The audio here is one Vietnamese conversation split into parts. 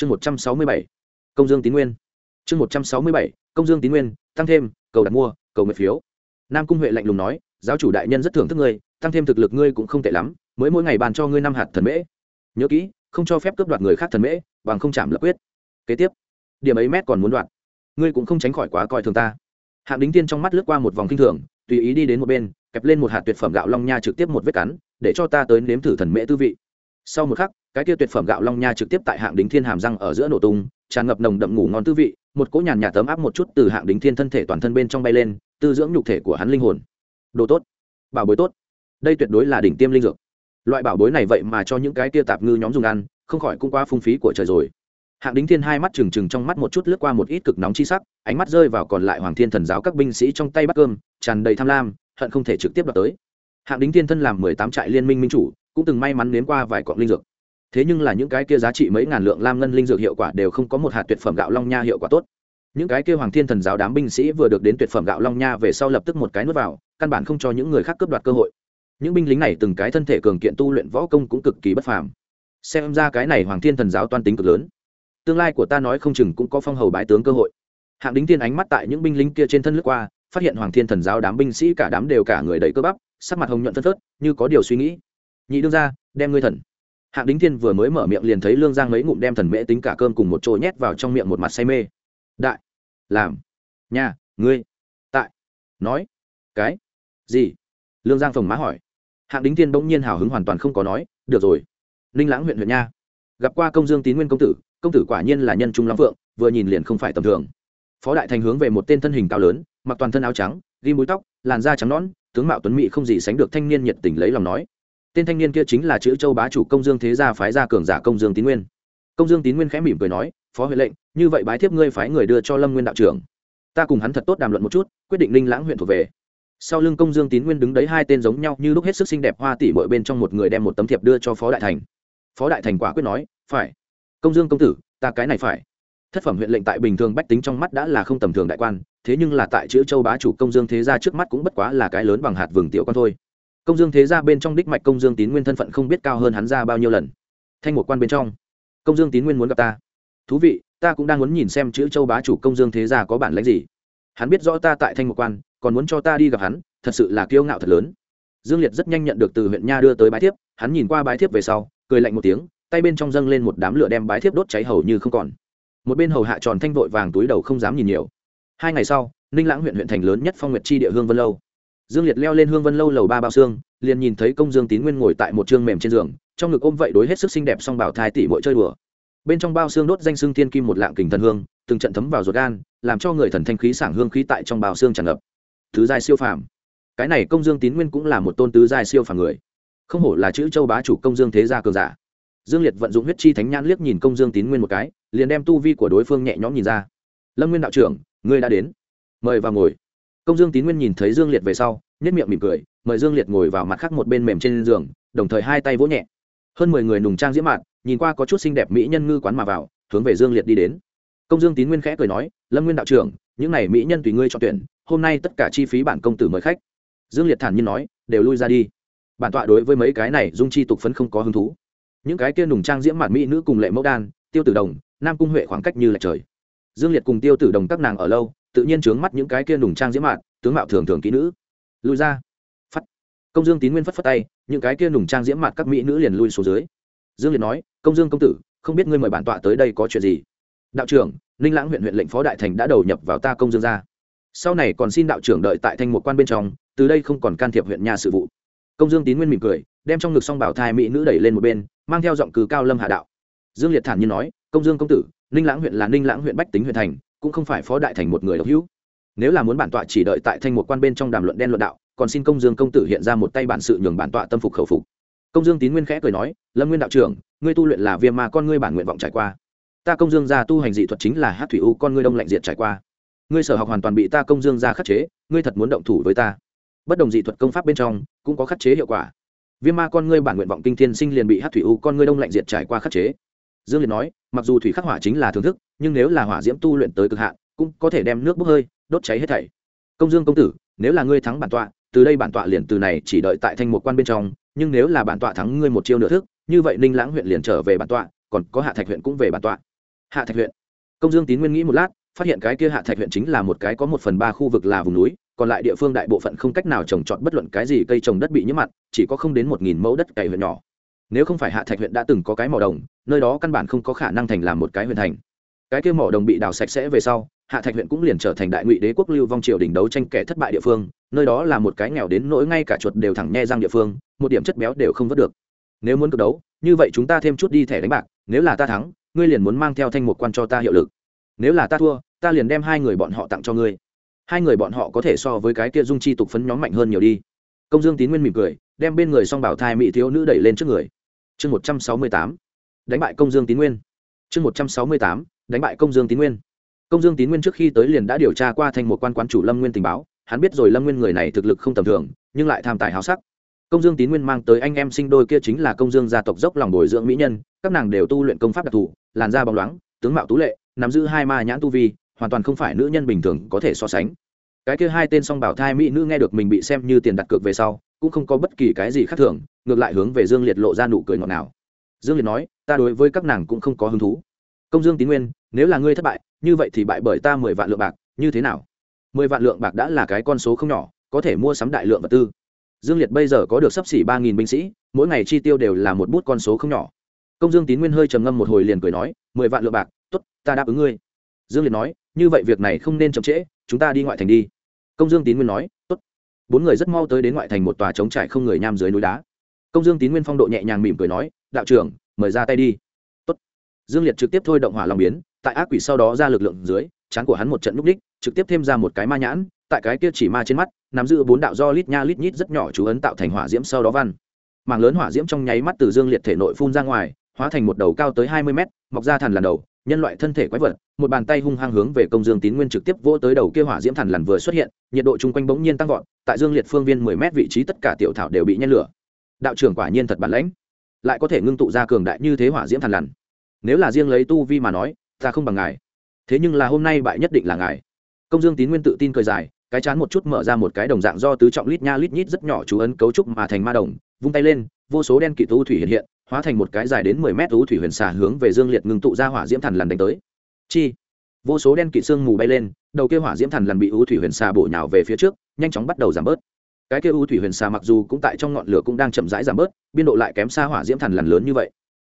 chương một trăm sáu mươi bảy, công dương tín nguyên. Chương một trăm sáu mươi bảy, công dương tín nguyên, tăng thêm, cầu đặt mua, cầu nguyện phiếu. Nam cung huệ lạnh lùng nói, giáo chủ đại nhân rất thưởng thức ngươi, tăng thêm thực lực ngươi cũng không tệ lắm, mới mỗi ngày bàn cho ngươi năm hạt thần mễ. Nhớ kỹ, không cho phép cướp đoạt người khác thần mễ, bằng không chạm lập quyết. Kế tiếp, điểm ấy mét còn muốn đoạt. Ngươi cũng không tránh khỏi quá coi thường ta. Hạng đính tiên trong mắt lướt qua một vòng kinh thường, tùy ý đi đến một bên, kẹp lên một hạt tuyệt phẩm gạo long nha trực tiếp một vết cắn, để cho ta tới nếm thử thần mễ tư vị. Sau một khắc cái kia tuyệt phẩm gạo long nha trực tiếp tại hạng đính thiên hàm răng ở giữa nổ tung, tràn ngập nồng đậm ngủ ngon tư vị, một cỗ nhàn nhà tấm áp một chút từ hạng đính thiên thân thể toàn thân bên trong bay lên, tư dưỡng nhục thể của hắn linh hồn. Đồ tốt. Bảo bối tốt. Đây tuyệt đối là đỉnh tiêm linh dược. Loại bảo bối này vậy mà cho những cái kia tạp ngư nhóm dùng ăn, không khỏi cũng qua phung phí của trời rồi. Hạng đính thiên hai mắt trừng trừng trong mắt một chút lướt qua một ít cực nóng chi sắc, ánh mắt rơi vào còn lại hoàng thiên thần giáo các binh sĩ trong tay bắt cơm, tràn đầy tham lam, hận không thể trực tiếp đoạt tới. Hạng đính thiên thân làm mười tám trại liên minh minh chủ, cũng từng may mắn nếm qua vài cọng linh dược thế nhưng là những cái kia giá trị mấy ngàn lượng lam ngân linh dược hiệu quả đều không có một hạt tuyệt phẩm gạo long nha hiệu quả tốt. Những cái kia hoàng thiên thần giáo đám binh sĩ vừa được đến tuyệt phẩm gạo long nha về sau lập tức một cái nuốt vào, căn bản không cho những người khác cướp đoạt cơ hội. Những binh lính này từng cái thân thể cường kiện tu luyện võ công cũng cực kỳ bất phàm. Xem ra cái này hoàng thiên thần giáo toan tính cực lớn. Tương lai của ta nói không chừng cũng có phong hầu bái tướng cơ hội. Hạng đính tiên ánh mắt tại những binh lính kia trên thân lướt qua, phát hiện hoàng thiên thần giáo đám binh sĩ cả đám đều cả người đầy cơ bắp, sắc mặt hồng nhuận phân phớt, như có điều suy nghĩ. Nhị đương ra đem ngươi thần hạng đính thiên vừa mới mở miệng liền thấy lương giang mấy ngụm đem thần mễ tính cả cơm cùng một chỗ nhét vào trong miệng một mặt say mê. Đại, làm, nhà, ngươi, tại, nói, cái, gì? Lương giang phồng má hỏi. Hạng đính thiên bỗng nhiên hào hứng hoàn toàn không có nói, được rồi, ninh lãng huyện huyện nha. Gặp qua công dương tín nguyên công tử công tử quả nhiên là nhân trung lắm vượng vừa nhìn liền không phải tầm thường. Phó đại thành hướng về một tên thân hình cao lớn, mặc toàn thân áo trắng, ghi mũi tóc, làn da trắng nõn, tướng mạo tuấn mỹ không gì sánh được thanh niên nhiệt tình lấy lòng nói tên thanh niên kia chính là chữ châu bá chủ công dương thế gia phái gia cường giả công dương tín nguyên. Công dương tín nguyên khẽ mỉm cười nói, phó huệ lệnh, như vậy bái thiếp ngươi phái người đưa cho lâm nguyên đạo trưởng. Ta cùng hắn thật tốt đàm luận một chút, quyết định linh lãng huyện thuộc về. Sau lưng công dương tín nguyên đứng đấy hai tên giống nhau như lúc hết sức xinh đẹp hoa tỷ mỗi bên trong một người đem một tấm thiệp đưa cho phó đại thành. Phó đại thành quả quyết nói, phải. Công dương công tử, ta cái này phải. Thất phẩm huyện lệnh tại bình thường bách tính trong mắt đã là không tầm thường đại quan, thế nhưng là tại chữ châu bá chủ công dương thế gia trước mắt cũng bất quá là cái lớn bằng hạt vừng tiểu con thôi công dương thế gia bên trong đích mạch công dương tín nguyên thân phận không biết cao hơn hắn ra bao nhiêu lần. Thanh một quan bên trong, công dương tín nguyên muốn gặp ta. Thú vị, ta cũng đang muốn nhìn xem chữ châu bá chủ công dương thế gia có bản lãnh gì. Hắn biết rõ ta tại thanh một quan, còn muốn cho ta đi gặp hắn, thật sự là kiêu ngạo thật lớn. Dương liệt rất nhanh nhận được từ huyện nha đưa tới bái thiếp, hắn nhìn qua bái thiếp về sau, cười lạnh một tiếng, tay bên trong dâng lên một đám lửa đem bái thiếp đốt cháy hầu như không còn. Một bên hầu hạ tròn thanh vội vàng túi đầu không dám nhìn nhiều. Hai ngày sau, ninh lãng huyện huyện thành lớn nhất phong nguyệt chi địa hương vân lâu dương liệt leo lên hương vân lâu lầu ba bao xương, liền nhìn thấy công dương tín nguyên ngồi tại một t mềm trên giường, trong ngực ôm vậy đối hết sức xinh đẹp song bảo thai tỷ mỗi chơi đùa. Bên trong bao xương đốt danh xương thiên kim một lạng kình thần hương, từng trận thấm vào ruột gan, làm cho người thần thanh khí sảng hương khí tại trong bao xương tràn ngập. Tứ giai siêu phàm. Cái này công dương tín nguyên cũng là một tôn tứ giai siêu phàm người. Không hổ là chữ châu bá chủ công dương thế gia cường giả. Dương liệt vận dụng huyết chi thánh nhãn liếc nhìn công dương tín nguyên một cái, liền đem tu vi của đối phương nhẹ nhõm nhìn ra. Lâm nguyên đạo trưởng, ngươi đã đến. Mời vào ngồi công dương tín nguyên nhìn thấy dương liệt về sau nhất miệng mỉm cười, mời dương liệt ngồi vào mặt khác một bên mềm trên giường, đồng thời hai tay vỗ nhẹ. Hơn mười người nùng trang diễm mạn, nhìn qua có chút xinh đẹp mỹ nhân ngư quán mà vào, hướng về dương liệt đi đến. Công dương tín nguyên khẽ cười nói, lâm nguyên đạo trưởng, những này mỹ nhân tùy ngươi chọn tuyển, hôm nay tất cả chi phí bản công tử mời khách. Dương liệt thản nhiên nói, đều lui ra đi. Bản tọa đối với mấy cái này dung chi tục phấn không có hứng thú. Những cái kia nùng trang diễm mạn mỹ nữ cùng lệ mẫu đan, tiêu tử đồng, nam cung huệ khoảng cách như là trời. Dương liệt cùng tiêu tử đồng các nàng ở lâu tự nhiên trướng mắt những cái kia nùng trang diễm mạn, tướng mạo thường thường kỹ nữ. Lui ra. Phắt. Công dương tín nguyên phất phất tay, những cái kia nùng trang diễm mạn các mỹ nữ liền lui xuống dưới. Dương liệt nói, công dương công tử, không biết ngươi mời bản tọa tới đây có chuyện gì? Đạo trưởng, ninh lãng huyện huyện lệnh phó đại thành đã đầu nhập vào ta công dương ra. Sau này còn xin đạo trưởng đợi tại thanh một quan bên trong, từ đây không còn can thiệp huyện nhà sự vụ. Công dương tín nguyên mỉm cười, đem trong ngực song bảo thai mỹ nữ đẩy lên một bên, mang theo giọng cừ cao lâm hạ đạo. Dương liệt thản nhiên nói, công dương công tử, ninh lãng huyện là ninh lãng huyện bách tính huyện thành cũng không phải phó đại thành một người độc hữu. Nếu là muốn bản tọa chỉ đợi tại thanh một quan bên trong đàm luận đen luận đạo, còn xin công dương công tử hiện ra một tay bản sự nhường bản tọa tâm phục khẩu phục. Công dương tín nguyên khẽ cười nói, lâm nguyên đạo trưởng, ngươi tu luyện là viêm ma, con ngươi bản nguyện vọng trải qua. Ta công dương gia tu hành dị thuật chính là hát thủy u, con ngươi đông lạnh diệt trải qua. Ngươi sở học hoàn toàn bị ta công dương gia khắc chế, ngươi thật muốn động thủ với ta. Bất đồng dị thuật công pháp bên trong, cũng có khắc chế hiệu quả. Viêm ma, con ngươi bản nguyện vọng kinh thiên sinh liền bị hát thủy u, con ngươi đông lạnh diệt trải qua khắc chế. Dương liệt nói, mặc dù thủy khắc hỏa chính là thưởng thức nhưng nếu là hỏa diễm tu luyện tới cực hạn, cũng có thể đem nước bốc hơi, đốt cháy hết thảy. Công dương công tử, nếu là ngươi thắng bản tọa, từ đây bản tọa liền từ này chỉ đợi tại thanh một quan bên trong, nhưng nếu là bản tọa thắng ngươi một chiêu nửa thức, như vậy ninh lãng huyện liền trở về bản tọa, còn có hạ thạch huyện cũng về bản tọa. Hạ thạch huyện. Công dương tín nguyên nghĩ một lát, phát hiện cái kia hạ thạch huyện chính là một cái có một phần ba khu vực là vùng núi, còn lại địa phương đại bộ phận không cách nào trồng trọt bất luận cái gì cây trồng đất bị nhiễm mặn, chỉ có không đến một nghìn mẫu đất cày huyện nhỏ. Nếu không phải hạ thạch huyện đã từng có cái mỏ đồng, nơi đó căn bản không có khả năng thành làm một cái huyện thành cái kia mỏ đồng bị đào sạch sẽ về sau, hạ thạch huyện cũng liền trở thành đại ngụy đế quốc lưu vong triều đình đấu tranh kẻ thất bại địa phương, nơi đó là một cái nghèo đến nỗi ngay cả chuột đều thẳng nhe răng địa phương, một điểm chất béo đều không vớt được. Nếu muốn cực đấu, như vậy chúng ta thêm chút đi thẻ đánh bạc, nếu là ta thắng, ngươi liền muốn mang theo thanh một quan cho ta hiệu lực. Nếu là ta thua, ta liền đem hai người bọn họ tặng cho ngươi. Hai người bọn họ có thể so với cái kia dung chi tục phấn nhóm mạnh hơn nhiều đi. Công dương tín nguyên mỉm cười, đem bên người song bảo thai mỹ thiếu nữ đẩy lên trước người. Chương một trăm sáu mươi tám. Đánh bại công dương tín nguyên. Chương một trăm sáu mươi tám đánh bại công dương tín nguyên. Công dương tín nguyên trước khi tới liền đã điều tra qua thành một quan quán chủ lâm nguyên tình báo, hắn biết rồi lâm nguyên người này thực lực không tầm thường, nhưng lại tham tài háo sắc. Công dương tín nguyên mang tới anh em sinh đôi kia chính là công dương gia tộc dốc lòng bồi dưỡng mỹ nhân, các nàng đều tu luyện công pháp đặc thù, làn da bóng loáng, tướng mạo tú lệ, nắm giữ hai ma nhãn tu vi, hoàn toàn không phải nữ nhân bình thường có thể so sánh. Cái kia hai tên song bảo thai mỹ nữ nghe được mình bị xem như tiền đặt cược về sau, cũng không có bất kỳ cái gì khác thường, ngược lại hướng về dương liệt lộ ra nụ cười ngọt ngào. Dương liệt nói, ta đối với các nàng cũng không có hứng thú công dương tín nguyên, nếu là ngươi thất bại, như vậy thì bại bởi ta mười vạn lượng bạc, như thế nào? Mười vạn lượng bạc đã là cái con số không nhỏ, có thể mua sắm đại lượng vật tư. Dương liệt bây giờ có được sấp xỉ ba nghìn binh sĩ, mỗi ngày chi tiêu đều là một bút con số không nhỏ. Công dương tín nguyên hơi trầm ngâm một hồi liền cười nói, mười vạn lượng bạc t ố t ta đáp ứng ngươi. Dương liệt nói, như vậy việc này không nên chậm trễ, chúng ta đi ngoại thành đi. Công dương tín nguyên nói t ố t bốn người rất mau tới đến ngoại thành một tòa trống trải không người nham dưới núi đá. Công dương tín nguyên phong độ nhẹ nhàng mỉm cười nói, đạo trưởng, mời ra tay đi dương liệt trực tiếp thôi động hỏa lòng biến, tại ác quỷ sau đó ra lực lượng dưới, chán của hắn một trận núp đích, trực tiếp thêm ra một cái ma nhãn, tại cái kia chỉ ma trên mắt, nắm giữ bốn đạo do lít nha lít nhít rất nhỏ chú ấn tạo thành hỏa diễm sau đó văn. Mảng lớn hỏa diễm trong nháy mắt từ dương liệt thể nội phun ra ngoài, hóa thành một đầu cao tới hai mươi mét, mọc ra thằn lần đầu, nhân loại thân thể quái vật, một bàn tay hung hăng hướng về công dương tín nguyên trực tiếp vỗ tới đầu kia hỏa diễm thằn lần vừa xuất hiện, nhiệt độ chung quanh bỗng nhiên tăng vọt, tại dương liệt phương viên mười mét vị trí tất cả tiểu thảo đều bị nhen lửa. Đạo trưởng quả nhiên thật bản lãnh. Lại có thể ngưng tụ ra cường đại như thế hỏa diễm thằn lần nếu là riêng lấy tu vi mà nói, ta không bằng ngài. Thế nhưng là hôm nay bại nhất định là ngài. Công dương tín nguyên tự tin cười dài, cái chán một chút mở ra một cái đồng dạng do tứ trọng lít nha lít nhít rất nhỏ chú ấn cấu trúc mà thành ma đồng, vung tay lên, vô số đen kỵ tú thủy hiện hiện, hóa thành một cái dài đến mười mét tú thủy huyền xà hướng về dương liệt ngưng tụ ra hỏa diễm thần lần đánh tới. Chi! Vô số đen kỵ xương mù bay lên, đầu kia hỏa diễm thần lần bị u thủy huyền xà bổ nhào về phía trước, nhanh chóng bắt đầu giảm bớt. Cái kia u thủy huyền xà mặc dù cũng tại trong ngọn lửa cũng đang chậm rãi giảm bớt, biên độ lại kém xa hỏa diễm thần lần lớn như vậy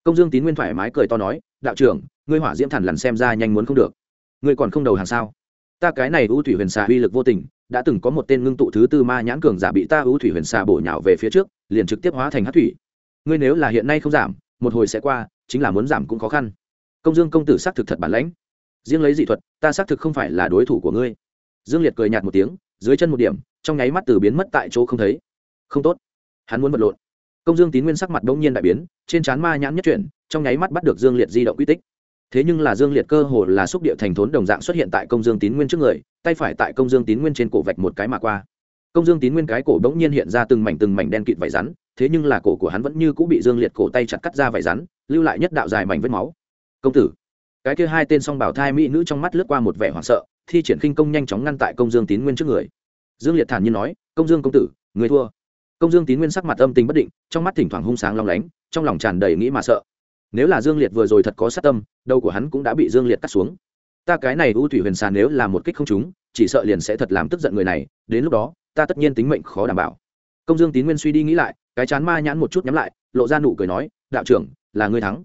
công dương tín nguyên thoải mái cười to nói, đạo trưởng, ngươi hỏa diễm thần lằn xem ra nhanh muốn không được. Ngươi còn không đầu hàng sao? Ta cái này ưu thủy huyền xà uy lực vô tình, đã từng có một tên ngưng tụ thứ tư ma nhãn cường giả bị ta ưu thủy huyền xà bổ nhào về phía trước, liền trực tiếp hóa thành hát thủy. Ngươi nếu là hiện nay không giảm, một hồi sẽ qua, chính là muốn giảm cũng khó khăn. Công dương công tử xác thực thật bản lãnh. Riêng lấy dị thuật, ta xác thực không phải là đối thủ của ngươi. Dương liệt cười nhạt một tiếng, dưới chân một điểm, trong nháy mắt từ biến mất tại chỗ không thấy. Không tốt. Hắn muốn vật lộn công dương tín nguyên sắc mặt đông nhiên đại biến, trên trán ma nhãn nhất chuyển, trong nháy mắt bắt được dương liệt di động quy tích. Thế nhưng là dương liệt cơ hồ là xúc địa thành thốn đồng dạng xuất hiện tại công dương tín nguyên trước người, tay phải tại công dương tín nguyên trên cổ vạch một cái mà qua. Công dương tín nguyên cái cổ bỗng nhiên hiện ra từng mảnh từng mảnh đen kịt vải rắn, thế nhưng là cổ của hắn vẫn như cũng bị dương liệt cổ tay chặt cắt ra vải rắn, lưu lại nhất đạo dài mảnh vết máu. Công tử, cái kia hai tên song bảo thai mỹ nữ trong mắt lướt qua một vẻ hoảng sợ, thi triển khinh công nhanh chóng ngăn tại công dương tín nguyên trước người. Dương liệt thản nhiên nói, công dương công tử, người thua công dương tín nguyên sắc mặt âm tình bất định, trong mắt thỉnh thoảng hung sáng long lánh, trong lòng tràn đầy nghĩ mà sợ. Nếu là dương liệt vừa rồi thật có sát tâm, đầu của hắn cũng đã bị dương liệt cắt xuống. Ta cái này ưu thủy huyền sàn nếu là một kích không chúng chỉ sợ liền sẽ thật làm tức giận người này, đến lúc đó, ta tất nhiên tính mệnh khó đảm bảo. Công dương tín nguyên suy đi nghĩ lại, cái chán ma nhãn một chút nhắm lại, lộ ra nụ cười nói, đạo trưởng, là ngươi thắng.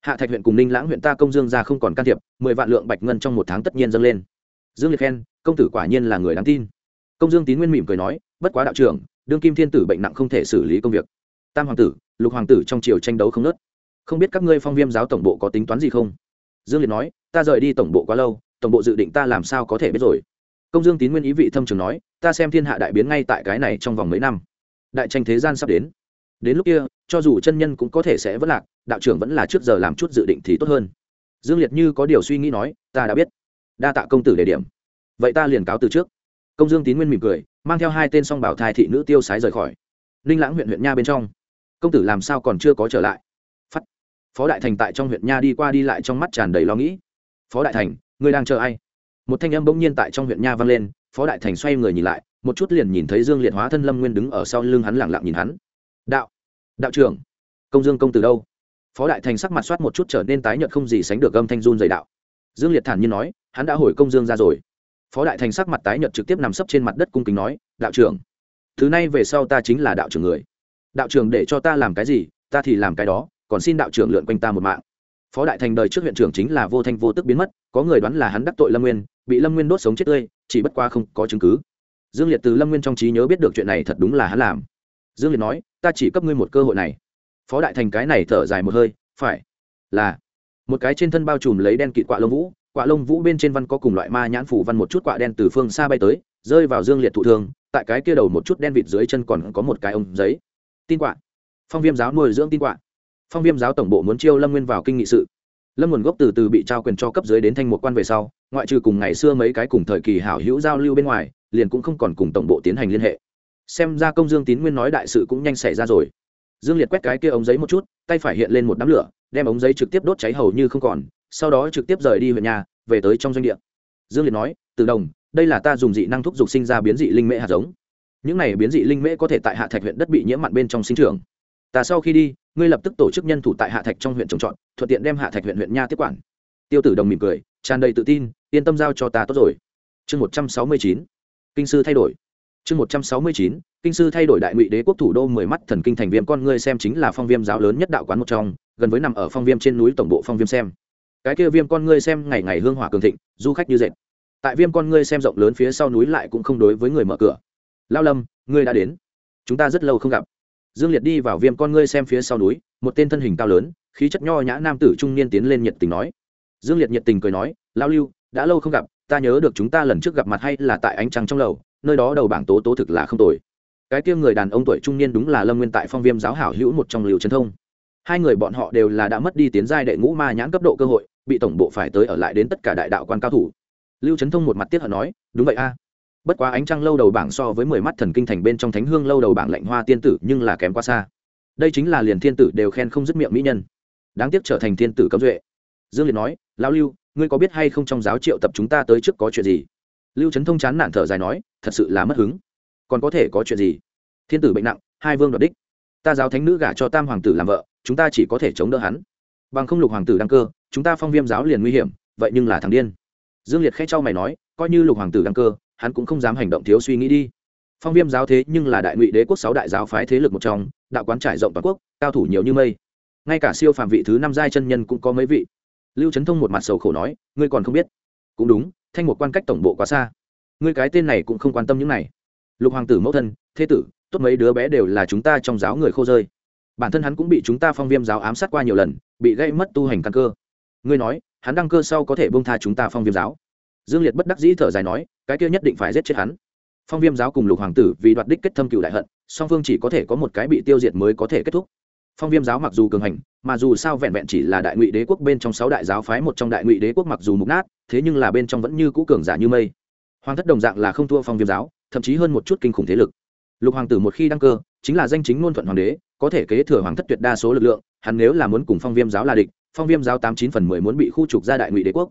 Hạ thạch huyện cùng ninh lãng huyện ta công dương ra không còn can thiệp, mười vạn lượng bạch ngân trong một tháng tất nhiên dâng lên. Dương liệt khen, công tử quả nhiên là người đáng tin. Công dương tín nguyên mỉm cười nói, bất quá đạo trưởng đương kim thiên tử bệnh nặng không thể xử lý công việc. Tam hoàng tử, lục hoàng tử trong triều tranh đấu không nớt không biết các ngươi phong viêm giáo tổng bộ có tính toán gì không? Dương liệt nói, ta rời đi tổng bộ quá lâu, tổng bộ dự định ta làm sao có thể biết rồi. Công dương tín nguyên ý vị thâm trường nói, ta xem thiên hạ đại biến ngay tại cái này trong vòng mấy năm. Đại tranh thế gian sắp đến. Đến lúc kia, cho dù chân nhân cũng có thể sẽ vất lạc, đạo trưởng vẫn là trước giờ làm chút dự định thì tốt hơn. Dương liệt như có điều suy nghĩ nói, ta đã biết. Đa tạ công tử đề điểm. Vậy ta liền cáo từ trước công dương tín nguyên mỉm cười, mang theo hai tên song bảo thai thị nữ tiêu sái rời khỏi. Ninh lãng huyện huyện nha bên trong. Công tử làm sao còn chưa có trở lại? Phó đại thành tại trong huyện nha đi qua đi lại trong mắt tràn đầy lo nghĩ. Phó đại thành, ngươi đang chờ ai? Một thanh âm bỗng nhiên tại trong huyện nha vang lên, phó đại thành xoay người nhìn lại, một chút liền nhìn thấy dương liệt hóa thân lâm nguyên đứng ở sau lưng hắn lẳng lặng nhìn hắn. Đạo đạo trưởng, công dương công từ đâu? Phó đại thành sắc mặt soát một chút trở nên tái nhợt không gì sánh được âm thanh run dày đạo. Dương liệt thản nhiên nói, hắn đã hồi công dương ra rồi phó đại thành sắc mặt tái nhợt trực tiếp nằm sấp trên mặt đất cung kính nói, đạo trưởng, thứ này về sau ta chính là đạo trưởng người. Đạo trưởng để cho ta làm cái gì, ta thì làm cái đó, còn xin đạo trưởng lượn quanh ta một mạng. Phó đại thành đời trước huyện trưởng chính là vô thanh vô tức biến mất, có người đoán là hắn đắc tội lâm nguyên, bị lâm nguyên đốt sống chết tươi, chỉ bất qua không có chứng cứ. Dương liệt từ lâm nguyên trong trí nhớ biết được chuyện này thật đúng là hắn làm. Dương liệt nói, ta chỉ cấp ngươi một cơ hội này. Phó đại thành cái này thở dài một hơi, phải, là. Một cái trên thân bao trùm lấy đen kịt quạ lông vũ quạ lông vũ bên trên văn có cùng loại ma nhãn phủ văn một chút quạ đen từ phương xa bay tới, rơi vào dương liệt thụ thương, tại cái kia đầu một chút đen vịt dưới chân còn có một cái ống giấy. Tin quạ phong viêm giáo nuôi dưỡng tin quạ phong viêm giáo tổng bộ muốn chiêu lâm nguyên vào kinh nghị sự. Lâm nguồn gốc từ từ bị trao quyền cho cấp dưới đến thanh một quan về sau, ngoại trừ cùng ngày xưa mấy cái cùng thời kỳ hảo hữu giao lưu bên ngoài, liền cũng không còn cùng tổng bộ tiến hành liên hệ. Xem ra công dương tín nguyên nói đại sự cũng nhanh xảy ra rồi. Dương liệt quét cái kia ống giấy một chút, tay phải hiện lên một đám lửa, đem ống giấy trực tiếp đốt cháy hầu như không còn sau đó trực tiếp rời đi huyện nhà, về tới trong doanh địa. Dương liệt nói, từ đồng, đây là ta dùng dị năng thúc dục sinh ra biến dị linh mễ hạt giống. Những này biến dị linh mễ có thể tại hạ thạch huyện đất bị nhiễm mặn bên trong sinh trường ta sau khi đi, ngươi lập tức tổ chức nhân thủ tại hạ thạch trong huyện trồng trọt, thuận tiện đem hạ thạch huyện huyện nha tiếp quản. Tiêu tử đồng mỉm cười, tràn đầy tự tin, yên tâm giao cho ta tốt rồi. Chương một trăm sáu mươi chín, kinh sư thay đổi. Chương một trăm sáu mươi chín, kinh sư thay đổi đại ngụy đế quốc thủ đô mười mắt thần kinh thành viêm con ngươi xem chính là phong viêm giáo lớn nhất đạo quán một trong, gần với nằm ở phong viêm trên núi tổng bộ phong viêm xem cái kia viêm con ngươi xem ngày ngày hương hỏa cường thịnh, du khách như dệt. Tại viêm con ngươi xem rộng lớn phía sau núi lại cũng không đối với người mở cửa. Lao lâm, ngươi đã đến. Chúng ta rất lâu không gặp. Dương liệt đi vào viêm con ngươi xem phía sau núi, một tên thân hình cao lớn, khí chất nho nhã nam tử trung niên tiến lên nhiệt tình nói. Dương liệt nhiệt tình cười nói, lao lưu, đã lâu không gặp, ta nhớ được chúng ta lần trước gặp mặt hay là tại ánh trăng trong lầu, nơi đó đầu bảng tố tố thực là không tồi. Cái kia người đàn ông tuổi trung niên đúng là lâm nguyên tại phong viêm giáo hảo hữu một trong liều trấn thông hai người bọn họ đều là đã mất đi tiến giai đệ ngũ ma nhãn cấp độ cơ hội, bị tổng bộ phải tới ở lại đến tất cả đại đạo quan cao thủ. Lưu trấn thông một mặt tiết hận nói, đúng vậy a. Bất quá ánh trăng lâu đầu bảng so với mười mắt thần kinh thành bên trong thánh hương lâu đầu bảng lạnh hoa tiên tử nhưng là kém quá xa. Đây chính là liền thiên tử đều khen không dứt miệng mỹ nhân. Đáng tiếc trở thành thiên tử cấm duệ. Dương liệt nói, lão lưu, ngươi có biết hay không trong giáo triệu tập chúng ta tới trước có chuyện gì? Lưu trấn thông chán nản thở dài nói, thật sự là mất hứng. Còn có thể có chuyện gì? Thiên tử bệnh nặng, hai vương đoạt đích. Ta giáo thánh nữ gả cho tam hoàng tử làm vợ chúng ta chỉ có thể chống đỡ hắn. Bằng không lục hoàng tử đăng cơ, chúng ta phong viêm giáo liền nguy hiểm, vậy nhưng là thằng điên. Dương liệt khẽ cho mày nói, coi như lục hoàng tử đăng cơ, hắn cũng không dám hành động thiếu suy nghĩ đi. Phong viêm giáo thế nhưng là đại ngụy đế quốc sáu đại giáo phái thế lực một trong, đạo quán trải rộng toàn quốc, cao thủ nhiều như mây. Ngay cả siêu phàm vị thứ năm giai chân nhân cũng có mấy vị. Lưu trấn thông một mặt sầu khổ nói, ngươi còn không biết. Cũng đúng, thanh một quan cách tổng bộ quá xa. Ngươi cái tên này cũng không quan tâm những này. Lục hoàng tử mẫu thân, thế tử, tốt mấy đứa bé đều là chúng ta trong giáo người khô rơi bản thân hắn cũng bị chúng ta phong viêm giáo ám sát qua nhiều lần, bị gây mất tu hành căn cơ. Ngươi nói, hắn đăng cơ sau có thể bông tha chúng ta phong viêm giáo? Dương liệt bất đắc dĩ thở dài nói, cái kia nhất định phải giết chết hắn. Phong viêm giáo cùng lục hoàng tử vì đoạt đích kết thâm cựu đại hận, song phương chỉ có thể có một cái bị tiêu diệt mới có thể kết thúc. Phong viêm giáo mặc dù cường hành, mà dù sao vẹn vẹn chỉ là đại ngụy đế quốc bên trong sáu đại giáo phái một trong đại ngụy đế quốc mặc dù mục nát, thế nhưng là bên trong vẫn như cũ cường giả như mây. Hoàng thất đồng dạng là không thua phong viêm giáo, thậm chí hơn một chút kinh khủng thế lực lục hoàng tử một khi đăng cơ, chính là danh chính ngôn thuận hoàng đế, có thể kế thừa hoàng thất tuyệt đa số lực lượng, hắn nếu là muốn cùng phong viêm giáo là địch, phong viêm giáo tám chín phần mười muốn bị khu trục ra đại ngụy đế quốc.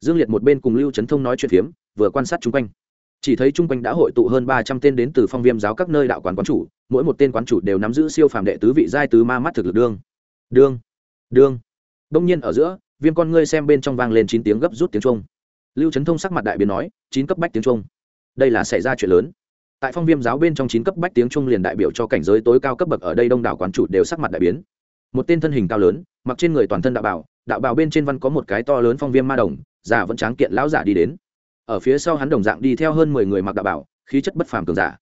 Dương liệt một bên cùng lưu trấn thông nói chuyện phiếm, vừa quan sát chung quanh. Chỉ thấy chung quanh đã hội tụ hơn ba trăm tên đến từ phong viêm giáo các nơi đạo quán quán chủ, mỗi một tên quán chủ đều nắm giữ siêu phàm đệ tứ vị giai tứ ma mắt thực lực đương. Đương đương. Đông nhiên ở giữa, viêm con ngươi xem bên trong vang lên chín tiếng gấp rút tiếng trung lưu trấn thông sắc mặt đại biến nói, chín cấp bách tiếng trung đây là xảy ra chuyện lớn tại phong viêm giáo bên trong chín cấp bách tiếng trung liền đại biểu cho cảnh giới tối cao cấp bậc ở đây đông đảo quán chủ đều sắc mặt đại biến. Một tên thân hình cao lớn, mặc trên người toàn thân đạo bảo đạo bảo bên trên văn có một cái to lớn phong viêm ma đồng giả vẫn tráng kiện lão giả đi đến. Ở phía sau hắn đồng dạng đi theo hơn mười người mặc đạo bảo khí chất bất phàm cường giả.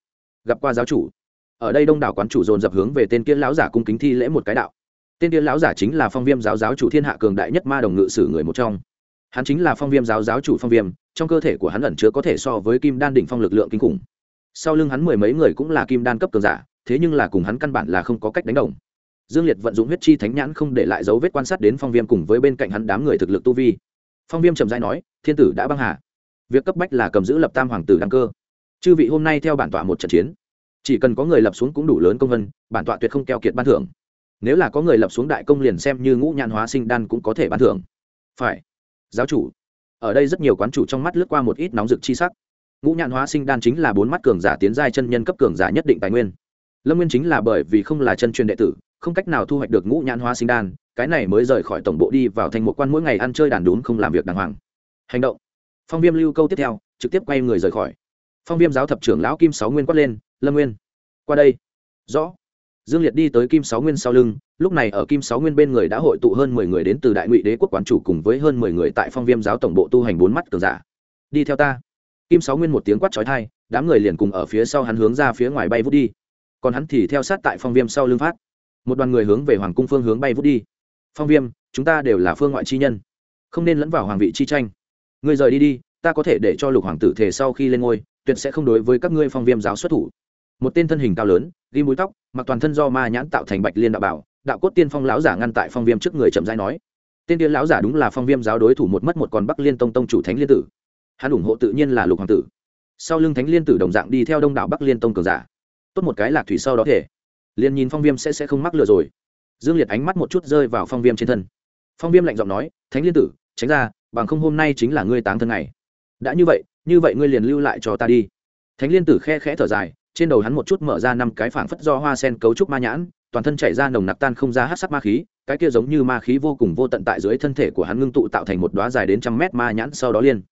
Gặp qua giáo chủ. Ở đây đông đảo quán chủ dồn dập hướng về tên kia lão giả cung kính thi lễ một cái đạo. Tên kia lão giả chính là phong viêm giáo giáo chủ thiên hạ cường đại nhất ma đồng ngự sử người một trong. Hắn chính là phong viêm giáo giáo chủ phong viêm, trong cơ thể của hắn ẩn chứa có thể so với kim đan đỉnh phong lực lượng kinh khủng sau lưng hắn mười mấy người cũng là kim đan cấp cường giả, thế nhưng là cùng hắn căn bản là không có cách đánh đồng. Dương liệt vận dụng huyết chi thánh nhãn không để lại dấu vết quan sát đến phong viêm cùng với bên cạnh hắn đám người thực lực tu vi. Phong viêm trầm dai nói, thiên tử đã băng hà. Việc cấp bách là cầm giữ lập tam hoàng tử đăng cơ. Chư vị hôm nay theo bản tọa một trận chiến. Chỉ cần có người lập xuống cũng đủ lớn công vân, bản tọa tuyệt không keo kiệt ban thưởng. Nếu là có người lập xuống đại công liền xem như ngũ nhãn hóa sinh đan cũng có thể ban thưởng. Phải. Giáo chủ. Ở đây rất nhiều quán chủ trong mắt lướt qua một ít nóng rực chi sắc ngũ nhãn hóa sinh đan chính là bốn mắt cường giả tiến giai chân nhân cấp cường giả nhất định tài nguyên. Lâm nguyên chính là bởi vì không là chân truyền đệ tử, không cách nào thu hoạch được ngũ nhãn hóa sinh đan, cái này mới rời khỏi tổng bộ đi vào thành một quan mỗi ngày ăn chơi đàn đốn không làm việc đàng hoàng. Hành động. Phong viêm lưu câu tiếp theo, trực tiếp quay người rời khỏi. Phong viêm giáo thập trưởng lão kim sáu nguyên quát lên, lâm nguyên, qua đây. Rõ. Dương liệt đi tới kim sáu nguyên sau lưng, lúc này ở kim sáu nguyên bên người đã hội tụ hơn mười người đến từ đại ngụy đế quốc quán chủ cùng với hơn mười người tại phong viêm giáo tổng bộ tu hành bốn mắt cường giả. Đi theo ta kim sáu nguyên một tiếng quát trói thai đám người liền cùng ở phía sau hắn hướng ra phía ngoài bay vút đi. Còn hắn thì theo sát tại phong viêm sau lưng phát. Một đoàn người hướng về hoàng cung phương hướng bay vút đi. Phong viêm, chúng ta đều là phương ngoại chi nhân. Không nên lẫn vào hoàng vị chi tranh. Ngươi rời đi đi, ta có thể để cho lục hoàng tử thể sau khi lên ngôi, tuyệt sẽ không đối với các ngươi phong viêm giáo xuất thủ. Một tên thân hình cao lớn, ghi mũi tóc, mặc toàn thân do ma nhãn tạo thành bạch liên đạo bảo, đạo cốt tiên phong lão giả ngăn tại phong viêm trước người chậm rãi nói. Tên tiên lão giả đúng là phong viêm giáo đối thủ một mất một còn bắc liên tông tông chủ thánh liên tử hắn ủng hộ tự nhiên là lục hoàng tử. Sau lưng thánh liên tử đồng dạng đi theo đông đảo bắc liên tông cường giả. Tốt một cái lạc thủy sau đó thể. Liền nhìn phong viêm sẽ sẽ không mắc lừa rồi. Dương liệt ánh mắt một chút rơi vào phong viêm trên thân. Phong viêm lạnh giọng nói, thánh liên tử, tránh ra, bằng không hôm nay chính là ngươi táng thân này đã như vậy như vậy ngươi liền lưu lại cho ta đi. Thánh liên tử khe khẽ thở dài, trên đầu hắn một chút mở ra năm cái phảng phất do hoa sen cấu trúc ma nhãn, toàn thân chảy ra nồng nặc tan không ra hát sắc ma khí, cái kia giống như ma khí vô cùng vô tận tại dưới thân thể của hắn ngưng tụ tạo thành một đoá dài đến trăm mét ma nhãn sau đó liên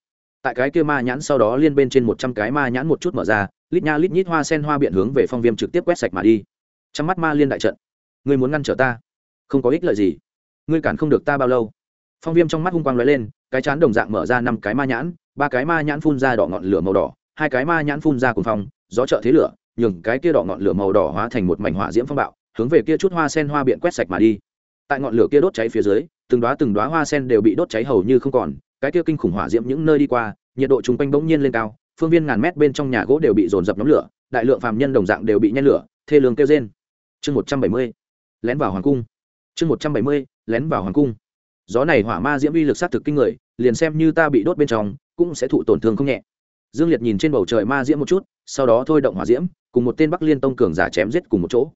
tại cái kia ma nhãn sau đó liên bên trên một trăm cái ma nhãn một chút mở ra, lít nha lít nhít hoa sen hoa biện hướng về phong viêm trực tiếp quét sạch mà đi. Trong mắt ma liên đại trận, ngươi muốn ngăn trở ta? Không có ích lợi gì. Ngươi cản không được ta bao lâu? Phong viêm trong mắt hung quang lóe lên, cái chán đồng dạng mở ra năm cái ma nhãn, ba cái ma nhãn phun ra đỏ ngọn lửa màu đỏ, hai cái ma nhãn phun ra cùng phong, gió trợ thế lửa, nhường cái kia đỏ ngọn lửa màu đỏ hóa thành một mảnh hỏa diễm phong bạo, hướng về kia chút hoa sen hoa biện quét sạch mà đi. Tại ngọn lửa kia đốt cháy phía dưới, từng đoá từng đoá hoa sen đều bị đốt cháy hầu như không còn cái kia kinh khủng hỏa diễm những nơi đi qua, nhiệt độ chung quanh bỗng nhiên lên cao, phương viên ngàn mét bên trong nhà gỗ đều bị dồn dập nhóm lửa, đại lượng phàm nhân đồng dạng đều bị nhen lửa, thê lương kêu trên chương một trăm bảy mươi, lén vào hoàng cung. Chương một trăm bảy mươi, lén vào hoàng cung. Gió này hỏa ma diễm uy lực sát thực kinh người, liền xem như ta bị đốt bên trong, cũng sẽ thụ tổn thương không nhẹ. Dương liệt nhìn trên bầu trời ma diễm một chút, sau đó thôi động hỏa diễm, cùng một tên bắc liên tông cường giả chém giết cùng một chỗ.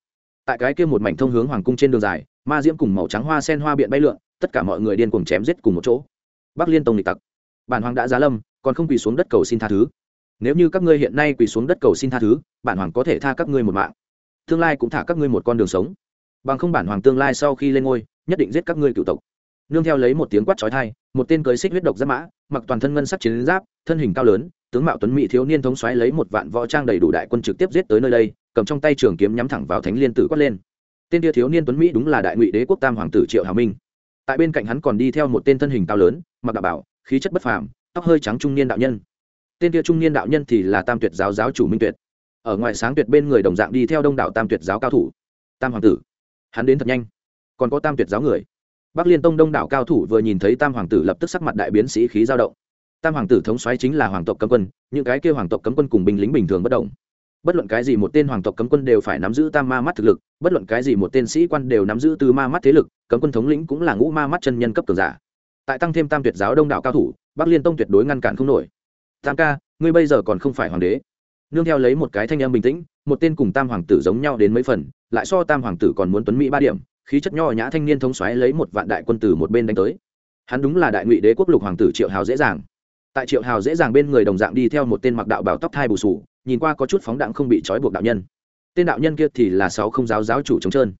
Tại cái kia một mảnh thông hướng hoàng cung trên đường dài, ma diễm cùng màu trắng hoa sen hoa biện bay lượn, tất cả mọi người điên cùng chém giết cùng một chỗ bắc liên tông địch tặc. Bản hoàng đã giá lâm, còn không quỳ xuống đất cầu xin tha thứ. Nếu như các ngươi hiện nay quỳ xuống đất cầu xin tha thứ, bản hoàng có thể tha các ngươi một mạng. Tương lai cũng thả các ngươi một con đường sống. Bằng không bản hoàng tương lai sau khi lên ngôi, nhất định giết các ngươi cựu tộc. Nương theo lấy một tiếng quát trói thai, một tên cưới xích huyết độc giáp mã, mặc toàn thân ngân sắc chiến giáp, thân hình cao lớn, tướng mạo tuấn mỹ thiếu niên thống xoáy lấy một vạn võ trang đầy đủ đại quân trực tiếp giết tới nơi đây, cầm trong tay trường kiếm nhắm thẳng vào thánh liên tử quát lên. Tên tia thiếu niên tuấn mỹ đúng là đại ngụy đế quốc tam hoàng tử triệu hào minh tại bên cạnh hắn còn đi theo một tên thân hình cao lớn, mặc đạo bảo, khí chất bất phàm, tóc hơi trắng trung niên đạo nhân. Tên kia trung niên đạo nhân thì là tam tuyệt giáo giáo chủ minh tuyệt. Ở ngoài sáng tuyệt bên người đồng dạng đi theo đông đảo tam tuyệt giáo cao thủ. Tam hoàng tử. Hắn đến thật nhanh. Còn có tam tuyệt giáo người. Bắc liên tông đông đảo cao thủ vừa nhìn thấy tam hoàng tử lập tức sắc mặt đại biến sĩ khí giao động. Tam hoàng tử thống xoáy chính là hoàng tộc cấm quân, những cái kêu hoàng tộc cấm quân cùng binh lính bình thường bất động bất luận cái gì một tên hoàng tộc cấm quân đều phải nắm giữ tam ma mắt thực lực, bất luận cái gì một tên sĩ quan đều nắm giữ từ ma mắt thế lực, cấm quân thống lĩnh cũng là ngũ ma mắt chân nhân cấp cường giả. Tại tăng thêm tam tuyệt giáo đông đảo cao thủ, bắc liên tông tuyệt đối ngăn cản không nổi. Tam ca, ngươi bây giờ còn không phải hoàng đế. Nương theo lấy một cái thanh em bình tĩnh, một tên cùng tam hoàng tử giống nhau đến mấy phần, lại so tam hoàng tử còn muốn tuấn mỹ ba điểm, khí chất nho nhã thanh niên thống xoáy lấy một vạn đại quân tử một bên đánh tới. Hắn đúng là đại ngụy đế quốc lục hoàng tử triệu hào dễ dàng. Tại triệu hào dễ dàng bên người đồng dạng đi theo một tên mặc đạo bảo tóc thai bù sù nhìn qua có chút phóng đạn không bị trói buộc đạo nhân. Tên đạo nhân kia thì là sáu không giáo giáo chủ trống trơn.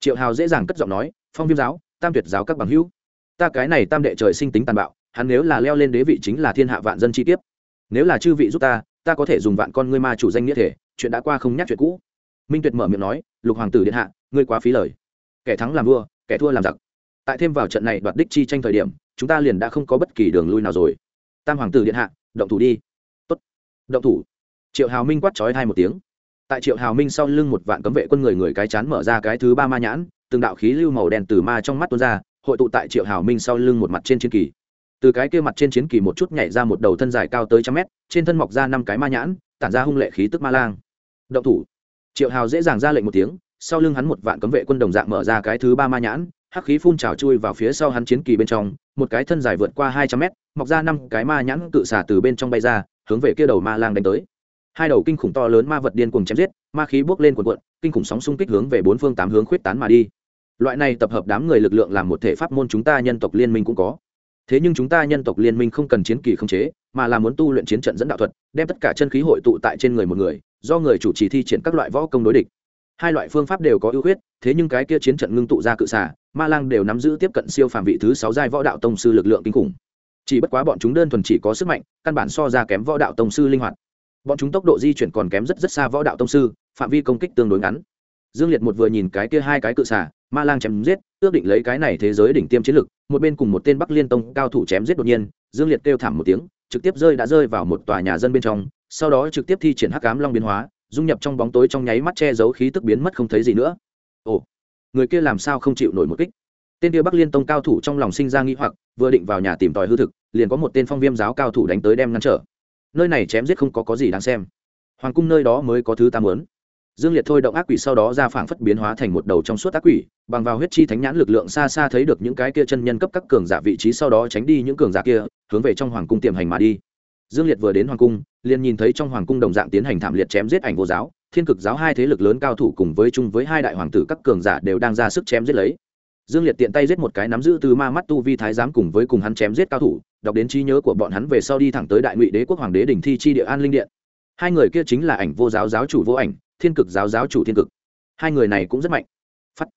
Triệu hào dễ dàng cất giọng nói, phong viêm giáo, tam tuyệt giáo các bằng hữu, ta cái này tam đệ trời sinh tính tàn bạo, hắn nếu là leo lên đế vị chính là thiên hạ vạn dân chi tiếp. nếu là chư vị giúp ta ta có thể dùng vạn con ngươi ma chủ danh nghĩa thể, chuyện đã qua không nhắc chuyện cũ. Minh tuyệt mở miệng nói, lục hoàng tử điện hạ, ngươi quá phí lời. Kẻ thắng làm vua, kẻ thua làm giặc. Tại thêm vào trận này đoạt đích chi tranh thời điểm, chúng ta liền đã không có bất kỳ đường lui nào rồi. Tam hoàng tử điện hạ, động thủ đi. Tốt. Động thủ? Triệu hào minh quát trói hai một tiếng. Tại triệu hào minh sau lưng một vạn cấm vệ quân người người cái chán mở ra cái thứ ba ma nhãn, từng đạo khí lưu màu đen từ ma trong mắt tuôn ra, hội tụ tại triệu hào minh sau lưng một mặt trên chiến kỳ. Từ cái kia mặt trên chiến kỳ một chút nhảy ra một đầu thân dài cao tới trăm mét, trên thân mọc ra năm cái ma nhãn, tản ra hung lệ khí tức ma lang. Động thủ. Triệu hào dễ dàng ra lệnh một tiếng, sau lưng hắn một vạn cấm vệ quân đồng dạng mở ra cái thứ ba ma nhãn, hắc khí phun trào chui vào phía sau hắn chiến kỳ bên trong, một cái thân dài vượt qua hai trăm mét, mọc ra năm cái ma nhãn cự xả từ bên trong bay ra, hướng về kia đầu ma lang đánh tới hai đầu kinh khủng to lớn ma vật điên cuồng chém giết, ma khí bốc lên cuộn cuộn, kinh khủng sóng xung kích hướng về bốn phương tám hướng khuyết tán mà đi. Loại này tập hợp đám người lực lượng làm một thể pháp môn chúng ta nhân tộc liên minh cũng có. Thế nhưng chúng ta nhân tộc liên minh không cần chiến kỳ không chế, mà là muốn tu luyện chiến trận dẫn đạo thuật, đem tất cả chân khí hội tụ tại trên người một người, do người chủ trì thi triển các loại võ công đối địch. Hai loại phương pháp đều có ưu khuyết, thế nhưng cái kia chiến trận ngưng tụ ra cự xả ma lang đều nắm giữ tiếp cận siêu phạm vị thứ sáu giai võ đạo tông sư lực lượng kinh khủng. Chỉ bất quá bọn chúng đơn thuần chỉ có sức mạnh, căn bản so ra kém võ đạo tông sư linh hoạt bọn chúng tốc độ di chuyển còn kém rất rất xa võ đạo tông sư, phạm vi công kích tương đối ngắn. Dương liệt một vừa nhìn cái kia hai cái cự xả ma lang chém giết, ước định lấy cái này thế giới đỉnh tiêm chiến lực, một bên cùng một tên bắc liên tông cao thủ chém giết đột nhiên, dương liệt kêu thảm một tiếng, trực tiếp rơi đã rơi vào một tòa nhà dân bên trong, sau đó trực tiếp thi triển hắc ám long biến hóa, dung nhập trong bóng tối trong nháy mắt che giấu khí tức biến mất không thấy gì nữa. Ồ, người kia làm sao không chịu nổi một kích? Tên kia bắc liên tông cao thủ trong lòng sinh ra nghĩ hoặc, vừa định vào nhà tìm tòi hư thực, liền có một tên phong viêm giáo cao thủ đánh tới đem ngăn trở nơi này chém giết không có có gì đáng xem. Hoàng cung nơi đó mới có thứ ta muốn. Dương liệt thôi động ác quỷ sau đó ra phảng phất biến hóa thành một đầu trong suốt ác quỷ, bằng vào huyết chi thánh nhãn lực lượng xa xa thấy được những cái kia chân nhân cấp các cường giả vị trí sau đó tránh đi những cường giả kia, hướng về trong hoàng cung tiềm hành mà đi. Dương liệt vừa đến hoàng cung, liền nhìn thấy trong hoàng cung đồng dạng tiến hành thảm liệt chém giết ảnh vô giáo, thiên cực giáo hai thế lực lớn cao thủ cùng với chung với hai đại hoàng tử các cường giả đều đang ra sức chém giết lấy dương liệt tiện tay giết một cái nắm giữ từ ma mắt tu vi thái giám cùng với cùng hắn chém giết cao thủ, đọc đến trí nhớ của bọn hắn về sau đi thẳng tới đại ngụy đế quốc hoàng đế đỉnh thi chi địa an linh điện. Hai người kia chính là ảnh vô giáo giáo chủ vô ảnh, thiên cực giáo giáo chủ thiên cực. Hai người này cũng rất mạnh. Phắt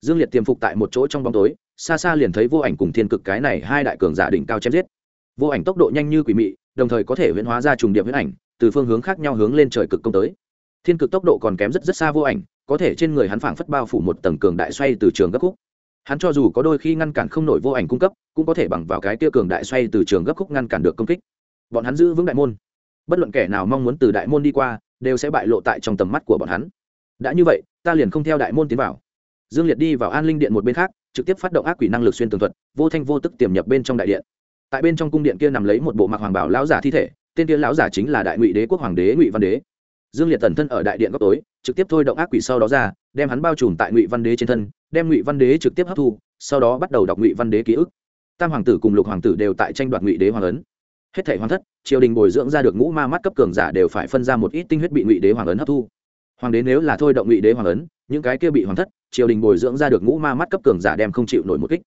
dương liệt tiềm phục tại một chỗ trong bóng tối, xa xa liền thấy vô ảnh cùng thiên cực cái này hai đại cường giả đỉnh cao chém giết. Vô ảnh tốc độ nhanh như quỷ mị, đồng thời có thể huyễn hóa ra trùng điệp huyễn ảnh, từ phương hướng khác nhau hướng lên trời cực công tới. Thiên cực tốc độ còn kém rất rất xa vô ảnh, có thể trên người hắn phảng phất bao phủ một tầng cường đại xoay từ trường gấp khúc hắn cho dù có đôi khi ngăn cản không nổi vô ảnh cung cấp, cũng có thể bằng vào cái tia cường đại xoay từ trường gấp khúc ngăn cản được công kích. Bọn hắn giữ vững đại môn. Bất luận kẻ nào mong muốn từ đại môn đi qua, đều sẽ bại lộ tại trong tầm mắt của bọn hắn. Đã như vậy, ta liền không theo đại môn tiến vào. Dương liệt đi vào an linh điện một bên khác, trực tiếp phát động ác quỷ năng lực xuyên tường thuật, vô thanh vô tức tiềm nhập bên trong đại điện. Tại bên trong cung điện kia nằm lấy một bộ mặc hoàng bảo lão giả thi thể, tên kia lão giả chính là đại ngụy đế quốc hoàng đế ngụy văn đế. Dương liệt tần thân ở đại điện góc tối, trực tiếp thôi động ác quỷ sau đó ra đem hắn bao trùm tại ngụy văn đế trên thân, đem ngụy văn đế trực tiếp hấp thu, sau đó bắt đầu đọc ngụy văn đế ký ức. Tam hoàng tử cùng lục hoàng tử đều tại tranh đoạt ngụy đế hoàng ấn. Hết thể hoàng thất, triều đình bồi dưỡng ra được ngũ ma mắt cấp cường giả đều phải phân ra một ít tinh huyết bị ngụy đế hoàng ấn hấp thu. Hoàng đế nếu là thôi động ngụy đế hoàng ấn, những cái kia bị hoàng thất, triều đình bồi dưỡng ra được ngũ ma mắt cấp cường giả đem không chịu nổi một kích.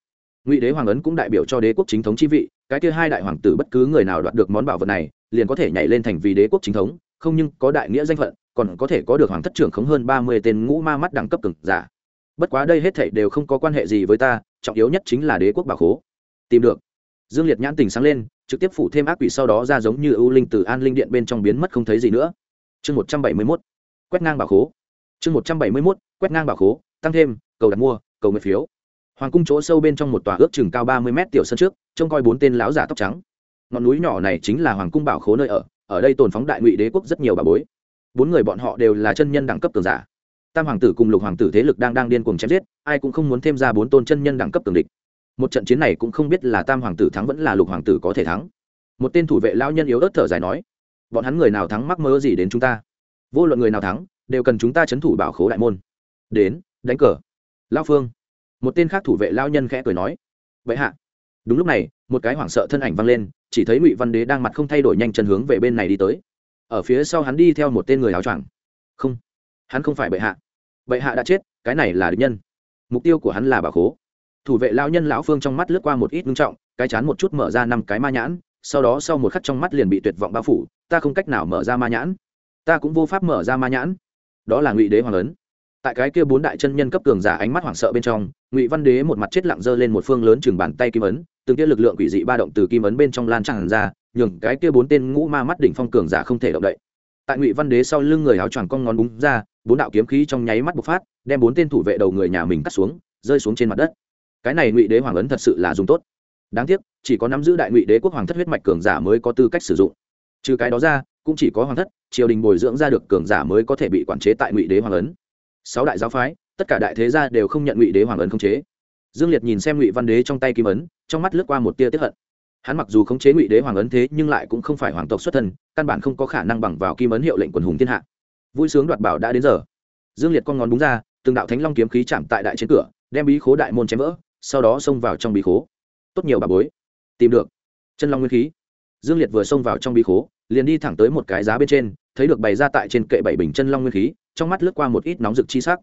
Ngụy đế hoàng ấn cũng đại biểu cho đế quốc chính thống chi vị, cái kia hai đại hoàng tử bất cứ người nào đoạt được món bảo vật này, liền có thể nhảy lên thành vì đế quốc chính thống không nhưng có đại nghĩa danh phận, còn có thể có được hoàng thất trưởng khống hơn ba mươi tên ngũ ma mắt đẳng cấp cường giả. Bất quá đây hết thảy đều không có quan hệ gì với ta, trọng yếu nhất chính là đế quốc bảo khố. Tìm được. Dương liệt nhãn tình sáng lên, trực tiếp phủ thêm ác quỷ sau đó ra giống như ưu linh từ an linh điện bên trong biến mất không thấy gì nữa. Chương một trăm bảy mươi mốt. Quét ngang bảo khố. Chương một trăm bảy mươi mốt. Quét ngang bảo khố, tăng thêm, cầu đặt mua, cầu nguyện phiếu. Hoàng cung chỗ sâu bên trong một tòa ước chừng cao ba mươi mét tiểu sân trước, trông coi bốn tên lão giả tóc trắng. Ngọn núi nhỏ này chính là hoàng cung bảo khố nơi ở ở đây tồn phóng đại ngụy đế quốc rất nhiều bà bối. Bốn người bọn họ đều là chân nhân đẳng cấp cường giả. Tam hoàng tử cùng lục hoàng tử thế lực đang đang điên cuồng chém giết, ai cũng không muốn thêm ra bốn tôn chân nhân đẳng cấp cường địch. Một trận chiến này cũng không biết là tam hoàng tử thắng vẫn là lục hoàng tử có thể thắng. Một tên thủ vệ lao nhân yếu ớt thở dài nói, bọn hắn người nào thắng mắc mơ gì đến chúng ta? Vô luận người nào thắng, đều cần chúng ta c h ấ n thủ bảo khố đại môn. Đến, đánh cờ. Lao phương. Một tên khác thủ vệ lao nhân khẽ cười nói, vậy hạ. Đúng lúc này, một cái hoảng sợ thân ảnh vang lên chỉ thấy ngụy văn đế đang mặt không thay đổi nhanh chân hướng về bên này đi tới. Ở phía sau hắn đi theo một tên người áo choàng. Không, hắn không phải bệ hạ. Bệ hạ đã chết, cái này là địch nhân. Mục tiêu của hắn là bà khố. Thủ vệ lao nhân lão phương trong mắt lướt qua một ít ngưng trọng, cái chán một chút mở ra năm cái ma nhãn, sau đó sau một khắc trong mắt liền bị tuyệt vọng bao phủ, ta không cách nào mở ra ma nhãn. Ta cũng vô pháp mở ra ma nhãn. Đó là ngụy đế hoàng lớn tại cái kia bốn đại chân nhân cấp cường giả ánh mắt hoảng sợ bên trong, ngụy văn đế một mặt chết lặng dơ lên một phương lớn chừng bàn tay kim ấn, từng kia lực lượng quỷ dị ba động từ kim ấn bên trong lan tràn ra, nhường cái kia bốn tên ngũ ma mắt đỉnh phong cường giả không thể động đậy. Tại ngụy văn đế sau lưng người áo choàng con ngón búng ra, bốn đạo kiếm khí trong nháy mắt bộc phát, đem bốn tên thủ vệ đầu người nhà mình cắt xuống, rơi xuống trên mặt đất. Cái này ngụy đế hoàng ấn thật sự là dùng tốt. Đáng tiếc, chỉ có nắm giữ đại ngụy đế quốc hoàng thất huyết mạch cường giả mới có tư cách sử dụng. Trừ cái đó ra, cũng chỉ có hoàng thất, triều đình bồi dưỡng ra được cường giả mới có thể bị quản chế tại ngụy đế hoàng ấn sáu đại giáo phái, tất cả đại thế gia đều không nhận ngụy đế hoàng ấn khống chế. Dương liệt nhìn xem ngụy văn đế trong tay kim ấn, trong mắt lướt qua một tia tiếp hận. Hắn mặc dù khống chế ngụy đế hoàng ấn thế, nhưng lại cũng không phải hoàng tộc xuất thân, căn bản không có khả năng bằng vào kim ấn hiệu lệnh quần hùng thiên hạ. Vui sướng đoạt bảo đã đến giờ. Dương liệt con ngón búng ra, từng đạo thánh long kiếm khí chạm tại đại trên cửa, đem bí khố đại môn chém vỡ, sau đó xông vào trong bí khố. Tốt nhiều bà bối. Tìm được. Chân long nguyên khí dương liệt vừa xông vào trong bí khố, liền đi thẳng tới một cái giá bên trên, thấy được bày ra tại trên kệ bảy bình chân long nguyên khí, trong mắt lướt qua một ít nóng rực chi sắc.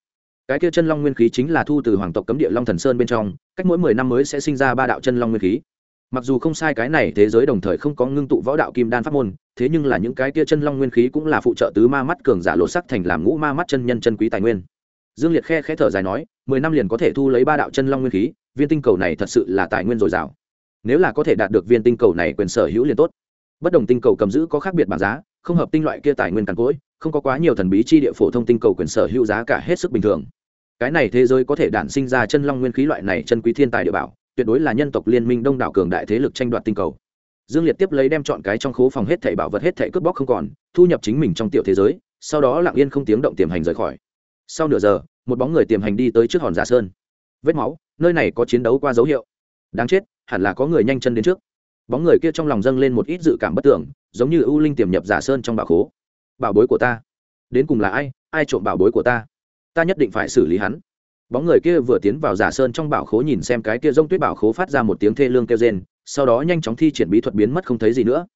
Cái kia chân long nguyên khí chính là thu từ hoàng tộc cấm địa long thần sơn bên trong, cách mỗi mười năm mới sẽ sinh ra ba đạo chân long nguyên khí. Mặc dù không sai cái này thế giới đồng thời không có ngưng tụ võ đạo kim đan pháp môn, thế nhưng là những cái kia chân long nguyên khí cũng là phụ trợ tứ ma mắt cường giả lột sắc thành làm ngũ ma mắt chân nhân chân quý tài nguyên. Dương liệt khe khẽ thở dài nói, mười năm liền có thể thu lấy ba đạo chân long nguyên khí, viên tinh cầu này thật sự là tài nguyên dồi dào nếu là có thể đạt được viên tinh cầu này quyền sở hữu liền tốt. Bất đồng tinh cầu cầm giữ có khác biệt bảng giá, không hợp tinh loại kia tài nguyên càn cỗi, không có quá nhiều thần bí chi địa phổ thông tinh cầu quyền sở hữu giá cả hết sức bình thường. Cái này thế giới có thể đản sinh ra chân long nguyên khí loại này chân quý thiên tài địa bảo, tuyệt đối là nhân tộc liên minh đông đảo cường đại thế lực tranh đoạt tinh cầu. Dương liệt tiếp lấy đem chọn cái trong khố phòng hết thảy bảo vật hết thảy cướp bóc không còn, thu nhập chính mình trong tiểu thế giới, sau đó lặng yên không tiếng động tiềm hành rời khỏi. Sau nửa giờ, một bóng người tiềm hành đi tới trước hòn giả sơn. Vết máu, nơi này có chiến đấu qua dấu hiệu. Đáng chết hẳn là có người nhanh chân đến trước. Bóng người kia trong lòng dâng lên một ít dự cảm bất tưởng, giống như ưu linh tiềm nhập giả sơn trong bảo khố. Bảo bối của ta. Đến cùng là ai? Ai trộm bảo bối của ta? Ta nhất định phải xử lý hắn. Bóng người kia vừa tiến vào giả sơn trong bảo khố nhìn xem cái kia rông tuyết bảo khố phát ra một tiếng thê lương kêu rên, sau đó nhanh chóng thi triển bí thuật biến mất không thấy gì nữa.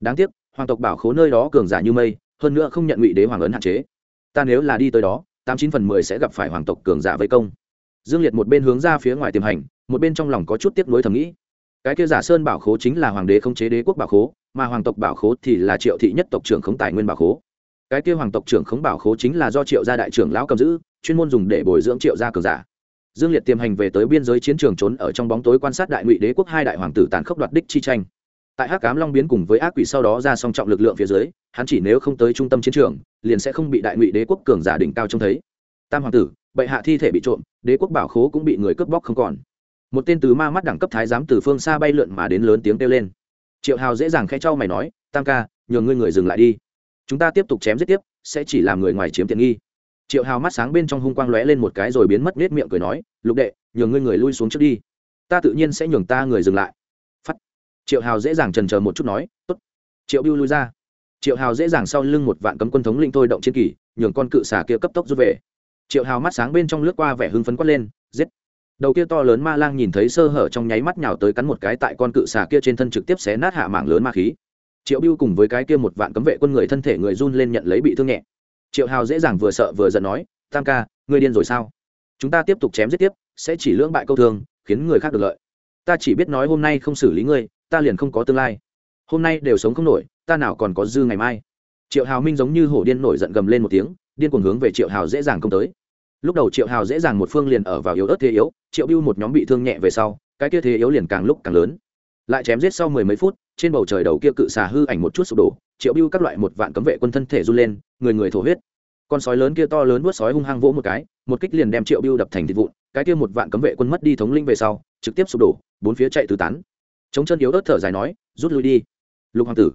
Đáng tiếc, hoàng tộc bảo khố nơi đó cường giả như mây, hơn nữa không nhận ngụy đế hoàng ấn hạn chế. Ta nếu là đi tới đó, tám chín phần mười sẽ gặp phải hoàng tộc cường giả vây công. Dương liệt một bên hướng ra phía ngoài tiềm hành, một bên trong lòng có chút tiếc nuối thầm nghĩ cái kia giả sơn bảo khố chính là hoàng đế khống chế đế quốc bảo khố, mà hoàng tộc bảo khố thì là triệu thị nhất tộc trưởng khống tài nguyên bảo khố. Cái kia hoàng tộc trưởng khống bảo khố chính là do triệu gia đại trưởng lão cầm giữ, chuyên môn dùng để bồi dưỡng triệu gia cường giả. Dương liệt tiềm hành về tới biên giới chiến trường trốn ở trong bóng tối quan sát đại ngụy đế quốc hai đại hoàng tử tàn khốc đoạt đích chi tranh. Tại hắc cám long biến cùng với ác quỷ sau đó ra song trọng lực lượng phía dưới, hắn chỉ nếu không tới trung tâm chiến trường, liền sẽ không bị đại ngụy đế quốc cường giả đỉnh cao trông thấy. Tam hoàng tử, bệ hạ thi thể bị trộm, đế quốc bảo khố cũng bị người cướp bóc không còn một tên từ ma mắt đẳng cấp thái giám từ phương xa bay lượn mà đến lớn tiếng kêu lên. Triệu hào dễ dàng khẽ trao mày nói, tam ca nhường ngươi người dừng lại đi. Chúng ta tiếp tục chém giết tiếp, sẽ chỉ làm người ngoài chiếm tiện nghi. Triệu hào mắt sáng bên trong hung quang lóe lên một cái rồi biến mất nết miệng cười nói, lục đệ, nhường ngươi người lui xuống trước đi. Ta tự nhiên sẽ nhường ta người dừng lại. Phắt. Triệu hào dễ dàng trần chờ một chút nói, tốt. Triệu biêu lui ra. Triệu hào dễ dàng sau lưng một vạn cấm quân thống linh thôi động chiến kỳ nhường con cự xà kia cấp tốc rút về. Triệu hào mắt sáng bên trong lướt qua vẻ hưng phấn quát lên, giết đầu kia to lớn ma lang nhìn thấy sơ hở trong nháy mắt nhào tới cắn một cái tại con cự xà kia trên thân trực tiếp xé nát hạ mảng lớn ma khí. Triệu biêu cùng với cái kia một vạn cấm vệ quân người thân thể người run lên nhận lấy bị thương nhẹ. Triệu hào dễ dàng vừa sợ vừa giận nói, tam ca, ngươi điên rồi sao? Chúng ta tiếp tục chém giết tiếp, sẽ chỉ lưỡng bại câu thương, khiến người khác được lợi. Ta chỉ biết nói hôm nay không xử lý ngươi, ta liền không có tương lai. Hôm nay đều sống không nổi, ta nào còn có dư ngày mai. Triệu hào minh giống như hổ điên nổi giận gầm lên một tiếng, điên cuồng hướng về triệu hào dễ dàng công tới lúc đầu triệu hào dễ dàng một phương liền ở vào yếu ớt thế yếu, triệu bưu một nhóm bị thương nhẹ về sau, cái kia thế yếu liền càng lúc càng lớn. Lại chém giết sau mười mấy phút, trên bầu trời đầu kia cự xà hư ảnh một chút sụp đổ, triệu bưu các loại một vạn cấm vệ quân thân thể run lên, người người thổ huyết. Con sói lớn kia to lớn vớt sói hung hăng vỗ một cái, một kích liền đem triệu bưu đập thành thịt vụn, cái kia một vạn cấm vệ quân mất đi thống linh về sau, trực tiếp sụp đổ, bốn phía chạy tứ tán. Chống chân yếu ớt thở dài nói, rút lui đi. Lục hoàng tử.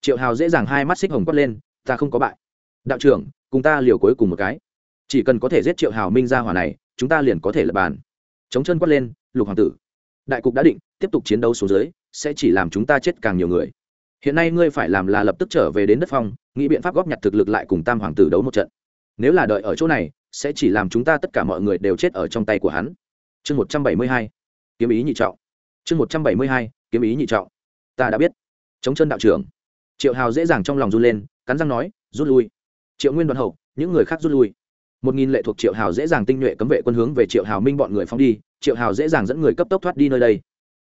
Triệu hào dễ dàng hai mắt xích hồng quất lên, ta không có bại. Đạo trưởng, cùng ta liều cuối cùng một cái chỉ cần có thể giết triệu hào minh ra hỏa này, chúng ta liền có thể lập bàn. Chống chân quất lên, lục hoàng tử, đại cục đã định, tiếp tục chiến đấu xuống dưới, sẽ chỉ làm chúng ta chết càng nhiều người. Hiện nay ngươi phải làm là lập tức trở về đến đất phong, nghĩ biện pháp góp nhặt thực lực lại cùng tam hoàng tử đấu một trận. Nếu là đợi ở chỗ này, sẽ chỉ làm chúng ta tất cả mọi người đều chết ở trong tay của hắn. Chương một trăm bảy mươi hai, kiếm ý nhị trọng. Chương một trăm bảy mươi hai, kiếm ý nhị trọng. Ta đã biết. Chống chân đạo trưởng. Triệu hào dễ dàng trong lòng run lên, cắn răng nói, rút lui. Triệu nguyên đoàn hậu, những người khác rút lui một nghìn lệ thuộc triệu hào dễ dàng tinh nhuệ cấm vệ quân hướng về triệu hào minh bọn người phóng đi triệu hào dễ dàng dẫn người cấp tốc thoát đi nơi đây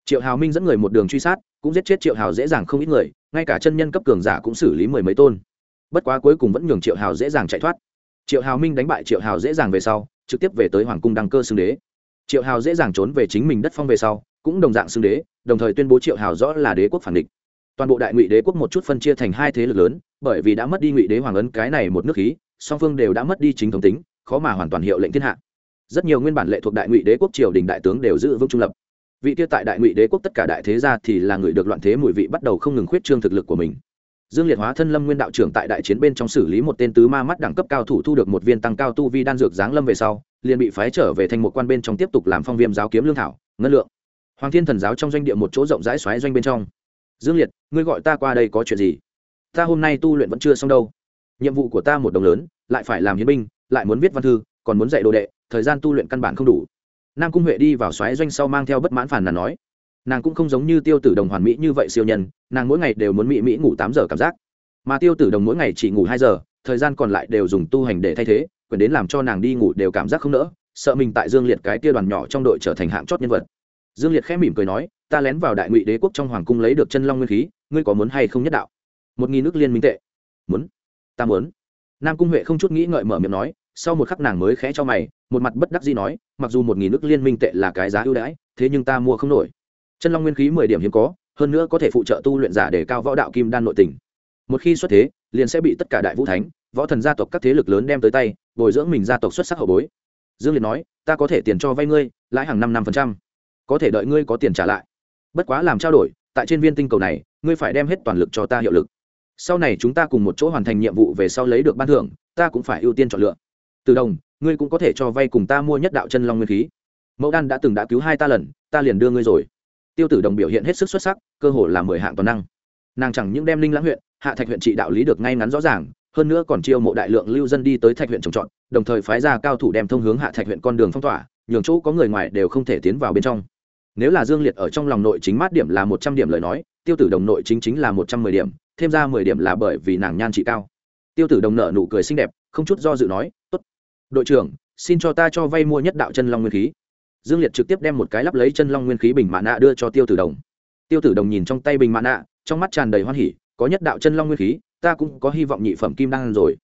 triệu hào minh dẫn người một đường truy sát cũng giết chết triệu hào dễ dàng không ít người ngay cả chân nhân cấp cường giả cũng xử lý mười mấy tôn bất quá cuối cùng vẫn nhường triệu hào dễ dàng chạy thoát triệu hào minh đánh bại triệu hào dễ dàng về sau trực tiếp về tới hoàng cung đăng cơ xưng đế triệu hào dễ dàng trốn về chính mình đất phong về sau cũng đồng dạng xưng đế đồng thời tuyên bố triệu hào rõ là đế quốc phản địch toàn bộ đại ngụy đế quốc một chút phân chia thành hai thế lực lớn bởi vì đã mất đi ngụy đế hoàng ấn cái này một nước khí song phương đều đã mất đi chính thống tính, khó mà hoàn toàn hiệu lệnh thiên hạ. Rất nhiều nguyên bản lệ thuộc đại ngụy đế quốc triều đình đại tướng đều giữ vững trung lập. Vị kia tại đại ngụy đế quốc tất cả đại thế gia thì là người được loạn thế mùi vị bắt đầu không ngừng khuyết trương thực lực của mình. Dương liệt hóa thân lâm nguyên đạo trưởng tại đại chiến bên trong xử lý một tên tứ ma mắt đẳng cấp cao thủ thu được một viên tăng cao tu vi đan dược giáng lâm về sau, liền bị phái trở về thành một quan bên trong tiếp tục làm phong viêm giáo kiếm lương thảo, ngân lượng. Hoàng thiên thần giáo trong doanh địa một chỗ rộng rãi xoáy doanh bên trong. Dương liệt, ngươi gọi ta qua đây có chuyện gì? Ta hôm nay tu luyện vẫn chưa xong đâu nhiệm vụ của ta một đồng lớn, lại phải làm hiến binh, lại muốn viết văn thư, còn muốn dạy đồ đệ, thời gian tu luyện căn bản không đủ. Nam cung huệ đi vào xoáy doanh sau mang theo bất mãn phản là nói. Nàng cũng không giống như tiêu tử đồng hoàn mỹ như vậy siêu nhân, nàng mỗi ngày đều muốn mỹ mỹ ngủ tám giờ cảm giác. Mà tiêu tử đồng mỗi ngày chỉ ngủ hai giờ, thời gian còn lại đều dùng tu hành để thay thế, quyền đến làm cho nàng đi ngủ đều cảm giác không nỡ, sợ mình tại dương liệt cái tia đoàn nhỏ trong đội trở thành hạng chót nhân vật. Dương liệt khẽ mỉm cười nói, ta lén vào đại ngụy đế quốc trong hoàng cung lấy được chân long nguyên khí, ngươi có muốn hay không nhất đạo? Một nghìn nước liên minh tệ. Muốn ta muốn. Nam cung huệ không chút nghĩ ngợi mở miệng nói, sau một khắc nàng mới khẽ cho mày, một mặt bất đắc dĩ nói, mặc dù một nghìn nước liên minh tệ là cái giá ưu đãi, thế nhưng ta mua không nổi. Chân long nguyên khí mười điểm hiếm có, hơn nữa có thể phụ trợ tu luyện giả để cao võ đạo kim đan nội tình. Một khi xuất thế, liền sẽ bị tất cả đại vũ thánh, võ thần gia tộc các thế lực lớn đem tới tay, bồi dưỡng mình gia tộc xuất sắc hậu bối. Dương liệt nói, ta có thể tiền cho vay ngươi, lãi hàng năm năm phần trăm. Có thể đợi ngươi có tiền trả lại. Bất quá làm trao đổi, tại trên viên tinh cầu này, ngươi phải đem hết toàn lực cho ta hiệu lực sau này chúng ta cùng một chỗ hoàn thành nhiệm vụ về sau lấy được ban thưởng, ta cũng phải ưu tiên chọn lựa. Từ đồng, ngươi cũng có thể cho vay cùng ta mua nhất đạo chân long nguyên khí. Mẫu đan đã từng đã cứu hai ta lần, ta liền đưa ngươi rồi. Tiêu tử đồng biểu hiện hết sức xuất sắc, cơ hồ là mười hạng toàn năng. Nàng chẳng những đem linh lãng huyện, hạ thạch huyện trị đạo lý được ngay ngắn rõ ràng, hơn nữa còn chiêu mộ đại lượng lưu dân đi tới thạch huyện trồng trọt, đồng thời phái ra cao thủ đem thông hướng hạ thạch huyện con đường phong tỏa, nhường chỗ có người ngoài đều không thể tiến vào bên trong. Nếu là dương liệt ở trong lòng nội chính mát điểm là một trăm điểm lời nói, tiêu tử đồng nội chính chính là một trăm mười điểm thêm ra mười điểm là bởi vì nàng nhan trị cao. Tiêu tử đồng nợ nụ cười xinh đẹp, không chút do dự nói, tốt. Đội trưởng, xin cho ta cho vay mua nhất đạo chân long nguyên khí. Dương liệt trực tiếp đem một cái lắp lấy chân long nguyên khí bình mạ nạ đưa cho tiêu tử đồng. Tiêu tử đồng nhìn trong tay bình mạ nạ, trong mắt tràn đầy hoan hỉ, có nhất đạo chân long nguyên khí, ta cũng có hy vọng nhị phẩm kim đan rồi.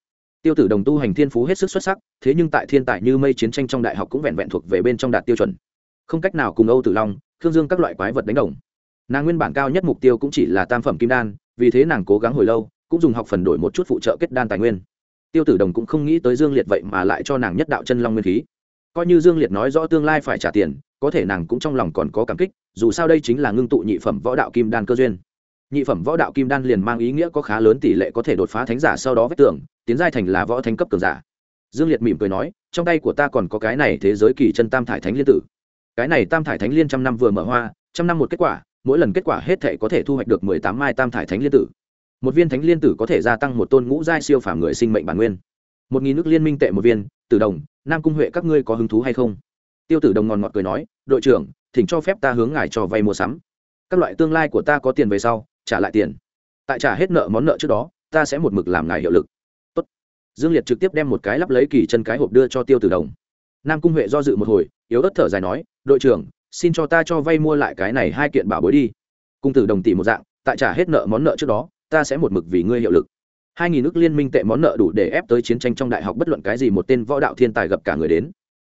Tiêu tử đồng tu hành thiên phú hết sức xuất sắc, thế nhưng tại thiên tài như mây chiến tranh trong đại học cũng vẹn vẹn thuộc về bên trong đạt tiêu chuẩn. Không cách nào cùng âu tử long thương dương các loại quái vật đánh đồng. Nàng nguyên bản cao nhất mục tiêu cũng chỉ là tam phẩm kim đan vì thế nàng cố gắng hồi lâu, cũng dùng học phần đổi một chút phụ trợ kết đan tài nguyên. Tiêu tử đồng cũng không nghĩ tới dương liệt vậy mà lại cho nàng nhất đạo chân long nguyên khí. Coi như dương liệt nói rõ tương lai phải trả tiền, có thể nàng cũng trong lòng còn có cảm kích, dù sao đây chính là ngưng tụ nhị phẩm võ đạo kim đan cơ duyên. Nhị phẩm võ đạo kim đan liền mang ý nghĩa có khá lớn tỷ lệ có thể đột phá thánh giả sau đó vết tưởng, tiến giai thành là võ thánh cấp cường giả. Dương liệt mỉm cười nói, trong tay của ta còn có cái này thế giới kỳ chân tam thải thánh liên tử. Cái này tam thải thánh liên trăm năm vừa mở hoa, trăm năm một kết quả mỗi lần kết quả hết thể có thể thu hoạch được mười tám mai tam thải thánh liên tử. Một viên thánh liên tử có thể gia tăng một tôn ngũ giai siêu phàm người sinh mệnh bản nguyên. Một nghìn nước liên minh tệ một viên, tử đồng, nam cung huệ các ngươi có hứng thú hay không? Tiêu tử đồng ngòn ngọt cười nói, đội trưởng, thỉnh cho phép ta hướng ngài cho vay mua sắm. Các loại tương lai của ta có tiền về sau, trả lại tiền. Tại trả hết nợ món nợ trước đó, ta sẽ một mực làm ngài hiệu lực. Tốt. dương liệt trực tiếp đem một cái lắp lấy kỳ chân cái hộp đưa cho tiêu tử đồng. Nam cung huệ do dự một hồi, yếu ớt thở dài nói, đội trưởng xin cho ta cho vay mua lại cái này hai kiện bảo bối đi. Cung tử đồng tỷ một dạng, tại trả hết nợ món nợ trước đó, ta sẽ một mực vì ngươi hiệu lực. Hai nghìn nước liên minh tệ món nợ đủ để ép tới chiến tranh trong đại học bất luận cái gì một tên võ đạo thiên tài gặp cả người đến.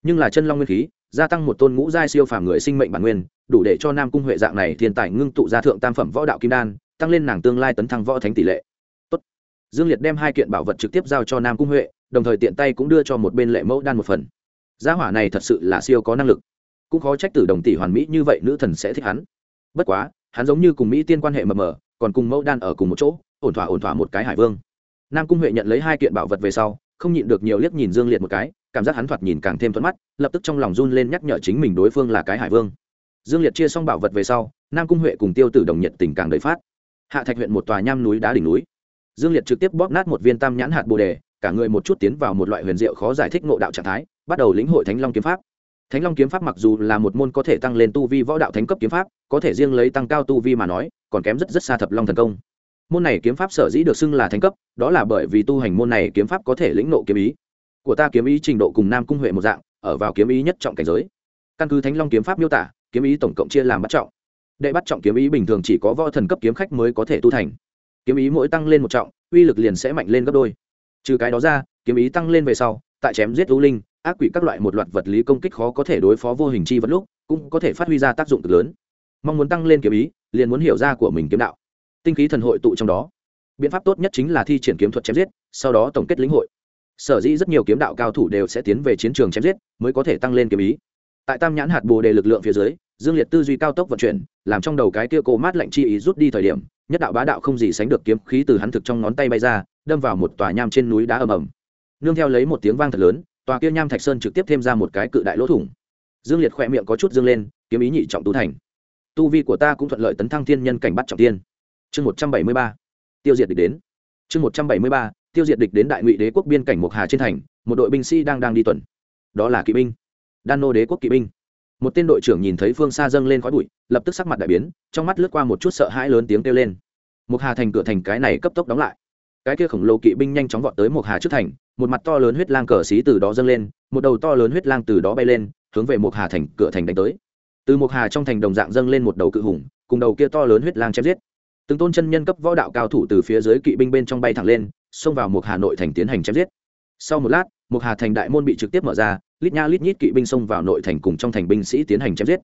Nhưng là chân long nguyên khí, gia tăng một tôn ngũ giai siêu phàm người sinh mệnh bản nguyên, đủ để cho nam cung huệ dạng này thiên tài ngưng tụ ra thượng tam phẩm võ đạo kim đan, tăng lên nàng tương lai tấn thăng võ thánh tỷ lệ. Tốt. dương liệt đem hai kiện bảo vật trực tiếp giao cho nam cung huệ, đồng thời tiện tay cũng đưa cho một bên lệ mẫu đan một phần. Gia hỏa này thật sự là siêu có năng lực cũng khó trách tử đồng tỷ hoàn mỹ như vậy, nữ thần sẽ thích hắn. Bất quá, hắn giống như cùng mỹ tiên quan hệ mờ mờ, còn cùng mẫu đan ở cùng một chỗ, ổn thỏa ổn thỏa một cái hải vương. Nam cung huệ nhận lấy hai kiện bảo vật về sau, không nhịn được nhiều liếc nhìn dương liệt một cái, cảm giác hắn thoạt nhìn càng thêm thuận mắt, lập tức trong lòng run lên nhắc nhở chính mình đối phương là cái hải vương. Dương liệt chia xong bảo vật về sau, nam cung huệ cùng tiêu tử đồng nhiệt tình càng đầy phát. Hạ thạch huyện một tòa nham núi đá đỉnh núi. Dương liệt trực tiếp bóp nát một viên tam nhãn hạt bồ đề, cả người một chút tiến vào một loại huyền diệu khó giải thích ngộ đạo trạng thái, bắt đầu lĩnh hội thánh long kiếm pháp thánh long kiếm pháp mặc dù là một môn có thể tăng lên tu vi võ đạo thánh cấp kiếm pháp, có thể riêng lấy tăng cao tu vi mà nói, còn kém rất rất xa thập long thần công. Môn này kiếm pháp sở dĩ được xưng là thánh cấp, đó là bởi vì tu hành môn này kiếm pháp có thể lĩnh ngộ kiếm ý. Của ta kiếm ý trình độ cùng nam cung huệ một dạng, ở vào kiếm ý nhất trọng cảnh giới. Căn cứ thánh long kiếm pháp miêu tả, kiếm ý tổng cộng chia làm bắt trọng. Đệ bắt trọng kiếm ý bình thường chỉ có võ thần cấp kiếm khách mới có thể tu thành. Kiếm ý mỗi tăng lên một trọng, uy lực liền sẽ mạnh lên gấp đôi. Trừ cái đó ra, kiếm ý tăng lên về sau, tại chém giết u linh ác quỷ các loại một loạt vật lý công kích khó có thể đối phó vô hình chi vật lúc, cũng có thể phát huy ra tác dụng cực lớn. Mong muốn tăng lên kiếm ý, liền muốn hiểu ra của mình kiếm đạo. Tinh khí thần hội tụ trong đó. Biện pháp tốt nhất chính là thi triển kiếm thuật chém giết, sau đó tổng kết lĩnh hội. Sở dĩ rất nhiều kiếm đạo cao thủ đều sẽ tiến về chiến trường chém giết, mới có thể tăng lên kiếm ý. Tại tam nhãn hạt bồ đề lực lượng phía dưới, dương liệt tư duy cao tốc vận chuyển, làm trong đầu cái kia cô mát lạnh chi ý rút đi thời điểm, nhất đạo bá đạo không gì sánh được kiếm khí từ hắn thực trong ngón tay bay ra, đâm vào một tòa nham trên núi đá ầm ầm. Nương theo lấy một tiếng vang thật lớn tòa kia nham thạch sơn trực tiếp thêm ra một cái cự đại lỗ thủng. Dương liệt khỏe miệng có chút dương lên, kiếm ý nhị trọng tu thành. Tu vi của ta cũng thuận lợi tấn thăng thiên nhân cảnh bắt trọng tiên. Chương một trăm bảy mươi ba, tiêu diệt địch đến. Chương một trăm bảy mươi ba, tiêu diệt địch đến đại ngụy đế quốc biên cảnh mộc hà trên thành, một đội binh sĩ đang đang đi tuần. Đó là kỵ binh. Đan nô đế quốc kỵ binh. Một tên đội trưởng nhìn thấy phương xa dâng lên khói bụi, lập tức sắc mặt đại biến, trong mắt lướt qua một chút sợ hãi lớn tiếng kêu lên. Mộc hà thành cửa thành cái này cấp tốc đóng lại cái kia khổng lồ kỵ binh nhanh chóng vọt tới một hà trước thành, một mặt to lớn huyết lang cờ xí từ đó dâng lên, một đầu to lớn huyết lang từ đó bay lên, hướng về một hà thành, cửa thành đánh tới. Từ một hà trong thành đồng dạng dâng lên một đầu cự hùng, cùng đầu kia to lớn huyết lang chém giết. Từng tôn chân nhân cấp võ đạo cao thủ từ phía dưới kỵ binh bên trong bay thẳng lên, xông vào một hà nội thành tiến hành chém giết. Sau một lát một hà thành đại môn bị trực tiếp mở ra, lít nha lít nhít kỵ binh xông vào nội thành cùng trong thành binh sĩ tiến hành chém giết.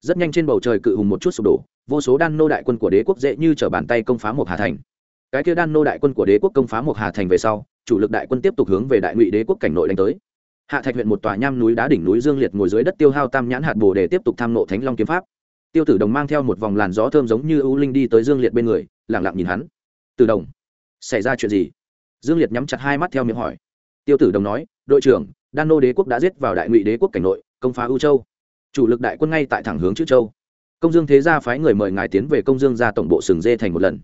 Rất nhanh trên bầu trời cự hùng một chút sụp đổ, vô số đan nô đại quân của đế quốc dễ như t bàn tay công phá một hà thành cái kia đan nô đại quân của đế quốc công phá một hà thành về sau, chủ lực đại quân tiếp tục hướng về đại ngụy đế quốc cảnh nội đánh tới. Hạ thạch huyện một tòa nham núi đá đỉnh núi dương liệt ngồi dưới đất tiêu hao tam nhãn hạt bồ để tiếp tục tham nộ thánh long kiếm pháp. Tiêu tử đồng mang theo một vòng làn gió thơm giống như ưu linh đi tới dương liệt bên người lẳng lặng nhìn hắn. Từ đồng, xảy ra chuyện gì? Dương liệt nhắm chặt hai mắt theo miệng hỏi. Tiêu tử đồng nói, đội trưởng, đan nô đế quốc đã giết vào đại ngụy đế quốc cảnh nội, công phá ưu châu. Chủ lực đại quân ngay tại thẳng hướng chữ châu. Công dương thế gia phái người mời ngài tiến về công dương ra tổng bộ sừng dê thành một lần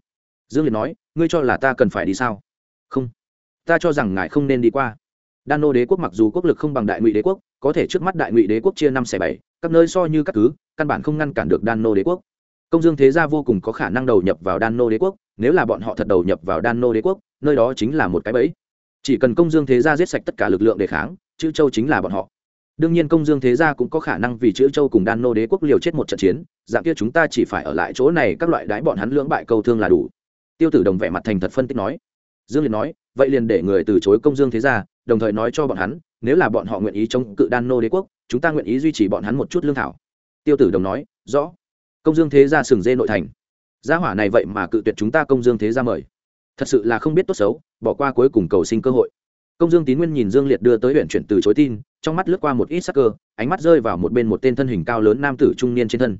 dương liệt nói, ngươi cho là ta cần phải đi sao? Không. Ta cho rằng ngài không nên đi qua. Đan nô đế quốc mặc dù quốc lực không bằng đại ngụy đế quốc, có thể trước mắt đại ngụy đế quốc chia năm xẻ bảy, các nơi so như các cứ, căn bản không ngăn cản được đan nô đế quốc. Công dương thế gia vô cùng có khả năng đầu nhập vào đan nô đế quốc, nếu là bọn họ thật đầu nhập vào đan nô đế quốc, nơi đó chính là một cái bẫy. Chỉ cần công dương thế gia giết sạch tất cả lực lượng đề kháng, chữ châu chính là bọn họ. Đương nhiên công dương thế gia cũng có khả năng vì chữ châu cùng đan nô đế quốc liều chết một trận chiến, dạng kia chúng ta chỉ phải ở lại chỗ này các loại đái bọn hắn lưỡng bại câu thương là đủ tiêu tử đồng vẻ mặt thành thật phân tích nói. Dương liệt nói, vậy liền để người từ chối công dương thế gia, đồng thời nói cho bọn hắn, nếu là bọn họ nguyện ý chống cự đan nô đế quốc, chúng ta nguyện ý duy trì bọn hắn một chút lương thảo. Tiêu tử đồng nói, rõ. Công dương thế gia sừng dê nội thành. Gia hỏa này vậy mà cự tuyệt chúng ta công dương thế gia mời. Thật sự là không biết tốt xấu, bỏ qua cuối cùng cầu sinh cơ hội. Công dương tín nguyên nhìn dương liệt đưa tới huyện chuyển từ chối tin, trong mắt lướt qua một ít sắc cơ, ánh mắt rơi vào một bên một tên thân hình cao lớn nam tử trung niên trên thân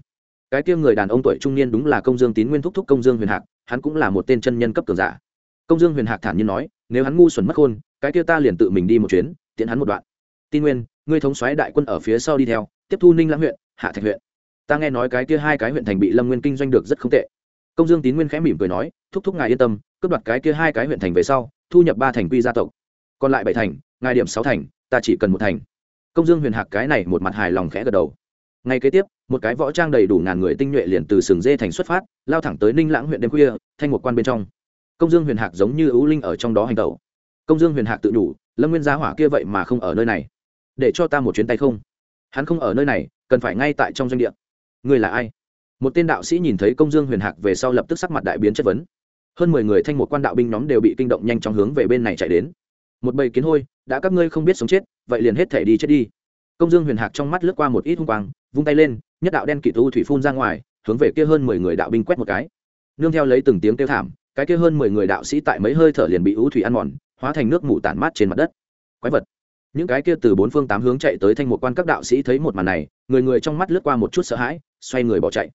cái kia người đàn ông tuổi trung niên đúng là công dương tín nguyên thúc thúc công dương huyền hạc, hắn cũng là một tên chân nhân cấp cường giả. Công dương huyền hạc thản nhiên nói, nếu hắn ngu xuẩn mất khôn, cái kia ta liền tự mình đi một chuyến, tiện hắn một đoạn. Tin nguyên, ngươi thống xoáy đại quân ở phía sau đi theo, tiếp thu ninh lãng huyện, hạ thạch huyện. Ta nghe nói cái kia hai cái huyện thành bị lâm nguyên kinh doanh được rất không tệ. Công dương tín nguyên khẽ mỉm cười nói, thúc thúc ngài yên tâm, cướp đoạt cái kia hai cái huyện thành về sau, thu nhập ba thành quy gia tộc. Còn lại bảy thành, ngài điểm sáu thành, ta chỉ cần một thành. Công dương huyền hạc cái này một mặt hài lòng khẽ gật đầu. Ngay kế tiếp một cái võ trang đầy đủ ngàn người tinh nhuệ liền từ sừng dê thành xuất phát, lao thẳng tới ninh lãng huyện đêm khuya, thanh một quan bên trong. Công dương huyền hạc giống như ưu linh ở trong đó hành tẩu. Công dương huyền hạc tự đủ, lâm nguyên gia hỏa kia vậy mà không ở nơi này. Để cho ta một chuyến tay không? Hắn không ở nơi này, cần phải ngay tại trong doanh địa. Người là ai? Một tên đạo sĩ nhìn thấy công dương huyền hạc về sau lập tức sắc mặt đại biến chất vấn. Hơn mười người thanh một quan đạo binh nhóm đều bị kinh động nhanh chóng hướng về bên này chạy đến. Một bầy kiến hôi, đã các ngươi không biết sống chết, vậy liền hết thể đi chết đi. Công dương huyền hạc trong mắt lướt qua một ít hung quang, vung tay lên nhất đạo đen kịt tu thủy phun ra ngoài, hướng về kia hơn mười người đạo binh quét một cái. Nương theo lấy từng tiếng kêu thảm, cái kia hơn mười người đạo sĩ tại mấy hơi thở liền bị u thủy ăn mòn, hóa thành nước mù tản mát trên mặt đất. Quái vật. Những cái kia từ bốn phương tám hướng chạy tới thanh một quan các đạo sĩ thấy một màn này, người người trong mắt lướt qua một chút sợ hãi, xoay người bỏ chạy.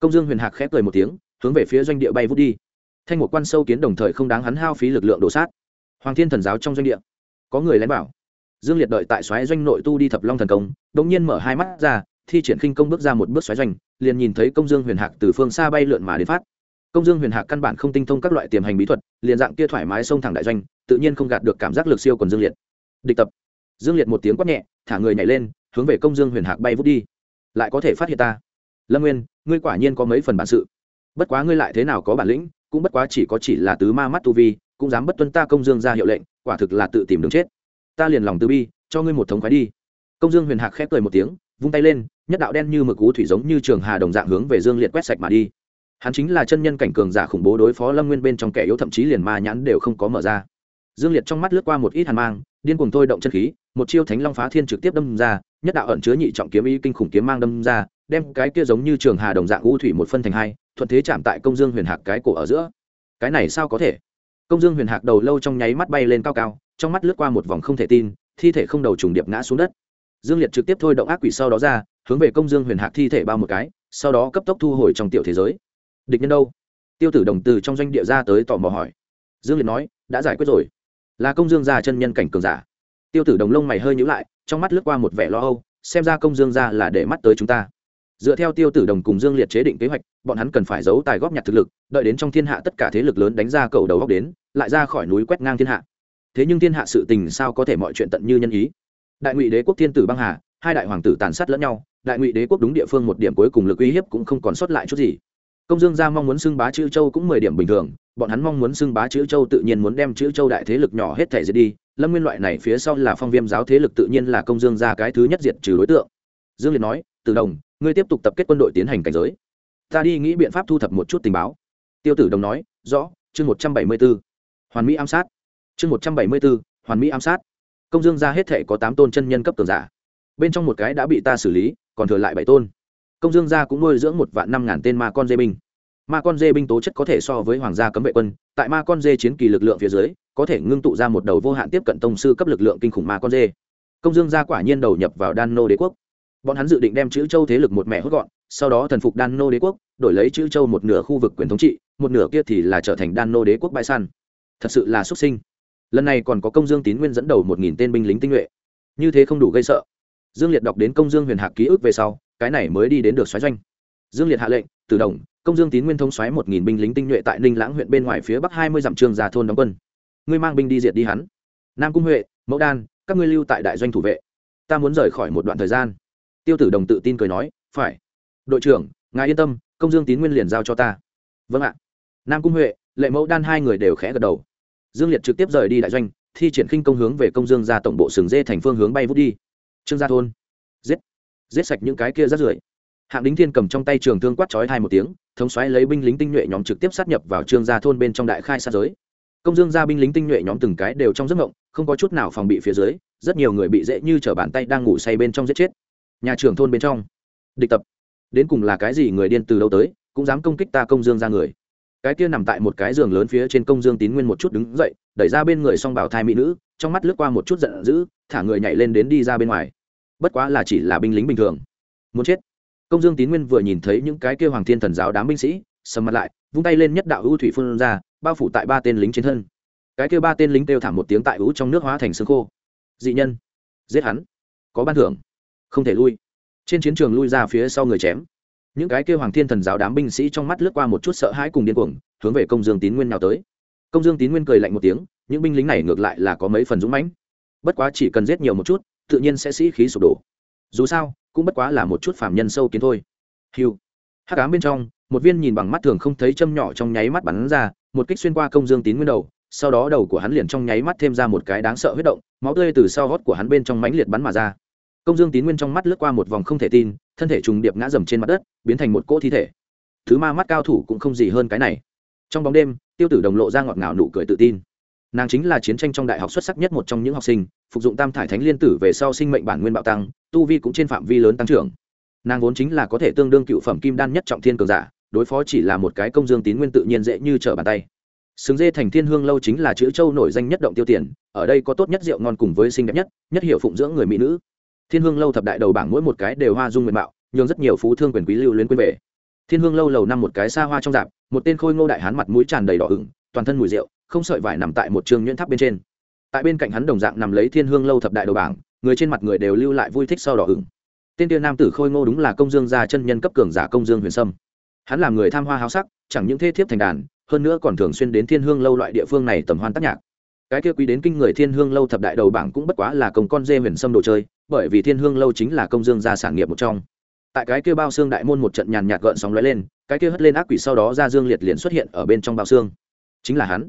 Công dương huyền hạc khép cười một tiếng, hướng về phía doanh địa bay vút đi. Thanh một quan sâu kiến đồng thời không đáng hắn hao phí lực lượng đổ sát. Hoàng thiên thần giáo trong doanh địa. Có người lén bảo. Dương liệt đợi tại xoáy doanh nội tu đi thập long thần công đ ỗ n g nhiên mở hai mắt ra thi triển khinh công bước ra một bước xoáy doanh, liền nhìn thấy công dương huyền hạc từ phương xa bay lượn mà đến phát. Công dương huyền hạc căn bản không tinh thông các loại tiềm hành bí thuật, liền dạng kia thoải mái xông thẳng đại doanh, tự nhiên không gạt được cảm giác lực siêu còn dương liệt. Địch tập. Dương liệt một tiếng quát nhẹ, thả người nhảy lên, hướng về công dương huyền hạc bay vút đi. Lại có thể phát hiện ta. Lâm nguyên, ngươi quả nhiên có mấy phần bản sự. Bất quá ngươi lại thế nào có bản lĩnh, cũng bất quá chỉ có chỉ là tứ ma mắt tu vi, cũng dám bất tuân ta công dương ra hiệu lệnh, quả thực là tự tìm đường chết. Ta liền lòng từ bi, cho ngươi một thống khoái đi. Công dương huyền hạc khép cười một tiếng, vung tay lên nhất đạo đen như mực cú thủy giống như trường hà đồng dạng hướng về dương liệt quét sạch mà đi. Hắn chính là chân nhân cảnh cường giả khủng bố đối phó lâm nguyên bên trong kẻ yếu thậm chí liền ma nhãn đều không có mở ra. Dương liệt trong mắt lướt qua một ít hàn mang, điên cuồng thôi động chân khí, một chiêu thánh long phá thiên trực tiếp đâm ra, nhất đạo ẩn chứa nhị trọng kiếm ý kinh khủng kiếm mang đâm ra, đem cái kia giống như trường hà đồng dạng u thủy một phân thành hai, thuận thế chạm tại công dương huyền hạc cái cổ ở giữa. Cái này sao có thể? Công dương huyền hạc đầu lâu trong nháy mắt bay lên cao cao, trong mắt lướt qua một vòng không thể tin, thi thể không đầu trùng điệp ngã xuống đất. Dương liệt trực tiếp thôi động ác quỷ sau đó ra hướng về công dương huyền hạc thi thể bao một cái, sau đó cấp tốc thu hồi trong tiểu thế giới. Địch nhân đâu? Tiêu tử đồng từ trong doanh địa ra tới tò mò hỏi. Dương liệt nói, đã giải quyết rồi. Là công dương gia chân nhân cảnh cường giả. Tiêu tử đồng lông mày hơi nhữ lại, trong mắt lướt qua một vẻ lo âu, xem ra công dương gia là để mắt tới chúng ta. Dựa theo tiêu tử đồng cùng dương liệt chế định kế hoạch, bọn hắn cần phải giấu tài góp nhặt thực lực, đợi đến trong thiên hạ tất cả thế lực lớn đánh ra cầu đầu góc đến, lại ra khỏi núi quét ngang thiên hạ. Thế nhưng thiên hạ sự tình sao có thể mọi chuyện tận như nhân ý? Đại ngụy đế quốc thiên tử băng hà hai đại hoàng tử tàn sát lẫn nhau, đại ngụy đế quốc đúng địa phương một điểm cuối cùng lực uy hiếp cũng không còn sót lại chút gì. Công dương gia mong muốn xưng bá chữ châu cũng mười điểm bình thường, bọn hắn mong muốn xưng bá chữ châu tự nhiên muốn đem chữ châu đại thế lực nhỏ hết thể diệt đi, lâm nguyên loại này phía sau là phong viêm giáo thế lực tự nhiên là công dương gia cái thứ nhất diệt trừ đối tượng. Dương liệt nói, từ đồng, ngươi tiếp tục tập kết quân đội tiến hành cảnh giới. Ta đi nghĩ biện pháp thu thập một chút tình báo. Tiêu tử đồng nói, rõ, chương một trăm bảy mươi b ố hoàn mỹ ám sát. Chương một trăm bảy mươi b ố hoàn mỹ ám sát. Công dương gia hết thể có tám tôn chân nhân cấp tường giả bên trong một cái đã bị ta xử lý, còn thừa lại bảy tôn. Công dương gia cũng nuôi dưỡng một vạn năm ngàn tên ma con dê binh. Ma con dê binh tố chất có thể so với hoàng gia cấm vệ quân, tại ma con dê chiến kỳ lực lượng phía dưới, có thể ngưng tụ ra một đầu vô hạn tiếp cận tông sư cấp lực lượng kinh khủng ma con dê. Công dương gia quả nhiên đầu nhập vào đan nô đế quốc. Bọn hắn dự định đem chữ châu thế lực một mẹ hút gọn, sau đó thần phục đan nô đế quốc, đổi lấy chữ châu một nửa khu vực quyền thống trị, một nửa kia thì là trở thành đan nô đế quốc bãi săn. Thật sự là xuất sinh. Lần này còn có công dương tín nguyên dẫn đầu một nghìn tên binh lính tinh nhuệ. Như thế không đủ gây sợ dương liệt đọc đến công dương huyền hạc ký ức về sau, cái này mới đi đến được xoáy doanh. Dương liệt hạ lệnh, từ đồng, công dương tín nguyên thông xoáy một nghìn binh lính tinh nhuệ tại ninh lãng huyện bên ngoài phía bắc hai mươi dặm trường già thôn đóng quân. Ngươi mang binh đi diệt đi hắn. Nam cung huệ, mẫu đan, các ngươi lưu tại đại doanh thủ vệ. Ta muốn rời khỏi một đoạn thời gian. Tiêu tử đồng tự tin cười nói, phải. Đội trưởng, ngài yên tâm, công dương tín nguyên liền giao cho ta. Vâng ạ. Nam cung huệ, lệ mẫu đan hai người đều khẽ gật đầu. Dương liệt trực tiếp rời đi đại doanh, thi triển khinh công hướng về công dương ra tổng bộ sừng dê thành phương hướng bay vút đi trương gia thôn. Giết. Giết sạch những cái kia rát rưởi. Hạng đính thiên cầm trong tay trường thương quát chói hai một tiếng, thống xoáy lấy binh lính tinh nhuệ nhóm trực tiếp sát nhập vào trương gia thôn bên trong đại khai sát giới. Công dương gia binh lính tinh nhuệ nhóm từng cái đều trong giấc mộng, không có chút nào phòng bị phía dưới, rất nhiều người bị dễ như t bàn tay đang ngủ say bên trong giết chết. Nhà trưởng thôn bên trong. Địch tập. Đến cùng là cái gì người điên từ đâu tới, cũng dám công kích ta công dương ra người cái kia nằm tại một cái giường lớn phía trên công dương tín nguyên một chút đứng dậy, đẩy ra bên người s o n g bảo thai mỹ nữ, trong mắt lướt qua một chút giận dữ, thả người nhảy lên đến đi ra bên ngoài. Bất quá là chỉ là binh lính bình thường. Muốn chết. Công dương tín nguyên vừa nhìn thấy những cái kia hoàng thiên thần giáo đám binh sĩ, sầm mặt lại, vung tay lên nhất đạo u thủy phương ra, bao phủ tại ba tên lính trên thân. Cái kia ba tên lính kêu thảm một tiếng tại ưu trong nước hóa thành xương khô. Dị nhân. Giết hắn. Có ban thưởng. Không thể lui. Trên chiến trường lui ra phía sau người chém những cái kêu hoàng thiên thần giáo đám binh sĩ trong mắt lướt qua một chút sợ hãi cùng điên cuồng, hướng về công dương tín nguyên nào tới. Công dương tín nguyên cười lạnh một tiếng, những binh lính này ngược lại là có mấy phần dũng mãnh. Bất quá chỉ cần giết nhiều một chút, tự nhiên sẽ sĩ khí sụp đổ. Dù sao, cũng bất quá là một chút phạm nhân sâu kiến thôi. Hiu hắc ám bên trong, một viên nhìn bằng mắt thường không thấy châm nhỏ trong nháy mắt bắn ra, một kích xuyên qua công dương tín nguyên đầu, sau đó đầu của hắn liền trong nháy mắt thêm ra một cái đáng sợ huyết động, máu tươi từ sau gót của hắn bên trong mãnh liệt bắn mà ra công dương tín nguyên trong mắt lướt qua một vòng không thể tin, thân thể trùng điệp ngã dầm trên mặt đất, biến thành một cỗ thi thể. Thứ ma mắt cao thủ cũng không gì hơn cái này. Trong bóng đêm, tiêu tử đồng lộ ra ngọt ngào nụ cười tự tin. Nàng chính là chiến tranh trong đại học xuất sắc nhất một trong những học sinh, phục dụng tam thải thánh liên tử về sau sinh mệnh bản nguyên bạo tăng, tu vi cũng trên phạm vi lớn tăng trưởng. Nàng vốn chính là có thể tương đương cựu phẩm kim đan nhất trọng thiên cường giả, đối phó chỉ là một cái công dương tín nguyên tự nhiên dễ như trở bàn tay. Sừng dê thành thiên hương lâu chính là chữ châu nổi danh nhất động tiêu tiền, ở đây có tốt nhất rượu ngon cùng với xinh đẹp nhất nhất hiệu phụng dưỡng người mỹ nữ thiên hương lâu thập đại đầu bảng mỗi một cái đều hoa dung nguyện mạo, nhường rất nhiều phú thương quyền quý lưu luyến quên về. Thiên hương lâu lầu năm một cái xa hoa trong dạp, một tên khôi ngô đại hán mặt mũi tràn đầy đỏ ửng, toàn thân mùi rượu, không sợi vải nằm tại một trường nhuyễn tháp bên trên. Tại bên cạnh hắn đồng dạng nằm lấy thiên hương lâu thập đại đầu bảng, người trên mặt người đều lưu lại vui thích sau đỏ ửng. Tên tiên nam tử khôi ngô đúng là công dương gia chân nhân cấp cường giả công dương huyền sâm. Hắn là người tham hoa háo sắc, chẳng những thế thiếp thành đàn, hơn nữa còn thường xuyên đến thiên hương lâu loại địa phương này tầm hoan tác nhạc cái kia quý đến kinh người thiên hương lâu thập đại đầu bảng cũng bất quá là công con dê huyền sâm đồ chơi, bởi vì thiên hương lâu chính là công dương gia sản nghiệp một trong. Tại cái kia bao xương đại môn một trận nhàn nhạt gợn sóng lóe lên, cái kia hất lên ác quỷ sau đó ra dương liệt liền xuất hiện ở bên trong bao xương. Chính là hắn.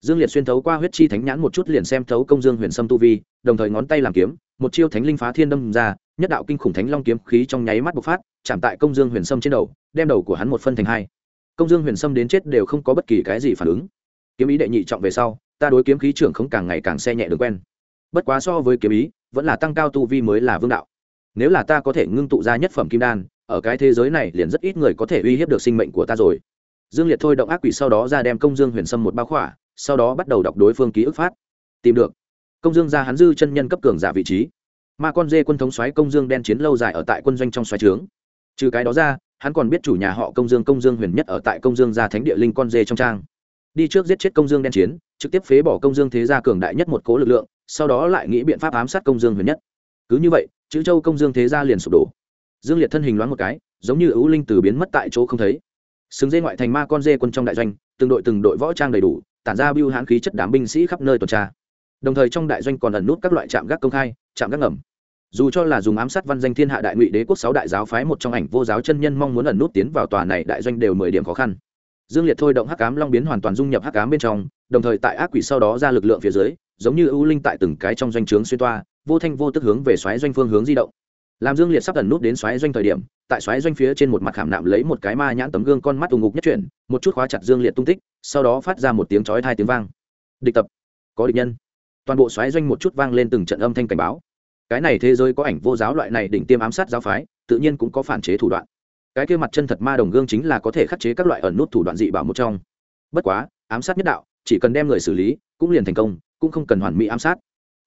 Dương liệt xuyên thấu qua huyết chi thánh nhãn một chút liền xem thấu công dương huyền sâm tu vi, đồng thời ngón tay làm kiếm, một chiêu thánh linh phá thiên đâm ra, nhất đạo kinh khủng thánh long kiếm khí trong nháy mắt bộc phát, chạm tại công dương huyền sâm trên đầu, đem đầu của hắn một phân thành hai. Công dương huyền sâm đến chết đều không có bất kỳ cái gì phản ứng. Kiếm ý đệ nhị trọng về sau ta đối kiếm khí trưởng không càng ngày càng xe nhẹ đường quen. Bất quá so với kiếm ý, vẫn là tăng cao tu vi mới là vương đạo. Nếu là ta có thể ngưng tụ ra nhất phẩm kim đan, ở cái thế giới này liền rất ít người có thể uy hiếp được sinh mệnh của ta rồi. Dương liệt thôi động ác quỷ sau đó ra đem công dương huyền sâm một bao khỏa, sau đó bắt đầu đọc đối phương ký ức phát. Tìm được. Công dương ra hắn dư chân nhân cấp cường giả vị trí. Mà con dê quân thống xoáy công dương đen chiến lâu dài ở tại quân doanh trong xoáy trướng. Trừ cái đó ra, hắn còn biết chủ nhà họ công dương công dương huyền nhất ở tại công dương gia thánh địa linh con dê trong trang đi trước giết chết công dương đen chiến, trực tiếp phế bỏ công dương thế gia cường đại nhất một cố lực lượng, sau đó lại nghĩ biện pháp ám sát công dương huyền nhất. Cứ như vậy, chữ châu công dương thế gia liền sụp đổ. Dương liệt thân hình loáng một cái, giống như ưu linh từ biến mất tại chỗ không thấy. Xứng dê ngoại thành ma con dê quân trong đại doanh, từng đội từng đội võ trang đầy đủ, tản ra biêu hãn khí chất đám binh sĩ khắp nơi tuần tra. Đồng thời trong đại doanh còn ẩn nút các loại trạm gác công khai, trạm gác ngầm. Dù cho là dùng ám sát văn danh thiên hạ đại ngụy đế quốc sáu đại giáo phái một trong ảnh vô giáo chân nhân mong muốn ẩn nút tiến vào tòa này đại doanh đều mười điểm khó khăn dương liệt thôi động hắc cám long biến hoàn toàn dung nhập hắc cám bên trong, đồng thời tại ác quỷ sau đó ra lực lượng phía dưới, giống như ưu linh tại từng cái trong doanh trướng xuyên toa, vô thanh vô tức hướng về xoáy doanh phương hướng di động. Làm dương liệt sắp tần nút đến xoáy doanh thời điểm, tại xoáy doanh phía trên một mặt khảm nạm lấy một cái ma nhãn tấm gương con mắt ù ngục nhất chuyển, một chút khóa chặt dương liệt tung tích, sau đó phát ra một tiếng chói thai tiếng vang. Địch tập. Có địch nhân. Toàn bộ xoáy doanh một chút vang lên từng trận âm thanh cảnh báo. Cái này thế giới có ảnh vô giáo loại này đỉnh tiêm ám sát giáo phái, tự nhiên cũng có phản chế thủ đoạn cái kia mặt chân thật ma đồng gương chính là có thể khắc chế các loại ẩn nút thủ đoạn dị bảo một trong. Bất quá, ám sát nhất đạo, chỉ cần đem người xử lý, cũng liền thành công, cũng không cần hoàn mỹ ám sát.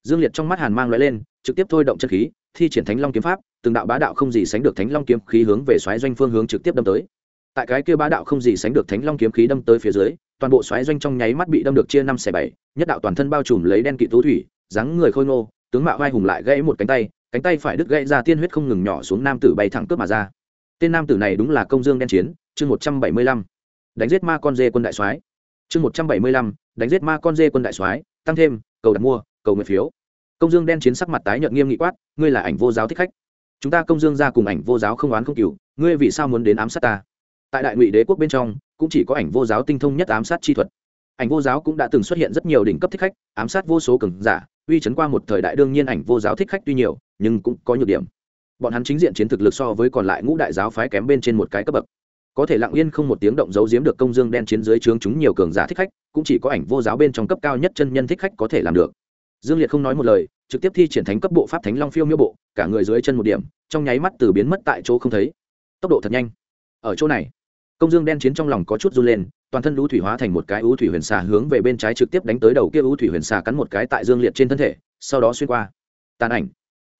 Dương liệt trong mắt hàn mang loại lên, trực tiếp thôi động chân khí, thi triển thánh long kiếm pháp, từng đạo bá đạo không gì sánh được thánh long kiếm khí hướng về xoáy doanh phương hướng trực tiếp đâm tới. Tại cái kia bá đạo không gì sánh được thánh long kiếm khí đâm tới phía dưới, toàn bộ xoáy doanh trong nháy mắt bị đâm được chia năm xẻ bảy, nhất đạo toàn thân bao trùm lấy đen kỵ tú thủy, dáng người khôi ngô, tướng mạo vai hùng lại gãy một cánh tay cánh tay phải đứt gãy ra tiên huyết không ngừng nhỏ xuống nam tử bay thẳng cướp mà ra tên nam tử này đúng là công dương đen chiến, chương một trăm bảy mươi lăm. Đánh giết ma con dê quân đại soái. Chương một trăm bảy mươi lăm, đánh giết ma con dê quân đại soái, tăng thêm, cầu đặt mua, cầu nguyện phiếu. Công dương đen chiến sắc mặt tái nhợt nghiêm nghị quát, ngươi là ảnh vô giáo thích khách. Chúng ta công dương ra cùng ảnh vô giáo không oán không cừu, ngươi vì sao muốn đến ám sát ta? Tại đại ngụy đế quốc bên trong, cũng chỉ có ảnh vô giáo tinh thông nhất ám sát chi thuật. Ảnh vô giáo cũng đã từng xuất hiện rất nhiều đỉnh cấp thích khách, ám sát vô số cường giả, uy chấn qua một thời đại đương nhiên ảnh vô giáo thích khách tuy nhiều, nhưng cũng có nhược điểm bọn hắn chính diện chiến thực lực so với còn lại ngũ đại giáo phái kém bên trên một cái cấp bậc. Có thể lặng yên không một tiếng động giấu giếm được công dương đen chiến dưới trướng chúng nhiều cường giả thích khách, cũng chỉ có ảnh vô giáo bên trong cấp cao nhất chân nhân thích khách có thể làm được. Dương liệt không nói một lời, trực tiếp thi triển thánh cấp bộ pháp thánh long phiêu miêu bộ, cả người dưới chân một điểm, trong nháy mắt từ biến mất tại chỗ không thấy. Tốc độ thật nhanh. Ở chỗ này, công dương đen chiến trong lòng có chút run lên, toàn thân lũ thủy hóa thành một cái ưu thủy huyền xà hướng về bên trái trực tiếp đánh tới đầu kia ưu thủy huyền xà cắn một cái tại dương liệt trên thân thể, sau đó xuyên qua. Tàn ảnh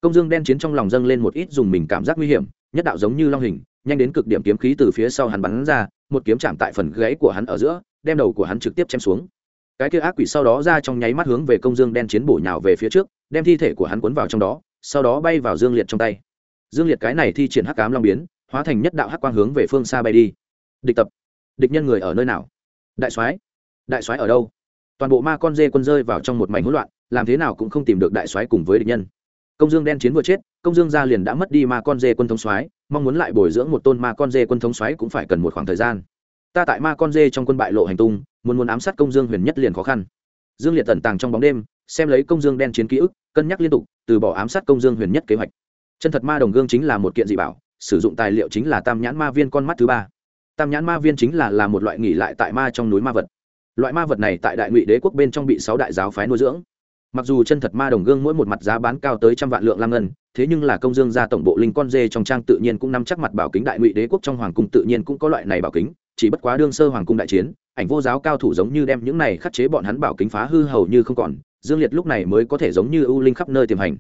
công dương đen chiến trong lòng dâng lên một ít dùng mình cảm giác nguy hiểm, nhất đạo giống như long hình, nhanh đến cực điểm kiếm khí từ phía sau hắn bắn ra, một kiếm chạm tại phần gáy của hắn ở giữa, đem đầu của hắn trực tiếp chém xuống. Cái kia ác quỷ sau đó ra trong nháy mắt hướng về công dương đen chiến bổ nhào về phía trước, đem thi thể của hắn cuốn vào trong đó, sau đó bay vào dương liệt trong tay. Dương liệt cái này thi triển hắc cám long biến, hóa thành nhất đạo hắc quang hướng về phương xa bay đi. Địch tập. Địch nhân người ở nơi nào? Đại soái. Đại soái ở đâu? Toàn bộ ma con dê quân rơi vào trong một mảnh hỗn loạn, làm thế nào cũng không tìm được đại soái cùng với địch nhân công dương đen chiến vừa chết, công dương gia liền đã mất đi ma con dê quân thống soái, mong muốn lại bồi dưỡng một tôn ma con dê quân thống soái cũng phải cần một khoảng thời gian. Ta tại ma con dê trong quân bại lộ hành tung, muốn muốn ám sát công dương huyền nhất liền khó khăn. Dương liệt tẩn tàng trong bóng đêm, xem lấy công dương đen chiến ký ức, cân nhắc liên tục, từ bỏ ám sát công dương huyền nhất kế hoạch. Chân thật ma đồng gương chính là một kiện dị bảo, sử dụng tài liệu chính là tam nhãn ma viên con mắt thứ ba. Tam nhãn ma viên chính là là một loại nghỉ lại tại ma trong núi ma vật. Loại ma vật này tại đại ngụy đế quốc bên trong bị sáu đại giáo phái nuôi dưỡng mặc dù chân thật ma đồng gương mỗi một mặt giá bán cao tới trăm vạn lượng lam ngân, thế nhưng là công dương gia tổng bộ linh con dê trong trang tự nhiên cũng nắm chắc mặt bảo kính đại ngụy đế quốc trong hoàng cung tự nhiên cũng có loại này bảo kính, chỉ bất quá đương sơ hoàng cung đại chiến, ảnh vô giáo cao thủ giống như đem những này khắc chế bọn hắn bảo kính phá hư hầu như không còn, dương liệt lúc này mới có thể giống như ưu linh khắp nơi tiềm hành.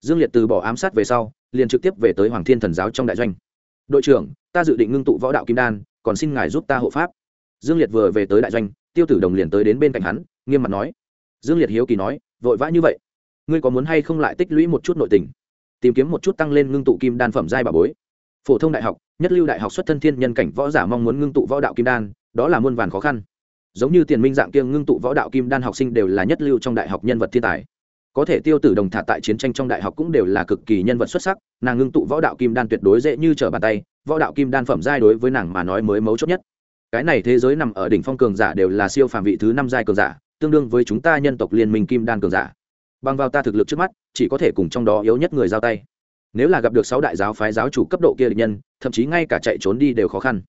Dương liệt từ bỏ ám sát về sau, liền trực tiếp về tới hoàng thiên thần giáo trong đại doanh. Đội trưởng, ta dự định ngưng tụ võ đạo kim đan, còn xin ngài giúp ta hộ pháp. Dương liệt vừa về tới đại doanh, tiêu tử đồng liền tới đến bên cạnh hắn, nghiêm mặt nói. Dương liệt hiếu kỳ nói vội vã như vậy. Ngươi có muốn hay không lại tích lũy một chút nội tình? Tìm kiếm một chút tăng lên ngưng tụ kim đan phẩm giai bà bối. Phổ thông đại học, nhất lưu đại học xuất thân thiên nhân cảnh võ giả mong muốn ngưng tụ võ đạo kim đan, đó là muôn vàn khó khăn. Giống như tiền minh dạng kiêng ngưng tụ võ đạo kim đan học sinh đều là nhất lưu trong đại học nhân vật thiên tài. Có thể tiêu tử đồng thả tại chiến tranh trong đại học cũng đều là cực kỳ nhân vật xuất sắc, nàng ngưng tụ võ đạo kim đan tuyệt đối dễ như trở bàn tay, võ đạo kim đan phẩm giai đối với nàng mà nói mới mấu chốt nhất. Cái này thế giới nằm ở đỉnh phong cường giả đều là siêu phàm vị thứ năm giai cường giả tương đương với chúng ta nhân tộc liên minh kim đan cường giả. Bằng vào ta thực lực trước mắt, chỉ có thể cùng trong đó yếu nhất người giao tay. Nếu là gặp được sáu đại giáo phái giáo chủ cấp độ kia địch nhân, thậm chí ngay cả chạy trốn đi đều khó khăn.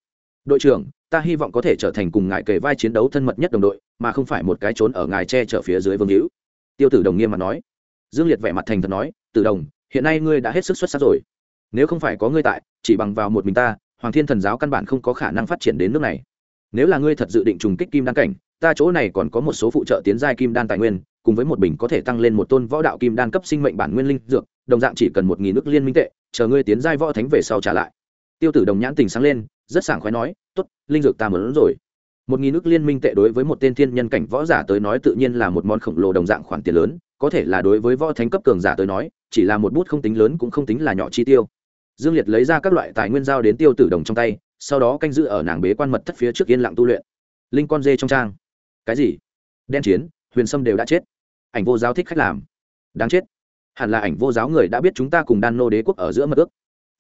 Đội trưởng, ta hy vọng có thể trở thành cùng ngài kề vai chiến đấu thân mật nhất đồng đội, mà không phải một cái trốn ở ngài che chở phía dưới vương hữu. Tiêu tử đồng nghiêm mặt nói. Dương liệt vẻ mặt thành thật nói, tử đồng, hiện nay ngươi đã hết sức xuất sắc rồi. Nếu không phải có ngươi tại, chỉ bằng vào một mình ta, hoàng thiên thần giáo căn bản không có khả năng phát triển đến nước này. Nếu là ngươi thật dự định trùng kích kim đan cảnh ta chỗ này còn có một số phụ trợ tiến giai kim đan tài nguyên, cùng với một bình có thể tăng lên một tôn võ đạo kim đan cấp sinh mệnh bản nguyên linh dược, đồng dạng chỉ cần một nghìn nước liên minh tệ, chờ ngươi tiến giai võ thánh về sau trả lại. Tiêu tử đồng nhãn tình sáng lên, rất sảng khoái nói, tốt, linh dược ta muốn rồi. Một nghìn nước liên minh tệ đối với một tên thiên nhân cảnh võ giả tới nói tự nhiên là một món khổng lồ đồng dạng khoản tiền lớn, có thể là đối với võ thánh cấp cường giả tới nói, chỉ là một bút không tính lớn cũng không tính là nhỏ chi tiêu. Dương liệt lấy ra các loại tài nguyên giao đến tiêu tử đồng trong tay, sau đó canh giữ ở nàng bế quan mật thất phía trước yên lặng tu luyện. Linh con dê trong trang cái gì? Đen chiến, huyền sâm đều đã chết. Ảnh vô giáo thích khách làm. Đáng chết. Hẳn là ảnh vô giáo người đã biết chúng ta cùng đan nô đế quốc ở giữa mật ước.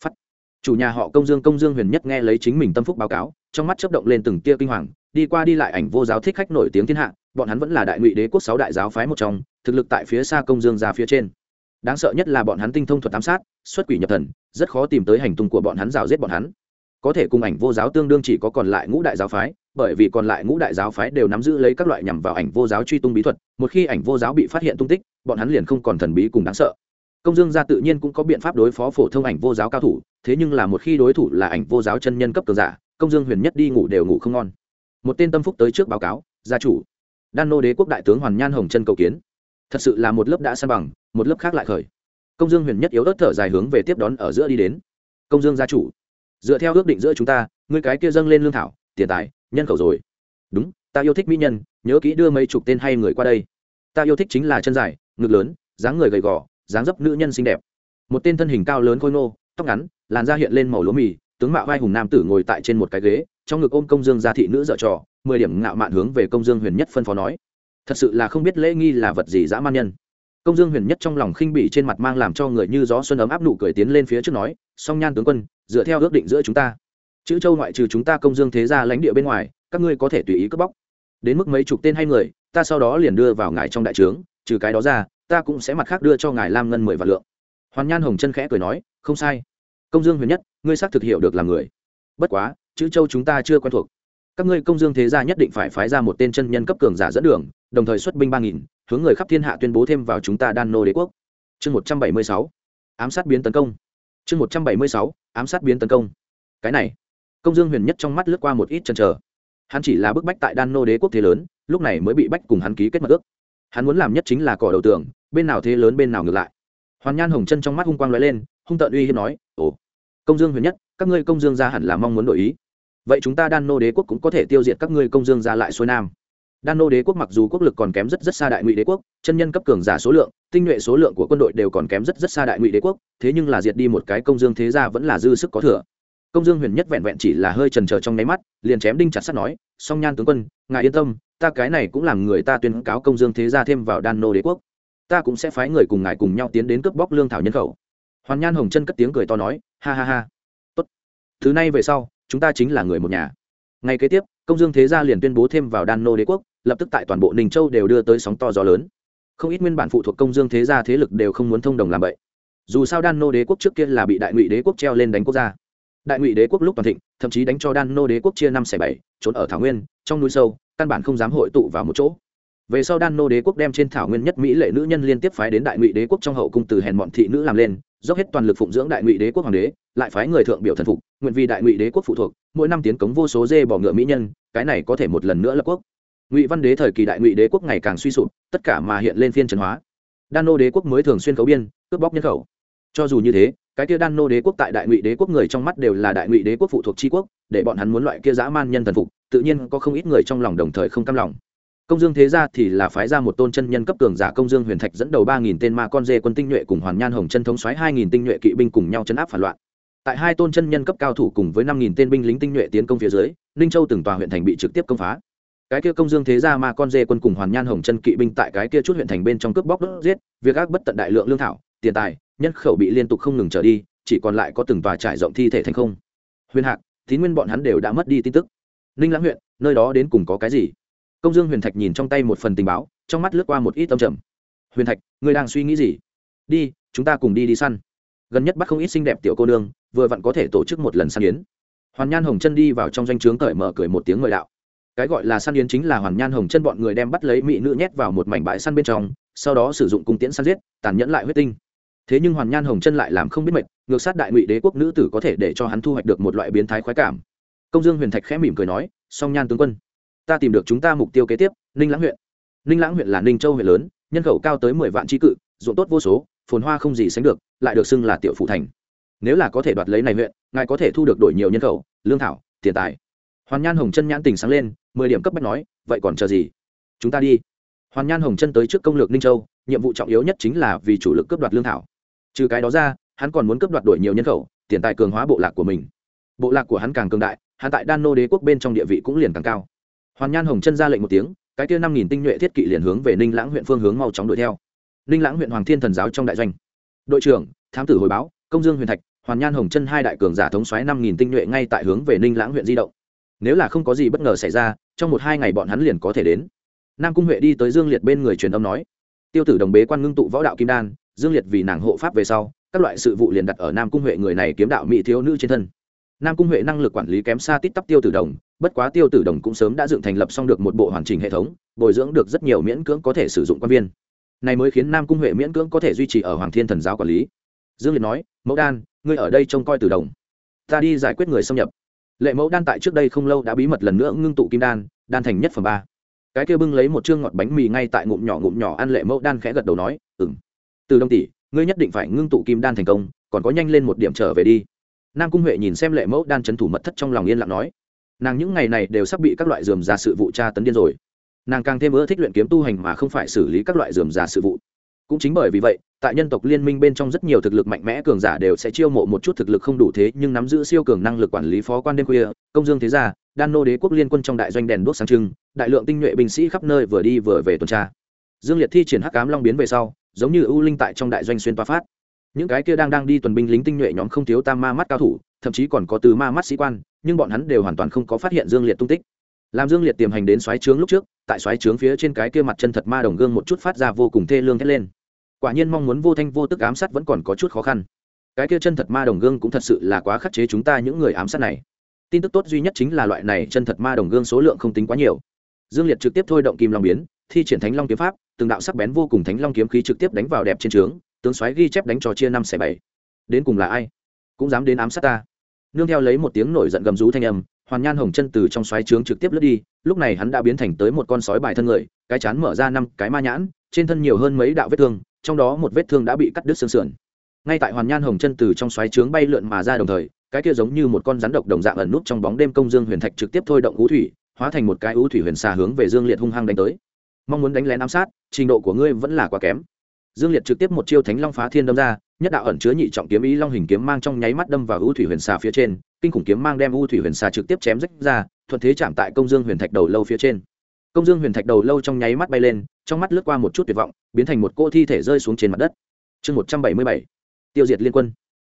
Phắt chủ nhà họ công dương công dương huyền nhất nghe lấy chính mình tâm phúc báo cáo, trong mắt chấp động lên từng tia kinh hoàng, đi qua đi lại ảnh vô giáo thích khách nổi tiếng thiên hạ, bọn hắn vẫn là đại ngụy đế quốc sáu đại giáo phái một trong, thực lực tại phía xa công dương ra phía trên. Đáng sợ nhất là bọn hắn tinh thông thuật ám sát, xuất quỷ nhập thần, rất khó tìm tới hành tung của bọn hắn rào giết bọn hắn có thể cùng ảnh vô giáo tương đương chỉ có còn lại ngũ đại giáo phái, bởi vì còn lại ngũ đại giáo phái đều nắm giữ lấy các loại nhằm vào ảnh vô giáo truy tung bí thuật, một khi ảnh vô giáo bị phát hiện tung tích, bọn hắn liền không còn thần bí cùng đáng sợ. Công dương gia tự nhiên cũng có biện pháp đối phó phổ thông ảnh vô giáo cao thủ, thế nhưng là một khi đối thủ là ảnh vô giáo chân nhân cấp cường giả, công dương huyền nhất đi ngủ đều ngủ không ngon. Một tên tâm phúc tới trước báo cáo, gia chủ. Đan nô đế quốc đại tướng hoàn nhan hồng chân cầu kiến. Thật sự là một lớp đã san bằng, một lớp khác lại khởi. Công dương huyền nhất yếu ớt thở dài hướng về tiếp đón ở giữa đi đến. Công dương gia chủ dựa theo ước định giữa chúng ta, ngươi cái kia dâng lên lương thảo, tiền tài, nhân khẩu rồi. Đúng, ta yêu thích mỹ nhân, nhớ kỹ đưa mấy chục tên hay người qua đây. Ta yêu thích chính là chân dài, ngực lớn, dáng người gầy gò, dáng dấp nữ nhân xinh đẹp. Một tên thân hình cao lớn khôi ngô, tóc ngắn, làn da hiện lên màu lúa mì, tướng mạo vai hùng nam tử ngồi tại trên một cái ghế, trong ngực ôm công dương gia thị nữ dợ trò, mười điểm ngạo mạn hướng về công dương huyền nhất phân phó nói. Thật sự là không biết lễ nghi là vật gì dã man nhân. Công dương huyền nhất trong lòng khinh bỉ trên mặt mang làm cho người như gió xuân ấm áp nụ cười tiến lên phía trước nói, song nhan tướng quân dựa theo ước định giữa chúng ta. Chữ châu ngoại trừ chúng ta công dương thế gia lãnh địa bên ngoài, các ngươi có thể tùy ý cướp bóc. Đến mức mấy chục tên hay người, ta sau đó liền đưa vào ngài trong đại trướng, trừ cái đó ra, ta cũng sẽ mặt khác đưa cho ngài lam ngân mười vạn lượng. Hoàn nhan hồng chân khẽ cười nói, không sai. Công dương huyền nhất, ngươi xác thực hiểu được làm người. Bất quá, chữ châu chúng ta chưa quen thuộc. Các ngươi công dương thế gia nhất định phải phái ra một tên chân nhân cấp cường giả dẫn đường, đồng thời xuất binh ba nghìn, hướng người khắp thiên hạ tuyên bố thêm vào chúng ta đan nô đế quốc. Chương một trăm bảy mươi sáu. Ám sát biến tấn công. Chương một trăm bảy mươi sáu ám sát biến tấn công. Cái này, công dương huyền nhất trong mắt lướt qua một ít chân chờ. Hắn chỉ là bức bách tại đan nô đế quốc thế lớn, lúc này mới bị bách cùng hắn ký kết mật ước. Hắn muốn làm nhất chính là cỏ đầu tường, bên nào thế lớn bên nào ngược lại. Hoàn nhan hồng chân trong mắt hung quang l ó e lên, hung tợn uy hiếp nói, ồ, công dương huyền nhất, các ngươi công dương ra hẳn là mong muốn đổi ý. Vậy chúng ta đan nô đế quốc cũng có thể tiêu diệt các ngươi công dương ra lại xuôi nam đan nô đế quốc mặc dù quốc lực còn kém rất rất xa đại ngụy đế quốc, chân nhân cấp cường giả số lượng, tinh nhuệ số lượng của quân đội đều còn kém rất rất xa đại ngụy đế quốc, thế nhưng là diệt đi một cái công dương thế gia vẫn là dư sức có thừa. Công dương huyền nhất vẹn vẹn chỉ là hơi trần trờ trong nháy mắt, liền chém đinh chặt sắt nói, song nhan tướng quân, ngài yên tâm, ta cái này cũng làm người ta tuyên cáo công dương thế gia thêm vào đan nô đế quốc. Ta cũng sẽ phái người cùng ngài cùng nhau tiến đến cướp bóc lương thảo nhân khẩu. Hoàn nhan hồng chân cất tiếng cười to nói, ha ha ha. Tốt. Thứ này về sau, chúng ta chính là người một nhà. Ngày kế tiếp, công dương thế gia liền tuyên bố thêm vào đan nô đế quốc lập tức tại toàn bộ ninh châu đều đưa tới sóng to gió lớn. Không ít nguyên bản phụ thuộc công dương thế gia thế lực đều không muốn thông đồng làm vậy. Dù sao đan nô đế quốc trước kia là bị đại ngụy đế quốc treo lên đánh quốc gia. Đại ngụy đế quốc lúc toàn thịnh, thậm chí đánh cho đan nô đế quốc chia năm xẻ bảy, trốn ở thảo nguyên, trong núi sâu, căn bản không dám hội tụ vào một chỗ. Về sau đan nô đế quốc đem trên thảo nguyên nhất mỹ lệ nữ nhân liên tiếp phái đến đại ngụy đế quốc trong hậu cung từ hèn bọn thị nữ làm lên, dốc hết toàn lực phụng dưỡng đại ngụy đế quốc hoàng đế, lại phái người thượng biểu thần phục, nguyện vì đại ngụy đế quốc phụ thuộc, mỗi năm tiến cống vô số dê bỏ ngựa mỹ nhân, cái này có thể một lần nữa lập quốc ngụy văn đế thời kỳ đại ngụy đế quốc ngày càng suy sụp, tất cả mà hiện lên phiên trần hóa. Đan nô đế quốc mới thường xuyên cấu biên, cướp bóc nhân khẩu. Cho dù như thế, cái kia đan nô đế quốc tại đại ngụy đế quốc người trong mắt đều là đại ngụy đế quốc phụ thuộc tri quốc, để bọn hắn muốn loại kia dã man nhân thần phục, tự nhiên có không ít người trong lòng đồng thời không cam lòng. Công dương thế gia thì là phái ra một tôn chân nhân cấp cường giả công dương huyền thạch dẫn đầu ba nghìn tên ma con dê quân tinh nhuệ cùng hoàn nhan hồng chân thống xoáy hai nghìn tinh nhuệ kỵ binh cùng nhau chấn áp phản loạn. Tại hai tôn chân nhân cấp cao thủ cùng với năm nghìn tên binh lính tinh nhuệ tiến công phía dưới, ninh châu từng tòa huyện thành bị trực tiếp công phá cái kia công dương thế gia ma con dê quân cùng hoàn nhan hồng chân kỵ binh tại cái kia chút huyện thành bên trong cướp bóc đốt giết, việc ác bất tận đại lượng lương thảo, tiền tài, nhân khẩu bị liên tục không ngừng trở đi, chỉ còn lại có từng tòa trải rộng thi thể thành không. Huyền hạc, tín nguyên bọn hắn đều đã mất đi tin tức. Ninh lãng huyện, nơi đó đến cùng có cái gì? Công dương huyền thạch nhìn trong tay một phần tình báo, trong mắt lướt qua một ít tâm trầm. Huyền thạch, ngươi đang suy nghĩ gì? Đi, chúng ta cùng đi đi săn. Gần nhất bắt không ít xinh đẹp tiểu cô nương, vừa vặn có thể tổ chức một lần săn yến. Hoàn nhan hồng chân đi vào trong danh o chướng cởi mở cười một tiếng ngợi đạo cái gọi là săn yến chính là hoàn nhan hồng chân bọn người đem bắt lấy mỹ nữ nhét vào một mảnh bãi săn bên trong, sau đó sử dụng cung tiễn săn giết, tàn nhẫn lại huyết tinh. Thế nhưng hoàn nhan hồng chân lại làm không biết mệt, ngược sát đại ngụy đế quốc nữ tử có thể để cho hắn thu hoạch được một loại biến thái khoái cảm. Công dương huyền thạch khẽ mỉm cười nói, song nhan tướng quân, ta tìm được chúng ta mục tiêu kế tiếp, ninh lãng huyện. Ninh lãng huyện là ninh châu huyện lớn, nhân khẩu cao tới mười vạn tri cự, ruộng tốt vô số, phồn hoa không gì sánh được, lại được xưng là tiểu phụ thành. Nếu là có thể đoạt lấy này huyện, ngài có thể thu được đổi nhiều nhân khẩu, lương thảo, tiền tài hoàn nhan hồng chân nhãn tình sáng lên, mười điểm cấp bách nói, vậy còn chờ gì? Chúng ta đi. Hoàn nhan hồng chân tới trước công lược ninh châu, nhiệm vụ trọng yếu nhất chính là vì chủ lực cướp đoạt lương thảo. Trừ cái đó ra, hắn còn muốn cướp đoạt đổi nhiều nhân khẩu, tiền tài cường hóa bộ lạc của mình. Bộ lạc của hắn càng cường đại, hắn tại đan nô đế quốc bên trong địa vị cũng liền càng cao. Hoàn nhan hồng chân ra lệnh một tiếng, cái kia năm nghìn tinh nhuệ thiết kỵ liền hướng về ninh lãng huyện phương hướng mau chóng đuổi theo. Ninh lãng huyện hoàng thiên thần giáo trong đại doanh. Đội trưởng, thám tử hồi báo, công dương huyền thạch, hoàn nhan hồng chân hai đại cường giả thống xoáy năm nghìn tinh nhuệ ngay tại hướng về ninh lãng huyện di động nếu là không có gì bất ngờ xảy ra, trong một hai ngày bọn hắn liền có thể đến. Nam cung huệ đi tới dương liệt bên người truyền âm nói, tiêu tử đồng bế quan ngưng tụ võ đạo kim đan, dương liệt vì nàng hộ pháp về sau, các loại sự vụ liền đặt ở nam cung huệ người này kiếm đạo mỹ thiếu nữ trên thân. Nam cung huệ năng lực quản lý kém xa tít tắp tiêu tử đồng, bất quá tiêu tử đồng cũng sớm đã dựng thành lập xong được một bộ hoàn chỉnh hệ thống, bồi dưỡng được rất nhiều miễn cưỡng có thể sử dụng quan viên. Này mới khiến nam cung huệ miễn cưỡng có thể duy trì ở hoàng thiên thần giáo quản lý. Dương liệt nói, mẫu đan, ngươi ở đây trông coi tử đồng. Ta đi giải quyết người xâm nhập lệ mẫu đan tại trước đây không lâu đã bí mật lần nữa ngưng tụ kim đan đan thành nhất phần ba. Cái kia bưng lấy một chương ngọt bánh mì ngay tại ngụm nhỏ ngụm nhỏ ăn lệ mẫu đan khẽ gật đầu nói ừng từ đông tỷ, ngươi nhất định phải ngưng tụ kim đan thành công, còn có nhanh lên một điểm trở về đi. Nam cung huệ nhìn xem lệ mẫu đan c h ấ n thủ mật thất trong lòng yên lặng nói, nàng những ngày này đều sắp bị các loại dườm ra sự vụ tra tấn điên rồi. Nàng càng thêm ưa thích luyện kiếm tu hành mà không phải xử lý các loại dườm ra sự vụ cũng chính bởi vì vậy, tại nhân tộc liên minh bên trong rất nhiều thực lực mạnh mẽ cường giả đều sẽ chiêu mộ một chút thực lực không đủ thế, nhưng nắm giữ siêu cường năng lực quản lý phó quan đêm khuya, công dương thế gia, đan nô đế quốc liên quân trong đại doanh đèn đuốc sáng trưng, đại lượng tinh nhuệ binh sĩ khắp nơi vừa đi vừa về tuần tra. Dương liệt thi triển hắc cám long biến về sau, giống như ưu linh tại trong đại doanh xuyên toa phát. Những cái kia đang đang đi tuần binh lính tinh nhuệ nhóm không thiếu tam ma mắt cao thủ, thậm chí còn có từ ma mắt sĩ quan, nhưng bọn hắn đều hoàn toàn không có phát hiện dương liệt tung tích làm dương liệt tiềm hành đến xoáy trướng lúc trước, tại xoáy trướng phía trên cái kia mặt chân thật ma đồng gương một chút phát ra vô cùng thê lương thét lên. Quả nhiên mong muốn vô thanh vô tức ám sát vẫn còn có chút khó khăn. Cái kia chân thật ma đồng gương cũng thật sự là quá khắc chế chúng ta những người ám sát này. Tin tức tốt duy nhất chính là loại này chân thật ma đồng gương số lượng không tính quá nhiều. Dương liệt trực tiếp thôi động kim long biến, thi triển thánh long kiếm pháp, từng đạo sắc bén vô cùng thánh long kiếm khí trực tiếp đánh vào đẹp trên trướng, tướng xoáy ghi chép đánh trò chia năm xẻ bảy. Đến cùng là ai? Cũng dám đến ám sát ta. Nương theo lấy một tiếng nổi giận gầm rú thanh âm hoàn nhan hồng chân từ trong xoáy trướng trực tiếp lướt đi, lúc này hắn đã biến thành tới một con sói bài thân người, cái chán mở ra năm cái ma nhãn, trên thân nhiều hơn mấy đạo vết thương, trong đó một vết thương đã bị cắt đứt xương sườn. Ngay tại hoàn nhan hồng chân từ trong xoáy trướng bay lượn mà ra đồng thời, cái kia giống như một con rắn độc đồng dạng ẩn nút trong bóng đêm công dương huyền thạch trực tiếp thôi động ú thủy, hóa thành một cái ú thủy huyền xà hướng về dương liệt hung hăng đánh tới. Mong muốn đánh lén ám sát, trình độ của ngươi vẫn là quá kém. Dương liệt trực tiếp một chiêu thánh long phá thiên đâm ra nhất đạo ẩn chứa nhị trọng kiếm ý long hình kiếm mang trong nháy mắt đâm vào u thủy huyền xà phía trên, kinh khủng kiếm mang đem u thủy huyền xà trực tiếp chém rách ra, thuận thế chạm tại công dương huyền thạch đầu lâu phía trên. Công dương huyền thạch đầu lâu trong nháy mắt bay lên, trong mắt lướt qua một chút tuyệt vọng, biến thành một cô thi thể rơi xuống trên mặt đất. Chương một trăm bảy mươi bảy, tiêu diệt liên quân.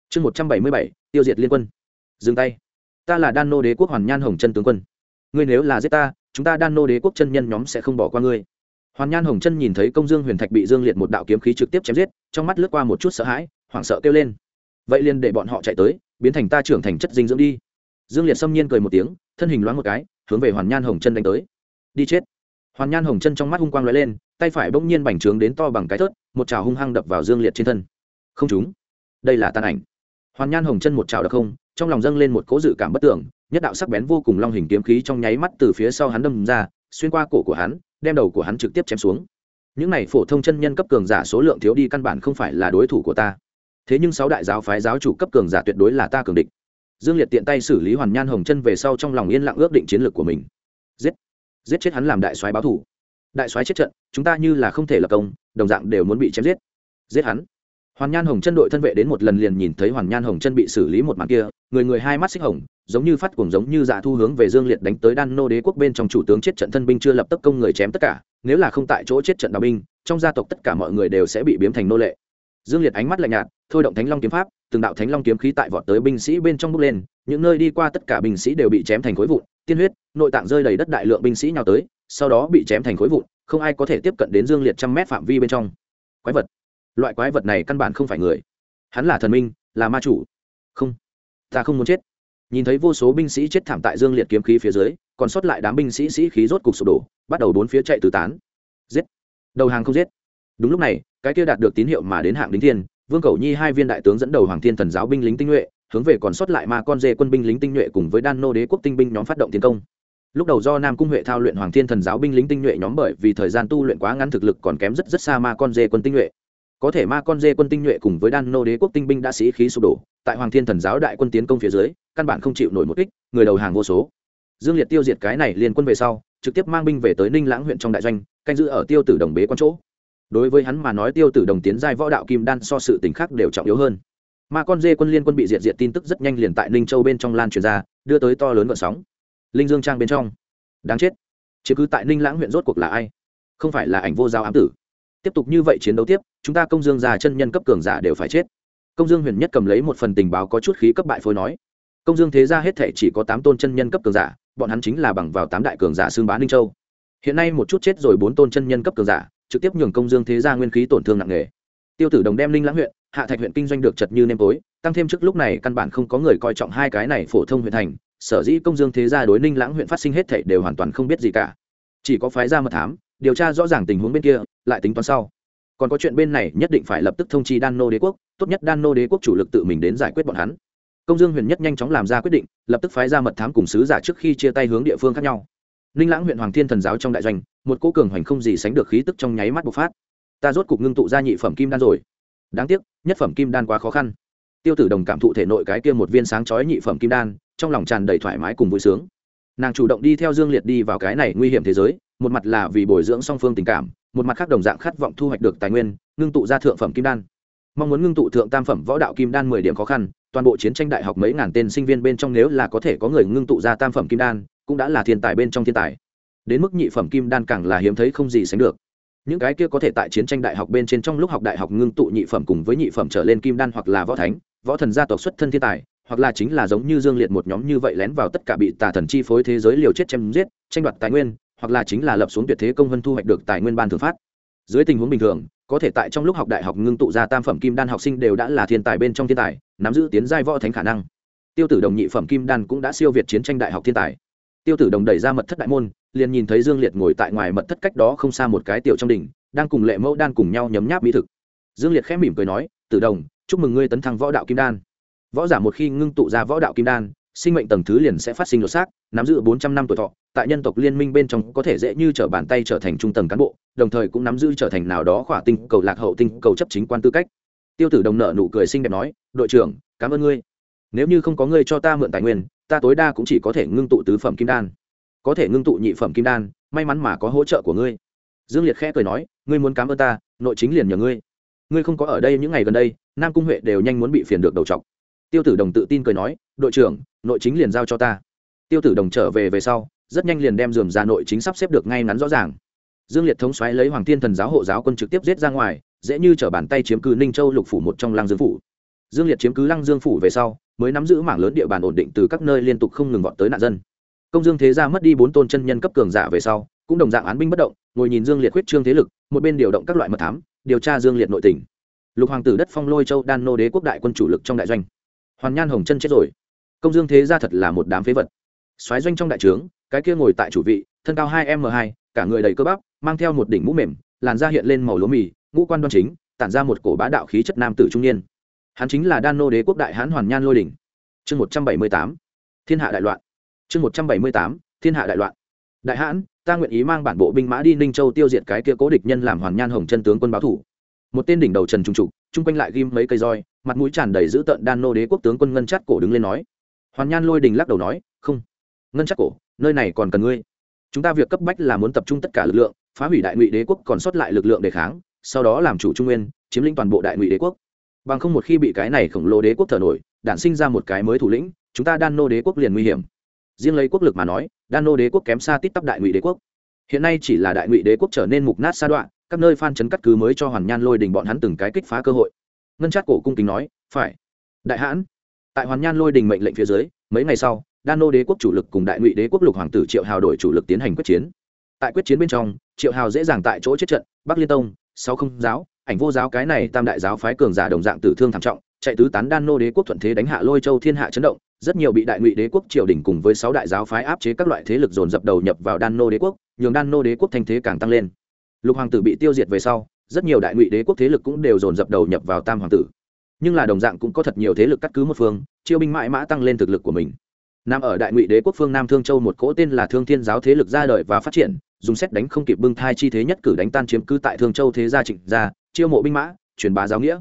Chương một trăm bảy mươi bảy, tiêu diệt liên quân. Dừng tay. Ta là đan nô đế quốc hoàn nhan hồng chân tướng quân. Ngươi nếu là giết ta, chúng ta đan nô đế quốc chân nhân nhóm sẽ không bỏ qua ngươi hoàn nhan hồng chân nhìn thấy công dương huyền thạch bị dương liệt một đạo kiếm khí trực tiếp chém giết, trong mắt lướt qua một chút sợ hãi, hoảng sợ kêu lên. Vậy liền để bọn họ chạy tới, biến thành ta trưởng thành chất dinh dưỡng đi. Dương liệt xâm nhiên cười một tiếng, thân hình loáng một cái, hướng về hoàn nhan hồng chân đánh tới. Đi chết. Hoàn nhan hồng chân trong mắt hung quang lóe lên, tay phải bỗng nhiên bành trướng đến to bằng cái thớt, một trào hung hăng đập vào dương liệt trên thân. Không chúng đây là tàn ảnh. Hoàn nhan hồng chân một trào đập không, trong lòng dâng lên một cố dự cảm bất tưởng, nhất đạo sắc bén vô cùng long hình kiếm khí trong nháy mắt từ phía sau hắn đâm ra xuyên qua cổ của hắn, đem đầu của hắn trực tiếp chém xuống. Những này phổ thông chân nhân cấp cường giả số lượng thiếu đi căn bản không phải là đối thủ của ta. Thế nhưng sáu đại giáo phái giáo chủ cấp cường giả tuyệt đối là ta cường địch. Dương liệt tiện tay xử lý hoàn nhan hồng chân về sau trong lòng yên lặng ước định chiến lược của mình. Giết! Giết chết hắn làm đại soái báo thủ. Đại soái chết trận, chúng ta như là không thể lập công, đồng dạng đều muốn bị chém giết. Giết hắn! Hoàn nhan hồng chân đội thân vệ đến một lần liền nhìn thấy hoàn nhan hồng chân bị xử lý một màn kia, người người hai mắt xích hồng, giống như phát cuồng giống như dạ thu hướng về dương liệt đánh tới đan nô đế quốc bên trong chủ tướng chết trận thân binh chưa lập tức công người chém tất cả, nếu là không tại chỗ chết trận đào binh, trong gia tộc tất cả mọi người đều sẽ bị biếm thành nô lệ. Dương liệt ánh mắt lạnh nhạt, thôi động thánh long kiếm pháp, từng đạo thánh long kiếm khí tại vọt tới binh sĩ bên trong bước lên, những nơi đi qua tất cả binh sĩ đều bị chém thành khối vụn, tiên huyết, nội tạng rơi đầy đất đại lượng binh sĩ nhào tới, sau đó bị chém thành khối vụn, không ai có thể tiếp cận đến dương liệt trăm mét phạm vi bên trong. Quái vật loại quái vật này căn bản không phải người. Hắn là thần minh, là ma chủ. Không, ta không muốn chết. Nhìn thấy vô số binh sĩ chết thảm tại dương liệt kiếm khí phía dưới, còn sót lại đám binh sĩ sĩ khí rốt cục sụp đổ, bắt đầu bốn phía chạy tứ tán. Giết! Đầu hàng không giết! Đúng lúc này, cái kia đạt được tín hiệu mà đến hạng đính thiên, vương cầu nhi hai viên đại tướng dẫn đầu hoàng thiên thần giáo binh lính tinh nhuệ, hướng về còn sót lại ma con dê quân binh lính tinh nhuệ cùng với đan nô đế quốc tinh binh nhóm phát động tiến công. Lúc đầu do nam cung huệ thao luyện hoàng thiên thần giáo binh lính tinh nhuệ nhóm bởi vì thời gian tu luyện quá ngắn thực lực còn kém rất rất xa ma con dê quân tinh nhuệ có thể ma con dê quân tinh nhuệ cùng với đan nô đế quốc tinh binh đã sĩ khí sụp đổ, tại hoàng thiên thần giáo đại quân tiến công phía dưới, căn bản không chịu nổi một kích, người đầu hàng vô số. Dương liệt tiêu diệt cái này liền quân về sau, trực tiếp mang binh về tới ninh lãng huyện trong đại doanh, canh giữ ở tiêu tử đồng bế quan chỗ. Đối với hắn mà nói, tiêu tử đồng tiến giai võ đạo kim đan so sự tình khác đều trọng yếu hơn. Mà con dê quân liên quân bị diệt diệt tin tức rất nhanh liền tại ninh châu bên trong lan truyền ra, đưa tới to lớn vận sóng. Linh dương trang bên trong. Đáng chết. Chứ cứ tại ninh lãng huyện rốt cuộc là ai? Không phải là ảnh vô giao ám tử tiếp tục như vậy chiến đấu tiếp, chúng ta công dương già chân nhân cấp cường giả đều phải chết. Công dương huyền nhất cầm lấy một phần tình báo có chút khí cấp bại phối nói. Công dương thế gia hết thể chỉ có tám tôn chân nhân cấp cường giả, bọn hắn chính là bằng vào tám đại cường giả xương bá ninh châu. Hiện nay một chút chết rồi bốn tôn chân nhân cấp cường giả, trực tiếp nhường công dương thế gia nguyên khí tổn thương nặng nề. Tiêu tử đồng đem linh lãng huyện, hạ thạch huyện kinh doanh được chật như nêm tối, tăng thêm trước lúc này căn bản không có người coi trọng hai cái này phổ thông huyện thành, sở dĩ công dương thế gia đối ninh lãng huyện phát sinh hết thảy đều hoàn toàn không biết gì cả. Chỉ có phái ra mật thám điều tra rõ ràng tình huống bên kia, lại tính toán sau. Còn có chuyện bên này nhất định phải lập tức thông chi đan nô đế quốc, tốt nhất đan nô đế quốc chủ lực tự mình đến giải quyết bọn hắn. Công dương huyền nhất nhanh chóng làm ra quyết định, lập tức phái ra mật thám cùng sứ giả trước khi chia tay hướng địa phương khác nhau. Ninh lãng huyện hoàng thiên thần giáo trong đại doanh, một cô cường hoành không gì sánh được khí tức trong nháy mắt bộc phát. Ta rốt cục ngưng tụ ra nhị phẩm kim đan rồi. Đáng tiếc, nhất phẩm kim đan quá khó khăn. Tiêu tử đồng cảm thụ thể nội cái kia một viên sáng chói nhị phẩm kim đan, trong lòng tràn đầy thoải mái cùng vui sướng. Nàng chủ động đi theo dương liệt đi vào cái này nguy hiểm thế giới một mặt là vì bồi dưỡng song phương tình cảm, một mặt khác đồng dạng khát vọng thu hoạch được tài nguyên, ngưng tụ ra thượng phẩm kim đan. Mong muốn ngưng tụ thượng tam phẩm võ đạo kim đan mười điểm khó khăn, toàn bộ chiến tranh đại học mấy ngàn tên sinh viên bên trong nếu là có thể có người ngưng tụ ra tam phẩm kim đan, cũng đã là thiên tài bên trong thiên tài. Đến mức nhị phẩm kim đan càng là hiếm thấy không gì sánh được. Những cái kia có thể tại chiến tranh đại học bên trên trong lúc học đại học ngưng tụ nhị phẩm cùng với nhị phẩm trở lên kim đan hoặc là võ thánh, võ thần gia tộc xuất thân thiên tài, hoặc là chính là giống như dương liệt một nhóm như vậy lén vào tất cả bị tà thần chi phối thế giới liều chết chém giết, tranh đoạt tài nguyên hoặc là chính là lập xuống tuyệt thế công hơn thu hoạch được tài nguyên ban thường phát. Dưới tình huống bình thường, có thể tại trong lúc học đại học ngưng tụ ra tam phẩm kim đan học sinh đều đã là thiên tài bên trong thiên tài, nắm giữ tiến giai võ thánh khả năng. Tiêu tử đồng nhị phẩm kim đan cũng đã siêu việt chiến tranh đại học thiên tài. Tiêu tử đồng đẩy ra mật thất đại môn, liền nhìn thấy dương liệt ngồi tại ngoài mật thất cách đó không xa một cái tiểu trong đỉnh, đang cùng lệ mẫu đan cùng nhau nhấm nháp mỹ thực. Dương liệt khẽ mỉm cười nói, tử đồng, chúc mừng ngươi tấn thăng võ đạo kim đan. Võ giả một khi ngưng tụ ra võ đạo kim đan sinh mệnh tầng thứ liền sẽ phát sinh đột xác, nắm giữ bốn trăm năm tuổi thọ, tại nhân tộc liên minh bên trong có thể dễ như trở bàn tay trở thành trung tầng cán bộ, đồng thời cũng nắm giữ trở thành nào đó khỏa tinh cầu lạc hậu tinh cầu chấp chính quan tư cách. Tiêu tử đồng nợ nụ cười xinh đẹp nói, đội trưởng, cảm ơn ngươi. Nếu như không có ngươi cho ta mượn tài nguyên, ta tối đa cũng chỉ có thể ngưng tụ tứ phẩm kim đan. Có thể ngưng tụ nhị phẩm kim đan, may mắn mà có hỗ trợ của ngươi. Dương liệt khẽ cười nói, ngươi muốn cảm ơn ta, nội chính liền nhờ ngươi. Ngươi không có ở đây những ngày gần đây, nam cung huệ đều nhanh muốn bị phiền được đầu trọc tiêu tử đồng tự tin cười nói, đội trưởng, nội chính liền giao cho ta. Tiêu tử đồng trở về về sau, rất nhanh liền đem dườm ra nội chính sắp xếp được ngay ngắn rõ ràng. Dương liệt thống xoáy lấy hoàng thiên thần giáo hộ giáo quân trực tiếp giết ra ngoài, dễ như t bàn tay chiếm cứ ninh châu lục phủ một trong lăng dương phủ. Dương liệt chiếm cứ lăng dương phủ về sau, mới nắm giữ mảng lớn địa bàn ổn định từ các nơi liên tục không ngừng gọn tới nạn dân. Công dương thế gia mất đi bốn tôn chân nhân cấp cường giả về sau, cũng đồng dạng án binh bất động, ngồi nhìn dương liệt khuyết trương thế lực, một bên điều động các loại mật thám, điều tra dương liệt nội tỉnh lục hoàng tử đất phong lôi châu đan nô đế quốc đại quân chủ lực trong đại doanh hoàn nhan hồng chân chết rồi. Công dương thế gia thật là một đám phế vật. Xoáy doanh trong đại trướng, cái kia ngồi tại chủ vị, thân cao hai m hai, cả người đầy cơ bắp, mang theo một đỉnh mũ mềm, làn da hiện lên màu lúa mì, ngũ quan đoan chính, tản ra một cổ bá đạo khí chất nam tử trung niên. Hắn chính là đan nô đế quốc đại hán hoàn nhan lôi đỉnh. Chương một trăm bảy mươi tám, thiên hạ đại loạn. Chương một trăm bảy mươi tám, thiên hạ đại loạn. Đại hãn ta nguyện ý mang bản bộ binh mã đi ninh châu tiêu diệt cái kia cố địch nhân làm hoàn nhan hồng chân tướng quân báo thủ. Một tên đỉnh đầu trần trung trục chung quanh lại ghim mấy cây roi, mặt mũi tràn đầy dữ tợn đan nô đế quốc tướng quân ngân chát cổ đứng lên nói. Hoàn nhan lôi đình lắc đầu nói, không, ngân chát cổ, nơi này còn cần ngươi. Chúng ta việc cấp bách là muốn tập trung tất cả lực lượng, phá hủy đại ngụy đế quốc còn sót lại lực lượng đề kháng, sau đó làm chủ trung nguyên, chiếm lĩnh toàn bộ đại ngụy đế quốc. Bằng không một khi bị cái này khổng lồ đế quốc thở nổi, đản sinh ra một cái mới thủ lĩnh, chúng ta đan nô đế quốc liền nguy hiểm. Riêng lấy quốc lực mà nói, đan nô đế quốc kém xa tít tắp đại ngụy đế quốc. Hiện nay chỉ là đại ngụy đế quốc trở nên mục nát sa đoạn các nơi phan chấn cắt cứ mới cho hoàn nhan lôi đình bọn hắn từng cái kích phá cơ hội. Ngân chát cổ cung kính nói, phải. Đại hãn. Tại hoàn nhan lôi đình mệnh lệnh phía dưới, mấy ngày sau đan nô đế quốc chủ lực cùng đại ngụy đế quốc lục hoàng tử triệu hào đổi chủ lực tiến hành quyết chiến. Tại quyết chiến bên trong, triệu hào dễ dàng tại chỗ chết trận, bắc liên tông sau không giáo, ảnh vô giáo cái này tam đại giáo phái cường giả đồng dạng tử thương thảm trọng, chạy tứ tán đan nô đế quốc thuận thế đánh hạ lôi châu thiên hạ chấn động, rất nhiều bị đại ngụy đế quốc triều đình cùng với sáu đại giáo phái áp chế các loại thế lực dồn dập đầu nhập vào đan nô đế quốc, nhường đan nô đế quốc thanh thế càng tăng lên lục hoàng tử bị tiêu diệt về sau, rất nhiều đại ngụy đế quốc thế lực cũng đều dồn dập đầu nhập vào tam hoàng tử. Nhưng là đồng dạng cũng có thật nhiều thế lực cắt cứ một phương, chiêu binh mãi mã tăng lên thực lực của mình. Nằm ở đại ngụy đế quốc phương nam thương châu một cỗ tên là thương thiên giáo thế lực ra đời và phát triển, dùng xét đánh không kịp bưng thai chi thế nhất cử đánh tan chiếm cứ tại thương châu thế gia trịnh gia, chiêu mộ binh mã, truyền bá giáo nghĩa.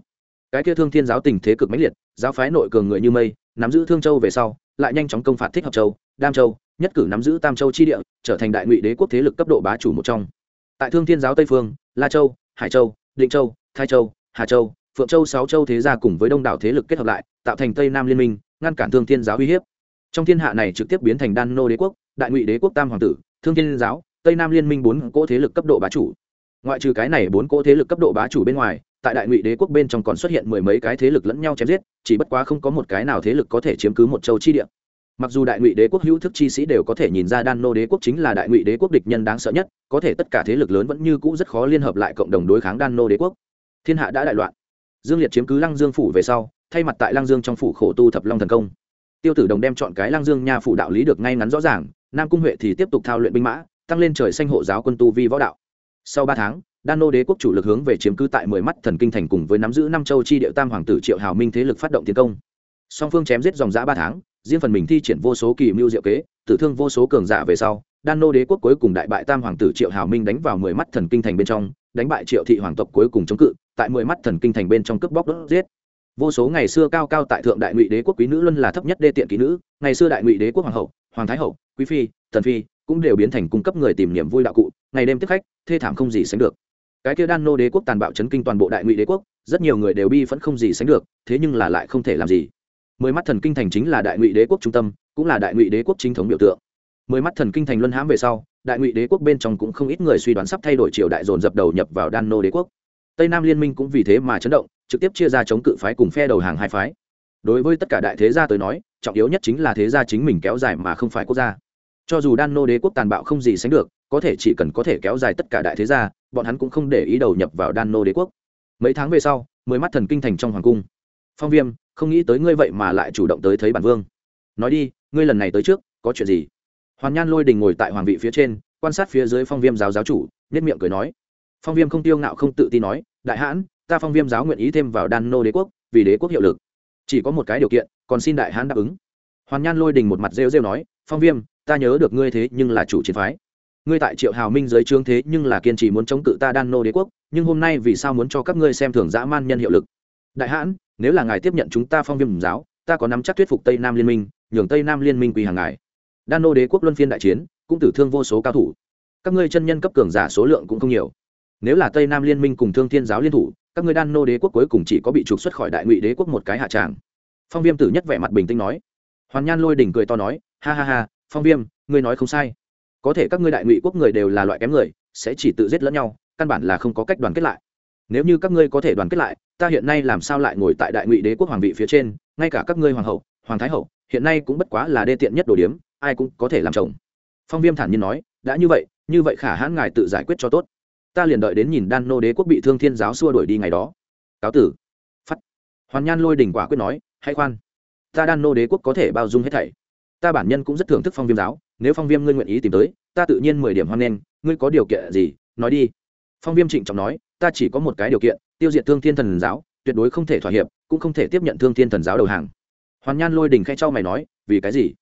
Cái kia thương thiên giáo tình thế cực mãnh liệt, giáo phái nội cường người như mây, nắm giữ thương châu về sau, lại nhanh chóng công phạt thích hợp châu, đam châu, nhất cử nắm giữ tam châu chi địa, trở thành đại ngụy đế quốc thế lực cấp độ bá chủ một trong tại thương thiên giáo tây phương, la châu, hải châu, định châu, thái châu, hà châu, phượng châu sáu châu thế gia cùng với đông đảo thế lực kết hợp lại, tạo thành tây nam liên minh, ngăn cản thương thiên giáo uy hiếp. Trong thiên hạ này trực tiếp biến thành đan nô đế quốc, đại ngụy đế quốc tam hoàng tử, thương thiên giáo, tây nam liên minh bốn cỗ thế lực cấp độ bá chủ. Ngoại trừ cái này bốn cỗ thế lực cấp độ bá chủ bên ngoài, tại đại ngụy đế quốc bên trong còn xuất hiện mười mấy cái thế lực lẫn nhau chém giết, chỉ bất quá không có một cái nào thế lực có thể chiếm cứ một châu chi địa mặc dù đại ngụy đế quốc hữu thức chi sĩ đều có thể nhìn ra đan nô đế quốc chính là đại ngụy đế quốc địch nhân đáng sợ nhất, có thể tất cả thế lực lớn vẫn như cũ rất khó liên hợp lại cộng đồng đối kháng đan nô đế quốc. Thiên hạ đã đại loạn. Dương liệt chiếm cứ lăng dương phủ về sau, thay mặt tại lăng dương trong phủ khổ tu thập long thần công. Tiêu tử đồng đem chọn cái lăng dương nha phủ đạo lý được ngay ngắn rõ ràng, nam cung huệ thì tiếp tục thao luyện binh mã, tăng lên trời xanh hộ giáo quân tu vi võ đạo. Sau ba tháng, đan nô đế quốc chủ lực hướng về chiếm cứ tại mười mắt thần kinh thành cùng với nắm giữ năm châu chi điệu tam hoàng tử triệu hào minh thế lực phát động tiến công. Song phương chém giết dòng giã ba tháng riêng phần mình thi triển vô số kỳ mưu diệu kế, tử thương vô số cường giả về sau, đan nô đế quốc cuối cùng đại bại tam hoàng tử triệu hào minh đánh vào mười mắt thần kinh thành bên trong, đánh bại triệu thị hoàng tộc cuối cùng chống cự, tại mười mắt thần kinh thành bên trong cướp bóc đốt giết. Vô số ngày xưa cao cao tại thượng đại ngụy đế quốc quý nữ luân là thấp nhất đê tiện kỹ nữ, ngày xưa đại ngụy đế quốc hoàng hậu, hoàng thái hậu, quý phi, thần phi cũng đều biến thành cung cấp người tìm niềm vui đạo cụ, ngày đêm tiếp khách, thê thảm không gì sánh được. Cái kia đan nô đế quốc tàn bạo chấn kinh toàn bộ đại ngụy đế quốc, rất nhiều người đều bi vẫn không gì sánh được, thế nhưng là lại không thể làm gì mười mắt thần kinh thành chính là đại ngụy đế quốc trung tâm, cũng là đại ngụy đế quốc chính thống biểu tượng. Mười mắt thần kinh thành luân hãm về sau, đại ngụy đế quốc bên trong cũng không ít người suy đoán sắp thay đổi triều đại dồn dập đầu nhập vào đan nô đế quốc. Tây nam liên minh cũng vì thế mà chấn động, trực tiếp chia ra chống cự phái cùng phe đầu hàng hai phái. Đối với tất cả đại thế gia tới nói, trọng yếu nhất chính là thế gia chính mình kéo dài mà không phải quốc gia. Cho dù đan nô đế quốc tàn bạo không gì sánh được, có thể chỉ cần có thể kéo dài tất cả đại thế gia, bọn hắn cũng không để ý đầu nhập vào đan nô đế quốc. Mấy tháng về sau, mười mắt thần kinh thành trong hoàng cung. Phong viêm không nghĩ tới ngươi vậy mà lại chủ động tới thấy bản vương. Nói đi, ngươi lần này tới trước, có chuyện gì? Hoàn nhan lôi đình ngồi tại hoàng vị phía trên, quan sát phía dưới phong viêm giáo giáo chủ nhất miệng cười nói. Phong viêm không tiêu ngạo không tự tin nói, đại hãn, ta phong viêm giáo nguyện ý thêm vào đan nô đế quốc, vì đế quốc hiệu lực. Chỉ có một cái điều kiện, còn xin đại hãn đáp ứng. Hoàn nhan lôi đình một mặt rêu rêu nói, phong viêm, ta nhớ được ngươi thế nhưng là chủ chiến phái. Ngươi tại triệu hào minh giới trướng thế nhưng là kiên trì muốn chống cự ta đan nô đế quốc, nhưng hôm nay vì sao muốn cho các ngươi xem thường dã man nhân hiệu lực? Đại hãn, nếu là ngài tiếp nhận chúng ta phong viêm giáo, ta có nắm chắc thuyết phục tây nam liên minh, nhường tây nam liên minh quỳ hàng ngài. Đan nô đế quốc luân phiên đại chiến, cũng tử thương vô số cao thủ. Các ngươi chân nhân cấp cường giả số lượng cũng không nhiều. Nếu là tây nam liên minh cùng thương thiên giáo liên thủ, các ngươi đan nô đế quốc cuối cùng chỉ có bị trục xuất khỏi đại ngụy đế quốc một cái hạ tràng. Phong viêm tử nhất vẻ mặt bình tĩnh nói. Hoàn nhan lôi đỉnh cười to nói, ha ha ha, phong viêm, ngươi nói không sai. Có thể các ngươi đại ngụy quốc người đều là loại kém người, sẽ chỉ tự giết lẫn nhau, căn bản là không có cách đoàn kết lại nếu như các ngươi có thể đoàn kết lại, ta hiện nay làm sao lại ngồi tại đại ngụy đế quốc hoàng vị phía trên, ngay cả các ngươi hoàng hậu, hoàng thái hậu, hiện nay cũng bất quá là đê tiện nhất đồ điếm, ai cũng có thể làm chồng. Phong viêm thản nhiên nói, đã như vậy như vậy khả hãn ngài tự giải quyết cho tốt. Ta liền đợi đến nhìn đan nô đế quốc bị thương thiên giáo xua đuổi đi ngày đó. Cáo tử. Phắt. Hoàn nhan lôi đỉnh quả quyết nói hãy khoan. Ta đan nô đế quốc có thể bao dung hết thảy. Ta bản nhân cũng rất thưởng thức phong viêm giáo, nếu phong viêm ngươi nguyện ý tìm tới, ta tự nhiên mười điểm hoan nghênh, ngươi có điều kiện gì, nói đi. Phong viêm trịnh trọng nói ta chỉ có một cái điều kiện, tiêu diệt thương thiên thần giáo, tuyệt đối không thể thỏa hiệp, cũng không thể tiếp nhận thương thiên thần giáo đầu hàng. Hoàn nhan lôi đình khe trao mày nói, vì cái gì?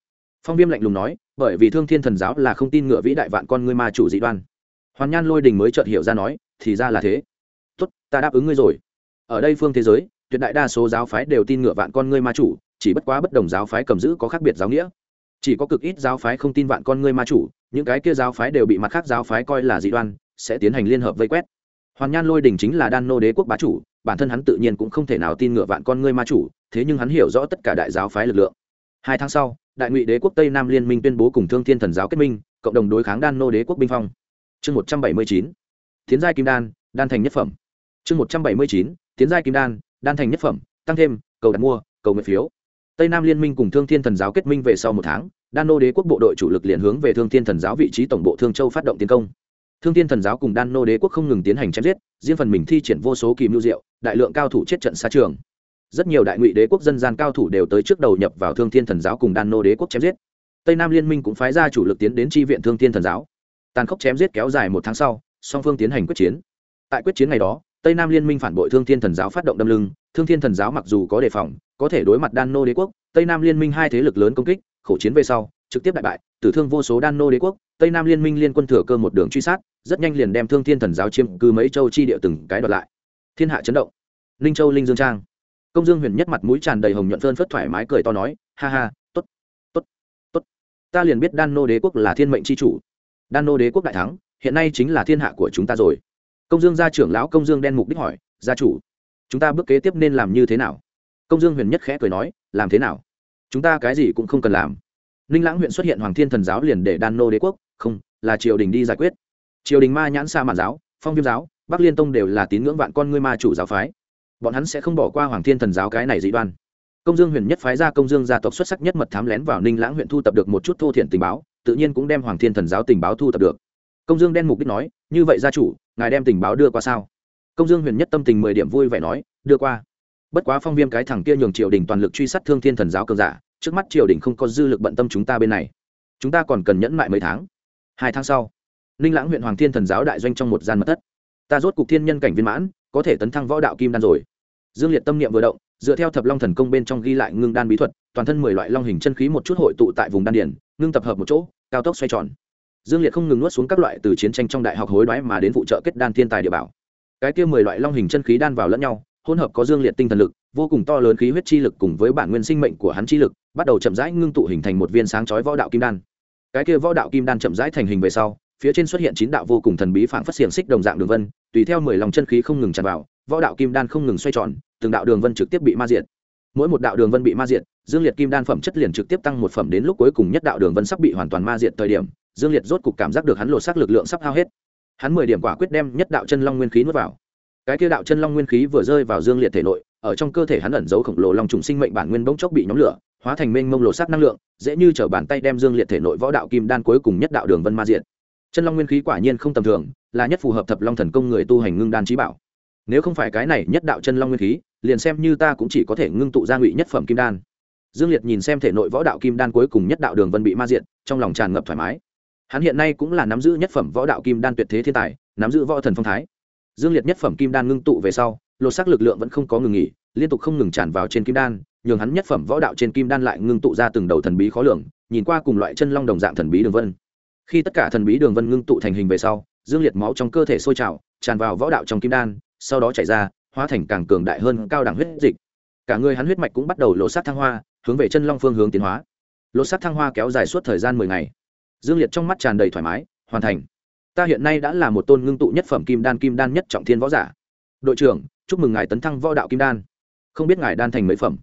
Phong viêm lạnh lùng nói, bởi vì thương thiên thần giáo là không tin ngựa vĩ đại vạn con ngươi ma chủ dị đoan. Hoàn nhan lôi đình mới chợt hiểu ra nói, thì ra là thế. Tốt, ta đáp ứng ngươi rồi. Ở đây phương thế giới, tuyệt đại đa số giáo phái đều tin ngựa vạn con ngươi ma chủ, chỉ bất quá bất đồng giáo phái cầm giữ có khác biệt giáo nghĩa. Chỉ có cực ít giáo phái không tin vạn con ngươi ma chủ, những cái kia giáo phái đều bị mặt khác giáo phái coi là dị đoan, sẽ tiến hành liên hợp vây quét hoàn nhan lôi đình chính là đan nô đế quốc bá chủ, bản thân hắn tự nhiên cũng không thể nào tin ngựa vạn con ngươi ma chủ, thế nhưng hắn hiểu rõ tất cả đại giáo phái lực lượng. Hai tháng sau, đại ngụy đế quốc tây nam liên minh tuyên bố cùng thương thiên thần giáo kết minh, cộng đồng đối kháng đan nô đế quốc binh phong. Chương một trăm bảy mươi chín tiến giai kim đan đan thành nhất phẩm. Chương một trăm bảy mươi chín tiến giai kim đan đan thành nhất phẩm, tăng thêm, cầu đặt mua, cầu nguyện phiếu. Tây nam liên minh cùng thương thiên thần giáo kết minh về sau một tháng, đan nô đế quốc bộ đội chủ lực liền hướng về thương thiên thần giáo vị trí tổng bộ thương châu phát động tiến công thương thiên thần giáo cùng đan nô đế quốc không ngừng tiến hành chém giết, riêng phần mình thi triển vô số kỳ mưu diệu, đại lượng cao thủ chết trận xa trường. Rất nhiều đại ngụy đế quốc dân gian cao thủ đều tới trước đầu nhập vào thương thiên thần giáo cùng đan nô đế quốc chém giết. Tây nam liên minh cũng phái ra chủ lực tiến đến tri viện thương thiên thần giáo. Tàn khốc chém giết kéo dài một tháng sau, song phương tiến hành quyết chiến. Tại quyết chiến ngày đó, tây nam liên minh phản bội thương thiên thần giáo phát động đâm lưng. Thương thiên thần giáo mặc dù có đề phòng, có thể đối mặt đan nô đế quốc, tây nam liên minh hai thế lực lớn công kích, khổ chiến về sau trực tiếp đại bại, tử thương vô số đan nô đế quốc, tây nam liên minh liên quân thừa cơ một đường truy sát, rất nhanh liền đem thương thiên thần giáo chiêm cư mấy châu chi địa từng cái đoạt lại. Thiên hạ chấn động. Linh châu linh dương trang. Công dương huyền nhất mặt mũi tràn đầy hồng nhuận phơn phất thoải mái cười to nói, ha ha t ố t t ố t t ố t ta liền biết đan nô đế quốc là thiên mệnh c h i chủ. Đan nô đế quốc đại thắng, hiện nay chính là thiên hạ của chúng ta rồi. Công dương gia trưởng lão công dương đen mục đích hỏi, gia chủ, chúng ta bước kế tiếp nên làm như thế nào? Công dương huyền nhất khẽ cười nói, làm thế nào? Chúng ta cái gì cũng không cần làm ninh lãng huyện xuất hiện hoàng thiên thần giáo liền để đan nô đế quốc, không, là triều đình đi giải quyết. Triều đình ma nhãn sa mạn giáo, phong viêm giáo, bắc liên tông đều là tín ngưỡng vạn con ngươi ma chủ giáo phái. Bọn hắn sẽ không bỏ qua hoàng thiên thần giáo cái này dị đoan. Công dương huyền nhất phái ra công dương gia tộc xuất sắc nhất mật thám lén vào ninh lãng huyện thu tập được một chút thô thiện tình báo, tự nhiên cũng đem hoàng thiên thần giáo tình báo thu tập được. Công dương đen mục đích nói, như vậy gia chủ, ngài đem tình báo đưa qua sao? Công dương huyền nhất tâm tình mười điểm vui vẻ nói, đưa qua. Bất quá phong viêm cái thằng kia nhường triều đình toàn lực truy sát thương thiên thần giáo cường giả trước mắt triều đình không có dư lực bận tâm chúng ta bên này. Chúng ta còn cần nhẫn mại mấy tháng. Hai tháng sau, ninh lãng huyện hoàng thiên thần giáo đại doanh trong một gian mật thất. Ta rốt cục thiên nhân cảnh viên mãn, có thể tấn thăng võ đạo kim đan rồi. Dương liệt tâm niệm vừa động, dựa theo thập long thần công bên trong ghi lại ngưng đan bí thuật, toàn thân mười loại long hình chân khí một chút hội tụ tại vùng đan điển ngưng tập hợp một chỗ, cao tốc xoay tròn. Dương liệt không ngừng nuốt xuống các loại từ chiến tranh trong đại học hối đoái mà đến phụ trợ kết đan thiên tài địa bảo. Cái kia mười loại long hình chân khí đan vào lẫn nhau hỗn hợp có dương liệt tinh thần lực, vô cùng to lớn khí huyết chi lực cùng với bản nguyên sinh mệnh của hắn chi lực, bắt đầu chậm rãi ngưng tụ hình thành một viên sáng chói võ đạo kim đan. Cái kia võ đạo kim đan chậm rãi thành hình về sau, phía trên xuất hiện chín đạo vô cùng thần bí phảng phất xiềng xích đồng dạng đường vân, tùy theo mười lòng chân khí không ngừng tràn vào, võ đạo kim đan không ngừng xoay tròn, từng đạo đường vân trực tiếp bị ma diệt. Mỗi một đạo đường vân bị ma diệt, dương liệt kim đan phẩm chất liền trực tiếp tăng một phẩm đến lúc cuối cùng nhất đạo đường vân sắp bị hoàn toàn ma diệt thời điểm, dương liệt rốt cục cảm giác được hắn lột xác lực lượng sắp hao hết. Hắn mười điểm quả quyết đem nhất đạo chân long nguyên khí nuốt vào cái kia đạo chân long nguyên khí vừa rơi vào dương liệt thể nội, ở trong cơ thể hắn ẩn giấu khổng lồ long trùng sinh mệnh bản nguyên bỗng chốc bị nhóm lửa, hóa thành mênh mông lộ xác năng lượng, dễ như t bàn tay đem dương liệt thể nội võ đạo kim đan cuối cùng nhất đạo đường vân ma diện. chân long nguyên khí quả nhiên không tầm thường, là nhất phù hợp thập long thần công người tu hành ngưng đan trí bảo. Nếu không phải cái này nhất đạo chân long nguyên khí, liền xem như ta cũng chỉ có thể ngưng tụ ra ngụy nhất phẩm kim đan. Dương liệt nhìn xem thể nội võ đạo kim đan cuối cùng nhất đạo đường vân bị ma diện trong lòng tràn ngập thoải mái. Hắn hiện nay cũng là nắm giữ nhất phẩm võ đạo kim đan tuyệt thế thiên tài, nắm giữ võ thần phong thái dương liệt nhất phẩm kim đan ngưng tụ về sau, lột xác lực lượng vẫn không có ngừng nghỉ, liên tục không ngừng tràn vào trên kim đan, nhường hắn nhất phẩm võ đạo trên kim đan lại ngưng tụ ra từng đầu thần bí khó lường, nhìn qua cùng loại chân long đồng dạng thần bí đường vân. Khi tất cả thần bí đường vân ngưng tụ thành hình về sau, dương liệt máu trong cơ thể sôi trào, tràn vào võ đạo trong kim đan, sau đó chảy ra, hóa thành càng cường đại hơn cao đẳng huyết dịch. Cả người hắn huyết mạch cũng bắt đầu lột xác thăng hoa, hướng về chân long phương hướng tiến hóa. Lột xác thăng hoa kéo dài suốt thời gian mười ngày. Dương liệt trong mắt tràn đầy thoải mái, hoàn thành ta hiện nay đã là một tôn ngưng tụ nhất phẩm kim đan kim đan nhất trọng thiên võ giả. Đội trưởng, chúc mừng ngài tấn thăng võ đạo kim đan. Không biết ngài đan thành mấy phẩm?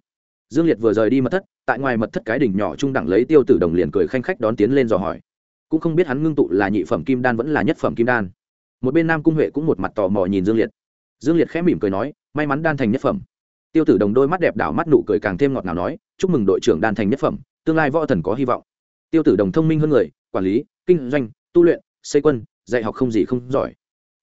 Dương liệt vừa rời đi mật thất, tại ngoài mật thất cái đỉnh nhỏ trung đẳng lấy tiêu tử đồng liền cười khanh khách đón tiến lên dò hỏi. Cũng không biết hắn ngưng tụ là nhị phẩm kim đan vẫn là nhất phẩm kim đan. Một bên nam cung huệ cũng một mặt tò mò nhìn dương liệt. Dương liệt khẽ mỉm cười nói, may mắn đan thành nhất phẩm. Tiêu tử đồng đôi mắt đẹp đảo mắt nụ cười càng thêm ngọt ngào nói, chúc mừng đội trưởng đan thành nhất phẩm, tương lai võ thần có hy vọng. Tiêu tử đồng thông minh hơn người, quản lý, kinh doanh, tu luyện, xây quân dạy học không gì không giỏi.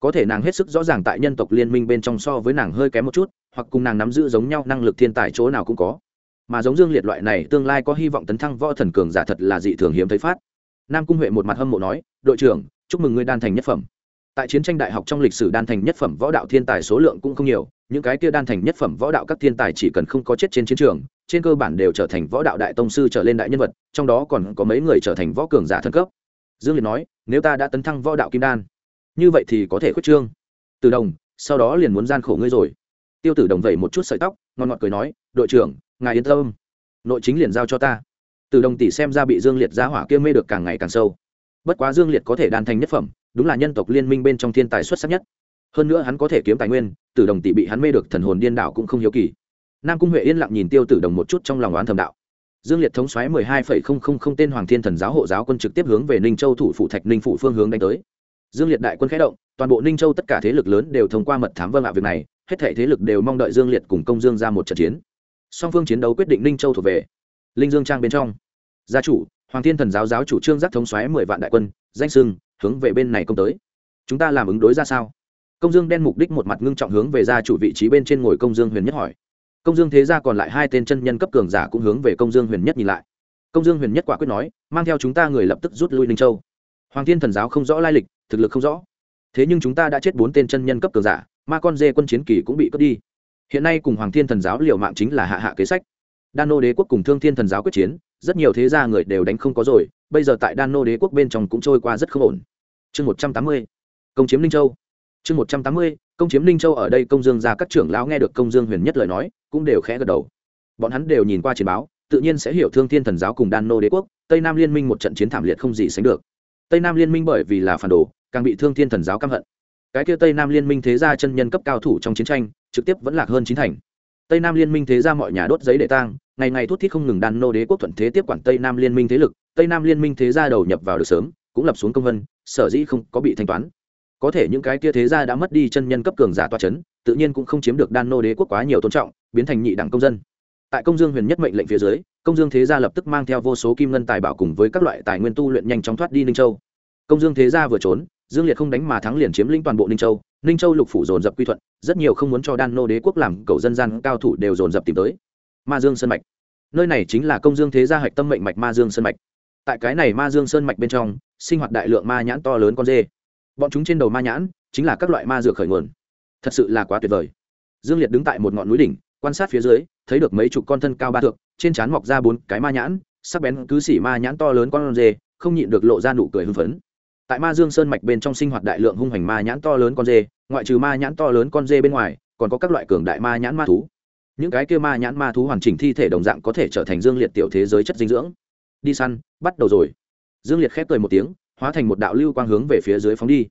Có thể nàng hết sức rõ ràng tại nhân tộc liên minh bên trong so với nàng hơi kém một chút, hoặc cùng nàng nắm giữ giống nhau năng lực thiên tài chỗ nào cũng có. Mà giống dương liệt loại này tương lai có hy vọng tấn thăng võ thần cường giả thật là dị thường hiếm thấy phát. Nam cung huệ một mặt hâm mộ nói, đội trưởng, chúc mừng ngươi đan thành nhất phẩm. Tại chiến tranh đại học trong lịch sử đan thành nhất phẩm võ đạo thiên tài số lượng cũng không nhiều, những cái kia đan thành nhất phẩm võ đạo các thiên tài chỉ cần không có chết trên chiến trường, trên cơ bản đều trở thành võ đạo đại tông sư trở lên đại nhân vật, trong đó còn có mấy người trở thành võ cường giả thân cấp dương liệt nói, nếu ta đã tấn thăng võ đạo kim đan, như vậy thì có thể khuyết trương. Từ đồng, sau đó liền muốn gian khổ ngươi rồi. Tiêu tử đồng vẩy một chút sợi tóc, ngon ngọt cười nói, đội trưởng, ngài yên tâm. Nội chính liền giao cho ta. Từ đồng tỷ xem ra bị dương liệt giá hỏa kia mê được càng ngày càng sâu. Bất quá dương liệt có thể đan thành nhất phẩm, đúng là nhân tộc liên minh bên trong thiên tài xuất sắc nhất. Hơn nữa hắn có thể kiếm tài nguyên, Từ đồng tỷ bị hắn mê được thần hồn điên đảo cũng không hiếu kỳ. Nam cung huệ yên lặng nhìn tiêu tử đồng một chút trong lòng oán thầm đạo dương liệt thống xoáy mười hai phẩy không không không tên hoàng thiên thần giáo hộ giáo quân trực tiếp hướng về ninh châu thủ phủ thạch ninh phủ phương hướng đánh tới. Dương liệt đại quân khẽ động, toàn bộ ninh châu tất cả thế lực lớn đều thông qua mật thám vâng ạ việc này, hết thể thế lực đều mong đợi dương liệt cùng công dương ra một trận chiến. Song phương chiến đấu quyết định ninh châu thuộc về linh dương trang bên trong. Gia chủ, hoàng thiên thần giáo giáo chủ trương giác thống xoáy mười vạn đại quân, danh sưng, hướng về bên này công tới. Chúng ta làm ứng đối ra sao? Công dương đen mục đích một mặt ngưng trọng hướng về gia chủ vị trí bên trên ngồi công dương huyền nhất hỏi công dương thế gia còn lại hai tên chân nhân cấp cường giả cũng hướng về công dương huyền nhất nhìn lại. Công dương huyền nhất quả quyết nói, mang theo chúng ta người lập tức rút lui ninh châu. Hoàng thiên thần giáo không rõ lai lịch, thực lực không rõ. Thế nhưng chúng ta đã chết bốn tên chân nhân cấp cường giả, ma con dê quân chiến kỳ cũng bị cướp đi. Hiện nay cùng hoàng thiên thần giáo liều mạng chính là hạ hạ kế sách. Đan nô đế quốc cùng thương thiên thần giáo quyết chiến, rất nhiều thế gia người đều đánh không có rồi, bây giờ tại đan nô đế quốc bên trong cũng trôi qua rất không ổn. Chương một trăm tám mươi, công chiếm ninh châu. Chương một trăm tám mươi, công chiếm ninh châu ở đây công dương ra các trưởng lão nghe được công dương huyền nhất lời nói cũng đều khẽ gật đầu. Bọn hắn đều nhìn qua chiến báo, tự nhiên sẽ hiểu thương thiên thần giáo cùng đan nô đế quốc, tây nam liên minh một trận chiến thảm liệt không gì sánh được. Tây nam liên minh bởi vì là phản đồ, càng bị thương thiên thần giáo căm hận. Cái kia tây nam liên minh thế gia chân nhân cấp cao thủ trong chiến tranh, trực tiếp vẫn lạc hơn chín thành. Tây nam liên minh thế gia mọi nhà đốt giấy để tang, ngày ngày thút thít không ngừng đan nô đế quốc thuận thế tiếp quản tây nam liên minh thế lực, tây nam liên minh thế gia đầu nhập vào được sớm, cũng lập xuống công vân, sở dĩ không có bị thanh toán. Có thể những cái kia thế gia đã mất đi chân nhân cấp cường giả toa c h ấ n tự nhiên cũng không chiếm được đan nô đế quốc quá nhiều tôn trọng biến thành nhị đẳng công dân. Tại công dương huyền nhất mệnh lệnh phía dưới, công dương thế gia lập tức mang theo vô số kim ngân tài bảo cùng với các loại tài nguyên tu luyện nhanh chóng thoát đi ninh châu. Công dương thế gia vừa trốn, dương liệt không đánh mà thắng liền chiếm lĩnh toàn bộ ninh châu. Ninh châu lục phủ dồn dập quy thuận, rất nhiều không muốn cho đan nô đế quốc làm cầu dân gian cao thủ đều dồn dập tìm tới. Ma dương sơn mạch. Nơi này chính là công dương thế gia hạch tâm mệnh mạch ma dương sơn mạch. Tại cái này ma dương sơn mạch bên trong, sinh hoạt đại lượng ma nhãn to lớn con dê. Bọn chúng trên đầu ma nhãn chính là các loại ma dược khởi nguồn. Thật sự là quá tuyệt vời. Dương liệt đứng tại một ngọn núi đỉnh quan sát phía dưới, thấy được mấy chục con thân cao ba thượng trên trán mọc ra bốn cái ma nhãn, sắc bén cứ xỉ ma nhãn to lớn con dê không nhịn được lộ ra nụ cười hưng phấn. Tại ma dương sơn mạch bên trong sinh hoạt đại lượng hung hành ma nhãn to lớn con dê ngoại trừ ma nhãn to lớn con dê bên ngoài, còn có các loại cường đại ma nhãn ma thú. Những cái kia ma nhãn ma thú hoàn chỉnh thi thể đồng dạng có thể trở thành dương liệt tiểu thế giới chất dinh dưỡng. Đi săn, bắt đầu rồi. Dương liệt khép cười một tiếng, hóa thành một đạo lưu quang hướng về phía dưới phóng đi.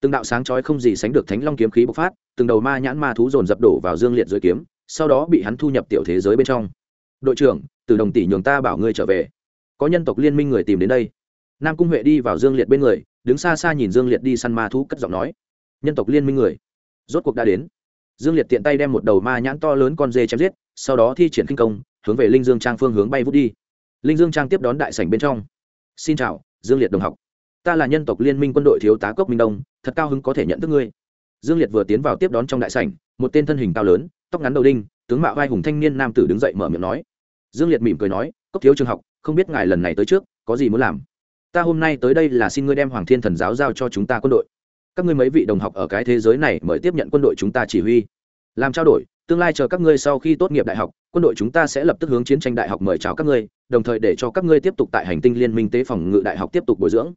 Từng đạo sáng chói không gì sánh được thánh long kiếm khí bộc phát, từng đầu ma nhãn ma thú dồn dập đổ vào dương liệt dưới kiếm sau đó bị hắn thu nhập tiểu thế giới bên trong. Đội trưởng, từ đồng tỷ nhường ta bảo ngươi trở về. Có nhân tộc liên minh người tìm đến đây. Nam cung huệ đi vào dương liệt bên người, đứng xa xa nhìn dương liệt đi săn ma thú cất giọng nói. Nhân tộc liên minh người. Rốt cuộc đã đến. Dương liệt tiện tay đem một đầu ma nhãn to lớn con dê chém giết, sau đó thi triển kinh công, hướng về linh dương trang phương hướng bay vút đi. Linh dương trang tiếp đón đại sảnh bên trong. Xin chào, dương liệt đồng học. Ta là nhân tộc liên minh quân đội thiếu tá cốc minh đông, thật cao hứng có thể nhận thức ngươi dương liệt vừa tiến vào tiếp đón trong đại sảnh, một tên thân hình cao lớn, tóc ngắn đầu đinh, tướng mạo vai hùng thanh niên nam tử đứng dậy mở miệng nói. Dương liệt mỉm cười nói, cốc thiếu trường học, không biết ngài lần này tới trước, có gì muốn làm? Ta hôm nay tới đây là xin ngươi đem hoàng thiên thần giáo giao cho chúng ta quân đội. Các ngươi mấy vị đồng học ở cái thế giới này mời tiếp nhận quân đội chúng ta chỉ huy. Làm trao đổi, tương lai chờ các ngươi sau khi tốt nghiệp đại học, quân đội chúng ta sẽ lập tức hướng chiến tranh đại học mời chào các ngươi, đồng thời để cho các ngươi tiếp tục tại hành tinh liên minh tế phòng ngự đại học tiếp tục bồi dưỡng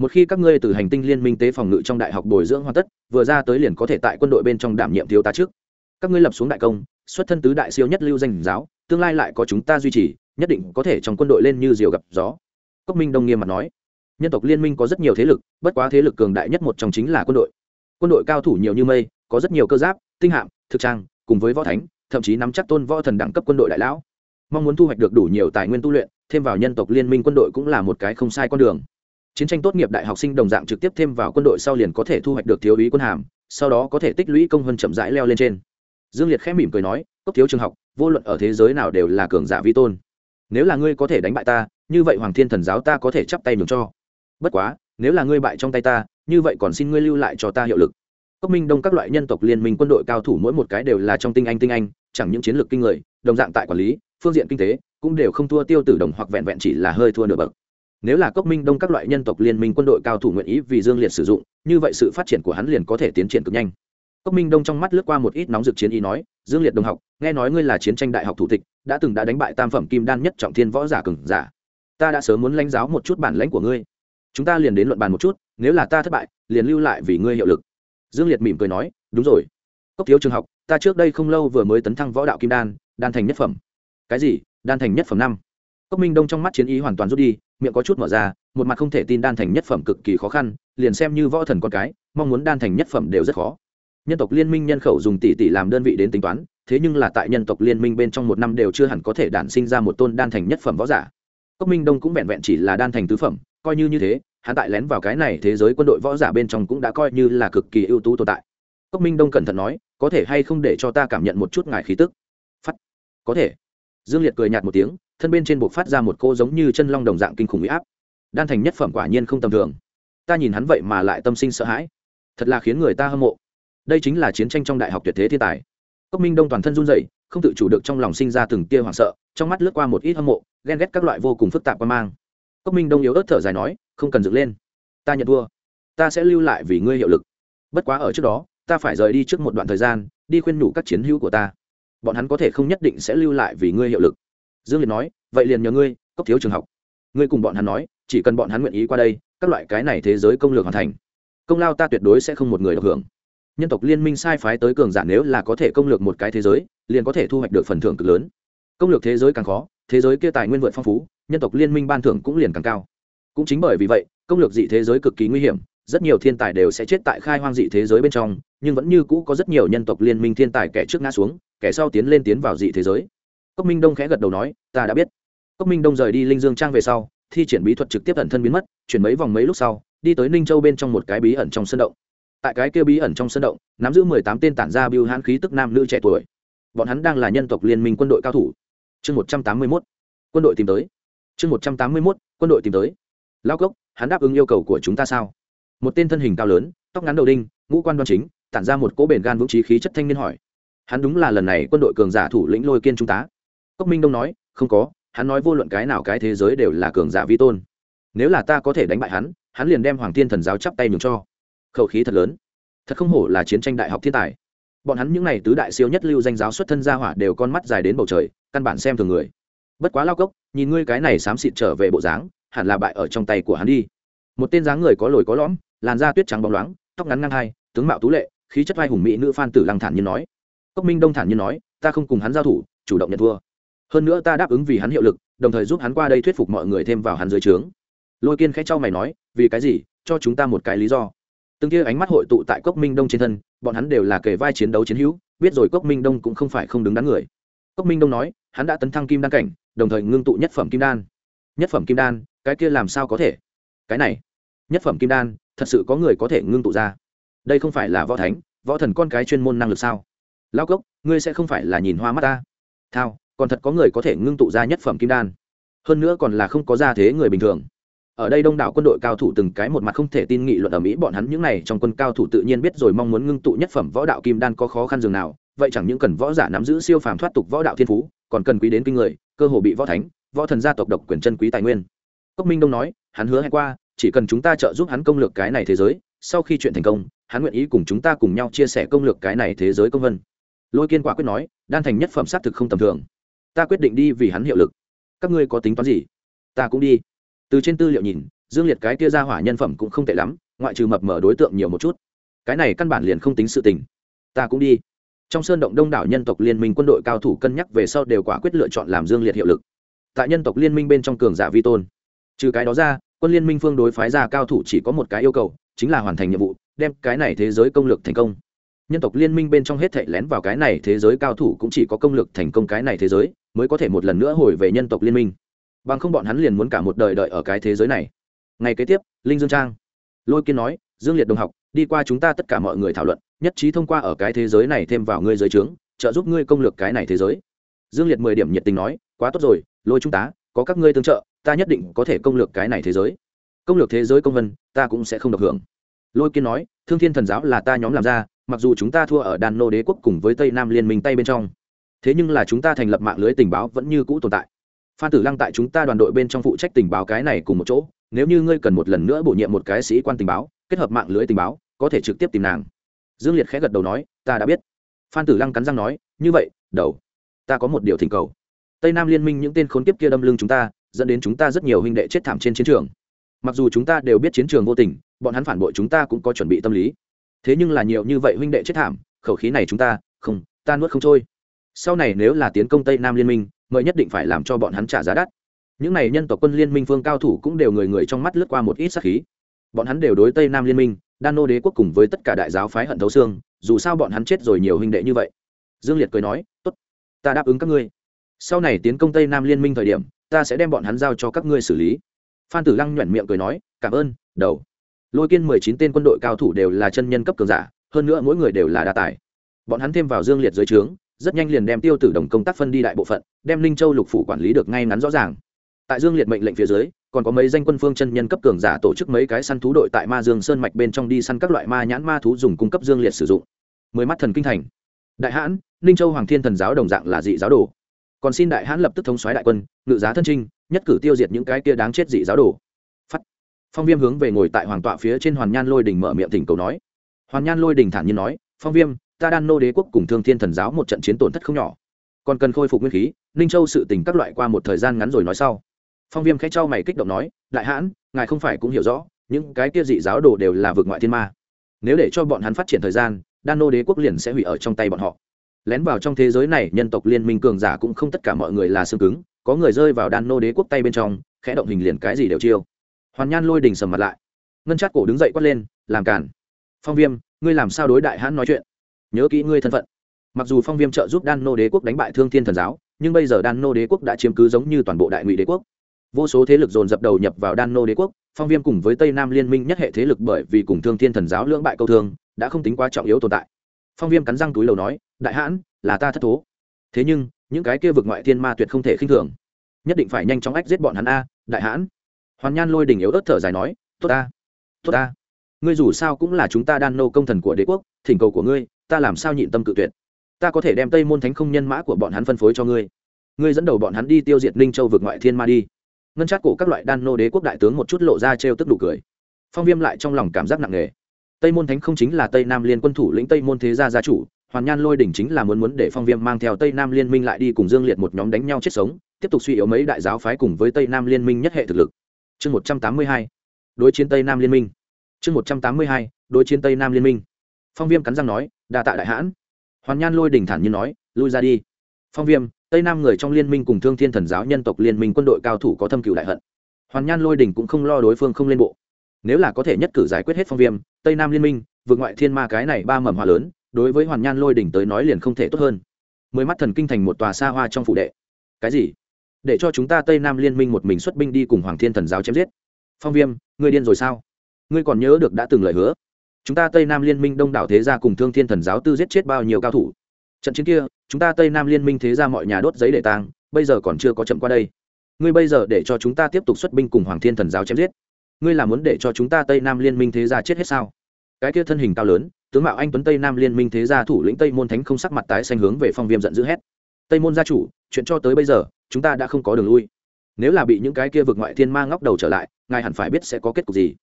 một khi các ngươi từ hành tinh liên minh tế phòng ngự trong đại học bồi dưỡng hoàn tất, vừa ra tới liền có thể tại quân đội bên trong đảm nhiệm thiếu tá trước. Các ngươi lập xuống đại công, xuất thân tứ đại siêu nhất lưu danh giáo, tương lai lại có chúng ta duy trì, nhất định có thể trong quân đội lên như diều gặp gió. Cốc minh đông nghiêm mặt nói. Nhân tộc liên minh có rất nhiều thế lực, bất quá thế lực cường đại nhất một trong chính là quân đội. Quân đội cao thủ nhiều như mây, có rất nhiều cơ giáp, tinh hạm, thực trang, cùng với võ thánh, thậm chí nắm chắc tôn võ thần đẳng cấp quân đội đại lão. Mong muốn thu hoạch được đủ nhiều tài nguyên tu luyện, thêm vào nhân tộc liên minh quân đội cũng là một cái không sai con đường chiến tranh tốt nghiệp đại học sinh đồng dạng trực tiếp thêm vào quân đội sau liền có thể thu hoạch được thiếu úy quân hàm, sau đó có thể tích lũy công hơn chậm rãi leo lên trên. Dương liệt khẽ mỉm cười nói, cốc thiếu trường học, vô luận ở thế giới nào đều là cường giả vi tôn. Nếu là ngươi có thể đánh bại ta, như vậy hoàng thiên thần giáo ta có thể chắp tay nhường cho. Bất quá, nếu là ngươi bại trong tay ta, như vậy còn xin ngươi lưu lại cho ta hiệu lực. Cốc minh đông các loại nhân tộc liên minh quân đội cao thủ mỗi một cái đều là trong tinh anh tinh anh, chẳng những chiến lược kinh người, đồng dạng tại quản lý, phương diện kinh tế, cũng đều không thua tiêu tử đồng hoặc vẹn vẹn chỉ là hơi thua nửa bậc nếu là cốc minh đông các loại nhân tộc liên minh quân đội cao thủ nguyện ý vì dương liệt sử dụng, như vậy sự phát triển của hắn liền có thể tiến triển cực nhanh. Cốc minh đông trong mắt lướt qua một ít nóng dực chiến ý nói, dương liệt đồng học, nghe nói ngươi là chiến tranh đại học thủ tịch, đã từng đã đánh bại tam phẩm kim đan nhất trọng thiên võ giả cừng giả. Ta đã sớm muốn lãnh giáo một chút bản lãnh của ngươi. Chúng ta liền đến luận bàn một chút, nếu là ta thất bại, liền lưu lại vì ngươi hiệu lực. Dương liệt mỉm cười nói, đúng rồi. Cốc thiếu trường học, ta trước đây không lâu vừa mới tấn thăng võ đạo kim đan đan thành nhất phẩm. Cái gì? Đan thành nhất phẩm năm? Cốc minh đông trong mắt chiến ý hoàn toàn rút đi miệng có chút mở ra, một mặt không thể tin đan thành nhất phẩm cực kỳ khó khăn, liền xem như võ thần con cái, mong muốn đan thành nhất phẩm đều rất khó. Nhân tộc liên minh nhân khẩu dùng tỷ tỷ làm đơn vị đến tính toán, thế nhưng là tại nhân tộc liên minh bên trong một năm đều chưa hẳn có thể đản sinh ra một tôn đan thành nhất phẩm võ giả. Cốc minh đông cũng vẹn vẹn chỉ là đan thành tứ phẩm, coi như như thế, hắn tại lén vào cái này thế giới quân đội võ giả bên trong cũng đã coi như là cực kỳ ưu tú tồn tại. Cốc minh đông cẩn thận nói, có thể hay không để cho ta cảm nhận một chút ngài khí tức? Phắt, có thể. Dương liệt cười nhạt một tiếng thân bên trên buộc phát ra một cô giống như chân long đồng dạng kinh khủng huy áp. Đan thành nhất phẩm quả nhiên không tầm thường. Ta nhìn hắn vậy mà lại tâm sinh sợ hãi. Thật là khiến người ta hâm mộ. Đây chính là chiến tranh trong đại học tuyệt thế thiên tài. Cốc minh đông toàn thân run dậy không tự chủ được trong lòng sinh ra từng tia hoảng sợ, trong mắt lướt qua một ít hâm mộ, ghen ghét các loại vô cùng phức tạp qua mang. Cốc minh đông yếu ớt thở dài nói, không cần dựng lên. Ta nhận thua. Ta sẽ lưu lại vì ngươi hiệu lực. Bất quá ở trước đó, ta phải rời đi trước một đoạn thời gian, đi khuyên nhủ các chiến hữu của ta. Bọn hắn có thể không nhất định sẽ lưu lại vì ngươi hiệu lực dương liệt nói, vậy liền nhờ ngươi, cốc thiếu trường học. Ngươi cùng bọn hắn nói, chỉ cần bọn hắn nguyện ý qua đây, các loại cái này thế giới công lược hoàn thành, công lao ta tuyệt đối sẽ không một người được hưởng. Nhân tộc liên minh sai phái tới cường giả nếu là có thể công lược một cái thế giới, liền có thể thu hoạch được phần thưởng cực lớn. Công lược thế giới càng khó, thế giới kia tài nguyên vượt phong phú, nhân tộc liên minh ban thưởng cũng liền càng cao. Cũng chính bởi vì vậy, công lược dị thế giới cực kỳ nguy hiểm, rất nhiều thiên tài đều sẽ chết tại khai hoang dị thế giới bên trong, nhưng vẫn như cũ có rất nhiều nhân tộc liên minh thiên tài kẻ trước ngã xuống, kẻ sau tiến lên tiến vào dị thế giới cốc minh đông khẽ gật đầu nói, ta đã biết. Cốc minh đông rời đi linh dương trang về sau, thi triển bí thuật trực tiếp ẩn thân biến mất, chuyển mấy vòng mấy lúc sau, đi tới ninh châu bên trong một cái bí ẩn trong sân động. Tại cái kia bí ẩn trong sân động, nắm giữ mười tám tên tản ra biêu hãn khí tức nam nữ trẻ tuổi. Bọn hắn đang là nhân tộc liên minh quân đội cao thủ. Chương một trăm tám mươi mốt, quân đội tìm tới. Chương một trăm tám mươi mốt, quân đội tìm tới. Lao cốc, hắn đáp ứng yêu cầu của chúng ta sao? Một tên thân hình cao lớn, tóc ngắn đầu đinh, ngũ quan đoan chính, tản ra một cỗ bền gan vững trí khí chất thanh niên hỏi. Hắn đúng là lần này quân đội cường giả thủ lĩnh lôi kiên trung tá cốc minh đông nói, không có, hắn nói vô luận cái nào cái thế giới đều là cường giả vi tôn. Nếu là ta có thể đánh bại hắn hắn liền đem hoàng thiên thần giáo chắp tay nhường cho. Khẩu khí thật lớn. Thật không hổ là chiến tranh đại học thiên tài. Bọn hắn những n à y tứ đại siêu nhất lưu danh giáo xuất thân gia hỏa đều con mắt dài đến bầu trời, căn bản xem thường người. Bất quá lao cốc, nhìn ngươi cái này xám xịt trở về bộ dáng, hẳn là bại ở trong tay của hắn đi. Một tên dáng người có lồi có lõm, làn da tuyết trắng bóng loáng, tóc ngắn ngang hai, tướng mạo tú lệ, khí chất vai hùng mỹ nữ phan tử lăng thản như nói. Cốc minh đông thản như nói, ta không cùng hắn giao thủ, chủ động nhận thua hơn nữa ta đáp ứng vì hắn hiệu lực, đồng thời giúp hắn qua đây thuyết phục mọi người thêm vào hắn dưới trướng. Lôi kiên khẽ cho mày nói, vì cái gì? Cho chúng ta một cái lý do. Từng kia ánh mắt hội tụ tại cốc minh đông trên thân, bọn hắn đều là kề vai chiến đấu chiến hữu, biết rồi cốc minh đông cũng không phải không đứng đắn người. Cốc minh đông nói, hắn đã tấn thăng kim đan cảnh, đồng thời ngưng tụ nhất phẩm kim đan. Nhất phẩm kim đan, cái kia làm sao có thể? Cái này, nhất phẩm kim đan, thật sự có người có thể ngưng tụ ra. Đây không phải là võ thánh, võ thần con cái chuyên môn năng lực sao? Lao cốc, ngươi sẽ không phải là nhìn hoa mắt ta. Thao còn thật có người có thể ngưng tụ ra nhất phẩm kim đan. Hơn nữa còn là không có ra thế người bình thường. Ở đây đông đảo quân đội cao thủ từng cái một mặt không thể tin nghị luận ở mỹ, bọn hắn những này trong quân cao thủ tự nhiên biết rồi mong muốn ngưng tụ nhất phẩm võ đạo kim đan có khó khăn dường nào, vậy chẳng những cần võ giả nắm giữ siêu phàm thoát tục võ đạo thiên phú, còn cần quý đến kinh người, cơ hồ bị võ thánh, võ thần gia tộc độc quyền chân quý tài nguyên. Cốc minh đông nói, hắn hứa hẹn qua, chỉ cần chúng ta trợ giúp hắn công lược cái này thế giới, sau khi chuyện thành công, hắn nguyện ý cùng chúng ta cùng nhau chia sẻ công lược cái này thế giới công vân. Lôi kiên quả quyết nói, đan thành nhất phẩm xác thực không tầm thường ta quyết định đi vì hắn hiệu lực. Các ngươi có tính toán gì? Ta cũng đi. Từ trên tư liệu nhìn, dương liệt cái kia ra hỏa nhân phẩm cũng không tệ lắm, ngoại trừ mập mở đối tượng nhiều một chút. Cái này căn bản liền không tính sự tình. Ta cũng đi. Trong sơn động đông đảo nhân tộc liên minh quân đội cao thủ cân nhắc về sau đều quả quyết lựa chọn làm dương liệt hiệu lực. Tại nhân tộc liên minh bên trong cường giả vi tôn. Trừ cái đó ra, quân liên minh phương đối phái ra cao thủ chỉ có một cái yêu cầu, chính là hoàn thành nhiệm vụ, đem cái này thế giới công lược thành công nhân tộc liên minh bên trong hết thảy lén vào cái này thế giới cao thủ cũng chỉ có công lực thành công cái này thế giới, mới có thể một lần nữa hồi về nhân tộc liên minh. Bằng không bọn hắn liền muốn cả một đời đợi ở cái thế giới này. Ngày kế tiếp, linh dương trang. Lôi kiên nói, dương liệt đồng học, đi qua chúng ta tất cả mọi người thảo luận, nhất trí thông qua ở cái thế giới này thêm vào ngươi giới trướng, trợ giúp ngươi công lược cái này thế giới. Dương liệt mười điểm nhiệt tình nói, quá tốt rồi, lôi chúng ta, có các ngươi tương trợ, ta nhất định có thể công lược cái này thế giới. Công lược thế giới công vân, ta cũng sẽ không được hưởng. Lôi kiên nói, thương thiên thần giáo là ta nhóm làm ra mặc dù chúng ta thua ở đan nô đế quốc cùng với tây nam liên minh tay bên trong thế nhưng là chúng ta thành lập mạng lưới tình báo vẫn như cũ tồn tại phan tử lăng tại chúng ta đoàn đội bên trong phụ trách tình báo cái này cùng một chỗ nếu như ngươi cần một lần nữa bổ nhiệm một cái sĩ quan tình báo kết hợp mạng lưới tình báo có thể trực tiếp tìm nàng dương liệt khẽ gật đầu nói ta đã biết phan tử lăng cắn răng nói như vậy đầu ta có một điều thỉnh cầu tây nam liên minh những tên khốn kiếp kia đâm lưng chúng ta dẫn đến chúng ta rất nhiều huynh đệ chết thảm trên chiến trường mặc dù chúng ta đều biết chiến trường vô tình bọn hắn phản bội chúng ta cũng có chuẩn bị tâm lý thế nhưng là nhiều như vậy huynh đệ chết thảm, khẩu khí này chúng ta, không, ta nuốt không trôi. Sau này nếu là tiến công tây nam liên minh, mời nhất định phải làm cho bọn hắn trả giá đắt. Những này nhân tộc quân liên minh phương cao thủ cũng đều người người trong mắt lướt qua một ít sát khí. Bọn hắn đều đối tây nam liên minh, đan nô đế quốc cùng với tất cả đại giáo phái hận thấu xương, dù sao bọn hắn chết rồi nhiều huynh đệ như vậy. Dương liệt cười nói, tốt, ta đáp ứng các ngươi. Sau này tiến công tây nam liên minh thời điểm, ta sẽ đem bọn hắn giao cho các ngươi xử lý. Phan tử lăng nhuận miệng cười nói, cảm ơn, đầu lôi kiên mười chín tên quân đội cao thủ đều là chân nhân cấp cường giả, hơn nữa mỗi người đều là đa tài. Bọn hắn thêm vào dương liệt dưới trướng, rất nhanh liền đem tiêu tử đồng công tác phân đi đại bộ phận, đem linh châu lục phủ quản lý được ngay ngắn rõ ràng. Tại dương liệt mệnh lệnh phía dưới, còn có mấy danh quân phương chân nhân cấp cường giả tổ chức mấy cái săn thú đội tại ma dương sơn mạch bên trong đi săn các loại ma nhãn ma thú dùng cung cấp dương liệt sử dụng. Mười mắt thần kinh thành. Đại hãn, ninh châu hoàng thiên thần giáo đồng dạng là dị giáo đồ. Còn xin đại hãn lập tức thống soái đại quân, ngự giá thân trinh, nhất cử tiêu diệt những cái kia đáng chết dị giáo đồ phong viêm hướng về ngồi tại hoàng tọa phía trên hoàn nhan lôi đình mở miệng thỉnh cầu nói. Hoàn nhan lôi đình thản nhiên nói, phong viêm, ta đan nô đế quốc cùng thương thiên thần giáo một trận chiến tổn thất không nhỏ. Còn cần khôi phục nguyên khí, ninh châu sự tình các loại qua một thời gian ngắn rồi nói sau. Phong viêm khẽ trao mày kích động nói, đại hãn, ngài không phải cũng hiểu rõ, những cái kia dị giáo đồ đều là vượt ngoại thiên ma. Nếu để cho bọn hắn phát triển thời gian, đan nô đế quốc liền sẽ hủy ở trong tay bọn họ. Lén vào trong thế giới này, nhân tộc liên minh cường giả cũng không tất cả mọi người là xương cứng, có người rơi vào đan nô đế quốc tay bên trong, khẽ động hình liền cái gì đều chiêu hoàn nhan lôi đình sầm mặt lại. Ngân chát cổ đứng dậy quát lên, làm cản. Phong viêm, ngươi làm sao đối đại hãn nói chuyện? Nhớ kỹ ngươi thân phận. Mặc dù phong viêm trợ giúp đan nô đế quốc đánh bại thương thiên thần giáo, nhưng bây giờ đan nô đế quốc đã chiếm cứ giống như toàn bộ đại ngụy đế quốc. Vô số thế lực dồn dập đầu nhập vào đan nô đế quốc, phong viêm cùng với tây nam liên minh nhất hệ thế lực bởi vì cùng thương thiên thần giáo lưỡng bại câu thương, đã không tính quá trọng yếu tồn tại. Phong viêm cắn răng túi lầu nói, đại hãn, là ta thất thố. Thế nhưng, những cái kia vực ngoại thiên ma tuyệt không thể khinh thường. Nhất định phải nhanh chóng ách giết bọn hắn a, đại hãn hoàn nhan lôi đình yếu ớt thở dài nói, tốt ta tốt ta. Ngươi dù sao cũng là chúng ta đan nô công thần của đế quốc, thỉnh cầu của ngươi, ta làm sao nhịn tâm cự tuyệt? Ta có thể đem tây môn thánh không nhân mã của bọn hắn phân phối cho ngươi. Ngươi dẫn đầu bọn hắn đi tiêu diệt ninh châu vượt ngoại thiên ma đi. Ngân chát cổ các loại đan nô đế quốc đại tướng một chút lộ ra trêu tức đủ cười. Phong viêm lại trong lòng cảm giác nặng nề. Tây môn thánh không chính là tây nam liên quân thủ lĩnh tây môn thế gia gia chủ, hoàn nhan lôi đỉnh chính là muốn muốn để phong viêm mang theo tây nam liên minh lại đi cùng dương liệt một nhóm đánh nhau chết sống, tiếp tục suy yếu mấy đại giáo phái cùng với tây nam liên minh nhất hệ thực lực chương một trăm tám mươi hai, đối chiến tây nam liên minh. Chương một trăm tám mươi hai, đối chiến tây nam liên minh. Phong viêm cắn răng nói, đa tạ đại hãn. Hoàn nhan lôi đỉnh thản như nói, lui ra đi. Phong viêm, tây nam người trong liên minh cùng thương thiên thần giáo nhân tộc liên minh quân đội cao thủ có thâm cựu đại hận. Hoàn nhan lôi đỉnh cũng không lo đối phương không lên bộ. Nếu là có thể nhất cử giải quyết hết phong viêm, tây nam liên minh, vượt ngoại thiên ma cái này ba mầm hòa lớn, đối với hoàn nhan lôi đỉnh tới nói liền không thể tốt hơn. Mười mắt thần kinh thành một tòa xa hoa trong phủ đệ. Cái gì? Để cho chúng ta tây nam liên minh một mình xuất binh đi cùng hoàng thiên thần giáo chém giết. Phong viêm, ngươi điên rồi sao? Ngươi còn nhớ được đã từng lời hứa? Chúng ta tây nam liên minh đông đảo thế gia cùng thương thiên thần giáo tư giết chết bao nhiêu cao thủ? Trận chiến kia, chúng ta tây nam liên minh thế gia mọi nhà đốt giấy để tang, bây giờ còn chưa có chậm qua đây. Ngươi bây giờ để cho chúng ta tiếp tục xuất binh cùng hoàng thiên thần giáo chém giết. Ngươi là muốn để cho chúng ta tây nam liên minh thế gia chết hết sao? Cái kia thân hình cao lớn, tướng mạo anh tuấn tây nam liên minh thế gia thủ lĩnh tây môn thánh không sắc mặt tái xanh hướng về phong viêm giận dữ hét. Tây môn gia chủ chuyện cho tới bây giờ, chúng ta đã không có đường lui. Nếu là bị những cái kia vượt ngoại thiên ma ngóc đầu trở lại, ngài hẳn phải biết sẽ có kết cục gì.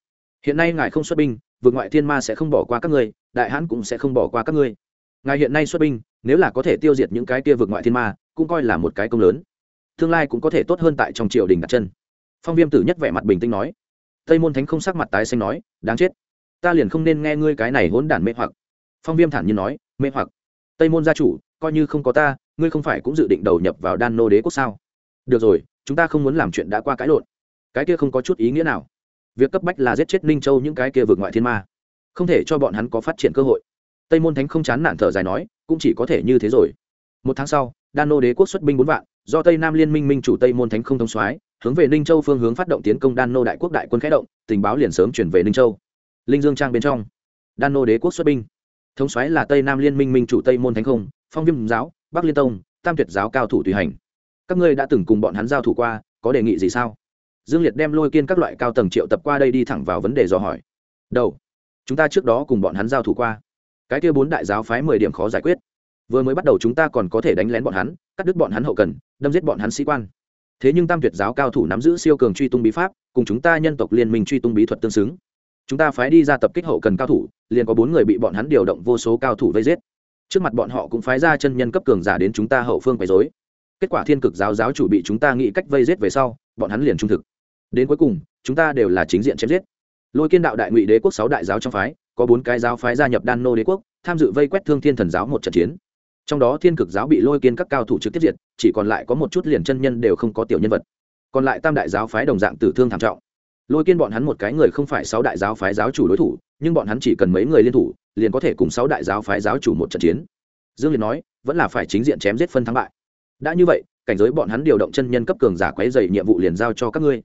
Hiện nay ngài không xuất binh, vượt ngoại thiên ma sẽ không bỏ qua các ngươi, đại hãn cũng sẽ không bỏ qua các ngươi. Ngài hiện nay xuất binh, nếu là có thể tiêu diệt những cái kia vượt ngoại thiên ma, cũng coi là một cái công lớn. Tương lai cũng có thể tốt hơn tại trong triều đình đặt chân. Phong viêm tử nhất vẻ mặt bình tĩnh nói. Tây môn thánh không sắc mặt tái xanh nói, đáng chết. Ta liền không nên nghe ngươi cái này hỗn đản mê hoặc. Phong viêm thản nhiên nói, mê hoặc. Tây môn gia chủ, coi như không có ta ngươi không phải cũng dự định đầu nhập vào đan nô đế quốc sao? Được rồi, chúng ta không muốn làm chuyện đã qua cãi lộn. Cái kia không có chút ý nghĩa nào. Việc cấp bách là giết chết ninh châu những cái kia vượt ngoại thiên ma. Không thể cho bọn hắn có phát triển cơ hội. Tây môn thánh không chán nản thở dài nói, cũng chỉ có thể như thế rồi. Một tháng sau, đan nô đế quốc xuất binh bốn vạn, do tây nam liên minh minh chủ tây môn thánh không thông soái, hướng về ninh châu phương hướng phát động tiến công đan nô đại quốc đại quân khẽ động, tình báo liền sớm chuyển về ninh châu. Linh dương trang bên trong, đan nô đế quốc xuất binh. Thống soái là tây nam liên minh minh chủ tây môn thánh không, phong viêm giáo bắc liên tông, tam tuyệt giáo cao thủ tùy hành. Các ngươi đã từng cùng bọn hắn giao thủ qua, có đề nghị gì sao? Dương liệt đem lôi kiên các loại cao tầng triệu tập qua đây đi thẳng vào vấn đề dò hỏi. Đầu, chúng ta trước đó cùng bọn hắn giao thủ qua. Cái kia bốn đại giáo phái mười điểm khó giải quyết. Vừa mới bắt đầu chúng ta còn có thể đánh lén bọn hắn, cắt đứt bọn hắn hậu cần, đâm giết bọn hắn sĩ quan. Thế nhưng tam tuyệt giáo cao thủ nắm giữ siêu cường truy tung bí pháp, cùng chúng ta nhân tộc liên minh truy tung bí thuật tương xứng. Chúng ta phái đi ra tập kích hậu cần cao thủ, liền có bốn người bị bọn hắn điều động vô số cao thủ vây giết trước mặt bọn họ cũng phái ra chân nhân cấp cường giả đến chúng ta hậu phương quấy dối kết quả thiên cực giáo giáo chủ bị chúng ta nghĩ cách vây giết về sau, bọn hắn liền trung thực. Đến cuối cùng, chúng ta đều là chính diện chém giết. Lôi kiên đạo đại ngụy đế quốc sáu đại giáo trong phái, có bốn cái giáo phái gia nhập đan nô đế quốc, tham dự vây quét thương thiên thần giáo một trận chiến. Trong đó thiên cực giáo bị lôi kiên các cao thủ trực tiếp diệt, chỉ còn lại có một chút liền chân nhân đều không có tiểu nhân vật. Còn lại tam đại giáo phái đồng dạng tử thương thảm trọng. Lôi kiên bọn hắn một cái người không phải sáu đại giáo phái giáo chủ đối thủ nhưng bọn hắn chỉ cần mấy người liên thủ, liền có thể cùng sáu đại giáo phái giáo chủ một trận chiến. Dương liệt nói, vẫn là phải chính diện chém giết phân thắng bại. Đã như vậy, cảnh giới bọn hắn điều động chân nhân cấp cường giả quấy dày nhiệm vụ liền giao cho các ngươi.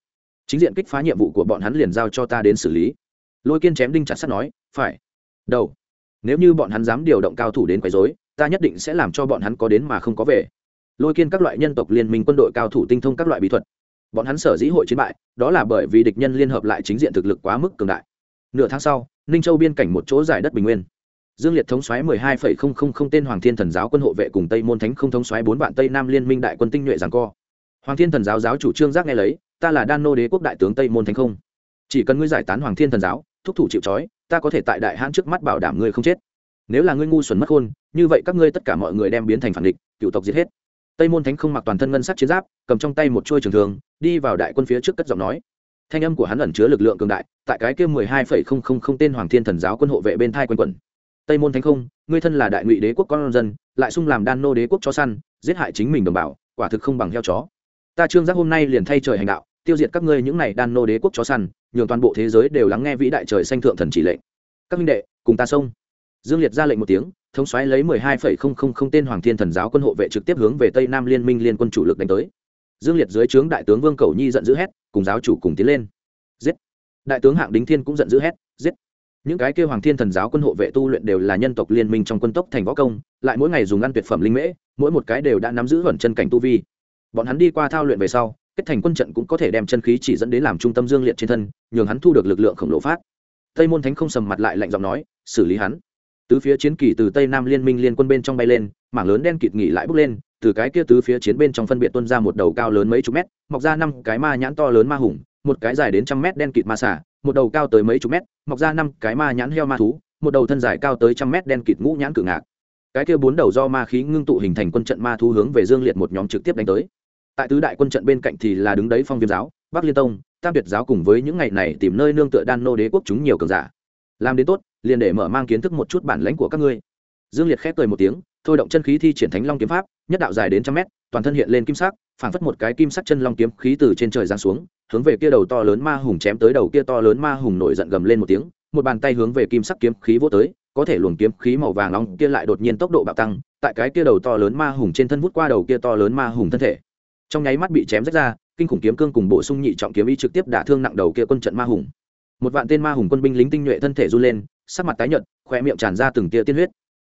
Chính diện kích phá nhiệm vụ của bọn hắn liền giao cho ta đến xử lý. Lôi kiên chém đinh chặt sắt nói, phải. Đầu. Nếu như bọn hắn dám điều động cao thủ đến quấy dối ta nhất định sẽ làm cho bọn hắn có đến mà không có về. Lôi kiên các loại nhân tộc liên minh quân đội cao thủ tinh thông các loại bí thuật. Bọn hắn sở dĩ hội chiến bại, đó là bởi vì địch nhân liên hợp lại chính diện thực lực quá mức cường đại. Nửa tháng sau ninh châu biên cảnh một chỗ giải đất bình nguyên. Dương liệt thống xoáy mười hai phẩy không không không tên hoàng thiên thần giáo quân hộ vệ cùng tây môn thánh không thống xoáy bốn vạn tây nam liên minh đại quân tinh nhuệ giảng co. Hoàng thiên thần giáo giáo chủ trương giác nghe lấy, ta là đan nô đế quốc đại tướng tây môn thánh không? Chỉ cần ngươi giải tán hoàng thiên thần giáo, thúc thủ chịu trói, ta có thể tại đại hãn trước mắt bảo đảm ngươi không chết. Nếu là ngươi ngu xuẩn mất hôn như vậy các ngươi tất cả mọi người đem biến thành phản địch, cựu tộc giết hết. Tây môn thánh không mặc toàn thân ngân sắc chiến giáp, cầm trong tay một chuôi trường thường đi vào đại quân phía trước cất giọng nói thanh âm của hắn ẩn chứa lực lượng cường đại, tại cái kia mười hai phẩy không không không tên hoàng thiên thần giáo quân hộ vệ bên thai quân quẩn. Tây môn thánh không, ngươi thân là đại ngụy đế quốc con dân, lại xung làm đan nô đế quốc chó săn, giết hại chính mình đồng bào, quả thực không bằng heo chó. Ta trương giác hôm nay liền thay trời hành đạo, tiêu diệt các ngươi những này đan nô đế quốc chó săn, nhường toàn bộ thế giới đều lắng nghe vĩ đại trời xanh thượng thần chỉ lệnh. Các minh đệ, cùng ta xông. Dương liệt ra lệnh một tiếng, thống xoáy lấy mười hai phẩy không không không tên hoàng thiên thần giáo quân hộ vệ trực tiếp hướng về tây nam liên minh liên quân chủ lực đánh tới dương liệt dưới trướng đại tướng vương cầu nhi giận dữ hét, cùng giáo chủ cùng tiến lên. Giết! Đại tướng hạng đính thiên cũng giận dữ hét, giết! Những cái kêu hoàng thiên thần giáo quân hộ vệ tu luyện đều là nhân tộc liên minh trong quân tốc thành võ công, lại mỗi ngày dùng ăn tuyệt phẩm linh mễ, mỗi một cái đều đã nắm giữ vẩn chân cảnh tu vi. Bọn hắn đi qua thao luyện về sau, kết thành quân trận cũng có thể đem chân khí chỉ dẫn đến làm trung tâm dương liệt trên thân, nhường hắn thu được lực lượng khổng lồ phát. Tây môn thánh không sầm mặt lại lạnh giọng nói, xử lý hắn. Tứ phía chiến kỳ từ tây nam liên minh liên quân bên trong bay lên, mảng lớn đen kịt nghỉ lại bước lên từ cái kia tứ phía chiến bên trong phân biệt tuân ra một đầu cao lớn mấy chục mét, mọc ra năm cái ma nhãn to lớn ma hùng, một cái dài đến trăm mét đen kịt ma xả một đầu cao tới mấy chục mét, mọc ra năm cái ma nhãn heo ma thú, một đầu thân dài cao tới trăm mét đen kịt ngũ nhãn cự ngạc. Cái kia bốn đầu do ma khí ngưng tụ hình thành quân trận ma thú hướng về dương liệt một nhóm trực tiếp đánh tới. Tại tứ đại quân trận bên cạnh thì là đứng đấy phong viêm giáo, bắc liên tông, tam việt giáo cùng với những ngày này tìm nơi nương tựa đan nô đế quốc chúng nhiều cường giả. Làm đến tốt, liền để mở mang kiến thức một chút bản lãnh của các ngươi. Dương liệt khép cười một tiếng thôi động chân khí thi triển thánh long kiếm pháp nhất đạo dài đến trăm mét toàn thân hiện lên kim sắc phảng phất một cái kim sắc chân long kiếm khí từ trên trời giáng xuống hướng về kia đầu to lớn ma hùng chém tới đầu kia to lớn ma hùng nổi giận gầm lên một tiếng một bàn tay hướng về kim sắc kiếm khí vô tới có thể luồng kiếm khí màu vàng long, kia lại đột nhiên tốc độ bạo tăng tại cái kia đầu to lớn ma hùng trên thân vút qua đầu kia to lớn ma hùng thân thể. Trong nháy mắt bị chém rách ra kinh khủng kiếm cương cùng bổ sung nhị trọng kiếm ý trực tiếp đả thương nặng đầu kia quân trận ma hùng. Một vạn tên ma hùng quân binh lính tinh nhuệ thân thể run lên sắc mặt tái nhợt khoe miệng tràn ra từng tia tiên huyết.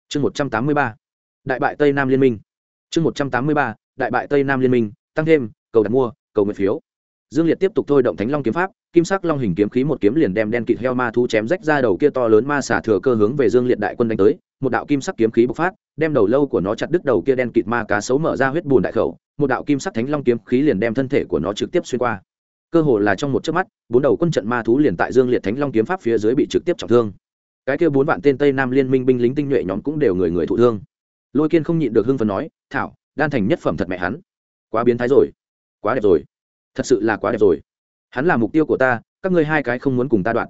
Chương một trăm tám mươi ba đại bại tây nam liên minh. Chương một trăm tám mươi ba, đại bại tây nam liên minh, tăng thêm, cầu đặt mua, cầu nguyện phiếu. Dương liệt tiếp tục thôi động thánh long kiếm pháp, kim sắc long hình kiếm khí một kiếm liền đem đen kịt heo ma thú chém rách ra đầu kia to lớn ma xả thừa cơ hướng về dương liệt đại quân đánh tới, một đạo kim sắc kiếm khí bộc phát, đem đầu lâu của nó chặt đứt đầu kia đen kịt ma cá sấu mở ra huyết bùn đại khẩu, một đạo kim sắc thánh long kiếm khí liền đem thân thể của nó trực tiếp xuyên qua. Cơ hồ là trong một chớp mắt, bốn đầu quân trận ma thú liền tại dương liệt thánh long kiếm pháp phía dưới bị trực tiếp trọng thương. Cái kia bốn vạn tên tây nam liên minh binh lính tinh nhuệ nhóm cũng đều người người thụ thương lôi kiên không nhịn được hưng phấn nói, thảo, đan thành nhất phẩm thật mẹ hắn. Quá biến thái rồi. Quá đẹp rồi. Thật sự là quá đẹp rồi. Hắn là mục tiêu của ta, các ngươi hai cái không muốn cùng ta đoạn.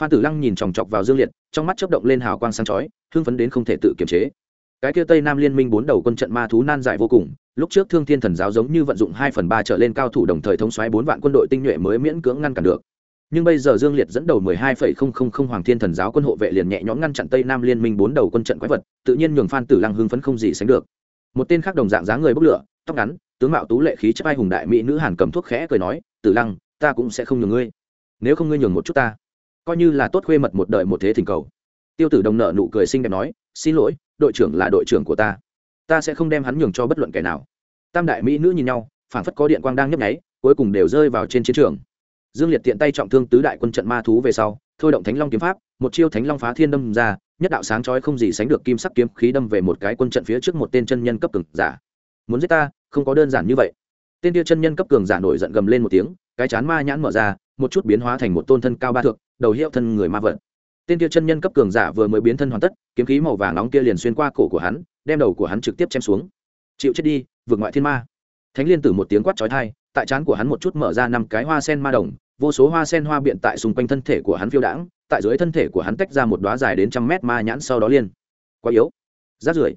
Phan tử lăng nhìn chòng chọc vào dương liệt, trong mắt chớp động lên hào quang sáng chói, hưng phấn đến không thể tự kiềm chế. Cái kia tây nam liên minh bốn đầu quân trận ma thú nan giải vô cùng, lúc trước thương thiên thần giáo giống như vận dụng hai phần ba trở lên cao thủ đồng thời thống xoáy bốn vạn quân đội tinh nhuệ mới miễn cưỡng ngăn cản được nhưng bây giờ dương liệt dẫn đầu mười hai phẩy không không không hoàng thiên thần giáo quân hộ vệ liền nhẹ nhõm ngăn chặn tây nam liên minh bốn đầu quân trận quái vật, tự nhiên nhường phan tử lăng hưng phấn không gì sánh được. Một tên khác đồng dạng dáng người bốc lửa, tóc ngắn, tướng mạo tú lệ khí chất ai hùng đại mỹ nữ hàn cầm thuốc khẽ cười nói, tử lăng, ta cũng sẽ không nhường ngươi. Nếu không ngươi nhường một chút ta, coi như là tốt khuê mật một đời một thế thỉnh cầu. Tiêu tử đồng nợ nụ cười xinh đẹp nói, xin lỗi, đội trưởng là đội trưởng của ta. Ta sẽ không đem hắn nhường cho bất luận kẻ nào. Tam đại mỹ nữ nhìn nhau, phảng phất có điện quang đang nhấp nháy, cuối cùng đều rơi vào trên chiến trường dương liệt tiện tay trọng thương tứ đại quân trận ma thú về sau, thôi động thánh long kiếm pháp, một chiêu thánh long phá thiên đâm ra, nhất đạo sáng chói không gì sánh được kim sắc kiếm khí đâm về một cái quân trận phía trước một tên chân nhân cấp cường giả. Muốn giết ta, không có đơn giản như vậy. Tên tiêu chân nhân cấp cường giả nổi giận gầm lên một tiếng, cái chán ma nhãn mở ra, một chút biến hóa thành một tôn thân cao ba thượng đầu hiệu thân người ma vật. Tên tiêu chân nhân cấp cường giả vừa mới biến thân hoàn tất, kiếm khí màu vàng nóng kia liền xuyên qua cổ của hắn, đem đầu của hắn trực tiếp chém xuống. Chịu chết đi, vượt ngoại thiên ma thánh liên tử một tiếng quát chói thai tại trán của hắn một chút mở ra năm cái hoa sen ma đồng, vô số hoa sen hoa biện tại xung quanh thân thể của hắn phiêu đãng, tại dưới thân thể của hắn tách ra một đoá dài đến trăm mét ma nhãn sau đó liên. Quá yếu. Rát rưởi.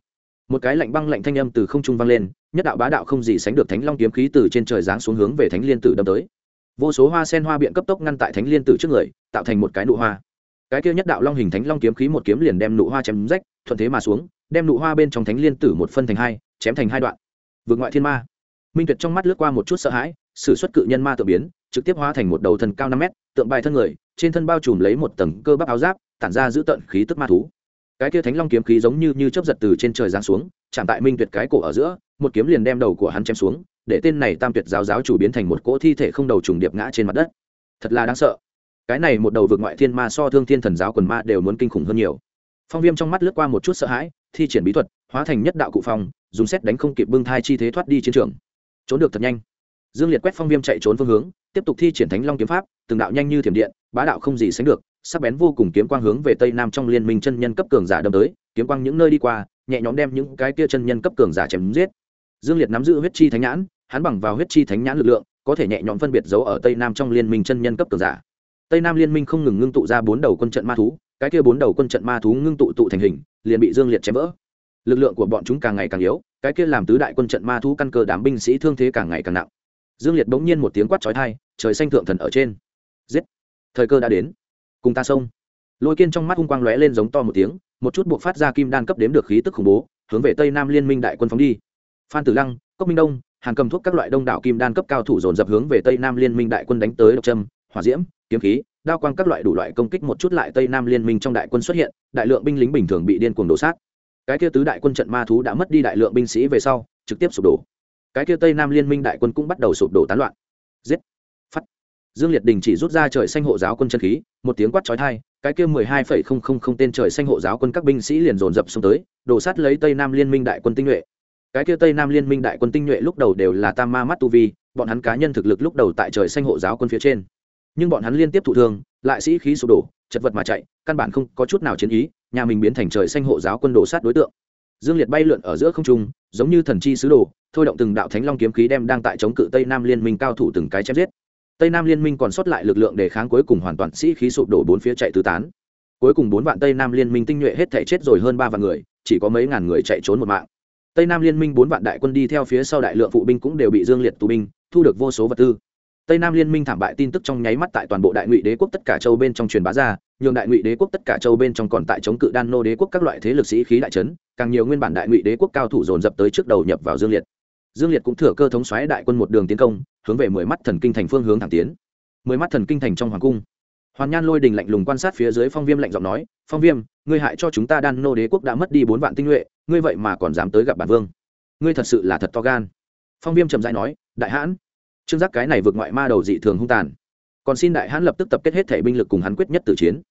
Một cái lạnh băng lạnh thanh âm từ không trung vang lên, nhất đạo bá đạo không gì sánh được thánh long kiếm khí từ trên trời giáng xuống hướng về thánh liên tử đâm tới. Vô số hoa sen hoa biện cấp tốc ngăn tại thánh liên tử trước người, tạo thành một cái nụ hoa. Cái kia nhất đạo long hình thánh long kiếm khí một kiếm liền đem nụ hoa chém rách, thuận thế mà xuống, đem nụ hoa bên trong thánh liên tử một phân thành hai, chém thành hai đoạn. Vượt ngoại thiên ma minh tuyệt trong mắt lướt qua một chút sợ hãi s ử suất cự nhân ma tự biến, trực tiếp hóa thành một đầu thần cao năm mét, tượng bài thân người, trên thân bao trùm lấy một tầng cơ bắp áo giáp, tản ra giữ tận khí tức ma thú. Cái kia thánh long kiếm khí giống như như chấp giật từ trên trời giáng xuống, chạm tại minh tuyệt cái cổ ở giữa, một kiếm liền đem đầu của hắn chém xuống, để tên này tam tuyệt giáo giáo chủ biến thành một cỗ thi thể không đầu trùng điệp ngã trên mặt đất. Thật là đáng sợ. Cái này một đầu vượt ngoại thiên ma so thương thiên thần giáo quần ma đều muốn kinh khủng hơn nhiều. Phong viêm trong mắt lướt qua một chút sợ hãi, thi triển bí thuật, hóa thành nhất đạo cụ phong, dùng xét đánh không kịp bưng thai chi thế thoát đi chiến trường trốn được thật nhanh. Dương liệt quét phong viêm chạy trốn phương hướng, tiếp tục thi triển thánh long kiếm pháp, từng đạo nhanh như thiểm điện, bá đạo không gì sánh được, sắc bén vô cùng kiếm quang hướng về tây nam trong liên minh chân nhân cấp cường giả đâm tới, kiếm quang những nơi đi qua, nhẹ nhõm đem những cái kia chân nhân cấp cường giả chém giết. Dương liệt nắm giữ huyết chi thánh nhãn, hắn bằng vào huyết chi thánh nhãn lực lượng, có thể nhẹ nhõm phân biệt giấu ở tây nam trong liên minh chân nhân cấp cường giả. Tây nam liên minh không ngừng ngưng tụ ra bốn đầu quân trận ma thú, cái kia bốn đầu quân trận ma thú ngưng tụ tụ thành hình, liền bị dương liệt chém vỡ. Lực lượng của bọn chúng càng ngày càng yếu cái kia làm tứ đại quân trận ma thú căn cơ đám binh sĩ thương thế càng ngày càng nặng. Dương liệt bỗng nhiên một tiếng quát trói thai trời xanh thượng thần ở trên. Giết! Thời cơ đã đến. Cùng ta xông. Lôi kiên trong mắt hung quang lóe lên giống to một tiếng, một chút buộc phát ra kim đan cấp đếm được khí tức khủng bố, hướng về tây nam liên minh đại quân phóng đi. Phan tử lăng, cốc minh đông hàng cầm thuốc các loại đông đảo kim đan cấp cao thủ dồn dập hướng về tây nam liên minh đại quân đánh tới độc trâm hỏa diễm, kiếm khí, đao quang các loại đủ loại công kích một chút lại tây nam liên minh trong đại quân xuất hiện, đại lượng binh lính bình thường bị điên cuồng đổ sát cái kia tứ đại quân trận ma thú đã mất đi đại lượng binh sĩ về sau, trực tiếp sụp đổ. Cái kia tây nam liên minh đại quân cũng bắt đầu sụp đổ tán loạn. Giết. Phát dương liệt đình chỉ rút ra trời xanh hộ giáo quân chân khí, một tiếng quát trói thai cái kia mười hai phẩy không không không tên trời xanh hộ giáo quân các binh sĩ liền dồn dập xuống tới, đổ sát lấy tây nam liên minh đại quân tinh nhuệ. Cái kia tây nam liên minh đại quân tinh nhuệ lúc đầu đều là tam ma mắt tu vi, bọn hắn cá nhân thực lực lúc đầu tại trời xanh hộ giáo quân phía trên. Nhưng bọn hắn liên tiếp thụ thương lại sĩ khí sụp đổ, chật vật mà chạy, căn bản không có chút nào chiến ý, nhà mình biến thành trời xanh hộ giáo quân đổ sát đối tượng. Dương liệt bay lượn ở giữa không trung, giống như thần chi sứ đồ, thôi động từng đạo thánh long kiếm khí đem đang tại chống cự tây nam liên minh cao thủ từng cái chém giết. Tây nam liên minh còn sót lại lực lượng để kháng cuối cùng hoàn toàn sĩ khí sụp đổ bốn phía chạy tứ tán. Cuối cùng bốn vạn tây nam liên minh tinh nhuệ hết thể chết rồi hơn ba vạn người, chỉ có mấy ngàn người chạy trốn một mạng. Tây nam liên minh bốn vạn đại quân đi theo phía sau đại lượng phụ binh cũng đều bị dương liệt tù binh, thu được vô số vật tư tây nam liên minh thảm bại tin tức trong nháy mắt tại toàn bộ đại ngụy đế quốc tất cả châu bên trong truyền bá ra, nhường đại ngụy đế quốc tất cả châu bên trong còn tại chống cự đan nô đế quốc các loại thế lực sĩ khí đại trấn càng nhiều nguyên bản đại ngụy đế quốc cao thủ dồn dập tới trước đầu nhập vào dương liệt. Dương liệt cũng thừa cơ thống xoáy đại quân một đường tiến công, hướng về mười mắt thần kinh thành phương hướng thẳng tiến. Mười mắt thần kinh thành trong hoàng cung. Hoàn nhan lôi đình lạnh lùng quan sát phía dưới phong viêm lạnh giọng nói, phong viêm, ngươi hại cho chúng ta đan nô đế quốc đã mất đi bốn vạn tinh nhuệ, ngươi vậy mà còn dám tới gặp bản vương? Ngươi thật sự là thật to gan. Phong viêm trầm dãi nói, đại hãn trương giác cái này vượt ngoại ma đầu dị thường hung tàn. Còn xin đại hãn lập tức tập kết hết thể binh lực cùng hắn quyết nhất tử chiến.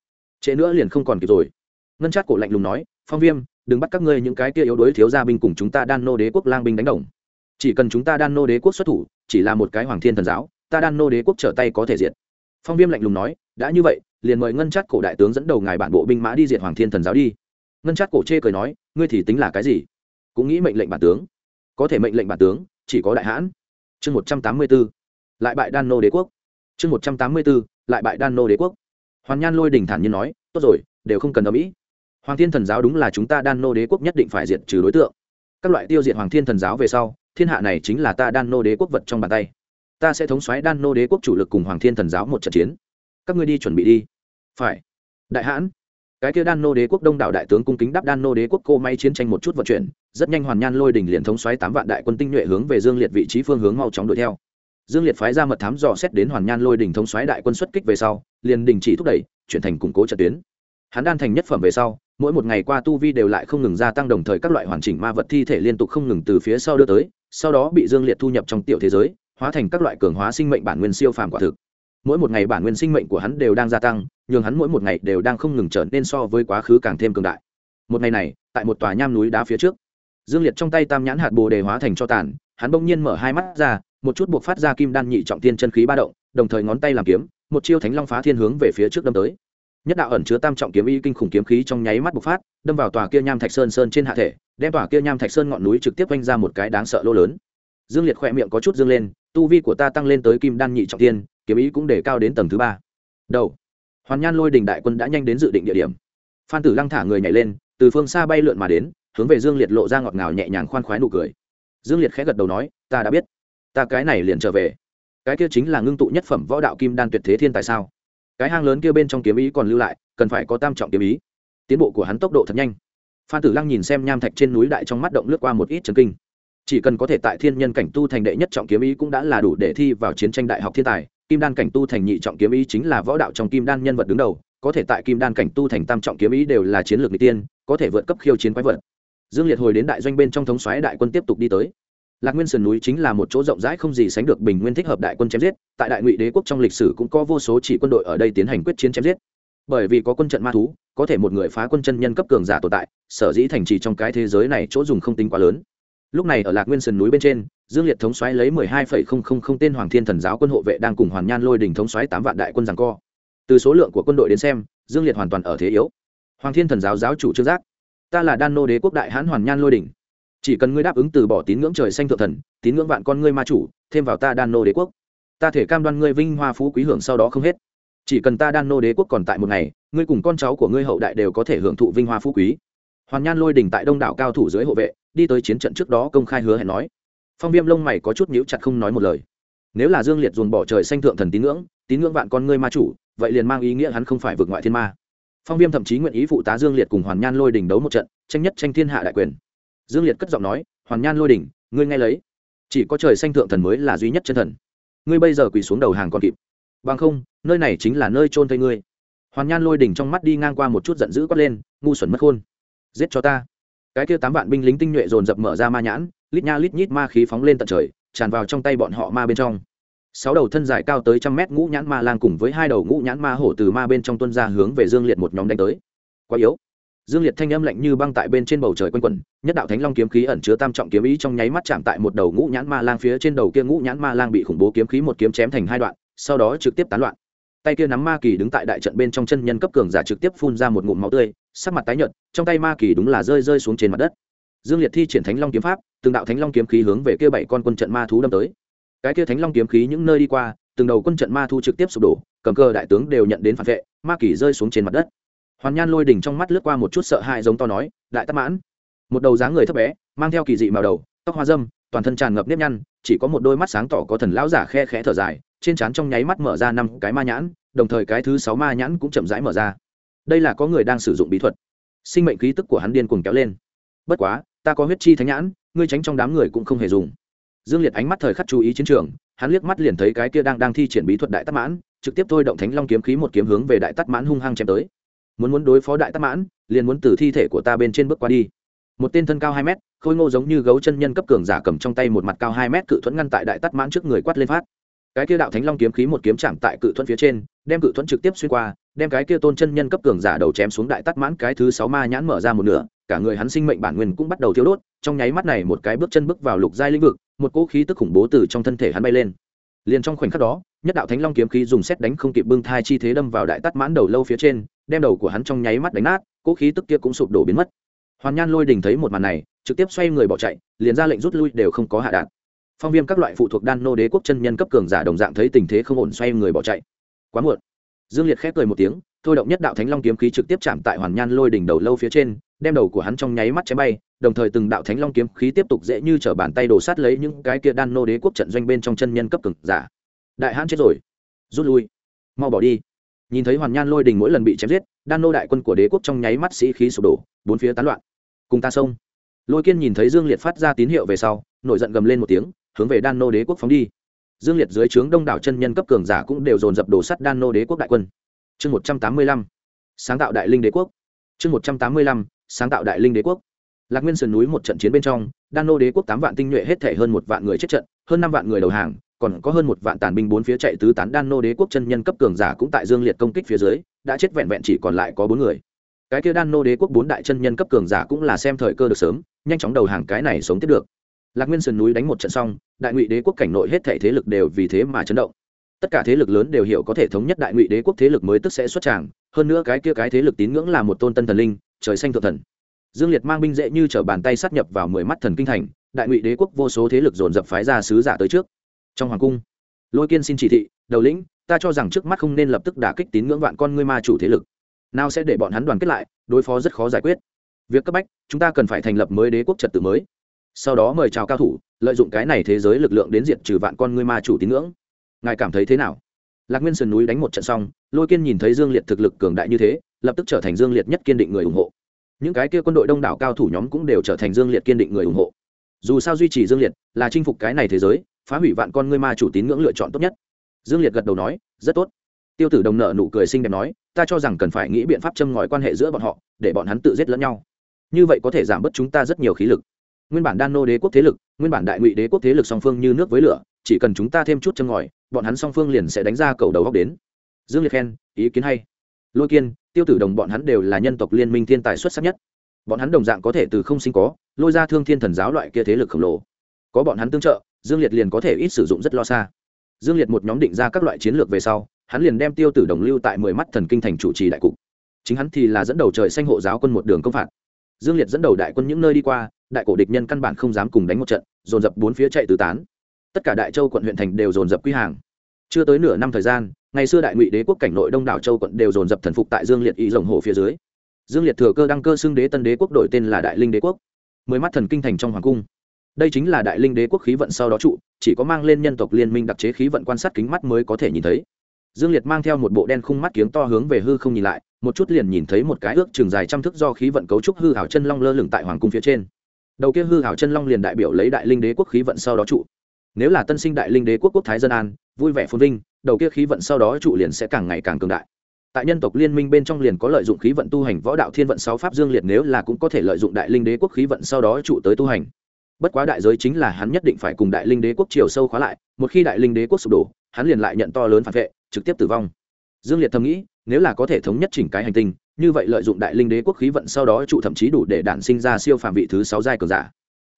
Trễ nữa liền không còn kịp rồi. Ngân trát cổ lạnh lùng nói, phong viêm, đừng bắt các ngươi những cái kia yếu đuối thiếu gia binh cùng chúng ta đan nô đế quốc lang binh đánh đồng. Chỉ cần chúng ta đan nô đế quốc xuất thủ, chỉ là một cái hoàng thiên thần giáo, ta đan nô đế quốc trở tay có thể diệt. Phong viêm lạnh lùng nói, đã như vậy, liền mời ngân trát cổ đại tướng dẫn đầu ngài bản bộ binh mã đi diệt hoàng thiên thần giáo đi. Ngân trát cổ chê cười nói, ngươi thì tính là cái gì? Cũng nghĩ mệnh lệnh bản tướng. Có thể mệnh lệnh bản tướng, chỉ có đại hãn chương một trăm tám mươi b ố lại bại đan nô đế quốc. Chương một trăm tám mươi b ố lại bại đan nô đế quốc. Hoàn nhan lôi đình thản nhiên nói, tốt rồi, đều không cần ở mỹ hoàng thiên thần giáo đúng là chúng ta đan nô đế quốc nhất định phải diệt trừ đối tượng. Các loại tiêu diệt hoàng thiên thần giáo về sau, thiên hạ này chính là ta đan nô đế quốc vật trong bàn tay. Ta sẽ thống xoáy đan nô đế quốc chủ lực cùng hoàng thiên thần giáo một trận chiến. Các ngươi đi chuẩn bị đi. Phải. Đại hãn. Cái kia đan nô đế quốc đông đảo đại tướng cung kính đáp đan nô đế quốc cô may chiến tranh một chút vận chuyển rất nhanh hoàn nhan lôi đỉnh liền thống xoáy tám vạn đại quân tinh nhuệ hướng về dương liệt vị trí phương hướng mau chóng đuổi theo. Dương liệt phái ra mật thám dò xét đến hoàn nhan lôi đỉnh thống xoáy đại quân xuất kích về sau, liền đình chỉ thúc đẩy, chuyển thành củng cố trận tuyến. Hắn đan thành nhất phẩm về sau, mỗi một ngày qua tu vi đều lại không ngừng gia tăng đồng thời các loại hoàn chỉnh ma vật thi thể liên tục không ngừng từ phía sau đưa tới, sau đó bị dương liệt thu nhập trong tiểu thế giới, hóa thành các loại cường hóa sinh mệnh bản nguyên siêu phàm quả thực. Mỗi một ngày bản nguyên sinh mệnh của hắn đều đang gia tăng nhưng hắn mỗi một ngày đều đang không ngừng trở nên so với quá khứ càng thêm cường đại. Một ngày này, tại một tòa nham núi đá phía trước dương liệt trong tay tam nhãn hạt bồ đề hóa thành cho tàn, hắn bỗng nhiên mở hai mắt ra, một chút buộc phát ra kim đan nhị trọng tiên chân khí ba động, đồng thời ngón tay làm kiếm, một chiêu thánh long phá thiên hướng về phía trước đâm tới. Nhất đạo ẩn chứa tam trọng kiếm y kinh khủng kiếm khí trong nháy mắt bộc phát, đâm vào tòa kia nham thạch sơn sơn trên hạ thể, đem tòa kia nham thạch sơn ngọn núi trực tiếp quanh ra một cái đáng sợ lô lớn. Dương liệt khỏe miệng có chút dương lên, tu vi của ta tăng lên tới kim đan nhị trọng tiên kiếm ý cũng để cao đến tầng thứ ba. Đầu. Hoàn nhan lôi đình đại quân đã nhanh đến dự định địa điểm. Phan tử lăng thả người nhảy lên, từ phương xa bay lượn mà đến hướng về dương liệt lộ ra ngọt ngào nhẹ nhàng khoan khoái nụ cười. Dương liệt khẽ gật đầu nói, ta đã biết. Ta cái này liền trở về. Cái kia chính là ngưng tụ nhất phẩm võ đạo kim đan tuyệt thế thiên tại sao? Cái hang lớn kia bên trong kiếm ý còn lưu lại, cần phải có tam trọng kiếm ý. Tiến bộ của hắn tốc độ thật nhanh. Phan tử lăng nhìn xem nham thạch trên núi đại trong mắt động lướt qua một ít trần kinh. Chỉ cần có thể tại thiên nhân cảnh tu thành đệ nhất trọng kiếm ý cũng đã là đủ để thi vào chiến tranh đại học thiên tài. Kim đan cảnh tu thành nhị trọng kiếm ý chính là võ đạo trong kim đan nhân vật đứng đầu. Có thể tại kim đan cảnh tu thành tam trọng kiếm ý đều là chiến lược n tiên, có thể vượt cấp khiêu chiến quái vật dương liệt hồi đến đại doanh bên trong thống xoáy đại quân tiếp tục đi tới. Lạc nguyên sườn núi chính là một chỗ rộng rãi không gì sánh được bình nguyên thích hợp đại quân chém giết, tại đại ngụy đế quốc trong lịch sử cũng có vô số chỉ quân đội ở đây tiến hành quyết chiến chém giết. Bởi vì có quân trận ma thú, có thể một người phá quân chân nhân cấp cường giả tồn tại, sở dĩ thành trì trong cái thế giới này chỗ dùng không tính quá lớn. Lúc này ở lạc nguyên sườn núi bên trên, dương liệt thống xoáy lấy mười hai phẩy không không không tên hoàng thiên thần giáo quân hộ vệ đang cùng hoàn nhan lôi đình thống xoáy tám vạn đại quân rằng co. Từ số lượng của quân đội đến xem, dương liệt hoàn toàn ở thế yếu. Hoàng thiên thần giáo giáo chủ trương giác ta là đan nô đế quốc đại hãn hoàn nhan lôi Đỉnh, chỉ cần ngươi đáp ứng từ bỏ tín ngưỡng trời xanh thượng thần tín ngưỡng vạn con ngươi ma chủ thêm vào ta đan nô đế quốc. Ta thể cam đoan ngươi vinh hoa phú quý hưởng sau đó không hết. Chỉ cần ta đan nô đế quốc còn tại một ngày ngươi cùng con cháu của ngươi hậu đại đều có thể hưởng thụ vinh hoa phú quý. Hoàn nhan lôi đình tại đông đảo cao thủ dưới hộ vệ đi tới chiến trận trước đó công khai hứa hẹn nói. Phong viêm lông mày có chút nhíu chặt không nói một lời. Nếu là dương liệt dồn bỏ trời xanh thượng thần tín ngưỡng tín ngưỡng vạn con ngươi ma chủ vậy liền mang ý nghĩa hắn không phải vượt ngoại thiên ma phong viêm thậm chí nguyện ý phụ tá dương liệt cùng hoàn nhan lôi đình đấu một trận, tranh nhất tranh thiên hạ đại quyền. Dương liệt cất giọng nói, hoàn nhan lôi đình, ngươi nghe lấy. Chỉ có trời xanh thượng thần mới là duy nhất chân thần. Ngươi bây giờ quỳ xuống đầu hàng còn kịp. Bằng không, nơi này chính là nơi trôn thây ngươi. Hoàn nhan lôi đỉnh trong mắt đi ngang qua một chút giận dữ quát lên, ngu xuẩn mất khôn. Giết cho ta. Cái kia tám vạn binh lính tinh nhuệ dồn dập mở ra ma nhãn, lít nha lít nhít ma khí phóng lên tận trời, tràn vào trong tay bọn họ ma bên trong sáu đầu thân dài cao tới trăm mét ngũ nhãn ma lang cùng với hai đầu ngũ nhãn ma hổ từ ma bên trong tuân ra hướng về dương liệt một nhóm đánh tới. Quá yếu. Dương liệt thanh âm lạnh như băng tại bên trên bầu trời quanh quẩn, nhất đạo thánh long kiếm khí ẩn chứa tam trọng kiếm ý trong nháy mắt chạm tại một đầu ngũ nhãn ma lang phía trên đầu kia ngũ nhãn ma lang bị khủng bố kiếm khí một kiếm chém thành hai đoạn, sau đó trực tiếp tán loạn. Tay kia nắm ma kỳ đứng tại đại trận bên trong chân nhân cấp cường giả trực tiếp phun ra một ngụm máu tươi, sắc mặt tái nhợt, trong tay ma kỳ đúng là rơi rơi xuống trên mặt đất. Dương liệt thi triển thánh long kiếm pháp, từng đạo thánh long kiếm khí hướng về kia bảy con quân trận ma thú đâm tới cái kia thánh long kiếm khí những nơi đi qua, từng đầu quân trận ma thu trực tiếp sụp đổ, cầm cơ đại tướng đều nhận đến phản vệ, ma kỳ rơi xuống trên mặt đất. Hoàn nhan lôi đỉnh trong mắt lướt qua một chút sợ hãi giống to nói, đại tắc mãn. Một đầu dáng người thấp bé, mang theo kỳ dị màu đầu, tóc hoa dâm, toàn thân tràn ngập nếp nhăn, chỉ có một đôi mắt sáng tỏ có thần lão giả khe khẽ thở dài, trên trán trong nháy mắt mở ra năm cái ma nhãn, đồng thời cái thứ sáu ma nhãn cũng chậm rãi mở ra. Đây là có người đang sử dụng bí thuật. Sinh mệnh khí tức của hắn điên cuồng kéo lên. Bất quá, ta có huyết chi thánh nhãn, ngươi tránh trong đám người cũng không hề dùng dương liệt ánh mắt thời khắc chú ý chiến trường, hắn liếc mắt liền thấy cái kia đang đang thi triển bí thuật đại tắc mãn, trực tiếp thôi động thánh long kiếm khí một kiếm hướng về đại tắc mãn hung hăng chém tới. Muốn muốn đối phó đại tắc mãn, liền muốn từ thi thể của ta bên trên bước qua đi. Một tên thân cao hai mét, khôi ngô giống như gấu chân nhân cấp cường giả cầm trong tay một mặt cao hai mét cự thuẫn ngăn tại đại tắc mãn trước người quát lên phát. Cái kia đạo thánh long kiếm khí một kiếm chạm tại cự thuẫn phía trên, đem cự thuẫn trực tiếp xuyên qua, đem cái kia tôn chân nhân cấp cường giả đầu chém xuống đại tắc mãn cái thứ sáu ma nhãn mở ra một nửa, cả người hắn sinh mệnh bản nguyên cũng bắt đầu thiếu đốt, trong nháy mắt này một cái bước chân bước vào lục giai lĩnh vực một cỗ khí tức khủng bố từ trong thân thể hắn bay lên. Liền trong khoảnh khắc đó, nhất đạo thánh long kiếm khí dùng xét đánh không kịp bưng thai chi thế đâm vào đại tắt mãn đầu lâu phía trên, đem đầu của hắn trong nháy mắt đánh nát, cỗ khí tức kia cũng sụp đổ biến mất. Hoàn nhan lôi đình thấy một màn này, trực tiếp xoay người bỏ chạy, liền ra lệnh rút lui đều không có hạ đạn. Phong viêm các loại phụ thuộc đan nô đế quốc chân nhân cấp cường giả đồng dạng thấy tình thế không ổn xoay người bỏ chạy. Quá muộn. Dương liệt khép cười một tiếng thôi động nhất đạo thánh long kiếm khí trực tiếp chạm tại hoàn nhan lôi đỉnh đầu lâu phía trên, đem đầu của hắn trong nháy mắt chém bay, đồng thời từng đạo thánh long kiếm khí tiếp tục dễ như t bàn tay đổ sát lấy những cái kia đan nô đế quốc trận doanh bên trong chân nhân cấp cường giả. Đại hãn chết rồi. Rút lui. Mau bỏ đi. Nhìn thấy hoàn nhan lôi đình mỗi lần bị chém giết, đan nô đại quân của đế quốc trong nháy mắt sĩ khí sụp đổ, bốn phía tán loạn. Cùng ta xông. Lôi kiên nhìn thấy dương liệt phát ra tín hiệu về sau, nổi giận gầm lên một tiếng, hướng về đan nô đế quốc phóng đi. Dương liệt dưới trướng đông đảo chân nhân cấp cường giả cũng đều dồn dập đổ sắt đan nô đế quốc đại quân chương một trăm tám mươi lăm, sáng tạo đại linh đế quốc. Chương một trăm tám mươi lăm, sáng tạo đại linh đế quốc. Lạc nguyên sườn núi một trận chiến bên trong, đan nô đế quốc tám vạn tinh nhuệ hết thể hơn một vạn người chết trận, hơn năm vạn người đầu hàng, còn có hơn một vạn tàn binh bốn phía chạy tứ tán đan nô đế quốc chân nhân cấp cường giả cũng tại dương liệt công kích phía dưới, đã chết vẹn vẹn chỉ còn lại có bốn người. Cái kia đan nô đế quốc bốn đại chân nhân cấp cường giả cũng là xem thời cơ được sớm, nhanh chóng đầu hàng cái này sống tiếp được. Lạc nguyên sườn núi đánh một trận xong, đại ngụy đế quốc cảnh nội hết thể thế lực đều vì thế mà chấn động tất cả thế lực lớn đều hiểu có thể thống nhất đại ngụy đế quốc thế lực mới tức sẽ xuất tràng, hơn nữa cái kia cái thế lực tín ngưỡng là một tôn tân thần linh, trời xanh thượng thần. Dương liệt mang binh dễ như t bàn tay sát nhập vào mười mắt thần kinh thành, đại ngụy đế quốc vô số thế lực dồn dập phái ra sứ giả tới trước. Trong hoàng cung, lôi kiên xin chỉ thị, đầu lĩnh, ta cho rằng trước mắt không nên lập tức đả kích tín ngưỡng vạn con ngươi ma chủ thế lực. Nào sẽ để bọn hắn đoàn kết lại, đối phó rất khó giải quyết. Việc cấp bách, chúng ta cần phải thành lập mới đế quốc trật tự mới. Sau đó mời chào cao thủ, lợi dụng cái này thế giới lực lượng đến diệt trừ vạn con ngươi ma chủ tín ngưỡng ngài cảm thấy thế nào? Lạc nguyên sườn núi đánh một trận xong, lôi kiên nhìn thấy dương liệt thực lực cường đại như thế, lập tức trở thành dương liệt nhất kiên định người ủng hộ. Những cái kia quân đội đông đảo cao thủ nhóm cũng đều trở thành dương liệt kiên định người ủng hộ. Dù sao duy trì dương liệt là chinh phục cái này thế giới, phá hủy vạn con ngươi ma chủ tín ngưỡng lựa chọn tốt nhất. Dương liệt gật đầu nói, rất tốt. Tiêu tử đồng nợ nụ cười xinh đẹp nói, ta cho rằng cần phải nghĩ biện pháp châm ngòi quan hệ giữa bọn họ, để bọn hắn tự giết lẫn nhau. Như vậy có thể giảm bớt chúng ta rất nhiều khí lực. Nguyên bản đan nô đế quốc thế lực, nguyên bản đại ngụy đế quốc thế lực song phương như nước với lửa chỉ cần chúng ta thêm chút châm ngòi, bọn hắn song phương liền sẽ đánh ra cầu đầu góc đến. Dương liệt khen, ý kiến hay. Lôi kiên, tiêu tử đồng bọn hắn đều là nhân tộc liên minh thiên tài xuất sắc nhất. Bọn hắn đồng dạng có thể từ không sinh có, lôi ra thương thiên thần giáo loại kia thế lực khổng lồ. Có bọn hắn tương trợ, dương liệt liền có thể ít sử dụng rất lo xa. Dương liệt một nhóm định ra các loại chiến lược về sau, hắn liền đem tiêu tử đồng lưu tại mười mắt thần kinh thành chủ trì đại cục. Chính hắn thì là dẫn đầu trời xanh hộ giáo quân một đường công phạt. Dương liệt dẫn đầu đại quân những nơi đi qua, đại cổ địch nhân căn bản không dám cùng đánh một trận, dồn dập bốn phía chạy tứ tán tất cả đại châu quận huyện thành đều dồn dập quy hàng. Chưa tới nửa năm thời gian, ngày xưa đại ngụy đế quốc cảnh nội đông đảo châu quận đều dồn dập thần phục tại dương liệt y rồng hồ phía dưới. Dương liệt thừa cơ đăng cơ xưng đế tân đế quốc đổi tên là đại linh đế quốc. Mười mắt thần kinh thành trong hoàng cung. Đây chính là đại linh đế quốc khí vận sau đó trụ, chỉ có mang lên nhân tộc liên minh đặc chế khí vận quan sát kính mắt mới có thể nhìn thấy. Dương liệt mang theo một bộ đen khung mắt kiếng to hướng về hư không nhìn lại, một chút liền nhìn thấy một cái ước trường dài trăm thước do khí vận cấu trúc hư hảo chân long lơ lửng tại hoàng cung phía trên. Đầu kia hư hảo chân long liền đại biểu lấy đại linh đế quốc khí vận sau đó trụ nếu là tân sinh đại linh đế quốc quốc thái dân an, vui vẻ phồn vinh, đầu kia khí vận sau đó trụ liền sẽ càng ngày càng cường đại. Tại nhân tộc liên minh bên trong liền có lợi dụng khí vận tu hành võ đạo thiên vận sáu pháp dương liệt nếu là cũng có thể lợi dụng đại linh đế quốc khí vận sau đó trụ tới tu hành. Bất quá đại giới chính là hắn nhất định phải cùng đại linh đế quốc chiều sâu khóa lại, một khi đại linh đế quốc sụp đổ, hắn liền lại nhận to lớn phản vệ, trực tiếp tử vong. Dương liệt thầm nghĩ, nếu là có thể thống nhất chỉnh cái hành tinh, như vậy lợi dụng đại linh đế quốc khí vận sau đó trụ thậm chí đủ để đản sinh ra siêu phàm vị thứ sáu giai cường giả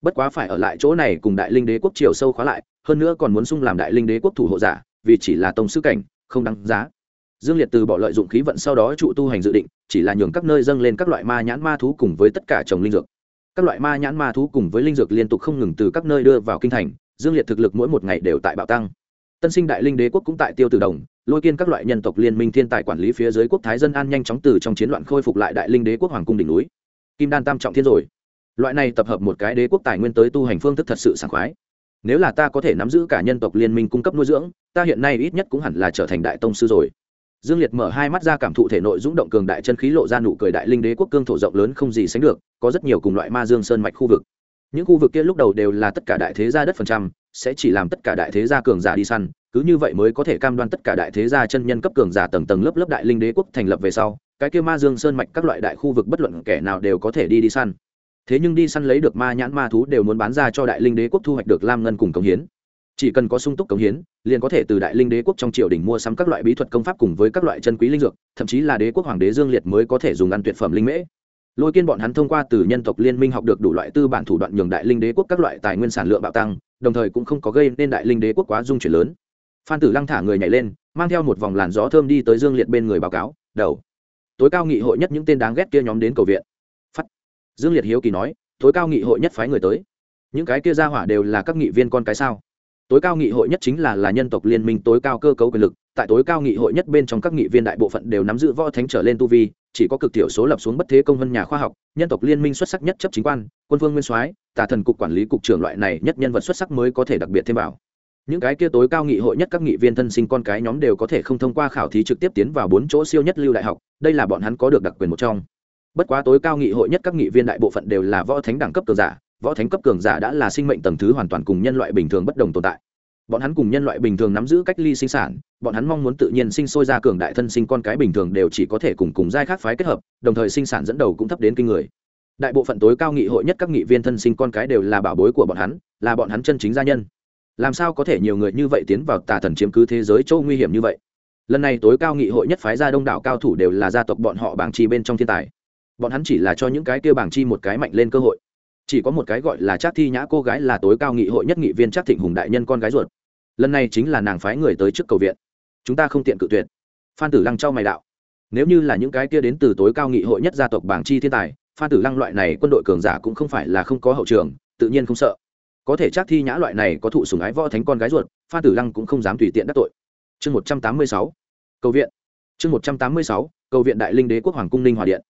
bất quá phải ở lại chỗ này cùng đại linh đế quốc triều sâu khóa lại, hơn nữa còn muốn sung làm đại linh đế quốc thủ hộ giả, vì chỉ là tông sư cảnh, không đáng giá. Dương liệt từ bỏ lợi dụng khí vận sau đó trụ tu hành dự định, chỉ là nhường các nơi dâng lên các loại ma nhãn ma thú cùng với tất cả trồng linh dược. Các loại ma nhãn ma thú cùng với linh dược liên tục không ngừng từ các nơi đưa vào kinh thành, dương liệt thực lực mỗi một ngày đều tại bạo tăng. Tân sinh đại linh đế quốc cũng tại tiêu từ đồng, lôi kiên các loại nhân tộc liên minh thiên tài quản lý phía dưới quốc thái dân an nhanh chóng từ trong chiến loạn khôi phục lại đại linh đế quốc hoàng cung đỉnh núi. Kim đan tam trọng thiên rồi loại này tập hợp một cái đế quốc tài nguyên tới tu hành phương thức thật sự sảng khoái. Nếu là ta có thể nắm giữ cả nhân tộc liên minh cung cấp nuôi dưỡng, ta hiện nay ít nhất cũng hẳn là trở thành đại tông sư rồi. Dương liệt mở hai mắt ra cảm thụ thể nội rung động cường đại chân khí lộ ra nụ cười đại linh đế quốc cương thổ rộng lớn không gì sánh được, có rất nhiều cùng loại ma dương sơn mạch khu vực. Những khu vực kia lúc đầu đều là tất cả đại thế gia đất phần trăm, sẽ chỉ làm tất cả đại thế gia cường giả đi săn, cứ như vậy mới có thể cam đoan tất cả đại thế gia chân nhân cấp cường giả tầng tầng lớp lớp đại linh đế quốc thành lập về sau, cái kia ma dương sơn mạch các loại đại khu vực bất luận kẻ nào đều có thể đi đi săn thế nhưng đi săn lấy được ma nhãn ma thú đều muốn bán ra cho đại linh đế quốc thu hoạch được lam ngân cùng cống hiến. Chỉ cần có sung túc cống hiến, liền có thể từ đại linh đế quốc trong triều đình mua sắm các loại bí thuật công pháp cùng với các loại chân quý linh dược, thậm chí là đế quốc hoàng đế dương liệt mới có thể dùng ăn tuyệt phẩm linh mễ. Lôi kiên bọn hắn thông qua từ nhân tộc liên minh học được đủ loại tư bản thủ đoạn nhường đại linh đế quốc các loại tài nguyên sản lượng bạo tăng, đồng thời cũng không có gây nên đại linh đế quốc quá dung chuyển lớn. Phan tử lăng thả người nhảy lên, mang theo một vòng làn gió thơm đi tới dương liệt bên người báo cáo, đầu, tối cao nghị hội nhất những tên đáng ghét kia nhóm đến cầu viện dương liệt hiếu kỳ nói, tối cao nghị hội nhất phái người tới. Những cái kia ra hỏa đều là các nghị viên con cái sao? Tối cao nghị hội nhất chính là là nhân tộc liên minh tối cao cơ cấu quyền lực, tại tối cao nghị hội nhất bên trong các nghị viên đại bộ phận đều nắm giữ võ thánh trở lên tu vi, chỉ có cực thiểu số lập xuống bất thế công vân nhà khoa học, nhân tộc liên minh xuất sắc nhất chấp chính quan, quân vương nguyên soái, tà thần cục quản lý cục trưởng loại này nhất nhân vật xuất sắc mới có thể đặc biệt thêm vào. Những cái kia tối cao nghị hội nhất các nghị viên thân sinh con cái nhóm đều có thể không thông qua khảo thí trực tiếp tiến vào bốn chỗ siêu nhất lưu đại học, đây là bọn hắn có được đặc quyền một trong bất quá tối cao nghị hội nhất các nghị viên đại bộ phận đều là võ thánh đẳng cấp cường giả, võ thánh cấp cường giả đã là sinh mệnh tầng thứ hoàn toàn cùng nhân loại bình thường bất đồng tồn tại. Bọn hắn cùng nhân loại bình thường nắm giữ cách ly sinh sản, bọn hắn mong muốn tự nhiên sinh sôi ra cường đại thân sinh con cái bình thường đều chỉ có thể cùng cùng giai khác phái kết hợp, đồng thời sinh sản dẫn đầu cũng thấp đến kinh người. Đại bộ phận tối cao nghị hội nhất các nghị viên thân sinh con cái đều là bảo bối của bọn hắn, là bọn hắn chân chính gia nhân. Làm sao có thể nhiều người như vậy tiến vào tà thần chiếm cứ thế giới châu nguy hiểm như vậy? Lần này tối cao nghị hội nhất phái gia đông đảo cao thủ đều là gia tộc bọn họ bảng trì bên trong thiên tài bọn hắn chỉ là cho những cái kia bảng chi một cái mạnh lên cơ hội. Chỉ có một cái gọi là trác thi nhã cô gái là tối cao nghị hội nhất nghị viên trác thịnh hùng đại nhân con gái ruột. Lần này chính là nàng phái người tới trước cầu viện. Chúng ta không tiện cự tuyệt. Phan tử lăng trao mày đạo. Nếu như là những cái kia đến từ tối cao nghị hội nhất gia tộc bảng chi thiên tài, phan tử lăng loại này quân đội cường giả cũng không phải là không có hậu trường, tự nhiên không sợ. Có thể chắc thi nhã loại này có thụ sùng ái võ thánh con gái ruột, phan tử lăng cũng không dám tùy tiện đắc tội. Chương một trăm tám mươi sáu. Cầu viện. Chương một trăm tám mươi sáu. Cầu viện đại linh đế quốc hoàng cung ninh hòa điện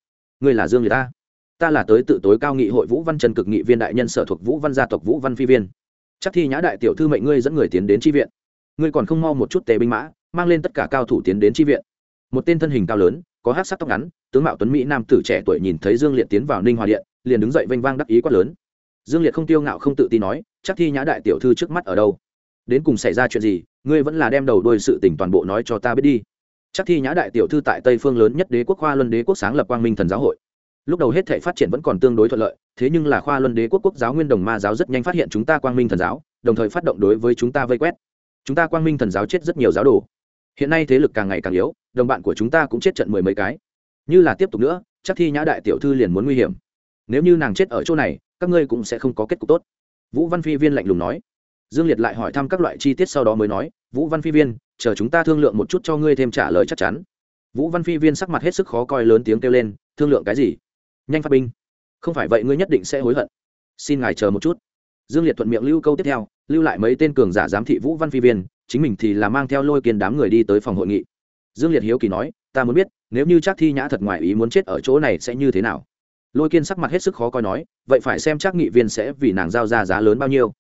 ngươi là dương người ta. Ta là tới tự tối cao nghị hội vũ văn trần cực nghị viên đại nhân sở thuộc vũ văn gia tộc vũ văn phi viên. Chắc thi nhã đại tiểu thư mệnh ngươi dẫn người tiến đến tri viện. Ngươi còn không mau một chút tề binh mã, mang lên tất cả cao thủ tiến đến tri viện. Một tên thân hình cao lớn, có hát sắc tóc ngắn, tướng mạo tuấn mỹ nam tử trẻ tuổi nhìn thấy dương liệt tiến vào ninh hòa điện, liền đứng dậy vênh vang đắc ý quát lớn. Dương liệt không tiêu ngạo không tự tin nói, chắc thi nhã đại tiểu thư trước mắt ở đâu? Đến cùng xảy ra chuyện gì, ngươi vẫn là đem đầu đôi sự tình toàn bộ nói cho ta biết đi chắc thi nhã đại tiểu thư tại tây phương lớn nhất đế quốc khoa luân đế quốc sáng lập quang minh thần giáo hội. Lúc đầu hết thể phát triển vẫn còn tương đối thuận lợi, thế nhưng là khoa luân đế quốc quốc giáo nguyên đồng ma giáo rất nhanh phát hiện chúng ta quang minh thần giáo, đồng thời phát động đối với chúng ta vây quét. Chúng ta quang minh thần giáo chết rất nhiều giáo đồ. Hiện nay thế lực càng ngày càng yếu, đồng bạn của chúng ta cũng chết trận mười mấy cái. Như là tiếp tục nữa, chắc thi nhã đại tiểu thư liền muốn nguy hiểm. Nếu như nàng chết ở chỗ này, các ngươi cũng sẽ không có kết cục tốt. Vũ văn phi viên lạnh lùng nói. Dương liệt lại hỏi thăm các loại chi tiết sau đó mới nói, vũ văn phi viên chờ chúng ta thương lượng một chút cho ngươi thêm trả lời chắc chắn. Vũ văn phi viên sắc mặt hết sức khó coi lớn tiếng kêu lên, thương lượng cái gì? Nhanh phát binh. Không phải vậy ngươi nhất định sẽ hối hận. Xin ngài chờ một chút. Dương liệt thuận miệng lưu câu tiếp theo, lưu lại mấy tên cường giả giám thị vũ văn phi viên, chính mình thì là mang theo lôi kiên đám người đi tới phòng hội nghị. Dương liệt hiếu kỳ nói, ta muốn biết, nếu như chắc thi nhã thật ngoài ý muốn chết ở chỗ này sẽ như thế nào? Lôi kiên sắc mặt hết sức khó coi nói, vậy phải xem chắc nghị viên sẽ vì nàng giao ra giá lớn bao nhiêu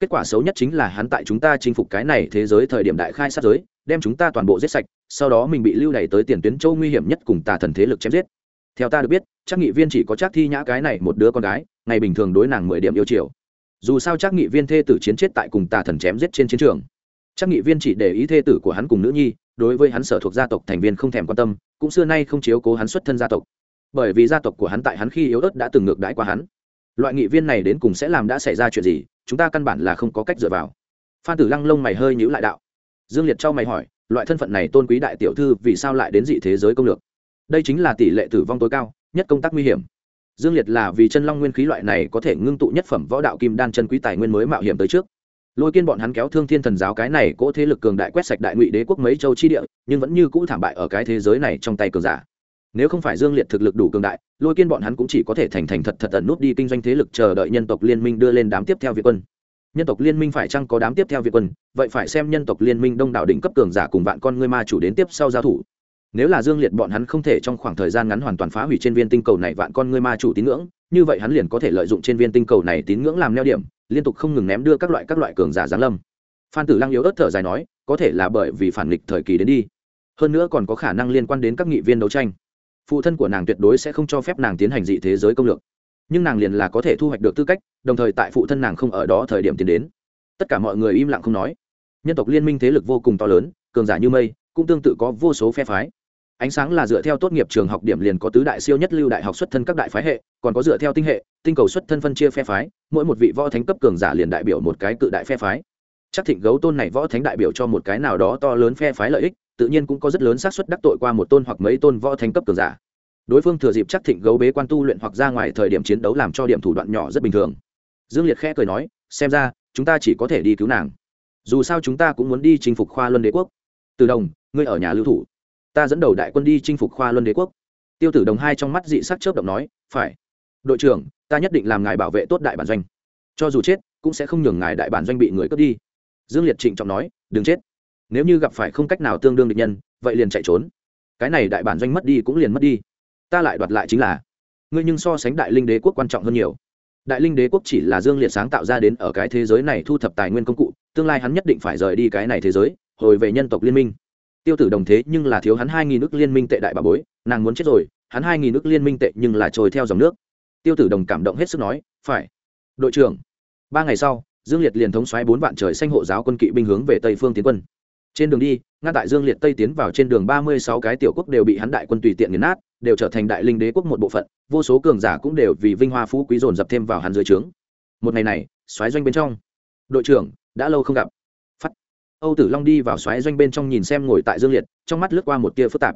kết quả xấu nhất chính là hắn tại chúng ta chinh phục cái này thế giới thời điểm đại khai sát giới, đem chúng ta toàn bộ giết sạch, sau đó mình bị lưu đày tới tiền tuyến châu nguy hiểm nhất cùng tà thần thế lực chém giết. Theo ta được biết Trác nghị viên chỉ có Trác thi nhã cái này một đứa con gái, ngày bình thường đối nàng mười điểm yêu chiều. Dù sao Trác nghị viên thê tử chiến chết tại cùng tà thần chém giết trên chiến trường. Trác nghị viên chỉ để ý thê tử của hắn cùng nữ nhi, đối với hắn sở thuộc gia tộc thành viên không thèm quan tâm, cũng xưa nay không chiếu cố hắn xuất thân gia tộc. Bởi vì gia tộc của hắn tại hắn khi yếu ớt đã từng ngược đãi qua hắn. Loại nghị viên này đến cùng sẽ làm đã xảy ra chuyện gì? Chúng ta căn bản là không có cách dựa vào. Phan tử lăng lông mày hơi nhữ lại đạo. Dương liệt trao mày hỏi, loại thân phận này tôn quý đại tiểu thư vì sao lại đến dị thế giới công lược? Đây chính là tỷ lệ tử vong tối cao, nhất công tác nguy hiểm. Dương liệt là vì chân long nguyên khí loại này có thể ngưng tụ nhất phẩm võ đạo kim đan chân quý tài nguyên mới mạo hiểm tới trước. Lôi kiên bọn hắn kéo thương thiên thần giáo cái này cỗ thế lực cường đại quét sạch đại ngụy đế quốc mấy châu chi địa, nhưng vẫn như cũ thảm bại ở cái thế giới này trong tay cường giả nếu không phải dương liệt thực lực đủ cường đại, lôi kiên bọn hắn cũng chỉ có thể thành thành thật thật ẩn nút đi kinh doanh thế lực chờ đợi nhân tộc liên minh đưa lên đám tiếp theo việt quân. Nhân tộc liên minh phải chăng có đám tiếp theo việt quân? Vậy phải xem nhân tộc liên minh đông đảo đỉnh cấp cường giả cùng vạn con ngươi ma chủ đến tiếp sau giao thủ. Nếu là dương liệt bọn hắn không thể trong khoảng thời gian ngắn hoàn toàn phá hủy trên viên tinh cầu này vạn con ngươi ma chủ tín ngưỡng, như vậy hắn liền có thể lợi dụng trên viên tinh cầu này tín ngưỡng làm neo điểm, liên tục không ngừng ném đưa các loại các loại cường giả giáng lâm. Phan tử lăng yếu ớt thở dài nói, có thể là bởi vì phản nghịch thời kỳ đến đi. Hơn nữa còn có khả năng liên quan đến các nghị viên đấu tranh phụ thân của nàng tuyệt đối sẽ không cho phép nàng tiến hành dị thế giới công lược. Nhưng nàng liền là có thể thu hoạch được tư cách, đồng thời tại phụ thân nàng không ở đó thời điểm tiến đến. Tất cả mọi người im lặng không nói. Nhân tộc liên minh thế lực vô cùng to lớn, cường giả như mây, cũng tương tự có vô số phe phái. Ánh sáng là dựa theo tốt nghiệp trường học điểm liền có tứ đại siêu nhất lưu đại học xuất thân các đại phái hệ, còn có dựa theo tinh hệ, tinh cầu xuất thân phân chia phe phái, mỗi một vị võ thánh cấp cường giả liền đại biểu một cái cự đại phe phái. Chắc thịnh gấu tôn này võ thánh đại biểu cho một cái nào đó to lớn phe phái lợi ích tự nhiên cũng có rất lớn xác suất đắc tội qua một tôn hoặc mấy tôn võ thánh cấp cường giả. Đối phương thừa dịp chắc thịnh gấu bế quan tu luyện hoặc ra ngoài thời điểm chiến đấu làm cho điểm thủ đoạn nhỏ rất bình thường. Dương liệt khẽ cười nói, xem ra, chúng ta chỉ có thể đi cứu nàng. Dù sao chúng ta cũng muốn đi chinh phục khoa luân đế quốc. Từ đồng, ngươi ở nhà lưu thủ. Ta dẫn đầu đại quân đi chinh phục khoa luân đế quốc. Tiêu tử đồng hai trong mắt dị sắc chớp động nói, phải. Đội trưởng, ta nhất định làm ngài bảo vệ tốt đại bản doanh. Cho dù chết, cũng sẽ không nhường ngài đại bản doanh bị người cướp đi. Dương liệt trịnh trọng nói, đừng chết nếu như gặp phải không cách nào tương đương địch nhân, vậy liền chạy trốn. Cái này đại bản doanh mất đi cũng liền mất đi. Ta lại đoạt lại chính là, ngươi nhưng so sánh đại linh đế quốc quan trọng hơn nhiều. Đại linh đế quốc chỉ là dương liệt sáng tạo ra đến ở cái thế giới này thu thập tài nguyên công cụ, tương lai hắn nhất định phải rời đi cái này thế giới, hồi về nhân tộc liên minh. Tiêu tử đồng thế nhưng là thiếu hắn hai nghìn nước liên minh tệ đại bà bối, nàng muốn chết rồi, hắn hai nghìn nước liên minh tệ nhưng là trôi theo dòng nước. Tiêu tử đồng cảm động hết sức nói, phải, đội trưởng. Ba ngày sau, dương liệt liền thống xoáy bốn vạn trời xanh hộ giáo quân kỵ binh hướng về tây phương tiến quân trên đường đi, nga tại dương liệt tây tiến vào trên đường ba mươi sáu cái tiểu quốc đều bị hắn đại quân tùy tiện nghiền nát, đều trở thành đại linh đế quốc một bộ phận, vô số cường giả cũng đều vì vinh hoa phú quý dồn dập thêm vào hắn dưới trướng. Một ngày này, xoáy doanh bên trong, đội trưởng đã lâu không gặp. Phắt âu tử long đi vào xoáy doanh bên trong nhìn xem ngồi tại dương liệt, trong mắt lướt qua một tia phức tạp.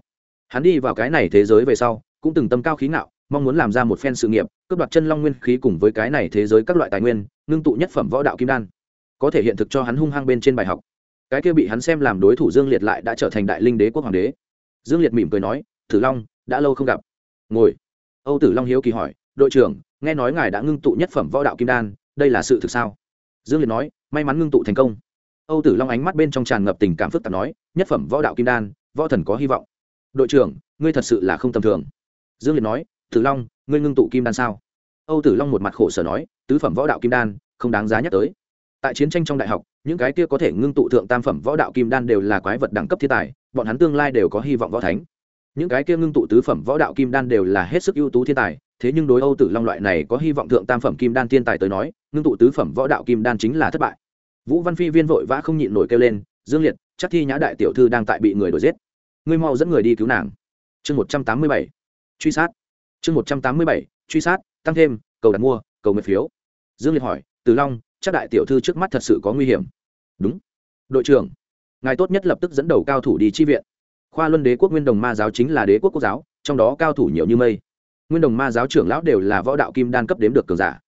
Hắn đi vào cái này thế giới về sau, cũng từng tâm cao khí ngạo, mong muốn làm ra một phen sự nghiệp, cướp đoạt chân long nguyên khí cùng với cái này thế giới các loại tài nguyên, ngưng tụ nhất phẩm võ đạo kim đan. Có thể hiện thực cho hắn hung hăng bên trên bài học cái kia bị hắn xem làm đối thủ dương liệt lại đã trở thành đại linh đế quốc hoàng đế. Dương liệt mỉm cười nói, tử long, đã lâu không gặp. Ngồi. Âu tử long hiếu kỳ hỏi, đội trưởng, nghe nói ngài đã ngưng tụ nhất phẩm võ đạo kim đan, đây là sự thực sao? Dương liệt nói, may mắn ngưng tụ thành công. Âu tử long ánh mắt bên trong tràn ngập tình cảm phức tạp nói, nhất phẩm võ đạo kim đan, võ thần có hy vọng. Đội trưởng, ngươi thật sự là không tầm thường. Dương liệt nói, tử long, ngươi ngưng tụ kim đan sao? Âu tử long một mặt khổ sở nói, tứ phẩm võ đạo kim đan, không đáng giá nhắc tới tại chiến tranh trong đại học, những cái kia có thể ngưng tụ thượng tam phẩm võ đạo kim đan đều là quái vật đẳng cấp thiên tài, bọn hắn tương lai đều có hy vọng võ thánh. Những cái kia ngưng tụ tứ phẩm võ đạo kim đan đều là hết sức ưu tú thiên tài, thế nhưng đối âu tử long loại này có hy vọng thượng tam phẩm kim đan thiên tài tới nói, ngưng tụ tứ phẩm võ đạo kim đan chính là thất bại. Vũ văn phi viên vội vã không nhịn nổi kêu lên, dương liệt, chắc thi nhã đại tiểu thư đang tại bị người đuổi giết. Ngươi mau dẫn người đi cứu nàng. Chương một trăm tám mươi bảy. Truy sát. Chương một trăm tám mươi bảy. Truy sát, tăng thêm, cầu đặt mua, cầu nguyện phiếu. Dương liệt hỏi từ long chắc đại tiểu thư trước mắt thật sự có nguy hiểm. Đúng. Đội trưởng, ngài tốt nhất lập tức dẫn đầu cao thủ đi chi viện. Khoa luân đế quốc nguyên đồng ma giáo chính là đế quốc quốc giáo, trong đó cao thủ nhiều như mây. Nguyên đồng ma giáo trưởng lão đều là võ đạo kim đan cấp đếm được cường giả.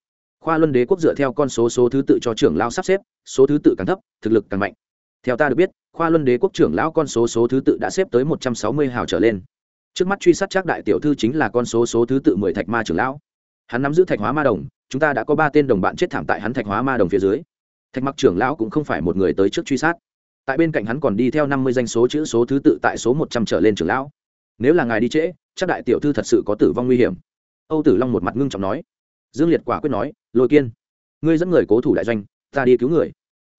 Khoa luân đế quốc dựa theo con số số thứ tự cho trưởng lão sắp xếp, số thứ tự càng thấp, thực lực càng mạnh. Theo ta được biết, khoa luân đế quốc trưởng lão con số số thứ tự đã xếp tới một trăm sáu mươi hào trở lên. Trước mắt truy sát chắc đại tiểu thư chính là con số số thứ tự mười thạch ma trưởng lão. Hắn nắm giữ thạch hóa ma đồng chúng ta đã có ba tên đồng bạn chết thảm tại hắn thạch hóa ma đồng phía dưới. Thạch mặc trưởng lão cũng không phải một người tới trước truy sát. Tại bên cạnh hắn còn đi theo năm mươi danh số chữ số thứ tự tại số một trăm trở lên trưởng lão. Nếu là ngài đi trễ, chắc đại tiểu thư thật sự có tử vong nguy hiểm. Âu tử long một mặt ngưng trọng nói. Dương liệt quả quyết nói, lôi kiên, ngươi dẫn người cố thủ đại doanh, ta đi cứu người.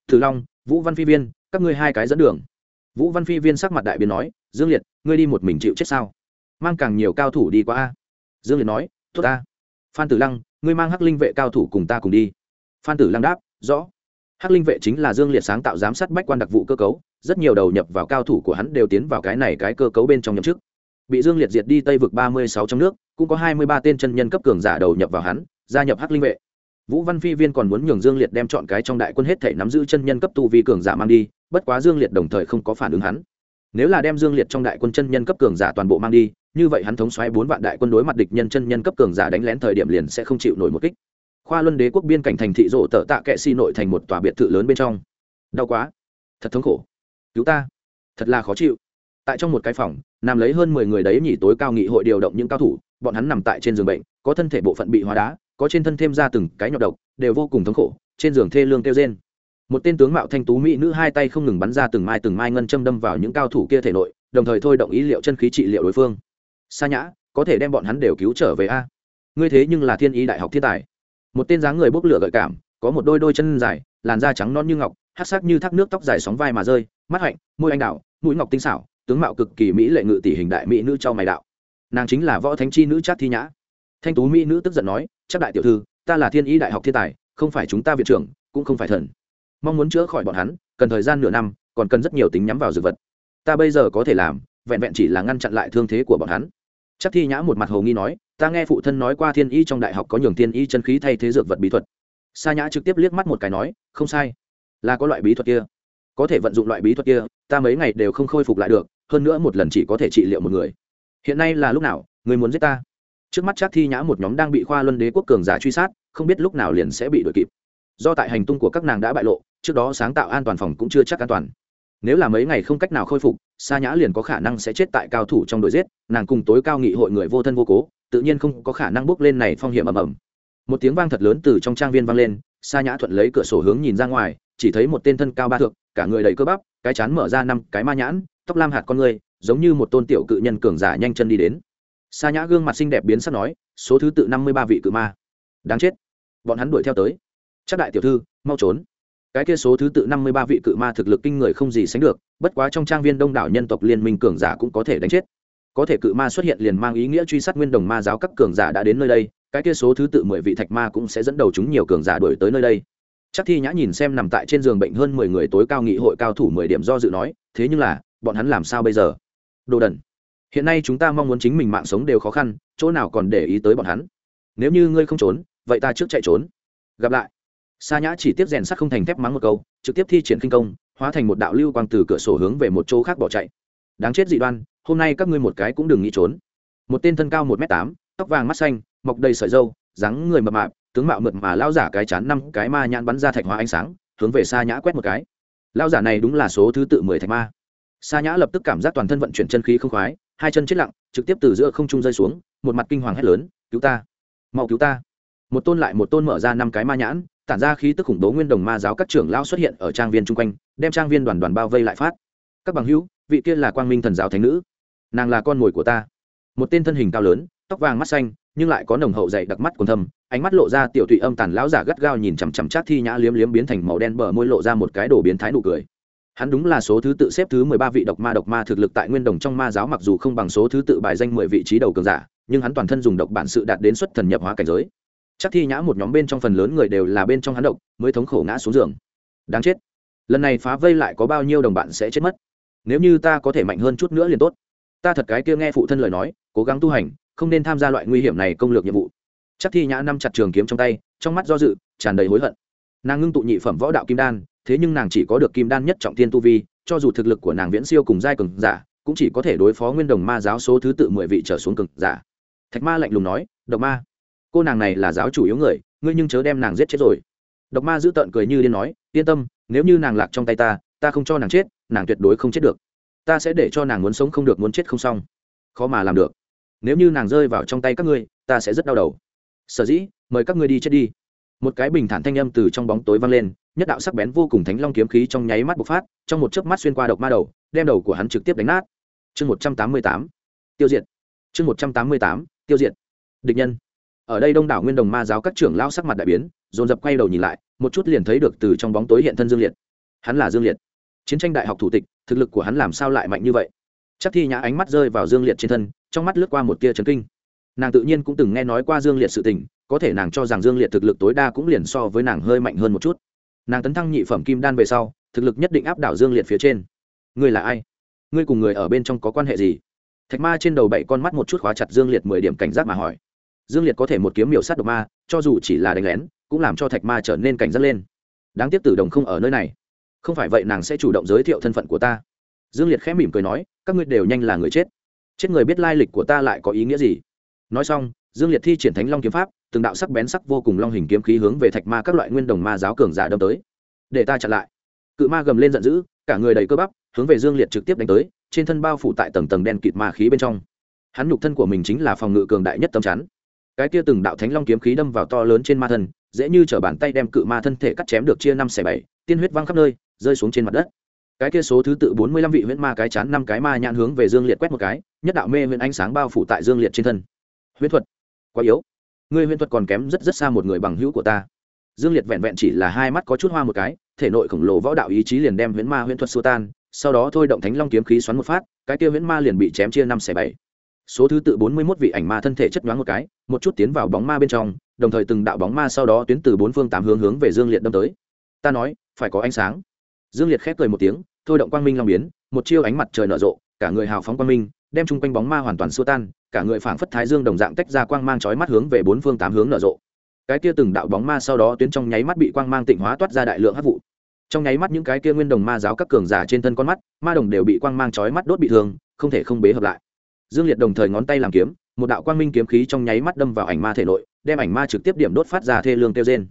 Tử long, vũ văn phi viên, các ngươi hai cái dẫn đường. Vũ văn phi viên sắc mặt đại biến nói, dương liệt, ngươi đi một mình chịu chết sao? Mang càng nhiều cao thủ đi qua a. Dương liệt nói, tốt ta phan tử lăng ngươi mang hắc linh vệ cao thủ cùng ta cùng đi. Phan tử lăng đáp, rõ. Hắc linh vệ chính là dương liệt sáng tạo giám sát bách quan đặc vụ cơ cấu, rất nhiều đầu nhập vào cao thủ của hắn đều tiến vào cái này cái cơ cấu bên trong nhậm chức. Bị dương liệt diệt đi tây vực ba mươi sáu trong nước, cũng có hai mươi ba tên chân nhân cấp cường giả đầu nhập vào hắn, gia nhập hắc linh vệ. Vũ văn phi viên còn muốn nhường dương liệt đem chọn cái trong đại quân hết thể nắm giữ chân nhân cấp tu vi cường giả mang đi, bất quá dương liệt đồng thời không có phản ứng hắn. Nếu là đem dương liệt trong đại quân chân nhân cấp cường giả toàn bộ mang đi như vậy hắn thống xoáy bốn vạn đại quân đối mặt địch nhân chân nhân cấp cường giả đánh lén thời điểm liền sẽ không chịu nổi một kích. Khoa luân đế quốc biên cảnh thành thị rộ tợ tạ kệ si nội thành một tòa biệt thự lớn bên trong. Đau quá. Thật thống khổ. Cứu ta. Thật là khó chịu. Tại trong một cái phòng, nằm lấy hơn mười người đấy nhỉ tối cao nghị hội điều động những cao thủ, bọn hắn nằm tại trên giường bệnh, có thân thể bộ phận bị hóa đá, có trên thân thêm ra từng cái nhọc độc, đều vô cùng thống khổ, trên giường thê lương kêu trên một tên tướng mạo thanh tú mỹ nữ hai tay không ngừng bắn ra từng mai từng mai ngân châm đâm vào những cao thủ kia thể nội, đồng thời thôi động ý liệu chân khí trị liệu đối phương sa nhã, có thể đem bọn hắn đều cứu trở về a. Ngươi thế nhưng là thiên ý đại học thiên tài. Một tên dáng người bốc lửa gợi cảm, có một đôi đôi chân dài, làn da trắng non như ngọc, hát sắc như thác nước tóc dài sóng vai mà rơi, mắt hạnh, môi anh đạo mũi ngọc tinh xảo, tướng mạo cực kỳ mỹ lệ ngự tỷ hình đại mỹ nữ cho mày đạo. Nàng chính là võ thánh chi nữ trát thi nhã. Thanh tú mỹ nữ tức giận nói chắc đại tiểu thư, ta là thiên ý đại học thiên tài, không phải chúng ta viện trưởng, cũng không phải thần. Mong muốn chữa khỏi bọn hắn, cần thời gian nửa năm, còn cần rất nhiều tính nhắm vào dược vật. Ta bây giờ có thể làm vẹn vẹn chỉ là ngăn chặn lại thương thế của bọn hắn. Chắc thi nhã một mặt hồ nghi nói, ta nghe phụ thân nói qua thiên y trong đại học có nhường thiên y chân khí thay thế dược vật bí thuật. Sa nhã trực tiếp liếc mắt một cái nói, không sai. Là có loại bí thuật kia. Có thể vận dụng loại bí thuật kia, ta mấy ngày đều không khôi phục lại được, hơn nữa một lần chỉ có thể trị liệu một người. Hiện nay là lúc nào, người muốn giết ta? Trước mắt chắc thi nhã một nhóm đang bị khoa luân đế quốc cường giả truy sát, không biết lúc nào liền sẽ bị đuổi kịp. Do tại hành tung của các nàng đã bại lộ, trước đó sáng tạo an toàn phòng cũng chưa chắc an toàn nếu là mấy ngày không cách nào khôi phục, sa nhã liền có khả năng sẽ chết tại cao thủ trong đội giết, nàng cùng tối cao nghị hội người vô thân vô cố, tự nhiên không có khả năng bước lên này phong hiểm ầm ầm. Một tiếng vang thật lớn từ trong trang viên vang lên, sa nhã thuận lấy cửa sổ hướng nhìn ra ngoài, chỉ thấy một tên thân cao ba thượng cả người đầy cơ bắp, cái chán mở ra năm cái ma nhãn, tóc lam hạt con người, giống như một tôn tiểu cự nhân cường giả nhanh chân đi đến. Sa nhã gương mặt xinh đẹp biến sắc nói, số thứ tự năm mươi ba vị cự ma. Đáng chết. Bọn hắn đuổi theo tới. Chắc đại tiểu thư, mau trốn cái kia số thứ tự năm mươi ba vị cự ma thực lực kinh người không gì sánh được, bất quá trong trang viên đông đảo nhân tộc liên minh cường giả cũng có thể đánh chết. Có thể cự ma xuất hiện liền mang ý nghĩa truy sát nguyên đồng ma giáo các cường giả đã đến nơi đây, cái kia số thứ tự mười vị thạch ma cũng sẽ dẫn đầu chúng nhiều cường giả đuổi tới nơi đây. Chắc thi nhã nhìn xem nằm tại trên giường bệnh hơn mười người tối cao nghị hội cao thủ mười điểm do dự nói, thế nhưng là, bọn hắn làm sao bây giờ? Đồ đần, hiện nay chúng ta mong muốn chính mình mạng sống đều khó khăn, chỗ nào còn để ý tới bọn hắn? Nếu như ngươi không trốn, vậy ta trước chạy trốn. Gặp lại sa nhã chỉ tiếp rèn sắt không thành thép mắng một câu, trực tiếp thi triển kinh công, hóa thành một đạo lưu quang từ cửa sổ hướng về một chỗ khác bỏ chạy. Đáng chết dị đoan, hôm nay các ngươi một cái cũng đừng nghĩ trốn. Một tên thân cao một m tám, tóc vàng mắt xanh, mọc đầy sợi dâu dáng người mập mạp, tướng mạo mượt mà lao giả cái chán năm cái ma nhãn bắn ra thạch hóa ánh sáng, hướng về sa nhã quét một cái. Lao giả này đúng là số thứ tự mười thạch ma. Sa nhã lập tức cảm giác toàn thân vận chuyển chân khí không khoái, hai chân chết lặng, trực tiếp từ giữa không trung rơi xuống, một mặt kinh hoàng hét lớn, cứu ta! Mau cứu ta! Một tôn lại một tôn mở ra năm cái ma nhãn, tản ra khí tức khủng bố nguyên đồng ma giáo các trưởng lao xuất hiện ở trang viên chung quanh, đem trang viên đoàn đoàn bao vây lại phát. Các bằng hữu, vị kia là quang minh thần giáo thánh nữ. Nàng là con mồi của ta. Một tên thân hình cao lớn, tóc vàng mắt xanh, nhưng lại có nồng hậu dày đặc mắt còn thâm, ánh mắt lộ ra tiểu thụy âm tàn lão giả gắt gao nhìn chằm chằm chát thi nhã liếm liếm biến thành màu đen bờ môi lộ ra một cái đồ biến thái nụ cười. Hắn đúng là số thứ tự xếp thứ mười ba vị độc ma độc ma thực lực tại nguyên đồng trong ma giáo mặc dù không bằng số thứ tự bài danh mười vị trí đầu cường giả, nhưng hắn toàn thân dùng độc bản sự đạt đến xuất thần nhập hóa cảnh giới chắc thi nhã một nhóm bên trong phần lớn người đều là bên trong hắn độc, mới thống khổ ngã xuống giường. Đáng chết. Lần này phá vây lại có bao nhiêu đồng bạn sẽ chết mất? Nếu như ta có thể mạnh hơn chút nữa liền tốt. Ta thật cái kia nghe phụ thân lời nói, cố gắng tu hành, không nên tham gia loại nguy hiểm này công lược nhiệm vụ. Chắc thi nhã năm chặt trường kiếm trong tay, trong mắt do dự, tràn đầy hối hận. Nàng ngưng tụ nhị phẩm võ đạo kim đan, thế nhưng nàng chỉ có được kim đan nhất trọng thiên tu vi, cho dù thực lực của nàng viễn siêu cùng giai cường giả, cũng chỉ có thể đối phó nguyên đồng ma giáo số thứ tự mười vị trở xuống cường giả. Thạch ma lạnh lùng nói, độc ma cô nàng này là giáo chủ yếu người, ngươi nhưng chớ đem nàng giết chết rồi. Độc ma giữ tợn cười như điên nói, yên tâm, nếu như nàng lạc trong tay ta ta không cho nàng chết, nàng tuyệt đối không chết được. Ta sẽ để cho nàng muốn sống không được muốn chết không xong. Khó mà làm được. Nếu như nàng rơi vào trong tay các ngươi, ta sẽ rất đau đầu. Sở dĩ, mời các ngươi đi chết đi. Một cái bình thản thanh âm từ trong bóng tối vang lên, nhất đạo sắc bén vô cùng thánh long kiếm khí trong nháy mắt bộc phát, trong một chớp mắt xuyên qua độc ma đầu, đem đầu của hắn trực tiếp đánh nát. Chương một trăm tám mươi tám. Tiêu diệt. Chương một trăm tám mươi tám. Tiêu diệt. Địch nhân ở đây đông đảo nguyên đồng ma giáo các trưởng lao sắc mặt đại biến, dồn dập quay đầu nhìn lại, một chút liền thấy được từ trong bóng tối hiện thân dương liệt. Hắn là dương liệt. Chiến tranh đại học thủ tịch, thực lực của hắn làm sao lại mạnh như vậy? Chắc thi nhã ánh mắt rơi vào dương liệt trên thân, trong mắt lướt qua một tia trấn kinh. Nàng tự nhiên cũng từng nghe nói qua dương liệt sự tình, có thể nàng cho rằng dương liệt thực lực tối đa cũng liền so với nàng hơi mạnh hơn một chút. Nàng tấn thăng nhị phẩm kim đan về sau, thực lực nhất định áp đảo dương liệt phía trên. Ngươi là ai? Ngươi cùng người ở bên trong có quan hệ gì? Thạch ma trên đầu bảy con mắt một chút khóa chặt dương liệt mười điểm cảnh giác mà hỏi dương liệt có thể một kiếm miểu sát độc ma, cho dù chỉ là đánh lén, cũng làm cho thạch ma trở nên cảnh giác lên. Đáng tiếc tử đồng không ở nơi này. Không phải vậy nàng sẽ chủ động giới thiệu thân phận của ta. Dương liệt khẽ mỉm cười nói, các ngươi đều nhanh là người chết. Chết người biết lai lịch của ta lại có ý nghĩa gì? Nói xong, dương liệt thi triển thánh long kiếm pháp, từng đạo sắc bén sắc vô cùng long hình kiếm khí hướng về thạch ma các loại nguyên đồng ma giáo cường giả đâm tới. Để ta chặn lại. Cự ma gầm lên giận dữ, cả người đầy cơ bắp, hướng về dương liệt trực tiếp đánh tới, trên thân bao phủ tại tầng tầng đen kịt ma khí bên trong. Hắn nhục thân của mình chính là phòng ngự cường đại nhất tâm chắn cái kia từng đạo thánh long kiếm khí đâm vào to lớn trên ma thân, dễ như t bàn tay đem cự ma thân thể cắt chém được chia năm xẻ bảy, tiên huyết văng khắp nơi, rơi xuống trên mặt đất. Cái kia số thứ tự bốn mươi lăm vị huyễn ma cái chán năm cái ma nhãn hướng về dương liệt quét một cái, nhất đạo mê huyễn ánh sáng bao phủ tại dương liệt trên thân. Huyễn thuật, quá yếu. Người huyễn thuật còn kém rất rất xa một người bằng hữu của ta. Dương liệt vẹn vẹn chỉ là hai mắt có chút hoa một cái, thể nội khổng lồ võ đạo ý chí liền đem huyễn ma huyễn thuật xua tan, sau đó thôi động thánh long kiếm khí xoắn một phát, cái kia huyễn ma liền bị chém chia năm xẻ bảy số thứ tự bốn mươi mốt vị ảnh ma thân thể chất nhoáng một cái, một chút tiến vào bóng ma bên trong, đồng thời từng đạo bóng ma sau đó tuyến từ bốn phương tám hướng hướng về dương liệt đâm tới. Ta nói, phải có ánh sáng. Dương liệt khép cười một tiếng, thôi động quang minh long biến, một chiêu ánh mặt trời nở rộ, cả người hào phóng quang minh, đem chung quanh bóng ma hoàn toàn xua tan, cả người phảng phất thái dương đồng dạng tách ra quang mang chói mắt hướng về bốn phương tám hướng nở rộ. Cái kia từng đạo bóng ma sau đó tuyến trong nháy mắt bị quang mang tịnh hóa toát ra đại lượng hấp vụ. Trong nháy mắt những cái kia nguyên đồng ma giáo các cường giả trên thân con mắt, ma đồng đều bị quang mang chói mắt đốt bị thương, không thể không bế hợp lại dương liệt đồng thời ngón tay làm kiếm, một đạo quang minh kiếm khí trong nháy mắt đâm vào ảnh ma thể nội, đem ảnh ma trực tiếp điểm đốt phát ra thê lương tiêu trên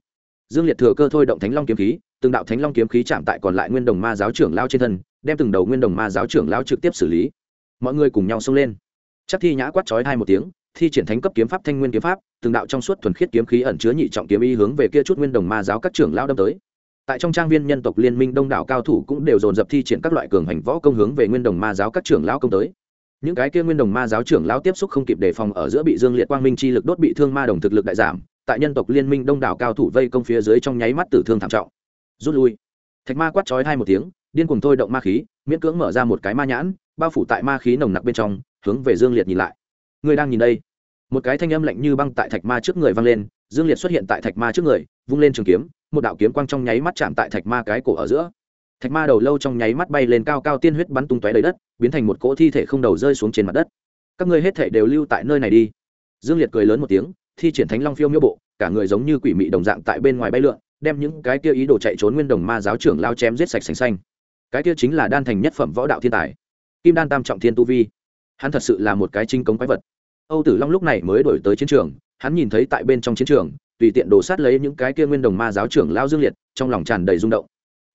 dương liệt thừa cơ thôi động thánh long kiếm khí, từng đạo thánh long kiếm khí chạm tại còn lại nguyên đồng ma giáo trưởng lao trên thân, đem từng đầu nguyên đồng ma giáo trưởng lao trực tiếp xử lý. Mọi người cùng nhau xông lên. Chắc thi nhã quát chói hai một tiếng, thi triển thánh cấp kiếm pháp thanh nguyên kiếm pháp, từng đạo trong suốt thuần khiết kiếm khí ẩn chứa nhị trọng kiếm y hướng về kia chút nguyên đồng ma giáo các trưởng lao đâm tới. Tại trong trang viên nhân tộc liên minh đông đảo cao thủ cũng đều dồn dập thi triển các loại cường hành võ công hướng về nguyên đồng ma giáo các trưởng lao công tới những cái kia nguyên đồng ma giáo trưởng lao tiếp xúc không kịp đề phòng ở giữa bị dương liệt quang minh chi lực đốt bị thương ma đồng thực lực đại giảm, tại nhân tộc liên minh đông đảo cao thủ vây công phía dưới trong nháy mắt tử thương thảm trọng. Rút lui. Thạch ma quát chói hai một tiếng, điên cùng thôi động ma khí, miễn cưỡng mở ra một cái ma nhãn, bao phủ tại ma khí nồng nặc bên trong, hướng về dương liệt nhìn lại. Người đang nhìn đây. Một cái thanh âm lạnh như băng tại thạch ma trước người vang lên, dương liệt xuất hiện tại thạch ma trước người, vung lên trường kiếm, một đạo kiếm quang trong nháy mắt chạm tại thạch ma cái cổ ở giữa thạch ma đầu lâu trong nháy mắt bay lên cao cao tiên huyết bắn tung tóe đầy đất, biến thành một cỗ thi thể không đầu rơi xuống trên mặt đất. Các ngươi hết thể đều lưu tại nơi này đi. Dương liệt cười lớn một tiếng, thi triển thánh long phiêu miêu bộ, cả người giống như quỷ mị đồng dạng tại bên ngoài bay lượn, đem những cái kia ý đồ chạy trốn nguyên đồng ma giáo trưởng lao chém giết sạch sành xanh. Cái kia chính là đan thành nhất phẩm võ đạo thiên tài, kim đan tam trọng thiên tu vi. Hắn thật sự là một cái trinh cống quái vật. Âu tử long lúc này mới đổi tới chiến trường, hắn nhìn thấy tại bên trong chiến trường, tùy tiện đổ sát lấy những cái kia nguyên đồng ma giáo trưởng lao dương liệt, trong lòng tràn đầy rung động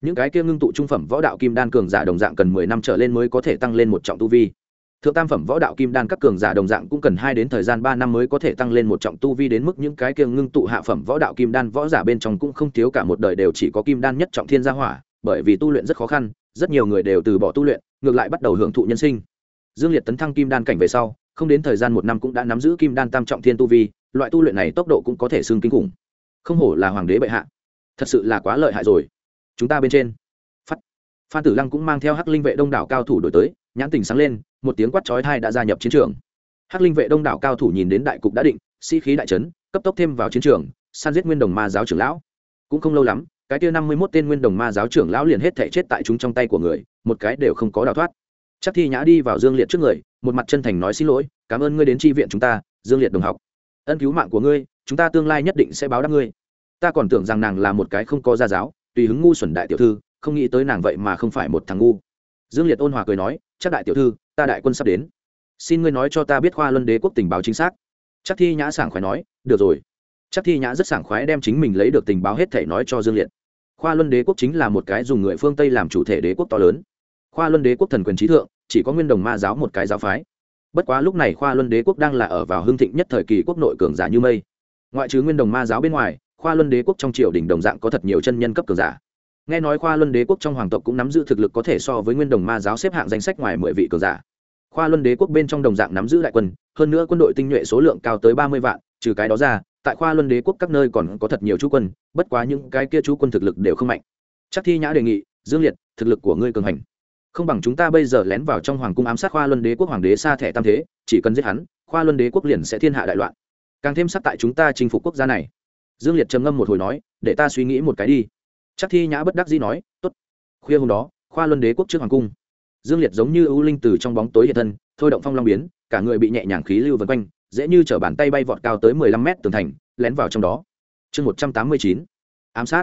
những cái kia ngưng tụ trung phẩm võ đạo kim đan cường giả đồng dạng cần mười năm trở lên mới có thể tăng lên một trọng tu vi. Thượng tam phẩm võ đạo kim đan các cường giả đồng dạng cũng cần hai đến thời gian ba năm mới có thể tăng lên một trọng tu vi đến mức những cái kia ngưng tụ hạ phẩm võ đạo kim đan võ giả bên trong cũng không thiếu cả một đời đều chỉ có kim đan nhất trọng thiên gia hỏa, bởi vì tu luyện rất khó khăn, rất nhiều người đều từ bỏ tu luyện, ngược lại bắt đầu hưởng thụ nhân sinh. Dương liệt tấn thăng kim đan cảnh về sau, không đến thời gian một năm cũng đã nắm giữ kim đan tam trọng thiên tu vi, loại tu luyện này tốc độ cũng có thể xưng kinh khủng. Không hổ là hoàng đế bệ hạ. Thật sự là quá lợi hại rồi chúng ta bên trên. Phát. Phan tử lăng cũng mang theo hắc linh vệ đông đảo cao thủ đổi tới, nhãn tình sáng lên, một tiếng quát chói thai đã gia nhập chiến trường. Hắc linh vệ đông đảo cao thủ nhìn đến đại cục đã định, sĩ、si、khí đại trấn cấp tốc thêm vào chiến trường san giết nguyên đồng ma giáo trưởng lão. Cũng không lâu lắm, cái kia năm mươi mốt tên nguyên đồng ma giáo trưởng lão liền hết thể chết tại chúng trong tay của người, một cái đều không có đào thoát. Chắc thi nhã đi vào dương liệt trước người, một mặt chân thành nói xin lỗi, cảm ơn ngươi đến tri viện chúng ta, dương liệt đồng học. Ân cứu mạng của ngươi, chúng ta tương lai nhất định sẽ báo đáp ngươi. Ta còn tưởng rằng nàng là một cái không có gia giáo tùy hứng ngu xuẩn đại tiểu thư, không nghĩ tới nàng vậy mà không phải một thằng ngu. Dương liệt ôn hòa cười nói, chắc đại tiểu thư, ta đại quân sắp đến. Xin ngươi nói cho ta biết khoa luân đế quốc tình báo chính xác. Chắc thi nhã sảng khoái nói, được rồi. Chắc thi nhã rất sảng khoái đem chính mình lấy được tình báo hết thể nói cho dương liệt. Khoa luân đế quốc chính là một cái dùng người phương tây làm chủ thể đế quốc to lớn. Khoa luân đế quốc thần quyền trí thượng, chỉ có nguyên đồng ma giáo một cái giáo phái. Bất quá lúc này khoa luân đế quốc đang là ở vào hưng thịnh nhất thời kỳ quốc nội cường giả như mây. Ngoại trừ nguyên đồng ma giáo bên ngoài khoa luân đế quốc trong triều đình đồng dạng có thật nhiều chân nhân cấp cường giả. Nghe nói khoa luân đế quốc trong hoàng tộc cũng nắm giữ thực lực có thể so với nguyên đồng ma giáo xếp hạng danh sách ngoài mười vị cường giả. Khoa luân đế quốc bên trong đồng dạng nắm giữ đại quân, hơn nữa quân đội tinh nhuệ số lượng cao tới ba mươi vạn, trừ cái đó ra, tại khoa luân đế quốc các nơi còn có thật nhiều chú quân, bất quá những cái kia chú quân thực lực đều không mạnh. Chắc thi nhã đề nghị, dương liệt, thực lực của ngươi cường hành. Không bằng chúng ta bây giờ lén vào trong hoàng cung ám sát khoa luân đế quốc hoàng đế xa thẻ tam thế, chỉ cần giết hắn, khoa luân đế quốc liền sẽ thiên hạ đại loạn. Càng thêm sắc tại chúng ta chinh phục quốc gia này dương liệt trầm ngâm một hồi nói, để ta suy nghĩ một cái đi. Chắc thi nhã bất đắc dĩ nói t ố t khuya hôm đó, khoa luân đế quốc trước hoàng cung, dương liệt giống như ưu linh từ trong bóng tối hiện thân, thôi động phong long biến, cả người bị nhẹ nhàng khí lưu vân quanh, dễ như chở bàn tay bay vọt cao tới mười lăm mét tường thành, lén vào trong đó. Chương một trăm tám mươi chín. Ám sát.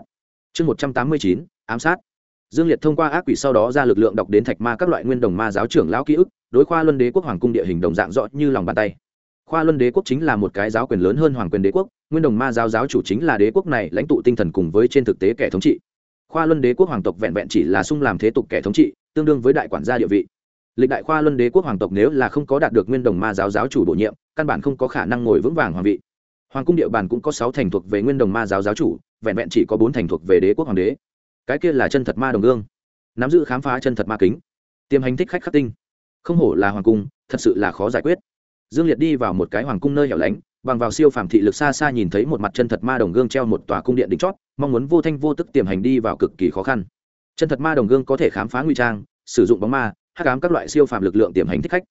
Chương một trăm tám mươi chín, ám sát. Dương liệt thông qua ác quỷ sau đó ra lực lượng đọc đến thạch ma các loại nguyên đồng ma giáo trưởng lão ký ức, đối khoa luân đế quốc hoàng cung địa hình đồng dạng rõ như lòng bàn tay khoa luân đế quốc chính là một cái giáo quyền lớn hơn hoàng quyền đế quốc, nguyên đồng ma giáo giáo chủ chính là đế quốc này lãnh tụ tinh thần cùng với trên thực tế kẻ thống trị. Khoa luân đế quốc hoàng tộc vẹn vẹn chỉ là sung làm thế tục kẻ thống trị, tương đương với đại quản gia địa vị. Lịch đại khoa luân đế quốc hoàng tộc nếu là không có đạt được nguyên đồng ma giáo giáo chủ bổ nhiệm, căn bản không có khả năng ngồi vững vàng hoàng vị. Hoàng cung địa bàn cũng có sáu thành thuộc về nguyên đồng ma giáo giáo chủ, vẹn vẹn chỉ có bốn thành thuộc về đế quốc hoàng đế. Cái kia là chân thật ma đồng gương nắm giữ khám phá chân thật ma kính. Tiềm hành thích khách khắc tinh. Không hổ là hoàng cung, thật sự là khó giải quyết dương liệt đi vào một cái hoàng cung nơi hẻo lánh, bằng vào siêu phàm thị lực xa xa nhìn thấy một mặt chân thật ma đồng gương treo một tòa cung điện đỉnh chót, mong muốn vô thanh vô tức tiềm hành đi vào cực kỳ khó khăn. Chân thật ma đồng gương có thể khám phá nguy trang, sử dụng bóng ma, hắc ám các loại siêu phàm lực lượng tiềm hành thích khách.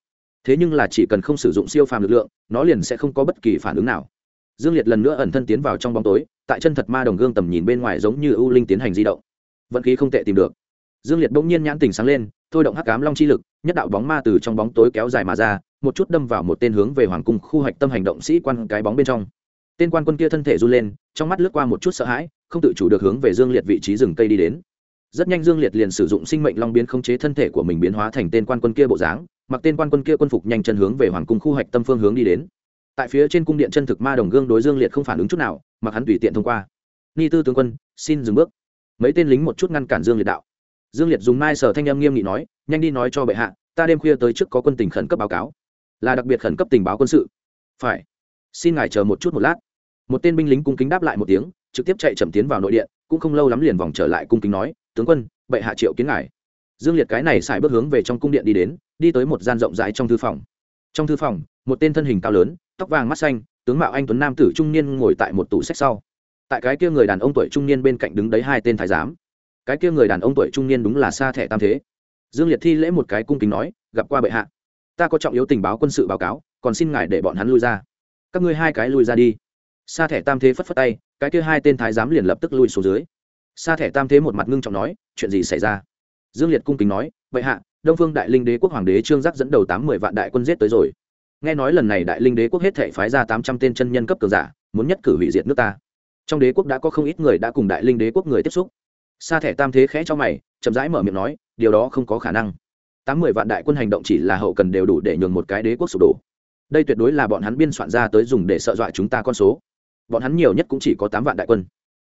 Thế nhưng là chỉ cần không sử dụng siêu phàm lực lượng, nó liền sẽ không có bất kỳ phản ứng nào. Dương liệt lần nữa ẩn thân tiến vào trong bóng tối, tại chân thật ma đồng gương tầm nhìn bên ngoài giống như ưu linh tiến hành di động. Vận khí không tệ tìm được. Dương liệt bỗng nhiên nhãn tình sáng lên, thôi động hắc ám long chi lực, nhất đạo bóng ma từ trong bóng tối kéo dài mà ra một chút đâm vào một tên hướng về hoàng cung khu hạch tâm hành động sĩ quan cái bóng bên trong. Tên quan quân kia thân thể run lên, trong mắt lướt qua một chút sợ hãi, không tự chủ được hướng về dương liệt vị trí rừng cây đi đến. Rất nhanh dương liệt liền sử dụng sinh mệnh long biến khống chế thân thể của mình biến hóa thành tên quan quân kia bộ dáng, mặc tên quan quân kia quân phục nhanh chân hướng về hoàng cung khu hạch tâm phương hướng đi đến. Tại phía trên cung điện chân thực ma đồng gương đối dương liệt không phản ứng chút nào mặc hắn tùy tiện thông qua. Ni tư tướng quân, xin dừng bước. Mấy tên lính một chút ngăn cản dương liệt đạo. Dương liệt dùng mai sở thanh âm nghiêm nghị nói, nhanh đi nói cho bệ hạ, ta đêm khuya tới trước có quân tình khẩn cấp báo cáo là đặc biệt khẩn cấp tình báo quân sự. Phải. Xin ngài chờ một chút một lát. Một tên binh lính cung kính đáp lại một tiếng, trực tiếp chạy chậm tiến vào nội điện, cũng không lâu lắm liền vòng trở lại cung kính nói, tướng quân, bệ hạ triệu kiến ngài. Dương liệt cái này xài bước hướng về trong cung điện đi đến, đi tới một gian rộng rãi trong thư phòng. Trong thư phòng, một tên thân hình cao lớn, tóc vàng mắt xanh, tướng mạo anh tuấn nam tử trung niên ngồi tại một tủ sách sau. Tại cái kia người đàn ông tuổi trung niên bên cạnh đứng đấy hai tên thái giám. Cái kia người đàn ông tuổi trung niên đúng là xa thẻ tam thế. Dương liệt thi lễ một cái cung kính nói, gặp qua bệ hạ ta có trọng yếu tình báo quân sự báo cáo, còn xin ngài để bọn hắn lui ra. Các ngươi hai cái lui ra đi. Sa thẻ tam thế phất phất tay, cái kia hai tên thái giám liền lập tức lui xuống dưới. Sa thẻ tam thế một mặt ngưng trọng nói, chuyện gì xảy ra? Dương liệt cung kính nói, vậy hạ, đông phương đại linh đế quốc hoàng đế trương giác dẫn đầu tám mươi vạn đại quân giết tới rồi. Nghe nói lần này đại linh đế quốc hết thể phái ra tám trăm tên chân nhân cấp cường giả, muốn nhất cử hủy diệt nước ta. Trong đế quốc đã có không ít người đã cùng đại linh đế quốc người tiếp xúc. Sa thẻ tam thế khẽ cho mày, chậm rãi mở miệng nói, điều đó không có khả năng tám mươi vạn đại quân hành động chỉ là hậu cần đều đủ để nhường một cái đế quốc sụp đổ. Đây tuyệt đối là bọn hắn biên soạn ra tới dùng để sợ dọa chúng ta con số. Bọn hắn nhiều nhất cũng chỉ có tám vạn đại quân.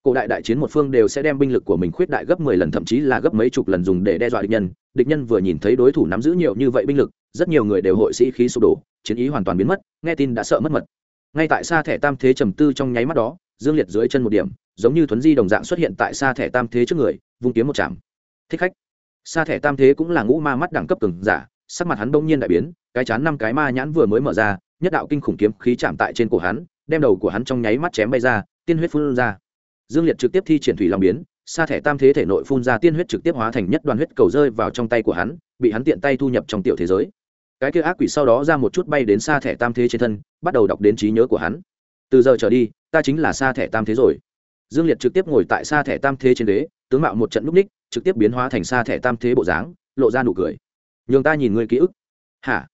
Cổ đại đại chiến một phương đều sẽ đem binh lực của mình khuyết đại gấp mười lần, thậm chí là gấp mấy chục lần dùng để đe dọa địch nhân. Địch nhân vừa nhìn thấy đối thủ nắm giữ nhiều như vậy binh lực, rất nhiều người đều hội sĩ khí sụp đổ, chiến ý hoàn toàn biến mất, nghe tin đã sợ mất mật. Ngay tại xa thẻ tam thế trầm tư trong nháy mắt đó, dương liệt dưới chân một điểm, giống như thuấn di đồng dạng xuất hiện tại xa thẻ tam thế trước người, vung kiếm một chạm. Thích khách. Sa thẻ tam thế cũng là ngũ ma mắt đẳng cấp cường giả, sắc mặt hắn bỗng nhiên đại biến, cái chán năm cái ma nhãn vừa mới mở ra, nhất đạo kinh khủng kiếm khí chạm tại trên cổ hắn, đem đầu của hắn trong nháy mắt chém bay ra, tiên huyết phun ra. Dương liệt trực tiếp thi triển thủy long biến, sa thẻ tam thế thể nội phun ra tiên huyết trực tiếp hóa thành nhất đoàn huyết cầu rơi vào trong tay của hắn, bị hắn tiện tay thu nhập trong tiểu thế giới. Cái kia ác quỷ sau đó ra một chút bay đến sa thẻ tam thế trên thân, bắt đầu đọc đến trí nhớ của hắn. Từ giờ trở đi, ta chính là sa thẻ tam thế rồi. Dương liệt trực tiếp ngồi tại sa thẻ tam thế trên đế tướng mạo một trận lúc ních, trực tiếp biến hóa thành xa thẻ tam thế bộ dáng, lộ ra nụ cười. Nhường ta nhìn ngươi ký ức. Hả?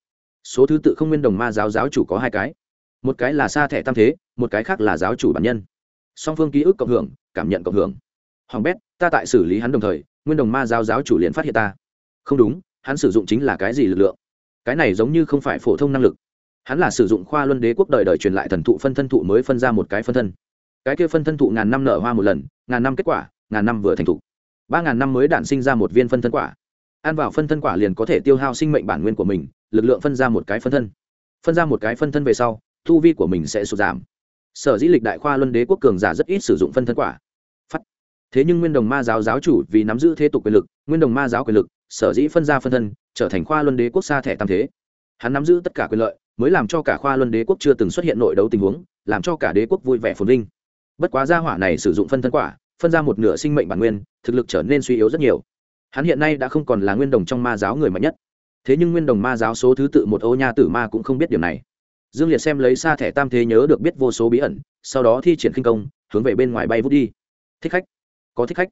Số thứ tự không nguyên đồng ma giáo giáo chủ có hai cái. Một cái là xa thẻ tam thế, một cái khác là giáo chủ bản nhân. Song phương ký ức cộng hưởng, cảm nhận cộng hưởng. Hoàng bét, ta tại xử lý hắn đồng thời, nguyên đồng ma giáo giáo chủ liền phát hiện ta. Không đúng, hắn sử dụng chính là cái gì lực lượng? Cái này giống như không phải phổ thông năng lực. Hắn là sử dụng khoa luân đế quốc đời đời truyền lại thần thụ phân thân thụ mới phân ra một cái phân thân. Cái kia phân thân thụ ngàn năm nở hoa một lần, ngàn năm kết quả ngàn năm vừa thành thục. Ba ngàn năm mới đản sinh ra một viên phân thân quả. Ăn vào phân thân quả liền có thể tiêu hao sinh mệnh bản nguyên của mình, lực lượng phân ra một cái phân thân. Phân ra một cái phân thân về sau, thu vi của mình sẽ sụt giảm. Sở dĩ lịch đại khoa luân đế quốc cường giả rất ít sử dụng phân thân quả. Phát. thế nhưng nguyên đồng ma giáo giáo chủ vì nắm giữ thế tục quyền lực, nguyên đồng ma giáo quyền lực, sở dĩ phân ra phân thân, trở thành khoa luân đế quốc xa thẻ tam thế. Hắn nắm giữ tất cả quyền lợi, mới làm cho cả khoa luân đế quốc chưa từng xuất hiện nội đấu tình huống, làm cho cả đế quốc vui vẻ phồn vinh. Bất quá gia hỏa này sử dụng phân thân quả phân ra một nửa sinh mệnh bản nguyên, thực lực trở nên suy yếu rất nhiều. Hắn hiện nay đã không còn là nguyên đồng trong ma giáo người mạnh nhất. Thế nhưng nguyên đồng ma giáo số thứ tự một ô nha tử ma cũng không biết điều này. Dương liệt xem lấy xa thẻ tam thế nhớ được biết vô số bí ẩn, sau đó thi triển khinh công, hướng về bên ngoài bay vút đi. Thích khách. Có thích khách.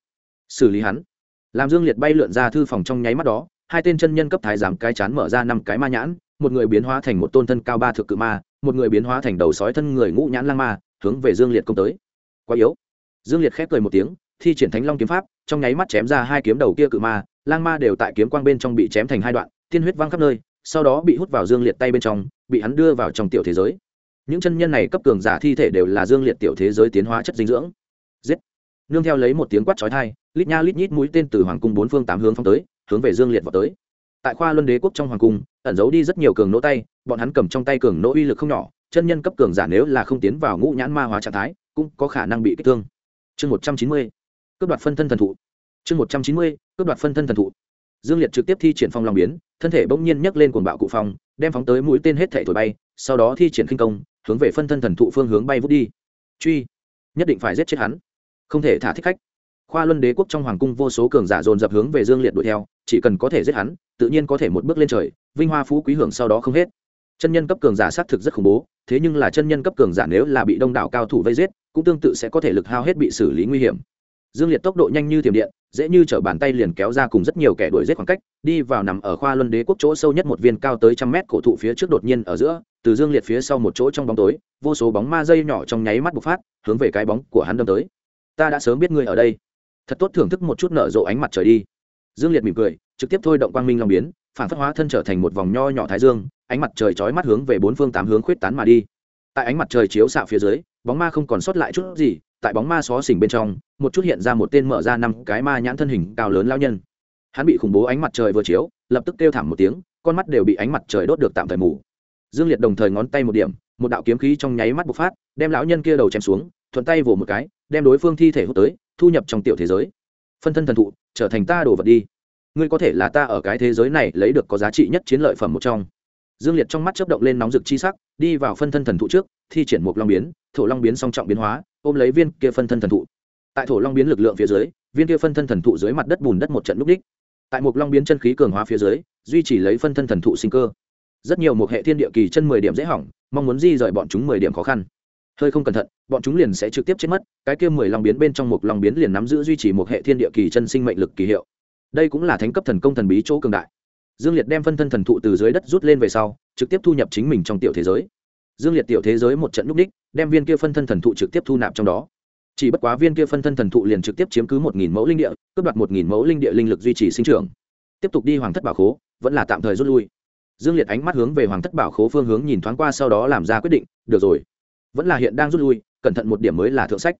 Xử lý hắn. Làm dương liệt bay lượn ra thư phòng trong nháy mắt đó, hai tên chân nhân cấp thái giám cái chán mở ra năm cái ma nhãn, một người biến hóa thành một tôn thân cao ba thực cự ma, một người biến hóa thành đầu sói thân người ngũ nhãn lang ma, hướng về dương liệt công tới. Quá yếu dương liệt khép cười một tiếng, thi triển thánh long kiếm pháp, trong nháy mắt chém ra hai kiếm đầu kia cự ma, lang ma đều tại kiếm quang bên trong bị chém thành hai đoạn, tiên huyết văng khắp nơi, sau đó bị hút vào dương liệt tay bên trong, bị hắn đưa vào trong tiểu thế giới. Những chân nhân này cấp cường giả thi thể đều là dương liệt tiểu thế giới tiến hóa chất dinh dưỡng. Giết! Nương theo lấy một tiếng quát chói thai lít nha lít nhít mũi tên từ hoàng cung bốn phương tám hướng phong tới, hướng về dương liệt vào tới. Tại khoa luân đế quốc trong hoàng cung, ẩn giấu đi rất nhiều cường nỗ tay, bọn hắn cầm trong tay cường nỗ uy lực không nhỏ, chân nhân cấp cường giả nếu là không tiến vào ngũ nhãn ma hóa trạng thái, cũng có khả năng bị kích thương chương một trăm chín mươi, cướp đoạt phân thân thần thụ. Chương một trăm chín mươi, cướp đoạt phân thân thần thụ. Dương liệt trực tiếp thi triển phong long biến, thân thể bỗng nhiên nhấc lên cuồng bạo cụ phong, đem phóng tới mũi tên hết thể thổi bay, sau đó thi triển khinh công, hướng về phân thân thần thụ phương hướng bay vút đi. Truy, nhất định phải giết chết hắn. Không thể thả thích khách. Khoa luân đế quốc trong hoàng cung vô số cường giả dồn dập hướng về dương liệt đuổi theo, chỉ cần có thể giết hắn, tự nhiên có thể một bước lên trời, vinh hoa phú quý hưởng sau đó không hết. Chân nhân cấp cường giả xác thực rất khủng bố, thế nhưng là chân nhân cấp cường giả nếu là bị đông đảo cao thủ vây giết cũng tương tự sẽ có thể lực hao hết bị xử lý nguy hiểm. Dương liệt tốc độ nhanh như thiểm điện, dễ như t bàn tay liền kéo ra cùng rất nhiều kẻ đuổi giết khoảng cách, đi vào nằm ở khoa luân đế quốc chỗ sâu nhất một viên cao tới trăm mét cổ thụ phía trước đột nhiên ở giữa, từ dương liệt phía sau một chỗ trong bóng tối, vô số bóng ma dây nhỏ trong nháy mắt bộc phát, hướng về cái bóng của hắn đâm tới. Ta đã sớm biết ngươi ở đây. Thật tốt thưởng thức một chút nở rộ ánh mặt trời đi. Dương liệt mỉm cười, trực tiếp thôi động quang minh long biến, phản phất hóa thân trở thành một vòng nho nhỏ thái dương, ánh mặt trời chói mắt hướng về bốn phương tám hướng khuyết tán mà đi. Tại ánh mặt trời chiếu xạ phía dưới bóng ma không còn sót lại chút gì, tại bóng ma xó xỉnh bên trong, một chút hiện ra một tên mở ra năm cái ma nhãn thân hình cao lớn lao nhân. Hắn bị khủng bố ánh mặt trời vừa chiếu, lập tức kêu thảm một tiếng, con mắt đều bị ánh mặt trời đốt được tạm thời mù. Dương liệt đồng thời ngón tay một điểm, một đạo kiếm khí trong nháy mắt bộc phát, đem lão nhân kia đầu chém xuống, thuận tay vồ một cái, đem đối phương thi thể hút tới, thu nhập trong tiểu thế giới. Phân thân thần thụ, trở thành ta đồ vật đi. Ngươi có thể là ta ở cái thế giới này lấy được có giá trị nhất chiến lợi phẩm một trong dương liệt trong mắt chớp động lên nóng rực chi sắc, đi vào phân thân thần thụ trước, thi triển một long biến, thổ long biến song trọng biến hóa, ôm lấy viên kia phân thân thần thụ. Tại thổ long biến lực lượng phía dưới, viên kia phân thân thần thụ dưới mặt đất bùn đất một trận núp đích. Tại một long biến chân khí cường hóa phía dưới, duy trì lấy phân thân thần thụ sinh cơ. Rất nhiều một hệ thiên địa kỳ chân mười điểm dễ hỏng, mong muốn di rời bọn chúng mười điểm khó khăn. Hơi không cẩn thận, bọn chúng liền sẽ trực tiếp chết mất, cái kia mười long biến bên trong một long biến liền nắm giữ duy trì một hệ thiên địa kỳ chân sinh mệnh lực kỳ hiệu. Đây cũng là thánh cấp thần công thần bí chỗ cường đại dương liệt đem phân thân thần thụ từ dưới đất rút lên về sau, trực tiếp thu nhập chính mình trong tiểu thế giới. Dương liệt tiểu thế giới một trận núp đích, đem viên kia phân thân thần thụ trực tiếp thu nạp trong đó. Chỉ bất quá viên kia phân thân thần thụ liền trực tiếp chiếm cứ một nghìn mẫu linh địa, cướp đoạt một nghìn mẫu linh địa linh lực duy trì sinh trưởng. Tiếp tục đi hoàng thất bảo khố, vẫn là tạm thời rút lui. Dương liệt ánh mắt hướng về hoàng thất bảo khố phương hướng nhìn thoáng qua sau đó làm ra quyết định, được rồi, vẫn là hiện đang rút lui, cẩn thận một điểm mới là thượng sách.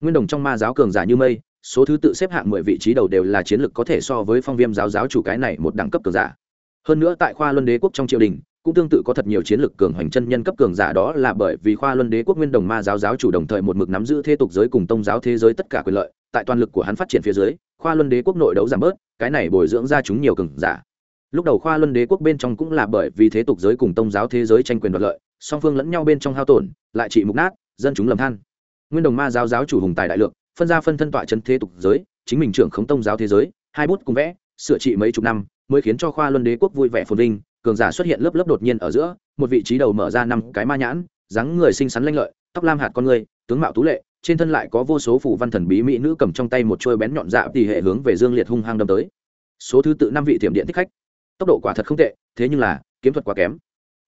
Nguyên đồng trong ma giáo cường giả như mây, số thứ tự xếp hạng mười vị trí đầu đều là chiến lược có thể so với phong viêm giáo giáo chủ cái này một đẳng cấp cường giả hơn nữa tại khoa luân đế quốc trong triều đình, cũng tương tự có thật nhiều chiến lược cường hoành chân nhân cấp cường giả, đó là bởi vì khoa luân đế quốc nguyên đồng ma giáo giáo chủ đồng thời một mực nắm giữ thế tục giới cùng tông giáo thế giới tất cả quyền lợi. Tại toàn lực của hắn phát triển phía dưới, khoa luân đế quốc nội đấu giảm bớt, cái này bồi dưỡng ra chúng nhiều cường giả. Lúc đầu khoa luân đế quốc bên trong cũng là bởi vì thế tục giới cùng tông giáo thế giới tranh quyền đoạt lợi, song phương lẫn nhau bên trong hao tổn, lại trị mục nát, dân chúng lầm than. Nguyên đồng ma giáo giáo chủ hùng tài đại lượng phân ra phân thân tọa chân thế tục giới, chính mình trưởng khống tông giáo thế giới, hai bút cùng vẽ, sửa trị mấy chục năm mới khiến cho khoa luân đế quốc vui vẻ phồn vinh, cường giả xuất hiện lớp lớp đột nhiên ở giữa, một vị trí đầu mở ra năm cái ma nhãn, dáng người xinh xắn lanh lợi, tóc lam hạt con người, tướng mạo tú lệ, trên thân lại có vô số phủ văn thần bí mỹ nữ cầm trong tay một chuôi bén nhọn dạ tỉ hệ hướng về dương liệt hung hăng đâm tới. Số thứ tự năm vị tiệm điện thích khách. Tốc độ quả thật không tệ, thế nhưng là, kiếm thuật quá kém.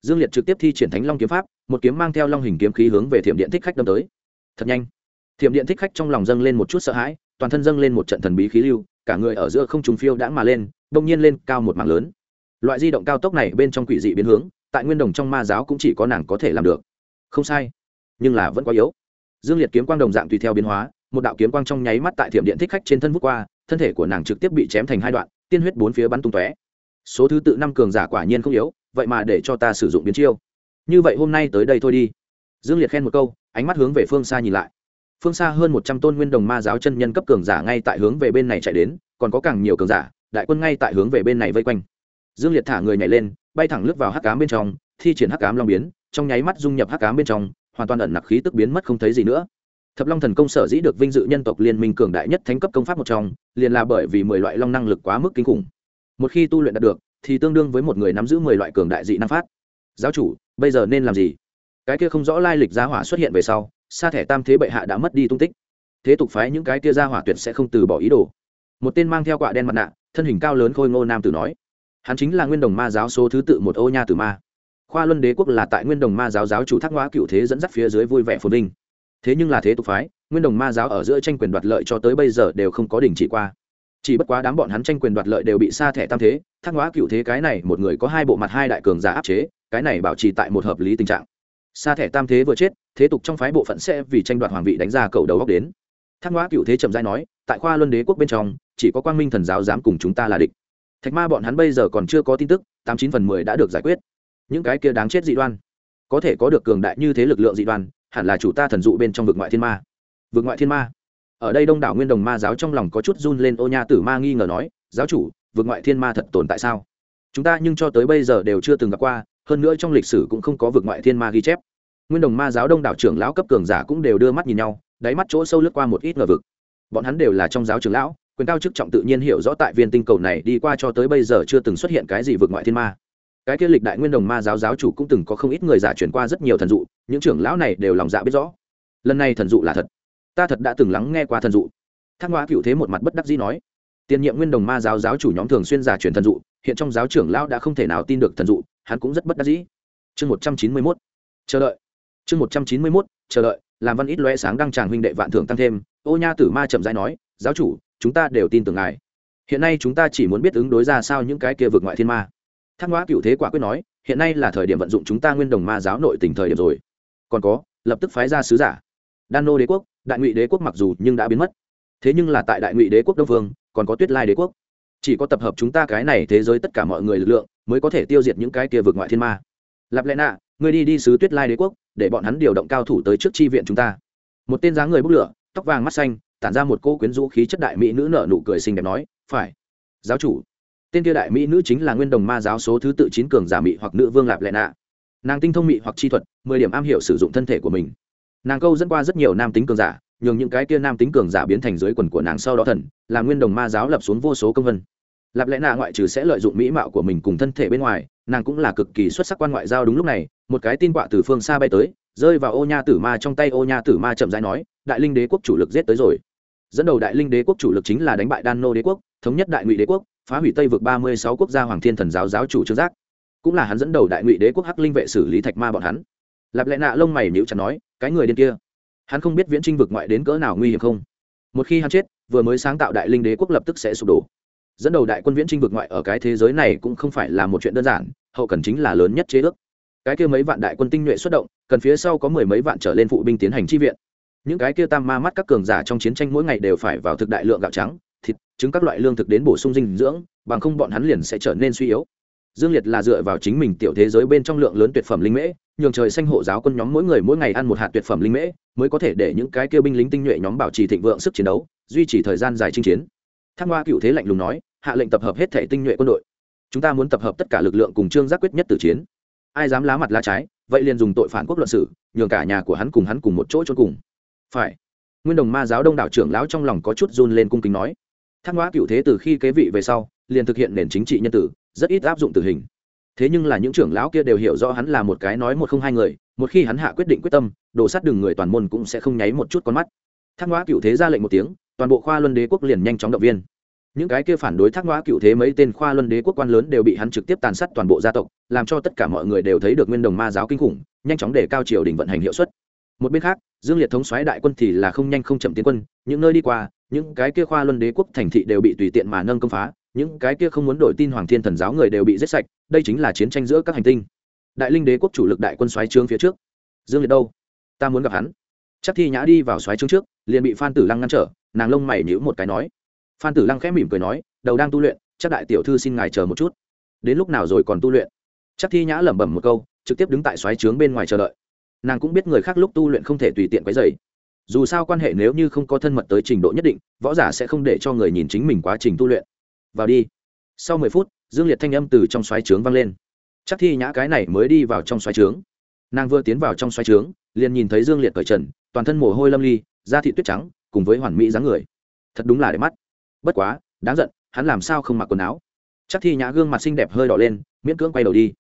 Dương liệt trực tiếp thi triển thánh long kiếm pháp, một kiếm mang theo long hình kiếm khí hướng về thiểm điện thích khách đâm tới. Thật nhanh. Thiểm điện thích khách trong lòng dâng lên một chút sợ hãi, toàn thân dâng lên một trận thần bí khí lưu, cả người ở giữa không trùng phiêu đã mà lên đông nhiên lên cao một mảng lớn. Loại di động cao tốc này bên trong quỷ dị biến hướng, tại nguyên đồng trong ma giáo cũng chỉ có nàng có thể làm được. Không sai, nhưng là vẫn quá yếu. Dương liệt kiếm quang đồng dạng tùy theo biến hóa, một đạo kiếm quang trong nháy mắt tại thiểm điện thích khách trên thân vút qua, thân thể của nàng trực tiếp bị chém thành hai đoạn, tiên huyết bốn phía bắn tung tóe. Số thứ tự năm cường giả quả nhiên không yếu, vậy mà để cho ta sử dụng biến chiêu. Như vậy hôm nay tới đây thôi đi. Dương liệt khen một câu, ánh mắt hướng về phương xa nhìn lại. Phương xa hơn một trăm tôn nguyên đồng ma giáo chân nhân cấp cường giả ngay tại hướng về bên này chạy đến, còn có càng nhiều cường giả đại quân ngay tại hướng về bên này vây quanh. Dương liệt thả người nhảy lên, bay thẳng lướt vào hắc cám bên trong, thi triển hắc cám long biến, trong nháy mắt dung nhập hắc cám bên trong, hoàn toàn ẩn nặc khí tức biến mất không thấy gì nữa. Thập long thần công sở dĩ được vinh dự nhân tộc liên minh cường đại nhất thánh cấp công pháp một trong, liền là bởi vì mười loại long năng lực quá mức kinh khủng. Một khi tu luyện đạt được, thì tương đương với một người nắm giữ mười loại cường đại dị năng phát. Giáo chủ, bây giờ nên làm gì? Cái kia không rõ lai lịch gia hỏa xuất hiện về sau, sa thẻ tam thế bệ hạ đã mất đi tung tích. Thế tục phái những cái kia gia hỏa tuyệt sẽ không từ bỏ ý đồ. Một tên mang theo quạ đen mặt nạ thân hình cao lớn khôi ngô nam tử nói. Hắn chính là nguyên đồng ma giáo số thứ tự một ô nha tử ma. Khoa luân đế quốc là tại nguyên đồng ma giáo giáo chủ thác hóa cựu thế dẫn dắt phía dưới vui vẻ phồn vinh. Thế nhưng là thế tục phái, nguyên đồng ma giáo ở giữa tranh quyền đoạt lợi cho tới bây giờ đều không có đình chỉ qua. Chỉ bất quá đám bọn hắn tranh quyền đoạt lợi đều bị sa thẻ tam thế, thác hóa cựu thế cái này một người có hai bộ mặt hai đại cường giả áp chế, cái này bảo trì tại một hợp lý tình trạng. Sa thẻ tam thế vừa chết, thế tục trong phái bộ phận sẽ vì tranh đoạt hoàng vị đánh ra cầu đầu góc đến. Thác hóa cựu thế trầm dai nói, tại khoa luân đế quốc bên trong chỉ có quang minh thần giáo dám cùng chúng ta là địch. Thạch ma bọn hắn bây giờ còn chưa có tin tức, tám chín phần mười đã được giải quyết. Những cái kia đáng chết dị đoan, có thể có được cường đại như thế lực lượng dị đoan, hẳn là chủ ta thần dụ bên trong vực ngoại thiên ma. Vực ngoại thiên ma. Ở đây đông đảo nguyên đồng ma giáo trong lòng có chút run lên, ô nha tử ma nghi ngờ nói, giáo chủ, vực ngoại thiên ma thật tồn tại sao? Chúng ta nhưng cho tới bây giờ đều chưa từng gặp qua, hơn nữa trong lịch sử cũng không có vực ngoại thiên ma ghi chép. Nguyên đồng ma giáo đông đảo trưởng lão cấp cường giả cũng đều đưa mắt nhìn nhau, đáy mắt chỗ sâu lướt qua một ít ngờ vực. Bọn hắn đều là trong giáo trưởng lão quyền cao chức trọng tự nhiên hiểu rõ tại viên tinh cầu này đi qua cho tới bây giờ chưa từng xuất hiện cái gì vượt ngoại thiên ma. Cái kia lịch đại nguyên đồng ma giáo giáo chủ cũng từng có không ít người giả chuyển qua rất nhiều thần dụ, những trưởng lão này đều lòng dạ biết rõ. Lần này thần dụ là thật. Ta thật đã từng lắng nghe qua thần dụ. Thác hoa cựu thế một mặt bất đắc dĩ nói. Tiền nhiệm nguyên đồng ma giáo giáo chủ nhóm thường xuyên giả chuyển thần dụ, hiện trong giáo trưởng lão đã không thể nào tin được thần dụ, hắn cũng rất bất đắc dĩ. Chương một trăm chín mươi mốt. Chờ đợi. Chương một trăm chín mươi mốt. Chờ đợi. Làm văn ít loe sáng đăng tràng huynh đệ vạn thưởng tăng thêm. Ô nha tử ma chậm rãi nói, giáo chủ chúng ta đều tin tưởng ngài. Hiện nay chúng ta chỉ muốn biết ứng đối ra sao những cái kia vượt ngoại thiên ma. Thác hóa cựu thế quả quyết nói, hiện nay là thời điểm vận dụng chúng ta nguyên đồng ma giáo nội tình thời điểm rồi. Còn có, lập tức phái ra sứ giả. Đan nô đế quốc, đại ngụy đế quốc mặc dù nhưng đã biến mất. Thế nhưng là tại đại ngụy đế quốc đông vương còn có tuyết lai đế quốc. Chỉ có tập hợp chúng ta cái này thế giới tất cả mọi người lực lượng, mới có thể tiêu diệt những cái kia vượt ngoại thiên ma. Lạp lẽ nạ, ngươi đi đi sứ tuyết lai đế quốc, để bọn hắn điều động cao thủ tới trước chi viện chúng ta. Một tên dáng người bốc lửa, tóc vàng mắt xanh tản ra một cô quyến rũ khí chất đại mỹ nữ nở nụ cười xinh đẹp nói, phải, giáo chủ. Tên kia đại mỹ nữ chính là nguyên đồng ma giáo số thứ tự chín cường giả mỹ hoặc nữ vương lạp lệ nạ. Nàng tinh thông mỹ hoặc chi thuật, mười điểm am hiểu sử dụng thân thể của mình. Nàng câu dẫn qua rất nhiều nam tính cường giả, nhường những cái kia nam tính cường giả biến thành dưới quần của nàng sau đó thần, là nguyên đồng ma giáo lập xuống vô số công vân. Lạp lẽ nạ ngoại trừ sẽ lợi dụng mỹ mạo của mình cùng thân thể bên ngoài, nàng cũng là cực kỳ xuất sắc quan ngoại giao đúng lúc này, một cái tin quạ từ phương xa bay tới, rơi vào ô nha tử ma trong tay, ô nha tử ma chậm rãi nói, đại linh đế quốc chủ lực giết tới rồi dẫn đầu đại linh đế quốc chủ lực chính là đánh bại đan nô đế quốc, thống nhất đại ngụy đế quốc, phá hủy tây vực ba mươi sáu quốc gia hoàng thiên thần giáo giáo chủ trương giác. Cũng là hắn dẫn đầu đại ngụy đế quốc hắc linh vệ xử lý thạch ma bọn hắn. Lạp lẽ nạ lông mày níu chặt nói, cái người điên kia, hắn không biết viễn trinh vực ngoại đến cỡ nào nguy hiểm không? Một khi hắn chết, vừa mới sáng tạo đại linh đế quốc lập tức sẽ sụp đổ. Dẫn đầu đại quân viễn trinh vực ngoại ở cái thế giới này cũng không phải là một chuyện đơn giản, hậu cần chính là lớn nhất chế ước. Cái kia mấy vạn đại quân tinh nhuệ xuất động, cần phía sau có mười mấy vạn trở lên phụ binh tiến hành chi viện những cái kia tam ma mắt các cường giả trong chiến tranh mỗi ngày đều phải vào thực đại lượng gạo trắng, thịt, trứng các loại lương thực đến bổ sung dinh dưỡng, bằng không bọn hắn liền sẽ trở nên suy yếu. Dương liệt là dựa vào chính mình tiểu thế giới bên trong lượng lớn tuyệt phẩm linh mễ, nhường trời xanh hộ giáo quân nhóm mỗi người mỗi ngày ăn một hạt tuyệt phẩm linh mễ, mới có thể để những cái kia binh lính tinh nhuệ nhóm bảo trì thịnh vượng sức chiến đấu, duy trì thời gian dài chinh chiến. Thác hoa cựu thế lạnh lùng nói, hạ lệnh tập hợp hết thể tinh nhuệ quân đội. Chúng ta muốn tập hợp tất cả lực lượng cùng trương giác quyết nhất tử chiến. Ai dám lá mặt lá trái, vậy liền dùng tội phản quốc luận sử nhường cả nhà của hắn cùng hắn cùng một chỗ chôn cùng phải. Nguyên đồng ma giáo đông đảo trưởng lão trong lòng có chút run lên cung kính nói. Thác ngoã cựu thế từ khi kế vị về sau, liền thực hiện nền chính trị nhân tử, rất ít áp dụng tử hình. Thế nhưng là những trưởng lão kia đều hiểu rõ hắn là một cái nói một không hai người, một khi hắn hạ quyết định quyết tâm đổ sát đường người toàn môn cũng sẽ không nháy một chút con mắt. Thác ngoã cựu thế ra lệnh một tiếng, toàn bộ khoa luân đế quốc liền nhanh chóng động viên. Những cái kia phản đối thác ngoã cựu thế mấy tên khoa luân đế quốc quan lớn đều bị hắn trực tiếp tàn sát toàn bộ gia tộc, làm cho tất cả mọi người đều thấy được nguyên đồng ma giáo kinh khủng, nhanh chóng để cao triều đình vận hành hiệu suất một bên khác, dương liệt thống xoáy đại quân thì là không nhanh không chậm tiến quân, những nơi đi qua, những cái kia khoa luân đế quốc thành thị đều bị tùy tiện mà nâng công phá, những cái kia không muốn đổi tin hoàng thiên thần giáo người đều bị giết sạch, đây chính là chiến tranh giữa các hành tinh. Đại linh đế quốc chủ lực đại quân xoáy trướng phía trước. Dương liệt đâu? Ta muốn gặp hắn. Chắc thi nhã đi vào xoáy trướng trước, liền bị phan tử lăng ngăn trở, nàng lông mày nhữ một cái nói. Phan tử lăng khẽ mỉm cười nói, đầu đang tu luyện, chắc đại tiểu thư xin ngài chờ một chút. Đến lúc nào rồi còn tu luyện? Chắc thi nhã lẩm bẩm một câu, trực tiếp đứng tại xoáy trướng bên ngoài chờ đợi nàng cũng biết người khác lúc tu luyện không thể tùy tiện quấy dày dù sao quan hệ nếu như không có thân mật tới trình độ nhất định, võ giả sẽ không để cho người nhìn chính mình quá trình tu luyện. Vào đi. Sau mười phút, dương liệt thanh âm từ trong xoáy trướng vang lên. Chắc thi nhã cái này mới đi vào trong xoáy trướng. Nàng vừa tiến vào trong xoáy trướng, liền nhìn thấy dương liệt cởi trần, toàn thân mồ hôi lâm ly, da thị tuyết trắng, cùng với hoàn mỹ dáng người. Thật đúng là đẹp mắt. Bất quá, đáng giận, hắn làm sao không mặc quần áo? Chắc thi nhã gương mặt xinh đẹp hơi đỏ lên, miễn cưỡng quay đầu đi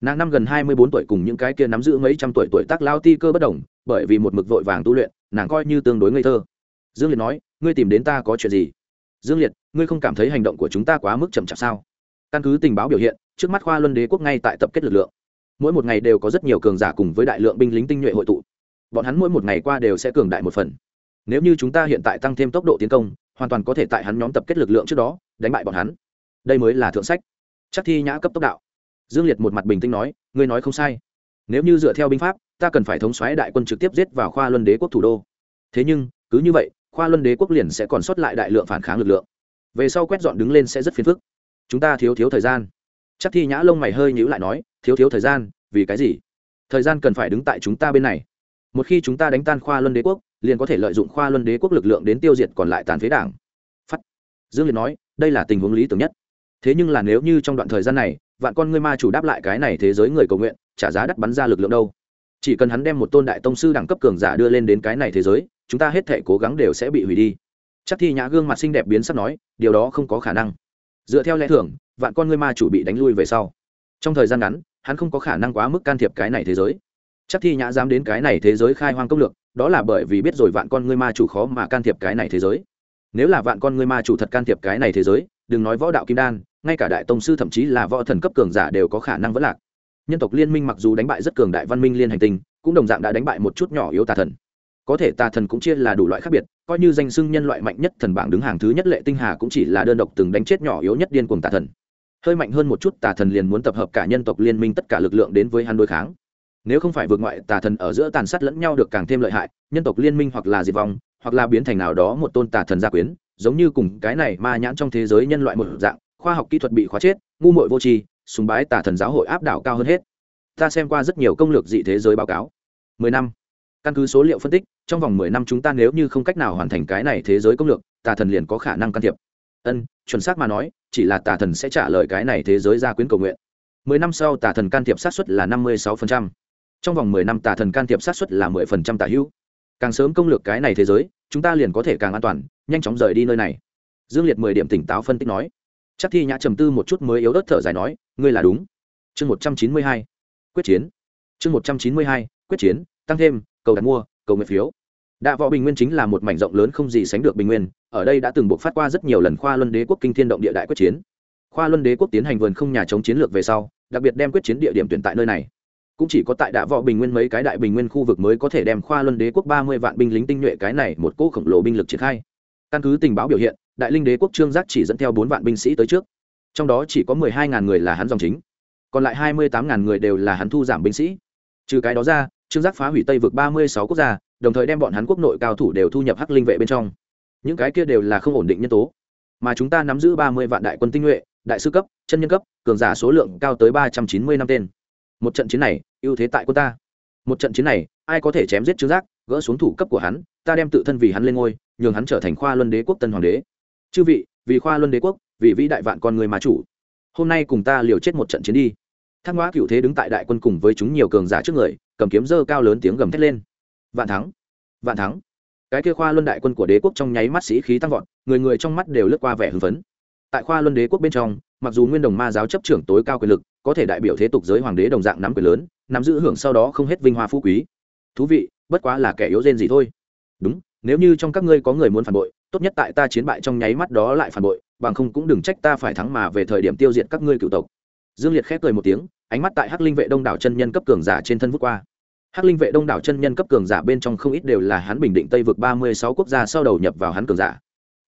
nàng năm gần hai mươi bốn tuổi cùng những cái kia nắm giữ mấy trăm tuổi tuổi tác lao ti cơ bất đồng, bởi vì một mực vội vàng tu luyện, nàng coi như tương đối ngây thơ. Dương liệt nói, ngươi tìm đến ta có chuyện gì? Dương liệt, ngươi không cảm thấy hành động của chúng ta quá mức chậm chạp sao? Căn cứ tình báo biểu hiện, trước mắt khoa luân đế quốc ngay tại tập kết lực lượng. Mỗi một ngày đều có rất nhiều cường giả cùng với đại lượng binh lính tinh nhuệ hội tụ. Bọn hắn mỗi một ngày qua đều sẽ cường đại một phần. Nếu như chúng ta hiện tại tăng thêm tốc độ tiến công, hoàn toàn có thể tại hắn nhóm tập kết lực lượng trước đó, đánh bại bọn hắn. Đây mới là thượng sách. Chắc thi nhã cấp tốc đạo dương liệt một mặt bình tĩnh nói, ngươi nói không sai. Nếu như dựa theo binh pháp, ta cần phải thống xoáy đại quân trực tiếp giết vào khoa luân đế quốc thủ đô. Thế nhưng, cứ như vậy, khoa luân đế quốc liền sẽ còn sót lại đại lượng phản kháng lực lượng. Về sau quét dọn đứng lên sẽ rất phiền phức. Chúng ta thiếu thiếu thời gian. Chắc thi nhã lông mày hơi nhữ lại nói, thiếu thiếu thời gian, vì cái gì? Thời gian cần phải đứng tại chúng ta bên này. Một khi chúng ta đánh tan khoa luân đế quốc, liền có thể lợi dụng khoa luân đế quốc lực lượng đến tiêu diệt còn lại tàn phế đảng. Phát. Dương liệt nói, đây là tình huống lý tưởng nhất. Thế nhưng là nếu như trong đoạn thời gian này vạn con ngươi ma chủ đáp lại cái này thế giới người cầu nguyện, trả giá đắt bắn ra lực lượng đâu. Chỉ cần hắn đem một tôn đại tông sư đẳng cấp cường giả đưa lên đến cái này thế giới, chúng ta hết thể cố gắng đều sẽ bị hủy đi. Chắc thi nhã gương mặt xinh đẹp biến sắp nói, điều đó không có khả năng. Dựa theo lẽ thường, vạn con ngươi ma chủ bị đánh lui về sau. Trong thời gian ngắn, hắn không có khả năng quá mức can thiệp cái này thế giới. Chắc thi nhã dám đến cái này thế giới khai hoang công lược, đó là bởi vì biết rồi vạn con ngươi ma chủ khó mà can thiệp cái này thế giới. Nếu là vạn con ngươi ma chủ thật can thiệp cái này thế giới, đừng nói võ đạo kim đan ngay cả đại tông sư thậm chí là võ thần cấp cường giả đều có khả năng vẫn lạc. Nhân tộc liên minh mặc dù đánh bại rất cường đại văn minh liên hành tinh, cũng đồng dạng đã đánh bại một chút nhỏ yếu tà thần. Có thể tà thần cũng chia là đủ loại khác biệt, coi như danh xưng nhân loại mạnh nhất thần bảng đứng hàng thứ nhất lệ tinh hà cũng chỉ là đơn độc từng đánh chết nhỏ yếu nhất điên cuồng tà thần. Hơi mạnh hơn một chút tà thần liền muốn tập hợp cả nhân tộc liên minh tất cả lực lượng đến với hắn đối kháng. Nếu không phải vượt ngoại tà thần ở giữa tàn sát lẫn nhau được càng thêm lợi hại, nhân tộc liên minh hoặc là diệt vong, hoặc là biến thành nào đó một tôn tà thần gia quyến, giống như cùng cái này ma nhãn trong thế giới nhân loại một dạng khoa học kỹ thuật bị khóa chết, ngu muội vô tri, sùng bái tà thần giáo hội áp đảo cao hơn hết. Ta xem qua rất nhiều công lược dị thế giới báo cáo. Mười năm. Căn cứ số liệu phân tích, trong vòng mười năm chúng ta nếu như không cách nào hoàn thành cái này thế giới công lược, tà thần liền có khả năng can thiệp. Ân, chuẩn xác mà nói, chỉ là tà thần sẽ trả lời cái này thế giới ra quyến cầu nguyện. Mười năm sau tà thần can thiệp sát xuất là năm mươi sáu phần trăm. Trong vòng mười năm tà thần can thiệp sát xuất là mười phần trăm tà hữu. Càng sớm công lược cái này thế giới, chúng ta liền có thể càng an toàn, nhanh chóng rời đi nơi này. Dương liệt mười điểm tỉnh táo phân tích nói chắc thi nhã trầm tư một chút mới yếu ớt thở dài nói, ngươi là đúng. Chương một trăm chín mươi hai, quyết chiến. Chương một trăm chín mươi hai, quyết chiến, tăng thêm, cầu đặt mua, cầu nguyện phiếu. Đạ võ bình nguyên chính là một mảnh rộng lớn không gì sánh được bình nguyên, ở đây đã từng buộc phát qua rất nhiều lần khoa luân đế quốc kinh thiên động địa đại quyết chiến. Khoa luân đế quốc tiến hành vườn không nhà chống chiến lược về sau, đặc biệt đem quyết chiến địa điểm tuyển tại nơi này. Cũng chỉ có tại đạ võ bình nguyên mấy cái đại bình nguyên khu vực mới có thể đem khoa luân đế quốc ba mươi vạn binh lính tinh nhuệ cái này một cỗ khổng lồ binh lực triển khai. Căn cứ tình báo biểu hiện đại linh đế quốc trương giác chỉ dẫn theo bốn vạn binh sĩ tới trước. Trong đó chỉ có mười hai ngàn người là hắn dòng chính, còn lại hai mươi tám ngàn người đều là hắn thu giảm binh sĩ. Trừ cái đó ra, trương giác phá hủy tây vực ba mươi sáu quốc gia, đồng thời đem bọn hắn quốc nội cao thủ đều thu nhập hắc linh vệ bên trong. Những cái kia đều là không ổn định nhân tố. Mà chúng ta nắm giữ ba mươi vạn đại quân tinh nhuệ, đại sư cấp, chân nhân cấp, cường giả số lượng cao tới ba trăm chín mươi năm tên. Một trận chiến này, ưu thế tại quân ta. Một trận chiến này, ai có thể chém giết trương giác, gỡ xuống thủ cấp của hắn, ta đem tự thân vì hắn lên ngôi, nhường hắn trở thành khoa luân đế quốc tân hoàng đế chư vị, vì khoa luân đế quốc, vì vĩ đại vạn con người mà chủ. Hôm nay cùng ta liều chết một trận chiến đi. Thác ngoã cựu thế đứng tại đại quân cùng với chúng nhiều cường giả trước người, cầm kiếm dơ cao lớn tiếng gầm thét lên. Vạn thắng vạn thắng. Cái kia khoa luân đại quân của đế quốc trong nháy mắt sĩ khí tăng vọt, người người trong mắt đều lướt qua vẻ hưng phấn. Tại khoa luân đế quốc bên trong, mặc dù nguyên đồng ma giáo chấp trưởng tối cao quyền lực, có thể đại biểu thế tục giới hoàng đế đồng dạng nắm quyền lớn, nắm giữ hưởng sau đó không hết vinh hoa phú quý. Thú vị, bất quá là kẻ yếu rên gì thôi. Đúng, nếu như trong các ngươi có người muốn phản bội tốt nhất tại ta chiến bại trong nháy mắt đó lại phản bội, bằng không cũng đừng trách ta phải thắng mà về thời điểm tiêu diệt các ngươi cựu tộc. Dương liệt khép cười một tiếng, ánh mắt tại hắc linh vệ đông đảo chân nhân cấp cường giả trên thân vút qua. Hắc linh vệ đông đảo chân nhân cấp cường giả bên trong không ít đều là hắn bình định tây vực ba mươi sáu quốc gia sau đầu nhập vào hắn cường giả.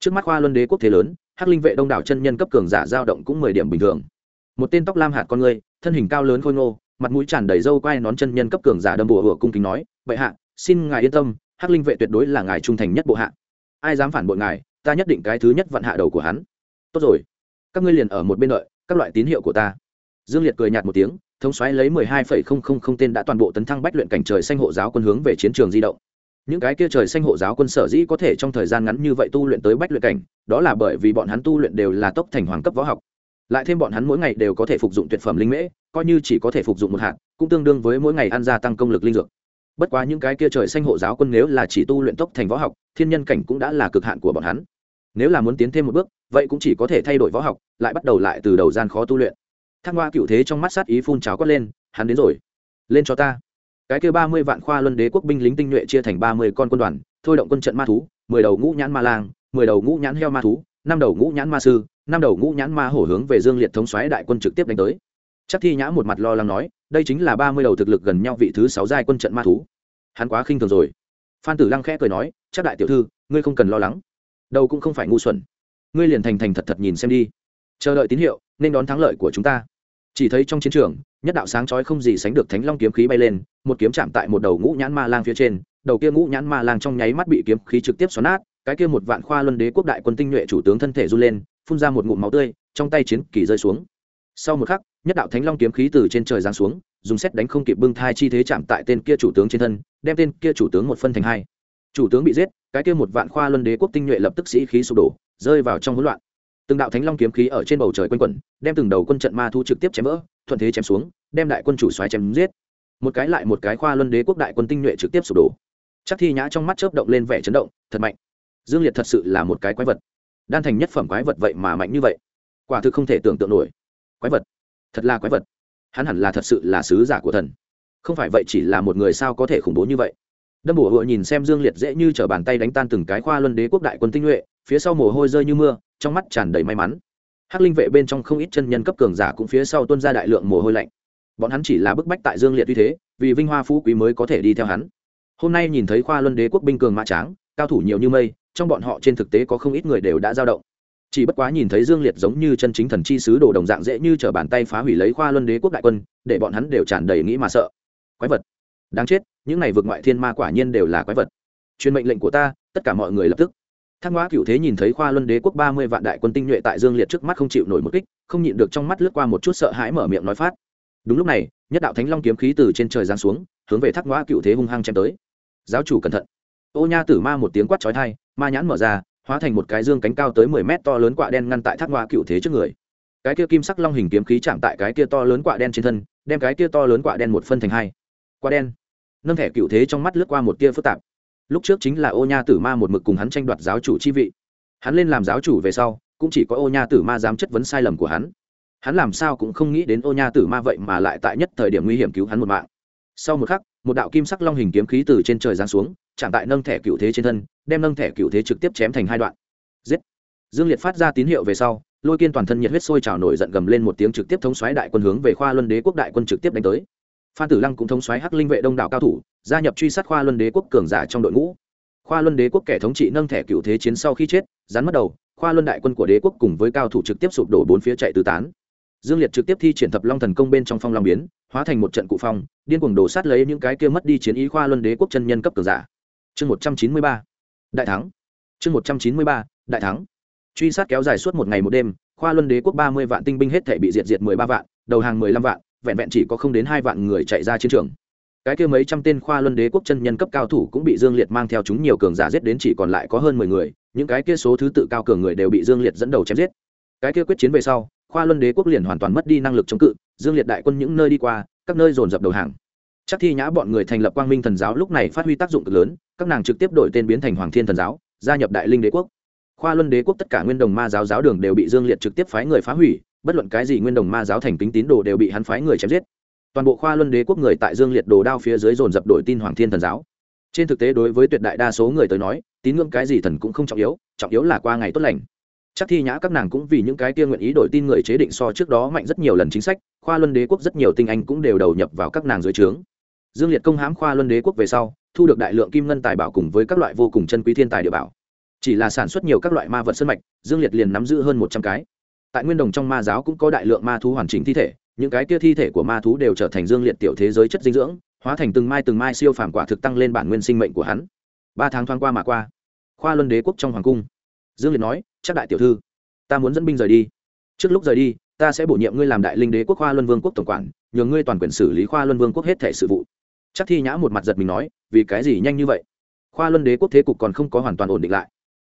Trước mắt khoa luân đế quốc thế lớn, hắc linh vệ đông đảo chân nhân cấp cường giả dao động cũng mười điểm bình thường. Một tên tóc lam hạt con người thân hình cao lớn khôi ngô, mặt mũi tràn đầy râu quai nón chân nhân cấp cường giả đâm bùa hùa cung kính nói, bệ hạ, xin ngài yên tâm, hắc linh vệ tuyệt đối là ngài trung thành nhất bộ hạ ai dám phản bội ngài, ta nhất định cái thứ nhất vặn hạ đầu của hắn. Tốt rồi, các ngươi liền ở một bên đợi, các loại tín hiệu của ta. Dương liệt cười nhạt một tiếng, thống xoáy lấy mười hai phẩy không không không tên đã toàn bộ tấn thăng bách luyện cảnh trời xanh hộ giáo quân hướng về chiến trường di động. Những cái kia trời xanh hộ giáo quân sở dĩ có thể trong thời gian ngắn như vậy tu luyện tới bách luyện cảnh, đó là bởi vì bọn hắn tu luyện đều là tốc thành hoàng cấp võ học. Lại thêm bọn hắn mỗi ngày đều có thể phục dụng tuyệt phẩm linh mễ, coi như chỉ có thể phục dụng một hạt, cũng tương đương với mỗi ngày ăn gia tăng công lực linh dược bất quá những cái kia trời xanh hộ giáo quân nếu là chỉ tu luyện tốc thành võ học, thiên nhân cảnh cũng đã là cực hạn của bọn hắn. Nếu là muốn tiến thêm một bước, vậy cũng chỉ có thể thay đổi võ học, lại bắt đầu lại từ đầu gian khó tu luyện. Thác hoa cựu thế trong mắt sát ý phun cháo quát lên, hắn đến rồi. Lên cho ta. Cái kia ba mươi vạn khoa luân đế quốc binh lính tinh nhuệ chia thành ba mươi con quân đoàn, thôi động quân trận ma thú, mười đầu ngũ nhãn ma lang, mười đầu ngũ nhãn heo ma thú, năm đầu ngũ nhãn ma sư, năm đầu ngũ nhãn ma hổ hướng về dương liệt thống xoáy đại quân trực tiếp đánh tới chắc thi nhã một mặt lo lắng nói, đây chính là ba mươi đầu thực lực gần nhau vị thứ sáu giai quân trận ma thú. Hắn quá khinh thường rồi. Phan tử lăng khẽ cười nói, chắc đại tiểu thư, ngươi không cần lo lắng. Đâu cũng không phải ngu xuẩn. Ngươi liền thành thành thật thật nhìn xem đi. Chờ đợi tín hiệu, nên đón thắng lợi của chúng ta. Chỉ thấy trong chiến trường, nhất đạo sáng chói không gì sánh được thánh long kiếm khí bay lên, một kiếm chạm tại một đầu ngũ nhãn ma lang phía trên, đầu kia ngũ nhãn ma lang trong nháy mắt bị kiếm khí trực tiếp xoắn nát, cái kia một vạn khoa luân đế quốc đại quân tinh nhuệ chủ tướng thân thể run lên, phun ra một ngụm máu tươi, trong tay chiến kỳ rơi xuống. Sau một khắc nhất đạo thánh long kiếm khí từ trên trời giáng xuống, dùng xét đánh không kịp bưng thai chi thế chạm tại tên kia chủ tướng trên thân, đem tên kia chủ tướng một phân thành hai. Chủ tướng bị giết, cái kia một vạn khoa luân đế quốc tinh nhuệ lập tức sĩ khí sụp đổ, rơi vào trong hỗn loạn. Từng đạo thánh long kiếm khí ở trên bầu trời quanh quẩn, đem từng đầu quân trận ma thu trực tiếp chém vỡ, thuận thế chém xuống, đem đại quân chủ xoáy chém giết. Một cái lại một cái khoa luân đế quốc đại quân tinh nhuệ trực tiếp sụp đổ. Chắc thi nhã trong mắt chớp động lên vẻ chấn động, thật mạnh. Dương liệt thật sự là một cái quái vật. Đan thành nhất phẩm quái vật vậy mà mạnh như vậy. Quả thực không thể tưởng tượng nổi. Quái vật thật là quái vật. Hắn hẳn là thật sự là sứ giả của thần. Không phải vậy chỉ là một người sao có thể khủng bố như vậy? Đâm bổ hội nhìn xem dương liệt dễ như t r ở bàn tay đánh tan từng cái khoa luân đế quốc đại quân tinh nhuệ, phía sau mồ hôi rơi như mưa, trong mắt tràn đầy may mắn. Hắc linh vệ bên trong không ít chân nhân cấp cường giả cũng phía sau tuân ra đại lượng mồ hôi lạnh. Bọn hắn chỉ là bức bách tại dương liệt uy thế, vì vinh hoa phú quý mới có thể đi theo hắn. Hôm nay nhìn thấy khoa luân đế quốc binh cường mã tráng, cao thủ nhiều như mây, trong bọn họ trên thực tế có không ít người đều đã dao động chỉ bất quá nhìn thấy dương liệt giống như chân chính thần chi sứ đồ đồng dạng dễ như t r ở bàn tay phá hủy lấy khoa luân đế quốc đại quân, để bọn hắn đều tràn đầy nghĩ mà sợ. Quái vật. Đáng chết, những này vượt ngoại thiên ma quả nhiên đều là quái vật. Truyền mệnh lệnh của ta, tất cả mọi người lập tức. Thác ngoã cựu thế nhìn thấy khoa luân đế quốc ba mươi vạn đại quân tinh nhuệ tại dương liệt trước mắt không chịu nổi một kích, không nhịn được trong mắt lướt qua một chút sợ hãi mở miệng nói phát. Đúng lúc này, nhất đạo thánh long kiếm khí từ trên trời giáng xuống, hướng về thác ngoã cựu thế hung hăng chém tới. Giáo chủ cẩn thận. Ô nha tử ma một tiếng quát trói thai ma nhãn mở ra hóa thành một cái dương cánh cao tới mười mét to lớn quạ đen ngăn tại thác ngoa cựu thế trước người. Cái kia kim sắc long hình kiếm khí chạm tại cái kia to lớn quạ đen trên thân, đem cái kia to lớn quạ đen một phân thành hai. Quạ đen. Nâng thẻ cựu thế trong mắt lướt qua một tia phức tạp. Lúc trước chính là ô nha tử ma một mực cùng hắn tranh đoạt giáo chủ chi vị. Hắn lên làm giáo chủ về sau, cũng chỉ có ô nha tử ma dám chất vấn sai lầm của hắn. Hắn làm sao cũng không nghĩ đến ô nha tử ma vậy mà lại tại nhất thời điểm nguy hiểm cứu hắn một mạng. Sau một khắc một đạo kim sắc long hình kiếm khí từ trên trời giáng xuống, chạm tại nâng thẻ cựu thế trên thân, đem nâng thẻ cựu thế trực tiếp chém thành hai đoạn. Giết! Dương liệt phát ra tín hiệu về sau, lôi kiên toàn thân nhiệt huyết sôi trào nổi giận gầm lên một tiếng trực tiếp thống xoáy đại quân hướng về khoa luân đế quốc đại quân trực tiếp đánh tới. Phan tử lăng cũng thống xoáy hắc linh vệ đông đảo cao thủ, gia nhập truy sát khoa luân đế quốc cường giả trong đội ngũ. Khoa luân đế quốc kẻ thống trị nâng thẻ cựu thế chiến sau khi chết, rắn mất đầu, khoa luân đại quân của đế quốc cùng với cao thủ trực tiếp sụp đổ bốn phía chạy tứ tán dương liệt trực tiếp thi triển thập long thần công bên trong phong long biến, hóa thành một trận cụ phong, điên cuồng đổ sát lấy những cái kia mất đi chiến ý khoa luân đế quốc chân nhân cấp cường giả. Chương một trăm chín mươi ba. Đại thắng. Chương một trăm chín mươi ba. Đại thắng. Truy sát kéo dài suốt một ngày một đêm, khoa luân đế quốc ba mươi vạn tinh binh hết thể bị diệt diệt mười ba vạn, đầu hàng mười lăm vạn, vẹn vẹn chỉ có không đến hai vạn người chạy ra chiến trường. Cái kia mấy trăm tên khoa luân đế quốc chân nhân cấp cao thủ cũng bị dương liệt mang theo chúng nhiều cường giả giết đến chỉ còn lại có hơn mười người, những cái kia số thứ tự cao cường người đều bị dương liệt dẫn đầu chém giết. Cái kia quyết chiến về sau khoa luân đế quốc liền hoàn toàn mất đi năng lực chống cự, dương liệt đại quân những nơi đi qua, các nơi dồn dập đầu hàng. Chắc thi nhã bọn người thành lập quang minh thần giáo lúc này phát huy tác dụng cực lớn, các nàng trực tiếp đổi tên biến thành hoàng thiên thần giáo, gia nhập đại linh đế quốc. Khoa luân đế quốc tất cả nguyên đồng ma giáo giáo đường đều bị dương liệt trực tiếp phái người phá hủy, bất luận cái gì nguyên đồng ma giáo thành kính tín đồ đều bị hắn phái người chém giết. Toàn bộ khoa luân đế quốc người tại dương liệt đồ đao phía dưới dồn dập đổi tin hoàng thiên thần giáo. Trên thực tế đối với tuyệt đại đa số người tới nói, tín ngưỡng cái gì thần cũng không trọng yếu trọng yếu là qua ngày tốt lành chắc thi nhã các nàng cũng vì những cái kia nguyện ý đổi tin người chế định so trước đó mạnh rất nhiều lần chính sách, khoa luân đế quốc rất nhiều tinh anh cũng đều đầu nhập vào các nàng dưới trướng. Dương liệt công hãm khoa luân đế quốc về sau, thu được đại lượng kim ngân tài bảo cùng với các loại vô cùng chân quý thiên tài địa bảo. Chỉ là sản xuất nhiều các loại ma vật sân mạch, dương liệt liền nắm giữ hơn một trăm cái. Tại nguyên đồng trong ma giáo cũng có đại lượng ma thú hoàn chỉnh thi thể, những cái kia thi thể của ma thú đều trở thành dương liệt tiểu thế giới chất dinh dưỡng, hóa thành từng mai từng mai siêu phàm quả thực tăng lên bản nguyên sinh mệnh của hắn. Ba tháng thoáng qua mà qua, khoa luân đế quốc trong hoàng cung, dương liệt nói chắc đại tiểu thư, ta muốn dẫn binh rời đi. Trước lúc rời đi, ta sẽ bổ nhiệm ngươi làm đại linh đế quốc khoa luân vương quốc tổng quản nhờ ngươi toàn quyền xử lý khoa luân vương quốc hết thể sự vụ. Chắc thi nhã một mặt giật mình nói, vì cái gì nhanh như vậy? Khoa luân đế quốc thế cục còn không có hoàn toàn ổn định lại.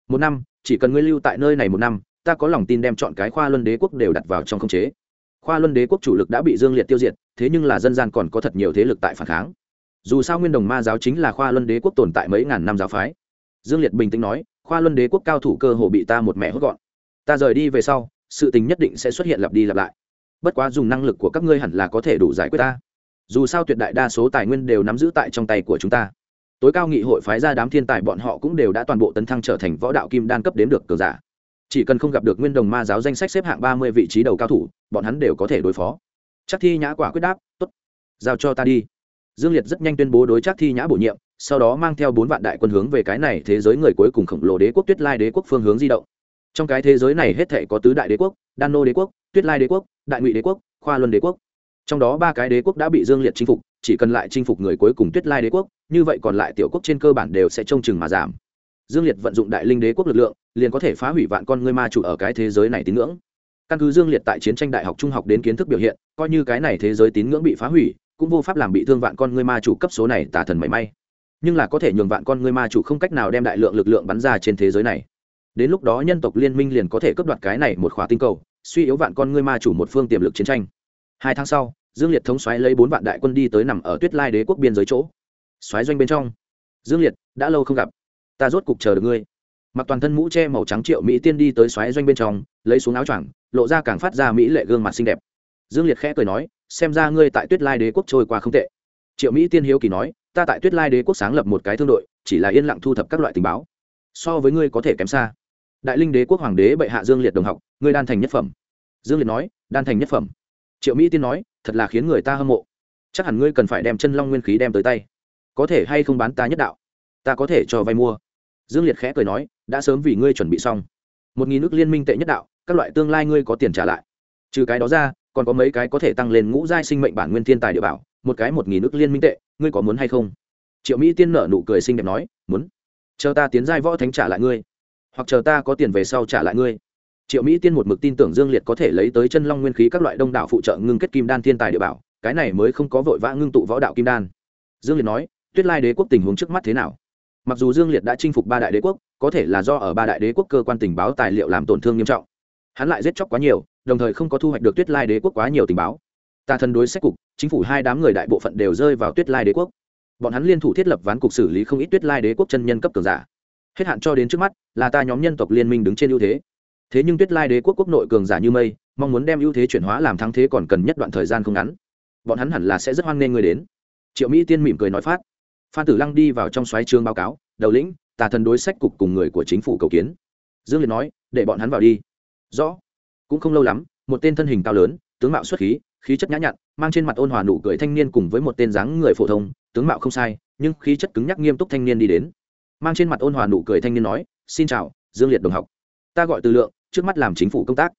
Một năm, chỉ cần ngươi lưu tại nơi này một năm, ta có lòng tin đem chọn cái khoa luân đế quốc đều đặt vào trong khống chế. Khoa luân đế quốc chủ lực đã bị dương liệt tiêu diệt, thế nhưng là dân gian còn có thật nhiều thế lực tại phản kháng. Dù sao nguyên đồng ma giáo chính là khoa luân đế quốc tồn tại mấy ngàn năm giáo phái. Dương liệt bình tĩnh nói khoa luân đế quốc cao thủ cơ hồ bị ta một mẹ hốt gọn. Ta rời đi về sau, sự tình nhất định sẽ xuất hiện lặp đi lặp lại. Bất quá dùng năng lực của các ngươi hẳn là có thể đủ giải quyết ta. Dù sao tuyệt đại đa số tài nguyên đều nắm giữ tại trong tay của chúng ta. Tối cao nghị hội phái ra đám thiên tài bọn họ cũng đều đã toàn bộ tấn thăng trở thành võ đạo kim đan cấp đến được cường giả. Chỉ cần không gặp được nguyên đồng ma giáo danh sách xếp hạng ba mươi vị trí đầu cao thủ, bọn hắn đều có thể đối phó. Chắc thi nhã quả quyết đáp t ố t giao cho ta đi. Dương liệt rất nhanh tuyên bố đối chắc thi nhã bổ nhiệm sau đó mang theo bốn vạn đại quân hướng về cái này thế giới người cuối cùng khổng lồ đế quốc tuyết lai đế quốc phương hướng di động. Trong cái thế giới này hết thể có tứ đại đế quốc, đan nô đế quốc, tuyết lai đế quốc, đại ngụy đế quốc, khoa luân đế quốc. Trong đó ba cái đế quốc đã bị dương liệt chinh phục, chỉ cần lại chinh phục người cuối cùng tuyết lai đế quốc, như vậy còn lại tiểu quốc trên cơ bản đều sẽ trông chừng mà giảm. Dương liệt vận dụng đại linh đế quốc lực lượng, liền có thể phá hủy vạn con ngươi ma chủ ở cái thế giới này tín ngưỡng. Căn cứ dương liệt tại chiến tranh đại học trung học đến kiến thức biểu hiện, coi như cái này thế giới tín ngưỡng bị phá hủy, cũng vô pháp làm bị thương vạn con ngươi ma chủ cấp số này tả thần mảy may nhưng là có thể nhường vạn con ngươi ma chủ không cách nào đem đại lượng lực lượng bắn ra trên thế giới này. Đến lúc đó nhân tộc liên minh liền có thể cướp đoạt cái này một khóa tinh cầu, suy yếu vạn con ngươi ma chủ một phương tiềm lực chiến tranh. Hai tháng sau, dương liệt thống xoáy lấy bốn vạn đại quân đi tới nằm ở tuyết lai đế quốc biên giới chỗ. Xoáy doanh bên trong. Dương liệt, đã lâu không gặp. Ta rốt cục chờ được ngươi. Mặc toàn thân mũ che màu trắng triệu mỹ tiên đi tới xoáy doanh bên trong, lấy xuống áo choàng, lộ ra càng phát ra mỹ lệ gương mặt xinh đẹp. Dương liệt khẽ cười nói, xem ra ngươi tại tuyết lai đế quốc trôi qua không tệ. Triệu mỹ tiên hiếu kỳ nói ta tại tuyết lai đế quốc sáng lập một cái thương đội, chỉ là yên lặng thu thập các loại tình báo. So với ngươi có thể kém xa. Đại linh đế quốc hoàng đế bệ hạ dương liệt đồng học, ngươi đan thành nhất phẩm. Dương liệt nói, đan thành nhất phẩm. Triệu mỹ tiên nói, thật là khiến người ta hâm mộ. Chắc hẳn ngươi cần phải đem chân long nguyên khí đem tới tay. Có thể hay không bán ta nhất đạo? Ta có thể cho vay mua. Dương liệt khẽ cười nói, đã sớm vì ngươi chuẩn bị xong. Một nghìn nước liên minh tệ nhất đạo, các loại tương lai ngươi có tiền trả lại. Trừ cái đó ra, còn có mấy cái có thể tăng lên ngũ giai sinh mệnh bản nguyên thiên tài địa bảo, một cái một nghìn nước liên minh tệ ngươi có muốn hay không? Triệu mỹ tiên nở nụ cười xinh đẹp nói, muốn. Chờ ta tiến giai võ thánh trả lại ngươi. Hoặc chờ ta có tiền về sau trả lại ngươi. Triệu mỹ tiên một mực tin tưởng dương liệt có thể lấy tới chân long nguyên khí các loại đông đảo phụ trợ ngưng kết kim đan thiên tài địa bảo, cái này mới không có vội vã ngưng tụ võ đạo kim đan. Dương liệt nói, tuyết lai đế quốc tình huống trước mắt thế nào? Mặc dù dương liệt đã chinh phục ba đại đế quốc, có thể là do ở ba đại đế quốc cơ quan tình báo tài liệu làm tổn thương nghiêm trọng. Hắn lại giết chóc quá nhiều, đồng thời không có thu hoạch được tuyết lai đế quốc quá nhiều tình báo tà thần đối sách cục, chính phủ hai đám người đại bộ phận đều rơi vào tuyết lai đế quốc. Bọn hắn liên thủ thiết lập ván cục xử lý không ít tuyết lai đế quốc chân nhân cấp cường giả. Hết hạn cho đến trước mắt, là ta nhóm nhân tộc liên minh đứng trên ưu thế. Thế nhưng tuyết lai đế quốc quốc nội cường giả như mây, mong muốn đem ưu thế chuyển hóa làm thắng thế còn cần nhất đoạn thời gian không ngắn. Bọn hắn hẳn là sẽ rất hoan nghênh người đến. Triệu mỹ tiên mỉm cười nói phát. Phan tử lăng đi vào trong xoáy trường báo cáo, đầu lĩnh, tà thần đối sách cục cùng người của chính phủ cầu kiến. Dương liệt nói, để bọn hắn vào đi. Rõ. Cũng không lâu lắm, một tên thân hình cao lớn, tướng mạo xuất khí khí chất nhã nhặn, mang trên mặt ôn hòa nụ cười thanh niên cùng với một tên dáng người phổ thông, tướng mạo không sai, nhưng khí chất cứng nhắc nghiêm túc thanh niên đi đến. Mang trên mặt ôn hòa nụ cười thanh niên nói, xin chào, dương liệt đồng học. Ta gọi từ lượng, trước mắt làm chính phủ công tác.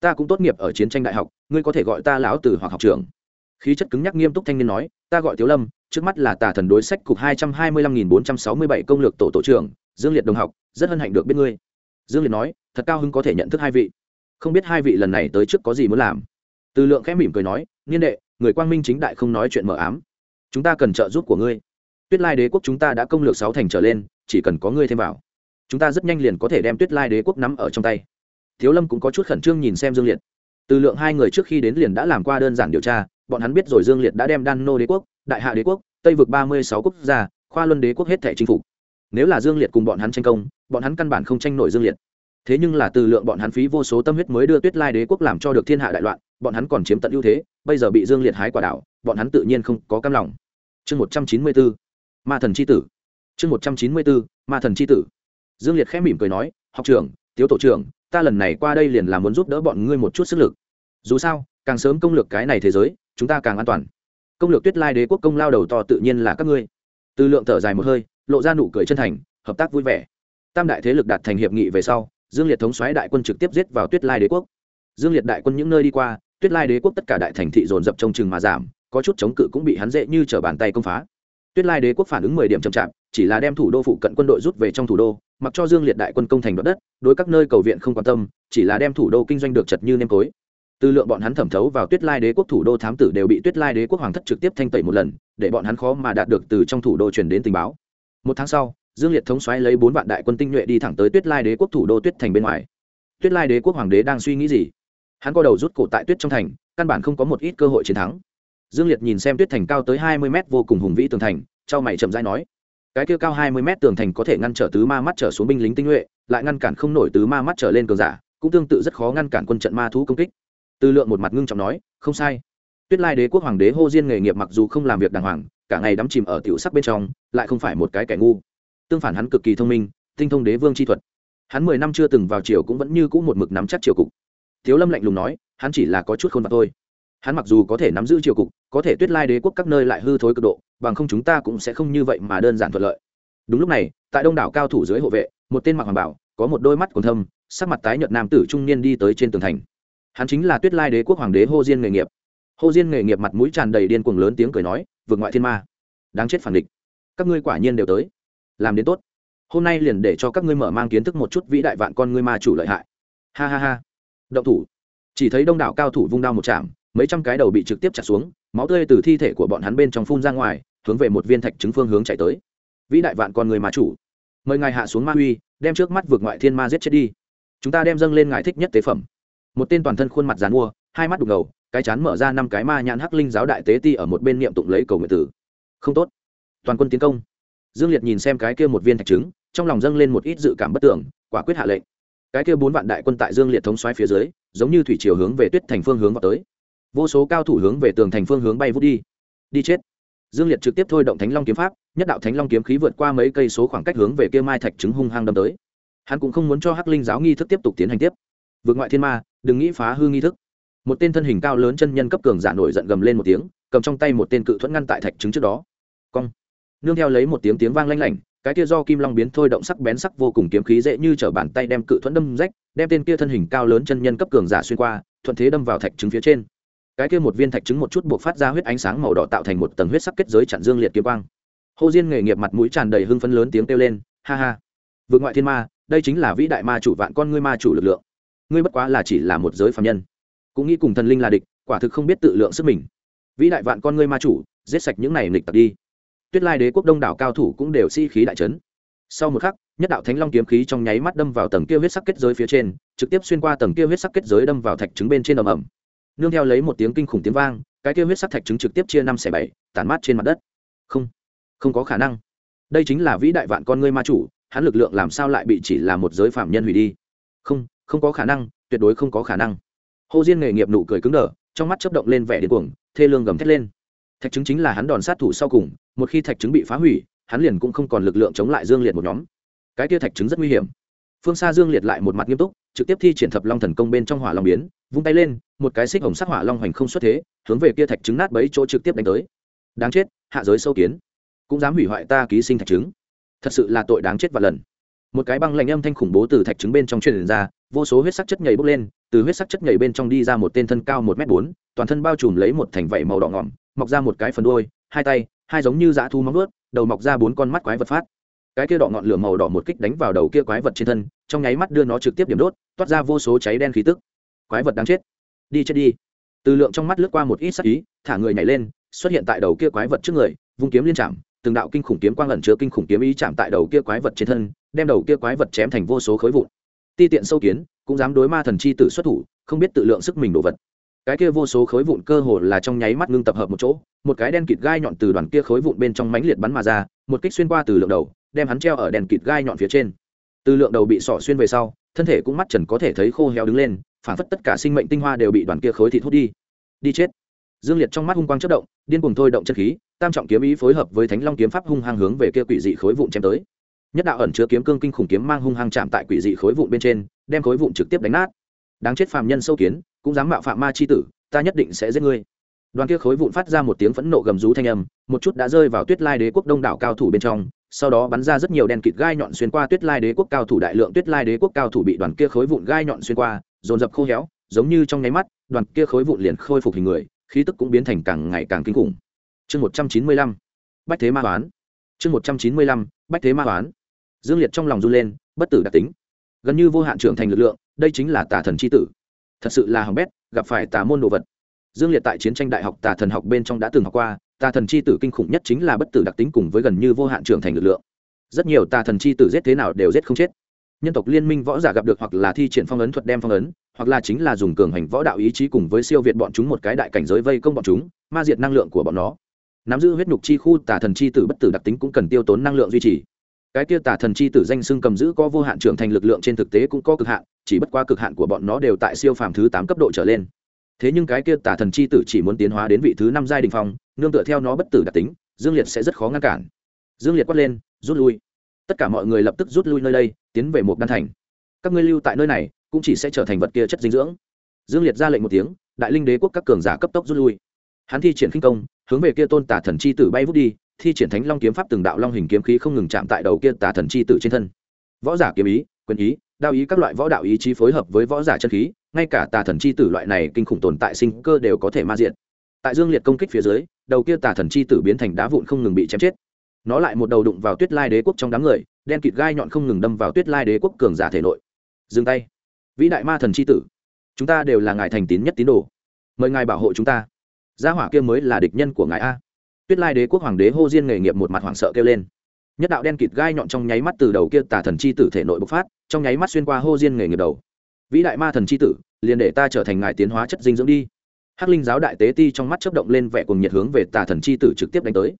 Ta cũng tốt nghiệp ở chiến tranh đại học, ngươi có thể gọi ta lão từ hoặc học trưởng. Khí chất cứng nhắc nghiêm túc thanh niên nói, ta gọi tiếu lâm, trước mắt là tà thần đối sách cục hai trăm hai mươi lăm nghìn bốn trăm sáu mươi bảy công lược tổ tổ trưởng, dương liệt đồng học, rất hân hạnh được biết ngươi. Dương liệt nói, thật cao hưng có thể nhận thức hai vị. Không biết hai vị lần này tới trước có gì muốn làm? Từ lượng khẽ mỉm cười nói, niên đệ, người quang minh chính đại không nói chuyện mờ ám. Chúng ta cần trợ giúp của ngươi. Tuyết lai đế quốc chúng ta đã công lược sáu thành trở lên, chỉ cần có ngươi thêm vào, chúng ta rất nhanh liền có thể đem tuyết lai đế quốc nắm ở trong tay. Thiếu lâm cũng có chút khẩn trương nhìn xem dương liệt. Từ lượng hai người trước khi đến liền đã làm qua đơn giản điều tra, bọn hắn biết rồi dương liệt đã đem đan nô đế quốc, đại hạ đế quốc, tây vực ba mươi sáu quốc gia, khoa luân đế quốc hết thẻ chinh phục. nếu là dương liệt cùng bọn hắn tranh công, bọn hắn căn bản không tranh nổi dương liệt. Thế nhưng là từ lượng bọn hắn phí vô số tâm huyết mới đưa tuyết lai đế quốc làm cho được thiên hạ đại loạn bọn hắn còn chiếm tận ưu thế, bây giờ bị dương liệt hái quả đảo, bọn hắn tự nhiên không có cam lòng. Chương một trăm chín mươi bốn ma thần c h i tử. Chương một trăm chín mươi bốn ma thần c h i tử. Dương liệt khẽ mỉm cười nói, học trưởng, tiếu tổ trưởng, ta lần này qua đây liền là muốn giúp đỡ bọn ngươi một chút sức lực. Dù sao, càng sớm công lược cái này thế giới, chúng ta càng an toàn. Công lược tuyết lai đế quốc công lao đầu to tự nhiên là các ngươi. Từ lượng thở dài một hơi, lộ ra nụ cười chân thành, hợp tác vui vẻ. Tam đại thế lực đạt thành hiệp nghị về sau, dương liệt thống xoáy đại quân trực tiếp giết vào tuyết lai đế quốc. Dương liệt đại quân những nơi đi qua tuyết lai đế quốc tất cả đại thành thị dồn dập trông chừng mà giảm, có chút chống cự cũng bị hắn dễ như t r ở bàn tay công phá. Tuyết lai đế quốc phản ứng mười điểm chậm chạp, chỉ là đem thủ đô phụ cận quân đội rút về trong thủ đô, mặc cho dương liệt đại quân công thành đoạt đất, đối các nơi cầu viện không quan tâm, chỉ là đem thủ đô kinh doanh được chật như nêm cối. tư lượng bọn hắn thẩm thấu vào tuyết lai đế quốc thủ đô thám tử đều bị tuyết lai đế quốc hoàng thất trực tiếp thanh tẩy một lần, để bọn hắn khó mà đạt được từ trong thủ đô truyền đến tình báo. Một tháng sau, dương liệt thống xoáy lấy bốn vạn đại quân tinh nhuệ đi thẳng tới tuyết lai đế quốc thủ đô tuyết thành bên ngoài. Tuyết lai đế quốc hoàng đế đang suy nghĩ gì? Hắn co đầu rút cổ tại tuyết trong thành, căn bản không có một ít cơ hội chiến thắng. Dương liệt nhìn xem tuyết thành cao tới hai mươi mét vô cùng hùng vĩ tường thành, trao mày chậm dãi nói, cái kia cao hai mươi mét tường thành có thể ngăn trở tứ ma mắt trở xuống binh lính tinh nhuệ, lại ngăn cản không nổi tứ ma mắt trở lên cường giả, cũng tương tự rất khó ngăn cản quân trận ma thú công kích. Tư lượng một mặt ngưng trọng nói, không sai. Tuyết lai đế quốc hoàng đế hô diên nghề nghiệp mặc dù không làm việc đàng hoàng, cả ngày đắm chìm ở tiểu sắc bên trong, lại không phải một cái kẻ ngu. Tương phản hắn cực kỳ thông minh, tinh thông đế vương chi thuật. Hắn mười năm chưa từng vào triều cũng vẫn như cũ một mực nắm chắc triều cục thiếu lâm lạnh lùng nói, hắn chỉ là có chút khôn vặt thôi. Hắn mặc dù có thể nắm giữ triều cục, có thể tuyết lai đế quốc các nơi lại hư thối cực độ, bằng không chúng ta cũng sẽ không như vậy mà đơn giản thuận lợi. Đúng lúc này, tại đông đảo cao thủ dưới hộ vệ, một tên mặc hoàng bảo, có một đôi mắt còn thâm, sắc mặt tái nhợt nam tử trung niên đi tới trên tường thành. Hắn chính là tuyết lai đế quốc hoàng đế hô diên nghề nghiệp. Hô diên nghề nghiệp mặt mũi tràn đầy điên cuồng lớn tiếng cười nói, vượt ngoại thiên ma, đáng chết phản địch. Các ngươi quả nhiên đều tới. Làm đến tốt. Hôm nay liền để cho các ngươi mở mang kiến thức một chút vĩ đại vạn con ngươi ma chủ lợi hại. Ha ha ha động thủ. Chỉ thấy đông đảo cao thủ vung đao một chạm, mấy trăm cái đầu bị trực tiếp chặt xuống, máu tươi từ thi thể của bọn hắn bên trong phun ra ngoài, hướng về một viên thạch trứng phương hướng chạy tới. Vĩ đại vạn con người mà chủ. Mời ngài hạ xuống ma uy, đem trước mắt vượt ngoại thiên ma giết chết đi. Chúng ta đem dâng lên ngài thích nhất tế phẩm. Một tên toàn thân khuôn mặt dàn mua, hai mắt đục ngầu, cái chán mở ra năm cái ma nhãn hắc linh giáo đại tế ti ở một bên niệm tụng lấy cầu nguyện tử không tốt. Toàn quân tiến công. Dương liệt nhìn xem cái kia một viên thạch trứng, trong lòng dâng lên một ít dự cảm bất tưởng quả quyết hạ lệnh cái kia bốn vạn đại quân tại dương liệt thống xoáy phía dưới, giống như thủy chiều hướng về tuyết thành phương hướng vào tới. Vô số cao thủ hướng về tường thành phương hướng bay vút đi. Đi chết. Dương liệt trực tiếp thôi động thánh long kiếm pháp, nhất đạo thánh long kiếm khí vượt qua mấy cây số khoảng cách hướng về kia mai thạch trứng hung hăng đâm tới. Hắn cũng không muốn cho hắc linh giáo nghi thức tiếp tục tiến hành tiếp. Vượt ngoại thiên ma, đừng nghĩ phá hư nghi thức. Một tên thân hình cao lớn chân nhân cấp cường giả nổi giận gầm lên một tiếng, cầm trong tay một tên cự thuẫn ngăn tại thạch trứng trước đó. Cong. Nương theo lấy một tiếng tiếng vang lanh lảnh cái kia do kim long biến thôi động sắc bén sắc vô cùng kiếm khí dễ như t bàn tay đem cự thuẫn đâm rách, đem tên kia thân hình cao lớn chân nhân cấp cường giả xuyên qua, thuận thế đâm vào thạch trứng phía trên. Cái kia một viên thạch trứng một chút buộc phát ra huyết ánh sáng màu đỏ tạo thành một tầng huyết sắc kết giới chặn dương liệt kiếm quang. Hồ diên nghề nghiệp mặt mũi tràn đầy hưng phấn lớn tiếng kêu lên, ha ha, vượt ngoại thiên ma, đây chính là vĩ đại ma chủ vạn con ngươi ma chủ lực lượng. Ngươi bất quá là chỉ là một giới phạm nhân. Cũng nghĩ cùng thần linh là địch, quả thực không biết tự lượng sức mình. Vĩ đại vạn con ngươi ma chủ, giết sạch những này nghịch tặc đi tuyết lai đế quốc đông đảo cao thủ cũng đều sĩ khí đại trấn sau một khắc, nhất đạo thánh long kiếm khí trong nháy mắt đâm vào tầng kia huyết sắc kết giới phía trên, trực tiếp xuyên qua tầng kia huyết sắc kết giới đâm vào thạch trứng bên trên ầm ầm. Nương theo lấy một tiếng kinh khủng tiếng vang, cái kia huyết sắc thạch trứng trực tiếp chia năm xẻ bảy, tản mát trên mặt đất. Không không có khả năng. Đây chính là vĩ đại vạn con ngươi ma chủ, hắn lực lượng làm sao lại bị chỉ là một giới phạm nhân hủy đi? Không không có khả năng, tuyệt đối không có khả năng. Hồ diên nghề nghiệp nụ cười cứng đờ, trong mắt chấp động lên vẻ điên cuồng, thê lương gầm thét lên thạch trứng chính là hắn đòn sát thủ sau cùng, một khi thạch trứng bị phá hủy, hắn liền cũng không còn lực lượng chống lại dương liệt một nhóm. Cái kia thạch trứng rất nguy hiểm. Phương xa dương liệt lại một mặt nghiêm túc, trực tiếp thi triển thập long thần công bên trong hỏa long biến, vung tay lên, một cái xích hồng sắc hỏa long hoành không xuất thế, hướng về kia thạch trứng nát bấy chỗ trực tiếp đánh tới. Đáng chết, hạ giới sâu kiến. Cũng dám hủy hoại ta ký sinh thạch trứng thật sự là tội đáng chết và lần. Một cái băng lạnh âm thanh khủng bố từ thạch trứng bên trong truyền ra, vô số huyết sắc chất nhảy bốc lên, từ huyết sắc chất nhảy bên trong đi ra một tên thân cao một m bốn, toàn thân bao trùm lấy một thành vảy màu đỏ ngỏm mọc ra một cái phần đuôi, hai tay, hai giống như dã thu móng vớt đầu mọc ra bốn con mắt quái vật phát. Cái kia đỏ ngọn lửa màu đỏ một kích đánh vào đầu kia quái vật trên thân, trong nháy mắt đưa nó trực tiếp điểm đốt, toát ra vô số cháy đen khí tức. Quái vật đáng chết. Đi chết đi. Từ lượng trong mắt lướt qua một ít sắc ý, thả người nhảy lên, xuất hiện tại đầu kia quái vật trước người, vung kiếm liên chạm, từng đạo kinh khủng kiếm quang ẩn chứa kinh khủng kiếm ý chạm tại đầu kia quái vật trên thân, đem đầu kia quái vật chém thành vô số khối vụn. Ti tiện sâu kiến, cũng dám đối ma thần chi tử xuất thủ, không biết tự lượng sức mình đồ vật cái kia vô số khối vụn cơ hồ là trong nháy mắt ngưng tập hợp một chỗ, một cái đen kịt gai nhọn từ đoàn kia khối vụn bên trong mánh liệt bắn mà ra, một kích xuyên qua từ lượng đầu, đem hắn treo ở đèn kịt gai nhọn phía trên. Từ lượng đầu bị sỏ xuyên về sau, thân thể cũng mắt trần có thể thấy khô héo đứng lên, phản phất tất cả sinh mệnh tinh hoa đều bị đoàn kia khối thịt hút đi. Đi chết. Dương liệt trong mắt hung quang chất động, điên cùng thôi động chân khí, tam trọng kiếm ý phối hợp với thánh long kiếm pháp hung hăng hướng về kia quỷ dị khối vụn chém tới. Nhất đạo ẩn chứa kiếm cương kinh khủng kiếm mang hung hăng chạm tại quỷ dị khối vụn bên trên, đem khối vụn trực tiếp đánh nát. Đáng chết phàm nhân sâu kiến cũng dám mạo phạm ma chi tử, ta nhất định sẽ giết ngươi. Đoàn kia khối vụn phát ra một tiếng phẫn nộ gầm rú thanh âm, một chút đã rơi vào tuyết lai đế quốc đông đảo cao thủ bên trong, sau đó bắn ra rất nhiều đèn kịt gai nhọn xuyên qua tuyết lai đế quốc cao thủ đại lượng tuyết lai đế quốc cao thủ bị đoàn kia khối vụn gai nhọn xuyên qua, dồn dập khô héo, giống như trong nháy mắt, đoàn kia khối vụn liền khôi phục hình người, khí tức cũng biến thành càng ngày càng kinh khủng. Chương một trăm chín mươi lăm, bách thế ma toán chương một trăm chín mươi lăm, bách thế ma toán dương liệt trong lòng run lên, bất tử đặc tính. Gần như vô hạn trưởng thành lực lượng, đây chính là tà thần c h i tử thật sự là hỏng bét, gặp phải tà môn đồ vật. Dương liệt tại chiến tranh đại học tà thần học bên trong đã từng học qua, tà thần c h i tử kinh khủng nhất chính là bất tử đặc tính cùng với gần như vô hạn trưởng thành lực lượng. Rất nhiều tà thần c h i tử giết thế nào đều giết không chết. Nhân tộc liên minh võ giả gặp được hoặc là thi triển phong ấn thuật đem phong ấn, hoặc là chính là dùng cường hành võ đạo ý chí cùng với siêu việt bọn chúng một cái đại cảnh giới vây công bọn chúng, ma diệt năng lượng của bọn nó. Nắm giữ huyết nhục chi khu tà thần chi tử bất tử đặc tính cũng cần tiêu tốn năng lượng duy trì cái kia tà thần chi tử danh xưng cầm giữ có vô hạn trưởng thành lực lượng trên thực tế cũng có cực hạn, chỉ bất qua cực hạn của bọn nó đều tại siêu phàm thứ tám cấp độ trở lên. Thế nhưng cái kia tà thần chi tử chỉ muốn tiến hóa đến vị thứ năm giai đình phong, nương tựa theo nó bất tử đặc tính, dương liệt sẽ rất khó ngăn cản. Dương liệt quát lên, rút lui. Tất cả mọi người lập tức rút lui nơi đây, tiến về một đan thành. Các ngươi lưu tại nơi này, cũng chỉ sẽ trở thành vật kia chất dinh dưỡng. Dương liệt ra lệnh một tiếng, đại linh đế quốc các cường giả cấp tốc rút lui. Hắn thi triển khinh công, hướng về kia tôn tà thần chi tử bay vút đi thi triển thánh long kiếm pháp từng đạo long hình kiếm khí không ngừng chạm tại đầu kia Tà thần chi tử trên thân. Võ giả kiếm ý, quyền ý, đao ý các loại võ đạo ý chí phối hợp với võ giả chân khí, ngay cả tà thần chi tử loại này kinh khủng tồn tại sinh cơ đều có thể ma diện tại dương liệt công kích phía dưới, đầu kia tà thần chi tử biến thành đá vụn không ngừng bị chém chết. Nó lại một đầu đụng vào tuyết lai đế quốc trong đám người, đen kịt gai nhọn không ngừng đâm vào tuyết lai đế quốc cường giả thể nội. Dừng tay. Vĩ đại ma thần chi tử, chúng ta đều là ngài thành tín nhất tín đồ. Mời ngài bảo hộ chúng ta. Gia hỏa kia mới là địch nhân của ngài a tuyết lai đế quốc hoàng đế hô diên nghề nghiệp một mặt hoảng sợ kêu lên. Nhất đạo đen kịt gai nhọn trong nháy mắt từ đầu kia tà thần chi tử thể nội bộc phát, trong nháy mắt xuyên qua hô diên nghề nghiệp đầu. Vĩ đại ma thần chi tử, liền để ta trở thành ngài tiến hóa chất dinh dưỡng đi. Hắc linh giáo đại tế ti trong mắt chớp động lên vẻ cùng nhiệt hướng về tà thần chi tử trực tiếp đánh tới.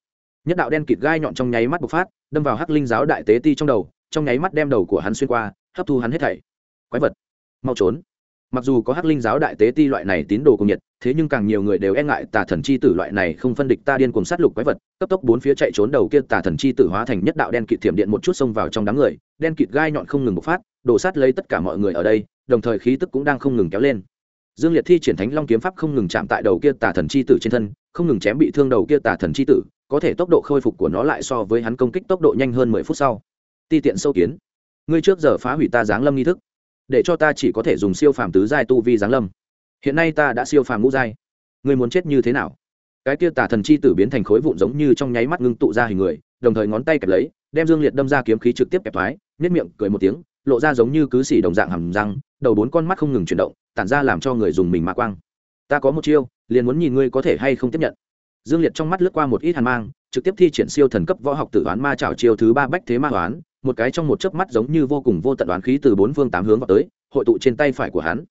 Nhất đạo đen kịt gai nhọn trong nháy mắt bộc phát, đâm vào hắc linh giáo đại tế ti trong đầu, trong nháy mắt đem đầu của hắn xuyên qua, hấp thu hắn hết thảy. Quái vật, mau trốn mặc dù có hắc linh giáo đại tế ti loại này tín đồ cùng nhiệt, thế nhưng càng nhiều người đều e ngại tà thần chi tử loại này không phân địch ta điên cùng sát lục quái vật, cấp tốc bốn phía chạy trốn đầu kia tà thần chi tử hóa thành nhất đạo đen kịt thiểm điện một chút xông vào trong đám người, đen kịt gai nhọn không ngừng bộc phát đổ sát lấy tất cả mọi người ở đây, đồng thời khí tức cũng đang không ngừng kéo lên. Dương liệt thi triển thánh long kiếm pháp không ngừng chạm tại đầu kia tà thần chi tử trên thân, không ngừng chém bị thương đầu kia tà thần chi tử, có thể tốc độ khôi phục của nó lại so với hắn công kích tốc độ nhanh hơn mười phút sau. Ti tiện sâu kiến. Ngươi trước giờ phá hủy ta giáng lâm nghi thức để cho ta chỉ có thể dùng siêu phàm tứ giai tu vi giáng lâm. Hiện nay ta đã siêu phàm ngũ giai. Ngươi muốn chết như thế nào? Cái kia tà thần chi tử biến thành khối vụn giống như trong nháy mắt ngưng tụ ra hình người, đồng thời ngón tay kẹp lấy, đem dương liệt đâm ra kiếm khí trực tiếp kẹp thoái nhất miệng, cười một tiếng, lộ ra giống như cứ xỉ đồng dạng hầm răng, đầu bốn con mắt không ngừng chuyển động, tản ra làm cho người dùng mình mạ quang. Ta có một chiêu, liền muốn nhìn ngươi có thể hay không tiếp nhận. Dương liệt trong mắt lướt qua một ít hàn mang, trực tiếp thi triển siêu thần cấp võ học tử toán ma trảo chiêu thứ ba bách thế ma toán một cái trong một chớp mắt giống như vô cùng vô tận đoán khí từ bốn phương tám hướng vào tới, hội tụ trên tay phải của hắn.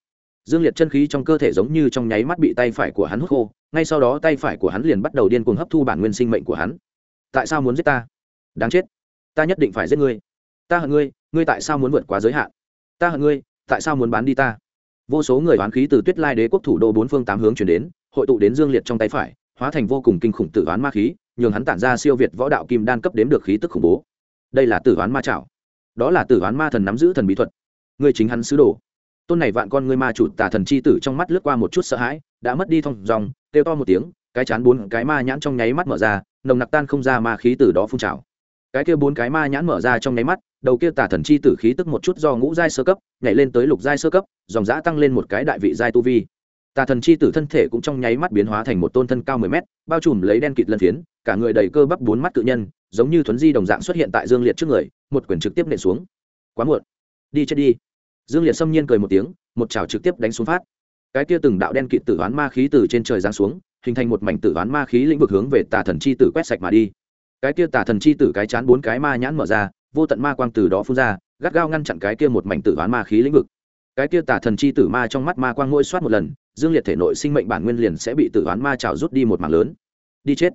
Dương liệt chân khí trong cơ thể giống như trong nháy mắt bị tay phải của hắn hút khô, ngay sau đó tay phải của hắn liền bắt đầu điên cuồng hấp thu bản nguyên sinh mệnh của hắn. Tại sao muốn giết ta? Đáng chết. Ta nhất định phải giết ngươi. Ta hận ngươi ngươi tại sao muốn vượt quá giới hạn? Ta hận ngươi, tại sao muốn bán đi ta? Vô số người oán khí từ tuyết lai đế quốc thủ đô bốn phương tám hướng chuyển đến, hội tụ đến dương liệt trong tay phải, hóa thành vô cùng kinh khủng tự oán ma khí, nhường hắn tản ra siêu việt võ đạo kim đan cấp đếm được khí tức khủng bố đây là tử oán ma trảo đó là tử oán ma thần nắm giữ thần bí thuật. Ngươi chính hắn sứ đồ. Tôn này vạn con ngươi ma chủ tà thần chi tử trong mắt lướt qua một chút sợ hãi, đã mất đi thong dòng, kêu to một tiếng, cái chán bốn cái ma nhãn trong nháy mắt mở ra, nồng nặc tan không ra ma khí từ đó phun trào. Cái kia bốn cái ma nhãn mở ra trong nháy mắt, đầu kia tà thần chi tử khí tức một chút do ngũ giai sơ cấp, nhảy lên tới lục giai sơ cấp, dòng giã tăng lên một cái đại vị giai tu vi tà thần chi tử thân thể cũng trong nháy mắt biến hóa thành một tôn thân cao mười mét, bao trùm lấy đen kịt lân phiến, cả người đầy cơ bắp bốn mắt cự nhân, giống như thuấn di đồng dạng xuất hiện tại dương liệt trước người, một quyển trực tiếp nện xuống. Quá muộn. Đi chết đi. Dương liệt xâm nhiên cười một tiếng, một chảo trực tiếp đánh xuống phát. Cái kia từng đạo đen kịt tử oán ma khí từ trên trời giáng xuống, hình thành một mảnh tử oán ma khí lĩnh vực hướng về tà thần chi tử quét sạch mà đi. Cái kia tà thần chi tử cái chán bốn cái ma nhãn mở ra, vô tận ma quang từ đó phun ra, gắt gao ngăn chặn cái kia một mảnh tử oán ma khí lĩnh vực. Cái kia tà thần chi tử ma trong mắt ma quang mỗi soát một lần dương liệt thể nội sinh mệnh bản nguyên liền sẽ bị tử oán ma trào rút đi một mảng lớn. Đi chết.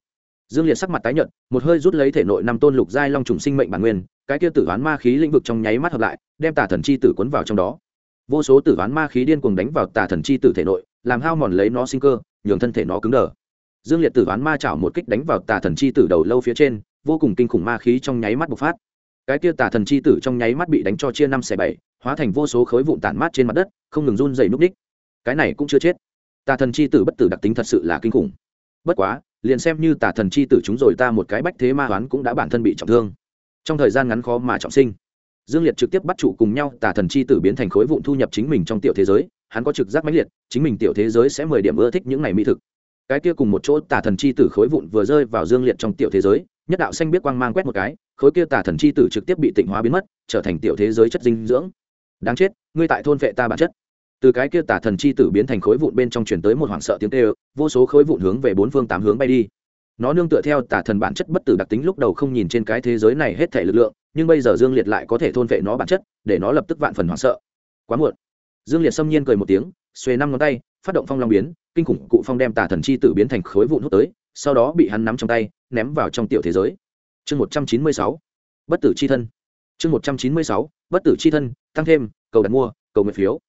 Dương liệt sắc mặt tái nhợt, một hơi rút lấy thể nội năm tôn lục giai long trùng sinh mệnh bản nguyên, cái kia tử oán ma khí lĩnh vực trong nháy mắt hợp lại, đem tà thần chi tử cuốn vào trong đó. Vô số tử oán ma khí điên cuồng đánh vào tà thần chi tử thể nội, làm hao mòn lấy nó sinh cơ, nhường thân thể nó cứng đờ. Dương liệt tử oán ma chảo một kích đánh vào tà thần chi tử đầu lâu phía trên, vô cùng kinh khủng ma khí trong nháy mắt bộc phát. Cái kia tà thần chi tử trong nháy mắt bị đánh cho chia năm xẻ bảy, hóa thành vô số khối vụn tản mát trên mặt đất, không ngừng run dày núp ních cái này cũng chưa chết. Tà thần chi tử bất tử đặc tính thật sự là kinh khủng. Bất quá, liền xem như tà thần chi tử chúng rồi ta một cái bách thế ma toán cũng đã bản thân bị trọng thương. Trong thời gian ngắn khó mà trọng sinh. Dương liệt trực tiếp bắt trụ cùng nhau, tà thần chi tử biến thành khối vụn thu nhập chính mình trong tiểu thế giới, hắn có trực giác mãnh liệt, chính mình tiểu thế giới sẽ mười điểm ưa thích những ngày mỹ thực. Cái kia cùng một chỗ, tà thần chi tử khối vụn vừa rơi vào dương liệt trong tiểu thế giới, nhất đạo xanh biết quang mang quét một cái, khối kia tà thần chi tử trực tiếp bị tịnh hóa biến mất, trở thành tiểu thế giới chất dinh dưỡng. Đáng chết, ngươi tại thôn vệ ta bản chất từ cái kia tà thần chi tử biến thành khối vụn bên trong chuyển tới một hoảng sợ tiếng kêu, vô số khối vụn hướng về bốn phương tám hướng bay đi. Nó nương tựa theo tà thần bản chất bất tử đặc tính lúc đầu không nhìn trên cái thế giới này hết thể lực lượng, nhưng bây giờ dương liệt lại có thể thôn vệ nó bản chất, để nó lập tức vạn phần hoảng sợ. Quá muộn. Dương liệt xâm nhiên cười một tiếng, xuề năm ngón tay, phát động phong long biến, kinh khủng cụ phong đem tà thần chi tử biến thành khối vụn hút tới, sau đó bị hắn nắm trong tay, ném vào trong tiểu thế giới. Chương một trăm chín mươi sáu, bất tử c h i thân. Chương một trăm chín mươi sáu, bất tử c h i thân, tăng thêm, cầu đặt mua, cầu nguyện phiếu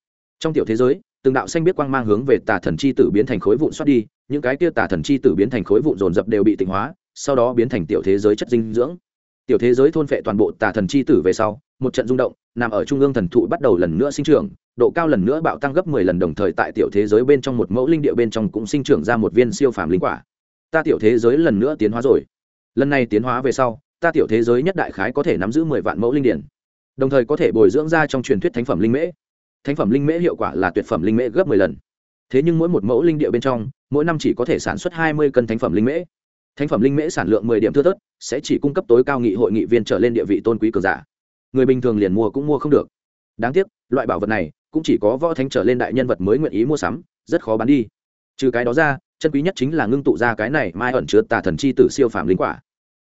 trong tiểu thế giới, từng đạo xanh biết quang mang hướng về tà thần chi tử biến thành khối vụn xoát đi, những cái kia tà thần chi tử biến thành khối vụn dồn dập đều bị tịnh hóa, sau đó biến thành tiểu thế giới chất dinh dưỡng. Tiểu thế giới thôn phệ toàn bộ tà thần chi tử về sau, một trận rung động, nằm ở trung ương thần thụ bắt đầu lần nữa sinh trưởng, độ cao lần nữa bạo tăng gấp mười lần đồng thời tại tiểu thế giới bên trong một mẫu linh địa bên trong cũng sinh trưởng ra một viên siêu phàm linh quả. Ta tiểu thế giới lần nữa tiến hóa rồi. Lần này tiến hóa về sau, ta tiểu thế giới nhất đại khái có thể nắm giữ mười vạn mẫu linh điển, đồng thời có thể bồi dưỡng ra trong truyền thuyết thánh phẩm linh mễ thánh phẩm linh mễ hiệu quả là tuyệt phẩm linh mễ gấp mười lần. Thế nhưng mỗi một mẫu linh địa bên trong, mỗi năm chỉ có thể sản xuất hai mươi cân thánh phẩm linh mễ. Thánh phẩm linh mễ sản lượng mười điểm thưa thớt, sẽ chỉ cung cấp tối cao nghị hội nghị viên trở lên địa vị tôn quý cường giả. Người bình thường liền mua cũng mua không được. Đáng tiếc, loại bảo vật này cũng chỉ có võ thánh trở lên đại nhân vật mới nguyện ý mua sắm, rất khó bán đi. Trừ cái đó ra, chân quý nhất chính là ngưng tụ ra cái này mai ẩn chứa tà thần chi tử siêu phàm linh quả.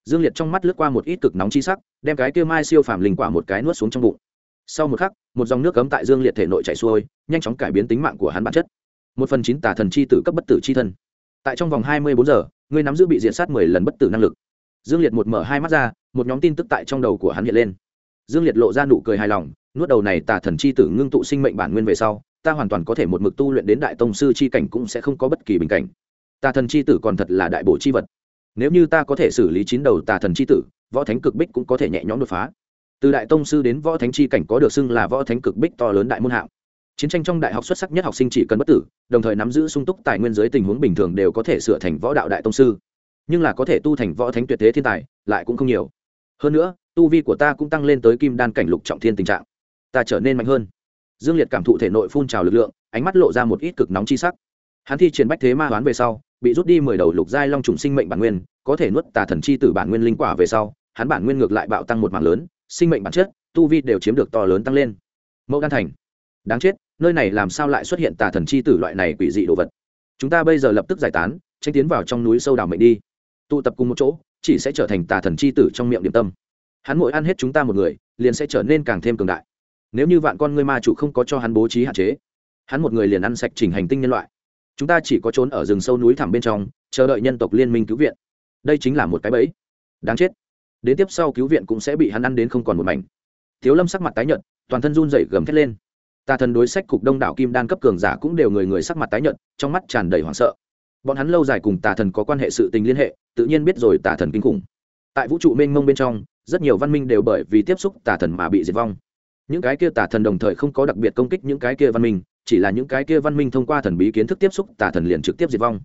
Dương liệt trong mắt lướt qua một ít cực nóng chi sắc, đem cái kia mai siêu phàm linh quả một cái nuốt xuống trong bụng sau một khắc, một dòng nước cấm tại dương liệt thể nội chảy xuôi, nhanh chóng cải biến tính mạng của hắn bản chất. Một phần chín tà thần chi tử cấp bất tử chi thân. Tại trong vòng hai mươi bốn giờ, ngươi nắm giữ bị diện sát mười lần bất tử năng lực. Dương liệt một mở hai mắt ra, một nhóm tin tức tại trong đầu của hắn hiện lên. Dương liệt lộ ra nụ cười hài lòng, nuốt đầu này tà thần chi tử ngưng tụ sinh mệnh bản nguyên về sau, ta hoàn toàn có thể một mực tu luyện đến đại tông sư chi cảnh cũng sẽ không có bất kỳ bình cảnh. Tà thần chi tử còn thật là đại bổ chi vật. Nếu như ta có thể xử lý chín đầu tà thần chi tử, võ thánh cực bích cũng có thể nhẹ nhõm đột phá từ đại tông sư đến võ thánh chi cảnh có được xưng là võ thánh cực bích to lớn đại môn hạng. Chiến tranh trong đại học xuất sắc nhất học sinh chỉ cần bất tử, đồng thời nắm giữ sung túc tài nguyên giới tình huống bình thường đều có thể sửa thành võ đạo đại tông sư. Nhưng là có thể tu thành võ thánh tuyệt thế thiên tài, lại cũng không nhiều. Hơn nữa, tu vi của ta cũng tăng lên tới kim đan cảnh lục trọng thiên tình trạng. Ta trở nên mạnh hơn. Dương liệt cảm thụ thể nội phun trào lực lượng, ánh mắt lộ ra một ít cực nóng chi sắc. Hắn thi triển bách thế ma hoán về sau, bị rút đi mười đầu lục giai long trùng sinh mệnh bản nguyên, có thể nuốt tà thần chi tử bản nguyên linh quả về sau, hắn bản nguyên ngược lại bạo tăng một mảng lớn sinh mệnh bản chất, tu vi đều chiếm được to lớn tăng lên. Mẫu đan thành. Đáng chết, nơi này làm sao lại xuất hiện tà thần chi tử loại này quỷ dị đồ vật? Chúng ta bây giờ lập tức giải tán, tranh tiến vào trong núi sâu đảo mệnh đi. Tụ tập cùng một chỗ, chỉ sẽ trở thành tà thần chi tử trong miệng điểm tâm. Hắn mỗi ăn hết chúng ta một người, liền sẽ trở nên càng thêm cường đại. Nếu như vạn con ngươi ma chủ không có cho hắn bố trí hạn chế, hắn một người liền ăn sạch chỉnh hành tinh nhân loại. Chúng ta chỉ có trốn ở rừng sâu núi thẳm bên trong, chờ đợi nhân tộc liên minh cứu viện. Đây chính là một cái bẫy. Đáng chết đến tiếp sau cứu viện cũng sẽ bị hắn ăn đến không còn một mảnh. Thiếu lâm sắc mặt tái nhợt, toàn thân run rẩy gầm thét lên. Tà thần đối sách cục đông đảo kim đan cấp cường giả cũng đều người người sắc mặt tái nhợt, trong mắt tràn đầy hoảng sợ. Bọn hắn lâu dài cùng tà thần có quan hệ sự tình liên hệ, tự nhiên biết rồi tà thần kinh khủng. Tại vũ trụ mênh mông bên trong, rất nhiều văn minh đều bởi vì tiếp xúc tà thần mà bị diệt vong. Những cái kia tà thần đồng thời không có đặc biệt công kích những cái kia văn minh, chỉ là những cái kia văn minh thông qua thần bí kiến thức tiếp xúc tà thần liền trực tiếp diệt vong.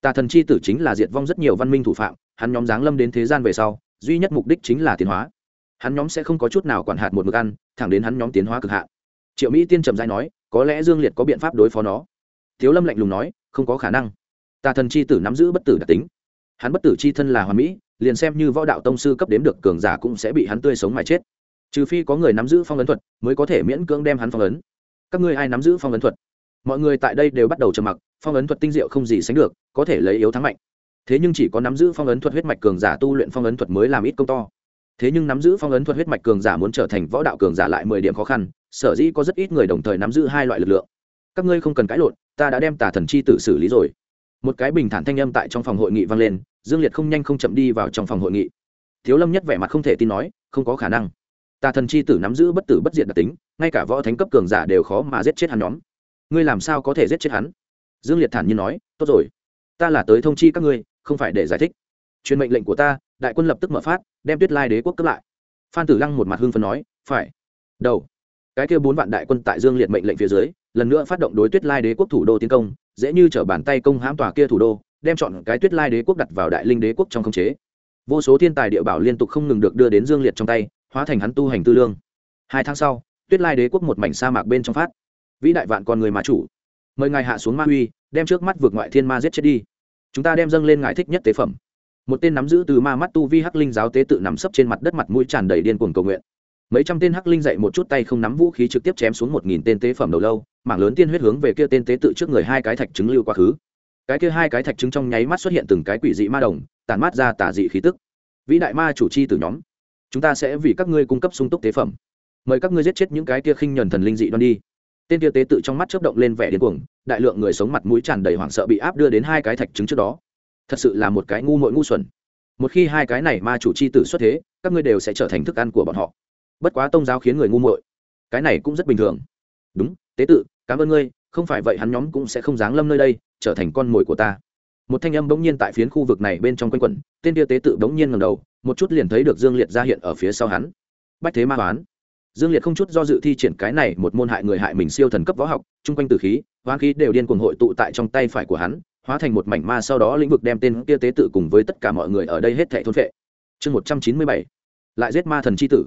Tà thần chi tử chính là diệt vong rất nhiều văn minh thủ phạm, hắn nhóm giáng lâm đến thế gian về sau duy nhất mục đích chính là tiến hóa. Hắn nhóm sẽ không có chút nào quản hạt một mực ăn, thẳng đến hắn nhóm tiến hóa cực hạn. Triệu mỹ tiên trầm dai nói, có lẽ dương liệt có biện pháp đối phó nó. Thiếu lâm lạnh lùng nói, không có khả năng. Tà thần chi tử nắm giữ bất tử đặc tính. Hắn bất tử chi thân là hoàn mỹ, liền xem như võ đạo tông sư cấp đếm được cường giả cũng sẽ bị hắn tươi sống mà chết. Trừ phi có người nắm giữ phong ấn thuật, mới có thể miễn cưỡng đem hắn phong ấn. Các ngươi ai nắm giữ phong ấn thuật? Mọi người tại đây đều bắt đầu trầm mặc, phong ấn thuật tinh diệu không gì sánh được, có thể lấy yếu thắng mạnh thế nhưng chỉ có nắm giữ phong ấn thuật huyết mạch cường giả tu luyện phong ấn thuật mới làm ít công to. Thế nhưng nắm giữ phong ấn thuật huyết mạch cường giả muốn trở thành võ đạo cường giả lại mười điểm khó khăn, sở dĩ có rất ít người đồng thời nắm giữ hai loại lực lượng. Các ngươi không cần cãi lộn, ta đã đem tà thần chi tử xử lý rồi. Một cái bình thản thanh âm tại trong phòng hội nghị vang lên, dương liệt không nhanh không chậm đi vào trong phòng hội nghị. Thiếu lâm nhất vẻ mặt không thể tin nói, không có khả năng. Tà thần chi tử nắm giữ bất tử bất diệt đặc tính, ngay cả võ thánh cấp cường giả đều khó mà giết chết hắn nhóm. Ngươi làm sao có thể giết chết hắn? Dương liệt thản nhiên nói, tốt rồi. Ta là tới thông chi các ngươi không phải để giải thích. Truyền mệnh lệnh của ta, đại quân lập tức mở phát, đem tuyết lai đế quốc cấp lại. Phan tử lăng một mặt hưng phấn nói, phải. Đầu. Cái kia bốn vạn đại quân tại dương liệt mệnh lệnh phía dưới, lần nữa phát động đối tuyết lai đế quốc thủ đô tiến công, dễ như t bàn tay công hãm tòa kia thủ đô, đem chọn cái tuyết lai đế quốc đặt vào đại linh đế quốc trong khống chế. Vô số thiên tài địa bảo liên tục không ngừng được đưa đến dương liệt trong tay, hóa thành hắn tu hành tư lương. Hai tháng sau, tuyết lai đế quốc một mảnh sa mạc bên trong phát. Vĩ đại vạn con người mà chủ. Mời ngài hạ xuống ma uy đem trước mắt vượt ngoại thiên ma giết chết đi chúng ta đem dâng lên ngài thích nhất tế phẩm. Một tên nắm giữ từ ma mắt tu vi hắc linh giáo tế tự nằm sấp trên mặt đất mặt mũi tràn đầy điên cuồng cầu nguyện. Mấy trăm tên hắc linh dậy một chút tay không nắm vũ khí trực tiếp chém xuống một nghìn tên tế phẩm đầu lâu, mảng lớn tiên huyết hướng về kia tên tế tự trước người hai cái thạch trứng lưu quá khứ. Cái kia hai cái thạch trứng trong nháy mắt xuất hiện từng cái quỷ dị ma đồng tàn mát ra tả dị khí tức. Vĩ đại ma chủ chi từ nhóm, chúng ta sẽ vì các ngươi cung cấp sung túc tế phẩm. Mời các ngươi giết chết những cái kia khinh nhuần thần linh dị đoan đi tên kia tế tự trong mắt chớp động lên vẻ điên cuồng, đại lượng người sống mặt mũi tràn đầy hoảng sợ bị áp đưa đến hai cái thạch trứng trước đó. Thật sự là một cái ngu muội ngu xuẩn. Một khi hai cái này ma chủ chi tử xuất thế, các ngươi đều sẽ trở thành thức ăn của bọn họ. Bất quá tông giáo khiến người ngu muội. Cái này cũng rất bình thường. Đúng, tế tự, cảm ơn ngươi, không phải vậy hắn nhóm cũng sẽ không dáng lâm nơi đây, trở thành con mồi của ta. Một thanh âm bỗng nhiên tại phiến khu vực này bên trong quanh quẩn, tên kia tế tự bỗng nhiên ngầm đầu, một chút liền thấy được dương liệt ra hiện ở phía sau hắn. Bách thế ma toán dương liệt không chút do dự thi triển cái này một môn hại người hại mình siêu thần cấp võ học, chung quanh từ khí, hoang khí đều điên cuồng hội tụ tại trong tay phải của hắn, hóa thành một mảnh ma sau đó lĩnh vực đem tên kia tế tự cùng với tất cả mọi người ở đây hết thảy thôn phệ. Chương một trăm chín mươi bảy, lại giết ma thần c h i tử.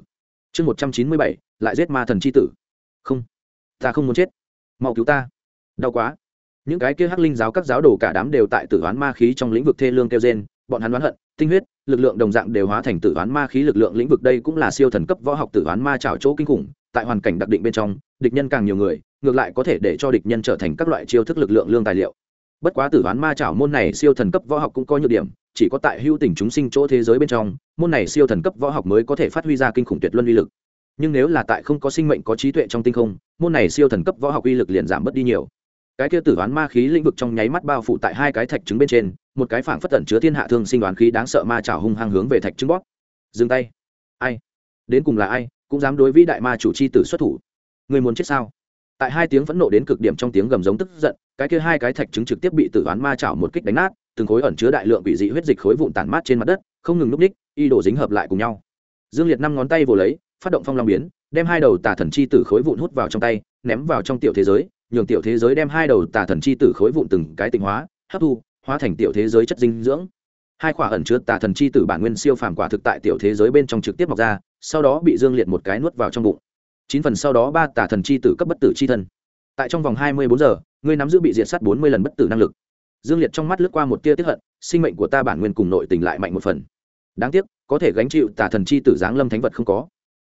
Chương một trăm chín mươi bảy, lại giết ma thần c h i tử. Không, ta không muốn chết. Mau cứu ta. Đau quá. Những cái kia hắc linh giáo các giáo đồ cả đám đều tại tử hoán ma khí trong lĩnh vực thê lương kêu gen bọn hắn oán hận, tinh huyết lực lượng đồng dạng đều hóa thành tử hoán ma khí, lực lượng lĩnh vực đây cũng là siêu thần cấp võ học tử hoán ma trảo chỗ kinh khủng. Tại hoàn cảnh đặc định bên trong, địch nhân càng nhiều người, ngược lại có thể để cho địch nhân trở thành các loại chiêu thức lực lượng lương tài liệu. Bất quá tử hoán ma trảo môn này siêu thần cấp võ học cũng có nhược điểm, chỉ có tại hưu tình chúng sinh chỗ thế giới bên trong, môn này siêu thần cấp võ học mới có thể phát huy ra kinh khủng tuyệt luân uy lực. Nhưng nếu là tại không có sinh mệnh, có trí tuệ trong tinh không, môn này siêu thần cấp võ học uy lực liền giảm bớt đi nhiều. Cái kia tử đoán ma khí lĩnh vực trong nháy mắt bao phủ tại hai cái thạch trứng bên trên một cái phảng phất tẩn chứa thiên hạ thương sinh đoán khí đáng sợ ma trảo hung hăng hướng về thạch trứng bóp. Dừng tay. Ai? Đến cùng là ai, cũng dám đối với đại ma chủ c h i tử xuất thủ. Người muốn chết sao? Tại hai tiếng phẫn nộ đến cực điểm trong tiếng gầm giống tức giận, cái kia hai cái thạch trứng trực tiếp bị tử đoán ma chảo một kích đánh nát, từng khối ẩn chứa đại lượng bị dị huyết dịch khối vụn tản mát trên mặt đất, không ngừng núp ních, y đổ dính hợp lại cùng nhau. Dương liệt năm ngón tay vồ lấy, phát động phong long biến, đem hai đầu tà thần chi tử khối vụn hút vào trong tay, ném vào trong tiểu thế giới, nhường tiểu thế giới đem hai đầu tà thần chi tử khối vụn từng cái tịnh hóa, hấp thu hóa thành tiểu thế giới chất dinh dưỡng. Hai quả ẩn chứa tà thần chi tử bản nguyên siêu phàm quả thực tại tiểu thế giới bên trong trực tiếp mọc ra, sau đó bị dương liệt một cái nuốt vào trong bụng. Chín phần sau đó ba tà thần chi tử cấp bất tử chi thân. Tại trong vòng hai mươi bốn giờ, ngươi nắm giữ bị diệt sát bốn mươi lần bất tử năng lực. Dương liệt trong mắt lướt qua một tia tiếp hận, sinh mệnh của ta bản nguyên cùng nội tình lại mạnh một phần. Đáng tiếc, có thể gánh chịu tà thần chi tử giáng lâm thánh vật không có.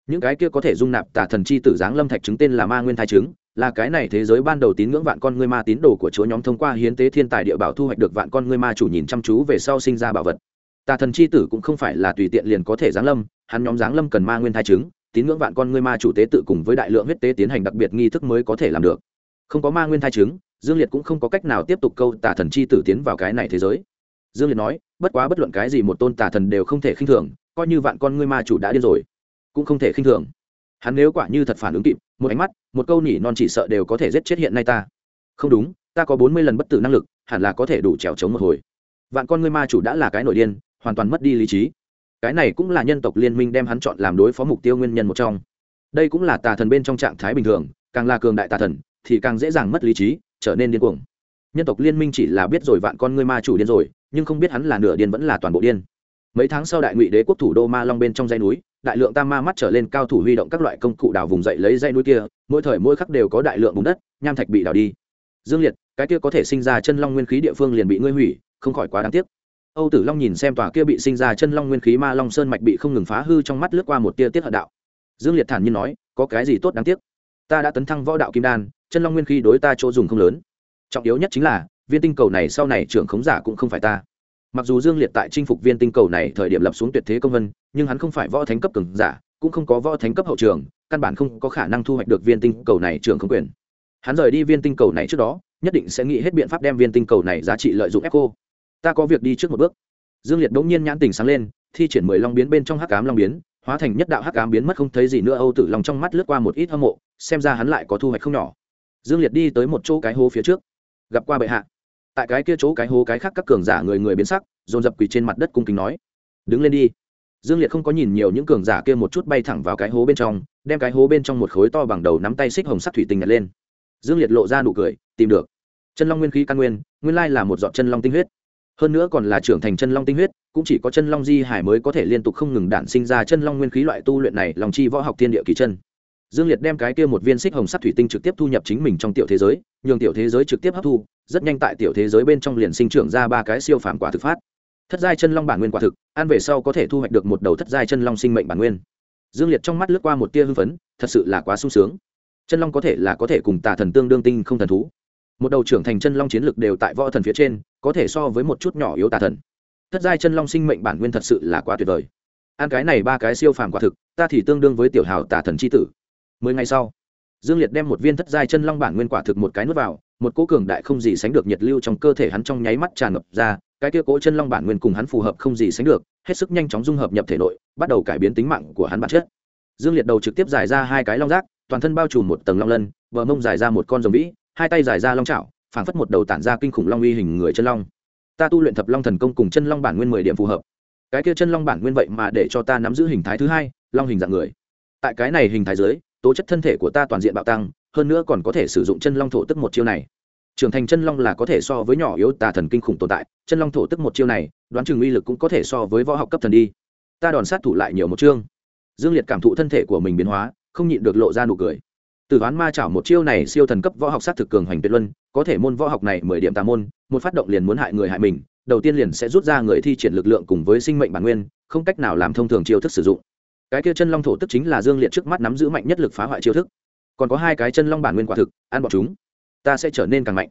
Những cái kia có thể dung nạp tà thần chi tử giáng lâm thạch chứng tên là ma nguyên thai chứng là cái này thế giới ban đầu tín ngưỡng vạn con ngươi ma tín đồ của chúa nhóm thông qua hiến tế thiên tài địa bảo thu hoạch được vạn con ngươi ma chủ nhìn chăm chú về sau sinh ra bảo vật. Tà thần chi tử cũng không phải là tùy tiện liền có thể giáng lâm, hắn nhóm giáng lâm cần ma nguyên thai chứng, tín ngưỡng vạn con ngươi ma chủ tế tự cùng với đại lượng huyết tế tiến hành đặc biệt nghi thức mới có thể làm được. Không có ma nguyên thai chứng, dương liệt cũng không có cách nào tiếp tục câu tà thần chi tử tiến vào cái này thế giới. Dương liệt nói, bất quá bất luận cái gì một tôn tà thần đều không thể khinh thường, coi như vạn con ngươi ma chủ đã điên rồi, cũng không thể khinh thường. Hắn nếu quả như thật phản ứng kịp một ánh mắt, một câu nỉ non chỉ sợ đều có thể giết chết hiện nay ta. Không đúng, ta có bốn mươi lần bất tử năng lực, hẳn là có thể đủ trèo chống một hồi. Vạn con ngươi ma chủ đã là cái nổi điên, hoàn toàn mất đi lý trí. Cái này cũng là nhân tộc liên minh đem hắn chọn làm đối phó mục tiêu nguyên nhân một trong. Đây cũng là tà thần bên trong trạng thái bình thường, càng là cường đại tà thần, thì càng dễ dàng mất lý trí, trở nên điên cuồng. Nhân tộc liên minh chỉ là biết rồi vạn con ngươi ma chủ điên rồi, nhưng không biết hắn là nửa điên vẫn là toàn bộ điên. Mấy tháng sau đại ngụy đế quốc thủ đô ma long bên trong dãy núi đại lượng tam ma mắt trở lên cao thủ huy động các loại công cụ đào vùng dậy lấy dây núi kia, mỗi thời mỗi khắc đều có đại lượng bùn đất, nham thạch bị đào đi. Dương liệt, cái kia có thể sinh ra chân long nguyên khí địa phương liền bị ngươi hủy, không khỏi quá đáng tiếc. Âu tử long nhìn xem tòa kia bị sinh ra chân long nguyên khí ma long sơn mạch bị không ngừng phá hư trong mắt lướt qua một tia tiết hận đạo. Dương liệt thản nhiên nói, có cái gì tốt đáng tiếc? Ta đã tấn thăng võ đạo kim đan, chân long nguyên khí đối ta chỗ dùng không lớn. Trọng yếu nhất chính là, viên tinh cầu này sau này trưởng khống giả cũng không phải ta mặc dù dương liệt tại chinh phục viên tinh cầu này thời điểm lập xuống tuyệt thế công vân, nhưng hắn không phải võ thánh cấp cường giả, cũng không có võ thánh cấp hậu trường, căn bản không có khả năng thu hoạch được viên tinh cầu này trường không quyền. Hắn rời đi viên tinh cầu này trước đó, nhất định sẽ nghĩ hết biện pháp đem viên tinh cầu này giá trị lợi dụng echo. Ta có việc đi trước một bước. Dương liệt đ ỗ n g nhiên nhãn tình sáng lên, thi triển mười long biến bên trong hắc cám long biến, hóa thành nhất đạo hắc cám biến mất không thấy gì nữa, âu tử lòng trong mắt lướt qua một ít hâm mộ, xem ra hắn lại có thu hoạch không nhỏ. Dương liệt đi tới một chỗ cái hố phía trước. Gặp qua bệ hạ tại cái kia chỗ cái hố cái khác các cường giả người người biến sắc, dồn dập quỳ trên mặt đất cung kính nói, đứng lên đi. Dương liệt không có nhìn nhiều những cường giả kia một chút bay thẳng vào cái hố bên trong, đem cái hố bên trong một khối to bằng đầu nắm tay xích hồng sắt thủy tinh nhặt lên. Dương liệt lộ ra nụ cười, tìm được. Chân long nguyên khí căn nguyên nguyên lai là một giọt chân long tinh huyết. Hơn nữa còn là trưởng thành chân long tinh huyết, cũng chỉ có chân long di hải mới có thể liên tục không ngừng đản sinh ra chân long nguyên khí loại tu luyện này lòng chi võ học thiên địa kỳ chân dương liệt đem cái kia một viên xích hồng sắt thủy tinh trực tiếp thu nhập chính mình trong tiểu thế giới, nhường tiểu thế giới trực tiếp hấp thu, rất nhanh tại tiểu thế giới bên trong liền sinh trưởng ra ba cái siêu phàm quả thực phát. Thất giai chân long bản nguyên quả thực, ăn về sau có thể thu hoạch được một đầu thất giai chân long sinh mệnh bản nguyên. Dương liệt trong mắt lướt qua một tia hưng phấn, thật sự là quá sung sướng. Chân long có thể là có thể cùng tà thần tương đương tinh không thần thú. Một đầu trưởng thành chân long chiến lực đều tại võ thần phía trên, có thể so với một chút nhỏ yếu tà thần. Thất giai chân long sinh mệnh bản nguyên thật sự là quá tuyệt vời. Ăn cái này ba cái siêu phàm quả thực, ta thì tương đương với tiểu hào tà thần c h i tử mười ngày sau dương liệt đem một viên thất giai chân long bản nguyên quả thực một cái nuốt vào một cỗ cường đại không gì sánh được nhiệt lưu trong cơ thể hắn trong nháy mắt tràn ngập ra cái kia cỗ chân long bản nguyên cùng hắn phù hợp không gì sánh được hết sức nhanh chóng dung hợp nhập thể nội bắt đầu cải biến tính mạng của hắn bản chất. Dương liệt đầu trực tiếp giải ra hai cái long rác toàn thân bao trùm một tầng long lân vợ mông giải ra một con rồng vĩ hai tay giải ra long chảo, phảng phất một đầu tản ra kinh khủng long uy hình người chân long. Ta tu luyện thập long thần công cùng chân long bản nguyên mười điểm phù hợp. Cái kia chân long bản nguyên vậy mà để cho ta nắm giữ hình thái thứ hai long hình dạng người. Tại cái này hình thái dưới tố chất thân thể của ta toàn diện bạo tăng, hơn nữa còn có thể sử dụng chân long thổ tức một chiêu này. Trưởng thành chân long là có thể so với nhỏ yếu tà thần kinh khủng tồn tại, chân long thổ tức một chiêu này, đoán chừng uy lực cũng có thể so với võ học cấp thần đi. Ta đòn sát thủ lại nhiều một chương. Dương liệt cảm thụ thân thể của mình biến hóa, không nhịn được lộ ra nụ cười. Từ đoán ma chảo một chiêu này siêu thần cấp võ học sát thực cường hoành tuyệt luân, có thể môn võ học này mười điểm tà môn, một phát động liền muốn hại người hại mình, đầu tiên liền sẽ rút ra người thi triển lực lượng cùng với sinh mệnh bản nguyên, không cách nào làm thông thường chiêu thức sử dụng cái kia chân long thổ tức chính là dương liệt trước mắt nắm giữ mạnh nhất lực phá hoại chiêu thức. Còn có hai cái chân long bản nguyên quả thực, ăn bọn chúng, ta sẽ trở nên càng mạnh.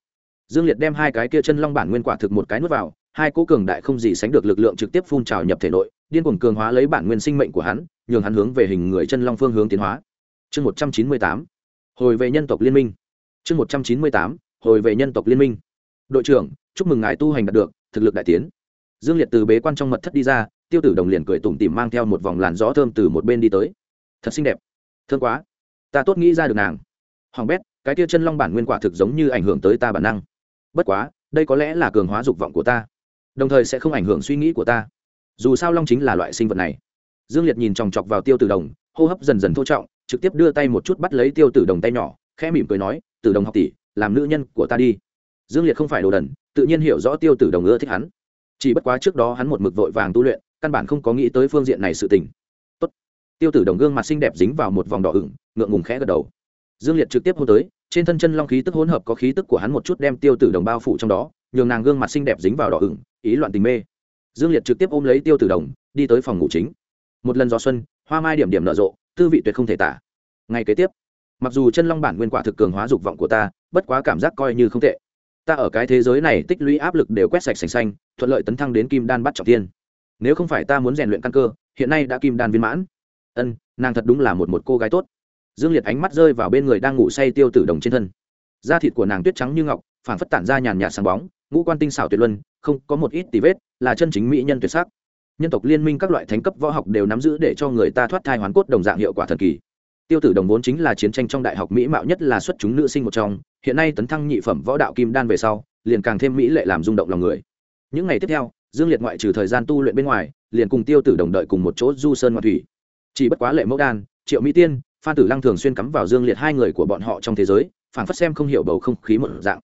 Dương liệt đem hai cái kia chân long bản nguyên quả thực một cái nuốt vào, hai cố cường đại không gì sánh được lực lượng trực tiếp phun trào nhập thể nội, điên cuồng cường hóa lấy bản nguyên sinh mệnh của hắn, nhường hắn hướng về hình người chân long phương hướng tiến hóa. Chương một trăm chín mươi tám, hồi về nhân tộc liên minh. Chương một trăm chín mươi tám, hồi về nhân tộc liên minh. Đội trưởng, chúc mừng ngài tu hành đạt được, thực lực đại tiến. Dương liệt từ bế quan trong mật thất đi ra tiêu tử đồng liền cười tủm tỉm mang theo một vòng làn gió thơm từ một bên đi tới. Thật xinh đẹp. Thương quá. Ta tốt nghĩ ra được nàng. Hoàng bét, cái tia chân long bản nguyên quả thực giống như ảnh hưởng tới ta bản năng. Bất quá, đây có lẽ là cường hóa dục vọng của ta. Đồng thời sẽ không ảnh hưởng suy nghĩ của ta. Dù sao long chính là loại sinh vật này. Dương liệt nhìn chòng chọc vào tiêu tử đồng, hô hấp dần dần thô trọng, trực tiếp đưa tay một chút bắt lấy tiêu tử đồng tay nhỏ, khẽ mỉm cười nói, tử đồng học tỷ, làm nữ nhân của ta đi. Dương liệt không phải đồ đần, tự nhiên hiểu rõ tiêu tử đồng ưa thích hắn. Chỉ bất quá trước đó hắn một mực vội vàng tu luyện căn bản không có nghĩ tới phương diện này sự tình. Tốt. tiêu tử đồng gương mặt xinh đẹp dính vào một vòng đỏ ửng, ngượng ngùng khẽ gật đầu. Dương liệt trực tiếp hôn tới, trên thân chân long khí tức hỗn hợp có khí tức của hắn một chút đem tiêu tử đồng bao phủ trong đó, nhường nàng gương mặt xinh đẹp dính vào đỏ ửng, ý loạn tình mê. Dương liệt trực tiếp ôm lấy tiêu tử đồng, đi tới phòng ngủ chính. Một lần gió xuân, hoa mai điểm điểm nở rộ, tư vị tuyệt không thể tả. Ngày kế tiếp, mặc dù chân long bản nguyên quả thực cường hóa dục vọng của ta, bất quá cảm giác coi như không tệ. Ta ở cái thế giới này tích lũy áp lực đều quét sạch sành xanh, thuận lợi tấn thăng đến kim đan bắt trọng tiên nếu không phải ta muốn rèn luyện căn cơ, hiện nay đã kim đan viên mãn. Ân, nàng thật đúng là một một cô gái tốt. Dương liệt ánh mắt rơi vào bên người đang ngủ say tiêu tử đồng trên thân. Da thịt của nàng tuyết trắng như ngọc phản phất tản ra nhàn nhạt sáng bóng, ngũ quan tinh xảo tuyệt luân, không có một ít tì vết, là chân chính mỹ nhân tuyệt sắc. Nhân tộc liên minh các loại thánh cấp võ học đều nắm giữ để cho người ta thoát thai hoán cốt đồng dạng hiệu quả thần kỳ. Tiêu tử đồng vốn chính là chiến tranh trong đại học mỹ mạo nhất là xuất chúng nữ sinh một trong, hiện nay tấn thăng nhị phẩm võ đạo kim đan về sau, liền càng thêm mỹ lệ làm rung động lòng người. Những ngày tiếp theo dương liệt ngoại trừ thời gian tu luyện bên ngoài, liền cùng tiêu tử đồng đợi cùng một chỗ du sơn ngoại thủy. Chỉ bất quá lệ mẫu đan, triệu mỹ tiên, phan tử lăng thường xuyên cắm vào dương liệt hai người của bọn họ trong thế giới phản phất xem không hiểu bầu không khí một dạng.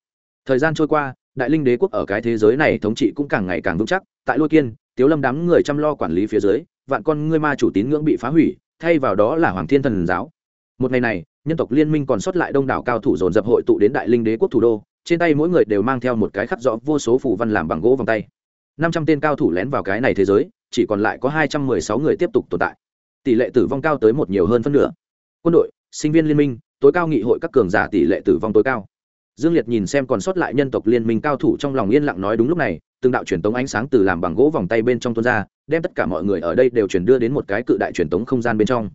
Thời gian trôi qua, đại linh đế quốc ở cái thế giới này thống trị cũng càng ngày càng vững chắc. Tại lôi kiên, tiếu lâm đám người chăm lo quản lý phía dưới, vạn con ngươi ma chủ tín ngưỡng bị phá hủy, thay vào đó là hoàng thiên thần giáo. Một ngày này, nhân tộc liên minh còn sót lại đông đảo cao thủ dồn dập hội tụ đến đại linh đế quốc thủ đô, trên tay mỗi người đều mang theo một cái khắc rõ vô số phủ văn làm bằng gỗ vòng tay năm trăm tên cao thủ lén vào cái này thế giới, chỉ còn lại có hai trăm mười sáu người tiếp tục tồn tại. Tỷ lệ tử vong cao tới một nhiều hơn phân nửa. Quân đội, sinh viên liên minh, tối cao nghị hội các cường giả tỷ lệ tử vong tối cao. Dương liệt nhìn xem còn sót lại nhân tộc liên minh cao thủ trong lòng yên lặng nói đúng lúc này, từng đạo truyền tống ánh sáng từ làm bằng gỗ vòng tay bên trong tuôn ra, đem tất cả mọi người ở đây đều chuyển đưa đến một cái cự đại truyền tống không gian bên trong.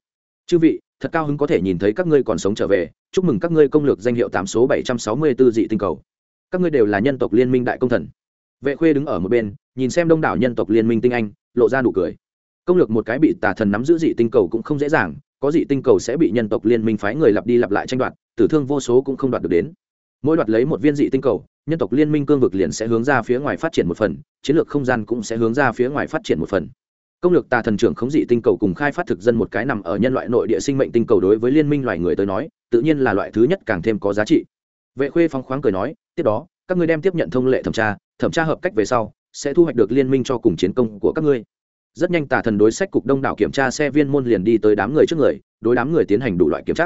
Chư vị, thật cao hứng có thể nhìn thấy các ngươi còn sống trở về, chúc mừng các ngươi công lược danh hiệu tám số bảy trăm sáu mươi 764 dị tinh cầu. Các ngươi đều là nhân tộc liên minh đại công thần vệ khuê đứng ở một bên, nhìn xem đông đảo nhân tộc liên minh tinh anh, lộ ra nụ cười. Công lược một cái bị tà thần nắm giữ dị tinh cầu cũng không dễ dàng, có dị tinh cầu sẽ bị nhân tộc liên minh phái người lặp đi lặp lại tranh đoạt, tử thương vô số cũng không đoạt được đến. Mỗi đoạt lấy một viên dị tinh cầu, nhân tộc liên minh cương vực liền sẽ hướng ra phía ngoài phát triển một phần, chiến lược không gian cũng sẽ hướng ra phía ngoài phát triển một phần. Công lược tà thần trưởng khống dị tinh cầu cùng khai phát thực dân một cái nằm ở nhân loại nội địa sinh mệnh tinh cầu đối với liên minh loài người tới nói, tự nhiên là loại thứ nhất càng thêm có giá trị. Vệ khuê phóng khoáng cười nói, tiếp đó, các ngươi đem tiếp nhận thông lệ thẩm tra thẩm tra hợp cách về sau, sẽ thu hoạch được liên minh cho cùng chiến công của các ngươi. Rất nhanh tà thần đối sách cục đông đảo kiểm tra xe viên môn liền đi tới đám người trước người, đối đám người tiến hành đủ loại kiểm tra.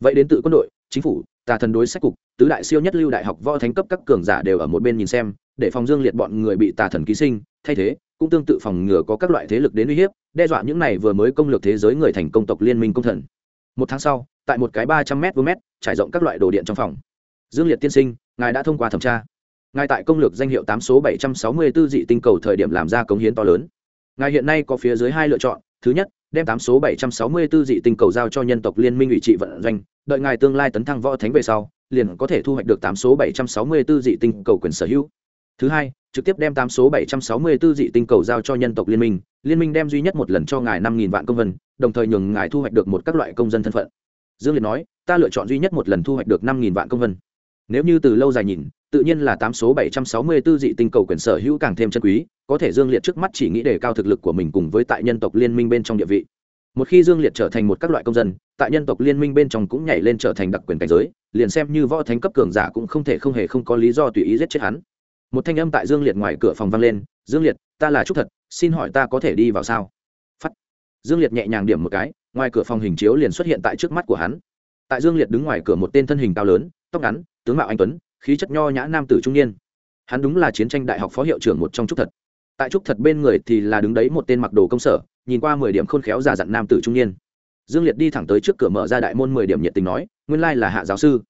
Vậy đến tự quân đội, chính phủ, tà thần đối sách cục, tứ đại siêu nhất lưu đại học võ thánh cấp các cường giả đều ở một bên nhìn xem, để phòng dương liệt bọn người bị tà thần ký sinh, thay thế, cũng tương tự phòng ngừa có các loại thế lực đến uy hiếp, đe dọa những này vừa mới công lược thế giới người thành công tộc liên minh công thần. Một tháng sau, tại một cái ba trăm m vuông mét, trải rộng các loại đồ điện trong phòng. Dương liệt tiên sinh, ngài đã thông qua thẩm tra ngài tại công lược danh hiệu tám số bảy trăm sáu mươi 764 dị tinh cầu thời điểm làm ra cống hiến to lớn. Ngài hiện nay có phía dưới hai lựa chọn. Thứ nhất, đem tám số bảy trăm sáu mươi 764 dị tinh cầu giao cho nhân tộc liên minh ủy trị vận doanh. Đợi ngài tương lai tấn thăng võ thánh về sau, liền có thể thu hoạch được tám số bảy trăm sáu mươi 764 dị tinh cầu quyền sở hữu. Thứ hai, trực tiếp đem tám số bảy trăm sáu mươi 764 dị tinh cầu giao cho nhân tộc liên minh. Liên minh đem duy nhất một lần cho ngài năm nghìn vạn công vân, đồng thời nhường ngài thu hoạch được một các loại công dân thân phận. Dương liệt nói, ta lựa chọn duy nhất một lần thu hoạch được năm nghìn vạn công vân nếu như từ lâu dài nhìn, tự nhiên là tám số bảy trăm sáu mươi 764 dị tinh cầu quyền sở hữu càng thêm chân quý, có thể dương liệt trước mắt chỉ nghĩ đề cao thực lực của mình cùng với tại nhân tộc liên minh bên trong địa vị. Một khi dương liệt trở thành một các loại công dân, tại nhân tộc liên minh bên trong cũng nhảy lên trở thành đặc quyền cảnh giới, liền xem như võ thánh cấp cường giả cũng không thể không hề không có lý do tùy ý giết chết hắn. Một thanh âm tại dương liệt ngoài cửa phòng vang lên, dương liệt, ta là trúc thật, xin hỏi ta có thể đi vào sao? Phắt. Dương liệt nhẹ nhàng điểm một cái, ngoài cửa phòng hình chiếu liền xuất hiện tại trước mắt của hắn tại dương liệt đứng ngoài cửa một tên thân hình cao lớn, tóc ngắn, tướng mạo anh tuấn, khí chất nho nhã nam tử trung niên. Hắn đúng là chiến tranh đại học phó hiệu trưởng một trong trúc thật. Tại trúc thật bên người thì là đứng đấy một tên mặc đồ công sở, nhìn qua mười điểm khôn khéo già dặn nam tử trung niên. Dương liệt đi thẳng tới trước cửa mở ra đại môn mười điểm nhiệt tình nói, nguyên lai là hạ giáo sư.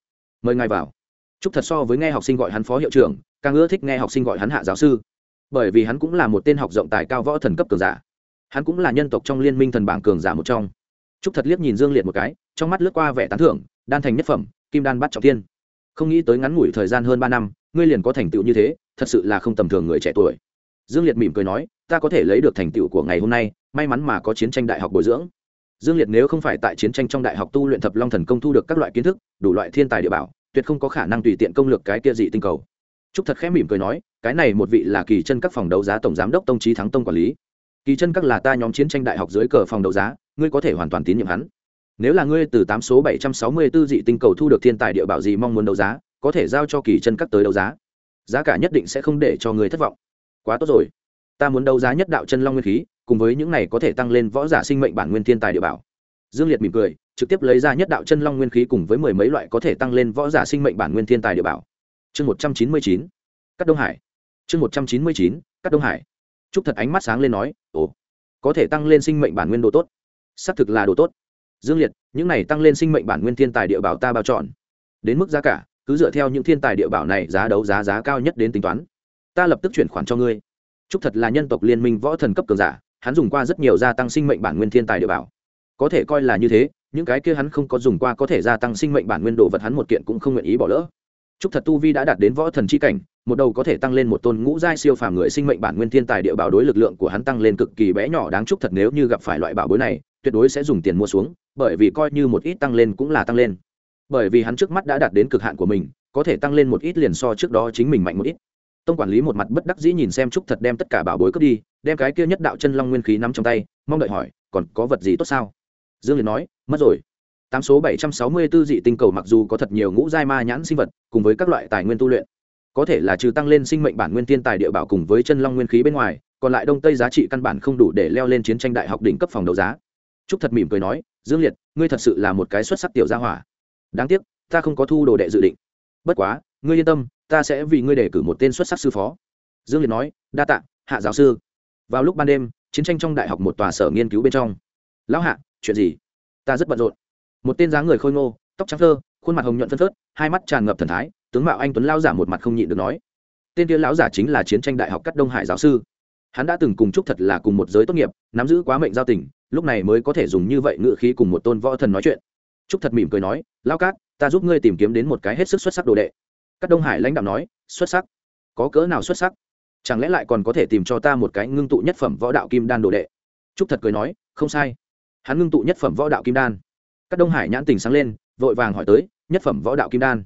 Mời ngài vào. Trúc thật so với nghe học sinh gọi hắn phó hiệu trưởng, càng ưa thích nghe học sinh gọi hắn hạ giáo sư. Bởi vì hắn cũng là một tên học rộng tài cao võ thần cấp cường giả. Hắn cũng là nhân tộc trong liên minh thần bảng cường giả một trong. Trúc thật liếc nhìn dương liệt một cái trong mắt lướt qua vẻ tán thưởng, đan thành nhất phẩm, kim đan bắt trọng tiên không nghĩ tới ngắn ngủi thời gian hơn ba năm, ngươi liền có thành tựu như thế, thật sự là không tầm thường người trẻ tuổi. Dương liệt mỉm cười nói, ta có thể lấy được thành tựu của ngày hôm nay, may mắn mà có chiến tranh đại học bồi dưỡng. Dương liệt nếu không phải tại chiến tranh trong đại học tu luyện thập long thần công thu được các loại kiến thức, đủ loại thiên tài địa bảo, tuyệt không có khả năng tùy tiện công lược cái kia dị tinh cầu. Trúc thật khẽ mỉm cười nói, cái này một vị là kỳ chân các phòng đấu giá tổng giám đốc tông trí thắng tông quản lý. Kỳ chân các là ta nhóm chiến tranh đại học dưới cờ phòng đấu giá, ngươi có thể hoàn toàn tín nhiệm hắn nếu là ngươi từ tám số bảy trăm sáu mươi 764 dị tinh cầu thu được thiên tài địa bảo gì mong muốn đấu giá, có thể giao cho kỳ chân các tới đấu giá. Giá cả nhất định sẽ không để cho người thất vọng. Quá tốt rồi. Ta muốn đấu giá nhất đạo chân long nguyên khí, cùng với những này có thể tăng lên võ giả sinh mệnh bản nguyên thiên tài địa bảo. Dương liệt mỉm cười, trực tiếp lấy ra nhất đạo chân long nguyên khí cùng với mười mấy loại có thể tăng lên võ giả sinh mệnh bản nguyên thiên tài địa bảo. Chương một trăm chín mươi chín cắt đông hải. Chương một trăm chín mươi chín cắt đông hải. Trúc thật ánh mắt sáng lên nói, ồ, có thể tăng lên sinh mệnh bản nguyên độ tốt. Xác thực là độ tốt dương liệt những này tăng lên sinh mệnh bản nguyên thiên tài địa bảo ta bao chọn đến mức giá cả cứ dựa theo những thiên tài địa bảo này giá đấu giá giá cao nhất đến tính toán. Ta lập tức chuyển khoản cho ngươi. Trúc thật là nhân tộc liên minh võ thần cấp cường giả hắn dùng qua rất nhiều gia tăng sinh mệnh bản nguyên thiên tài địa bảo. Có thể coi là như thế những cái kia hắn không có dùng qua có thể gia tăng sinh mệnh bản nguyên đồ vật hắn một kiện cũng không nguyện ý bỏ lỡ. Trúc Thật Tu Vi đã đạt đến võ thần chi cảnh, một đầu có thể tăng lên một tôn ngũ giai siêu phàm người sinh mệnh bản nguyên thiên tài địa bảo đối lực lượng của hắn tăng lên cực kỳ bé nhỏ đáng Trúc Thật nếu như gặp phải loại bảo bối này, tuyệt đối sẽ dùng tiền mua xuống, bởi vì coi như một ít tăng lên cũng là tăng lên. Bởi vì hắn trước mắt đã đạt đến cực hạn của mình, có thể tăng lên một ít liền so trước đó chính mình mạnh một ít. Tông quản lý một mặt bất đắc dĩ nhìn xem Trúc Thật đem tất cả bảo bối cướp đi, đem cái kia nhất đạo chân long nguyên khí nắm trong tay, mong đợi hỏi, còn có vật gì tốt sao? Dương liền nói, mất rồi tám số bảy trăm sáu mươi 764 dị tinh cầu mặc dù có thật nhiều ngũ giai ma nhãn sinh vật cùng với các loại tài nguyên tu luyện có thể là trừ tăng lên sinh mệnh bản nguyên tiên tài địa bảo cùng với chân long nguyên khí bên ngoài còn lại đông tây giá trị căn bản không đủ để leo lên chiến tranh đại học đỉnh cấp phòng đấu giá trúc thật mỉm cười nói, dương liệt, ngươi thật sự là một cái xuất sắc tiểu gia hỏa. Đáng tiếc, ta không có thu đồ đệ dự định. Bất quá, ngươi yên tâm, ta sẽ vì ngươi đề cử một tên xuất sắc sư phó. Dương liệt nói, đa tạ, hạ giáo sư. Vào lúc ban đêm, chiến tranh trong đại học một tòa sở nghiên cứu bên trong. Lão hạ, chuyện gì? Ta rất bận rộn. Một tên dáng người khôi ngô, tóc trắng thơ khuôn mặt hồng nhuận phân phớt, hai mắt tràn ngập thần thái, tướng mạo anh tuấn lao giả một mặt không nhịn được nói. Tên kia lão giả chính là chiến tranh đại học cắt đông hải giáo sư. Hắn đã từng cùng chúc thật là cùng một giới tốt nghiệp, nắm giữ quá mệnh giao tình lúc này mới có thể dùng như vậy ngự khí cùng một tôn võ thần nói chuyện. Trúc thật mỉm cười nói lao cát, ta giúp ngươi tìm kiếm đến một cái hết sức xuất sắc đồ đệ. Các đông hải lãnh đạo nói, xuất sắc? Có cỡ nào xuất sắc? Chẳng lẽ lại còn có thể tìm cho ta một cái ngưng tụ nhất phẩm võ đạo kim đan đồ đệ? Trúc thật cười nói, không sai. Hắn ngưng tụ nhất phẩm võ đạo kim đan. Các đông hải nhãn tình sáng lên, vội vàng hỏi tới, nhất phẩm võ đạo kim đan?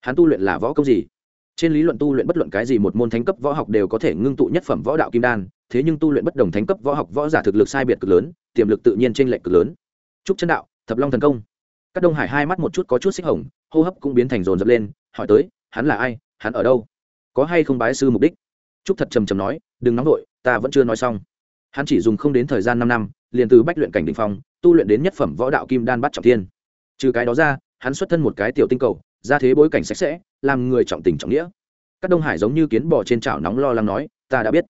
Hắn tu luyện là võ công gì? Trên lý luận tu luyện bất luận cái gì một môn thánh cấp võ học đều có thể ngưng tụ nhất phẩm võ đạo kim đan, thế nhưng tu luyện bất đồng thánh cấp võ học võ giả thực lực sai biệt cực lớn, tiềm lực tự nhiên t r ê n lệch cực lớn. Trúc chân đạo, thập long thần công. Các đông hải hai mắt một chút có chút xích hồng, hô hấp cũng biến thành rồn rập lên, hỏi tới, hắn là ai, hắn ở đâu? Có hay không bái sư mục đích? Trúc thật trầm trầm nói, đừng nóng vội, ta vẫn chưa nói xong. Hắn chỉ dùng không đến thời gian năm năm, liền từ bách luyện cảnh đình phong, tu luyện đến nhất phẩm võ đạo kim đan bắt trọng thiên. Trừ cái đó ra, hắn xuất thân một cái tiểu tinh cầu ra thế bối cảnh sạch sẽ làm người trọng tình trọng nghĩa. Các đông hải giống như kiến bò trên chảo nóng lo lắng nói, ta đã biết.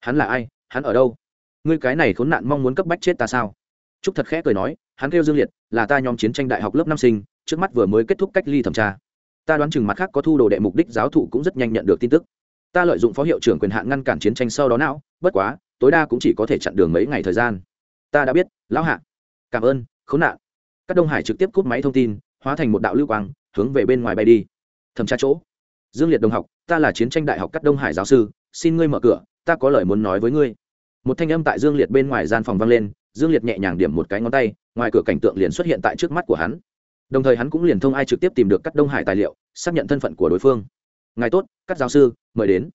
Hắn là ai? Hắn ở đâu? Ngươi cái này khốn nạn mong muốn cấp bách chết ta sao? Trúc thật khẽ cười nói, hắn kêu dương liệt, là ta nhóm chiến tranh đại học lớp năm sinh, trước mắt vừa mới kết thúc cách ly thẩm tra. Ta đoán chừng mặt khác có thu đồ đệ mục đích giáo thụ cũng rất nhanh nhận được tin tức. Ta lợi dụng phó hiệu trưởng quyền hạn ngăn cản chiến tranh sau đó não, bất quá, tối đa cũng chỉ có thể chặn đường mấy ngày thời gian. Ta đã biết, lão hạ. Cảm ơn, khốn nạn. Các đông hải trực tiếp cúp máy thông tin, hóa thành một đạo lưu quang, hướng về bên ngoài bay đi thẩm tra chỗ. Dương liệt đồng học, ta là chiến tranh đại học cắt đông hải giáo sư, xin ngươi mở cửa, ta có lời muốn nói với ngươi. Một thanh âm tại dương liệt bên ngoài gian phòng vang lên, dương liệt nhẹ nhàng điểm một cái ngón tay, ngoài cửa cảnh tượng liền xuất hiện tại trước mắt của hắn. Đồng thời hắn cũng liền thông ai trực tiếp tìm được cắt đông hải tài liệu, xác nhận thân phận của đối phương. Ngài tốt cắt giáo sư, mời đến.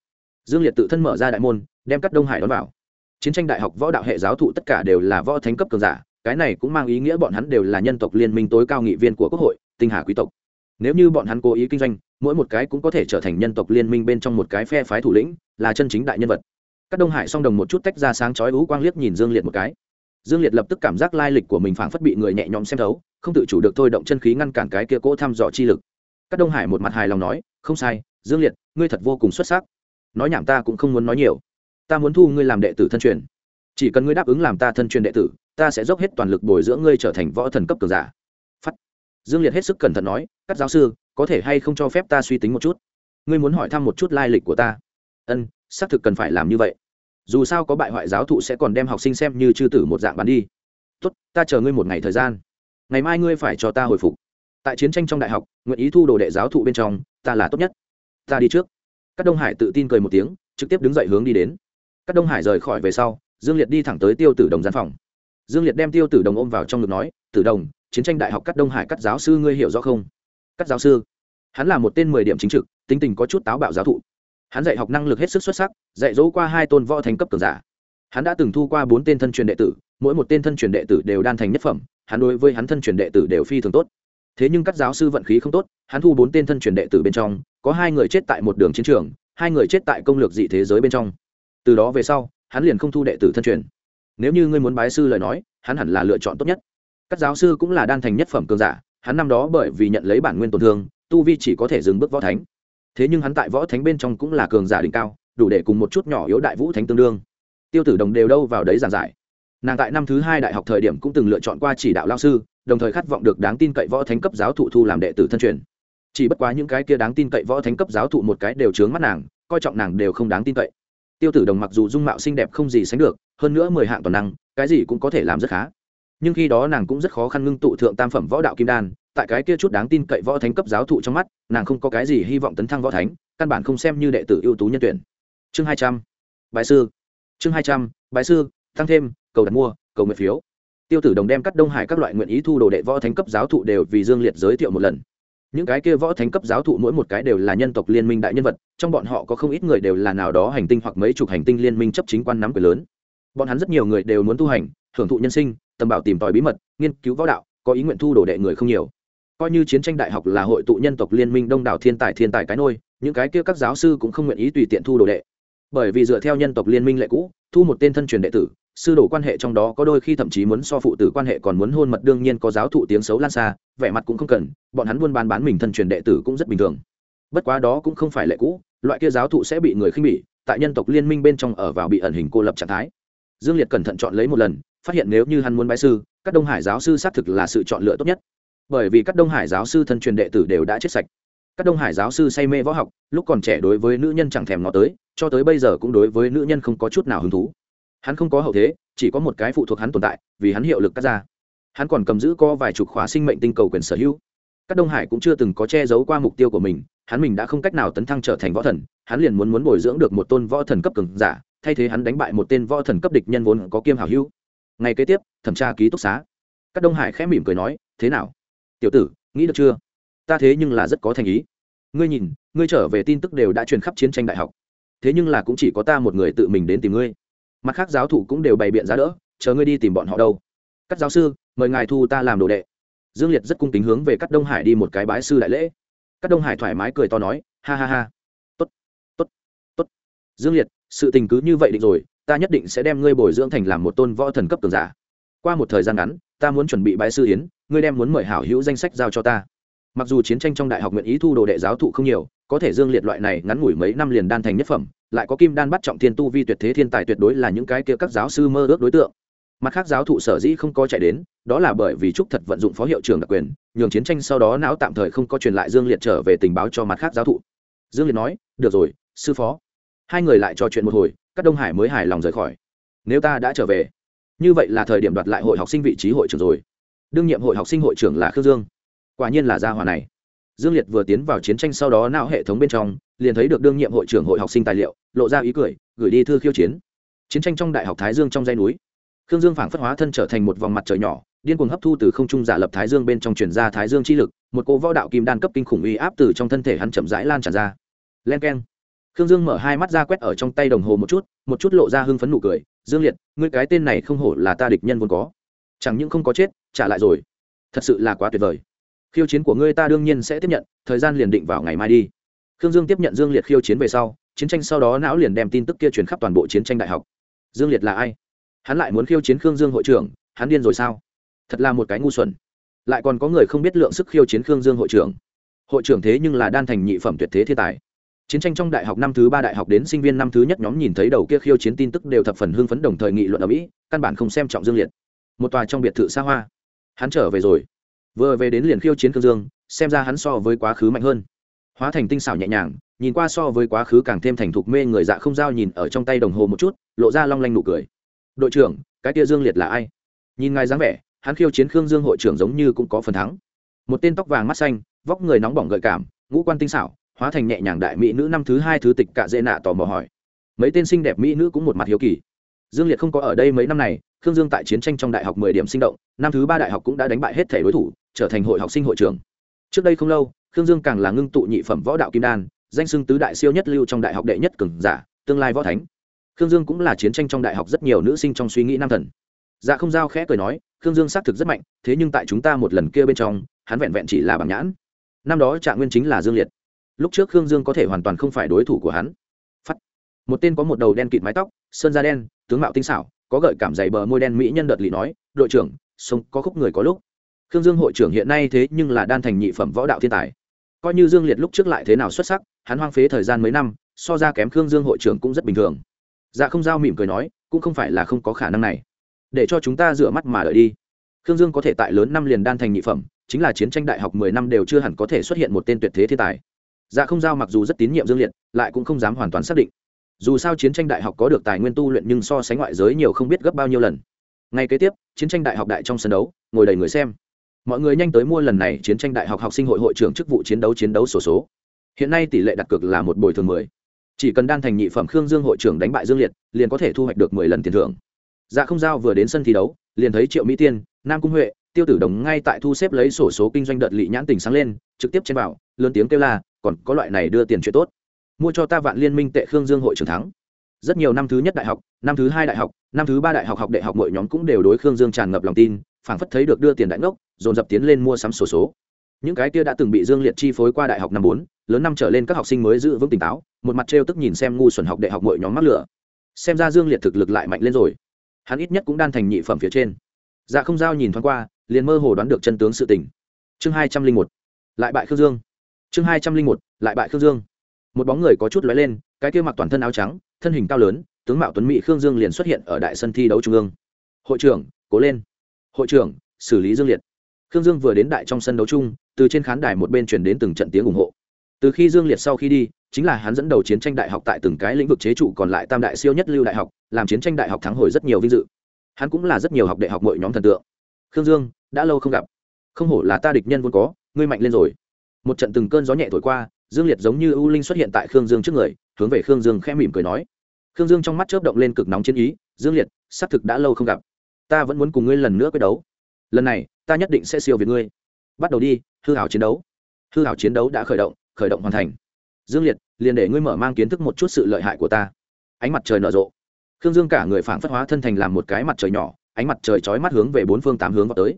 Dương liệt tự thân mở ra đại môn, đem cắt đông hải đón vào. Chiến tranh đại học võ đạo hệ giáo thụ tất cả đều là võ thánh cấp cường giả, cái này cũng mang ý nghĩa bọn hắn đều là nhân tộc liên minh tối cao nghị viên của quốc hội, tinh hà quý tộc nếu như bọn hắn cố ý kinh doanh, mỗi một cái cũng có thể trở thành nhân tộc liên minh bên trong một cái phe phái thủ lĩnh, là chân chính đại nhân vật. Các đông hải song đồng một chút tách ra sáng chói ú quang liếc nhìn dương liệt một cái. Dương liệt lập tức cảm giác lai lịch của mình phảng phất bị người nhẹ nhõm xem thấu, không tự chủ được thôi động chân khí ngăn cản cái kia cỗ thăm dò chi lực. Các đông hải một mặt hài lòng nói, không sai, dương liệt, ngươi thật vô cùng xuất sắc. Nói nhảm ta cũng không muốn nói nhiều. Ta muốn thu ngươi làm đệ tử thân truyền. Chỉ cần ngươi đáp ứng làm ta thân truyền đệ tử, ta sẽ dốc hết toàn lực bồi dưỡng ngươi trở thành võ thần cấp cường giả. Phắt. Dương liệt hết sức cẩn thận nói các giáo sư, có thể hay không cho phép ta suy tính một chút? Ngươi muốn hỏi thăm một chút lai lịch của ta. Ân, xác thực cần phải làm như vậy. Dù sao có bại hoại giáo thụ sẽ còn đem học sinh xem như chư tử một dạng bán đi. Tốt, ta chờ ngươi một ngày thời gian. Ngày mai ngươi phải cho ta hồi phục. Tại chiến tranh trong đại học, nguyện ý thu đồ đệ giáo thụ bên trong, ta là tốt nhất. Ta đi trước. Các đông hải tự tin cười một tiếng, trực tiếp đứng dậy hướng đi đến. Các đông hải rời khỏi về sau, dương liệt đi thẳng tới tiêu tử đồng gian phòng. Dương liệt đem tiêu tử đồng ôm vào trong ngực nói, tử đồng, chiến tranh đại học các đông hải cắt giáo sư ngươi hiểu rõ không? Cắt giáo sư. Hắn là một tên mười điểm chính trực, tính tình có chút táo bạo giáo thụ. Hắn dạy học năng lực hết sức xuất sắc, dạy dỗ qua hai tôn võ thành cấp cường giả. Hắn đã từng thu qua bốn tên thân truyền đệ tử, mỗi một tên thân truyền đệ tử đều đan thành nhất phẩm, hắn đối với hắn thân truyền đệ tử đều phi thường tốt. Thế nhưng các giáo sư vận khí không tốt, hắn thu bốn tên thân truyền đệ tử bên trong, có hai người chết tại một đường chiến trường, hai người chết tại công lược dị thế giới bên trong. Từ đó về sau, hắn liền không thu đệ tử thân truyền. Nếu như ngươi muốn bái sư lời nói, hắn hẳn là lựa chọn tốt nhất. Các giáo sư cũng là đan thành nhất phẩm cường giả hắn năm đó bởi vì nhận lấy bản nguyên tổn thương, tu vi chỉ có thể dừng bước võ thánh. Thế nhưng hắn tại võ thánh bên trong cũng là cường giả đỉnh cao, đủ để cùng một chút nhỏ yếu đại vũ thánh tương đương. Tiêu tử đồng đều đâu vào đấy giảng giải. Nàng tại năm thứ hai đại học thời điểm cũng từng lựa chọn qua chỉ đạo lao sư, đồng thời khát vọng được đáng tin cậy võ thánh cấp giáo thụ thu làm đệ tử thân truyền. Chỉ bất quá những cái kia đáng tin cậy võ thánh cấp giáo thụ một cái đều chướng mắt nàng, coi trọng nàng đều không đáng tin cậy. Tiêu tử đồng mặc dù dung mạo xinh đẹp không gì sánh được, hơn nữa mười hạng toàn năng, cái gì cũng có thể làm rất khá nhưng khi đó nàng cũng rất khó khăn ngưng tụ thượng tam phẩm võ đạo kim đan, tại cái kia chút đáng tin cậy võ thánh cấp giáo thụ trong mắt, nàng không có cái gì hy vọng tấn thăng võ thánh, căn bản không xem như đệ tử ưu tú nhân tuyển. Chương hai trăm bài sư. Chương hai trăm bài sư, tăng thêm, cầu đặt mua, cầu nguyện phiếu. Tiêu tử đồng đem cắt đông hải các loại nguyện ý thu đồ đệ võ thánh cấp giáo thụ đều vì dương liệt giới thiệu một lần. Những cái kia võ thánh cấp giáo thụ mỗi một cái đều là nhân tộc liên minh đại nhân vật, trong bọn họ có không ít người đều là nào đó hành tinh hoặc mấy chục hành tinh liên minh chấp chính quan nắm quyền lớn. Bọn hắn rất nhiều người đều muốn tu hành hưởng thụ nhân sinh, tầm bảo tìm tòi bí mật, nghiên cứu võ đạo, có ý nguyện thu đồ đệ người không nhiều. Coi như chiến tranh đại học là hội tụ nhân tộc liên minh đông đảo thiên tài thiên tài cái nôi, những cái kia các giáo sư cũng không nguyện ý tùy tiện thu đồ đệ. Bởi vì dựa theo nhân tộc liên minh lệ cũ, thu một tên thân truyền đệ tử, sư đồ quan hệ trong đó có đôi khi thậm chí muốn so phụ tử quan hệ còn muốn hôn mật đương nhiên có giáo thụ tiếng xấu lan xa, vẻ mặt cũng không cần, bọn hắn buôn bán bán mình thân truyền đệ tử cũng rất bình thường. Bất quá đó cũng không phải lệ cũ, loại kia giáo thụ sẽ bị người khinh bỉ, tại nhân tộc liên minh bên trong ở vào bị ẩn hình cô lập trạng thái. Dương liệt cẩn thận chọn lấy một lần phát hiện nếu như hắn muốn bái sư, các đông hải giáo sư xác thực là sự chọn lựa tốt nhất. Bởi vì các đông hải giáo sư thân truyền đệ tử đều đã chết sạch. Các đông hải giáo sư say mê võ học, lúc còn trẻ đối với nữ nhân chẳng thèm nó tới, cho tới bây giờ cũng đối với nữ nhân không có chút nào hứng thú. Hắn không có hậu thế, chỉ có một cái phụ thuộc hắn tồn tại, vì hắn hiệu lực cắt ra. Hắn còn cầm giữ co vài chục khóa sinh mệnh tinh cầu quyền sở hữu. Các đông hải cũng chưa từng có che giấu qua mục tiêu của mình, hắn mình đã không cách nào tấn thăng trở thành võ thần, hắn liền muốn muốn bồi dưỡng được một tôn võ thần cấp cường giả, thay thế hắn đánh bại một tên võ thần cấp địch nhân vốn có kiêm hảo hữu ngày kế tiếp, thẩm tra ký túc xá. Các đông hải khẽ mỉm cười nói, thế nào? Tiểu tử, nghĩ được chưa? Ta thế nhưng là rất có thành ý. Ngươi nhìn, ngươi trở về tin tức đều đã truyền khắp chiến tranh đại học. Thế nhưng là cũng chỉ có ta một người tự mình đến tìm ngươi. Mặt khác giáo thủ cũng đều bày biện ra đỡ, chờ ngươi đi tìm bọn họ đâu. Các giáo sư, mời ngài thu ta làm đồ đệ. Dương liệt rất cung kính hướng về các đông hải đi một cái bái sư đại lễ. Các đông hải thoải mái cười to nói, ha ha ha. Tốt tốt tốt. Dương liệt, sự tình cứ như vậy định rồi ta nhất định sẽ đem ngươi bồi dưỡng thành làm một tôn võ thần cấp cường giả. Qua một thời gian ngắn, ta muốn chuẩn bị bãi sư yến, ngươi đem muốn mời hảo hữu danh sách giao cho ta. Mặc dù chiến tranh trong đại học nguyện ý thu đồ đệ giáo thụ không nhiều, có thể dương liệt loại này ngắn ngủi mấy năm liền đan thành nhất phẩm, lại có kim đan bắt trọng thiên tu vi tuyệt thế thiên tài tuyệt đối là những cái kia các giáo sư mơ ước đối tượng. Mặt khác giáo thụ sở dĩ không có chạy đến, đó là bởi vì trúc thật vận dụng phó hiệu trưởng đặc quyền, nhường chiến tranh sau đó não tạm thời không có truyền lại dương liệt trở về tình báo cho mặt khác giáo thụ. Dương liệt nói, được rồi, sư phó. Hai người lại trò chuyện một hồi các đông hải mới hài lòng rời khỏi. Nếu ta đã trở về, như vậy là thời điểm đoạt lại hội học sinh vị trí hội trưởng rồi. Đương nhiệm hội học sinh hội trưởng là khương dương. Quả nhiên là gia hòa này. Dương liệt vừa tiến vào chiến tranh sau đó não hệ thống bên trong, liền thấy được đương nhiệm hội trưởng hội học sinh tài liệu, lộ ra ý cười, gửi đi thư khiêu chiến. Chiến tranh trong đại học thái dương trong dây núi. Khương dương phảng phất hóa thân trở thành một vòng mặt trời nhỏ, điên cuồng hấp thu từ không trung giả lập thái dương bên trong truyền ra thái dương chi lực, một cô võ đạo kim đan cấp kinh khủng uy áp từ trong thân thể hắn chậm rãi lan tràn ra. Len keng khương dương mở hai mắt ra quét ở trong tay đồng hồ một chút một chút lộ ra hưng phấn nụ cười. Dương liệt, ngươi cái tên này không hổ là ta địch nhân vốn có. Chẳng những không có chết, trả lại rồi. Thật sự là quá tuyệt vời. Khiêu chiến của ngươi ta đương nhiên sẽ tiếp nhận, thời gian liền định vào ngày mai đi. Khương dương tiếp nhận dương liệt khiêu chiến về sau, chiến tranh sau đó não liền đem tin tức kia truyền khắp toàn bộ chiến tranh đại học. Dương liệt là ai? Hắn lại muốn khiêu chiến khương dương hội trưởng, hắn điên rồi sao? Thật là một cái ngu xuẩn. Lại còn có người không biết lượng sức khiêu chiến khương dương hội trưởng. Hội trưởng thế nhưng là đan thành nhị phẩm tuyệt thế thiên tài chiến tranh trong đại học năm thứ ba đại học đến sinh viên năm thứ nhất nhóm nhìn thấy đầu kia khiêu chiến tin tức đều thập phần hưng phấn đồng thời nghị luận ở mỹ, căn bản không xem trọng dương liệt. Một tòa trong biệt thự xa hoa. Hắn trở về rồi. Vừa về đến liền khiêu chiến cương dương, xem ra hắn so với quá khứ mạnh hơn. Hóa thành tinh xảo nhẹ nhàng, nhìn qua so với quá khứ càng thêm thành thục mê người dạ không giao nhìn ở trong tay đồng hồ một chút, lộ ra long lanh nụ cười. Đội trưởng, cái tia dương liệt là ai? Nhìn ngài dáng vẻ, hắn khiêu chiến khương dương hội trưởng giống như cũng có phần thắng. Một tên tóc vàng mắt xanh, vóc người nóng bỏng gợi cảm, ngũ quan tinh xảo hóa thành nhẹ nhàng đại mỹ nữ năm thứ hai thứ tịch cạ dễ nạ tò mò hỏi. Mấy tên xinh đẹp mỹ nữ cũng một mặt hiếu kỳ. Dương liệt không có ở đây mấy năm này, khương dương tại chiến tranh trong đại học mười điểm sinh động, năm thứ ba đại học cũng đã đánh bại hết thể đối thủ, trở thành hội học sinh hội trưởng. Trước đây không lâu, khương dương càng là ngưng tụ nhị phẩm võ đạo kim đan, danh xưng tứ đại siêu nhất lưu trong đại học đệ nhất cường giả, tương lai võ thánh. Khương dương cũng là chiến tranh trong đại học rất nhiều nữ sinh trong suy nghĩ nam thần. Dạ không giao khẽ cười nói, khương dương xác thực rất mạnh, thế nhưng tại chúng ta một lần kia bên trong, hắn vẹn vẹn chỉ là bằng nhãn. Năm đó trạng nguyên chính là dương liệt lúc trước khương dương có thể hoàn toàn không phải đối thủ của hắn. Phắt một tên có một đầu đen kịt mái tóc, sơn da đen, tướng mạo tinh xảo, có gợi cảm dày bờ môi đen mỹ nhân đợt lì nói, đội trưởng, sông có khúc người có lúc. Khương dương hội trưởng hiện nay thế nhưng là đan thành nhị phẩm võ đạo thiên tài. Coi như dương liệt lúc trước lại thế nào xuất sắc, hắn hoang phế thời gian mấy năm, so ra kém khương dương hội trưởng cũng rất bình thường. Dạ không giao mỉm cười nói, cũng không phải là không có khả năng này. Để cho chúng ta rửa mắt mà đợi đi. Khương dương có thể tại lớn năm liền đan thành nhị phẩm, chính là chiến tranh đại học mười năm đều chưa hẳn có thể xuất hiện một tên tuyệt thế thiên tài dạ không giao mặc dù rất tín nhiệm dương liệt lại cũng không dám hoàn toàn xác định. Dù sao chiến tranh đại học có được tài nguyên tu luyện nhưng so sánh ngoại giới nhiều không biết gấp bao nhiêu lần. Ngay kế tiếp chiến tranh đại học đại trong sân đấu ngồi đầy người xem. Mọi người nhanh tới mua lần này chiến tranh đại học học sinh hội hội trưởng chức vụ chiến đấu chiến đấu sổ số, số hiện nay tỷ lệ đặt cược là một bồi thường mười. Chỉ cần đan thành nhị phẩm khương dương hội trưởng đánh bại dương liệt liền có thể thu hoạch được mười lần tiền thưởng. Dạ không giao vừa đến sân thi đấu liền thấy triệu mỹ tiên nam cung huệ tiêu tử đồng ngay tại thu xếp lấy sổ số kinh doanh đợt lị nhãn tình sáng lên, trực tiếp trên bảo, lớn tiếng kêu la, còn có loại này đưa tiền chuyện tốt. Mua cho ta vạn liên minh tệ khương dương hội trưởng thắng. Rất nhiều năm thứ nhất đại học, năm thứ hai đại học, năm thứ ba đại học học đại học mọi nhóm cũng đều đối khương dương tràn ngập lòng tin, phảng phất thấy được đưa tiền đại ngốc, dồn dập tiến lên mua sắm sổ số. Những cái kia đã từng bị dương liệt chi phối qua đại học năm bốn, lớn năm trở lên các học sinh mới giữ vững tỉnh táo, một mặt trêu tức nhìn xem ngu xuẩn học đại học mọi nhóm mắc lửa. Xem ra dương liệt thực lực lại mạnh lên rồi. Hắn ít nhất cũng đan thành nhị phẩm phía trên. Dạ không giao nhìn thoáng qua liền mơ hồ đoán được chân tướng sự tình. Chương hai trăm linh một, lại bại khương dương. Chương hai trăm linh một, lại bại khương dương. Một bóng người có chút lóe lên, cái kia mặc toàn thân áo trắng, thân hình cao lớn, tướng mạo tuấn mỹ khương dương liền xuất hiện ở đại sân thi đấu trung ương. Hội trưởng, cố lên. Hội trưởng, xử lý dương liệt. Khương dương vừa đến đại trong sân đấu chung, từ trên khán đài một bên chuyển đến từng trận tiếng ủng hộ. Từ khi dương liệt sau khi đi, chính là hắn dẫn đầu chiến tranh đại học tại từng cái lĩnh vực chế trụ còn lại tam đại siêu nhất lưu đại học, làm chiến tranh đại học thắng hồi rất nhiều vinh dự. Hắn cũng là rất nhiều học đại học mọi nhóm thần tượng khương dương, đã lâu không gặp. Không hổ là ta địch nhân vốn có, ngươi mạnh lên rồi. Một trận từng cơn gió nhẹ thổi qua, dương liệt giống như ưu linh xuất hiện tại khương dương trước người, hướng về khương dương khẽ mỉm cười nói. Khương dương trong mắt chớp động lên cực nóng chiến ý, dương liệt, xác thực đã lâu không gặp. Ta vẫn muốn cùng ngươi lần nữa quyết đấu. Lần này, ta nhất định sẽ siêu việt ngươi. Bắt đầu đi, hư hảo chiến đấu. Hư hảo chiến đấu đã khởi động khởi động hoàn thành. Dương liệt, liền để ngươi mở mang kiến thức một chút sự lợi hại của ta. Ánh mặt trời nở rộ. Khương dương cả người phản phất hóa thân thành làm một cái mặt trời nhỏ ánh mặt trời chói mắt hướng về bốn phương tám hướng vào tới.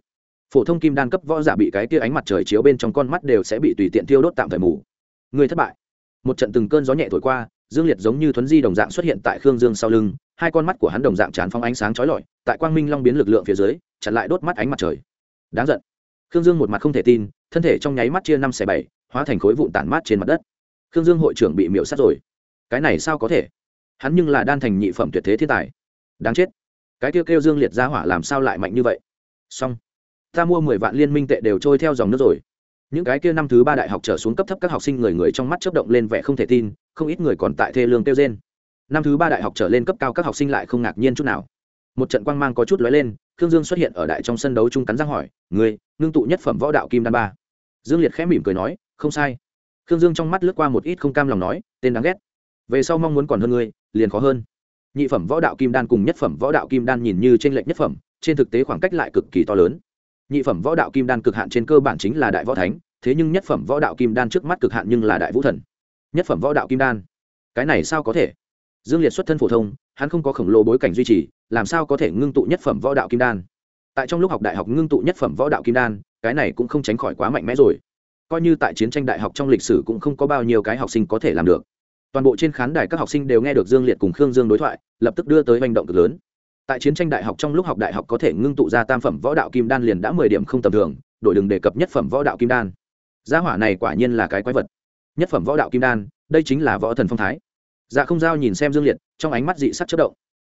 Phổ thông kim đan cấp võ giả bị cái kia ánh mặt trời chiếu bên trong con mắt đều sẽ bị tùy tiện tiêu đốt tạm thời mù. Người thất bại. Một trận từng cơn gió nhẹ thổi qua, dương liệt giống như thuấn di đồng dạng xuất hiện tại khương dương sau lưng, hai con mắt của hắn đồng dạng tràn phong ánh sáng chói lọi, tại quang minh long biến lực lượng phía dưới, chặn lại đốt mắt ánh mặt trời. Đáng giận. Khương dương một mặt không thể tin, thân thể trong nháy mắt chia năm xẻ bảy, hóa thành khối vụn tản mát trên mặt đất. Khương dương hội trưởng bị miễu sát rồi. Cái này sao có thể? Hắn nhưng là đan thành nhị phẩm tuyệt thế thiên tài. Đáng chết cái kêu kêu dương liệt ra hỏa làm sao lại mạnh như vậy? Xong, ta mua mười vạn liên minh tệ đều trôi theo dòng nước rồi. Những cái kia năm thứ ba đại học trở xuống cấp thấp các học sinh người người trong mắt chớp động lên vẻ không thể tin, không ít người còn tại thê lương kêu trên năm thứ ba đại học trở lên cấp cao các học sinh lại không ngạc nhiên chút nào. Một trận quang mang có chút lóe lên, khương dương xuất hiện ở đại trong sân đấu chung cắn răng hỏi người ngưng tụ nhất phẩm võ đạo kim đan ba? Dương liệt khẽ mỉm cười nói, không sai. Khương dương trong mắt lướt qua một ít không cam lòng nói, tên đáng ghét. Về sau mong muốn còn hơn ngươi, liền khó hơn nhị phẩm võ đạo kim đan cùng nhất phẩm võ đạo kim đan nhìn như trên lệnh nhất phẩm, trên thực tế khoảng cách lại cực kỳ to lớn. Nhị phẩm võ đạo kim đan cực hạn trên cơ bản chính là đại võ thánh, thế nhưng nhất phẩm võ đạo kim đan trước mắt cực hạn nhưng là đại vũ thần. Nhất phẩm võ đạo kim đan, cái này sao có thể? Dương liệt xuất thân phổ thông, hắn không có khổng lồ bối cảnh duy trì, làm sao có thể ngưng tụ nhất phẩm võ đạo kim đan? Tại trong lúc học đại học ngưng tụ nhất phẩm võ đạo kim đan, cái này cũng không tránh khỏi quá mạnh mẽ rồi. Coi như tại chiến tranh đại học trong lịch sử cũng không có bao nhiêu cái học sinh có thể làm được toàn bộ trên khán đài các học sinh đều nghe được dương liệt cùng khương dương đối thoại, lập tức đưa tới hành động cực lớn. Tại chiến tranh đại học trong lúc học đại học có thể ngưng tụ ra tam phẩm võ đạo kim đan liền đã mười điểm không tầm thường, đội đừng đề cập nhất phẩm võ đạo kim đan. Gia hỏa này quả nhiên là cái quái vật. Nhất phẩm võ đạo kim đan, đây chính là võ thần phong thái. Dạ không giao nhìn xem dương liệt, trong ánh mắt dị sắc chất động.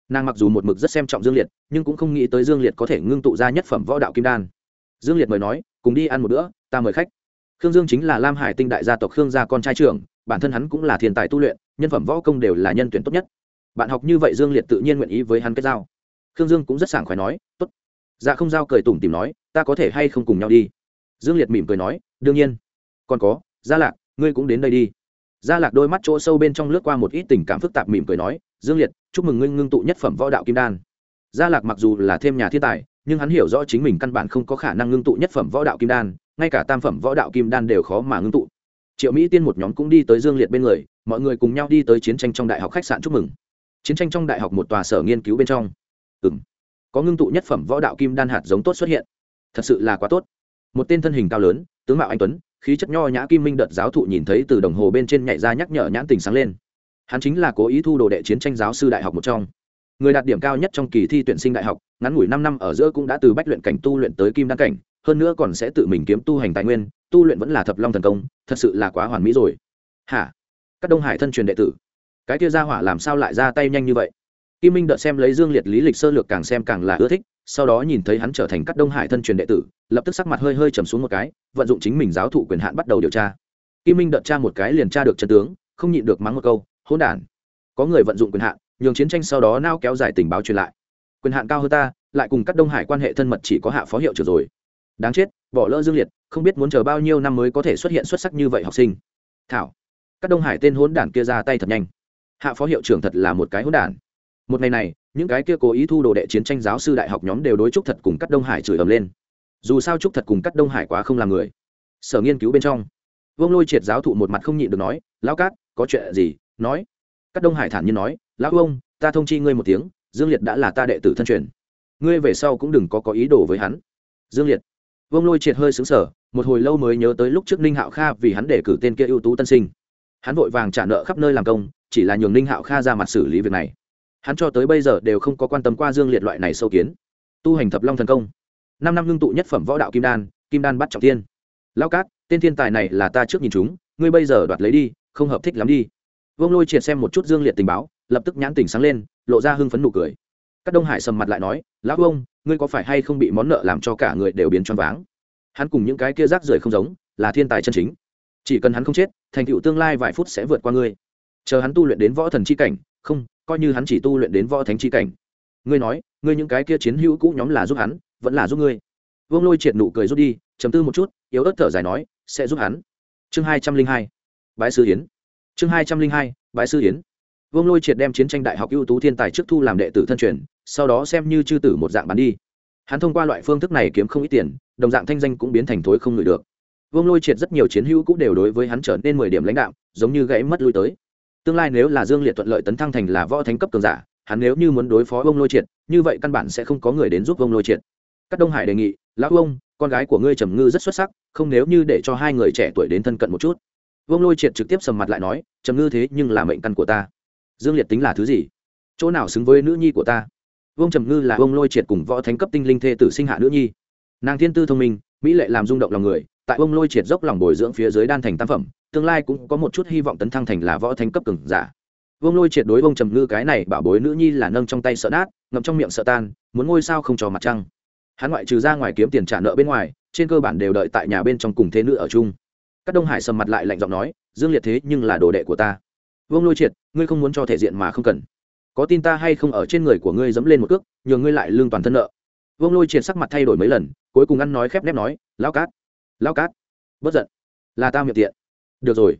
Nàng mặc dù một mực rất xem trọng dương liệt, nhưng cũng không nghĩ tới dương liệt có thể ngưng tụ ra nhất phẩm võ đạo kim đan. Dương liệt mời nói, cùng đi ăn một bữa, ta mời khách khương dương chính là lam hải tinh đại gia tộc khương gia con trai trưởng, bản thân hắn cũng là thiên tài tu luyện, nhân phẩm võ công đều là nhân tuyển tốt nhất. Bạn học như vậy dương liệt tự nhiên nguyện ý với hắn kết giao. Khương dương cũng rất sảng khoái nói, tốt. Dạ không giao cười tủm tìm nói, ta có thể hay không cùng nhau đi? Dương liệt mỉm cười nói, đương nhiên. Còn có, gia lạc, ngươi cũng đến đây đi. Gia lạc đôi mắt chỗ sâu bên trong lướt qua một ít tình cảm phức tạp mỉm cười nói, dương liệt, chúc mừng ngươi ngưng tụ nhất phẩm võ đạo kim đan. Gia lạc mặc dù là thêm nhà thiên tài nhưng hắn hiểu rõ chính mình căn bản không có khả năng ngưng tụ nhất phẩm võ đạo kim đan, ngay cả tam phẩm võ đạo kim đan đều khó mà ngưng tụ. Triệu mỹ tiên một nhóm cũng đi tới dương liệt bên người, mọi người cùng nhau đi tới chiến tranh trong đại học khách sạn chúc mừng. Chiến tranh trong đại học một tòa sở nghiên cứu bên trong. Ừ m có ngưng tụ nhất phẩm võ đạo kim đan hạt giống tốt xuất hiện. Thật sự là quá tốt. Một tên thân hình cao lớn, tướng mạo anh tuấn, khí chất nho nhã kim minh đợt giáo thụ nhìn thấy từ đồng hồ bên trên nhảy ra nhắc nhở nhãn tình sáng lên. Hắn chính là cố ý thu đồ đệ chiến tranh giáo sư đại học một trong người đạt điểm cao nhất trong kỳ thi tuyển sinh đại học, ngắn ngủi năm năm ở giữa cũng đã từ bách luyện cảnh tu luyện tới kim đăng cảnh, hơn nữa còn sẽ tự mình kiếm tu hành tài nguyên, tu luyện vẫn là thập long thần công, thật sự là quá hoàn mỹ rồi. Hả? Các đông hải thân truyền đệ tử, cái kia ra hỏa làm sao lại ra tay nhanh như vậy? Kim minh đợt xem lấy dương liệt, lý lịch sơ lược càng xem càng là ưa thích, sau đó nhìn thấy hắn trở thành các đông hải thân truyền đệ tử, lập tức sắc mặt hơi hơi trầm xuống một cái, vận dụng chính mình giáo thụ quyền hạn bắt đầu điều tra. Kim minh đợt tra một cái liền tra được chân tướng, không nhịn được mắng một câu, hỗn đản, có người vận dụng quyền hạn nhường chiến tranh sau đó nao kéo dài tình báo truyền lại. Quyền hạn cao hơn ta, lại cùng các đông hải quan hệ thân mật chỉ có hạ phó hiệu trưởng rồi. Đáng chết, bỏ lỡ dương liệt, không biết muốn chờ bao nhiêu năm mới có thể xuất hiện xuất sắc như vậy học sinh. Thảo, các đông hải tên hỗn đản kia ra tay thật nhanh. Hạ phó hiệu trưởng thật là một cái hỗn đản. Một ngày này, những cái kia cố ý thu đồ đệ chiến tranh giáo sư đại học nhóm đều đối trúc thật cùng các đông hải chửi ầm lên. Dù sao trúc thật cùng các đông hải quá không làm người. Sở nghiên cứu bên trong, vương lôi triệt giáo thụ một mặt không nhịn được nói, lão cát, có chuyện gì? Nói, các đông hải thản nhiên nói lão ông ta thông chi ngươi một tiếng, dương liệt đã là ta đệ tử thân truyền. Ngươi về sau cũng đừng có có ý đồ với hắn. Dương liệt. Vương lôi triệt hơi xứng sở một hồi lâu mới nhớ tới lúc trước ninh hạo kha vì hắn để cử tên kia ưu tú tân sinh. Hắn vội vàng trả nợ khắp nơi làm công, chỉ là nhường ninh hạo kha ra mặt xử lý việc này. Hắn cho tới bây giờ đều không có quan tâm qua dương liệt loại này sâu kiến. Tu hành thập long thần công. Năm năm ngưng tụ nhất phẩm võ đạo kim đan kim đan bắt trọng tiên. Lao cát, tên thiên tài này là ta trước nhìn chúng, ngươi bây giờ đoạt lấy đi, không hợp thích lắm đi. Vương lôi triệt xem một chút dương liệt tình báo lập tức nhãn tình sáng lên, lộ ra hưng phấn nụ cười. Các đông hải sầm mặt lại nói, lão ông ngươi có phải hay không bị món nợ làm cho cả người đều biến choáng váng? Hắn cùng những cái kia rác rưởi không giống, là thiên tài chân chính. Chỉ cần hắn không chết, thành tựu tương lai vài phút sẽ vượt qua ngươi. Chờ hắn tu luyện đến võ thần chi cảnh, không, coi như hắn chỉ tu luyện đến võ thánh chi cảnh. Ngươi nói, ngươi những cái kia chiến hữu cũ nhóm là giúp hắn, vẫn là giúp ngươi? Vương lôi triệt nụ cười rút đi chấm tư một chút, yếu ớt thở dài nói, sẽ giúp hắn. Chương hai trăm linh hai bãi sư hiến chương hai trăm linh hai bãi sư hiến vương lôi triệt đem chiến tranh đại học ưu tú thiên tài trước thu làm đệ tử thân truyền, sau đó xem như chư tử một dạng bán đi. Hắn thông qua loại phương thức này kiếm không ít tiền, đồng dạng thanh danh cũng biến thành thối không ngửi được. Vương lôi triệt rất nhiều chiến hữu cũng đều đối với hắn trở nên mười điểm lãnh đạo giống như gãy mất lui tới. Tương lai nếu là dương liệt thuận lợi tấn thăng thành là võ thánh cấp cường giả, hắn nếu như muốn đối phó vương lôi triệt, như vậy căn bản sẽ không có người đến giúp vương lôi triệt. Các đông hải đề nghị, lão ông con gái của ngươi trầm ngư rất xuất sắc, không nếu như để cho hai người trẻ tuổi đến thân cận một chút. Vương lôi triệt trực tiếp sầm mặt lại nói, trầm ngư thế nhưng là mệnh căn của ta dương liệt tính là thứ gì? Chỗ nào xứng với nữ nhi của ta? Vương trầm ngư là vương lôi triệt cùng võ thánh cấp tinh linh thê tử sinh hạ nữ nhi. Nàng thiên tư thông minh, mỹ lệ làm rung động lòng người, tại vương lôi triệt dốc lòng bồi dưỡng phía dưới đan thành tam phẩm, tương lai cũng có một chút hy vọng tấn thăng thành là võ thánh cấp cường giả. Vương lôi triệt đối vương trầm ngư cái này bảo bối nữ nhi là nâng trong tay sợ nát, ngậm trong miệng sợ tan, muốn ngôi sao không cho mặt trăng. Hắn ngoại trừ ra ngoài kiếm tiền trả nợ bên ngoài, trên cơ bản đều đợi tại nhà bên trong cùng thế nữ ở chung. Các đông hải sầm mặt lại lạnh giọng nói, dương liệt thế nhưng là đồ đệ của ta vương lôi triệt, ngươi không muốn cho thể diện mà không cần. Có tin ta hay không ở trên người của ngươi dẫm lên một cước nhường ngươi lại lương toàn thân nợ. Vương lôi triệt sắc mặt thay đổi mấy lần, cuối cùng ăn nói khép nép nói lao cát lao cát bất giận, là ta miệng tiện. Được rồi,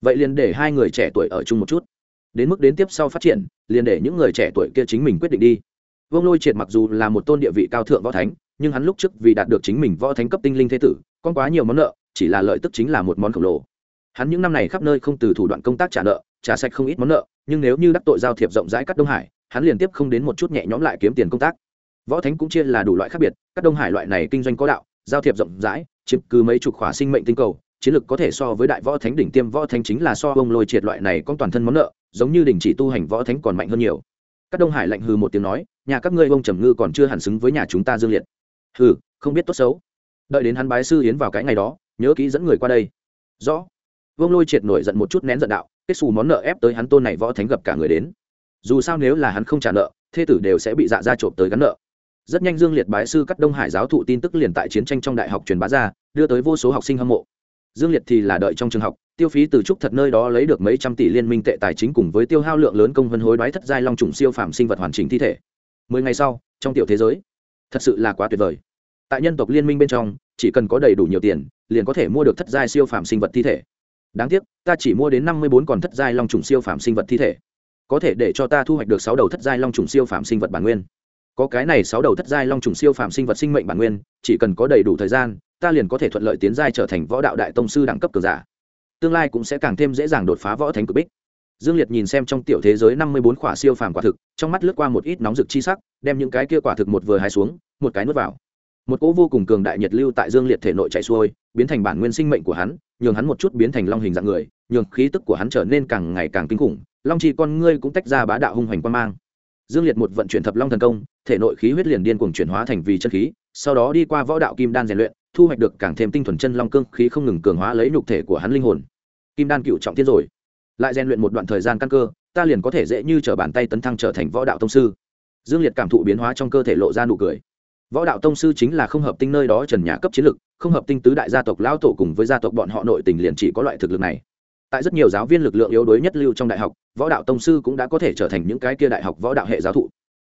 vậy liền để hai người trẻ tuổi ở chung một chút. Đến mức đến tiếp sau phát triển, liền để những người trẻ tuổi kia chính mình quyết định đi. Vương lôi triệt mặc dù là một tôn địa vị cao thượng võ thánh, nhưng hắn lúc trước vì đạt được chính mình võ thánh cấp tinh linh thế tử, con quá nhiều món nợ, chỉ là lợi tức chính là một món khổng lồ. Hắn những năm này khắp nơi không từ thủ đoạn công tác trả nợ trả sạch không ít món nợ, nhưng nếu như đắc tội giao thiệp rộng rãi cắt đông hải, hắn liền tiếp không đến một chút nhẹ nhõm lại kiếm tiền công tác. Võ thánh cũng chia là đủ loại khác biệt các đông hải loại này kinh doanh có đạo, giao thiệp rộng rãi, chiếm cứ mấy chục khỏa sinh mệnh tinh cầu, chiến lược có thể so với đại võ thánh đỉnh tiêm võ thánh chính là so ông lôi triệt loại này có toàn thân món nợ, giống như đình chỉ tu hành võ thánh còn mạnh hơn nhiều. Các đông hải lạnh hừ một tiếng nói, nhà các ngươi ông trầm ngư còn chưa hẳn xứng với nhà chúng ta dương liệt. Hừ, không biết tốt xấu. Đợi đến hắn bái sư yến vào cái ngày đó, nhớ kỹ dẫn người qua đây. Rõ. Vương lôi triệt nổi giận một chút nén giận đạo kết xù món nợ ép tới hắn tôn này võ thánh gặp cả người đến. Dù sao nếu là hắn không trả nợ, thê tử đều sẽ bị dạ ra trộm tới gắn nợ. Rất nhanh dương liệt bái sư cắt đông hải giáo thụ tin tức liền tại chiến tranh trong đại học truyền bá ra, đưa tới vô số học sinh hâm mộ. Dương liệt thì là đợi trong trường học, tiêu phí từ trúc thật nơi đó lấy được mấy trăm tỷ liên minh tệ tài chính cùng với tiêu hao lượng lớn công vân hối đoái thất giai long trùng siêu phàm sinh vật hoàn chỉnh thi thể. Mười ngày sau, trong tiểu thế giới, thật sự là quá tuyệt vời. Tại nhân tộc liên minh bên trong, chỉ cần có đầy đủ nhiều tiền, liền có thể mua được thất giai siêu phàm sinh vật thi thể đáng tiếc, ta chỉ mua đến năm mươi bốn còn thất giai long trùng siêu phạm sinh vật thi thể. Có thể để cho ta thu hoạch được sáu đầu thất giai long trùng siêu phạm sinh vật bản nguyên. Có cái này sáu đầu thất giai long trùng siêu phạm sinh vật sinh mệnh bản nguyên, chỉ cần có đầy đủ thời gian, ta liền có thể thuận lợi tiến giai trở thành võ đạo đại tông sư đẳng cấp cường giả. Tương lai cũng sẽ càng thêm dễ dàng đột phá võ thánh cực bích. Dương liệt nhìn xem trong tiểu thế giới năm mươi bốn quả siêu phàm quả thực, trong mắt lướt qua một ít nóng rực chi sắc, đem những cái kia quả thực một vừa hai xuống, một cái nuốt vào một cỗ vô cùng cường đại nhiệt lưu tại dương liệt thể nội chạy xuôi, biến thành bản nguyên sinh mệnh của hắn, nhường hắn một chút biến thành long hình dạng người, nhường khí tức của hắn trở nên càng ngày càng kinh khủng, long chi con ngươi cũng tách ra bá đạo hung hoành quan mang. Dương liệt một vận chuyển thập long thần công, thể nội khí huyết liền điên cuồng chuyển hóa thành vì chân khí, sau đó đi qua võ đạo kim đan rèn luyện, thu hoạch được càng thêm tinh thuần chân long cương khí không ngừng cường hóa lấy nhục thể của hắn linh hồn. Kim đan cựu trọng tiết rồi. Lại rèn luyện một đoạn thời gian căn cơ, ta liền có thể dễ như t bàn tay tấn thăng trở thành võ đạo thông sư. Dương liệt cảm thụ biến hóa trong cơ thể lộ ra nụ cười võ đạo tông sư chính là không hợp tinh nơi đó trần nhà cấp chiến lực, không hợp tinh tứ đại gia tộc lão tổ cùng với gia tộc bọn họ nội tình liền chỉ có loại thực lực này. Tại rất nhiều giáo viên lực lượng yếu đuối nhất lưu trong đại học, võ đạo tông sư cũng đã có thể trở thành những cái kia đại học võ đạo hệ giáo thụ.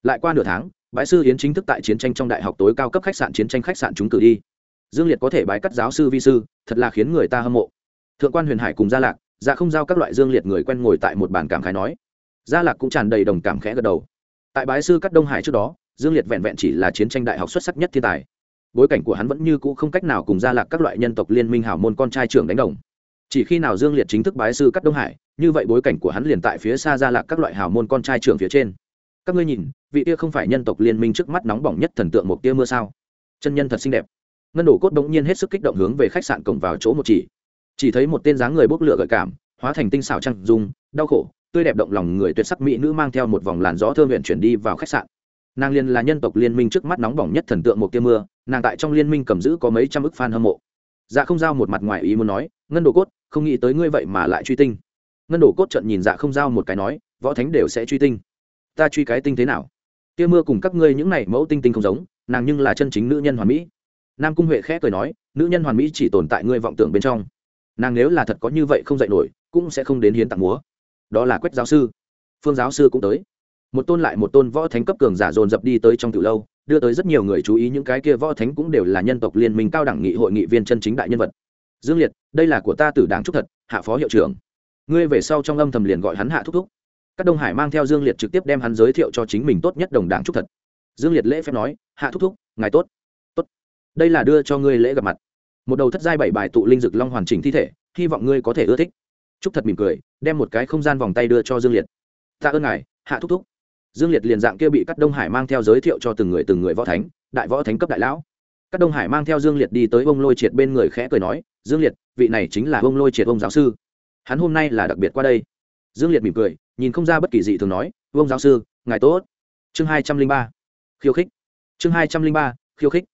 Lại qua nửa tháng bãi sư hiến chính thức tại chiến tranh trong đại học tối cao cấp khách sạn chiến tranh khách sạn chúng cử đi. Dương liệt có thể bái cắt giáo sư vi sư, thật là khiến người ta hâm mộ. Thượng quan huyền hải cùng gia lạc ra không giao các loại dương liệt người quen ngồi tại một bàn cảm khái nói. Gia lạc cũng tràn đầy đồng cảm khẽ gật đầu. Tại bái sư cắt đông hải trước đó dương liệt vẹn vẹn chỉ là chiến tranh đại học xuất sắc nhất thiên tài. Bối cảnh của hắn vẫn như cũ không cách nào cùng gia lạc các loại nhân tộc liên minh hảo môn con trai trưởng đánh đồng. Chỉ khi nào dương liệt chính thức bái sư cắt đông hải, như vậy bối cảnh của hắn liền tại phía xa gia lạc các loại hảo môn con trai trưởng phía trên. Các ngươi nhìn, vị tia không phải nhân tộc liên minh trước mắt nóng bỏng nhất thần tượng một tia mưa sao? Chân nhân thật xinh đẹp. Ngân đổ cốt bỗng nhiên hết sức kích động hướng về khách sạn cổng vào chỗ một chỉ. Chỉ thấy một tên dáng người bốc lửa gợi cảm, hóa thành tinh xảo trăng dung, đau khổ, tươi đẹp động lòng người tuyệt sắc mỹ nữ mang theo một vòng làn gió thơ nguyện chuyển đi vào khách sạn nàng liên là nhân tộc liên minh trước mắt nóng bỏng nhất thần tượng một tia mưa, nàng tại trong liên minh cầm giữ có mấy trăm ức fan hâm mộ. Dạ không giao một mặt ngoài ý muốn nói, ngân đồ cốt, không nghĩ tới ngươi vậy mà lại truy tinh. Ngân đồ cốt trận nhìn dạ không giao một cái nói, võ thánh đều sẽ truy tinh. Ta truy cái tinh thế nào? Tia mưa cùng các ngươi những này mẫu tinh tinh không giống, nàng nhưng là chân chính nữ nhân hoàn mỹ. Nam cung huệ khẽ cười nói, nữ nhân hoàn mỹ chỉ tồn tại ngươi vọng tưởng bên trong. Nàng nếu là thật có như vậy không dạy nổi, cũng sẽ không đến hiến tặng múa. Đó là quách giáo sư. Phương giáo sư cũng tới một tôn lại một tôn võ thánh cấp cường giả dồn dập đi tới trong từ lâu, đưa tới rất nhiều người chú ý những cái kia võ thánh cũng đều là nhân tộc liên minh cao đẳng nghị hội nghị viên chân chính đại nhân vật. Dương liệt, đây là của ta tử đáng trúc thật, hạ phó hiệu trưởng. Ngươi về sau trong âm thầm liền gọi hắn hạ thúc thúc. Các đông hải mang theo dương liệt trực tiếp đem hắn giới thiệu cho chính mình tốt nhất đồng đảng trúc thật. Dương liệt lễ phép nói, hạ thúc thúc, ngài tốt. Tốt. Đây là đưa cho ngươi lễ gặp mặt. Một đầu thất giai bảy bài tụ linh dực long hoàn chỉnh thi thể, hy vọng ngươi có thể ưa thích. Trúc thật mỉm cười, đem một cái không gian vòng tay đưa cho dương liệt. Tạ ơn ngài, hạ thúc thúc dương liệt liền dạng kia bị cắt đông hải mang theo giới thiệu cho từng người từng người võ thánh, đại võ thánh cấp đại lão. Cắt đông hải mang theo dương liệt đi tới ông lôi triệt bên người khẽ cười nói, dương liệt, vị này chính là ông lôi triệt ông giáo sư. Hắn hôm nay là đặc biệt qua đây. Dương liệt mỉm cười, nhìn không ra bất kỳ gì thường nói ông giáo sư, ngài tốt. Chương hai trăm linh ba. Khiêu khích. Chương hai trăm linh ba, khiêu khích.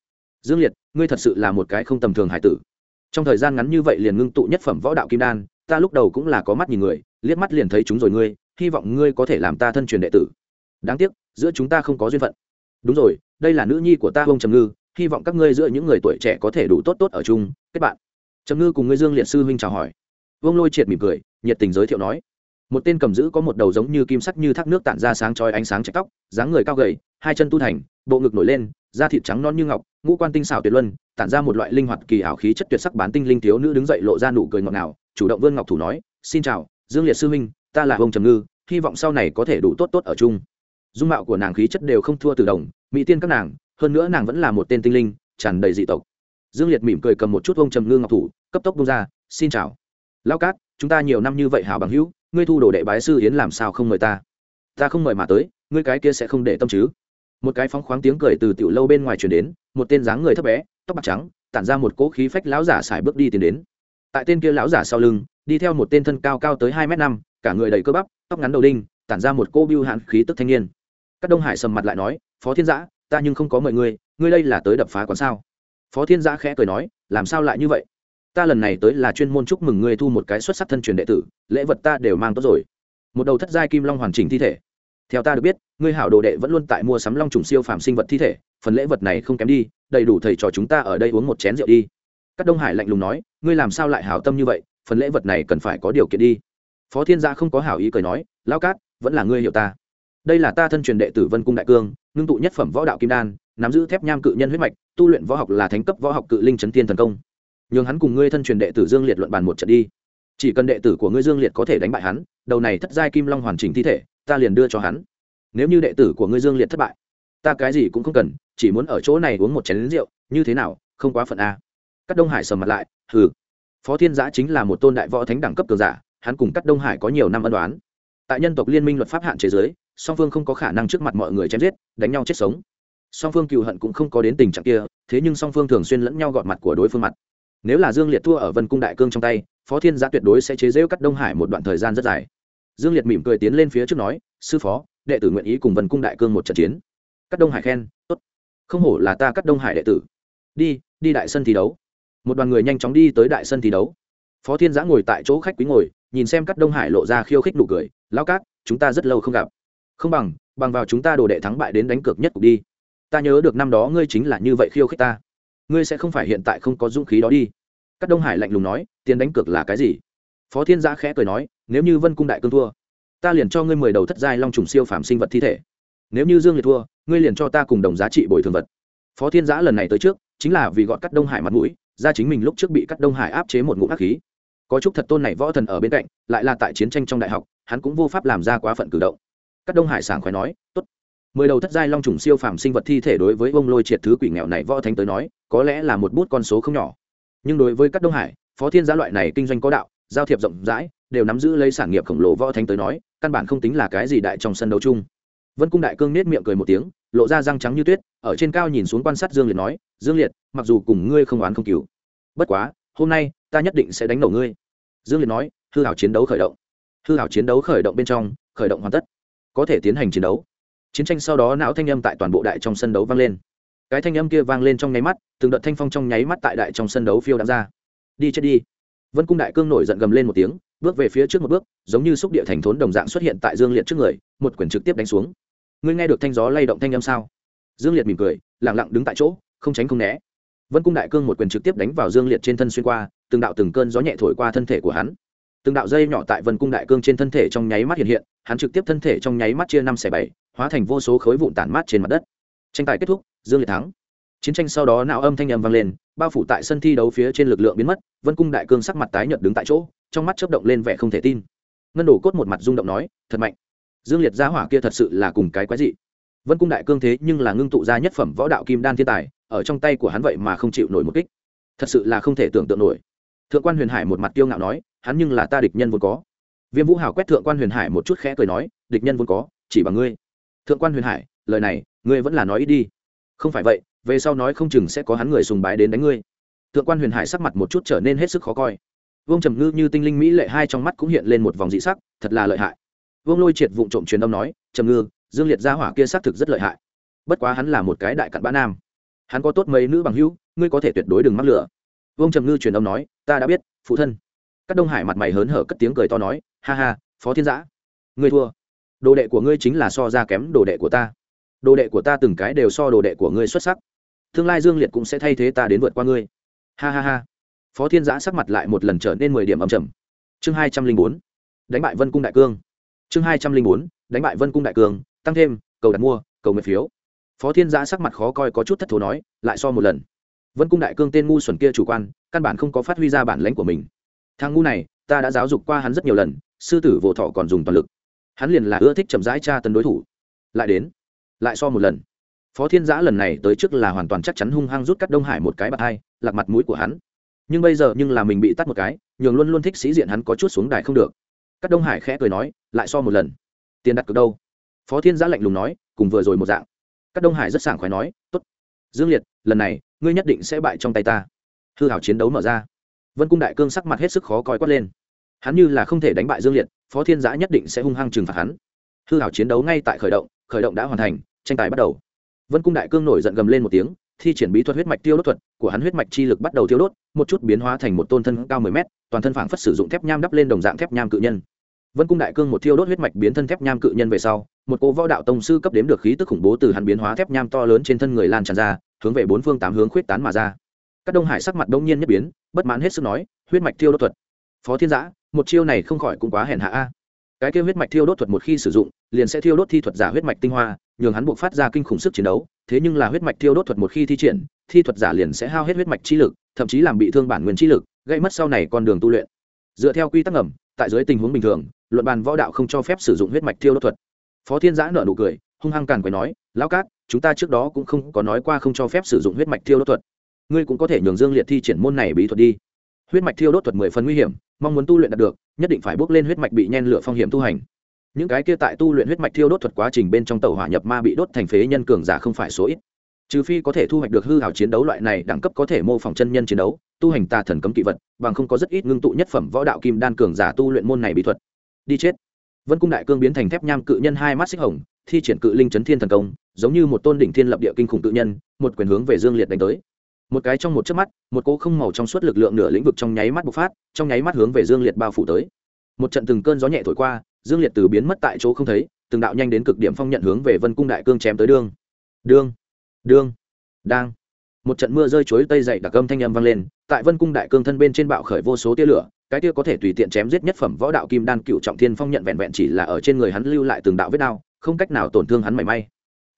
Dương liệt, ngươi thật sự là một cái không tầm thường hải tử. Trong thời gian ngắn như vậy liền ngưng tụ nhất phẩm võ đạo kim đan, ta lúc đầu cũng là có mắt nhìn người, liếc mắt liền thấy chúng rồi ngươi, hy vọng ngươi có thể làm ta thân truyền đệ tử đáng tiếc, giữa chúng ta không có duyên phận. Đúng rồi, đây là nữ nhi của ta, ông trầm ngư, hy vọng các ngươi giữa những người tuổi trẻ có thể đủ tốt tốt ở chung. Kết bạn. Trầm ngư cùng ngươi dương liệt sư huynh chào hỏi. Vương lôi triệt mỉm cười, nhiệt tình giới thiệu nói. Một tên cầm giữ có một đầu giống như kim sắc như thác nước tản ra sáng chói ánh sáng chạy tóc, dáng người cao gầy, hai chân tu thành, bộ ngực nổi lên, da thịt trắng non như ngọc, ngũ quan tinh xảo tuyệt luân, tản ra một loại linh hoạt kỳ ảo khí chất tuyệt sắc bán tinh linh thiếu nữ đứng dậy lộ ra nụ cười ngọt ngào, chủ động vươn ngọc thủ nói, xin chào, dương liệt sư huynh, ta là ông trầm ngư, hy vọng sau này có thể đủ tốt tốt ở chung dung mạo của nàng khí chất đều không thua từ đồng, mỹ tiên các nàng, hơn nữa nàng vẫn là một tên tinh linh, tràn đầy dị tộc. Dương liệt mỉm cười cầm một chút vông trầm ngư ngọc thủ, cấp tốc bông ra, xin chào. Lao cát, chúng ta nhiều năm như vậy hảo bằng hữu, ngươi thu đồ đệ bái sư yến làm sao không mời ta? Ta không mời mà tới, ngươi cái kia sẽ không để tâm chứ. Một cái phóng khoáng tiếng cười từ tiểu lâu bên ngoài truyền đến, một tên dáng người thấp bé, tóc bạc trắng, tản ra một cỗ khí phách lão giả xài bước đi tiến đến. Tại tên kia lão giả sau lưng, đi theo một tên thân cao cao tới hai m năm, cả người đầy cơ bắp, tóc ngắn đầu đinh, tản ra một cô biêu hạn khí tức thanh niên các đông hải sầm mặt lại nói, phó thiên giã, ta nhưng không có mời ngươi ngươi đây là tới đập phá quán sao? Phó thiên giã khẽ cười nói, làm sao lại như vậy? Ta lần này tới là chuyên môn chúc mừng ngươi thu một cái xuất sắc thân truyền đệ tử, lễ vật ta đều mang tốt rồi. Một đầu thất giai kim long hoàn chỉnh thi thể. Theo ta được biết, ngươi hảo đồ đệ vẫn luôn tại mua sắm long trùng siêu phàm sinh vật thi thể, phần lễ vật này không kém đi, đầy đủ thầy trò chúng ta ở đây uống một chén rượu đi. Các đông hải lạnh lùng nói, ngươi làm sao lại hảo tâm như vậy, phần lễ vật này cần phải có điều kiện đi. Phó thiên gia không có hảo ý cười nói lao cát, vẫn là ngươi hiểu ta đây là ta thân truyền đệ tử vân cung đại cương, ngưng tụ nhất phẩm võ đạo kim đan, nắm giữ thép nham cự nhân huyết mạch, tu luyện võ học là thánh cấp võ học cự linh chấn tiên thần công. Nhường hắn cùng ngươi thân truyền đệ tử dương liệt luận bàn một trận đi. Chỉ cần đệ tử của ngươi dương liệt có thể đánh bại hắn, đầu này thất giai kim long hoàn chỉnh thi thể, ta liền đưa cho hắn. Nếu như đệ tử của ngươi dương liệt thất bại, ta cái gì cũng không cần, chỉ muốn ở chỗ này uống một chén rượu, như thế nào, không quá phận a. Các đông hải sầm mặt lại, hừ. Phó thiên giã chính là một tôn đại võ thánh đẳng cấp cường giả, hắn cùng các đông hải có nhiều năm ân đoán tại nhân tộc liên minh luật pháp hạn chế giới song phương không có khả năng trước mặt mọi người chém giết, đánh nhau chết sống. Song phương cựu hận cũng không có đến tình trạng kia, thế nhưng song phương thường xuyên lẫn nhau gọn mặt của đối phương mặt. Nếu là dương liệt thua ở vân cung đại cương trong tay, phó thiên giã tuyệt đối sẽ chế rễu cắt đông hải một đoạn thời gian rất dài. Dương liệt mỉm cười tiến lên phía trước nói, sư phó, đệ tử nguyện ý cùng vân cung đại cương một trận chiến. Cắt đông hải khen, tốt. Không hổ là ta cắt đông hải đệ tử. Đi đi đại sân thi đấu. Một đoàn người nhanh chóng đi tới đại sân thi đấu. Phó thiên giã ngồi tại chỗ khách quý ngồi, nhìn xem cắt đông hải lộ ra khiêu khích nụ cười. Lao cát, chúng ta rất lâu không gặp không bằng bằng vào chúng ta đồ đệ thắng bại đến đánh cược nhất cục đi. Ta nhớ được năm đó ngươi chính là như vậy khiêu khích ta. Ngươi sẽ không phải hiện tại không có dũng khí đó đi. Các đông hải lạnh lùng nói, tiền đánh cược là cái gì? Phó thiên giã khẽ cười nói, nếu như vân cung đại cương thua, ta liền cho ngươi mười đầu thất giai long trùng siêu phàm sinh vật thi thể. Nếu như dương liệt thua, ngươi liền cho ta cùng đồng giá trị bồi thường vật. Phó thiên giã lần này tới trước, chính là vì gọn cắt đông hải mặt mũi, ra chính mình lúc trước bị cắt đông hải áp chế một ngụm ác khí. Có chúc thật tôn này võ thần ở bên cạnh, lại là tại chiến tranh trong đại học, hắn cũng vô pháp làm ra quá phận cử động. Cát đông hải sảng khoái nói, tốt. Mười đầu thất giai long trùng siêu phàm sinh vật thi thể đối với ông lôi triệt thứ quỷ nghèo này võ thánh tới nói, có lẽ là một bút con số không nhỏ. Nhưng đối với các đông hải, phó thiên gia loại này kinh doanh có đạo, giao thiệp rộng rãi, đều nắm giữ lấy sản nghiệp khổng lồ võ thánh tới nói, căn bản không tính là cái gì đại trong sân đấu chung. Vân cung đại cương nết miệng cười một tiếng, lộ ra răng trắng như tuyết, ở trên cao nhìn xuống quan sát dương liệt nói, dương liệt, mặc dù cùng ngươi không oán không cứu bất quá, hôm nay ta nhất định sẽ đánh nổ ngươi. Dương liệt nói, hư hảo chiến đấu khởi động. Hư hảo chiến đấu khởi động bên trong, khởi động hoàn tất có thể tiến hành chiến đấu. Chiến tranh sau đó não thanh âm tại toàn bộ đại trong sân đấu vang lên. Cái thanh âm kia vang lên trong nháy mắt, từng đợt thanh phong trong nháy mắt tại đại trong sân đấu phiêu đã ra. Đi chết đi. Vân cung đại cương nổi giận gầm lên một tiếng, bước về phía trước một bước, giống như xúc địa thành thốn đồng dạng xuất hiện tại dương liệt trước người, một quyển trực tiếp đánh xuống. Ngươi nghe được thanh gió lay động thanh âm sao? Dương liệt mỉm cười lẳng lặng đứng tại chỗ, không tránh không né. Vân cung đại cương một quyền trực tiếp đánh vào dương liệt trên thân xuyên qua, từng đạo từng cơn gió nhẹ thổi qua thân thể của hắn từng đạo dây nhỏ tại vân cung đại cương trên thân thể trong nháy mắt hiện hiện, hắn trực tiếp thân thể trong nháy mắt chia năm xẻ bảy, hóa thành vô số khối vụn tản mát trên mặt đất. Tranh tài kết thúc, dương liệt thắng. Chiến tranh sau đó não âm thanh ầm vang lên, bao phủ tại sân thi đấu phía trên lực lượng biến mất, vân cung đại cương sắc mặt tái nhợt đứng tại chỗ, trong mắt chớp động lên vẻ không thể tin. Ngân đổ cốt một mặt rung động nói, thật mạnh. Dương liệt gia hỏa kia thật sự là cùng cái quái dị. Vân cung đại cương thế nhưng là ngưng tụ ra nhất phẩm võ đạo kim đan thiên tài, ở trong tay của hắn vậy mà không chịu nổi một kích. Thật sự là không thể tưởng tượng nổi. Thượng quan huyền hải một mặt kiêu ngạo nói hắn nhưng là ta địch nhân vốn có. Viêm vũ hào quét thượng quan huyền hải một chút khẽ cười nói, địch nhân vốn có, chỉ bằng ngươi. Thượng quan huyền hải, lời này, ngươi vẫn là nói ít đi. Không phải vậy, về sau nói không chừng sẽ có hắn người sùng bái đến đánh ngươi. Thượng quan huyền hải sắc mặt một chút trở nên hết sức khó coi. Vương trầm ngư như tinh linh mỹ lệ hai trong mắt cũng hiện lên một vòng dị sắc, thật là lợi hại. Vương lôi triệt vụng trộm truyền âm nói, trầm ngư, dương liệt gia hỏa kia xác thực rất lợi hại. Bất quá hắn là một cái đại cặn bã nam. Hắn có tốt mấy nữ bằng hữu, ngươi có thể tuyệt đối đừng mắc lửa vương trầm ngư truyền âm nói, ta đã biết, phụ thân các đông hải mặt mày hớn hở cất tiếng cười to nói, ha ha, phó thiên giã, ngươi thua. Đồ đệ của ngươi chính là so ra kém đồ đệ của ta. Đồ đệ của ta từng cái đều so đồ đệ của ngươi xuất sắc. Tương lai dương liệt cũng sẽ thay thế ta đến vượt qua ngươi. Ha ha ha. Phó thiên giã sắc mặt lại một lần trở nên mười điểm âm trầm. Chương hai trăm linh bốn, đánh bại vân cung đại cương. Chương hai trăm linh bốn, đánh bại vân cung đại cương, tăng thêm, cầu đặt mua, cầu nguyện phiếu. Phó thiên giã sắc mặt khó coi có chút thất thố nói, lại so một lần. Vân cung đại cương tên ngu xuẩn kia chủ quan, căn bản không có phát huy ra bản lãnh của mình thằng ngu này, ta đã giáo dục qua hắn rất nhiều lần, sư tử vỗ thọ còn dùng toàn lực. Hắn liền là ưa thích chậm rãi tra tấn đối thủ. Lại đến, lại so một lần. Phó thiên giã lần này tới trước là hoàn toàn chắc chắn hung hăng rút cắt đông hải một cái bạc hai, lạc mặt mũi của hắn. Nhưng bây giờ nhưng là mình bị tắt một cái, nhường luôn luôn thích sĩ diện hắn có chút xuống đài không được. Cắt đông hải khẽ cười nói, lại so một lần. Tiền đặt cược đâu? Phó thiên giã lạnh lùng nói, cùng vừa rồi một dạng. Cắt đông hải rất sảng khoái nói, tốt. Dương liệt, lần này, ngươi nhất định sẽ bại trong tay ta. Hư hảo chiến đấu mở ra vân cung đại cương sắc mặt hết sức khó coi quát lên hắn như là không thể đánh bại dương liệt phó thiên giã nhất định sẽ hung hăng trừng phạt hắn hư hảo chiến đấu ngay tại khởi động khởi động đã hoàn thành tranh tài bắt đầu vân cung đại cương nổi giận gầm lên một tiếng thi triển bí thuật huyết mạch tiêu đốt thuật của hắn huyết mạch chi lực bắt đầu tiêu đốt một chút biến hóa thành một tôn thân cao mười mét toàn thân phảng phất sử dụng thép nham đắp lên đồng dạng thép nham cự nhân vân cung đại cương một thiêu đốt huyết mạch biến thân thép nham cự nhân về sau một cỗ võ đạo tông sư cấp đếm được khí tức khủng bố từ hắn biến hóa thép nham to lớn trên thân người lan tràn ra hướng về bốn phương tám hướng khuyết tán mà ra các đông hải sắc mặt đông nhiên nhất biến, bất mãn hết sức nói, huyết mạch thiêu đốt thuật. Phó thiên giã, một chiêu này không khỏi cũng quá hèn hạ a. Cái kêu huyết mạch thiêu đốt thuật một khi sử dụng, liền sẽ thiêu đốt thi thuật giả huyết mạch tinh hoa, nhường hắn buộc phát ra kinh khủng sức chiến đấu, thế nhưng là huyết mạch thiêu đốt thuật một khi thi triển, thi thuật giả liền sẽ hao hết huyết mạch chi lực, thậm chí làm bị thương bản nguyên chi lực, gây mất sau này con đường tu luyện. Dựa theo quy tắc ngầm, tại dưới tình huống bình thường, luận bàn võ đạo không cho phép sử dụng huyết mạch thiêu đốt thuật. Phó thiên giã nở nụ cười, hung hăng càn quấy nói, lão cát, chúng ta trước đó cũng không có nói qua không cho phép sử dụng huyết mạch thiêu đốt thuật ngươi cũng có thể nhường dương liệt thi triển môn này bí thuật đi. Huyết mạch thiêu đốt thuật mười phần nguy hiểm, mong muốn tu luyện đạt được, nhất định phải bước lên huyết mạch bị nhen lửa phong hiểm tu hành. Những cái kia tại tu luyện huyết mạch thiêu đốt thuật quá trình bên trong tàu hỏa nhập ma bị đốt thành phế nhân cường giả không phải số ít. Trừ phi có thể thu hoạch được hư hảo chiến đấu loại này đẳng cấp có thể mô phỏng chân nhân chiến đấu, tu hành tà thần cấm kỵ vật, bằng không có rất ít ngưng tụ nhất phẩm võ đạo kim đan cường giả tu luyện môn này bí thuật. Đi chết. Vân cung đại cương biến thành thép nham cự nhân hai mắt xích hồng, thi triển cự linh chấn thiên thần công, giống như một tôn đỉnh thiên lập địa kinh khủng cự nhân, một quyền hướng về dương liệt đánh tới một cái trong một chớp mắt, một cỗ không màu trong suốt lực lượng nửa lĩnh vực trong nháy mắt bộc phát, trong nháy mắt hướng về dương liệt bao phủ tới. Một trận từng cơn gió nhẹ thổi qua, dương liệt từ biến mất tại chỗ không thấy, từng đạo nhanh đến cực điểm phong nhận hướng về vân cung đại cương chém tới đương đương đương đang. Một trận mưa rơi chối tây dậy đặc âm thanh âm vang lên, tại vân cung đại cương thân bên trên bạo khởi vô số tia lửa, cái tia có thể tùy tiện chém giết nhất phẩm võ đạo kim đan cựu trọng thiên phong nhận vẹn vẹn chỉ là ở trên người hắn lưu lại từng đạo vết đao, không cách nào tổn thương hắn mảy may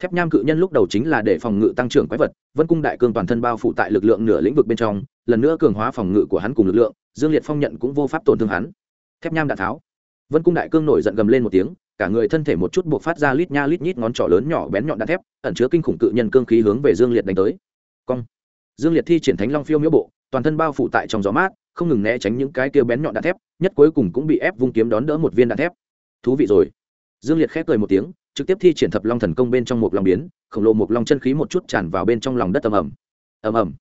thép nham cự nhân lúc đầu chính là để phòng ngự tăng trưởng quái vật, vân cung đại cương toàn thân bao phủ tại lực lượng nửa lĩnh vực bên trong, lần nữa cường hóa phòng ngự của hắn cùng lực lượng, dương liệt phong nhận cũng vô pháp tổn thương hắn. Thép nham đạn tháo. Vân cung đại cương nổi giận gầm lên một tiếng, cả người thân thể một chút buộc phát ra lít nha lít nhít ngón trỏ lớn nhỏ bén nhọn đạn thép, ẩn chứa kinh khủng cự nhân cương khí hướng về dương liệt đánh tới. Cong. Dương liệt thi triển thánh long phiêu miễu bộ, toàn thân bao phủ tại trong gió mát, không ngừng né tránh những cái kia bén nhọn đạn thép, nhất cuối cùng cũng bị ép vung kiếm đón đỡ một viên đạn thép. Thú vị rồi. Dương liệt khép cười một tiếng trực tiếp thi triển thập long thần công bên trong một lòng biến, khổng lồ một lòng chân khí một chút tràn vào bên trong lòng đất ầm ầm. Ầm ầm.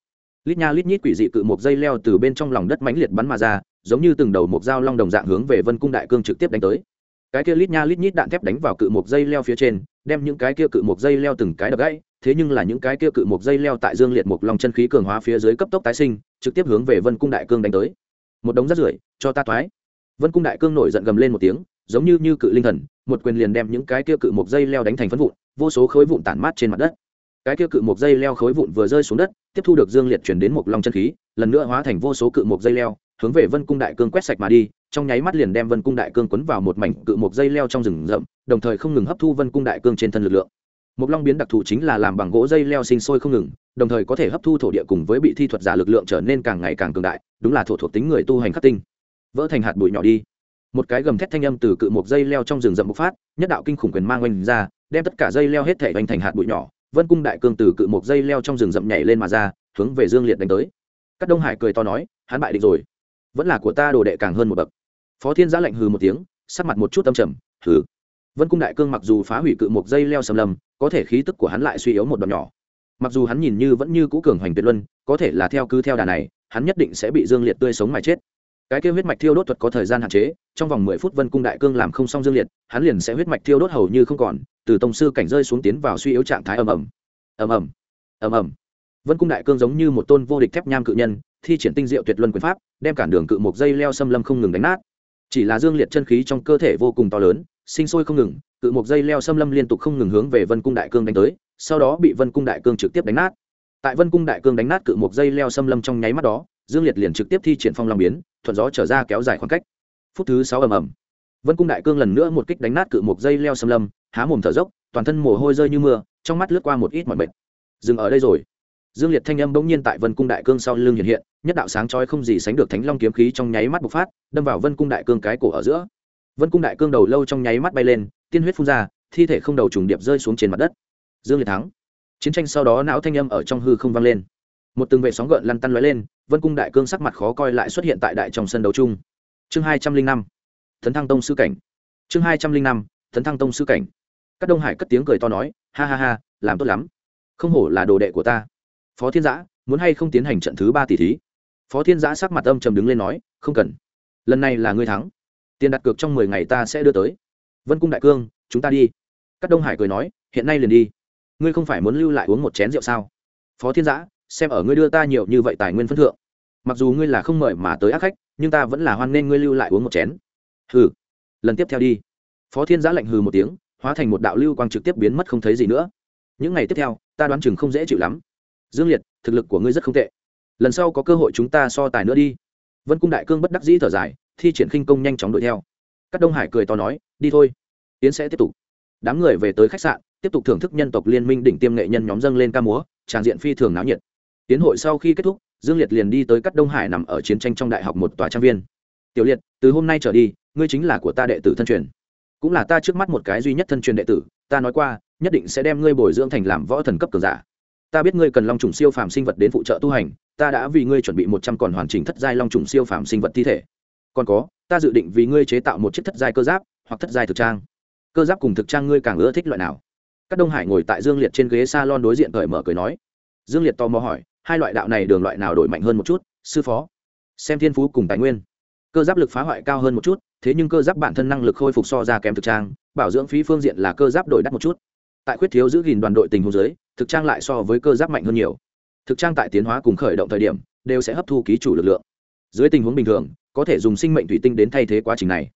Lít nha lít nhít quỷ dị cự một dây leo từ bên trong lòng đất mãnh liệt bắn mà ra, giống như từng đầu một dao long đồng dạng hướng về vân cung đại cương trực tiếp đánh tới. Cái kia lít nha lít nhít đạn thép đánh vào cự một dây leo phía trên, đem những cái kia cự một dây leo từng cái đập gãy, thế nhưng là những cái kia cự một dây leo tại dương liệt một lòng chân khí cường hóa phía dưới cấp tốc tái sinh, trực tiếp hướng về vân cung đại cương đánh tới. Một đống rác rưởi, cho ta toái vân cung đại cương nổi giận gầm lên một tiếng giống như như cự linh thần, một quyền liền đem những cái kia cự một dây leo đánh thành phân vụn, vô số khối vụn tản mát trên mặt đất. Cái kia cự một dây leo khối vụn vừa rơi xuống đất, tiếp thu được dương liệt chuyển đến một lòng chân khí, lần nữa hóa thành vô số cự một dây leo, hướng về vân cung đại cương quét sạch mà đi, trong nháy mắt liền đem vân cung đại cương quấn vào một mảnh cự một dây leo trong rừng rậm, đồng thời không ngừng hấp thu vân cung đại cương trên thân lực lượng. Một long biến đặc thù chính là làm bằng gỗ dây leo sinh sôi không ngừng, đồng thời có thể hấp thu thổ địa cùng với bị thi thuật giả lực lượng trở nên càng ngày càng cường đại, đúng là thổ thuộc tính người tu hành khắc tinh. Vỡ thành hạt bụi nhỏ đi một cái gầm thét thanh âm từ cự một dây leo trong rừng rậm bộc phát, nhất đạo kinh khủng quyền mang oanh ra, đem tất cả dây leo hết thể oanh thành hạt bụi nhỏ. Vân cung đại cương từ cự một dây leo trong rừng rậm nhảy lên mà ra, hướng về dương liệt đánh tới. Các đông hải cười to nói, hắn bại địch rồi. Vẫn là của ta đồ đệ càng hơn một bậc. Phó thiên giã lạnh hừ một tiếng, sắc mặt một chút tâm trầm, hừ. Vân cung đại cương mặc dù phá hủy cự một dây leo sầm lầm có thể khí tức của hắn lại suy yếu một đoạn nhỏ. Mặc dù hắn nhìn như vẫn như cũ cường hoành tuyệt luân, có thể là theo cứ theo đà này, hắn nhất định sẽ bị dương liệt tươi sống mà chết cái kia huyết mạch thiêu đốt thuật có thời gian hạn chế, trong vòng mười phút vân cung đại cương làm không xong dương liệt, hắn liền sẽ huyết mạch thiêu đốt hầu như không còn, từ tông sư cảnh rơi xuống tiến vào suy yếu trạng thái ầm ầm. Ầm ầm. Ầm ầm. Vân cung đại cương giống như một tôn vô địch thép nham cự nhân, thi triển tinh diệu tuyệt luân quyền pháp, đem cản đường cự một dây leo xâm lâm không ngừng đánh nát. Chỉ là dương liệt chân khí trong cơ thể vô cùng to lớn, sinh sôi không ngừng, cự một dây leo xâm lâm liên tục không ngừng hướng về vân cung đại cương đánh tới, sau đó bị vân cung đại cương trực tiếp đánh nát. Tại vân cung đại cương đánh nát cự một dây leo xâm lâm trong nháy mắt đó dương liệt liền trực tiếp thi triển phong long biến, thuận gió trở ra kéo dài khoảng cách. Phút thứ sáu ầm ầm. Vân cung đại cương lần nữa một kích đánh nát cự một dây leo xâm lâm, há mồm thở dốc, toàn thân mồ hôi rơi như mưa, trong mắt lướt qua một ít mọi mệt. Dừng ở đây rồi. Dương liệt thanh âm bỗng nhiên tại vân cung đại cương sau lưng hiện hiện, nhất đạo sáng chói không gì sánh được thánh long kiếm khí trong nháy mắt bộc phát, đâm vào vân cung đại cương cái cổ ở giữa. Vân cung đại cương đầu lâu trong nháy mắt bay lên, tiên huyết phun ra, thi thể không đầu trùng điệp rơi xuống trên mặt đất. Dương liệt thắng. Chiến tranh sau đó não thanh âm ở trong hư không vang lên một từng vệ sóng gợn lăn tăn lóe lên, vân cung đại cương sắc mặt khó coi lại xuất hiện tại đại trong sân đấu chung. Chương hai trăm linh năm thần thăng tông sư cảnh. Chương hai trăm linh năm thần thăng tông sư cảnh. Các đông hải cất tiếng cười to nói, ha ha ha, làm tốt lắm. Không hổ là đồ đệ của ta. Phó thiên giã, muốn hay không tiến hành trận thứ ba tỷ thí? Phó thiên giã sắc mặt âm trầm đứng lên nói, không cần. Lần này là ngươi thắng. Tiền đặt cược trong mười ngày ta sẽ đưa tới. Vân cung đại cương, chúng ta đi. Các đông hải cười nói, hiện nay liền đi. Ngươi không phải muốn lưu lại uống một chén rượu sao? Phó thiên giã xem ở ngươi đưa ta nhiều như vậy tài nguyên phân thượng. Mặc dù ngươi là không mời mà tới ác khách, nhưng ta vẫn là hoan nghênh ngươi lưu lại uống một chén. Hừ. Lần tiếp theo đi. Phó thiên giã lạnh hừ một tiếng, hóa thành một đạo lưu quang trực tiếp biến mất không thấy gì nữa. Những ngày tiếp theo, ta đoán chừng không dễ chịu lắm. Dương liệt, thực lực của ngươi rất không tệ. Lần sau có cơ hội chúng ta so tài nữa đi. Vân cung đại cương bất đắc dĩ thở dài, thi triển khinh công nhanh chóng đuổi theo. Các đông hải cười to nói, đi thôi, yến sẽ tiếp tục. Đám người về tới khách sạn, tiếp tục thưởng thức nhân tộc liên minh đỉnh tiêm nghệ nhân nhóm dâng lên ca múa tràn diện phi thường náo nhiệt tiến hội sau khi kết thúc, dương liệt liền đi tới cắt đông hải nằm ở chiến tranh trong đại học một tòa trang viên. Tiểu liệt, từ hôm nay trở đi, ngươi chính là của ta đệ tử thân truyền. Cũng là ta trước mắt một cái duy nhất thân truyền đệ tử, ta nói qua, nhất định sẽ đem ngươi bồi dưỡng thành làm võ thần cấp cường giả. Ta biết ngươi cần long trùng siêu phàm sinh vật đến phụ trợ tu hành, ta đã vì ngươi chuẩn bị một trăm còn hoàn chỉnh thất giai long trùng siêu phàm sinh vật thi thể. Còn có, ta dự định vì ngươi chế tạo một chiếc thất giai cơ giáp, hoặc thất giai thực trang. Cơ giáp cùng thực trang ngươi càng ưa thích loại nào? Các đông hải ngồi tại dương liệt trên ghế s a lon đối diện cởi mở cười nói. Dương liệt tò mò hỏi hai loại đạo này đường loại nào đổi mạnh hơn một chút sư phó? Xem thiên phú cùng tài nguyên. Cơ giáp lực phá hoại cao hơn một chút thế nhưng cơ giáp bản thân năng lực khôi phục so ra kém thực trang bảo dưỡng phí phương diện là cơ giáp đổi đắt một chút. Tại khuyết thiếu giữ gìn đoàn đội tình huống dưới, thực trang lại so với cơ giáp mạnh hơn nhiều. Thực trang tại tiến hóa cùng khởi động thời điểm đều sẽ hấp thu ký chủ lực lượng. Dưới tình huống bình thường có thể dùng sinh mệnh thủy tinh đến thay thế quá trình này.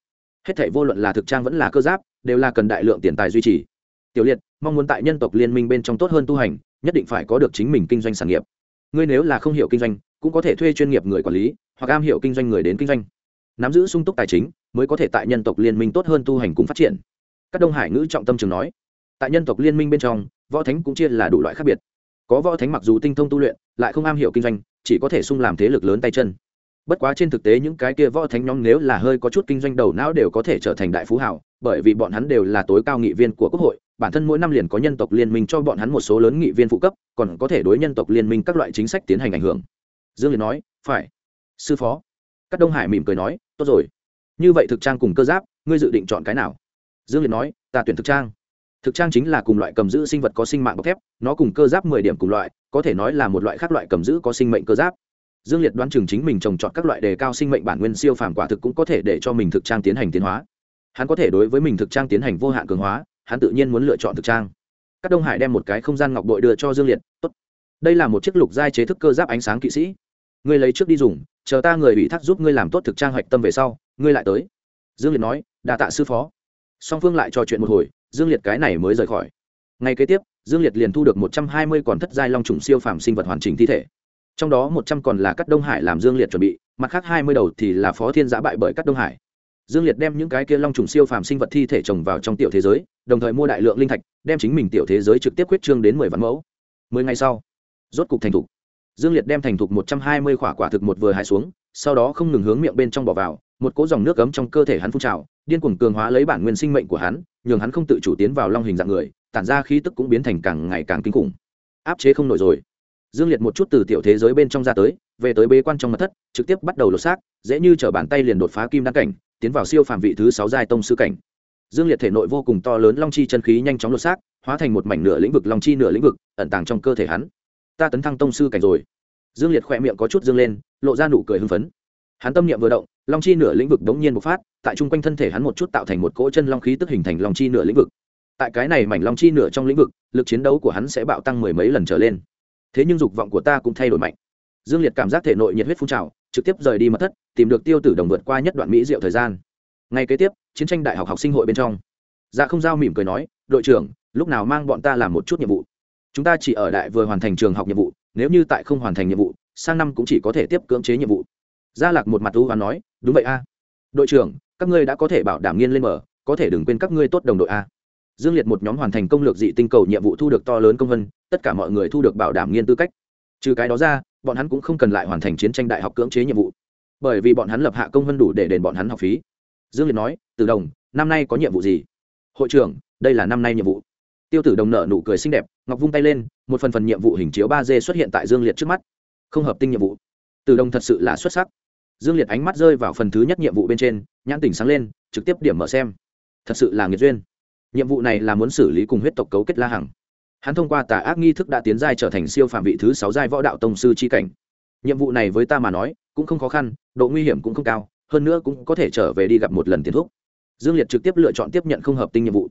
Hết thể vô luận là thực trang vẫn là cơ giáp đều là cần đại lượng tiền tài duy trì. Tiểu liệt mong muốn tại nhân tộc liên minh bên trong tốt hơn tu hành nhất định phải có được chính mình kinh doanh sản nghiệp ngươi nếu là không hiểu kinh doanh, cũng có thể thuê chuyên nghiệp người quản lý, hoặc am hiểu kinh doanh người đến kinh doanh. Nắm giữ sung túc tài chính, mới có thể tại nhân tộc liên minh tốt hơn tu hành cùng phát triển. Các đông hải ngữ trọng tâm trường nói, tại nhân tộc liên minh bên trong, võ thánh cũng chia là đủ loại khác biệt. Có võ thánh mặc dù tinh thông tu luyện, lại không am hiểu kinh doanh, chỉ có thể sung làm thế lực lớn tay chân bất quá trên thực tế những cái kia võ thánh nhóm nếu là hơi có chút kinh doanh đầu não đều có thể trở thành đại phú hảo, bởi vì bọn hắn đều là tối cao nghị viên của quốc hội, bản thân mỗi năm liền có nhân tộc liên minh cho bọn hắn một số lớn nghị viên phụ cấp, còn có thể đối nhân tộc liên minh các loại chính sách tiến hành ảnh hưởng. Dương liền nói, phải. Sư phó. Các đông hải mỉm cười nói, tốt rồi. Như vậy thực trang cùng cơ giáp, ngươi dự định chọn cái nào? Dương liền nói, ta tuyển thực trang. Thực trang chính là cùng loại cầm giữ sinh vật có sinh mạng bọc thép, nó cùng cơ giáp mười điểm cùng loại, có thể nói là một loại khác loại cầm giữ có sinh mệnh cơ giáp dương liệt đoán chừng chính mình trồng chọn các loại đề cao sinh mệnh bản nguyên siêu phàm quả thực cũng có thể để cho mình thực trang tiến hành tiến hóa. Hắn có thể đối với mình thực trang tiến hành vô hạn cường hóa, hắn tự nhiên muốn lựa chọn thực trang. Các đông hải đem một cái không gian ngọc bội đưa cho dương liệt, Tốt. đây là một chiếc lục giai chế thức cơ giáp ánh sáng kỵ sĩ. Ngươi lấy trước đi dùng, chờ ta người ủy thác giúp ngươi làm tốt thực trang hoạch tâm về sau, ngươi lại tới. Dương liệt nói đà tạ sư phó. Song phương lại trò chuyện một hồi, dương liệt cái này mới rời khỏi. Ngay kế tiếp, dương liệt liền thu được một trăm hai mươi còn thất giai long trùng siêu phàm sinh vật hoàn chỉnh thi thể trong đó một trăm còn là các đông hải làm dương liệt chuẩn bị, mặt khác hai mươi đầu thì là phó thiên giã bại bởi các đông hải. Dương liệt đem những cái kia long trùng siêu phàm sinh vật thi thể trồng vào trong tiểu thế giới, đồng thời mua đại lượng linh thạch, đem chính mình tiểu thế giới trực tiếp quyết trương đến mười vạn mẫu. Mười ngày sau, rốt cục thành thục. Dương liệt đem thành thục một trăm hai mươi quả quả thực một vừa hạ xuống, sau đó không ngừng hướng miệng bên trong bỏ vào, một cỗ dòng nước cấm trong cơ thể hắn phun trào, điên cuồng cường hóa lấy bản nguyên sinh mệnh của hắn, nhường hắn không tự chủ tiến vào long hình dạng người, tản ra khí tức cũng biến thành càng ngày càng kinh khủng. Áp chế không nổi rồi dương liệt một chút từ tiểu thế giới bên trong ra tới, về tới bế quan trong mật thất, trực tiếp bắt đầu lột xác, dễ như t bàn tay liền đột phá kim đăng cảnh, tiến vào siêu phạm vị thứ sáu giai tông sư cảnh. Dương liệt thể nội vô cùng to lớn long chi chân khí nhanh chóng lột xác, hóa thành một mảnh nửa lĩnh vực long chi nửa lĩnh vực, ẩn tàng trong cơ thể hắn. Ta tấn thăng tông sư cảnh rồi. Dương liệt khỏe miệng có chút dương lên, lộ ra nụ cười hưng phấn. Hắn tâm niệm vừa động, long chi nửa lĩnh vực đống nhiên bộc phát, tại chung quanh thân thể hắn một chút tạo thành một cỗ chân long khí tức hình thành long chi nửa lĩnh vực. Tại cái này mảnh long chi nửa trong lĩnh vực, lực chiến đấu của hắn sẽ bạo tăng mười mấy lần trở lên thế nhưng dục vọng của ta cũng thay đổi mạnh. Dương liệt cảm giác thể nội nhiệt huyết phun trào, trực tiếp rời đi mật thất, tìm được tiêu tử đồng vượt qua nhất đoạn mỹ diệu thời gian. Ngay kế tiếp, chiến tranh đại học học sinh hội bên trong. Dạ không giao mỉm cười nói, đội trưởng, lúc nào mang bọn ta làm một chút nhiệm vụ? Chúng ta chỉ ở đại vừa hoàn thành trường học nhiệm vụ, nếu như tại không hoàn thành nhiệm vụ, sang năm cũng chỉ có thể tiếp cưỡng chế nhiệm vụ. Gia lạc một mặt thú và nói, đúng vậy a. Đội trưởng, các ngươi đã có thể bảo đảm nghiên lên mở, có thể đừng quên các ngươi tốt đồng đội a. Dương liệt một nhóm hoàn thành công lược dị tinh cầu nhiệm vụ thu được to lớn công vân tất cả mọi người thu được bảo đảm nghiên tư cách. Trừ cái đó ra, bọn hắn cũng không cần lại hoàn thành chiến tranh đại học cưỡng chế nhiệm vụ. Bởi vì bọn hắn lập hạ công hơn đủ để đền bọn hắn học phí. Dương liệt nói, từ đồng, năm nay có nhiệm vụ gì? Hội trưởng, đây là năm nay nhiệm vụ. Tiêu tử đồng nợ nụ cười xinh đẹp, ngọc vung tay lên, một phần phần nhiệm vụ hình chiếu ba d xuất hiện tại dương liệt trước mắt. Không hợp tinh nhiệm vụ. Từ đồng thật sự là xuất sắc. Dương liệt ánh mắt rơi vào phần thứ nhất nhiệm vụ bên trên, nhãn tỉnh sáng lên, trực tiếp điểm mở xem. Thật sự là nghiệt duyên. Nhiệm vụ này là muốn xử lý cùng huyết tộc cấu kết la hằng hắn thông qua tà ác nghi thức đã tiến giai trở thành siêu phạm vị thứ sáu giai võ đạo tông sư chi cảnh. Nhiệm vụ này với ta mà nói, cũng không khó khăn, độ nguy hiểm cũng không cao, hơn nữa cũng có thể trở về đi gặp một lần tiền thuốc dương liệt trực tiếp lựa chọn tiếp nhận không hợp tinh nhiệm vụ.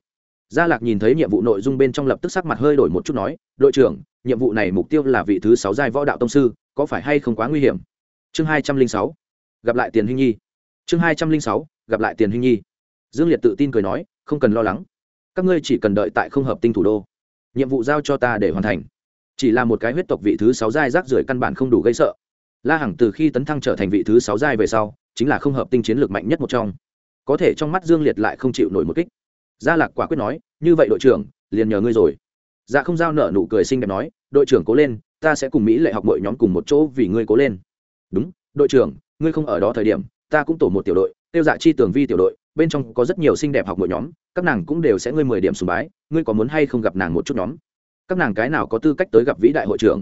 Gia lạc nhìn thấy nhiệm vụ nội dung bên trong lập tức sắc mặt hơi đổi một chút nói, đội trưởng, nhiệm vụ này mục tiêu là vị thứ sáu giai võ đạo tông sư, có phải hay không quá nguy hiểm? Chương hai trăm linh sáu, gặp lại tiền hình nhi. Chương hai trăm linh sáu, gặp lại tiền hình nhi. Dương liệt tự tin cười nói, không cần lo lắng. Các ngươi chỉ cần đợi tại không hợp tinh thủ đô nhiệm vụ giao cho ta để hoàn thành. Chỉ là một cái huyết tộc vị thứ sáu giai rác rưởi căn bản không đủ gây sợ. La hằng từ khi tấn thăng trở thành vị thứ sáu giai về sau, chính là không hợp tinh chiến lược mạnh nhất một trong. Có thể trong mắt dương liệt lại không chịu nổi một kích. Gia lạc quả quyết nói, như vậy đội trưởng, liền nhờ ngươi rồi. Dạ không giao nợ nụ cười xinh đẹp nói, đội trưởng cố lên, ta sẽ cùng mỹ lệ học mọi nhóm cùng một chỗ vì ngươi cố lên. Đúng, đội trưởng, ngươi không ở đó thời điểm, ta cũng tổ một tiểu đội, tiêu dạ chi tường vi tiểu đội bên trong có rất nhiều xinh đẹp học mỗi nhóm, các nàng cũng đều sẽ ngươi mười điểm sùng bái, ngươi có muốn hay không gặp nàng một chút nhóm? Các nàng cái nào có tư cách tới gặp vĩ đại hội trưởng?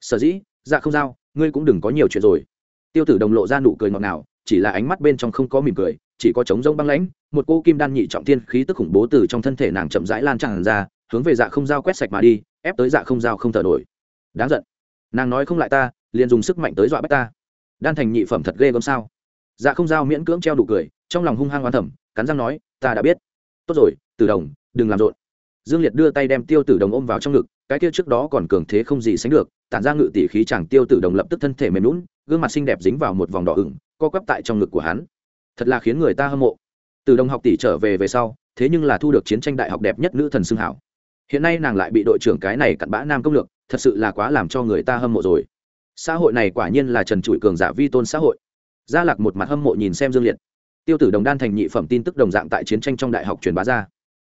Sở dĩ dạ không giao, ngươi cũng đừng có nhiều chuyện rồi. Tiêu tử đồng lộ ra nụ cười ngọt ngào, chỉ là ánh mắt bên trong không có mỉm cười, chỉ có trống rông băng lãnh, một cô kim đan nhị trọng tiên khí tức khủng bố từ trong thân thể nàng chậm rãi lan tràn ra, hướng về dạ không giao quét sạch mà đi, ép tới dạ không giao không thở nổi. Đáng giận. Nàng nói không lại ta, liền dùng sức mạnh tới dọa bắt ta. Đan thành nhị phẩm thật ghê gớm sao? Dạ không giao miễn cưỡng treo đủ cười trong lòng hung hăng oán thẩm cắn răng nói, ta đã biết. Tốt rồi, tử đồng, đừng làm rộn. Dương liệt đưa tay đem tiêu tử đồng ôm vào trong ngực, cái kia trước đó còn cường thế không gì sánh được, tản ra ngự tỷ khí chàng tiêu tử đồng lập tức thân thể mềm lún gương mặt xinh đẹp dính vào một vòng đỏ ửng, co quắp tại trong ngực của hắn. Thật là khiến người ta hâm mộ. Từ đồng học tỷ trở về về sau, thế nhưng là thu được chiến tranh đại học đẹp nhất nữ thần xưng hảo. Hiện nay nàng lại bị đội trưởng cái này cặn bã nam công lược, thật sự là quá làm cho người ta hâm mộ rồi. Xã hội này quả nhiên là trần trụi cường giả vi tôn xã hội. Gia lạc một mặt hâm mộ nhìn xem dương liệt tiêu tử đồng đan thành nhị phẩm tin tức đồng dạng tại chiến tranh trong đại học truyền bá ra.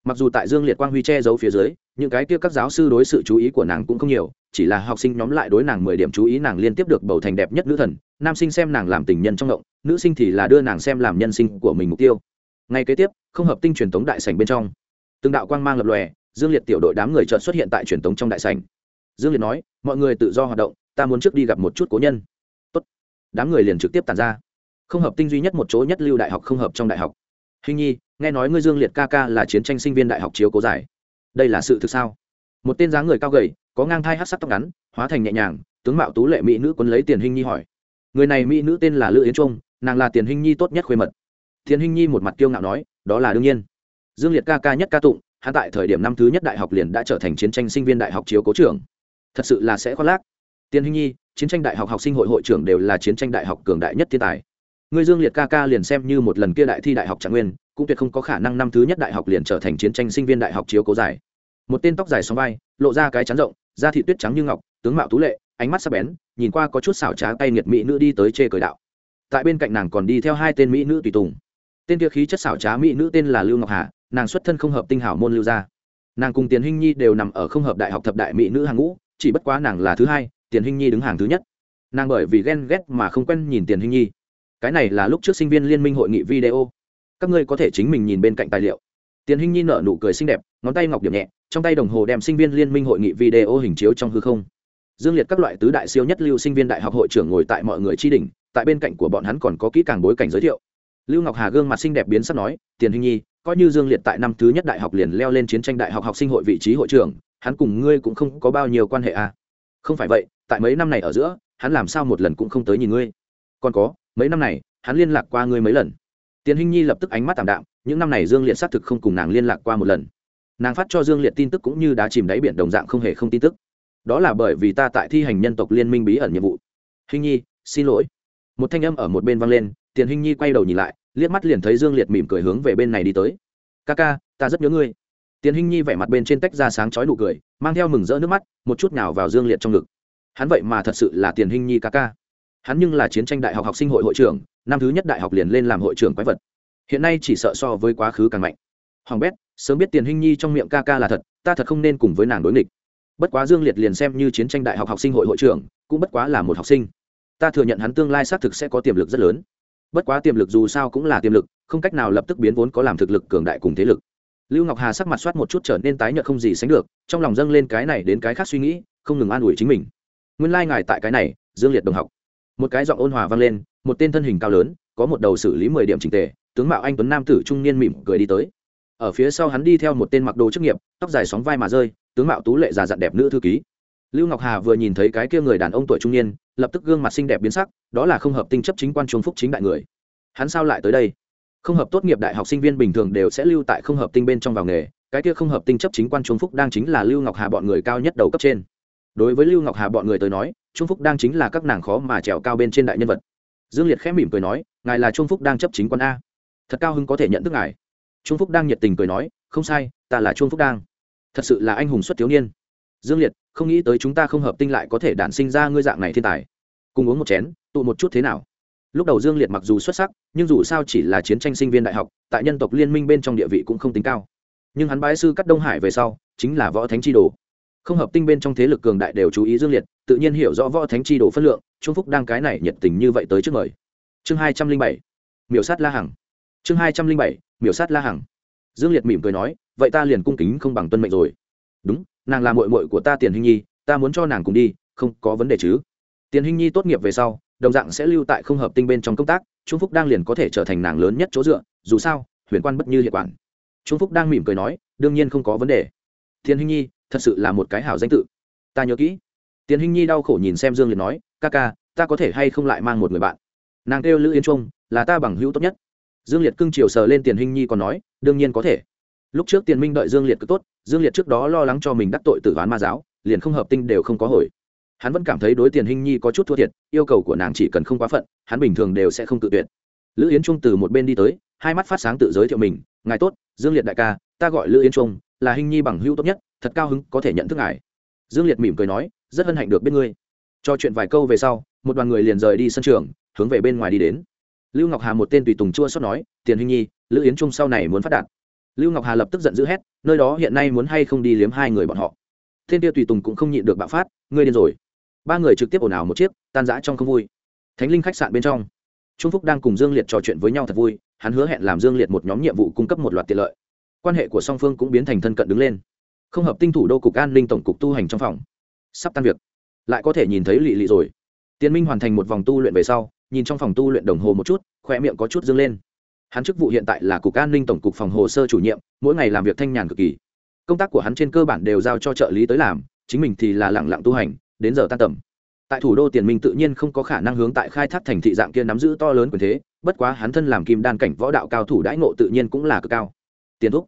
Mặc dù tại dương liệt quang huy che giấu phía dưới, những cái kia các giáo sư đối sự chú ý của nàng cũng không nhiều, chỉ là học sinh nhóm lại đối nàng mười điểm chú ý nàng liên tiếp được bầu thành đẹp nhất nữ thần, nam sinh xem nàng làm tình nhân trong động nữ sinh thì là đưa nàng xem làm nhân sinh của mình mục tiêu. Ngay kế tiếp, không hợp tinh truyền thống đại sảnh bên trong. Từng đạo quang mang lập lòe, dương liệt tiểu đội đám người chợt xuất hiện tại truyền thống trong đại sảnh. Dương liệt nói, mọi người tự do hoạt động, ta muốn trước đi gặp một chút cố nhân. Tốt. đám người liền trực tiếp tàn ra không hợp tinh duy nhất một chỗ nhất lưu đại học không hợp trong đại học. Hình nhi, nghe nói ngươi dương liệt ca ca là chiến tranh sinh viên đại học chiếu cố giải. Đây là sự thực sao? Một tên dáng người cao gầy, có ngang thai hát sắc tóc ngắn, hóa thành nhẹ nhàng, tướng mạo tú lệ mỹ nữ quân lấy tiền hình nhi hỏi. Người này mỹ nữ tên là lữ yến trung, nàng là tiền hình nhi tốt nhất khuê mật. Tiền hình nhi một mặt kiêu ngạo nói, đó là đương nhiên. Dương liệt ca ca nhất ca tụng, hắn tại thời điểm năm thứ nhất đại học liền đã trở thành chiến tranh sinh viên đại học chiếu cố trưởng. Thật sự là sẽ khoác lác. Tiền hình nhi, chiến tranh đại học học sinh hội hội trưởng đều là chiến tranh đại học cường đại nhất thiên tài người dương liệt ca ca liền xem như một lần kia đại thi đại học trạng nguyên, cũng tuyệt không có khả năng năm thứ nhất đại học liền trở thành chiến tranh sinh viên đại học chiếu cố dài một tên tóc dài xóm vai, lộ ra cái chán rộng, da thị tuyết trắng như ngọc, tướng mạo tú lệ, ánh mắt sắc bén, nhìn qua có chút xảo trá tay nghiệt mỹ nữ đi tới chê cười đạo. Tại bên cạnh nàng còn đi theo hai tên mỹ nữ tùy tùng. Tên kia khí chất xảo trá mỹ nữ tên là lưu ngọc hà, nàng xuất thân không hợp tinh hảo môn lưu gia. Nàng cùng tiền hinh nhi đều nằm ở không hợp đại học thập đại mỹ nữ hàng ngũ, chỉ bất quá nàng là thứ hai, tiền hinh nhi đứng hàng thứ nhất. Nàng bởi vì ghen ghét mà không quen nhìn tiền hinh nhi cái này là lúc trước sinh viên liên minh hội nghị video. Các ngươi có thể chính mình nhìn bên cạnh tài liệu. Tiền hinh nhi nở nụ cười xinh đẹp, ngón tay ngọc điểm nhẹ, trong tay đồng hồ đem sinh viên liên minh hội nghị video hình chiếu trong hư không. Dương liệt các loại tứ đại siêu nhất lưu sinh viên đại học hội trưởng ngồi tại mọi người chi đỉnh, tại bên cạnh của bọn hắn còn có kỹ càng bối cảnh giới thiệu. Lưu ngọc hà gương mặt xinh đẹp biến sắc nói, tiền hinh nhi, coi như dương liệt tại năm thứ nhất đại học liền leo lên chiến tranh đại học học sinh hội vị trí hội trưởng, hắn cùng ngươi cũng không có bao nhiêu quan hệ à. Không phải vậy, tại mấy năm này ở giữa, hắn làm sao một lần cũng không tới nhìn ngươi còn có, mấy năm này, hắn liên lạc qua ngươi mấy lần. Tiền hinh nhi lập tức ánh mắt tảm đạm, những năm này dương liệt xác thực không cùng nàng liên lạc qua một lần. Nàng phát cho dương liệt tin tức cũng như đã chìm đáy biển đồng dạng không hề không tin tức. Đó là bởi vì ta tại thi hành nhân tộc liên minh bí ẩn nhiệm vụ. Hinh nhi, xin lỗi. Một thanh âm ở một bên vang lên, tiền hinh nhi quay đầu nhìn lại, liếc mắt liền thấy dương liệt mỉm cười hướng về bên này đi tới. Ca ca, ta rất nhớ ngươi. Tiền hinh nhi vẻ mặt bên trên tách ra sáng chói nụ cười, mang theo mừng rỡ nước mắt, một chút nào vào dương liệt trong ngực. Hắn vậy mà thật sự là tiền hinh nhi ca ca hắn nhưng là chiến tranh đại học học sinh hội hội trưởng, năm thứ nhất đại học liền lên làm hội trưởng quái vật. Hiện nay chỉ sợ so với quá khứ càng mạnh. Hoàng bét, sớm biết tiền hinh nhi trong miệng ca ca là thật, ta thật không nên cùng với nàng đối nghịch. Bất quá dương liệt liền xem như chiến tranh đại học học sinh hội hội trưởng, cũng bất quá là một học sinh. Ta thừa nhận hắn tương lai xác thực sẽ có tiềm lực rất lớn. Bất quá tiềm lực dù sao cũng là tiềm lực, không cách nào lập tức biến vốn có làm thực lực cường đại cùng thế lực. Lưu ngọc hà sắc mặt soát một chút trở nên tái nhợt không gì sánh được, trong lòng dâng lên cái này đến cái khác suy nghĩ, không ngừng an ủi chính mình. Nguyên lai、like、ngài tại cái này, dương liệt đồng học một cái giọng ôn hòa vang lên, một tên thân hình cao lớn, có một đầu xử lý mười điểm trình tề, tướng mạo anh tuấn nam tử trung niên mỉm cười đi tới. Ở phía sau hắn đi theo một tên mặc đồ chức nghiệp, tóc dài sóng vai mà rơi, tướng mạo tú lệ già dặn đẹp nữ thư ký. Lưu ngọc hà vừa nhìn thấy cái kia người đàn ông tuổi trung niên, lập tức gương mặt xinh đẹp biến sắc, đó là không hợp tinh chấp chính quan trung phúc chính đại người. Hắn sao lại tới đây? Không hợp tốt nghiệp đại học sinh viên bình thường đều sẽ lưu tại không hợp tinh bên trong vào nghề, cái kia không hợp tinh chấp chính quan trung phúc đang chính là lưu ngọc hà bọn người cao nhất đầu cấp trên đối với lưu ngọc hà bọn người tới nói, trung phúc đang chính là các nàng khó mà trèo cao bên trên đại nhân vật. Dương liệt khẽ mỉm cười nói, ngài là trung phúc đang chấp chính quân a. Thật cao hưng có thể nhận thức ngài. Trung phúc đang nhiệt tình cười nói, không sai, ta là trung phúc đang. Thật sự là anh hùng xuất thiếu niên. Dương liệt, không nghĩ tới chúng ta không hợp tinh lại có thể đản sinh ra ngươi dạng này thiên tài. Cùng uống một chén, tụ một chút thế nào? Lúc đầu dương liệt mặc dù xuất sắc, nhưng dù sao chỉ là chiến tranh sinh viên đại học, tại nhân tộc liên minh bên trong địa vị cũng không tính cao. Nhưng hắn bái sư cắt đông hải về sau, chính là võ thánh chi đồ không hợp tinh bên trong thế lực cường đại đều chú ý dương liệt, tự nhiên hiểu rõ võ thánh chi đồ phân lượng, trung phúc đang cái này nhiệt tình như vậy tới trước mời. Chương hai trăm linh bảy, miểu sát la hằng. Chương hai trăm linh bảy, miểu sát la hằng. Dương liệt mỉm cười nói, vậy ta liền cung kính không bằng tuân mệnh rồi. Đúng, nàng là mội mội của ta tiền hình nhi, ta muốn cho nàng cùng đi, không có vấn đề chứ. Tiền hình nhi tốt nghiệp về sau, đồng dạng sẽ lưu tại không hợp tinh bên trong công tác, trung phúc đang liền có thể trở thành nàng lớn nhất chỗ dựa, dù sao, huyền quan bất như hiệu quản. Trung phúc đang mỉm cười nói, đương nhiên không có vấn đề. Tiền hình nhi thật sự là một cái hảo danh tự. Ta nhớ kỹ. Tiền hình nhi đau khổ nhìn xem dương liệt nói, ca ca, ta có thể hay không lại mang một người bạn? Nàng kêu lữ Yến trung, là ta bằng hữu tốt nhất. Dương liệt cưng chiều sờ lên tiền hình nhi còn nói, đương nhiên có thể. Lúc trước tiền minh đợi dương liệt cứ tốt, dương liệt trước đó lo lắng cho mình đắc tội tử ván ma giáo, liền không hợp tinh đều không có hồi. Hắn vẫn cảm thấy đối tiền hình nhi có chút thua thiệt, yêu cầu của nàng chỉ cần không quá phận, hắn bình thường đều sẽ không tự tuyệt. Lữ yến trung từ một bên đi tới, hai mắt phát sáng tự giới thiệu mình, ngài tốt, dương liệt đại ca, ta gọi lữ yến trung là hình nhi bằng hữu tốt nhất, thật cao hứng có thể nhận thức ngài. Dương liệt mỉm cười nói, rất hân hạnh được biết ngươi. Cho chuyện vài câu về sau, một đoàn người liền rời đi sân trường, hướng về bên ngoài đi đến. Lưu ngọc hà một tên tùy tùng chua xót nói, tiền hình nhi, lữ yến trung sau này muốn phát đạt. Lưu ngọc hà lập tức giận dữ hét, nơi đó hiện nay muốn hay không đi liếm hai người bọn họ? Thiên tiêu tùy tùng cũng không nhịn được bạo phát, ngươi điên rồi. Ba người trực tiếp ồn ào một chiếc, tan rã trong không vui. Thánh linh khách sạn bên trong, trung phúc đang cùng dương liệt trò chuyện với nhau thật vui, hắn hứa hẹn làm dương liệt một nhóm nhiệm vụ cung cấp một loạt tiện lợi quan hệ của song phương cũng biến thành thân cận đứng lên. Không hợp tinh thủ đô cục an ninh tổng cục tu hành trong phòng. Sắp tan việc. Lại có thể nhìn thấy lị lị rồi. Tiến minh hoàn thành một vòng tu luyện về sau, nhìn trong phòng tu luyện đồng hồ một chút khoe miệng có chút dâng lên. Hắn chức vụ hiện tại là cục an ninh tổng cục phòng hồ sơ chủ nhiệm, mỗi ngày làm việc thanh nhàn cực kỳ. Công tác của hắn trên cơ bản đều giao cho trợ lý tới làm, chính mình thì là lẳng lặng tu hành, đến giờ tan tầm. Tại thủ đô tiền minh tự nhiên không có khả năng hướng tại khai thác thành thị dạng kia nắm giữ to lớn quyền thế, bất quá hắn thân làm kim đan cảnh võ đạo cao thủ đãi ngộ tự nhiên cũng là cực cao tiền thúc.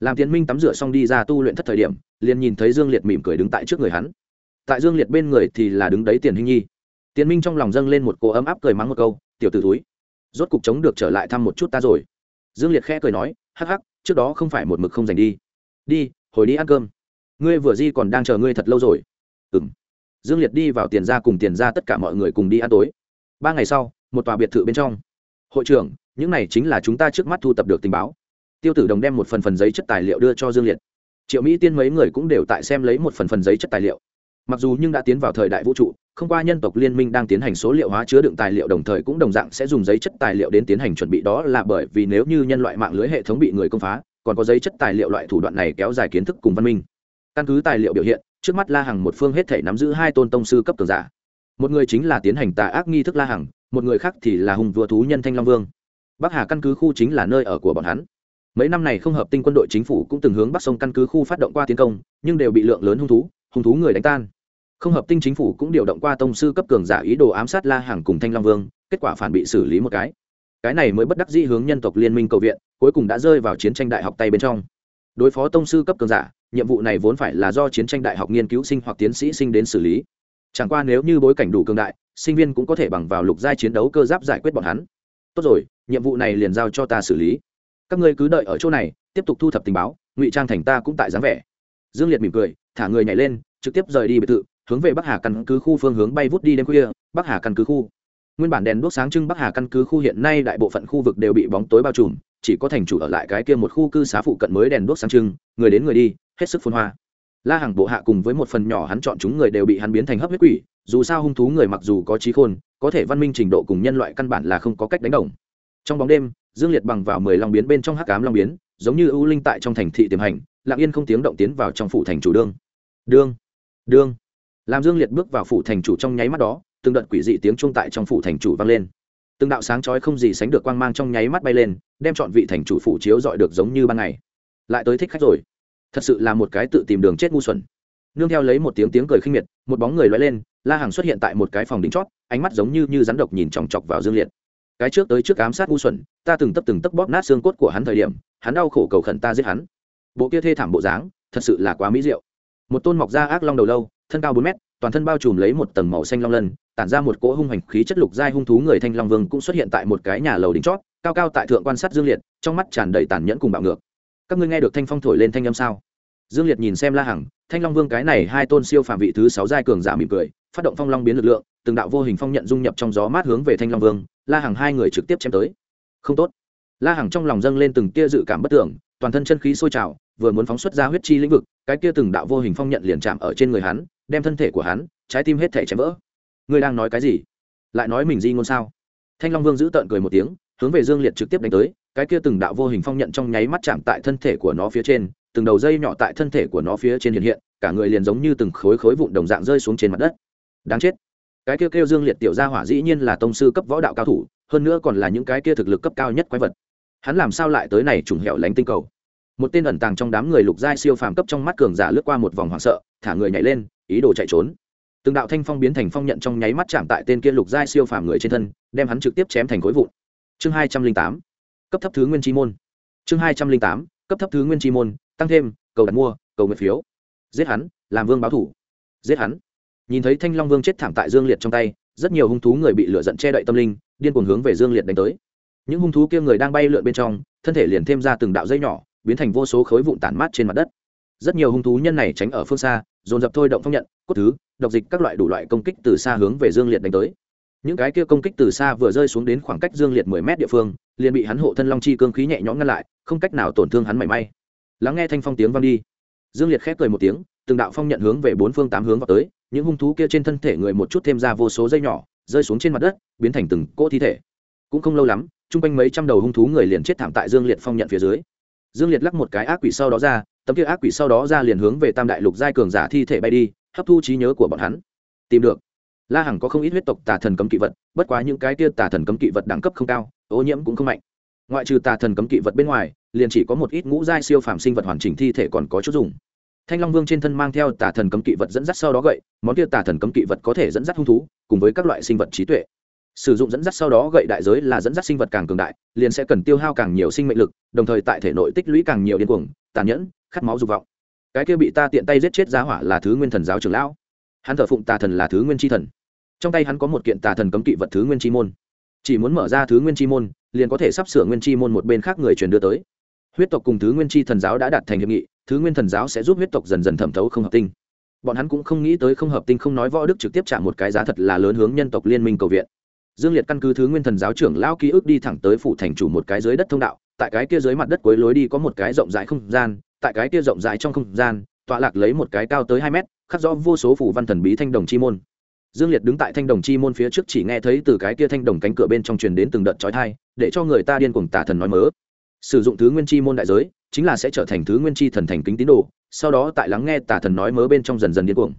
Làm tiền minh tắm rửa xong đi ra tu luyện thất thời điểm, liền nhìn thấy dương liệt mỉm cười đứng tại trước người hắn. Tại dương liệt bên người thì là đứng đấy tiền hinh nhi. Tiền minh trong lòng dâng lên một cô ấm áp cười mắng một câu, tiểu t ử túi rốt cục chống được trở lại thăm một chút ta rồi. Dương liệt khẽ cười nói, hắc hắc, trước đó không phải một mực không dành đi. Đi, hồi đi ăn cơm. Ngươi vừa di còn đang chờ ngươi thật lâu rồi. Ừ m dương liệt đi vào tiền ra cùng tiền ra tất cả mọi người cùng đi ăn tối. Ba ngày sau, một tòa biệt thự bên trong. Hội trưởng, những này chính là chúng ta trước mắt thu tập được tình báo tiêu tử đồng đem một phần phần giấy chất tài liệu đưa cho dương liệt. Triệu mỹ tiên mấy người cũng đều tại xem lấy một phần phần giấy chất tài liệu. Mặc dù nhưng đã tiến vào thời đại vũ trụ, không qua nhân tộc liên minh đang tiến hành số liệu hóa chứa đựng tài liệu đồng thời cũng đồng dạng sẽ dùng giấy chất tài liệu đến tiến hành chuẩn bị, đó là bởi vì nếu như nhân loại mạng lưới hệ thống bị người công phá, còn có giấy chất tài liệu loại thủ đoạn này kéo dài kiến thức cùng văn minh. Căn cứ tài liệu biểu hiện, trước mắt la hằng một phương hết thể nắm giữ hai tôn tông sư cấp cường giả. Một người chính là tiến hành tà ác nghi thức la hằng, một người khác thì là hùng vua thú nhân thanh long vương. Bắc hà căn cứ khu chính là nơi ở của bọn hắn mấy năm này không hợp tinh quân đội chính phủ cũng từng hướng bắc sông căn cứ khu phát động qua tiến công, nhưng đều bị lượng lớn hung thú hung thú người đánh tan. Không hợp tinh chính phủ cũng điều động qua tông sư cấp cường giả ý đồ ám sát la hàng cùng thanh long vương, kết quả phản bị xử lý một cái. Cái này mới bất đắc dĩ hướng nhân tộc liên minh cầu viện, cuối cùng đã rơi vào chiến tranh đại học tay bên trong. Đối phó tông sư cấp cường giả, nhiệm vụ này vốn phải là do chiến tranh đại học nghiên cứu sinh hoặc tiến sĩ sinh đến xử lý. Chẳng qua nếu như bối cảnh đủ cường đại, sinh viên cũng có thể bằng vào lục giai chiến đấu cơ giáp giải quyết bọn hắn. Tốt rồi, nhiệm vụ này liền giao cho ta xử lý các ngươi cứ đợi ở chỗ này, tiếp tục thu thập tình báo, ngụy trang thành ta cũng tại dáng vẻ. Dương liệt mỉm cười, thả người nhảy lên, trực tiếp rời đi biệt thự, hướng về bắc hà căn cứ khu phương hướng bay vút đi đêm khuya, bắc hà căn cứ khu. Nguyên bản đèn đuốc sáng trưng bắc hà căn cứ khu hiện nay đại bộ phận khu vực đều bị bóng tối bao trùm, chỉ có thành chủ ở lại cái kia một khu cư xá phụ cận mới đèn đuốc sáng trưng, người đến người đi, hết sức phun hoa. La hàng bộ hạ cùng với một phần nhỏ hắn chọn chúng người đều bị hắn biến thành hấp huyết quỷ, dù sao hung thú người mặc dù có trí khôn, có thể văn minh trình độ cùng nhân loại căn bản là không có cách đánh đồng. Trong bóng đêm dương liệt bằng vào mười long biến bên trong hắc cám long biến, giống như ưu linh tại trong thành thị tiềm hành, lặng yên không tiếng động tiến vào trong phủ thành chủ đương. Đương đương. Làm dương liệt bước vào phủ thành chủ trong nháy mắt đó, từng đợt quỷ dị tiếng trung tại trong phủ thành chủ vang lên. Từng đạo sáng chói không gì sánh được quang mang trong nháy mắt bay lên, đem chọn vị thành chủ phủ chiếu dọi được giống như ban ngày. Lại tới thích khách rồi. Thật sự là một cái tự tìm đường chết ngu xuẩn. Nương theo lấy một tiếng tiếng cười khinh miệt, một bóng người loay lên, la hàng xuất hiện tại một cái phòng đính chót, ánh mắt giống như như rắn độc nhìn chòng chọc vào dương liệt cái trước tới trước ám sát ngu xuẩn, ta từng tấp từng tấp bóp nát xương cốt của hắn thời điểm, hắn đau khổ cầu khẩn ta giết hắn. Bộ kia thê thảm bộ dáng, thật sự là quá mỹ diệu. Một tôn mọc ra ác long đầu lâu, thân cao bốn mét, toàn thân bao trùm lấy một tầng màu xanh long lân, tản ra một cỗ hung hành khí chất lục giai hung thú người thanh long vương cũng xuất hiện tại một cái nhà lầu đỉnh chót, cao cao tại thượng quan sát dương liệt, trong mắt tràn đầy tàn nhẫn cùng bạo ngược. Các ngươi nghe được thanh phong thổi lên thanh âm sao? Dương liệt nhìn xem la hằng, thanh long vương cái này hai tôn siêu phạm vị thứ sáu giai cường giả mỉm cười, phát động phong long biến lực lượng, từng đạo vô hình phong nhận dung nhập trong gió mát hướng về thanh long vương la hằng hai người trực tiếp chém tới. Không tốt. La hằng trong lòng dâng lên từng tia dự cảm bất tưởng, toàn thân chân khí sôi trào, vừa muốn phóng xuất ra huyết chi lĩnh vực, cái kia từng đạo vô hình phong nhận liền chạm ở trên người hắn, đem thân thể của hắn, trái tim hết thể chém vỡ. Ngươi đang nói cái gì? Lại nói mình di ngôn sao? Thanh long vương giữ tợn cười một tiếng, hướng về dương liệt trực tiếp đánh tới, cái kia từng đạo vô hình phong nhận trong nháy mắt chạm tại thân thể của nó phía trên, từng đầu dây nhỏ tại thân thể của nó phía trên hiện hiện, cả người liền giống như từng khối khối vụn đồng dạng rơi xuống trên mặt đất. Đáng chết cái kia kêu, kêu dương liệt tiểu gia hỏa dĩ nhiên là tông sư cấp võ đạo cao thủ hơn nữa còn là những cái kia thực lực cấp cao nhất quái vật. Hắn làm sao lại tới này trùng hẻo lánh tinh cầu? Một tên ẩn tàng trong đám người lục giai siêu phàm cấp trong mắt cường giả lướt qua một vòng hoảng sợ thả người nhảy lên ý đồ chạy trốn. Từng đạo thanh phong biến thành phong nhận trong nháy mắt chạm tại tên kia lục giai siêu phàm người trên thân đem hắn trực tiếp chém thành khối vụn. Chương hai trăm linh tám cấp thấp thứ nguyên chi môn. Chương hai trăm linh tám cấp thấp thứ nguyên chi môn tăng thêm cầu đặt mua cầu nguyện phiếu. Giết hắn làm vương báo thủ. Giết hắn nhìn thấy thanh long vương chết thảm tại dương liệt trong tay, rất nhiều hung thú người bị lửa giận che đậy tâm linh, điên cuồng hướng về dương liệt đánh tới. Những hung thú kia người đang bay lượn bên trong, thân thể liền thêm ra từng đạo dây nhỏ, biến thành vô số khối vụn tản mát trên mặt đất. Rất nhiều hung thú nhân này tránh ở phương xa, dồn dập thôi động phong nhận, cốt thứ, độc dịch các loại đủ loại công kích từ xa hướng về dương liệt đánh tới. Những cái kia công kích từ xa vừa rơi xuống đến khoảng cách dương liệt mười mét địa phương, liền bị hắn hộ thân long chi cương khí nhẹ nhõm ngăn lại, không cách nào tổn thương hắn mảy may. Lắng nghe thanh phong tiếng vang đi. Dương liệt khép cười một tiếng, từng đạo phong nhận hướng về bốn phương tám hướng vào tới những hung thú kia trên thân thể người một chút thêm ra vô số dây nhỏ, rơi xuống trên mặt đất, biến thành từng cỗ thi thể. Cũng không lâu lắm, chung quanh mấy trăm đầu hung thú người liền chết thảm tại dương liệt phong nhận phía dưới. Dương liệt lắc một cái ác quỷ sau đó ra, tấm kia ác quỷ sau đó ra liền hướng về tam đại lục giai cường giả thi thể bay đi, hấp thu trí nhớ của bọn hắn. Tìm được. La hằng có không ít huyết tộc tà thần cấm kỵ vật, bất quá những cái kia tà thần cấm kỵ vật đẳng cấp không cao, ô nhiễm cũng không mạnh. Ngoại trừ tà thần cấm kỵ vật bên ngoài, liền chỉ có một ít ngũ giai siêu phàm sinh vật hoàn chỉnh thi thể còn có chút dùng thanh long vương trên thân mang theo tà thần cấm kỵ vật dẫn dắt sau đó gậy, món kia tà thần cấm kỵ vật có thể dẫn dắt hung thú, cùng với các loại sinh vật trí tuệ. Sử dụng dẫn dắt sau đó gậy đại giới là dẫn dắt sinh vật càng cường đại, liền sẽ cần tiêu hao càng nhiều sinh mệnh lực, đồng thời tại thể nội tích lũy càng nhiều điên cuồng, tàn nhẫn, khát máu dục vọng. Cái kia bị ta tiện tay giết chết giá hỏa là thứ nguyên thần giáo trưởng lão. Hắn thờ phụng tà thần là thứ nguyên tri thần. Trong tay hắn có một kiện tà thần cấm kỵ vật thứ nguyên chi môn. Chỉ muốn mở ra thứ nguyên chi môn, liền có thể sắp sửa nguyên chi môn một bên khác người truyền đưa tới huyết tộc cùng thứ nguyên chi thần giáo đã đạt thành hiệp nghị, thứ nguyên thần giáo sẽ giúp huyết tộc dần dần thẩm thấu không hợp tinh. Bọn hắn cũng không nghĩ tới không hợp tinh không nói võ đức trực tiếp trả một cái giá thật là lớn hướng nhân tộc liên minh cầu viện. Dương liệt căn cứ thứ nguyên thần giáo trưởng lão ký ức đi thẳng tới phủ thành chủ một cái dưới đất thông đạo, tại cái kia dưới mặt đất cuối lối đi có một cái rộng rãi không gian, tại cái kia rộng rãi trong không gian, tọa lạc lấy một cái cao tới hai mét, khắc rõ vô số phủ văn thần bí thanh đồng chi môn. Dương liệt đứng tại thanh đồng chi môn phía trước chỉ nghe thấy từ cái kia thanh đồng cánh cửa bên trong truyền đến từng đợt trói thai để cho người ta điên cuồng tả thần nói mớ sử dụng thứ nguyên chi môn đại giới, chính là sẽ trở thành thứ nguyên chi thần thành kính tín đồ, sau đó tại lắng nghe tà thần nói mớ bên trong dần dần điên cuồng.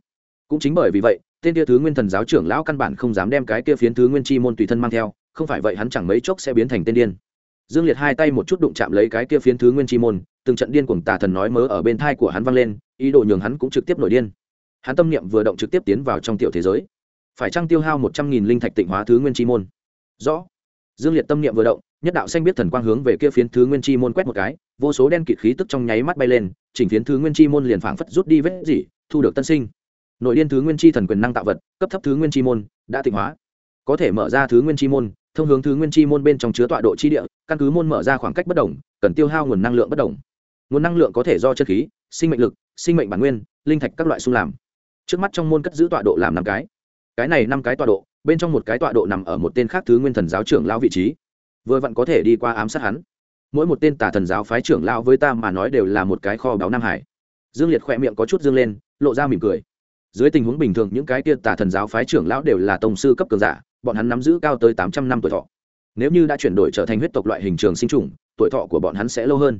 Cũng chính bởi vì vậy, tên kia thứ nguyên thần giáo trưởng lão căn bản không dám đem cái kia phiến thứ nguyên chi môn tùy thân mang theo, không phải vậy hắn chẳng mấy chốc sẽ biến thành tên điên. Dương liệt hai tay một chút đụng chạm lấy cái kia phiến thứ nguyên chi môn, từng trận điên cuồng tà thần nói mớ ở bên thai của hắn vang lên, ý đồ nhường hắn cũng trực tiếp nổi điên. Hắn tâm niệm vừa động trực tiếp tiến vào trong tiểu thế giới. Phải chăng tiêu hao một trăm nghìn linh thạch tịnh hóa thứ nguyên chi môn? Rõ. Dương liệt tâm niệm vừa động nhất đạo xanh biết thần quang hướng về kia phiến thứ nguyên chi môn quét một cái, vô số đen kịt khí tức trong nháy mắt bay lên, chỉnh phiến thứ nguyên chi môn liền phảng phất rút đi vết dỉ thu được tân sinh. Nội điên thứ nguyên chi thần quyền năng tạo vật, cấp thấp thứ nguyên chi môn, đã tịnh hóa. Có thể mở ra thứ nguyên chi môn, thông hướng thứ nguyên chi môn bên trong chứa tọa độ chi địa, căn cứ môn mở ra khoảng cách bất đồng, cần tiêu hao nguồn năng lượng bất đồng. Nguồn năng lượng có thể do chất khí, sinh mệnh lực, sinh mệnh bản nguyên, linh thạch các loại xung làm. Trước mắt trong môn cất giữ tọa độ làm năm cái. Cái này năm cái tọa độ, bên trong một cái tọa độ nằm ở một tên khác thứ nguyên thần giáo trưởng lão vị trí vừa vặn có thể đi qua ám sát hắn. Mỗi một tên tà thần giáo phái trưởng lão với ta mà nói đều là một cái kho báu nam hải. Dương liệt khỏe miệng có chút dương lên, lộ ra mỉm cười. Dưới tình huống bình thường những cái kia tà thần giáo phái trưởng lão đều là tổng sư cấp cường giả, bọn hắn nắm giữ cao tới tám trăm năm tuổi thọ. Nếu như đã chuyển đổi trở thành huyết tộc loại hình trường sinh trùng tuổi thọ của bọn hắn sẽ lâu hơn.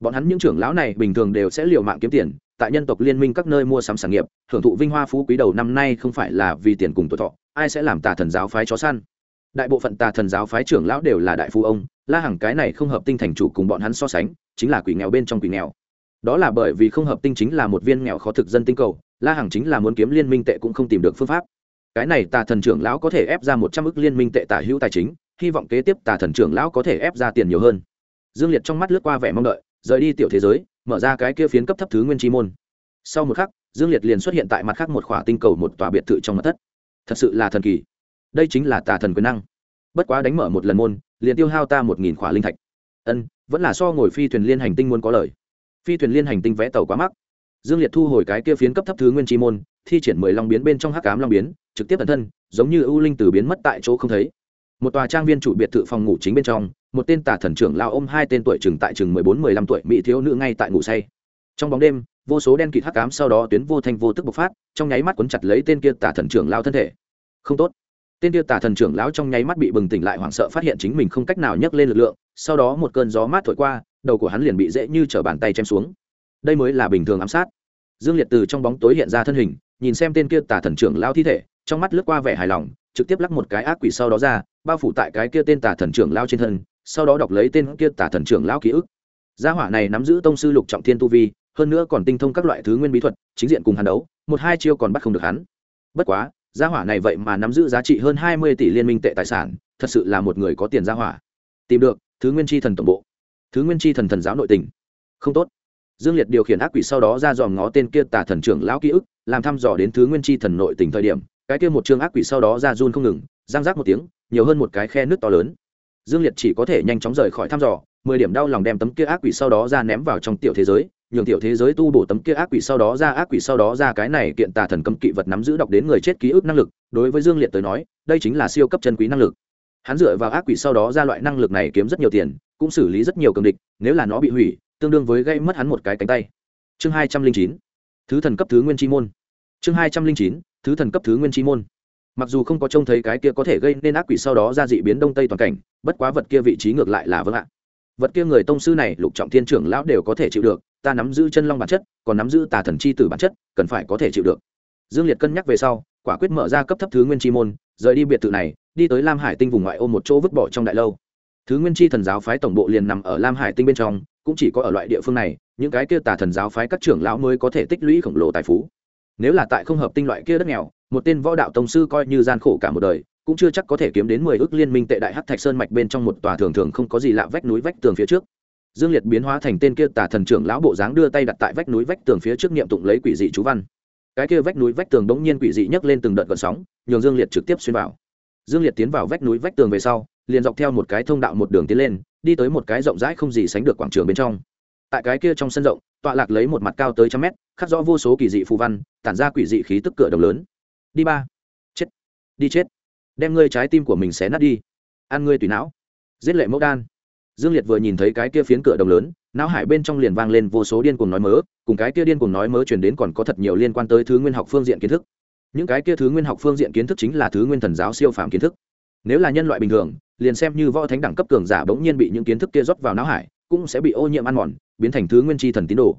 Bọn hắn những trưởng lão này bình thường đều sẽ liều mạng kiếm tiền, tại nhân tộc liên minh các nơi mua sắm sản nghiệp, hưởng thụ vinh hoa phú quý đầu năm nay không phải là vì tiền cùng tuổi thọ, ai sẽ làm tà thần giáo phái chó săn? Đại bộ phận tà thần giáo phái trưởng lão đều là đại phu ông, la hằng cái này không hợp tinh thành chủ cùng bọn hắn so sánh, chính là quỷ nghèo bên trong quỷ nghèo. Đó là bởi vì không hợp tinh chính là một viên nghèo khó thực dân tinh cầu, la hằng chính là muốn kiếm liên minh tệ cũng không tìm được phương pháp. Cái này tà thần trưởng lão có thể ép ra một trăm ước liên minh tệ tả hữu tài chính, hy vọng kế tiếp tà thần trưởng lão có thể ép ra tiền nhiều hơn. Dương liệt trong mắt lướt qua vẻ mong đợi, rời đi tiểu thế giới, mở ra cái kia phiến cấp thấp thứ nguyên chi môn. Sau một khắc, dương liệt liền xuất hiện tại mặt khác một khỏa tinh cầu một tòa biệt thự trong mặt thất. Thật sự là thần kỳ đây chính là tà thần quyền năng. Bất quá đánh mở một lần môn, liền tiêu hao ta một nghìn khỏa linh thạch. Ân, vẫn là so ngồi phi thuyền liên hành tinh muốn có lời. Phi thuyền liên hành tinh vẽ tàu quá mắc. Dương liệt thu hồi cái kia phiến cấp thấp thứ nguyên chi môn, thi triển mười long biến bên trong hắc cám long biến, trực tiếp tận thân, giống như ưu linh từ biến mất tại chỗ không thấy. Một tòa trang viên chủ biệt thự phòng ngủ chính bên trong, một tên tà thần trưởng lao ôm hai tên tuổi chừng tại chừng mười bốn, mười lăm tuổi mỹ thiếu nữ ngay tại ngủ say. Trong bóng đêm, vô số đen kịt hắc cám sau đó tuyến vô thanh vô tức bộc phát, trong nháy mắt quấn chặt lấy tên kia tà thần trưởng lao thân thể. Không tốt tên Tiêu tà thần trưởng lão trong nháy mắt bị bừng tỉnh lại hoảng sợ phát hiện chính mình không cách nào nhấc lên lực lượng, sau đó một cơn gió mát thổi qua, đầu của hắn liền bị dễ như t bàn tay chém xuống. Đây mới là bình thường ám sát. Dương liệt từ trong bóng tối hiện ra thân hình, nhìn xem tên kia tà thần trưởng lao thi thể, trong mắt lướt qua vẻ hài lòng, trực tiếp lắc một cái ác quỷ sau đó ra, bao phủ tại cái kia tên tà thần trưởng lao trên thân, sau đó đọc lấy tên kia tà thần trưởng lao ký ức. Gia hỏa này nắm giữ tông sư lục trọng thiên tu vi, hơn nữa còn tinh thông các loại thứ nguyên bí thuật, chính diện cùng hắn đấu, một hai chiêu còn bắt không được hắn. Bất quá gia hỏa này vậy mà nắm giữ giá trị hơn hai mươi tỷ liên minh tệ tài sản, thật sự là một người có tiền gia hỏa. Tìm được, thứ nguyên chi thần tổng bộ. Thứ nguyên chi thần thần giáo nội tình. Không tốt. Dương liệt điều khiển ác quỷ sau đó ra dòm ngó tên kia tà thần trưởng lão ký ức, làm thăm dò đến thứ nguyên chi thần nội tình thời điểm, cái kia một chương ác quỷ sau đó ra run không ngừng giang rác một tiếng, nhiều hơn một cái khe nước to lớn. Dương liệt chỉ có thể nhanh chóng rời khỏi thăm dò, mười điểm đau lòng đem tấm kia ác quỷ sau đó ra ném vào trong tiểu thế giới nhường tiểu thế giới tu bổ tấm kia ác quỷ sau đó ra, ác quỷ sau đó ra, cái này kiện tà thần cấm kỵ vật nắm giữ đọc đến người chết ký ức năng lực, đối với dương liệt tới nói, đây chính là siêu cấp chân quý năng lực. Hắn dựa vào ác quỷ sau đó ra loại năng lực này kiếm rất nhiều tiền, cũng xử lý rất nhiều cường địch, nếu là nó bị hủy, tương đương với gây mất hắn một cái cánh tay. Chương hai trăm linh chín, thứ thần cấp thứ nguyên chi môn. Chương hai trăm linh chín, thứ thần cấp thứ nguyên chi môn. Mặc dù không có trông thấy cái kia có thể gây nên ác quỷ sau đó ra dị biến đông tây toàn cảnh, bất quá vật kia vị trí ngược lại là vâng ạ. Vật kia người tông sư này, lục trọng thiên trưởng lão đều có thể chịu được ta nắm giữ chân long bản chất, còn nắm giữ tà thần chi tử bản chất, cần phải có thể chịu được. Dương liệt cân nhắc về sau, quả quyết mở ra cấp thấp thứ nguyên chi môn, rời đi biệt thự này, đi tới lam hải tinh vùng ngoại ô một chỗ vứt bỏ trong đại lâu. Thứ nguyên chi thần giáo phái tổng bộ liền nằm ở lam hải tinh bên trong, cũng chỉ có ở loại địa phương này, những cái kia tà thần giáo phái các trưởng lão mới có thể tích lũy khổng lồ tài phú. Nếu là tại không hợp tinh loại kia đất nghèo, một tên võ đạo tông sư coi như gian khổ cả một đời, cũng chưa chắc có thể kiếm đến mười ước liên minh tệ đại hắc thạch sơn mạch bên trong một tòa thường thường không có gì lạ vách núi vách tường phía trước dương liệt biến hóa thành tên kia tà thần trưởng lão bộ dáng đưa tay đặt tại vách núi vách tường phía trước niệm tụng lấy quỷ dị chú văn. Cái kia vách núi vách tường bỗng nhiên quỷ dị nhấc lên từng đợt gợn sóng, nhường dương liệt trực tiếp xuyên vào. Dương liệt tiến vào vách núi vách tường về sau, liền dọc theo một cái thông đạo một đường tiến lên, đi tới một cái rộng rãi không gì sánh được quảng trường bên trong. Tại cái kia trong sân rộng, tọa lạc lấy một mặt cao tới trăm mét, khắc rõ vô số kỳ dị phù văn, tản ra quỷ dị khí tức cửa đồng lớn. Đi ba. Chết. Đi chết. Đem ngươi trái tim của mình xé nát đi. Ăn ngươi tùy não. Giết lệ mẫu đan dương liệt vừa nhìn thấy cái kia phiến cửa đồng lớn, não hải bên trong liền vang lên vô số điên cuồng nói mớ, cùng cái kia điên cuồng nói mớ truyền đến còn có thật nhiều liên quan tới thứ nguyên học phương diện kiến thức. Những cái kia thứ nguyên học phương diện kiến thức chính là thứ nguyên thần giáo siêu phàm kiến thức. Nếu là nhân loại bình thường, liền xem như võ thánh đẳng cấp cường giả bỗng nhiên bị những kiến thức kia rót vào não hải, cũng sẽ bị ô nhiễm ăn mòn, biến thành thứ nguyên chi thần tín đồ.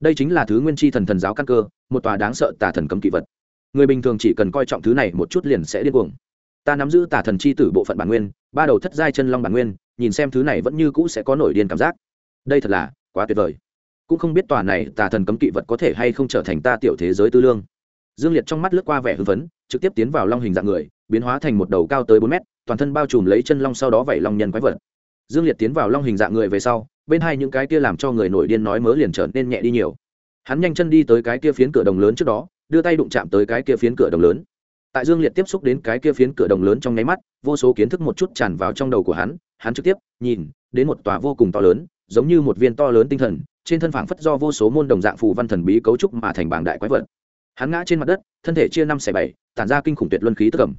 Đây chính là thứ nguyên chi thần thần giáo căn cơ, một tòa đáng sợ tà thần cấm kỵ vật. Người bình thường chỉ cần coi trọng thứ này một chút liền sẽ điên cuồng. Ta nắm giữ tà thần chi tử bộ phận bản nguyên, ba đầu thất giai chân long bản nguyên nhìn xem thứ này vẫn như cũ sẽ có nổi điên cảm giác. Đây thật là quá tuyệt vời. Cũng không biết tòa này tà thần cấm kỵ vật có thể hay không trở thành ta tiểu thế giới tư lương. Dương liệt trong mắt lướt qua vẻ hưng phấn, trực tiếp tiến vào long hình dạng người, biến hóa thành một đầu cao tới bốn mét, toàn thân bao trùm lấy chân long sau đó vẩy long nhân quái vật. Dương liệt tiến vào long hình dạng người về sau, bên hai những cái kia làm cho người nổi điên nói mớ liền trở nên nhẹ đi nhiều. Hắn nhanh chân đi tới cái kia phiến cửa đồng lớn trước đó, đưa tay đụng chạm tới cái kia phiến cửa đồng lớn tại dương liệt tiếp xúc đến cái kia phiến cửa đồng lớn trong nháy mắt, vô số kiến thức một chút tràn vào trong đầu của hắn hắn trực tiếp nhìn, đến một tòa vô cùng to lớn, giống như một viên to lớn tinh thần, trên thân phảng phất do vô số môn đồng dạng phù văn thần bí cấu trúc mà thành bảng đại quái vật. Hắn ngã trên mặt đất, thân thể chia năm xẻ bảy, tản ra kinh khủng tuyệt luân khí tức cầm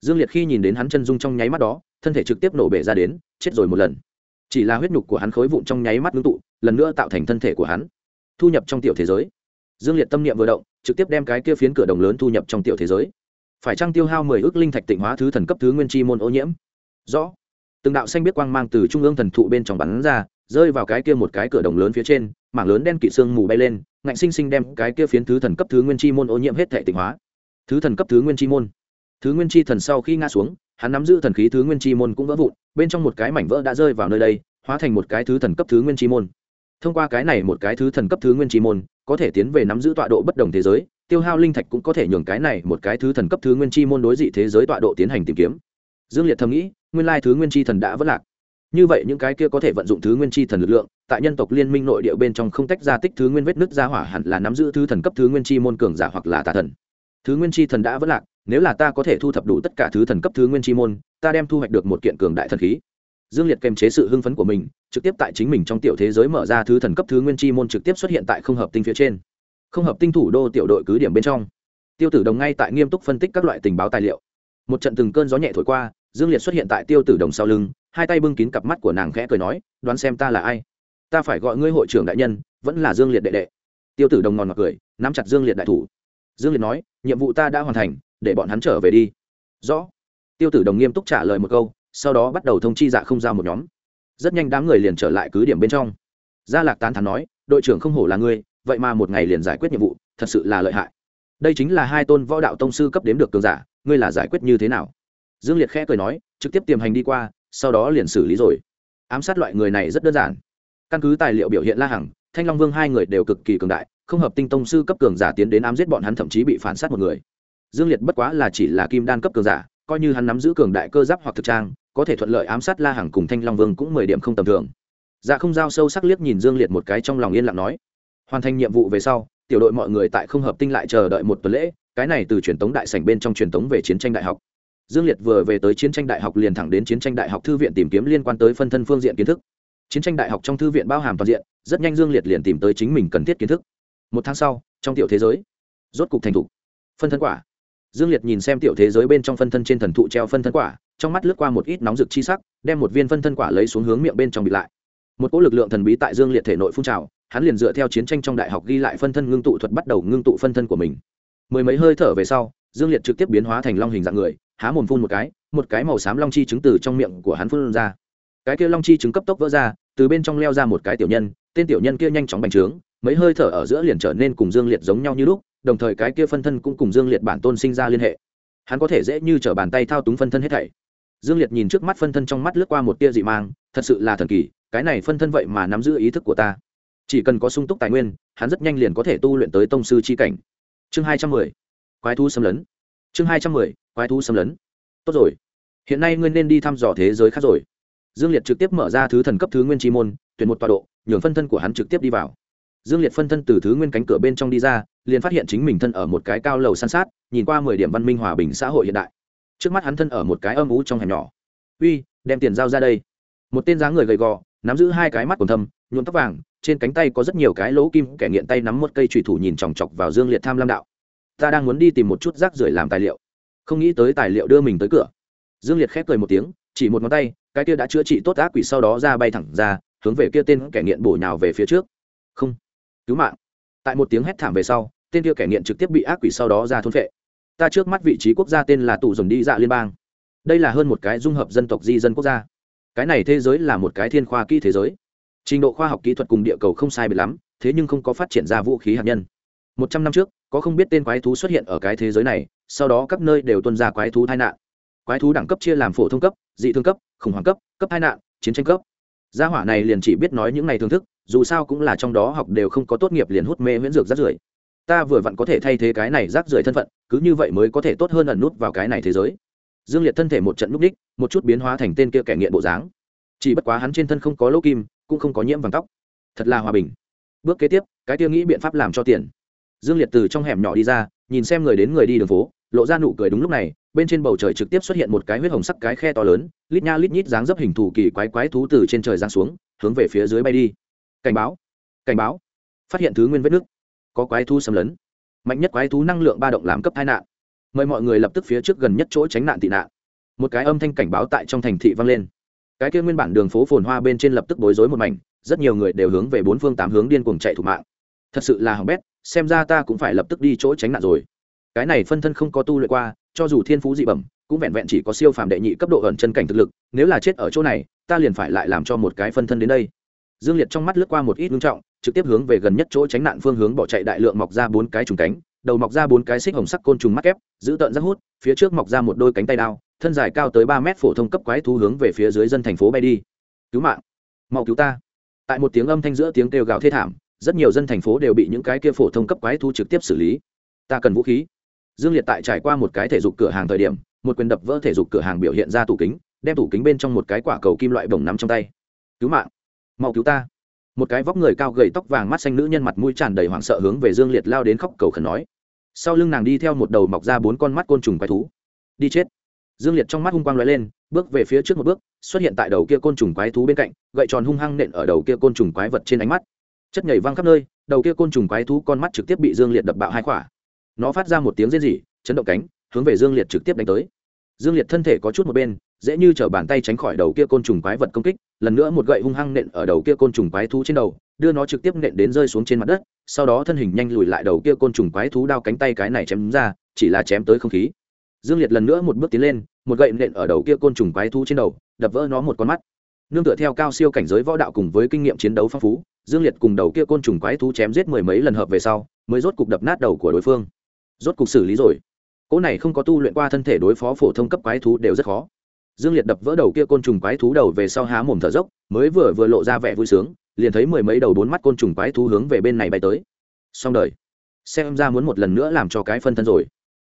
dương liệt khi nhìn đến hắn chân dung trong nháy mắt đó, thân thể trực tiếp nổ bể ra đến, chết rồi một lần. Chỉ là huyết nhục của hắn khối vụn trong nháy mắt ngưng tụ, lần nữa tạo thành thân thể của hắn, thu nhập trong tiểu thế giới. Dương liệt tâm niệm vừa động, trực tiếp đem cái kia phiến cửa đồng lớn thu nhập trong tiểu thế giới phải trang tiêu hao mười ước linh thạch tịnh hóa thứ thần cấp thứ nguyên chi môn ô nhiễm? Rõ. Từng đạo xanh biết quang mang từ trung ương thần thụ bên trong bắn ra, rơi vào cái kia một cái cửa đồng lớn phía trên, mảng lớn đen kỵ xương mù bay lên, ngạnh sinh sinh đem cái kia phiến thứ thần cấp thứ nguyên chi môn ô nhiễm hết thể tịnh hóa. Thứ thần cấp thứ nguyên chi môn. Thứ nguyên chi thần sau khi ngã xuống, hắn nắm giữ thần khí thứ nguyên chi môn cũng vỡ vụn, bên trong một cái mảnh vỡ đã rơi vào nơi đây, hóa thành một cái thứ thần cấp thứ nguyên chi môn. Thông qua cái này một cái thứ thần cấp thứ nguyên chi môn, có thể tiến về nắm giữ tọa độ bất đồng thế giới tiêu hao linh thạch cũng có thể nhường cái này một cái thứ thần cấp thứ nguyên chi môn đối dị thế giới tọa độ tiến hành tìm kiếm. Dương liệt thầm nghĩ, nguyên lai thứ nguyên chi thần đã vất lạc. Như vậy những cái kia có thể vận dụng thứ nguyên chi thần lực lượng, tại nhân tộc liên minh nội địa bên trong không tách ra tích thứ nguyên vết nứt ra hỏa hẳn là nắm giữ thứ thần cấp thứ nguyên chi môn cường giả hoặc là tà thần. Thứ nguyên chi thần đã vất lạc, nếu là ta có thể thu thập đủ tất cả thứ thần cấp thứ nguyên chi môn, ta đem thu hoạch được một kiện cường đại thần khí. Dương liệt kềm chế sự hưng phấn của mình, trực tiếp tại chính mình trong tiểu thế giới mở ra thứ thần cấp thứ nguyên chi môn trực tiếp xuất hiện tại không hợp tinh phía trên không hợp tinh thủ đô tiểu đội cứ điểm bên trong. Tiêu tử đồng ngay tại nghiêm túc phân tích các loại tình báo tài liệu. Một trận từng cơn gió nhẹ thổi qua, dương liệt xuất hiện tại tiêu tử đồng sau lưng, hai tay bưng kín cặp mắt của nàng khẽ cười nói, đoán xem ta là ai? Ta phải gọi ngươi hội trưởng đại nhân, vẫn là dương liệt đệ đệ. Tiêu tử đồng ngòn ngọt cười, nắm chặt dương liệt đại thủ. Dương liệt nói, nhiệm vụ ta đã hoàn thành, để bọn hắn trở về đi. Rõ. Tiêu tử đồng nghiêm túc trả lời một câu, sau đó bắt đầu thông chi dạ không ra một nhóm. Rất nhanh đám người liền trở lại cứ điểm bên trong. Gia lạc tán thắn nói, đội trưởng không hổ là ngươi vậy mà một ngày liền giải quyết nhiệm vụ, thật sự là lợi hại. Đây chính là hai tôn võ đạo tông sư cấp đếm được cường giả, ngươi là giải quyết như thế nào? Dương liệt khẽ cười nói, trực tiếp tiềm hành đi qua, sau đó liền xử lý rồi. Ám sát loại người này rất đơn giản. Căn cứ tài liệu biểu hiện la hằng, thanh long vương hai người đều cực kỳ cường đại, không hợp tinh tông sư cấp cường giả tiến đến ám giết bọn hắn thậm chí bị phản sát một người. Dương liệt bất quá là chỉ là kim đan cấp cường giả, coi như hắn nắm giữ cường đại cơ giáp hoặc thực trang, có thể thuận lợi ám sát la hằng cùng thanh long vương cũng mười điểm không tầm thường. Dạ không giao sâu sắc liếc nhìn dương liệt một cái trong lòng yên lặng nói hoàn thành nhiệm vụ về sau, tiểu đội mọi người tại không hợp tinh lại chờ đợi một tuần lễ, cái này từ truyền tống đại sảnh bên trong truyền tống về chiến tranh đại học. Dương liệt vừa về tới chiến tranh đại học liền thẳng đến chiến tranh đại học thư viện tìm kiếm liên quan tới phân thân phương diện kiến thức. Chiến tranh đại học trong thư viện bao hàm toàn diện, rất nhanh dương liệt liền tìm tới chính mình cần thiết kiến thức. Một tháng sau, trong tiểu thế giới, rốt cục thành thục. Phân thân quả. Dương liệt nhìn xem tiểu thế giới bên trong phân thân trên thần thụ treo phân thân quả, trong mắt lướt qua một ít nóng rực chi sắc, đem một viên phân thân quả lấy xuống hướng miệng bên trong bịt lại. Một cỗ lực lượng thần bí tại dương liệt thể nội phun trào hắn liền dựa theo chiến tranh trong đại học ghi lại phân thân ngưng tụ thuật bắt đầu ngưng tụ phân thân của mình. Mười mấy hơi thở về sau, dương liệt trực tiếp biến hóa thành long hình dạng người, há mồm phun một cái một cái màu xám long chi trứng từ trong miệng của hắn phun ra. Cái kia long chi trứng cấp tốc vỡ ra, từ bên trong leo ra một cái tiểu nhân, tên tiểu nhân kia nhanh chóng bành trướng, mấy hơi thở ở giữa liền trở nên cùng dương liệt giống nhau như lúc, đồng thời cái kia phân thân cũng cùng dương liệt bản tôn sinh ra liên hệ. Hắn có thể dễ như t r ở bàn tay thao túng phân thân hết thảy. Dương liệt nhìn trước mắt phân thân trong mắt lướt qua một tia dị mang, thật sự là thần kỳ, cái này phân thân vậy mà nắm giữ ý thức của ta chỉ cần có sung túc tài nguyên, hắn rất nhanh liền có thể tu luyện tới tông sư c h i cảnh. Chương hai trăm mười, quái thu xâm lấn. Chương hai trăm mười, quái thu xâm lấn. Tốt rồi. Hiện nay ngươi nên đi thăm dò thế giới khác rồi. Dương liệt trực tiếp mở ra thứ thần cấp thứ nguyên chi môn, tuyển một tọa độ, nhường phân thân của hắn trực tiếp đi vào. Dương liệt phân thân từ thứ nguyên cánh cửa bên trong đi ra, liền phát hiện chính mình thân ở một cái cao lầu san sát, nhìn qua mười điểm văn minh hòa bình xã hội hiện đại. Trước mắt hắn thân ở một cái âm ú trong hẻm nhỏ. Uy, đem tiền giao ra đây. Một tên giá người gầy gò nắm giữ hai cái mắt còn thâm, nhuộm tóc vàng, trên cánh tay có rất nhiều cái lỗ kim kẻ nghiện tay nắm một cây trùy thủ nhìn chòng chọc vào dương liệt tham lam đạo. Ta đang muốn đi tìm một chút rác rưởi làm tài liệu. Không nghĩ tới tài liệu đưa mình tới cửa. Dương liệt khép cười một tiếng, chỉ một ngón tay, cái kia đã chữa trị tốt ác quỷ sau đó ra bay thẳng ra, hướng về kia tên kẻ nghiện bổ nhào về phía trước. Không. Cứu mạng. Tại một tiếng hét thảm về sau, tên kia kẻ nghiện trực tiếp bị ác quỷ sau đó ra thôn phệ. Ta trước mắt vị trí quốc gia tên là tù dồn đi dạ liên bang. Đây là hơn một cái dung hợp dân tộc di dân quốc gia cái này thế giới là một cái thiên khoa kỹ thế giới. Trình độ khoa học kỹ thuật cùng địa cầu không sai biệt lắm, thế nhưng không có phát triển ra vũ khí hạt nhân. Một trăm năm trước, có không biết tên quái thú xuất hiện ở cái thế giới này, sau đó các nơi đều tuân ra quái thú tai nạn. Quái thú đẳng cấp chia làm phổ thông cấp, dị thương cấp, khủng hoảng cấp cấp tai nạn, chiến tranh cấp. Gia hỏa này liền chỉ biết nói những này thưởng thức, dù sao cũng là trong đó học đều không có tốt nghiệp liền hút mê miễn dược rác rưởi. Ta vừa vặn có thể thay thế cái này rác rưởi thân phận, cứ như vậy mới có thể tốt hơn ẩn nút vào cái này thế giới dương liệt thân thể một trận núp đích một chút biến hóa thành tên kia kẻ nghiện bộ dáng. Chỉ bất quá hắn trên thân không có lỗ kim, cũng không có nhiễm vàng tóc. Thật là hòa bình. Bước kế tiếp, cái tiêu nghĩ biện pháp làm cho tiền. Dương liệt từ trong hẻm nhỏ đi ra, nhìn xem người đến người đi đường phố, lộ ra nụ cười đúng lúc này, bên trên bầu trời trực tiếp xuất hiện một cái huyết hồng sắc cái khe to lớn, lít nha lít nhít dáng dấp hình thù kỳ quái quái thú từ trên trời giáng xuống, hướng về phía dưới bay đi. Cảnh báo cảnh báo. Phát hiện thứ nguyên vết nước có quái thú xâm lấn. Mạnh nhất quái thú năng lượng ba động làm cấp tai nạn mời mọi người lập tức phía trước gần nhất chỗ tránh nạn tị nạn. Một cái âm thanh cảnh báo tại trong thành thị vang lên. Cái kia nguyên bản đường phố phồn hoa bên trên lập tức bối rối một mảnh, rất nhiều người đều hướng về bốn phương tám hướng điên cuồng chạy thủ mạng. Thật sự là hỏng bét, xem ra ta cũng phải lập tức đi chỗ tránh nạn rồi. Cái này phân thân không có tu luyện qua, cho dù thiên phú dị bẩm, cũng vẹn vẹn chỉ có siêu phàm đệ nhị cấp độ ẩn chân cảnh thực lực, nếu là chết ở chỗ này, ta liền phải lại làm cho một cái phân thân đến đây. Dương liệt trong mắt lướt qua một ít ngưng trọng, trực tiếp hướng về gần nhất chỗ tránh nạn phương hướng bỏ chạy đại lượng mọc ra bốn cái trùng cánh đầu mọc ra bốn cái xích hồng sắc côn trùng mắt kép, giữ tợn rác hút, phía trước mọc ra một đôi cánh tay đao, thân dài cao tới ba mét phổ thông cấp quái thú hướng về phía dưới dân thành phố bay đi. Cứu mạng! Mau cứu ta! Tại một tiếng âm thanh giữa tiếng kêu gào thê thảm, rất nhiều dân thành phố đều bị những cái kia phổ thông cấp quái thú trực tiếp xử lý. Ta cần vũ khí. Dương liệt tại trải qua một cái thể dục cửa hàng thời điểm, một quyền đập vỡ thể dục cửa hàng biểu hiện ra tủ kính, đem tủ kính bên trong một cái quả cầu kim loại bồng nắm trong tay. Cứu mạng! Mau cứu ta! Một cái vóc người cao gầy tóc vàng mắt xanh nữ nhân mặt mũi tràn đầy hoảng sợ hướng về dương liệt lao đến khóc cầu khẩn nói. Sau lưng nàng đi theo một đầu mọc ra bốn con mắt côn trùng quái thú. Đi chết. Dương liệt trong mắt hung quang l ó e lên, bước về phía trước một bước, xuất hiện tại đầu kia côn trùng quái thú bên cạnh, gậy tròn hung hăng nện ở đầu kia côn trùng quái vật trên ánh mắt. Chất nhảy văng khắp nơi, đầu kia côn trùng quái thú con mắt trực tiếp bị dương liệt đập bạo hai khỏa. Nó phát ra một tiếng rên rỉ, chấn động cánh, hướng về dương liệt trực tiếp đánh tới. Dương liệt thân thể có chút một bên, dễ như t bàn tay tránh khỏi đầu kia côn trùng quái vật công kích lần nữa một gậy hung hăng nện ở đầu kia côn trùng quái thú trên đầu, đưa nó trực tiếp nện đến rơi xuống trên mặt đất, sau đó thân hình nhanh lùi lại đầu kia côn trùng quái thú đao cánh tay cái này chém ra, chỉ là chém tới không khí. Dương liệt lần nữa một bước tiến lên, một gậy nện ở đầu kia côn trùng quái thú trên đầu, đập vỡ nó một con mắt. Nương tựa theo cao siêu cảnh giới võ đạo cùng với kinh nghiệm chiến đấu phong phú, dương liệt cùng đầu kia côn trùng quái thú chém giết mười mấy lần hợp về sau, mới rốt cục đập nát đầu của đối phương. Rốt cục xử lý rồi. Cỗ này không có tu luyện qua thân thể đối phó phổ thông cấp quái thú đều rất khó dương liệt đập vỡ đầu kia côn trùng quái thú đầu về sau há mồm thở dốc, mới vừa vừa lộ ra vẻ vui sướng, liền thấy mười mấy đầu bốn mắt côn trùng quái thú hướng về bên này bay tới. Xong đời. Xem ra muốn một lần nữa làm cho cái phân thân rồi.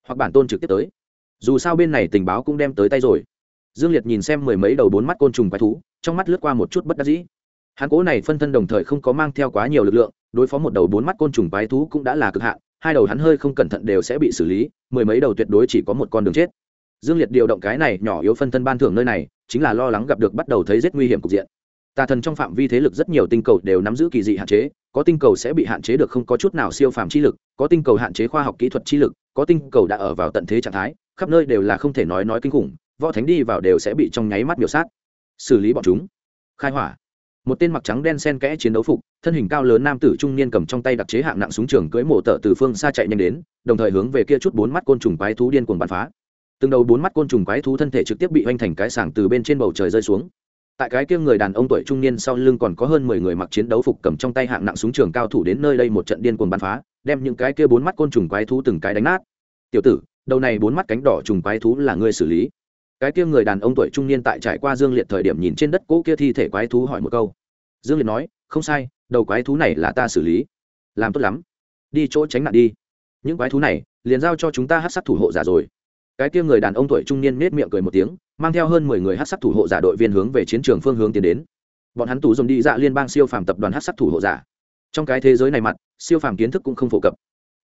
Hoặc bản tôn trực tiếp tới. Dù sao bên này tình báo cũng đem tới tay rồi. Dương liệt nhìn xem mười mấy đầu bốn mắt côn trùng quái thú, trong mắt lướt qua một chút bất đắc dĩ. Hắn cố này phân thân đồng thời không có mang theo quá nhiều lực lượng, đối phó một đầu bốn mắt côn trùng quái thú cũng đã là cực hạn, hai đầu hắn hơi không cẩn thận đều sẽ bị xử lý, mười mấy đầu tuyệt đối chỉ có một con đường chết dương liệt điều động cái này nhỏ yếu phân thân ban thưởng nơi này, chính là lo lắng gặp được bắt đầu thấy rất nguy hiểm cục diện. Tà thần trong phạm vi thế lực rất nhiều tinh cầu đều nắm giữ kỳ dị hạn chế, có tinh cầu sẽ bị hạn chế được không có chút nào siêu phàm chi lực, có tinh cầu hạn chế khoa học kỹ thuật chi lực, có tinh cầu đã ở vào tận thế trạng thái, khắp nơi đều là không thể nói nói kinh khủng, võ thánh đi vào đều sẽ bị trong nháy mắt biểu sát. Xử lý bọn chúng. Khai hỏa. Một tên mặc trắng đen sen kẽ chiến đấu phục, thân hình cao lớn nam tử trung niên cầm trong tay đặc chế hạng nặng súng trường cưỡi mổ tợ từ phương xa chạy nhanh đến, đồng thời hướng về kia chút bốn mắt côn trùng quái thú điên cuồng bắn phá từng đầu bốn mắt côn trùng quái thú thân thể trực tiếp bị hoành thành cái sảng từ bên trên bầu trời rơi xuống. Tại cái kia người đàn ông tuổi trung niên sau lưng còn có hơn mười người mặc chiến đấu phục cầm trong tay hạng nặng súng trường cao thủ đến nơi đây một trận điên cuồng bắn phá, đem những cái kia bốn mắt côn trùng quái thú từng cái đánh nát. Tiểu tử, đầu này bốn mắt cánh đỏ trùng quái thú là ngươi xử lý. Cái kia người đàn ông tuổi trung niên tại trải qua dương liệt thời điểm nhìn trên đất cỗ kia thi thể quái thú hỏi một câu. Dương liệt nói, không sai, đầu quái thú này là ta xử lý. Làm tốt lắm. Đi chỗ tránh nạn đi. Những quái thú này liền giao cho chúng ta hát sát thủ hộ giả rồi cái kia người đàn ông tuổi trung niên nết miệng cười một tiếng, mang theo hơn mười người hát sắc thủ hộ giả đội viên hướng về chiến trường phương hướng tiến đến. Bọn hắn tù dùng đi dạ liên bang siêu phàm tập đoàn hát sắc thủ hộ giả. Trong cái thế giới này mặt, siêu phàm kiến thức cũng không phổ cập.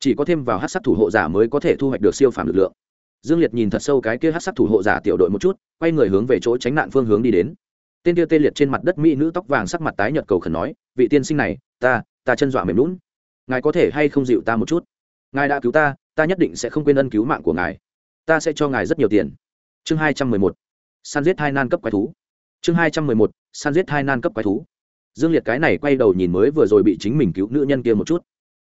Chỉ có thêm vào hát sắc thủ hộ giả mới có thể thu hoạch được siêu phàm lực lượng. Dương liệt nhìn thật sâu cái kia hát sắc thủ hộ giả tiểu đội một chút, quay người hướng về chỗ tránh nạn phương hướng đi đến. Tên kia tê liệt trên mặt đất mỹ nữ tóc vàng sắc mặt tái nhợt cầu khẩn nói, vị tiên sinh này, ta ta chân dọa mềm lún ngài có thể hay không dịu ta một chút? Ngài đã cứu ta ta nhất định sẽ không quên ân cứu mạng của ngài ta sẽ cho ngài rất nhiều tiền. Chương hai trăm mười một, săn giết hai nan cấp quái thú. Chương hai trăm mười một, săn giết hai nan cấp quái thú. Dương liệt cái này quay đầu nhìn mới vừa rồi bị chính mình cứu nữ nhân kia một chút.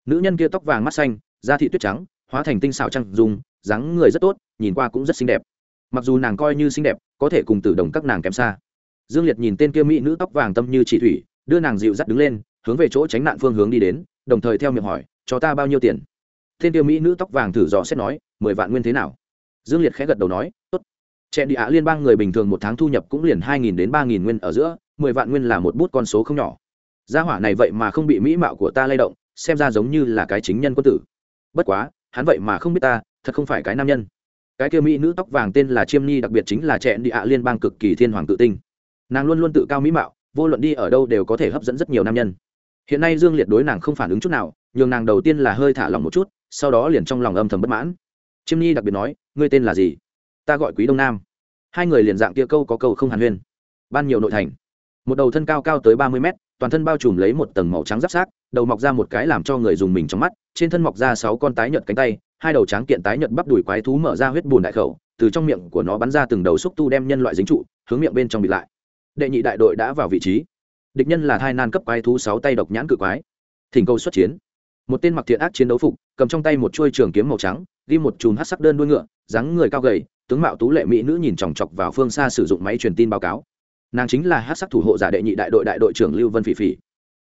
Nữ nhân kia tóc vàng mắt xanh, da thị tuyết trắng, hóa thành tinh xảo trăng dùng dáng người rất tốt, nhìn qua cũng rất xinh đẹp. Mặc dù nàng coi như xinh đẹp, có thể cùng tử đồng các nàng kém xa. Dương liệt nhìn tên kia mỹ nữ tóc vàng tâm như chỉ thủy, đưa nàng dịu dắt đứng lên, hướng về chỗ tránh nạn phương hướng đi đến, đồng thời theo miệng hỏi, cho ta bao nhiêu tiền? Tên kia mỹ nữ tóc vàng thử dò xét nói, mười vạn nguyên thế nào? Dương liệt khẽ gật đầu nói, tốt. Trẻ địa ạ liên bang người bình thường một tháng thu nhập cũng liền hai nghìn đến ba nghìn nguyên ở giữa, mười vạn nguyên là một bút con số không nhỏ. Gia hỏa này vậy mà không bị mỹ mạo của ta lay động, xem ra giống như là cái chính nhân quân tử. Bất quá, hắn vậy mà không biết ta, thật không phải cái nam nhân. Cái kia mỹ nữ tóc vàng tên là chiêm nhi đặc biệt chính là trẻ địa ạ liên bang cực kỳ thiên hoàng tự tinh. Nàng luôn luôn tự cao mỹ mạo, vô luận đi ở đâu đều có thể hấp dẫn rất nhiều nam nhân. Hiện nay dương liệt đối nàng không phản ứng chút nào, nhường nàng đầu tiên là hơi thả lòng một chút, sau đó liền trong lòng âm thầm bất mãn. Chiêm nhi đặc biệt nói ngươi tên là gì? Ta gọi quý đông nam. Hai người liền dạng kia câu có câu không hàn huyên. Ban nhiều nội thành. Một đầu thân cao cao tới ba mươi mét, toàn thân bao trùm lấy một tầng màu trắng giáp sát, đầu mọc ra một cái làm cho người dùng mình trong mắt, trên thân mọc ra sáu con tái nhợt cánh tay, hai đầu tráng kiện tái nhợt bắp đùi quái thú mở ra huyết bùn đại khẩu, từ trong miệng của nó bắn ra từng đầu xúc tu đem nhân loại dính trụ, hướng miệng bên trong bị lại. Đệ nhị đại đội đã vào vị trí. Địch nhân là thai nan cấp quái thú sáu tay độc nhãn cự quái. Thỉnh cầu xuất chiến. Một tên mặc thiện ác chiến đấu phục, cầm trong tay một chuôi trường kiếm màu trắng ghi một chùm hát sắc đơn đuôi ngựa, dáng người cao gầy, tướng mạo tú lệ mỹ nữ nhìn chòng chọc vào phương xa sử dụng máy truyền tin báo cáo. Nàng chính là hát sắc thủ hộ giả đệ nhị đại đội đại đội trưởng lưu vân phỉ phỉ.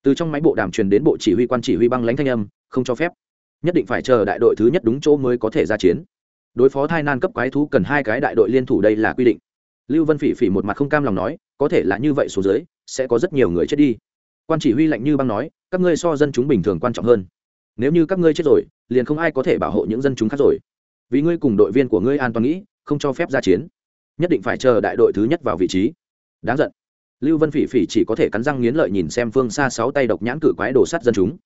Từ trong máy bộ đàm truyền đến bộ chỉ huy quan chỉ huy băng lãnh thanh âm, không cho phép. Nhất định phải chờ đại đội thứ nhất đúng chỗ mới có thể ra chiến. Đối phó thai nan cấp quái thú cần hai cái đại đội liên thủ đây là quy định. Lưu vân phỉ phỉ một mặt không cam lòng nói, có thể là như vậy xuống dưới, sẽ có rất nhiều người chết đi. Quan chỉ huy lạnh như băng nói, các ngươi so dân chúng bình thường quan trọng hơn nếu như các ngươi chết rồi, liền không ai có thể bảo hộ những dân chúng khác rồi. Vì ngươi cùng đội viên của ngươi an toàn nghĩ, không cho phép ra chiến. Nhất định phải chờ đại đội thứ nhất vào vị trí. Đáng giận. Lưu vân phỉ phỉ chỉ có thể cắn răng nghiến lợi nhìn xem phương xa sáu tay độc nhãn cử quái đổ sắt dân chúng.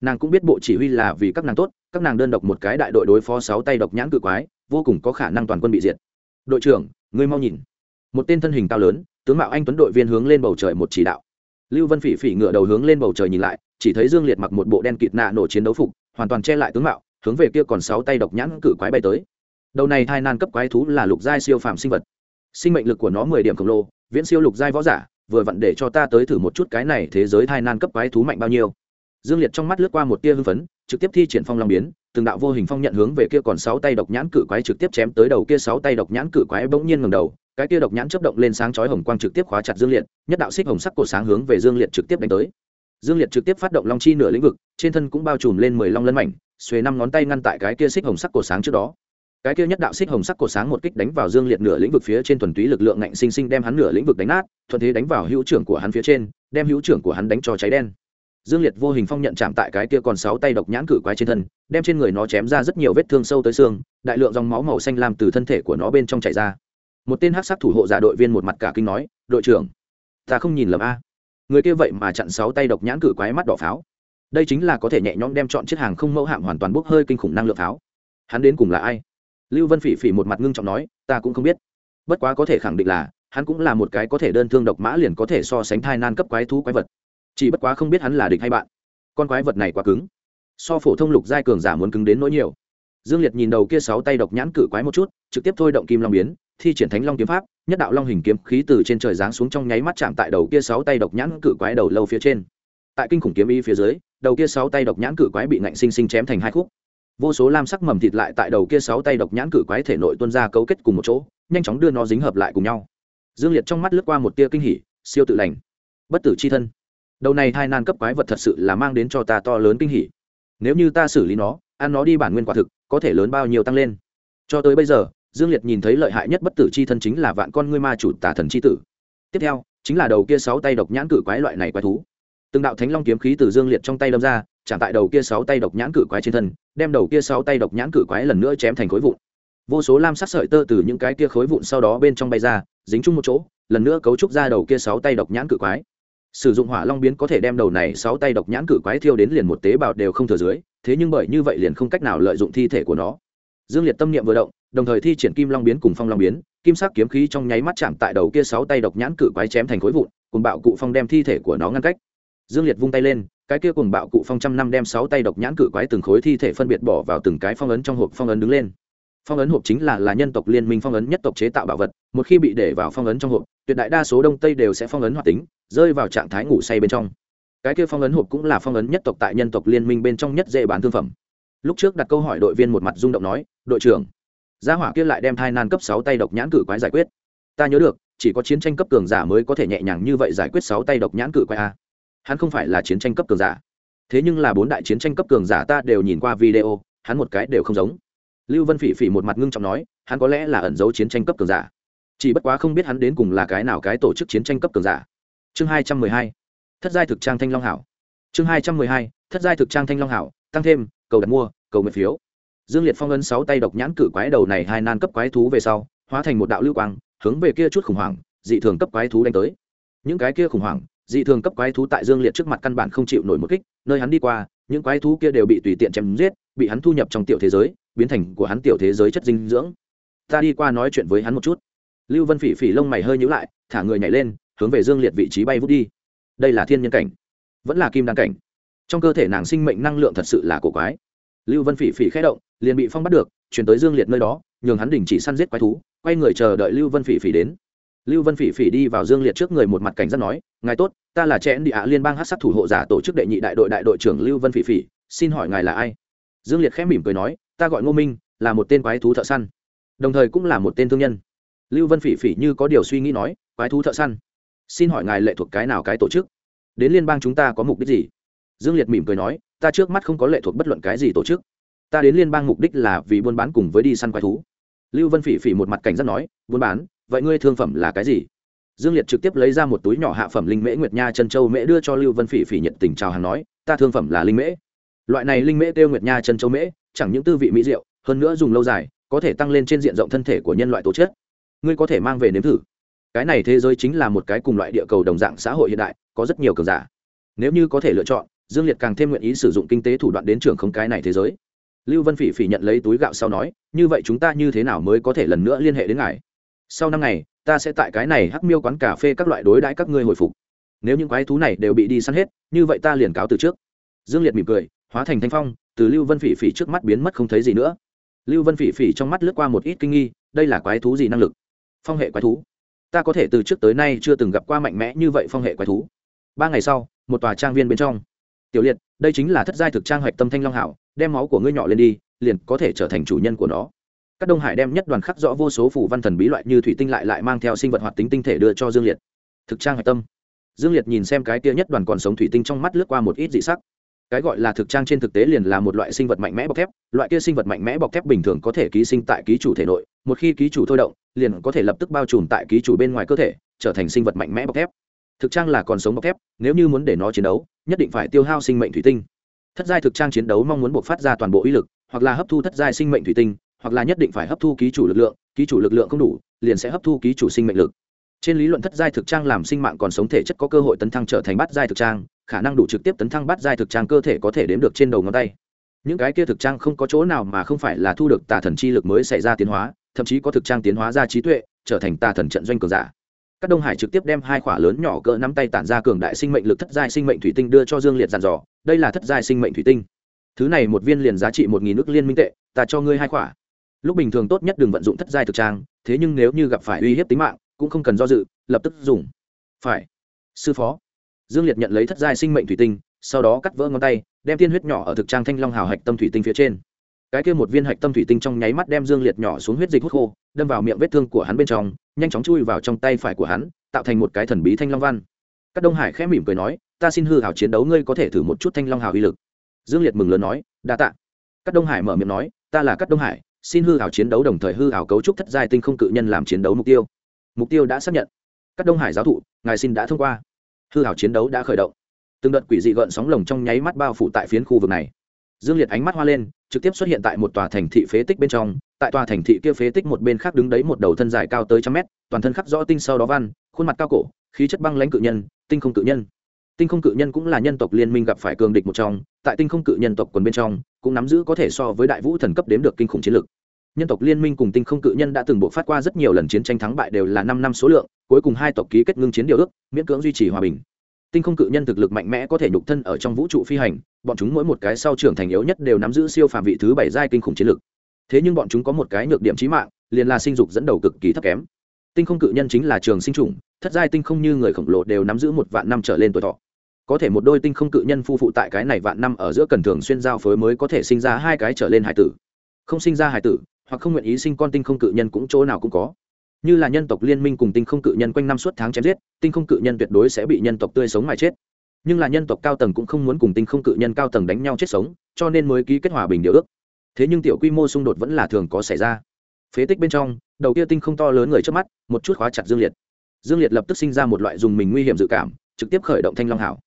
Nàng cũng biết bộ chỉ huy là vì các nàng tốt, các nàng đơn độc một cái đại đội đối phó sáu tay độc nhãn cự quái, vô cùng có khả năng toàn quân bị diệt. Đội trưởng, ngươi mau nhìn. Một tên thân hình cao lớn, tướng mạo anh tuấn đội viên hướng lên bầu trời một chỉ đạo. Lưu vân phỉ phỉ ngựa đầu hướng lên bầu trời nhìn lại chỉ thấy dương liệt mặc một bộ đen kịt nạ nổ chiến đấu phục, hoàn toàn che lại tướng mạo, hướng về kia còn sáu tay độc nhãn cự quái bay tới. Đầu này thai nan cấp quái thú là lục giai siêu phàm sinh vật. Sinh mệnh lực của nó mười điểm khổng lồ, viễn siêu lục giai võ giả, vừa vặn để cho ta tới thử một chút cái này thế giới thai nan cấp quái thú mạnh bao nhiêu. Dương liệt trong mắt lướt qua một tia hưng phấn, trực tiếp thi triển phong long biến, từng đạo vô hình phong nhận hướng về kia còn sáu tay độc nhãn cự quái trực tiếp chém tới đầu kia sáu tay độc nhãn cự quái bỗng nhiên ngầm đầu, cái kia độc nhãn chấp động lên sáng chói hồng quang trực tiếp khóa chặt dương liệt, nhất đạo xích hồng sắc cổ sáng hướng về dương liệt trực tiếp đánh tới dương liệt trực tiếp phát động long chi nửa lĩnh vực, trên thân cũng bao trùm lên mười long lân mảnh, xuề năm ngón tay ngăn tại cái kia xích hồng sắc cổ sáng trước đó. Cái kia nhất đạo xích hồng sắc cổ sáng một kích đánh vào dương liệt nửa lĩnh vực phía trên thuần túy lực lượng ngạnh sinh sinh đem hắn nửa lĩnh vực đánh nát, thuận thế đánh vào hữu trưởng của hắn phía trên, đem hữu trưởng của hắn đánh cho cháy đen. Dương liệt vô hình phong nhận chạm tại cái kia còn sáu tay độc nhãn cử quái trên thân, đem trên người nó chém ra rất nhiều vết thương sâu tới xương, đại lượng dòng máu màu xanh lam từ thân thể của nó bên trong chảy ra. Một tên hắc sắc thủ hộ giả đội viên một mặt cả kinh nói, đội trưởng, ta không nhìn lầm a người kia vậy mà chặn sáu tay độc nhãn cử quái mắt đỏ pháo. Đây chính là có thể nhẹ nhõm đem chọn chiếc hàng không mẫu hạm hoàn toàn bốc hơi kinh khủng năng lượng pháo. Hắn đến cùng là ai? Lưu vân phỉ phỉ một mặt ngưng trọng nói, ta cũng không biết. Bất quá có thể khẳng định là, hắn cũng là một cái có thể đơn thương độc mã liền có thể so sánh thai nan cấp quái thú quái vật. Chỉ bất quá không biết hắn là địch hay bạn. Con quái vật này quá cứng. So phổ thông lục giai cường giả muốn cứng đến nỗi nhiều. Dương liệt nhìn đầu kia sáu tay độc nhãn cự quái một chút, trực tiếp thôi động kim long biến thi triển thánh long kiếm pháp, nhất đạo long hình kiếm khí từ trên trời giáng xuống trong nháy mắt chạm tại đầu kia sáu tay độc nhãn cự quái đầu lâu phía trên. Tại kinh khủng kiếm y phía dưới, đầu kia sáu tay độc nhãn cự quái bị ngạnh sinh sinh chém thành hai khúc. Vô số lam sắc mầm thịt lại tại đầu kia sáu tay độc nhãn cự quái thể nội tuôn ra cấu kết cùng một chỗ, nhanh chóng đưa nó dính hợp lại cùng nhau. Dương liệt trong mắt lướt qua một tia kinh hỉ, siêu tự lành. Bất tử c h i thân. Đầu này hai nan cấp quái vật thật sự là mang đến cho ta to lớn kinh hỉ. Nếu như ta xử lý nó, ăn nó đi bản nguyên quả thực, có thể lớn bao nhiêu tăng lên. Cho tới bây giờ dương liệt nhìn thấy lợi hại nhất bất tử c h i thân chính là vạn con ngươi ma chủ tả thần c h i tử. Tiếp theo, chính là đầu kia sáu tay độc nhãn cự quái loại này quái thú. Từng đạo thánh long kiếm khí từ dương liệt trong tay đâm ra, chạm tại đầu kia sáu tay độc nhãn cự quái trên thân, đem đầu kia sáu tay độc nhãn cự quái lần nữa chém thành khối vụn. Vô số lam sắc sợi tơ từ những cái kia khối vụn sau đó bên trong bay ra, dính chung một chỗ, lần nữa cấu trúc ra đầu kia sáu tay độc nhãn cự quái. Sử dụng hỏa long biến có thể đem đầu này sáu tay độc nhãn cử quái thiêu đến liền một tế bào đều không thừa dưới, thế nhưng bởi như vậy liền không cách nào lợi dụng thi thể của nó dương liệt tâm niệm vừa động, đồng thời thi triển kim long biến cùng phong long biến, kim sắc kiếm khí trong nháy mắt chạm tại đầu kia sáu tay độc nhãn cự quái chém thành khối vụn cùng bạo cụ phong đem thi thể của nó ngăn cách. Dương liệt vung tay lên, cái kia cùng bạo cụ phong trăm năm đem sáu tay độc nhãn cự quái từng khối thi thể phân biệt bỏ vào từng cái phong ấn trong hộp phong ấn đứng lên. Phong ấn hộp chính là là nhân tộc liên minh phong ấn nhất tộc chế tạo bảo vật, một khi bị để vào phong ấn trong hộp, tuyệt đại đa số đông tây đều sẽ phong ấn hoạt tính, rơi vào trạng thái ngủ say bên trong. Cái kia phong ấn hộp cũng là phong ấn nhất tộc tại nhân tộc liên minh bên trong nhất dễ bán thương phẩm lúc trước đặt câu hỏi đội viên một mặt rung động nói, đội trưởng, gia hỏa kia lại đem thai nan cấp sáu tay độc nhãn cử quái giải quyết. Ta nhớ được, chỉ có chiến tranh cấp cường giả mới có thể nhẹ nhàng như vậy giải quyết sáu tay độc nhãn cử quái a. Hắn không phải là chiến tranh cấp cường giả. Thế nhưng là bốn đại chiến tranh cấp cường giả ta đều nhìn qua video, hắn một cái đều không giống. Lưu vân phỉ phỉ một mặt ngưng trọng nói, hắn có lẽ là ẩn giấu chiến tranh cấp cường giả. Chỉ bất quá không biết hắn đến cùng là cái nào cái tổ chức chiến tranh cấp cường giả. Chương hai trăm mười hai, thất giai thực trang thanh long hảo. Chương hai trăm mười hai, thất giai thực trang thanh long hảo, tăng thêm cầu đặt mua, cầu nguyện phiếu. Dương liệt phong ấn sáu tay độc nhãn cử quái đầu này hai nan cấp quái thú về sau, hóa thành một đạo lưu quang, hướng về kia chút khủng hoảng, dị thường cấp quái thú đánh tới. Những cái kia khủng hoảng, dị thường cấp quái thú tại dương liệt trước mặt căn bản không chịu nổi một kích, nơi hắn đi qua, những quái thú kia đều bị tùy tiện chém giết, bị hắn thu nhập trong tiểu thế giới, biến thành của hắn tiểu thế giới chất dinh dưỡng. Ta đi qua nói chuyện với hắn một chút. Lưu vân phỉ phỉ lông mày hơi nhữ lại, thả người nhảy lên, hướng về dương liệt vị trí bay vút đi. Đây là thiên nhân cảnh, vẫn là kim đan cảnh trong cơ thể nàng sinh mệnh năng lượng thật sự là cổ quái. Lưu vân phỉ phỉ khẽ động, liền bị phong bắt được, chuyển tới dương liệt nơi đó, nhường hắn đình chỉ săn giết quái thú, quay người chờ đợi lưu vân phỉ phỉ đến. Lưu vân phỉ phỉ đi vào dương liệt trước người một mặt cảnh giác nói, ngài tốt, ta là trẻ địa liên bang hát sát thủ hộ giả tổ chức đệ nhị đại đội đại đội trưởng lưu vân phỉ phỉ, xin hỏi ngài là ai? Dương liệt khẽ mỉm cười nói, ta gọi ngô minh, là một tên quái thú thợ săn, đồng thời cũng là một tên thương nhân. Lưu vân phỉ phỉ như có điều suy nghĩ nói, quái thú thợ săn, xin hỏi ngài lệ thuộc cái nào cái tổ chức? Đến liên bang chúng ta có mục đích gì? Dương liệt mỉm cười nói, ta trước mắt không có lệ thuộc bất luận cái gì tổ chức. Ta đến liên bang mục đích là vì buôn bán cùng với đi săn quái thú. Lưu vân phỉ phỉ một mặt cảnh giác nói, buôn bán? Vậy ngươi thương phẩm là cái gì? Dương liệt trực tiếp lấy ra một túi nhỏ hạ phẩm linh mễ nguyệt nha chân châu mễ đưa cho lưu vân phỉ phỉ nhiệt tình chào hàng nói, ta thương phẩm là linh mễ. Loại này linh mễ tiêu nguyệt nha chân châu mễ, chẳng những tư vị mỹ rượu hơn nữa dùng lâu dài, có thể tăng lên trên diện rộng thân thể của nhân loại tố chất ngươi có thể mang về nếm thử. Cái này thế giới chính là một cái cùng loại địa cầu đồng dạng xã hội hiện đại, có rất nhiều cường giả. Nếu như có thể lựa chọn dương liệt càng thêm nguyện ý sử dụng kinh tế thủ đoạn đến trường không cái này thế giới. Lưu vân phỉ phỉ nhận lấy túi gạo sau nói, như vậy chúng ta như thế nào mới có thể lần nữa liên hệ đến ngài? Sau năm ngày, ta sẽ tại cái này hắc miêu quán cà phê các loại đối đãi các ngươi hồi phục. Nếu những quái thú này đều bị đi săn hết, như vậy ta liền cáo từ trước. Dương liệt mỉm cười, hóa thành thanh phong, từ lưu vân phỉ phỉ trước mắt biến mất không thấy gì nữa. Lưu vân phỉ phỉ trong mắt lướt qua một ít kinh nghi, đây là quái thú gì năng lực? Phong hệ quái thú. Ta có thể từ trước tới nay chưa từng gặp qua mạnh mẽ như vậy phong hệ quái thú. Ba ngày sau, một tòa trang viên bên trong tiểu liệt, đây chính là thất giai thực trang hoạch tâm thanh long hảo, đem máu của ngươi nhỏ lên đi, liền có thể trở thành chủ nhân của nó. Các đông hải đem nhất đoàn khắc rõ vô số phủ văn thần bí loại như thủy tinh lại lại mang theo sinh vật hoạt tính tinh thể đưa cho dương liệt. Thực trang hoạch tâm. Dương liệt nhìn xem cái kia nhất đoàn còn sống thủy tinh trong mắt lướt qua một ít dị sắc. Cái gọi là thực trang trên thực tế liền là một loại sinh vật mạnh mẽ bọc thép, loại kia sinh vật mạnh mẽ bọc thép bình thường có thể ký sinh tại ký chủ thể nội, một khi ký chủ thôi động, liền có thể lập tức bao trùm tại ký chủ bên ngoài cơ thể, trở thành sinh vật mạnh mẽ bọc thép. Thực trang là còn sống bọc thép, nếu như muốn để nó chiến đấu nhất định phải tiêu hao sinh mệnh thủy tinh. Thất giai thực trang chiến đấu mong muốn buộc phát ra toàn bộ uy lực, hoặc là hấp thu thất giai sinh mệnh thủy tinh, hoặc là nhất định phải hấp thu ký chủ lực lượng, ký chủ lực lượng không đủ, liền sẽ hấp thu ký chủ sinh mệnh lực. Trên lý luận thất giai thực trang làm sinh mạng còn sống thể chất có cơ hội tấn thăng trở thành bát giai thực trang, khả năng đủ trực tiếp tấn thăng bát giai thực trang cơ thể có thể đếm được trên đầu ngón tay. Những cái kia thực trang không có chỗ nào mà không phải là thu được tà thần chi lực mới xảy ra tiến hóa, thậm chí có thực trang tiến hóa ra trí tuệ, trở thành tà thần trận doanh cường giả các đông hải trực tiếp đem hai khỏa lớn nhỏ cỡ nắm tay tản ra cường đại sinh mệnh lực thất giai sinh mệnh thủy tinh đưa cho dương liệt dàn dò, đây là thất giai sinh mệnh thủy tinh. Thứ này một viên liền giá trị một nghìn nước liên minh tệ, ta cho ngươi hai khỏa. Lúc bình thường tốt nhất đừng vận dụng thất giai thực trang, thế nhưng nếu như gặp phải uy hiếp tính mạng, cũng không cần do dự, lập tức dùng. Phải. Sư phó. Dương liệt nhận lấy thất giai sinh mệnh thủy tinh, sau đó cắt vỡ ngón tay, đem tiên huyết nhỏ ở thực trang thanh long hào hạch tâm thủy tinh phía trên. Cái kia một viên hạch tâm thủy tinh trong nháy mắt đem dương liệt nhỏ xuống huyết dịch hút khô, đâm vào miệng vết thương của hắn bên trong nhanh chóng chui vào trong tay phải của hắn, tạo thành một cái thần bí thanh long văn. Các đông hải khẽ mỉm cười nói, ta xin hư hào chiến đấu, ngươi có thể thử một chút thanh long hào uy lực. Dương liệt mừng lớn nói, đa tạ. Các đông hải mở miệng nói, ta là các đông hải, xin hư hào chiến đấu đồng thời hư hào cấu trúc thất giai tinh không cự nhân làm chiến đấu mục tiêu. Mục tiêu đã xác nhận. Các đông hải giáo thụ, ngài xin đã thông qua. Hư hào chiến đấu đã khởi động. Từng đợt quỷ dị gợn sóng lồng trong nháy mắt bao phủ tại phiến khu vực này. Dương liệt ánh mắt hoa lên, trực tiếp xuất hiện tại một tòa thành thị phế tích bên trong tại tòa thành thị kia phế tích một bên khác đứng đấy một đầu thân dài cao tới trăm mét, toàn thân khắc rõ tinh sau đó văn, khuôn mặt cao cổ, khí chất băng lãnh cự nhân, tinh không cự nhân. Tinh không cự nhân cũng là nhân tộc liên minh gặp phải cường địch một trong, tại tinh không cự nhân tộc quần bên trong, cũng nắm giữ có thể so với đại vũ thần cấp đếm được kinh khủng chiến lược. Nhân tộc liên minh cùng tinh không cự nhân đã từng buộc phát qua rất nhiều lần chiến tranh thắng bại đều là năm năm số lượng, cuối cùng hai tộc ký kết ngưng chiến điều ước, miễn cưỡng duy trì hòa bình. Tinh không cự nhân thực lực mạnh mẽ có thể nhục thân ở trong vũ trụ phi hành, bọn chúng mỗi một cái sau trưởng thành yếu nhất đều nắm giữ siêu phàm vị thứ bảy giai kinh khủng chiến lược thế nhưng bọn chúng có một cái nhược điểm trí mạng, liền là sinh dục dẫn đầu cực kỳ thấp kém. Tinh không cự nhân chính là trường sinh chủng, thất giai tinh không như người khổng lồ đều nắm giữ một vạn năm trở lên tuổi thọ. Có thể một đôi tinh không cự nhân phu phụ tại cái này vạn năm ở giữa cần thường xuyên giao phối mới có thể sinh ra hai cái trở lên hải tử. Không sinh ra hải tử, hoặc không nguyện ý sinh con tinh không cự nhân cũng chỗ nào cũng có. Như là nhân tộc liên minh cùng tinh không cự nhân quanh năm suốt tháng chém giết, tinh không cự nhân tuyệt đối sẽ bị nhân tộc tươi sống mà chết. Nhưng là nhân tộc cao tầng cũng không muốn cùng tinh không cự nhân cao tầng đánh nhau chết sống, cho nên mới ký kết hòa bình điều ước thế nhưng tiểu quy mô xung đột vẫn là thường có xảy ra. Phế tích bên trong, đầu kia tinh không to lớn người trước mắt, một chút khóa chặt dương liệt. Dương liệt lập tức sinh ra một loại dùng mình nguy hiểm dự cảm, trực tiếp khởi động thanh long hảo.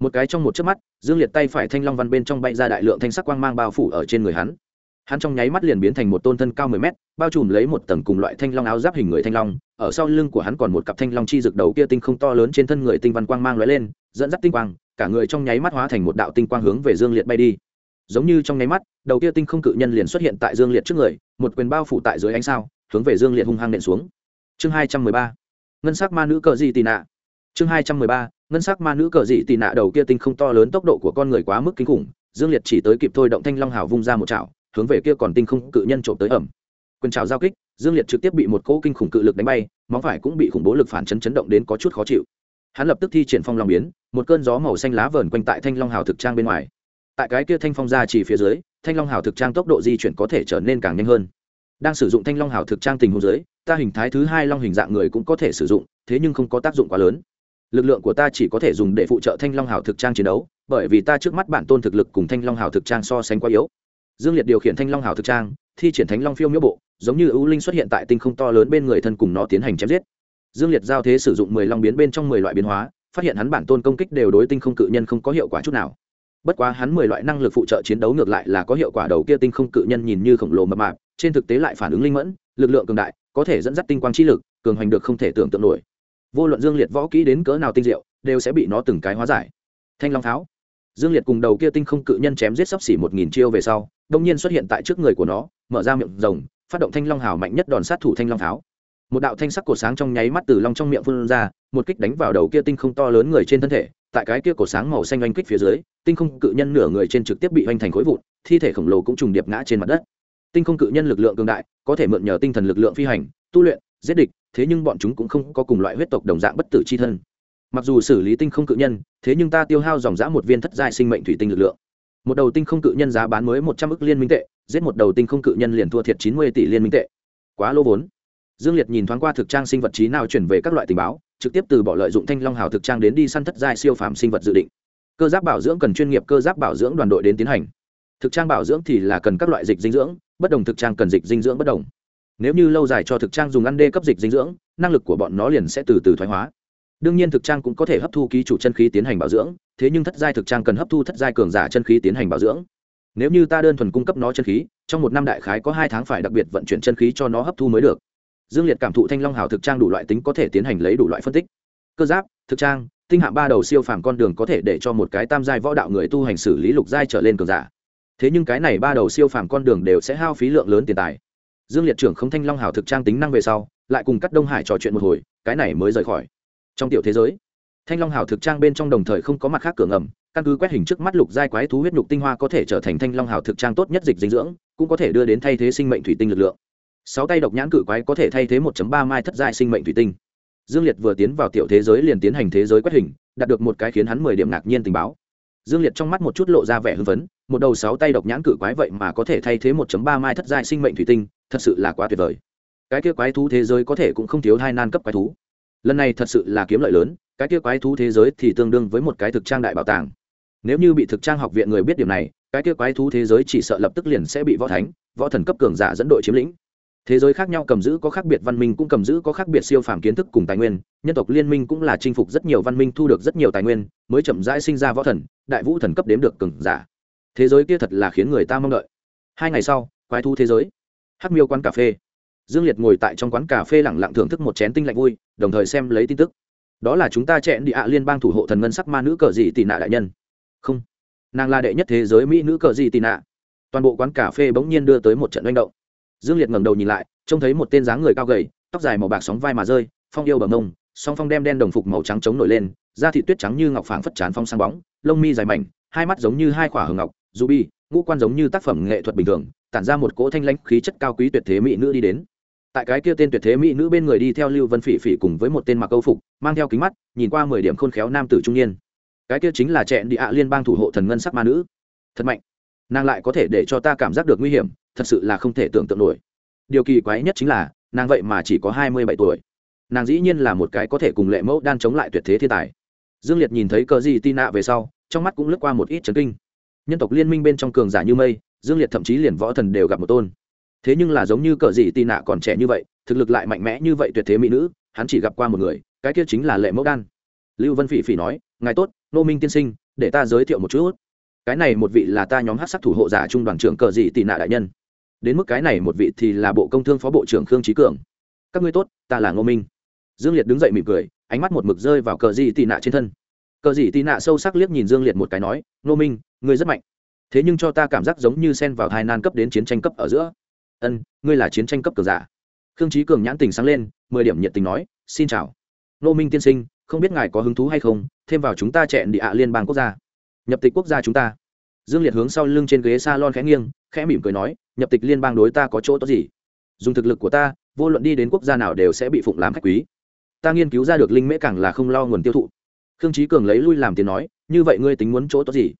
Một cái trong một chớp mắt, dương liệt tay phải thanh long văn bên trong bay ra đại lượng thanh sắc quang mang bao phủ ở trên người hắn. Hắn trong nháy mắt liền biến thành một tôn thân cao mười mét, bao trùm lấy một tầng cùng loại thanh long áo giáp hình người thanh long. Ở sau lưng của hắn còn một cặp thanh long chi rực đầu kia tinh không to lớn trên thân người tinh văn quang mang lóe lên, dẫn dắt tinh quang, cả người trong nháy mắt hóa thành một đạo tinh quang hướng về dương liệt bay đi giống như trong nháy mắt, đầu kia tinh không cự nhân liền xuất hiện tại dương liệt trước người, một quyền bao phủ tại dưới ánh sao, hướng về dương liệt hung hăng nện xuống. Chương hai trăm mười ba, ngân sắc ma nữ cờ dị tì nạ. Chương hai trăm mười ba, ngân sắc ma nữ cờ dị tì nạ đầu kia tinh không to lớn tốc độ của con người quá mức kinh khủng, dương liệt chỉ tới kịp thôi động thanh long hào vung ra một chảo, hướng về kia còn tinh không cự nhân trộm tới ẩm. Quyền trào giao kích, dương liệt trực tiếp bị một cỗ kinh khủng cự lực đánh bay, móng phải cũng bị khủng bố lực phản chấn chấn động đến có chút khó chịu. Hắn lập tức thi triển phong long biến, một cơn gió màu xanh lá vờn quanh tại thanh long hào thực trang bên ngoài tại cái kia thanh phong ra chỉ phía dưới, thanh long hào thực trang tốc độ di chuyển có thể trở nên càng nhanh hơn. Đang sử dụng thanh long hào thực trang tình huống dưới, ta hình thái thứ hai long hình dạng người cũng có thể sử dụng, thế nhưng không có tác dụng quá lớn. Lực lượng của ta chỉ có thể dùng để phụ trợ thanh long hào thực trang chiến đấu, bởi vì ta trước mắt bản tôn thực lực cùng thanh long hào thực trang so sánh quá yếu. Dương liệt điều khiển thanh long hào thực trang, thi triển thánh long phiêu miễu bộ, giống như ưu linh xuất hiện tại tinh không to lớn bên người thân cùng nó tiến hành chém giết. Dương liệt giao thế sử dụng mười long biến bên trong mười loại biến hóa, phát hiện hắn bản tôn công kích đều đối tinh không cự nhân không có hiệu quả chút nào bất quá hắn mười loại năng lực phụ trợ chiến đấu ngược lại là có hiệu quả đầu kia tinh không cự nhân nhìn như khổng lồ mập mạp, trên thực tế lại phản ứng linh mẫn, lực lượng cường đại, có thể dẫn dắt tinh quang chi lực, cường hành được không thể tưởng tượng nổi. Vô luận dương liệt võ kỹ đến cỡ nào tinh diệu, đều sẽ bị nó từng cái hóa giải. Thanh long tháo. Dương liệt cùng đầu kia tinh không cự nhân chém giết sắp xỉ một nghìn chiêu về sau đông nhiên xuất hiện tại trước người của nó, mở ra miệng rồng, phát động thanh long hào mạnh nhất đòn sát thủ thanh long tháo. Một đạo thanh sắc cổ sáng trong nháy mắt từ long trong miệng phun ra, một kích đánh vào đầu kia tinh không to lớn người trên thân thể tại cái kia cổ sáng màu xanh oanh kích phía dưới, tinh không cự nhân nửa người trên trực tiếp bị oanh thành khối vụn, thi thể khổng lồ cũng trùng điệp ngã trên mặt đất. Tinh không cự nhân lực lượng cường đại, có thể mượn nhờ tinh thần lực lượng phi hành, tu luyện, giết địch, thế nhưng bọn chúng cũng không có cùng loại huyết tộc đồng dạng bất tử c h i thân. Mặc dù xử lý tinh không cự nhân, thế nhưng ta tiêu hao dòng dã một viên thất giai sinh mệnh thủy tinh lực lượng. Một đầu tinh không cự nhân giá bán mới một trăm ước liên minh tệ, giết một đầu tinh không cự nhân liền thua thiệt chín mươi tỷ liên minh tệ. Quá lô vốn. Dương liệt nhìn thoáng qua thực trang sinh vật trí nào chuyển về các loại tình báo trực tiếp từ bỏ lợi dụng thanh long hào thực trang đến đi săn thất giai siêu phàm sinh vật dự định. Cơ giáp bảo dưỡng cần chuyên nghiệp cơ giáp bảo dưỡng đoàn đội đến tiến hành. Thực trang bảo dưỡng thì là cần các loại dịch dinh dưỡng, bất đồng thực trang cần dịch dinh dưỡng bất đồng. Nếu như lâu dài cho thực trang dùng ăn đê cấp dịch dinh dưỡng, năng lực của bọn nó liền sẽ từ từ thoái hóa. Đương nhiên thực trang cũng có thể hấp thu ký chủ chân khí tiến hành bảo dưỡng, thế nhưng thất giai thực trang cần hấp thu thất giai cường giả chân khí tiến hành bảo dưỡng. Nếu như ta đơn thuần cung cấp nó chân khí, trong một năm đại khái có hai tháng phải đặc biệt vận chuyển chân khí cho nó hấp thu mới được dương liệt cảm thụ thanh long hào thực trang đủ loại tính có thể tiến hành lấy đủ loại phân tích. Cơ giáp, thực trang, tinh hạng ba đầu siêu phàm con đường có thể để cho một cái tam giai võ đạo người tu hành xử lý lục giai trở lên cường giả. Thế nhưng cái này ba đầu siêu phàm con đường đều sẽ hao phí lượng lớn tiền tài. Dương liệt trưởng không thanh long hào thực trang tính năng về sau, lại cùng cắt đông hải trò chuyện một hồi, cái này mới rời khỏi. Trong tiểu thế giới, thanh long hào thực trang bên trong đồng thời không có mặt khác cửa ngầm, căn cứ quét hình trước mắt lục giai quái thú huyết nhục tinh hoa có thể trở thành thanh long hào thực trang tốt nhất dịch dinh dưỡng, cũng có thể đưa đến thay thế sinh mệnh thủy tinh lực lượng sáu tay độc nhãn cự quái có thể thay thế 1 ba mai thất giai sinh mệnh thủy tinh. Dương liệt vừa tiến vào tiểu thế giới liền tiến hành thế giới quét hình, đạt được một cái khiến hắn mười điểm ngạc nhiên tình báo. Dương liệt trong mắt một chút lộ ra vẻ hưng phấn, một đầu sáu tay độc nhãn cự quái vậy mà có thể thay thế 1 ba mai thất giai sinh mệnh thủy tinh, thật sự là quá tuyệt vời. Cái kia quái thú thế giới có thể cũng không thiếu hai nan cấp quái thú. Lần này thật sự là kiếm lợi lớn, cái kia quái thú thế giới thì tương đương với một cái thực trang đại bảo tàng. Nếu như bị thực trang học viện người biết điểm này, cái kia quái thú thế giới chỉ sợ lập tức liền sẽ bị võ thánh, võ thần cấp cường giả dẫn đội chiếm lĩnh thế giới khác nhau cầm giữ có khác biệt văn minh cũng cầm giữ có khác biệt siêu phàm kiến thức cùng tài nguyên, nhân tộc liên minh cũng là chinh phục rất nhiều văn minh thu được rất nhiều tài nguyên, mới chậm rãi sinh ra võ thần, đại vũ thần cấp đếm được cường giả. Thế giới kia thật là khiến người ta mong đợi. Hai ngày sau, quái thú thế giới. Hắc miêu quán cà phê. Dương liệt ngồi tại trong quán cà phê lẳng lặng thưởng thức một chén tinh lạnh vui, đồng thời xem lấy tin tức. Đó là chúng ta chẹn địa ạ liên bang thủ hộ thần ngân sắc ma nữ cờ dị tị nạ đại nhân. Không. Nàng là đệ nhất thế giới mỹ nữ cờ dị tị nạ. Toàn bộ quán cà phê bỗng nhiên đưa tới một trận manh động dương liệt ngẩng đầu nhìn lại, trông thấy một tên dáng người cao gầy, tóc dài màu bạc sóng vai mà rơi, phong yêu bờ mông, song phong đem đen đồng phục màu trắng chống nổi lên, da thị tuyết trắng như ngọc phảng phất chán phong sáng bóng, lông mi dài mảnh, hai mắt giống như hai quả hường ngọc, dù bi, ngũ quan giống như tác phẩm nghệ thuật bình thường, tản ra một cỗ thanh lãnh khí chất cao quý tuyệt thế mỹ nữ đi đến. Tại cái kia tên tuyệt thế mỹ nữ bên người đi theo lưu vân phỉ phỉ cùng với một tên mặc câu phục, mang theo kính mắt, nhìn qua mười điểm khôn khéo nam tử trung niên. Cái kia chính là trẻ địa ạ liên bang thủ hộ thần ngân sắc ma nữ. Thật mạnh. Nàng lại có thể để cho ta cảm giác được nguy hiểm thật sự là không thể tưởng tượng nổi. Điều kỳ quái nhất chính là, nàng vậy mà chỉ có hai mươi bảy tuổi. Nàng dĩ nhiên là một cái có thể cùng lệ mẫu đan chống lại tuyệt thế thiên tài. Dương liệt nhìn thấy cờ gì tin nạ về sau, trong mắt cũng lướt qua một ít chấn kinh. Nhân tộc liên minh bên trong cường giả như mây, dương liệt thậm chí liền võ thần đều gặp một tôn. Thế nhưng là giống như cờ gì tin nạ còn trẻ như vậy, thực lực lại mạnh mẽ như vậy tuyệt thế mỹ nữ, hắn chỉ gặp qua một người, cái kia chính là lệ mẫu đan. Lưu vân phỉ phỉ nói, ngài tốt, nô minh tiên sinh, để ta giới thiệu một chút. Cái này một vị là ta nhóm hát sắc thủ hộ giả trung đoàn trưởng cờ Dị tị nạ đại nhân đến mức cái này một vị thì là bộ công thương phó bộ trưởng khương trí cường. Các ngươi tốt, ta là ngô minh. Dương liệt đứng dậy mỉm cười, ánh mắt một mực rơi vào cờ dị tị nạ trên thân. Cờ dị tị nạ sâu sắc liếc nhìn dương liệt một cái nói, ngô minh, ngươi rất mạnh. Thế nhưng cho ta cảm giác giống như xen vào hai nan cấp đến chiến tranh cấp ở giữa. Ân, ngươi là chiến tranh cấp cường giả. Khương trí cường nhãn tình sáng lên, mười điểm nhiệt tình nói, xin chào. Ngô minh tiên sinh, không biết ngài có hứng thú hay không, thêm vào chúng ta chẹn địa ạ liên bang quốc gia. Nhập tịch quốc gia chúng ta. Dương liệt hướng sau lưng trên ghế s a lon khẽ nghiêng khẽ mỉm cười nói, nhập tịch liên bang đối ta có chỗ tốt gì? Dùng thực lực của ta, vô luận đi đến quốc gia nào đều sẽ bị phụng làm khách quý. Ta nghiên cứu ra được linh mễ càng là không lo nguồn tiêu thụ. Khương trí cường lấy lui làm tiền nói, như vậy ngươi tính muốn chỗ tốt gì?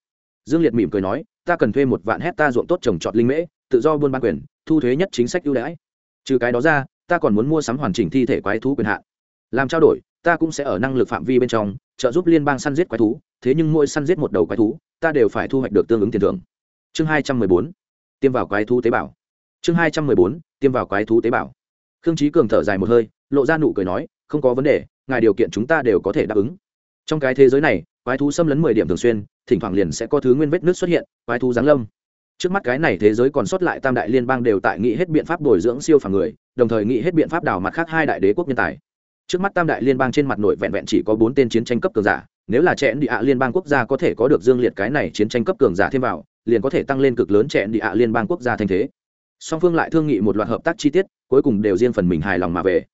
Dương liệt mỉm cười nói, ta cần thuê một vạn hecta ruộng tốt trồng trọt linh mễ, tự do buôn bán quyền, thu thuế nhất chính sách ưu đãi. Trừ cái đó ra, ta còn muốn mua sắm hoàn chỉnh thi thể quái thú quyền hạn. Làm trao đổi, ta cũng sẽ ở năng lực phạm vi bên trong, trợ giúp liên bang săn giết quái thú, thế nhưng mỗi săn giết một đầu quái thú, ta đều phải thu hoạch được tương ứng tiền thưởng. Chương hai trăm mười bốn tiêm vào quái thú tế bào. Chương hai trăm mười bốn, tiêm vào quái thú tế bào. Khương trí cường thở dài một hơi, lộ ra nụ cười nói, không có vấn đề, ngài điều kiện chúng ta đều có thể đáp ứng. Trong cái thế giới này, quái thú xâm lấn mười điểm thường xuyên, thỉnh thoảng liền sẽ có thứ nguyên vết nước xuất hiện, quái thú giáng lâm. Trước mắt cái này thế giới còn sót lại tam đại liên bang đều tại nghị hết biện pháp bồi dưỡng siêu phàm người, đồng thời nghị hết biện pháp đào mặt khác hai đại đế quốc nhân tài. Trước mắt tam đại liên bang trên mặt nội vẹn vẹn chỉ có bốn tên chiến tranh cấp cường giả, nếu là trẻ địa ạ liên bang quốc gia có thể có được dương liệt cái này chiến tranh cấp cường giả thêm vào liền có thể tăng lên cực lớn trẻ địa ạ liên bang quốc gia thành thế. Song phương lại thương nghị một loạt hợp tác chi tiết, cuối cùng đều riêng phần mình hài lòng mà về.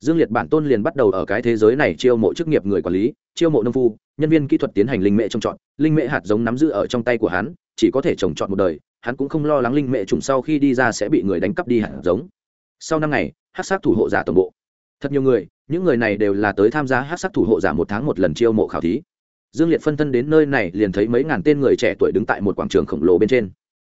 Dương liệt bản tôn liền bắt đầu ở cái thế giới này chiêu mộ chức nghiệp người quản lý, chiêu mộ nông phu, nhân viên kỹ thuật tiến hành linh mệ trồng trọt, linh mệ hạt giống nắm giữ ở trong tay của hắn, chỉ có thể trồng trọt một đời, hắn cũng không lo lắng linh mệ trùng sau khi đi ra sẽ bị người đánh cắp đi hạt giống. Sau năm ngày, hát sát thủ hộ giả tổng bộ. Thật nhiều người, những người này đều là tới tham gia hát sát thủ hộ giả một tháng một lần chiêu mộ khảo thí dương liệt phân thân đến nơi này liền thấy mấy ngàn tên người trẻ tuổi đứng tại một quảng trường khổng lồ bên trên.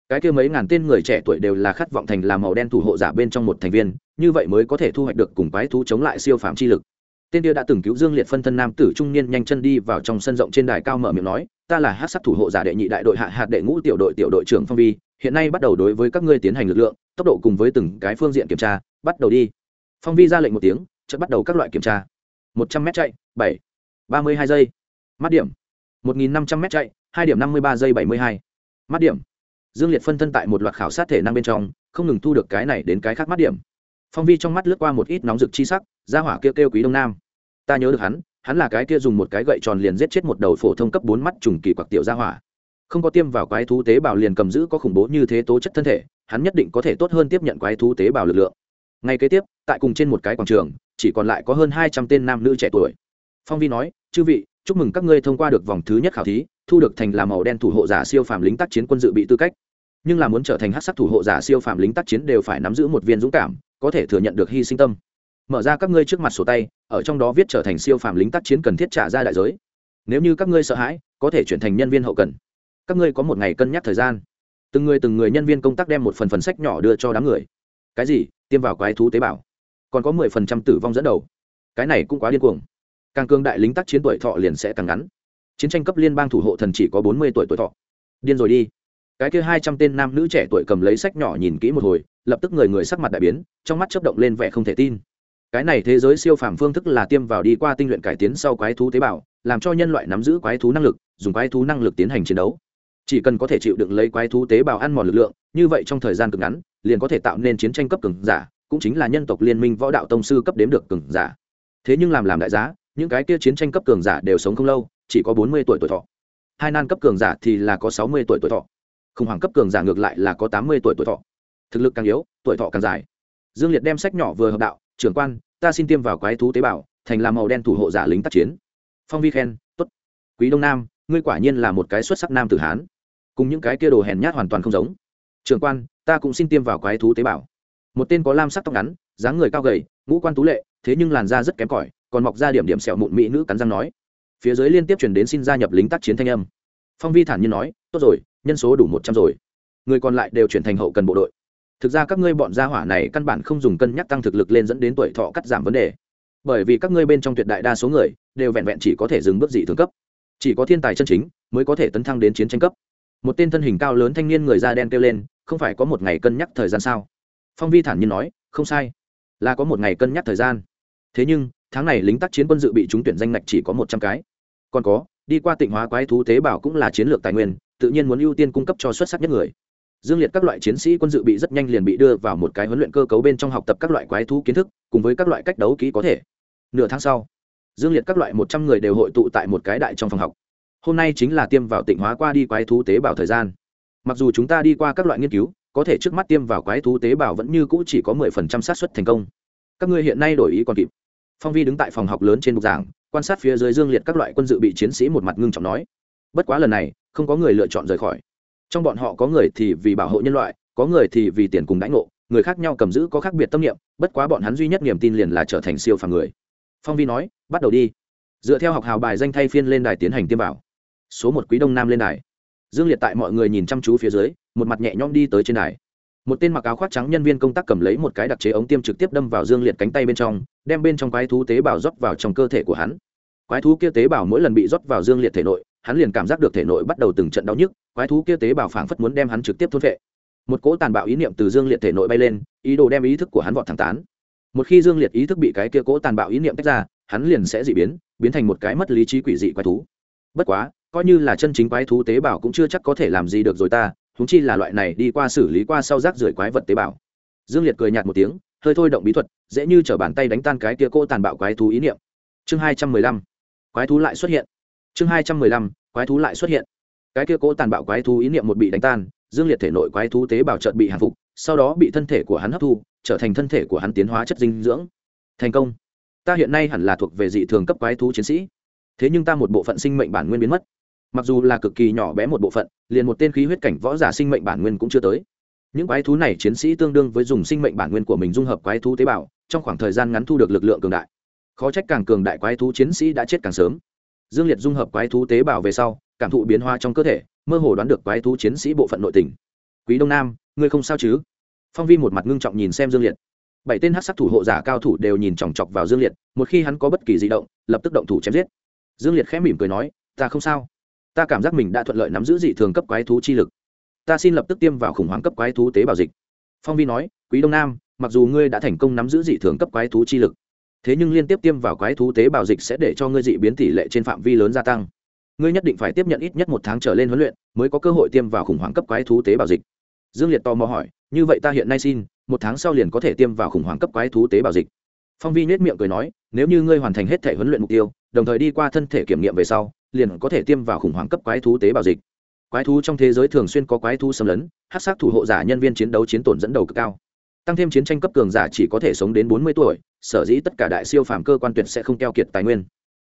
Cái kia mấy ngàn tên người trẻ tuổi đều là khát vọng thành làm màu đen thủ hộ giả bên trong một thành viên, như vậy mới có thể thu hoạch được cùng quái thú chống lại siêu phạm chi lực. Tên kia đã từng cứu dương liệt phân thân nam tử trung niên nhanh chân đi vào trong sân rộng trên đài cao mở miệng nói, ta là hát sắc thủ hộ giả đệ nhị đại đội hạ hạt đệ ngũ tiểu đội tiểu đội trưởng phong vi, hiện nay bắt đầu đối với các ngươi tiến hành lực lượng, tốc độ cùng với từng cái phương diện kiểm tra, bắt đầu đi. Phong vi ra lệnh một tiếng chất bắt đầu các loại kiểm tra. Một trăm m chạy, bảy, ba mươi hai giây mắt điểm. một nghìn năm trăm m chạy, hai điểm năm mươi ba giây bảy mươi hai. Mắt điểm. Dương liệt phân thân tại một loạt khảo sát thể năng bên trong, không ngừng thu được cái này đến cái khác mắt điểm. Phong vi trong mắt lướt qua một ít nóng rực chi sắc ra hỏa kêu kêu quý đông nam. Ta nhớ được hắn hắn là cái kia dùng một cái gậy tròn liền giết chết một đầu phổ thông cấp bốn mắt trùng kỳ quặc tiểu ra hỏa. Không có tiêm vào quái thú tế bào liền cầm giữ có khủng bố như thế tố chất thân thể, hắn nhất định có thể tốt hơn tiếp nhận quái thú tế bào lực lượng. Ngay kế tiếp, tại cùng trên một cái quảng trường, chỉ còn lại có hơn hai trăm tên nam nữ trẻ tuổi. Phong vi nói, chư vị chúc mừng các ngươi thông qua được vòng thứ nhất khảo thí, thu được thành là màu đen thủ hộ giả siêu phàm lính tác chiến quân dự bị tư cách. Nhưng là muốn trở thành hát sắc thủ hộ giả siêu phàm lính tác chiến đều phải nắm giữ một viên dũng cảm, có thể thừa nhận được hy sinh tâm. Mở ra các ngươi trước mặt sổ tay, ở trong đó viết trở thành siêu phàm lính tác chiến cần thiết trả ra đại giới. Nếu như các ngươi sợ hãi, có thể chuyển thành nhân viên hậu cần. Các ngươi có một ngày cân nhắc thời gian. Từng người từng người nhân viên công tác đem một phần phần sách nhỏ đưa cho đám người. Cái gì? Tiêm vào quái thú tế bào. Còn có mười phần trăm tử vong dẫn đầu. Cái này cũng quá điên cuồng càng cương đại lính tác chiến tuổi thọ liền sẽ càng ngắn. Chiến tranh cấp liên bang thủ hộ thần chỉ có bốn mươi tuổi tuổi thọ. Điên rồi đi. Cái kia hai trăm tên nam nữ trẻ tuổi cầm lấy sách nhỏ nhìn kỹ một hồi, lập tức người người sắc mặt đại biến, trong mắt chớp động lên vẻ không thể tin. Cái này thế giới siêu phàm phương thức là tiêm vào đi qua tinh luyện cải tiến sau quái thú tế bào, làm cho nhân loại nắm giữ quái thú năng lực, dùng quái thú năng lực tiến hành chiến đấu. Chỉ cần có thể chịu đựng lấy quái thú tế bào ăn mòn lực lượng, như vậy trong thời gian cực ngắn, liền có thể tạo nên chiến tranh cấp cường giả, cũng chính là nhân tộc liên minh võ đạo tông sư cấp đếm được cường giả. Thế nhưng làm làm đại giá những cái kia chiến tranh cấp cường giả đều sống không lâu, chỉ có bốn mươi tuổi tuổi thọ. Hai nan cấp cường giả thì là có sáu mươi tuổi tuổi thọ. Khủng hoảng cấp cường giả ngược lại là có tám mươi tuổi tuổi thọ. Thực lực càng yếu, tuổi thọ càng dài. Dương liệt đem sách nhỏ vừa hợp đạo, trưởng quan, ta xin tiêm vào quái thú tế bào, thành làm màu đen thủ hộ giả lính tác chiến. Phong vi khen t ố t quý đông nam, ngươi quả nhiên là một cái xuất sắc nam tử hán. Cùng những cái kia đồ hèn nhát hoàn toàn không giống. Trưởng quan, ta cũng xin tiêm vào quái thú tế bào. Một tên có lam sắc tóc ngắn, dáng người cao gầy, ngũ quan tú lệ, thế nhưng làn da rất kém cỏi còn mọc ra điểm điểm sẹo mụn mỹ nữ cắn răng nói. Phía dưới liên tiếp chuyển đến xin gia nhập lính tác chiến thanh âm. Phong vi thản nhiên nói, tốt rồi, nhân số đủ một trăm rồi. Người còn lại đều chuyển thành hậu cần bộ đội. Thực ra các ngươi bọn gia hỏa này căn bản không dùng cân nhắc tăng thực lực lên dẫn đến tuổi thọ cắt giảm vấn đề. Bởi vì các ngươi bên trong tuyệt đại đa số người, đều vẹn vẹn chỉ có thể dừng bước dị thường cấp. Chỉ có thiên tài chân chính mới có thể tấn thăng đến chiến tranh cấp. Một tên thân hình cao lớn thanh niên người da đen kêu lên, không phải có một ngày cân nhắc thời gian sao? Phong vi thản nhiên nói, không sai. Là có một ngày cân nhắc thời gian. Thế nhưng tháng này lính tác chiến quân dự bị trúng tuyển danh ngạch chỉ có một trăm cái. Còn có, đi qua tỉnh hóa quái thú tế bào cũng là chiến lược tài nguyên, tự nhiên muốn ưu tiên cung cấp cho xuất sắc nhất người. Dương liệt các loại chiến sĩ quân dự bị rất nhanh liền bị đưa vào một cái huấn luyện cơ cấu bên trong học tập các loại quái thú kiến thức, cùng với các loại cách đấu kỹ có thể. Nửa tháng sau, dương liệt các loại một trăm người đều hội tụ tại một cái đại trong phòng học. Hôm nay chính là tiêm vào tịnh hóa qua đi quái thú tế bào thời gian. Mặc dù chúng ta đi qua các loại nghiên cứu, có thể trước mắt tiêm vào quái thú tế bào vẫn như cũ chỉ có mười phần trăm xác suất thành công. Các ngươi hiện nay đổi ý còn kịp phong vi đứng tại phòng học lớn trên bục giảng, quan sát phía dưới dương liệt các loại quân dự bị chiến sĩ một mặt ngưng trọng nói, bất quá lần này, không có người lựa chọn rời khỏi. Trong bọn họ có người thì vì bảo hộ nhân loại, có người thì vì tiền cùng đánh ngộ, người khác nhau cầm giữ có khác biệt tâm niệm, bất quá bọn hắn duy nhất niềm tin liền là trở thành siêu phàm người. Phong vi nói, bắt đầu đi. Dựa theo học hào bài danh thay phiên lên đài tiến hành tiêm bảo số một quý đông nam lên đài. Dương liệt tại mọi người nhìn chăm chú phía dưới, một mặt nhẹ nhõm đi tới trên đài một tên mặc áo khoác trắng nhân viên công tác cầm lấy một cái đặc chế ống tiêm trực tiếp đâm vào dương liệt cánh tay bên trong, đem bên trong quái thú tế bào rót vào trong cơ thể của hắn. Quái thú kia tế bào mỗi lần bị rót vào dương liệt thể nội, hắn liền cảm giác được thể nội bắt đầu từng trận đau nhức, quái thú kia tế bào phảng phất muốn đem hắn trực tiếp thôn vệ một cỗ tàn bạo ý niệm từ dương liệt thể nội bay lên, ý đồ đem ý thức của hắn vọt thẳng tán. Một khi dương liệt ý thức bị cái kia cỗ tàn bạo ý niệm tách ra, hắn liền sẽ dị biến biến thành một cái mất lý trí quỷ dị quái thú. Bất quá, coi như là chân chính quái thú tế bào cũng chưa chắc có thể làm gì được rồi ta húng chi là loại này đi qua xử lý qua sau rác rưởi quái vật tế bào. Dương liệt cười nhạt một tiếng, hơi thôi động bí thuật, dễ như t bàn tay đánh tan cái kia cỗ tàn bạo quái thú ý niệm. Chương hai trăm mười lăm, quái thú lại xuất hiện. Chương hai trăm mười lăm, quái thú lại xuất hiện. Cái kia cỗ tàn bạo quái thú ý niệm một bị đánh tan, dương liệt thể nội quái thú tế bào trợt bị hàng phục, sau đó bị thân thể của hắn hấp thu, trở thành thân thể của hắn tiến hóa chất dinh dưỡng. Thành công. Ta hiện nay hẳn là thuộc về dị thường cấp quái thú chiến sĩ. Thế nhưng ta một bộ phận sinh mệnh bản nguyên biến mất mặc dù là cực kỳ nhỏ bé một bộ phận, liền một tên khí huyết cảnh võ giả sinh mệnh bản nguyên cũng chưa tới. Những quái thú này chiến sĩ tương đương với dùng sinh mệnh bản nguyên của mình dung hợp quái thú tế bào, trong khoảng thời gian ngắn thu được lực lượng cường đại. Khó trách càng cường đại quái thú chiến sĩ đã chết càng sớm. Dương liệt dung hợp quái thú tế bào về sau, cảm thụ biến hóa trong cơ thể, mơ hồ đoán được quái thú chiến sĩ bộ phận nội tình. Quý đông nam, ngươi không sao chứ? Phong vi một mặt ngưng trọng nhìn xem dương liệt. Bảy tên hát sắc thủ hộ giả cao thủ đều nhìn chòng chọc vào dương liệt, một khi hắn có bất kỳ di động, lập tức động thủ chém giết. Dương liệt khẽ mỉm cười nói, ta không sao ta cảm giác mình đã thuận lợi nắm giữ dị thường cấp quái thú chi lực. Ta xin lập tức tiêm vào khủng hoảng cấp quái thú tế bào dịch. Phong vi nói, quý đông nam, mặc dù ngươi đã thành công nắm giữ dị thường cấp quái thú chi lực, thế nhưng liên tiếp tiêm vào quái thú tế bào dịch sẽ để cho ngươi dị biến tỷ lệ trên phạm vi lớn gia tăng. Ngươi nhất định phải tiếp nhận ít nhất một tháng trở lên huấn luyện mới có cơ hội tiêm vào khủng hoảng cấp quái thú tế bào dịch. Dương liệt tò mò hỏi, như vậy ta hiện nay xin, một tháng sau liền có thể tiêm vào khủng hoảng cấp quái thú tế bào dịch. Phong vi nhét miệng cười nói, nếu như ngươi hoàn thành hết thể huấn luyện mục tiêu, đồng thời đi qua thân thể kiểm nghiệm về sau liền có thể tiêm vào khủng hoảng cấp quái thú tế bào dịch. Quái thú trong thế giới thường xuyên có quái thú xâm lấn, hát sát thủ hộ giả nhân viên chiến đấu chiến tổn dẫn đầu cực cao. Tăng thêm chiến tranh cấp cường giả chỉ có thể sống đến bốn mươi tuổi, sở dĩ tất cả đại siêu phàm cơ quan tuyệt sẽ không keo kiệt tài nguyên.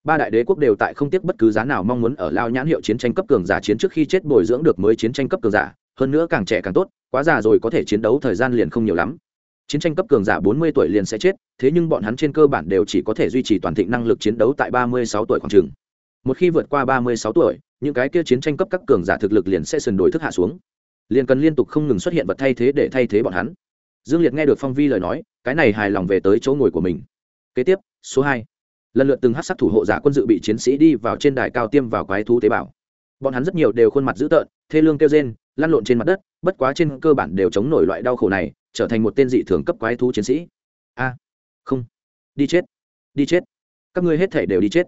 Ba đại đế quốc đều tại không tiếc bất cứ giá nào mong muốn ở lao nhãn hiệu chiến tranh cấp cường giả chiến trước khi chết bồi dưỡng được mới chiến tranh cấp cường giả, hơn nữa càng trẻ càng tốt, quá già rồi có thể chiến đấu thời gian liền không nhiều lắm. Chiến tranh cấp cường giả bốn mươi tuổi liền sẽ chết, thế nhưng bọn hắn trên cơ bản đều chỉ có thể duy trì toàn thịnh năng lực chiến đấu tại ba mươi sáu tuổi khoảng trường một khi vượt qua ba mươi sáu tuổi, những cái kia chiến tranh cấp các cường giả thực lực liền sẽ sần đổi thức hạ xuống. Liền cần liên tục không ngừng xuất hiện vật thay thế để thay thế bọn hắn. Dương liệt nghe được phong vi lời nói, cái này hài lòng về tới chỗ ngồi của mình. Kế tiếp, số hai. Lần lượt từng hát sắc thủ hộ giả quân dự bị chiến sĩ đi vào trên đài cao tiêm vào quái thú tế bào. Bọn hắn rất nhiều đều khuôn mặt dữ tợn, thê lương kêu rên, lăn lộn trên mặt đất, bất quá trên cơ bản đều chống nổi loại đau khổ này, trở thành một tên dị thường cấp quái thú chiến sĩ. A, không. Đi chết. Đi chết. Các ngươi hết thể đều đi chết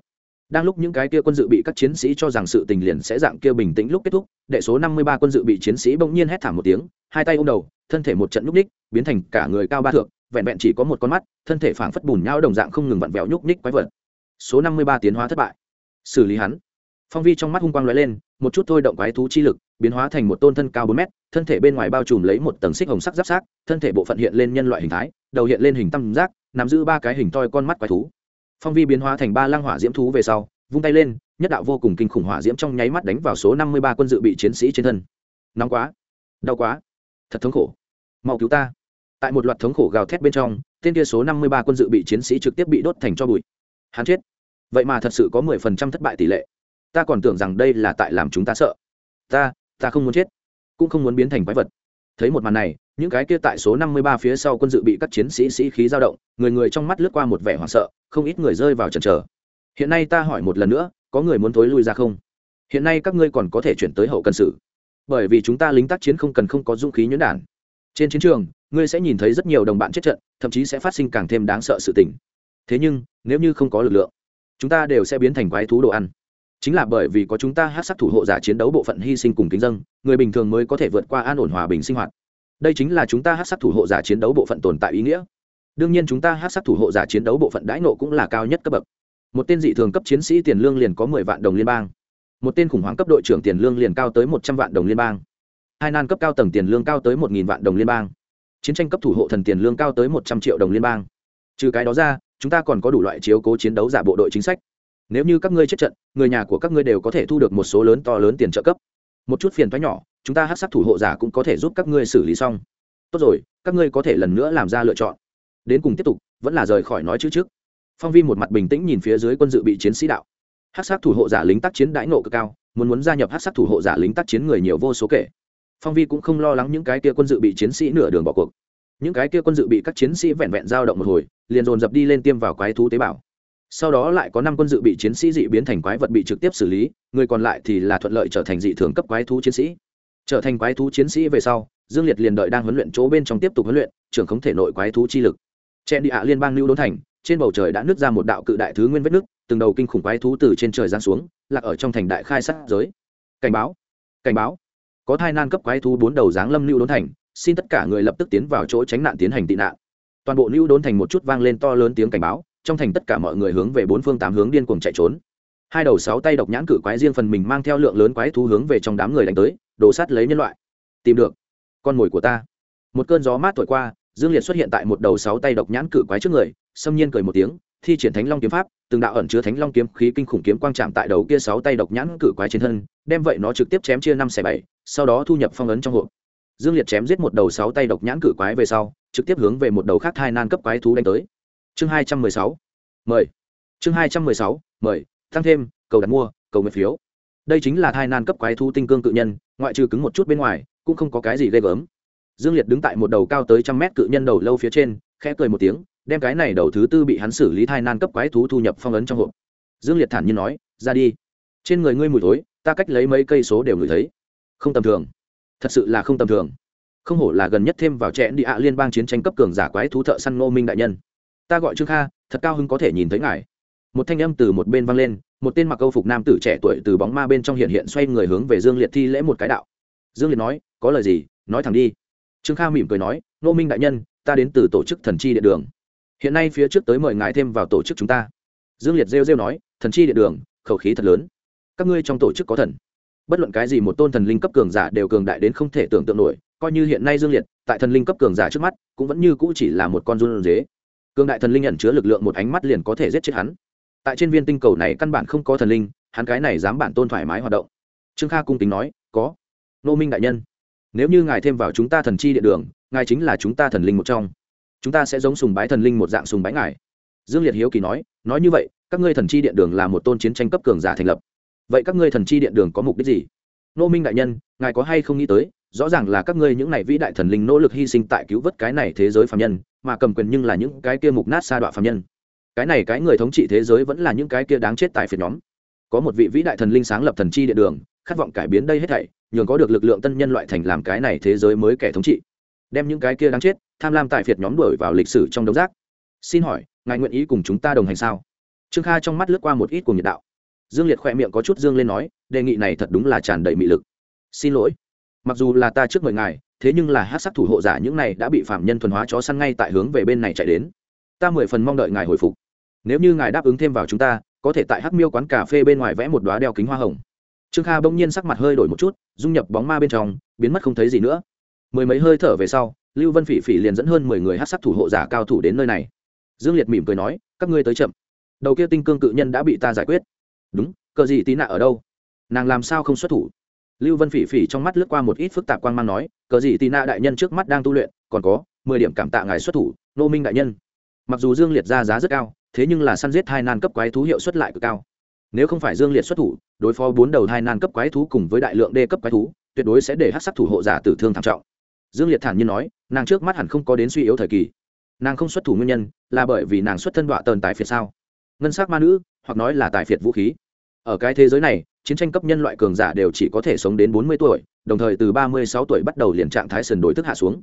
đang lúc những cái kia quân dự bị các chiến sĩ cho rằng sự tình liền sẽ dạng kia bình tĩnh lúc kết thúc, đệ số năm mươi ba quân dự bị chiến sĩ bỗng nhiên hét thảm một tiếng, hai tay ôm đầu, thân thể một trận nhúc ních biến thành cả người cao ba thượng vẹn vẹn chỉ có một con mắt, thân thể phảng phất bùn nhau đồng dạng không ngừng vặn vẹo nhúc ních quái vật. Số năm mươi ba tiến hóa thất bại. Xử lý hắn. Phong vi trong mắt hung quang lóe lên, một chút thôi động quái thú chi lực, biến hóa thành một tôn thân cao bốn mét, thân thể bên ngoài bao trùm lấy một tầng xích hồng sắc giáp sát, thân thể bộ phận hiện lên nhân loại hình thái, đầu hiện lên hình tam giác, nắm giữ ba cái hình toi con mắt quái thú phong vi biến hóa thành ba lăng hỏa diễm thú về sau, vung tay lên, nhất đạo vô cùng kinh khủng hỏa diễm trong nháy mắt đánh vào số năm mươi ba quân dự bị chiến sĩ trên thân. Nóng quá, đau quá, thật thống khổ. Mau cứu ta. Tại một loạt thống khổ gào thét bên trong, tên kia số năm mươi ba quân dự bị chiến sĩ trực tiếp bị đốt thành cho bụi. Hắn chết. Vậy mà thật sự có mười phần trăm thất bại tỷ lệ. Ta còn tưởng rằng đây là tại làm chúng ta sợ. Ta ta không muốn chết, cũng không muốn biến thành quái vật. Thấy một màn này những cái kia tại số năm mươi ba phía sau quân dự bị các chiến sĩ sĩ khí dao động, người người trong mắt lướt qua một vẻ hoảng sợ, không ít người rơi vào trần trở hiện nay ta hỏi một lần nữa, có người muốn thối lui ra không? Hiện nay các ngươi còn có thể chuyển tới hậu cần sự. Bởi vì chúng ta lính tác chiến không cần không có dũng khí nhuyễn đản. Trên chiến trường, ngươi sẽ nhìn thấy rất nhiều đồng bạn chết trận, thậm chí sẽ phát sinh càng thêm đáng sợ sự tình. Thế nhưng, nếu như không có lực lượng, chúng ta đều sẽ biến thành quái thú đồ ăn. Chính là bởi vì có chúng ta hát sắc thủ hộ giả chiến đấu bộ phận hy sinh cùng kính dân, người bình thường mới có thể vượt qua an ổn hòa bình sinh hoạt đây chính là chúng ta hát sắc thủ hộ giả chiến đấu bộ phận tồn tại ý nghĩa. Đương nhiên chúng ta hát sắc thủ hộ giả chiến đấu bộ phận đãi nộ cũng là cao nhất cấp bậc. Một tên dị thường cấp chiến sĩ tiền lương liền có mười vạn đồng liên bang. Một tên khủng hoảng cấp đội trưởng tiền lương liền cao tới một trăm vạn đồng liên bang. Hai nan cấp cao tầng tiền lương cao tới một nghìn vạn đồng liên bang. Chiến tranh cấp thủ hộ thần tiền lương cao tới một trăm triệu đồng liên bang. Trừ cái đó ra, chúng ta còn có đủ loại chiếu cố chiến đấu giả bộ đội chính sách. Nếu như các ngươi chết trận, người nhà của các ngươi đều có thể thu được một số lớn to lớn tiền trợ cấp. Một chút phiền thoái nhỏ chúng ta hát sắc thủ hộ giả cũng có thể giúp các ngươi xử lý xong. Tốt rồi, các ngươi có thể lần nữa làm ra lựa chọn. Đến cùng tiếp tục, vẫn là rời khỏi nói chữ trước. Phong vi một mặt bình tĩnh nhìn phía dưới quân dự bị chiến sĩ đạo. Hát sắc thủ hộ giả lính tác chiến đãi nộ cực cao, muốn muốn gia nhập hát sắc thủ hộ giả lính tác chiến người nhiều vô số kể. Phong vi cũng không lo lắng những cái kia quân dự bị chiến sĩ nửa đường bỏ cuộc. Những cái kia quân dự bị các chiến sĩ vẹn vẹn giao động một hồi, liền dồn dập đi lên tiêm vào quái thú tế bào. Sau đó lại có năm quân dự bị chiến sĩ dị biến thành quái vật bị trực tiếp xử lý, người còn lại thì là thuận lợi trở thành dị thường cấp quái thú chiến sĩ trở thành quái thú chiến sĩ về sau, dương liệt liền đợi đang huấn luyện chỗ bên trong tiếp tục huấn luyện, trưởng không thể nội quái thú chi lực. Chen đi ạ liên bang lưu đốn thành, trên bầu trời đã nứt ra một đạo cự đại thứ nguyên vết nước từng đầu kinh khủng quái thú từ trên trời giáng xuống, lạc ở trong thành đại khai sát giới. Cảnh báo cảnh báo. Có thai nan cấp quái thú bốn đầu dáng lâm lưu đốn thành, xin tất cả người lập tức tiến vào chỗ tránh nạn tiến hành tị nạn. Toàn bộ lưu đốn thành một chút vang lên to lớn tiếng cảnh báo, trong thành tất cả mọi người hướng về bốn phương tám hướng điên cuồng chạy trốn. Hai đầu sáu tay độc nhãn cự quái riêng phần mình mang theo lượng lớn quái thú hướng về trong đám người đánh tới đổ sát lấy nhân loại. Tìm được. Con mồi của ta. Một cơn gió mát thổi qua, dương liệt xuất hiện tại một đầu sáu tay độc nhãn cự quái trước người, xâm nhiên cười một tiếng, thi triển thánh long kiếm pháp, từng đạo ẩn chứa thánh long kiếm khí kinh khủng kiếm quang chạm tại đầu kia sáu tay độc nhãn cự quái trên thân, đem vậy nó trực tiếp chém chia năm xẻ bảy, sau đó thu nhập phong ấn trong hộp. Dương liệt chém giết một đầu sáu tay độc nhãn cự quái về sau, trực tiếp hướng về một đầu khác thai nan cấp quái thú đánh tới. Chương hai trăm mười sáu, mời. Chương hai trăm mười sáu, mời. Tăng thêm, cầu đặt mua, cầu nguyện phiếu đây chính là thai nan cấp quái thú tinh cương cự nhân, ngoại trừ cứng một chút bên ngoài, cũng không có cái gì ghê gớm. Dương liệt đứng tại một đầu cao tới trăm mét cự nhân đầu lâu phía trên, khẽ cười một tiếng, đem cái này đầu thứ tư bị hắn xử lý thai nan cấp quái thú thu nhập phong ấn trong hộp. Dương liệt thản nhiên nói, ra đi. Trên người ngươi mùi thối, ta cách lấy mấy cây số đều ngửi thấy. Không tầm thường. Thật sự là không tầm thường. Không hổ là gần nhất thêm vào trẻ đi ạ liên bang chiến tranh cấp cường giả quái thú thợ săn ngô minh đại nhân. Ta gọi trương kha, thật cao hưng có thể nhìn thấy ngài một thanh âm từ một bên vang lên, một tên mặc câu phục nam tử trẻ tuổi từ bóng ma bên trong hiện hiện xoay người hướng về dương liệt thi lễ một cái đạo. Dương liệt nói, có lời gì? Nói thẳng đi. Trương kha mỉm cười nói, nô minh đại nhân, ta đến từ tổ chức thần chi điện đường. Hiện nay phía trước tới mời ngài thêm vào tổ chức chúng ta. Dương liệt rêu rêu nói, thần chi điện đường, khẩu khí thật lớn. Các ngươi trong tổ chức có thần. Bất luận cái gì một tôn thần linh cấp cường giả đều cường đại đến không thể tưởng tượng nổi. Coi như hiện nay dương liệt, tại thần linh cấp cường giả trước mắt, cũng vẫn như cũ chỉ là một con run dế cường đại thần linh ẩn chứa lực lượng một ánh mắt liền có thể giết chết hắn tại trên viên tinh cầu này căn bản không có thần linh, hắn cái này dám bản tôn thoải mái hoạt động. Trương kha cung tính nói, có. Nô minh đại nhân, nếu như ngài thêm vào chúng ta thần chi địa đường, ngài chính là chúng ta thần linh một trong. Chúng ta sẽ giống sùng bái thần linh một dạng sùng bái ngài. Dương liệt hiếu kỳ nói nói như vậy, các ngươi thần chi điện đường là một tôn chiến tranh cấp cường giả thành lập. Vậy các ngươi thần chi điện đường có mục đích gì? Nô minh đại nhân, ngài có hay không nghĩ tới, rõ ràng là các ngươi những này vĩ đại thần linh nỗ lực hy sinh tại cứu vớt cái này thế giới phạm nhân, mà cầm quyền nhưng là những cái kia mục nát sa đọa phạm nhân cái này cái người thống trị thế giới vẫn là những cái kia đáng chết tại phiệt nhóm. Có một vị vĩ đại thần linh sáng lập thần chi địa đường, khát vọng cải biến đây hết thảy, nhường có được lực lượng tân nhân loại thành làm cái này thế giới mới kẻ thống trị. Đem những cái kia đáng chết, tham lam tại phiệt nhóm đuổi vào lịch sử trong đống rác. Xin hỏi, ngài nguyện ý cùng chúng ta đồng hành sao? Trương kha trong mắt lướt qua một ít của nhiệt đạo. Dương liệt khỏe miệng có chút dương lên nói, đề nghị này thật đúng là tràn đầy mị lực. Xin lỗi. Mặc dù là ta trước mời ngài, thế nhưng là hát sắc thủ hộ giả những này đã bị phạm nhân thuần hóa chó săn ngay tại hướng về bên này chạy đến. Ta mười phần mong đợi ngài hồi phục nếu như ngài đáp ứng thêm vào chúng ta, có thể tại hắc miêu quán cà phê bên ngoài vẽ một đoá đeo kính hoa hồng. Trương kha bỗng nhiên sắc mặt hơi đổi một chút, dung nhập bóng ma bên trong, biến mất không thấy gì nữa. Mười mấy hơi thở về sau, lưu vân phỉ phỉ liền dẫn hơn mười người hát sắc thủ hộ giả cao thủ đến nơi này. Dương liệt mỉm cười nói, các ngươi tới chậm. Đầu kia tinh cương cự nhân đã bị ta giải quyết. Đúng, cờ gì tí nạ ở đâu? Nàng làm sao không xuất thủ? Lưu vân phỉ phỉ trong mắt lướt qua một ít phức tạp quan mang nói, cờ gì tí nạ đại nhân trước mắt đang tu luyện, còn có mười điểm cảm tạ ngài xuất thủ, nô minh đại nhân. Mặc dù dương liệt ra giá rất cao thế nhưng là săn giết hai nan cấp quái thú hiệu suất lại cực cao. Nếu không phải dương liệt xuất thủ, đối phó bốn đầu hai nan cấp quái thú cùng với đại lượng đê cấp quái thú, tuyệt đối sẽ để hát sắc thủ hộ giả tử thương thảm trọng. Dương liệt thản nhiên nói, nàng trước mắt hẳn không có đến suy yếu thời kỳ. Nàng không xuất thủ nguyên nhân là bởi vì nàng xuất thân đọa tờn tài phiệt sao? Ngân s c ma nữ, hoặc nói là tài phiệt vũ khí. Ở cái thế giới này, chiến tranh cấp nhân loại cường giả đều chỉ có thể sống đến bốn mươi tuổi, đồng thời từ ba mươi sáu tuổi bắt đầu liền trạng thái sần đối thức hạ xuống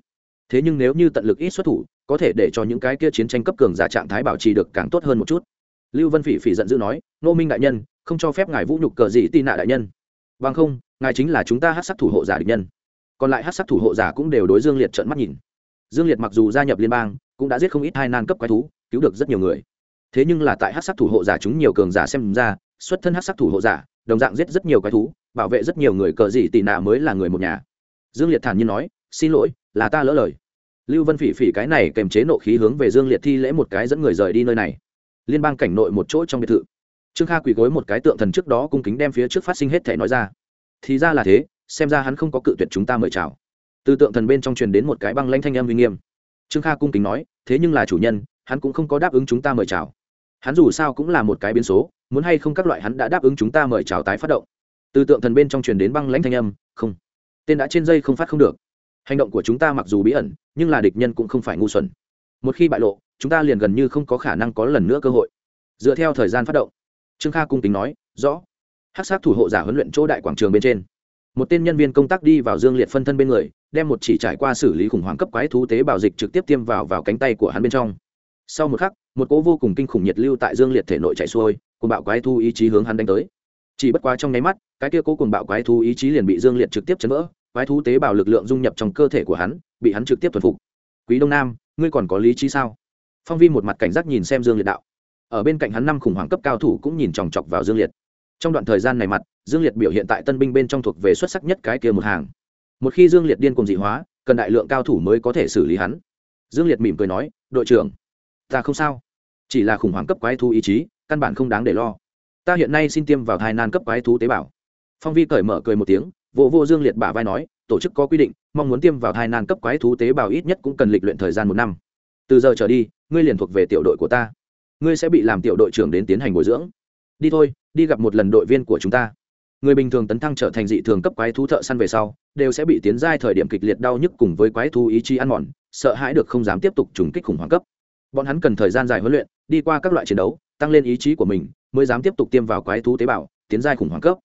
thế nhưng nếu như tận lực ít xuất thủ, có thể để cho những cái kia chiến tranh cấp cường giả trạng thái bảo trì được càng tốt hơn một chút. Lưu vân phỉ phỉ giận dữ nói nô minh đại nhân, không cho phép ngài vũ nhục cờ gì tị nạ đại nhân. Bằng không, ngài chính là chúng ta hát sắc thủ hộ giả địch nhân. Còn lại hát sắc thủ hộ giả cũng đều đối dương liệt trợn mắt nhìn. Dương liệt mặc dù gia nhập liên bang, cũng đã giết không ít hai nan cấp quái thú, cứu được rất nhiều người. Thế nhưng là tại hát sắc thủ hộ giả chúng nhiều cường giả xem ra, xuất thân hát sắc thủ hộ giả, đồng dạng giết rất nhiều quái thú, bảo vệ rất nhiều người cờ gì tị nạ mới là người một nhà. Dương liệt thản nhiên nói, xin lỗi là ta lỡ lời. Lưu vân phỉ phỉ cái này kèm chế nộ khí hướng về dương liệt thi lễ một cái dẫn người rời đi nơi này. Liên bang cảnh nội một chỗ trong biệt thự. Trương kha quỳ gối một cái tượng thần trước đó cung kính đem phía trước phát sinh hết thể nói ra. Thì ra là thế, xem ra hắn không có cự tuyệt chúng ta mời chào. Từ tượng thần bên trong truyền đến một cái băng lanh thanh âm uy nghiêm. Trương kha cung kính nói, thế nhưng là chủ nhân, hắn cũng không có đáp ứng chúng ta mời chào. Hắn dù sao cũng là một cái biến số, muốn hay không các loại hắn đã đáp ứng chúng ta mời chào tái phát động. Từ tượng thần bên trong truyền đến băng lãnh thanh âm, không. Tên đã trên dây không phát không được hành động của chúng ta mặc dù bí ẩn, nhưng là địch nhân cũng không phải ngu xuẩn. Một khi bại lộ, chúng ta liền gần như không có khả năng có lần nữa cơ hội. Dựa theo thời gian phát động, trương kha cung tính nói, rõ. Hát sát thủ hộ giả huấn luyện chỗ đại quảng trường bên trên. Một tên nhân viên công tác đi vào dương liệt phân thân bên người, đem một chỉ trải qua xử lý khủng hoảng cấp quái thú tế bào dịch trực tiếp tiêm vào vào cánh tay của hắn bên trong. Sau một khắc, một cỗ vô cùng kinh khủng nhiệt lưu tại dương liệt thể nội chạy xuôi cùng bạo quái thu ý chí hướng hắn đánh tới. Chỉ bất quá trong nháy mắt, cái kia cố cùng bạo quái thu ý chí liền bị dương liệt trực tiếp chấn vỡ quái thú tế bào lực lượng dung nhập trong cơ thể của hắn, bị hắn trực tiếp thuần phục. Quý đông nam, ngươi còn có lý trí sao? Phong vi một mặt cảnh giác nhìn xem dương liệt đạo. Ở bên cạnh hắn năm khủng hoảng cấp cao thủ cũng nhìn chòng chọc vào dương liệt. Trong đoạn thời gian này mặt, dương liệt biểu hiện tại tân binh bên trong thuộc về xuất sắc nhất cái kia một hàng. Một khi dương liệt điên cùng dị hóa, cần đại lượng cao thủ mới có thể xử lý hắn. Dương liệt mỉm cười nói, đội trưởng, ta không sao. Chỉ là khủng hoảng cấp quái thú ý chí, căn bản không đáng để lo. Ta hiện nay xin tiêm vào thai nan cấp quái thú tế bào. Phong vi cởi mở cười một tiếng vô vô dương liệt bả vai nói, tổ chức có quy định, mong muốn tiêm vào thai nan cấp quái thú tế bào ít nhất cũng cần lịch luyện thời gian một năm. Từ giờ trở đi, ngươi liền thuộc về tiểu đội của ta. Ngươi sẽ bị làm tiểu đội trưởng đến tiến hành bồi dưỡng. Đi thôi, đi gặp một lần đội viên của chúng ta. Người bình thường tấn thăng trở thành dị thường cấp quái thú thợ săn về sau, đều sẽ bị tiến giai thời điểm kịch liệt đau nhức cùng với quái thú ý chí ăn mòn, sợ hãi được không dám tiếp tục trùng kích khủng hoảng cấp. Bọn hắn cần thời gian dài huấn luyện, đi qua các loại chiến đấu, tăng lên ý chí của mình, mới dám tiếp tục tiêm vào quái thú tế bào, tiến giai khủng hoảng cấp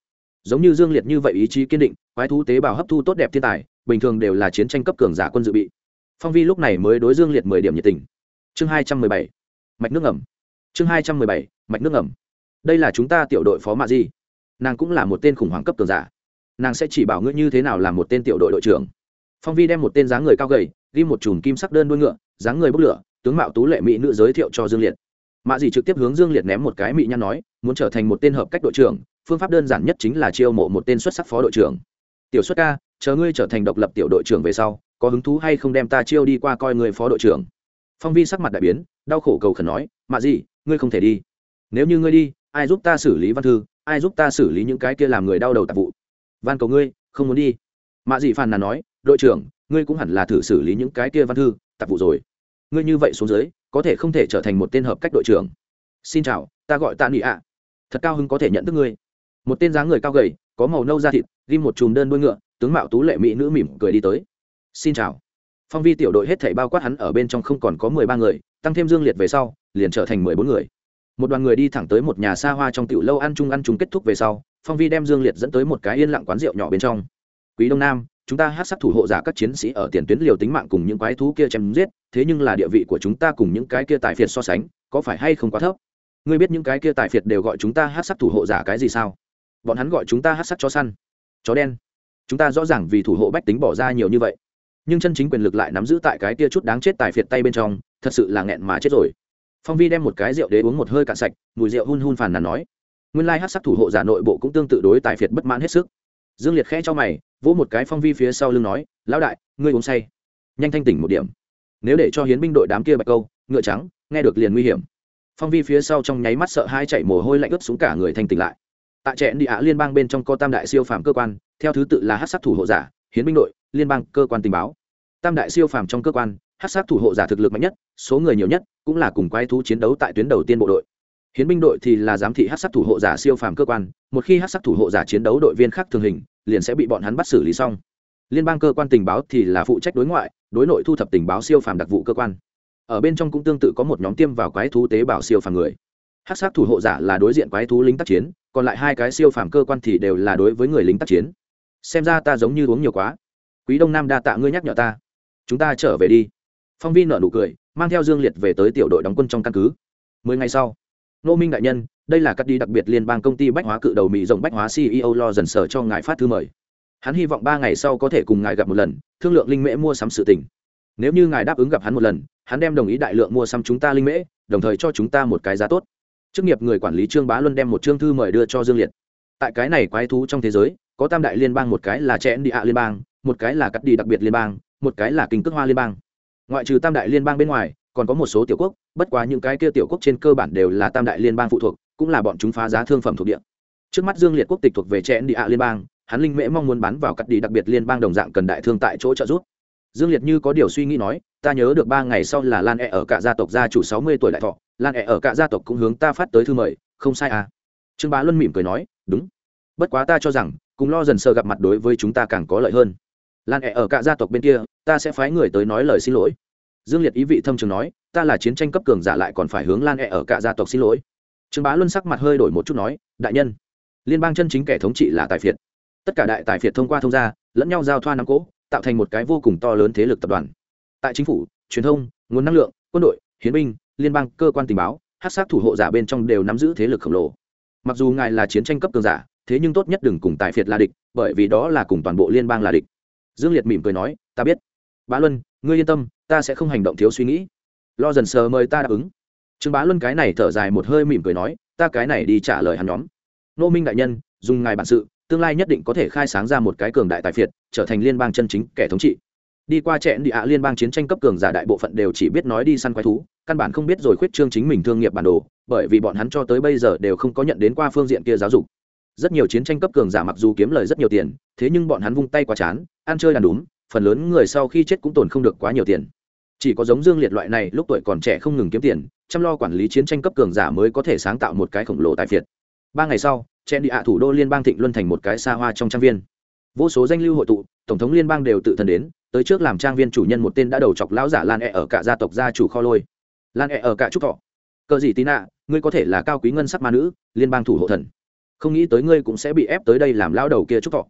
giống như dương liệt như vậy ý chí kiên định, quái thú tế bào hấp thu tốt đẹp thiên tài, bình thường đều là chiến tranh cấp cường giả quân dự bị. Phong vi lúc này mới đối dương liệt mười điểm nhiệt tình. Chương hai trăm mười bảy, mạch nước ngầm. Chương hai trăm mười bảy, mạch nước ngầm. Đây là chúng ta tiểu đội phó mạ di. Nàng cũng là một tên khủng hoảng cấp cường giả. Nàng sẽ chỉ bảo ngươi như thế nào là một tên tiểu đội đội trưởng. Phong vi đem một tên dáng người cao gầy, ghi một chùm kim sắc đơn đuôi ngựa, dáng người bốc lửa, tướng mạo tú lệ mỹ nữ giới thiệu cho dương liệt. Mạ dì trực tiếp hướng dương liệt ném một cái mỹ nhăn nói, muốn trở thành một tên hợp cách đội trưởng phương pháp đơn giản nhất chính là chiêu mộ một tên xuất sắc phó đội trưởng. Tiểu xuất ca chờ ngươi trở thành độc lập tiểu đội trưởng về sau có hứng thú hay không đem ta chiêu đi qua coi người phó đội trưởng? Phong vi sắc mặt đại biến đau khổ cầu khẩn nói mạ gì, ngươi không thể đi. Nếu như ngươi đi ai giúp ta xử lý văn thư ai giúp ta xử lý những cái kia làm người đau đầu tạp vụ? Van cầu ngươi không muốn đi. Mạ dị phàn nàn nói đội trưởng ngươi cũng hẳn là thử xử lý những cái kia văn thư tạp vụ rồi. Ngươi như vậy xuống dưới có thể không thể trở thành một tên hợp cách đội trưởng. Xin chào ta gọi tạ nị ạ. Thật cao hứng có thể nhận thức ngươi một tên dáng người cao gầy, có màu nâu da thịt ghi một chùm đơn đuôi ngựa, tướng mạo tú lệ mỹ nữ mỉm cười đi tới. Xin chào. Phong vi tiểu đội hết thảy bao quát hắn ở bên trong không còn có mười ba người, tăng thêm dương liệt về sau, liền trở thành mười bốn người. Một đoàn người đi thẳng tới một nhà xa hoa trong tiểu lâu ăn chung ăn chung kết thúc về sau, phong vi đem dương liệt dẫn tới một cái yên lặng quán rượu nhỏ bên trong. Quý đông nam, chúng ta hát sắc thủ hộ giả các chiến sĩ ở tiền tuyến liều tính mạng cùng những quái thú kia chém giết, thế nhưng là địa vị của chúng ta cùng những cái kia tài phiệt so sánh, có phải hay không quá thấp? Ngươi biết những cái kia tài phiệt đều gọi chúng ta hát sắc thủ hộ giả cái gì sao? Bọn hắn gọi chúng ta hát sắc chó săn, chó đen. Chúng ta rõ ràng vì thủ hộ bách tính bỏ ra nhiều như vậy, nhưng chân chính quyền lực lại nắm giữ tại cái kia chút đáng chết tài phiệt tay bên trong, thật sự là nghẹn mà chết rồi. Phong vi đem một cái rượu đế uống một hơi cạn sạch, mùi rượu hun hun phàn nàn nói, nguyên lai hát sắc thủ hộ giả nội bộ cũng tương tự đối tài phiệt bất mãn hết sức. Dương liệt khẽ cho mày, vỗ một cái phong vi phía sau lưng nói, lão đại, ngươi uống say. Nhanh thanh tỉnh một điểm. Nếu để cho hiến binh đội đám kia bạch câu, ngựa trắng, nghe được liền nguy hiểm. Phong vi phía sau trong nháy mắt sợ hai chạy mồ hôi lạnh ướt xuống cả người thanh tỉnh lại tại trẻ đi liên bang bên trong có tam đại siêu phàm cơ quan, theo thứ tự là hát sắc thủ hộ giả, hiến binh đội, liên bang cơ quan tình báo. Tam đại siêu phàm trong cơ quan hát sát thủ hộ giả thực lực mạnh nhất, số người nhiều nhất cũng là cùng quái thú chiến đấu tại tuyến đầu tiên bộ đội. Hiến binh đội thì là giám thị hát sát thủ hộ giả siêu phàm cơ quan, một khi hát sát thủ hộ giả chiến đấu đội viên khác thường hình, liền sẽ bị bọn hắn bắt xử lý xong. Liên bang cơ quan tình báo thì là phụ trách đối ngoại, đối nội thu thập tình báo siêu phàm đặc vụ cơ quan. Ở bên trong cũng tương tự có một nhóm tiêm vào quái thú tế bào siêu phàm người hát sát thủ hộ giả là đối diện quái thú lính tác chiến, còn lại hai cái siêu phàm cơ quan thì đều là đối với người lính tác chiến. Xem ra ta giống như uống nhiều quá. Quý đông nam đa tạ ngươi nhắc nhở ta. Chúng ta trở về đi. Phong vi nợ nụ cười, mang theo dương liệt về tới tiểu đội đóng quân trong căn cứ. Mười ngày sau nô minh đại nhân, đây là cắt đi đặc biệt liên bang công ty bách hóa cự đầu mỹ rộng bách hóa ceo lo dần sở cho ngài phát thư mời. Hắn hy vọng ba ngày sau có thể cùng ngài gặp một lần, thương lượng linh mễ mua sắm sự tình. Nếu như ngài đáp ứng gặp hắn một lần, hắn đem đồng ý đại lượng mua sắm chúng ta linh mễ, đồng thời cho chúng ta một cái giá tốt chức nghiệp người quản lý trương bá luân đem một chương thư mời đưa cho dương liệt. Tại cái này quái thú trong thế giới, có tam đại liên bang một cái là trẻ đi ạ liên bang, một cái là cắt đi đặc biệt liên bang, một cái là kinh cước hoa liên bang. Ngoại trừ tam đại liên bang bên ngoài, còn có một số tiểu quốc, bất quá những cái kia tiểu quốc trên cơ bản đều là tam đại liên bang phụ thuộc, cũng là bọn chúng phá giá thương phẩm thuộc địa. Trước mắt dương liệt quốc tịch thuộc về trẻ đi ạ liên bang, hắn linh mễ mong muốn bán vào cắt đi đặc biệt liên bang đồng dạng cần đại thương tại chỗ trợ giúp. Dương liệt như có điều suy nghĩ nói, ta nhớ được ba ngày sau là lan e ở cả gia tộc gia chủ sáu mươi tuổi đại thọ lan e ở cả gia tộc cũng hướng ta phát tới thư mời, không sai à? Trương bá luân mỉm cười nói, đúng. Bất quá ta cho rằng, cùng lo dần sờ gặp mặt đối với chúng ta càng có lợi hơn. Lan ẹ ở cả gia tộc bên kia, ta sẽ phái người tới nói lời xin lỗi. Dương liệt ý vị thâm trường nói, ta là chiến tranh cấp cường giả lại còn phải hướng lan ẹ ở cả gia tộc xin lỗi. Trương bá luân sắc mặt hơi đổi một chút nói, đại nhân, liên bang chân chính kẻ thống trị là tài phiệt. Tất cả đại tài phiệt thông qua thông gia, lẫn nhau giao thoa nắm cỗ, tạo thành một cái vô cùng to lớn thế lực tập đoàn. Tại chính phủ, truyền thông, nguồn năng lượng, quân đội, hiến binh liên bang cơ quan tình báo, hát sát thủ hộ giả bên trong đều nắm giữ thế lực khổng lồ. Mặc dù ngài là chiến tranh cấp cường giả, thế nhưng tốt nhất đừng cùng tài phiệt là địch, bởi vì đó là cùng toàn bộ liên bang là địch. Dương liệt mỉm cười nói, ta biết. Bá luân, ngươi yên tâm, ta sẽ không hành động thiếu suy nghĩ. Lo dần sờ mời ta đáp ứng. Trương bá luân cái này thở dài một hơi mỉm cười nói, ta cái này đi trả lời hắn nhóm. Nô minh đại nhân, dùng ngài bản sự, tương lai nhất định có thể khai sáng ra một cái cường đại tài phiệt, trở thành liên bang chân chính kẻ thống trị. Đi qua trẹn địa ạ, liên bang chiến tranh cấp cường giả đại bộ phận đều chỉ biết nói đi săn quái thú căn bản không biết rồi khuyết trương chính mình thương nghiệp bản đồ, bởi vì bọn hắn cho tới bây giờ đều không có nhận đến qua phương diện kia giáo dục. Rất nhiều chiến tranh cấp cường giả mặc dù kiếm lời rất nhiều tiền, thế nhưng bọn hắn vung tay quá chán, ăn chơi đàn đúng phần lớn người sau khi chết cũng tồn không được quá nhiều tiền. Chỉ có giống dương liệt loại này lúc tuổi còn trẻ không ngừng kiếm tiền, chăm lo quản lý chiến tranh cấp cường giả mới có thể sáng tạo một cái khổng lồ tài phiệt. Ba ngày sau, chen đi ạ thủ đô liên bang thịnh luân thành một cái xa hoa trong trang viên. Vô số danh lưu hội tụ, tổng thống liên bang đều tự thân đến, tới trước làm trang viên chủ nhân một tên đã đầu chọc lão giả lan e ở cả gia tộc gia chủ kho lôi lan e ở cả trúc thọ. Cờ gì tí nạ, ngươi có thể là cao quý ngân sắc ma nữ, liên bang thủ hộ thần. Không nghĩ tới ngươi cũng sẽ bị ép tới đây làm lão đầu kia trúc thọ.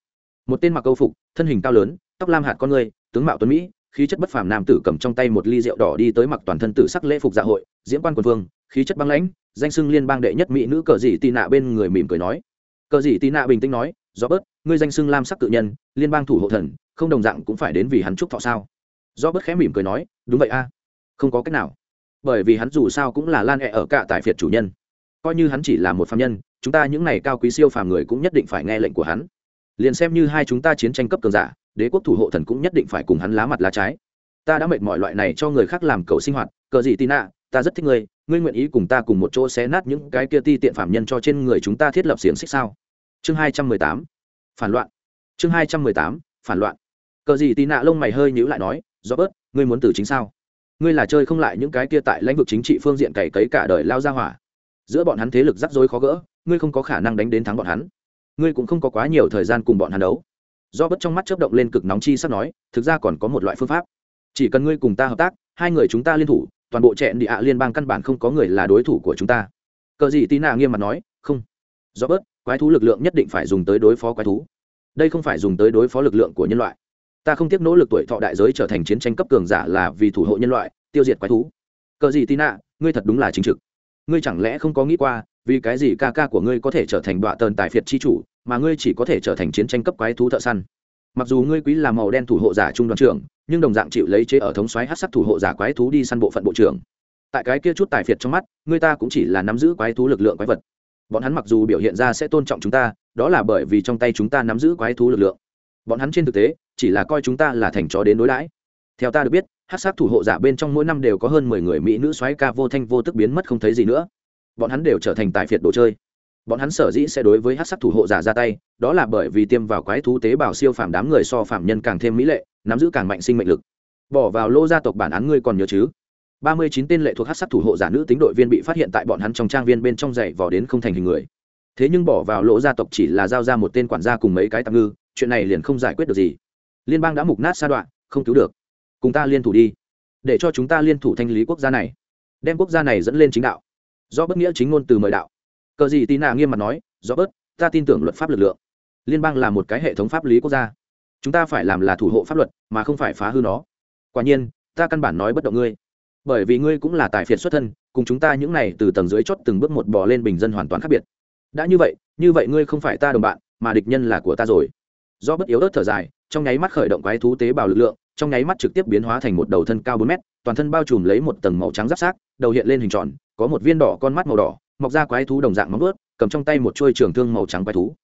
Một tên mặc câu phục, thân hình cao lớn, tóc lam hạt con ngươi, tướng mạo tuấn mỹ, khí chất bất phàm nam tử cầm trong tay một ly rượu đỏ đi tới mặc toàn thân tử sắc lễ phục dạ hội diễn quan quân vương, khí chất băng lãnh, danh sưng liên bang đệ nhất mỹ nữ cờ dị tị nạ bên người mỉm cười nói. Cờ dị tị nạ bình tĩnh nói do bớt ngươi danh sưng lam sắc tự nhân, liên bang thủ hộ thần, không đồng dạng cũng phải đến vì hắn trúc thọ sao? Do bớt khẽ mỉm cười nói, đúng vậy a, không có cách nào bởi vì hắn dù sao cũng là lan ẹ ở cả tại phiệt chủ nhân. Coi như hắn chỉ là một phạm nhân, chúng ta những này cao quý siêu phàm người cũng nhất định phải nghe lệnh của hắn. Liền xem như hai chúng ta chiến tranh cấp cường giả, đế quốc thủ hộ thần cũng nhất định phải cùng hắn lá mặt lá trái. Ta đã mệt mọi loại này cho người khác làm cầu sinh hoạt, cờ gì tin ạ ta rất thích ngươi ngươi nguyện ý cùng ta cùng một chỗ xé nát những cái kia ti tiện phạm nhân cho trên người chúng ta thiết lập xiềng xích sao? Chương hai trăm mười tám, phản loạn. Chương hai trăm mười tám, phản loạn. Cờ gì tin ạ lông mày hơi nhữ lại nói do bớt ngươi muốn từ chính sao? Ngươi là chơi không lại những cái kia tại lãnh vực chính trị phương diện cày cấy cả đời lao ra hỏa. Giữa bọn hắn thế lực rắc rối khó gỡ, ngươi không có khả năng đánh đến thắng bọn hắn. Ngươi cũng không có quá nhiều thời gian cùng bọn hắn đấu. Do bất trong mắt chớp động lên cực nóng chi sắp nói, thực ra còn có một loại phương pháp. Chỉ cần ngươi cùng ta hợp tác, hai người chúng ta liên thủ, toàn bộ trẹn địa ạ liên bang căn bản không có người là đối thủ của chúng ta. Cờ gì tí nạ nghiêm mặt nói, không. Do bớt quái thú lực lượng nhất định phải dùng tới đối phó quái thú. Đây không phải dùng tới đối phó lực lượng của nhân loại ta không tiếc nỗ lực tuổi thọ đại giới trở thành chiến tranh cấp cường giả là vì thủ hộ nhân loại, tiêu diệt quái thú. Cờ gì tin nạ ngươi thật đúng là chính trực. Ngươi chẳng lẽ không có nghĩ qua, vì cái gì ca ca của ngươi có thể trở thành đọa tờn tài phiệt chi chủ, mà ngươi chỉ có thể trở thành chiến tranh cấp quái thú thợ săn? Mặc dù ngươi quý là màu đen thủ hộ giả trung đoàn trưởng, nhưng đồng dạng chịu lấy chế ở thống xoáy hát sắc thủ hộ giả quái thú đi săn bộ phận bộ trưởng. Tại cái kia chút tài phiệt trong mắt, ngươi ta cũng chỉ là nắm giữ quái thú lực lượng quái vật. Bọn hắn mặc dù biểu hiện ra sẽ tôn trọng chúng ta, đó là bởi vì trong tay chúng ta nắm giữ quái thú lực lượng bọn hắn trên thực tế, chỉ là coi chúng ta là thành chó đến đối đãi. Theo ta được biết, hát sắc thủ hộ giả bên trong mỗi năm đều có hơn mười người mỹ nữ xoáy ca vô thanh vô tức biến mất không thấy gì nữa. Bọn hắn đều trở thành tài phiệt đồ chơi. Bọn hắn sở dĩ sẽ đối với hát sắc thủ hộ giả ra tay, đó là bởi vì tiêm vào quái thú tế bào siêu phàm đám người so phàm nhân càng thêm mỹ lệ, nắm giữ càng mạnh sinh mệnh lực. Bỏ vào lô gia tộc bản án ngươi còn nhớ chứ? Ba mươi chín tên lệ thuộc hát sắc thủ hộ giả nữ tính đội viên bị phát hiện tại bọn hắn trong trang viên bên trong dậy vò đến không thành hình người. Thế nhưng bỏ vào lỗ gia tộc chỉ là giao ra một tên quản gia cùng mấy cái tạm ngư chuyện này liền không giải quyết được gì. Liên bang đã mục nát sa đoạn, không cứu được. Cùng ta liên thủ đi. Để cho chúng ta liên thủ thanh lý quốc gia này. Đem quốc gia này dẫn lên chính đạo. Do bất nghĩa chính ngôn từ mời đạo. Cờ gì tì nạ nghiêm mặt nói, do bớt ta tin tưởng luật pháp lực lượng. Liên bang là một cái hệ thống pháp lý quốc gia. Chúng ta phải làm là thủ hộ pháp luật, mà không phải phá hư nó. Quả nhiên, ta căn bản nói bất động ngươi. Bởi vì ngươi cũng là tài phiệt xuất thân, cùng chúng ta những này từ tầng dưới chót từng bước một bò lên bình dân hoàn toàn khác biệt. Đã như vậy như vậy ngươi không phải ta đồng bạn, mà địch nhân là của ta rồi do bất yếu ớt thở dài, trong nháy mắt khởi động quái thú tế bào lực lượng, trong nháy mắt trực tiếp biến hóa thành một đầu thân cao bốn mét, toàn thân bao trùm lấy một tầng màu trắng giáp sát, đầu hiện lên hình tròn, có một viên đỏ con mắt màu đỏ, mọc ra quái thú đồng dạng móng ướt cầm trong tay một chuôi trường thương màu trắng quái thú.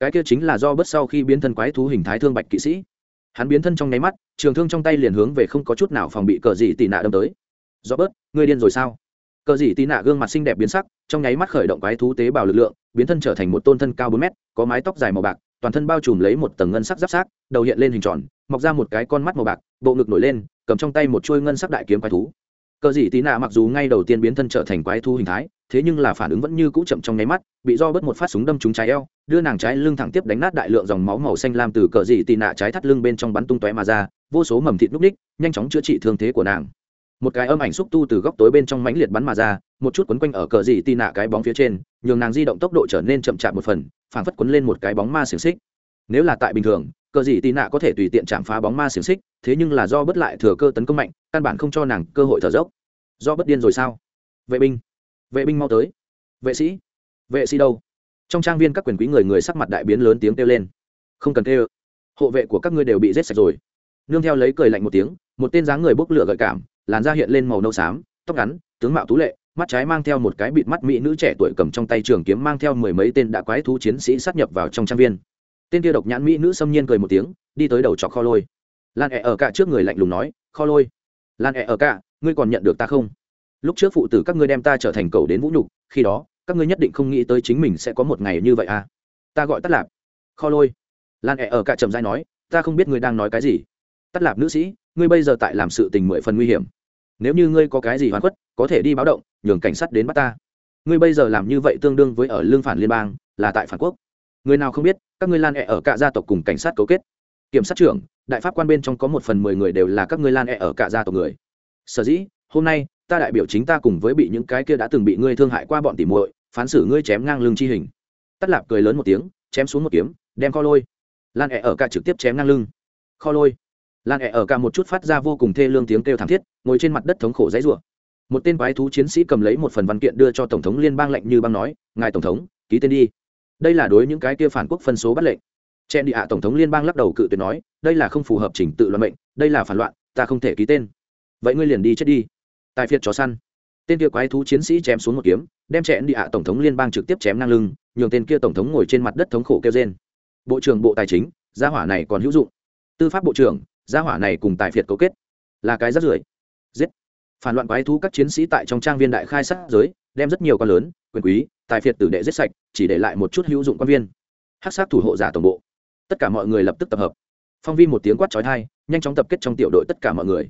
Cái kia chính là do bất sau khi biến thân quái thú hình thái thương bạch kỵ sĩ. Hắn biến thân trong nháy mắt, trường thương trong tay liền hướng về không có chút nào phòng bị cờ dị tị nạ đâm tới. Do bớt, ngươi điên rồi sao? Cờ dị tị nạ gương mặt xinh đẹp biến sắc, trong nháy mắt khởi động quái thú tế bào lực lượng, biến thân trở thành một tôn thân cao bốn mét, có mái tóc dài màu bạc toàn thân bao trùm lấy một tầng ngân sắc giáp sát, đầu hiện lên hình tròn, mọc ra một cái con mắt màu bạc, bộ ngực nổi lên, cầm trong tay một chuôi ngân sắc đại kiếm quái thú. Cờ dị tí nạ mặc dù ngay đầu tiên biến thân trở thành quái thú hình thái, thế nhưng là phản ứng vẫn như cũ chậm trong nháy mắt, bị do bớt một phát súng đâm trúng trái eo, đưa nàng trái lưng thẳng tiếp đánh nát đại lượng dòng máu màu xanh lam từ cờ dị tị nạ trái thắt lưng bên trong bắn tung tóe mà ra, vô số mầm thịt núc ních, nhanh chóng chữa trị thương thế của nàng. Một cái âm ảnh xúc tu từ góc tối bên trong mãnh liệt bắn mà ra, một chút quấn quanh ở cờ dị tị nạ cái bóng phía trên, nhường nàng di động tốc độ trở nên chậm chạp một phần phảng phất quấn lên một cái bóng ma xiềng xích. Nếu là tại bình thường, cờ dị tì nạ có thể tùy tiện chạm phá bóng ma xiềng xích, thế nhưng là do bất lại thừa cơ tấn công mạnh, căn bản không cho nàng cơ hội thở dốc. Do bất điên rồi sao? Vệ binh. Vệ binh mau tới. Vệ sĩ. Vệ sĩ đâu? Trong trang viên các quyền quý người người sắc mặt đại biến lớn tiếng kêu lên. Không cần kêu. Hộ vệ của các ngươi đều bị giết sạch rồi. Nương theo lấy cười lạnh một tiếng, một tên dáng người bốc lửa gợi cảm, làn da hiện lên màu nâu xám, tóc ngắn, tướng mạo tú lệ mắt trái mang theo một cái bịt mắt mỹ nữ trẻ tuổi cầm trong tay trường kiếm mang theo mười mấy tên đã quái thú chiến sĩ sát nhập vào trong trang viên. Tên kia độc nhãn mỹ nữ xâm nhiên cười một tiếng, đi tới đầu chọc kho lôi. Lan ẹ ở cả trước người lạnh lùng nói, kho lôi. Lan ẹ ở cả, ngươi còn nhận được ta không? Lúc trước phụ tử các ngươi đem ta trở thành cầu đến vũ nhục, khi đó, các ngươi nhất định không nghĩ tới chính mình sẽ có một ngày như vậy à? Ta gọi tắt lạp. Kho lôi. Lan ẹ ở cả trầm dai nói, ta không biết ngươi đang nói cái gì. Tắt lạp nữ sĩ, ngươi bây giờ tại làm sự tình mười phần nguy hiểm. Nếu như ngươi có cái gì hoàn khuất có thể đi báo động, nhường cảnh sát đến bắt ta. Ngươi bây giờ làm như vậy tương đương với ở lương phản liên bang, là tại phản quốc. Người nào không biết, các ngươi lan ẹ ở cả gia tộc cùng cảnh sát cấu kết. Kiểm sát trưởng, đại pháp quan bên trong có một phần mười người đều là các ngươi lan ẹ ở cả gia tộc người. Sở dĩ, hôm nay, ta đại biểu chính ta cùng với bị những cái kia đã từng bị ngươi thương hại qua bọn tỉ muội, phán xử ngươi chém ngang lưng chi hình. Tắt lạp cười lớn một tiếng, chém xuống một kiếm, đem kho lôi. Lan ẹ ở cả trực tiếp chém ngang lưng. Kho lôi. Lan ẹ ở cả một chút phát ra vô cùng thê lương tiếng kêu thảm thiết, ngồi trên mặt đất thống khổ dãy rủa một tên quái thú chiến sĩ cầm lấy một phần văn kiện đưa cho tổng thống liên bang lệnh như bang nói, ngài tổng thống, ký tên đi. Đây là đối những cái kia phản quốc phân số bắt lệnh. Chen đi ạ tổng thống liên bang lắc đầu cự tuyệt nói, đây là không phù hợp trình tự luận mệnh, đây là phản loạn, ta không thể ký tên. Vậy ngươi liền đi chết đi. Tại phiệt chó săn. Tên kia quái thú chiến sĩ chém xuống một kiếm, đem chẹn đi ạ tổng thống liên bang trực tiếp chém ngang lưng, nhường tên kia tổng thống ngồi trên mặt đất thống khổ kêu trên bộ trưởng bộ tài chính, gia hỏa này còn hữu dụng. Tư pháp bộ trưởng, gia hỏa này cùng tài phiệt cấu kết. Là cái rất rưởi. Giết phản loạn quái thú các chiến sĩ tại trong trang viên đại khai sát giới, đem rất nhiều con lớn, quyền quý, tài phiệt tử đệ giết sạch, chỉ để lại một chút hữu dụng quan viên. Hát sát thủ hộ giả tổng bộ. Tất cả mọi người lập tức tập hợp. Phong vi một tiếng quát trói thai nhanh chóng tập kết trong tiểu đội tất cả mọi người.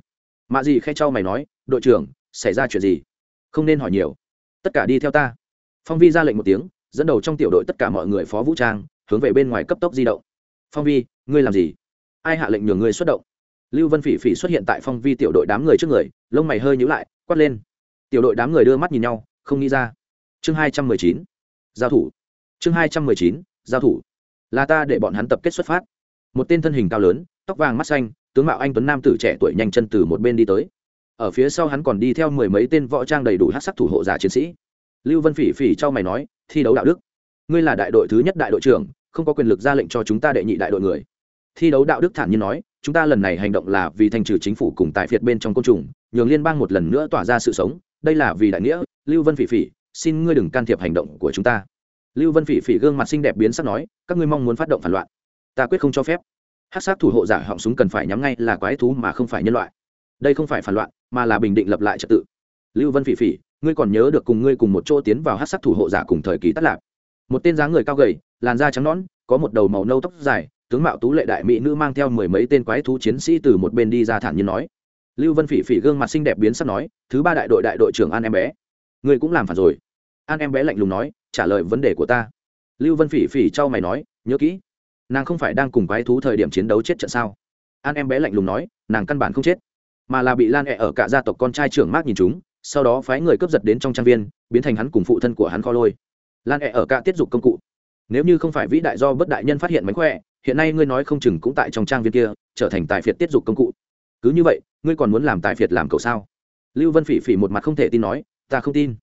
Mạ gì khe cho mày nói, đội trưởng, xảy ra chuyện gì? Không nên hỏi nhiều. Tất cả đi theo ta. Phong vi ra lệnh một tiếng, dẫn đầu trong tiểu đội tất cả mọi người phó vũ trang, hướng về bên ngoài cấp tốc di động. Phong vi, ngươi làm gì? Ai hạ lệnh nhường ngươi xuất động? Lưu vân phỉ phỉ xuất hiện tại phong vi tiểu đội đám người trước người, lông mày hơi nhữ lại, quát lên. Tiểu đội đám người đưa mắt nhìn nhau, không nghĩ ra. Chương hai trăm mười chín, giao thủ. Chương hai trăm mười chín, giao thủ. Là ta để bọn hắn tập kết xuất phát. Một tên thân hình cao lớn, tóc vàng mắt xanh, tướng mạo anh tuấn nam tử trẻ tuổi nhanh chân từ một bên đi tới. Ở phía sau hắn còn đi theo mười mấy tên võ trang đầy đủ hát sắc thủ hộ giả chiến sĩ. Lưu vân phỉ phỉ cho mày nói, thi đấu đạo đức. Ngươi là đại đội thứ nhất đại đội trưởng, không có quyền lực ra lệnh cho chúng ta đệ nhị đại đội người. Thi đấu đạo đức thản nhiên nói chúng ta lần này hành động là vì thành trừ chính phủ cùng tại phiệt bên trong côn trùng, nhường liên bang một lần nữa tỏa ra sự sống. Đây là vì đại nghĩa, lưu vân phỉ phỉ, xin ngươi đừng can thiệp hành động của chúng ta. Lưu vân phỉ phỉ gương mặt xinh đẹp biến sắc nói, các ngươi mong muốn phát động phản loạn. Ta quyết không cho phép. Hát sát thủ hộ giả họng súng cần phải nhắm ngay là quái thú mà không phải nhân loại. Đây không phải phản loạn, mà là bình định lập lại trật tự. Lưu vân phỉ phỉ, ngươi còn nhớ được cùng ngươi cùng một chỗ tiến vào hát sát thủ hộ giả cùng thời kỳ tắt lạc một tên dáng người cao gầy, làn da trắng nõn, có một đầu màu nâu tóc dài tướng mạo tú lệ đại mỹ nữ mang theo mười mấy tên quái thú chiến sĩ từ một bên đi ra thản nhiên nói. Lưu vân phỉ phỉ gương mặt xinh đẹp biến sắc nói, thứ ba đại đội đại đội trưởng an em bé người cũng làm phản rồi. An em bé lạnh lùng nói, trả lời vấn đề của ta. Lưu vân phỉ phỉ trao mày nói, nhớ kỹ, nàng không phải đang cùng quái thú thời điểm chiến đấu chết trận sao? An em bé lạnh lùng nói, nàng căn bản không chết, mà là bị lan ẹ ở cả gia tộc con trai trưởng mác nhìn chúng, sau đó phái người cướp giật đến trong trang viên, biến thành hắn cùng phụ thân của hắn kho lôi. Lan ẹ ở cả tiết dục công cụ. Nếu như không phải vĩ đại do bất đại nhân phát hiện mánh khỏe hiện nay ngươi nói không chừng cũng tại trong trang viên kia, trở thành tài phiệt tiết dục công cụ. Cứ như vậy, ngươi còn muốn làm tài phiệt làm cậu sao? Lưu vân phỉ phỉ một mặt không thể tin nói, ta không tin.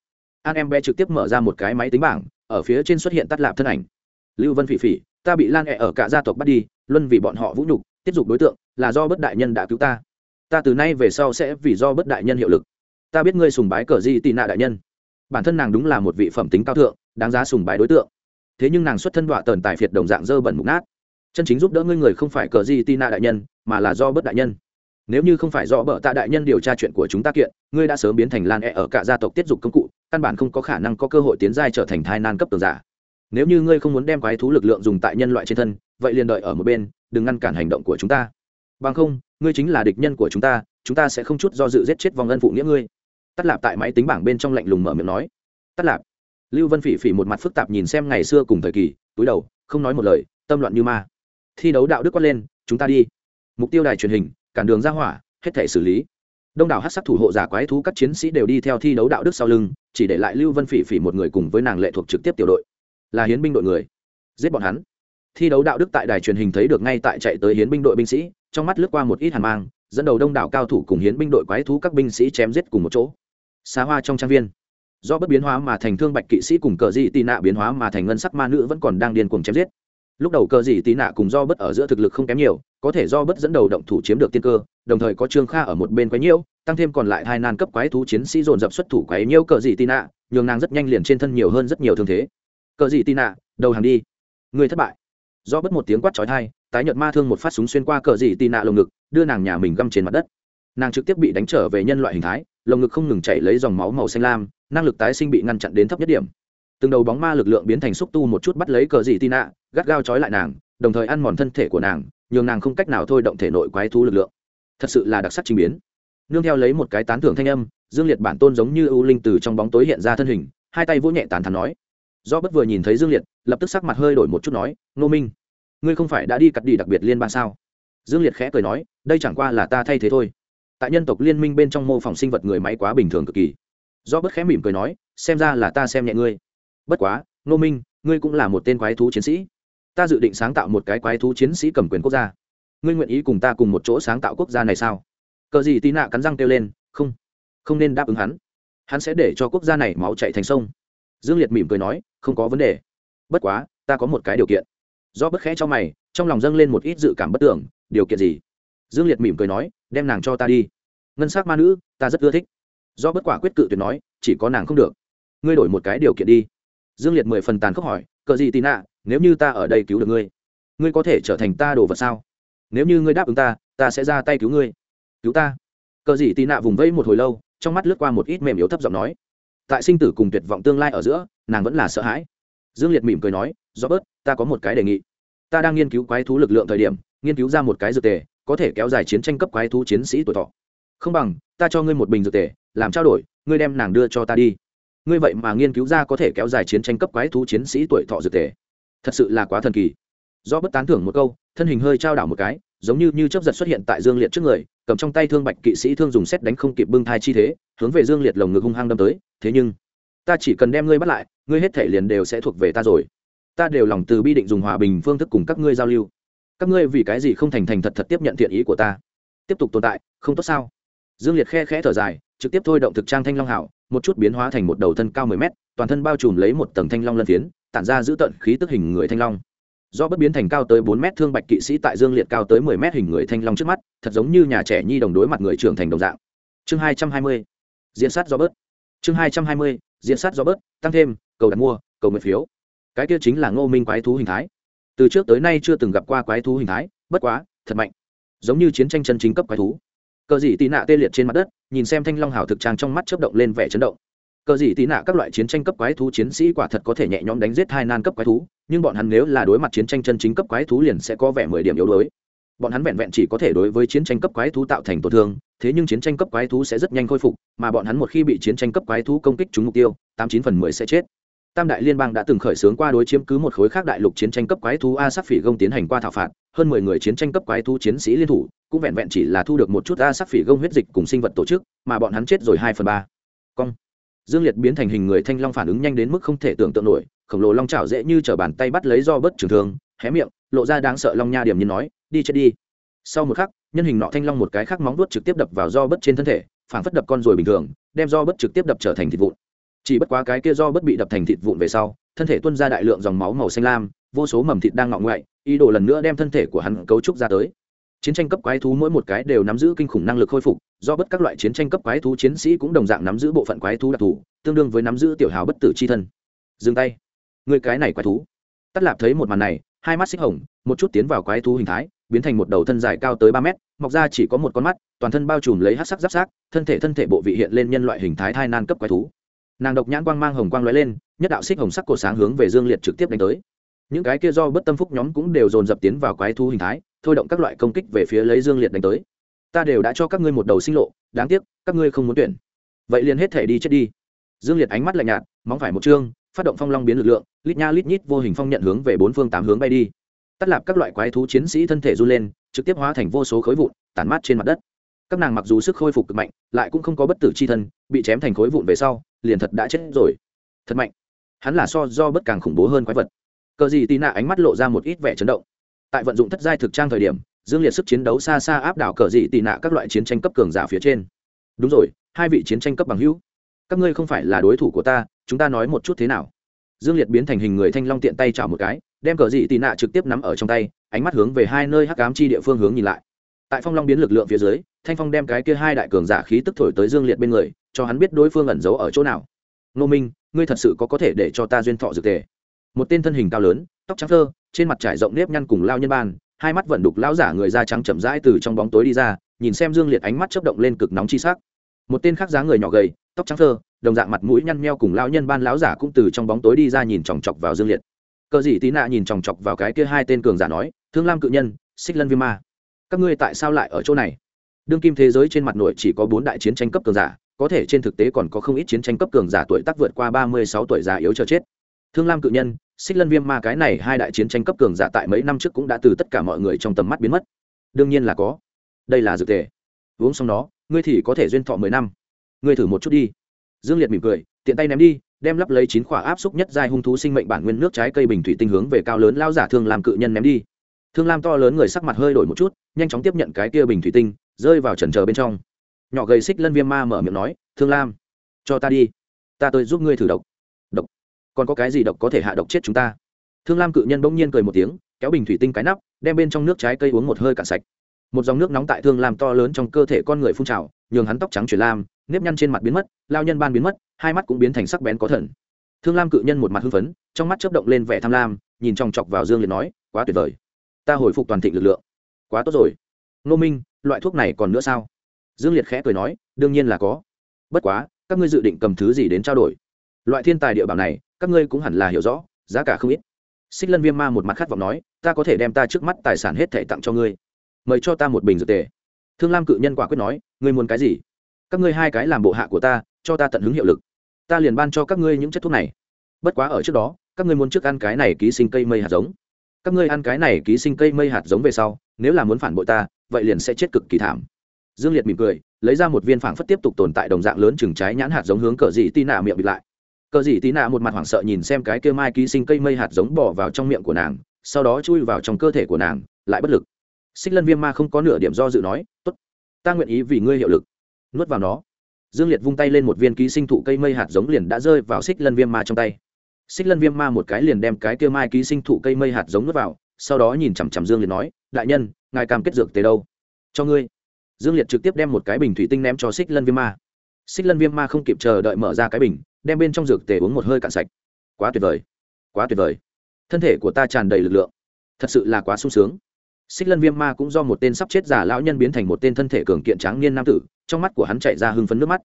An em bé trực tiếp mở ra một cái máy tính bảng, ở phía trên xuất hiện tắt lạp thân ảnh. Lưu vân phỉ phỉ, ta bị lan ẹ ở cả gia tộc bắt đi, luân vì bọn họ vũ nhục, tiết dục đối tượng, là do bất đại nhân đã cứu ta. Ta từ nay về sau sẽ vì do bất đại nhân hiệu lực. Ta biết ngươi sùng bái cờ di tị nạ đại nhân. Bản thân nàng đúng là một vị phẩm tính cao thượng, đáng giá sùng bái đối tượng. Thế nhưng nàng xuất thân đọa tờn tài phiệt đồng dạng dơ bẩn mục nát chân chính giúp đỡ ngươi người không phải cờ di tina đại nhân, mà là do bất đại nhân. Nếu như không phải do bợ tạ đại nhân điều tra chuyện của chúng ta kiện, ngươi đã sớm biến thành lan e ở cả gia tộc tiết dục công cụ, căn bản không có khả năng có cơ hội tiến giai trở thành thai nan cấp tường giả. Nếu như ngươi không muốn đem quái thú lực lượng dùng tại nhân loại trên thân, vậy liền đợi ở một bên, đừng ngăn cản hành động của chúng ta. Bằng không, ngươi chính là địch nhân của chúng ta chúng ta sẽ không chút do dự giết chết vòng ân phụ nghĩa ngươi. Tắt lạp tại máy tính bảng bên trong lạnh lùng mở miệng nói. Tắt lạp. Lưu vân phỉ phỉ một mặt phức tạp nhìn xem ngày xưa cùng thời kỳ, túi đầu, không nói một lời, tâm loạn như ma thi đấu đạo đức quát lên, chúng ta đi. Mục tiêu đài truyền hình, cản đường ra hỏa, hết thể xử lý. Đông đảo hát sắc thủ hộ giả quái thú các chiến sĩ đều đi theo thi đấu đạo đức sau lưng, chỉ để lại lưu vân phỉ phỉ một người cùng với nàng lệ thuộc trực tiếp tiểu đội. Là hiến binh đội người. Giết bọn hắn. Thi đấu đạo đức tại đài truyền hình thấy được ngay tại chạy tới hiến binh đội binh sĩ, trong mắt lướt qua một ít hàn mang, dẫn đầu đông đảo cao thủ cùng hiến binh đội quái thú các binh sĩ chém giết cùng một chỗ. Xa hoa trong trang viên. Do bất biến hóa mà thành thương bạch kỵ sĩ cùng cờ dị tị nạ biến hóa mà thành ngân sắc ma nữ vẫn còn đang điên cuồng chém giết lúc đầu cờ dị tí nạ cùng do bất ở giữa thực lực không kém nhiều, có thể do bất dẫn đầu động thủ chiếm được tiên cơ, đồng thời có trương kha ở một bên quái nhiễu, tăng thêm còn lại hai nan cấp quái thú chiến sĩ dồn dập xuất thủ quái nhiễu cờ dị tí nạ, nhường nàng rất nhanh liền trên thân nhiều hơn rất nhiều thương thế. Cờ dị tí nạ, đầu hàng đi. Người thất bại. Do bất một tiếng quát trói thai tái nhợt ma thương một phát súng xuyên qua cờ dị Tì nạ lồng ngực, đưa nàng nhà mình găm trên mặt đất. Nàng trực tiếp bị đánh trở về nhân loại hình thái, lồng ngực không ngừng chảy lấy dòng máu màu xanh lam, năng lực tái sinh bị ngăn chặn đến thấp nhất điểm từng đầu bóng ma lực lượng biến thành xúc tu một chút bắt lấy cờ dị tị nạ gắt gao trói lại nàng, đồng thời ăn mòn thân thể của nàng, nhường nàng không cách nào thôi động thể nội quái thú lực lượng. Thật sự là đặc sắc trình biến. Nương theo lấy một cái tán thưởng thanh âm, dương liệt bản tôn giống như ưu linh từ trong bóng tối hiện ra thân hình, hai tay vỗ nhẹ tàn thắn nói. Do bất vừa nhìn thấy dương liệt, lập tức sắc mặt hơi đổi một chút nói ngô minh, ngươi không phải đã đi cặt đi đặc biệt liên bang sao? Dương liệt khẽ cười nói, đây chẳng qua là ta thay thế thôi. Tại nhân tộc liên minh bên trong mô phỏng sinh vật người máy quá bình thường cực kỳ. Do bất khẽ mỉm cười nói, xem ra là ta xem nhẹ ngươi bất quá, ngô minh, ngươi cũng là một tên quái thú chiến sĩ. Ta dự định sáng tạo một cái quái thú chiến sĩ cầm quyền quốc gia. Ngươi nguyện ý cùng ta cùng một chỗ sáng tạo quốc gia này sao? Cờ gì tí nạ cắn răng kêu lên, không không nên đáp ứng hắn. Hắn sẽ để cho quốc gia này máu chạy thành sông. Dương liệt mỉm cười nói, không có vấn đề. Bất quá, ta có một cái điều kiện. Do bất khẽ cho mày, trong lòng dâng lên một ít dự cảm bất tưởng, điều kiện gì? Dương liệt mỉm cười nói, đem nàng cho ta đi. Ngân s á c ma nữ, ta rất ưa thích. Do bất quả quyết cự tuyệt nói, chỉ có nàng không được. Ngươi đổi một cái điều kiện đi dương liệt mười phần tàn khốc hỏi, cờ gì tì nạ, nếu như ta ở đây cứu được ngươi ngươi có thể trở thành ta đồ vật sao? Nếu như ngươi đáp ứng ta ta sẽ ra tay cứu ngươi. Cứu ta? Cờ gì tì nạ vùng vẫy một hồi lâu, trong mắt lướt qua một ít mềm yếu thấp giọng nói, tại sinh tử cùng tuyệt vọng tương lai ở giữa, nàng vẫn là sợ hãi. Dương liệt mỉm cười nói do bớt ta có một cái đề nghị. Ta đang nghiên cứu quái thú lực lượng thời điểm, nghiên cứu ra một cái dược tề, có thể kéo dài chiến tranh cấp quái thú chiến sĩ tuổi thọ. Không bằng, ta cho ngươi một bình dược tề, làm trao đổi, ngươi đem nàng đưa cho ta đi ngươi vậy mà nghiên cứu ra có thể kéo dài chiến tranh cấp quái thú chiến sĩ tuổi thọ dược tề. Thật sự là quá thần kỳ. Do bất tán thưởng một câu, thân hình hơi trao đảo một cái, giống như như chấp giật xuất hiện tại dương liệt trước người, cầm trong tay thương bạch kỵ sĩ thương dùng xét đánh không kịp bưng thai chi thế, hướng về dương liệt lồng ngực hung hăng đâm tới, thế nhưng, ta chỉ cần đem ngươi bắt lại, ngươi hết thể liền đều sẽ thuộc về ta rồi. Ta đều lòng từ bi định dùng hòa bình phương thức cùng các ngươi giao lưu. Các ngươi vì cái gì không thành thành thật thật tiếp nhận thiện ý của ta? Tiếp tục tồn tại, không tốt sao? Dương liệt khe khẽ thở dài, trực tiếp thôi động thực trang thanh long hảo, một chút biến hóa thành một đầu thân cao mười mét, toàn thân bao trùm lấy một tầng thanh long lân phiến, tản ra giữ tận khí tức hình người thanh long. Do bất biến thành cao tới bốn mét thương bạch kỵ sĩ tại dương liệt cao tới mười mét hình người thanh long trước mắt, thật giống như nhà trẻ nhi đồng đối mặt người trưởng thành đồng dạng. Chương hai trăm hai mươi, diễn sát do bớt. Chương hai trăm hai mươi, diễn sát do bớt, tăng thêm, cầu đặt mua, cầu nguyện phiếu. Cái kia chính là ngô minh quái thú hình thái. Từ trước tới nay chưa từng gặp qua quái thú hình thái, bất quá, thật mạnh. Giống như chiến tranh chân chính cấp quái thú cờ dị tị nạ tê liệt trên mặt đất, nhìn xem thanh long hào thực trang trong mắt chớp động lên vẻ chấn động. Cờ dị tị nạ các loại chiến tranh cấp quái thú chiến sĩ quả thật có thể nhẹ nhõm đánh giết hai nan cấp quái thú, nhưng bọn hắn nếu là đối mặt chiến tranh chân chính cấp quái thú liền sẽ có vẻ mười điểm yếu đuối. Bọn hắn vẹn vẹn chỉ có thể đối với chiến tranh cấp quái thú tạo thành tổn thương, thế nhưng chiến tranh cấp quái thú sẽ rất nhanh khôi phục, mà bọn hắn một khi bị chiến tranh cấp quái thú công kích trúng mục tiêu, tám chín phần mười sẽ chết. Tam đại liên bang đã từng khởi xướng qua đối chiếm cứ một khối khác đại lục chiến tranh cấp quái thú a sắc phỉ gông tiến hành qua thảo phạt, hơn mười người chiến tranh cấp quái thú chiến sĩ liên thủ cũng vẹn vẹn chỉ là thu được một chút a sắc phỉ gông huyết dịch cùng sinh vật tổ chức, mà bọn hắn chết rồi hai phần ba. Cong. Dương liệt biến thành hình người thanh long phản ứng nhanh đến mức không thể tưởng tượng nổi, khổng lồ long chảo dễ như t bàn tay bắt lấy do bất trường thương, hé miệng, lộ ra đáng sợ long nha điểm như nói, đi chết đi. Sau một khắc, nhân hình nọ thanh long một cái khác móng vuốt trực tiếp đập vào do bất trên thân thể phản phất đập con rồi bình thường, đem do bất trực tiếp đập trở thành thịt vụn. Chỉ bất quá cái kia do bất bị đập thành thịt vụn về sau, thân thể tuôn ra đại lượng dòng máu màu xanh lam, vô số mầm thịt đang ngọ ngoại ý đồ lần nữa đem thân thể của hắn cấu trúc ra tới chiến tranh cấp quái thú mỗi một cái đều nắm giữ kinh khủng năng lực khôi phục, do bất các loại chiến tranh cấp quái thú chiến sĩ cũng đồng dạng nắm giữ bộ phận quái thú đặc thù, tương đương với nắm giữ tiểu hào bất tử c h i thân. Dừng tay. Người cái này quái thú. Tắt lạp thấy một màn này, hai mắt xích hồng, một chút tiến vào quái thú hình thái, biến thành một đầu thân dài cao tới ba mét, mọc ra chỉ có một con mắt, toàn thân bao trùm lấy hát sắc giáp sát, thân thể thân thể bộ vị hiện lên nhân loại hình thái thai nan cấp quái thú. Nàng độc nhãn quang mang hồng quang lóe lên, nhất đạo xích hồng sắc cổ sáng hướng về dương liệt trực tiếp đánh tới những cái kia do bất tâm phúc nhóm cũng đều dồn dập tiến vào quái thú hình thái, thôi động các loại công kích về phía lấy dương liệt đánh tới. Ta đều đã cho các ngươi một đầu sinh lộ, đáng tiếc, các ngươi không muốn tuyển. Vậy liền hết thể đi chết đi. Dương liệt ánh mắt lạnh nhạt, móng phải một chương phát động phong long biến lực lượng, lít nha lít nhít vô hình phong nhận hướng về bốn phương tám hướng bay đi. Tắt lạp các loại quái thú chiến sĩ thân thể run lên, trực tiếp hóa thành vô số khối vụn, tản mát trên mặt đất. Các nàng mặc dù sức khôi phục cực mạnh, lại cũng không có bất tử c h i thân, bị chém thành khối vụn về sau, liền thật đã chết rồi. Thật mạnh. Hắn là so do bất càng khủng bố hơn quái vật cờ gì tì nạ ánh mắt lộ ra một ít vẻ chấn động. Tại vận dụng thất giai thực trang thời điểm, dương liệt sức chiến đấu xa xa áp đảo cờ dị tì nạ các loại chiến tranh cấp cường giả phía trên. Đúng rồi, hai vị chiến tranh cấp bằng hữu. Các ngươi không phải là đối thủ của ta, chúng ta nói một chút thế nào? Dương liệt biến thành hình người thanh long tiện tay chảo một cái, đem cờ dị tị nạ trực tiếp nắm ở trong tay, ánh mắt hướng về hai nơi hắc ám chi địa phương hướng nhìn lại. Tại phong long biến lực lượng phía dưới, thanh phong đem cái kia hai đại cường giả khí tức thổi tới dương liệt bên người, cho hắn biết đối phương ẩn giấu ở chỗ nào. Nô minh, ngươi thật sự có có thể để cho ta duyên thọ dược tề? Một tên thân hình cao lớn, tóc trắng thơ trên mặt trải rộng nếp nhăn cùng lao nhân ban, hai mắt vẫn đục lão giả người da trắng chậm rãi từ trong bóng tối đi ra, nhìn xem dương liệt ánh mắt chớp động lên cực nóng chi sắc. Một tên khác dáng người nhỏ gầy, tóc trắng thơ đồng dạng mặt mũi nhăn meo cùng lão nhân ban lão giả cũng từ trong bóng tối đi ra nhìn chòng chọc vào dương liệt. Cờ dị tí nạ nhìn chòng chọc vào cái kia hai tên cường giả nói, thương lam cự nhân, xích lân viêm ma, các ngươi tại sao lại ở chỗ này? Đương kim thế giới trên mặt nội chỉ có bốn đại chiến tranh cấp cường giả, có thể trên thực tế còn có không ít chiến tranh cấp cường giả tuổi tác vượt qua ba mươi sáu tuổi già yếu chờ chết thương lam cự nhân, xích lân viêm ma cái này hai đại chiến tranh cấp cường giả tại mấy năm trước cũng đã từ tất cả mọi người trong tầm mắt biến mất. Đương nhiên là có. Đây là dược tề. Uống xong đó ngươi thì có thể duyên thọ mười năm. Ngươi thử một chút đi. Dương liệt mỉm cười, tiện tay ném đi, đem lắp lấy chín khỏa áp xúc nhất giai hung thú sinh mệnh bản nguyên nước trái cây bình thủy tinh hướng về cao lớn lao giả thương làm cự nhân ném đi. Thương lam to lớn người sắc mặt hơi đổi một chút, nhanh chóng tiếp nhận cái kia bình thủy tinh, rơi vào trần trờ bên trong. Nhỏ gầy xích lân viêm ma mở miệng nói, thương lam, cho ta đi. Ta tới giúp ngươi thử độc còn có cái gì độc có thể hạ độc chết chúng ta? Thương lam cự nhân bỗng nhiên cười một tiếng, kéo bình thủy tinh cái nắp, đem bên trong nước trái cây uống một hơi cạn sạch. Một dòng nước nóng tại thương lam to lớn trong cơ thể con người phun trào, nhường hắn tóc trắng chuyển lam, nếp nhăn trên mặt biến mất, lao nhân ban biến mất, hai mắt cũng biến thành sắc bén có thần. Thương lam cự nhân một mặt hưng phấn, trong mắt chớp động lên vẻ tham lam, nhìn chòng chọc vào dương liệt nói, quá tuyệt vời. Ta hồi phục toàn thịnh lực lượng. Quá tốt rồi. Nô minh, loại thuốc này còn nữa sao? Dương liệt khẽ cười nói, đương nhiên là có. Bất quá, các ngươi dự định cầm thứ gì đến trao đổi? Loại thiên tài địa bảo này các ngươi cũng hẳn là hiểu rõ, giá cả không ít. Xích lân viêm ma một mặt khát vọng nói, ta có thể đem ta trước mắt tài sản hết thể tặng cho ngươi. Mời cho ta một bình dược tề. Thương lam cự nhân quả quyết nói, ngươi muốn cái gì? Các ngươi hai cái làm bộ hạ của ta, cho ta tận hứng hiệu lực. Ta liền ban cho các ngươi những chất thuốc này. Bất quá ở trước đó, các ngươi muốn trước ăn cái này ký sinh cây mây hạt giống. Các ngươi ăn cái này ký sinh cây mây hạt giống về sau, nếu là muốn phản bội ta, vậy liền sẽ chết cực kỳ thảm. Dương liệt mỉm cười, lấy ra một viên phảng phất tiếp tục tồn tại đồng dạng lớn chừng trái nhãn hạt giống hướng cờ dị tì nạ miệng bịt lại cờ dị tí nạ một mặt hoảng sợ nhìn xem cái kia mai ký sinh cây mây hạt giống bỏ vào trong miệng của nàng, sau đó chui vào trong cơ thể của nàng, lại bất lực. Xích lân viêm ma không có nửa điểm do dự nói, tốt, ta nguyện ý vì ngươi hiệu lực. Nuốt vào nó. Dương liệt vung tay lên một viên ký sinh thụ cây mây hạt giống liền đã rơi vào xích lân viêm ma trong tay. Xích lân viêm ma một cái liền đem cái kia mai ký sinh thụ cây mây hạt giống nuốt vào, sau đó nhìn chằm chằm dương liệt nói, đại nhân, ngài cam kết dược tới đâu? Cho ngươi. Dương liệt trực tiếp đem một cái bình thủy tinh ném cho xích lân viêm ma. Xích lân viêm ma không kịp chờ đợi mở ra cái bình đem bên trong dược tề uống một hơi cạn sạch. Quá tuyệt vời. Quá tuyệt vời. Thân thể của ta tràn đầy lực lượng. Thật sự là quá sung sướng. Xích lân viêm ma cũng do một tên sắp chết giả lão nhân biến thành một tên thân thể cường kiện tráng niên nam tử, trong mắt của hắn chạy ra hưng phấn nước mắt.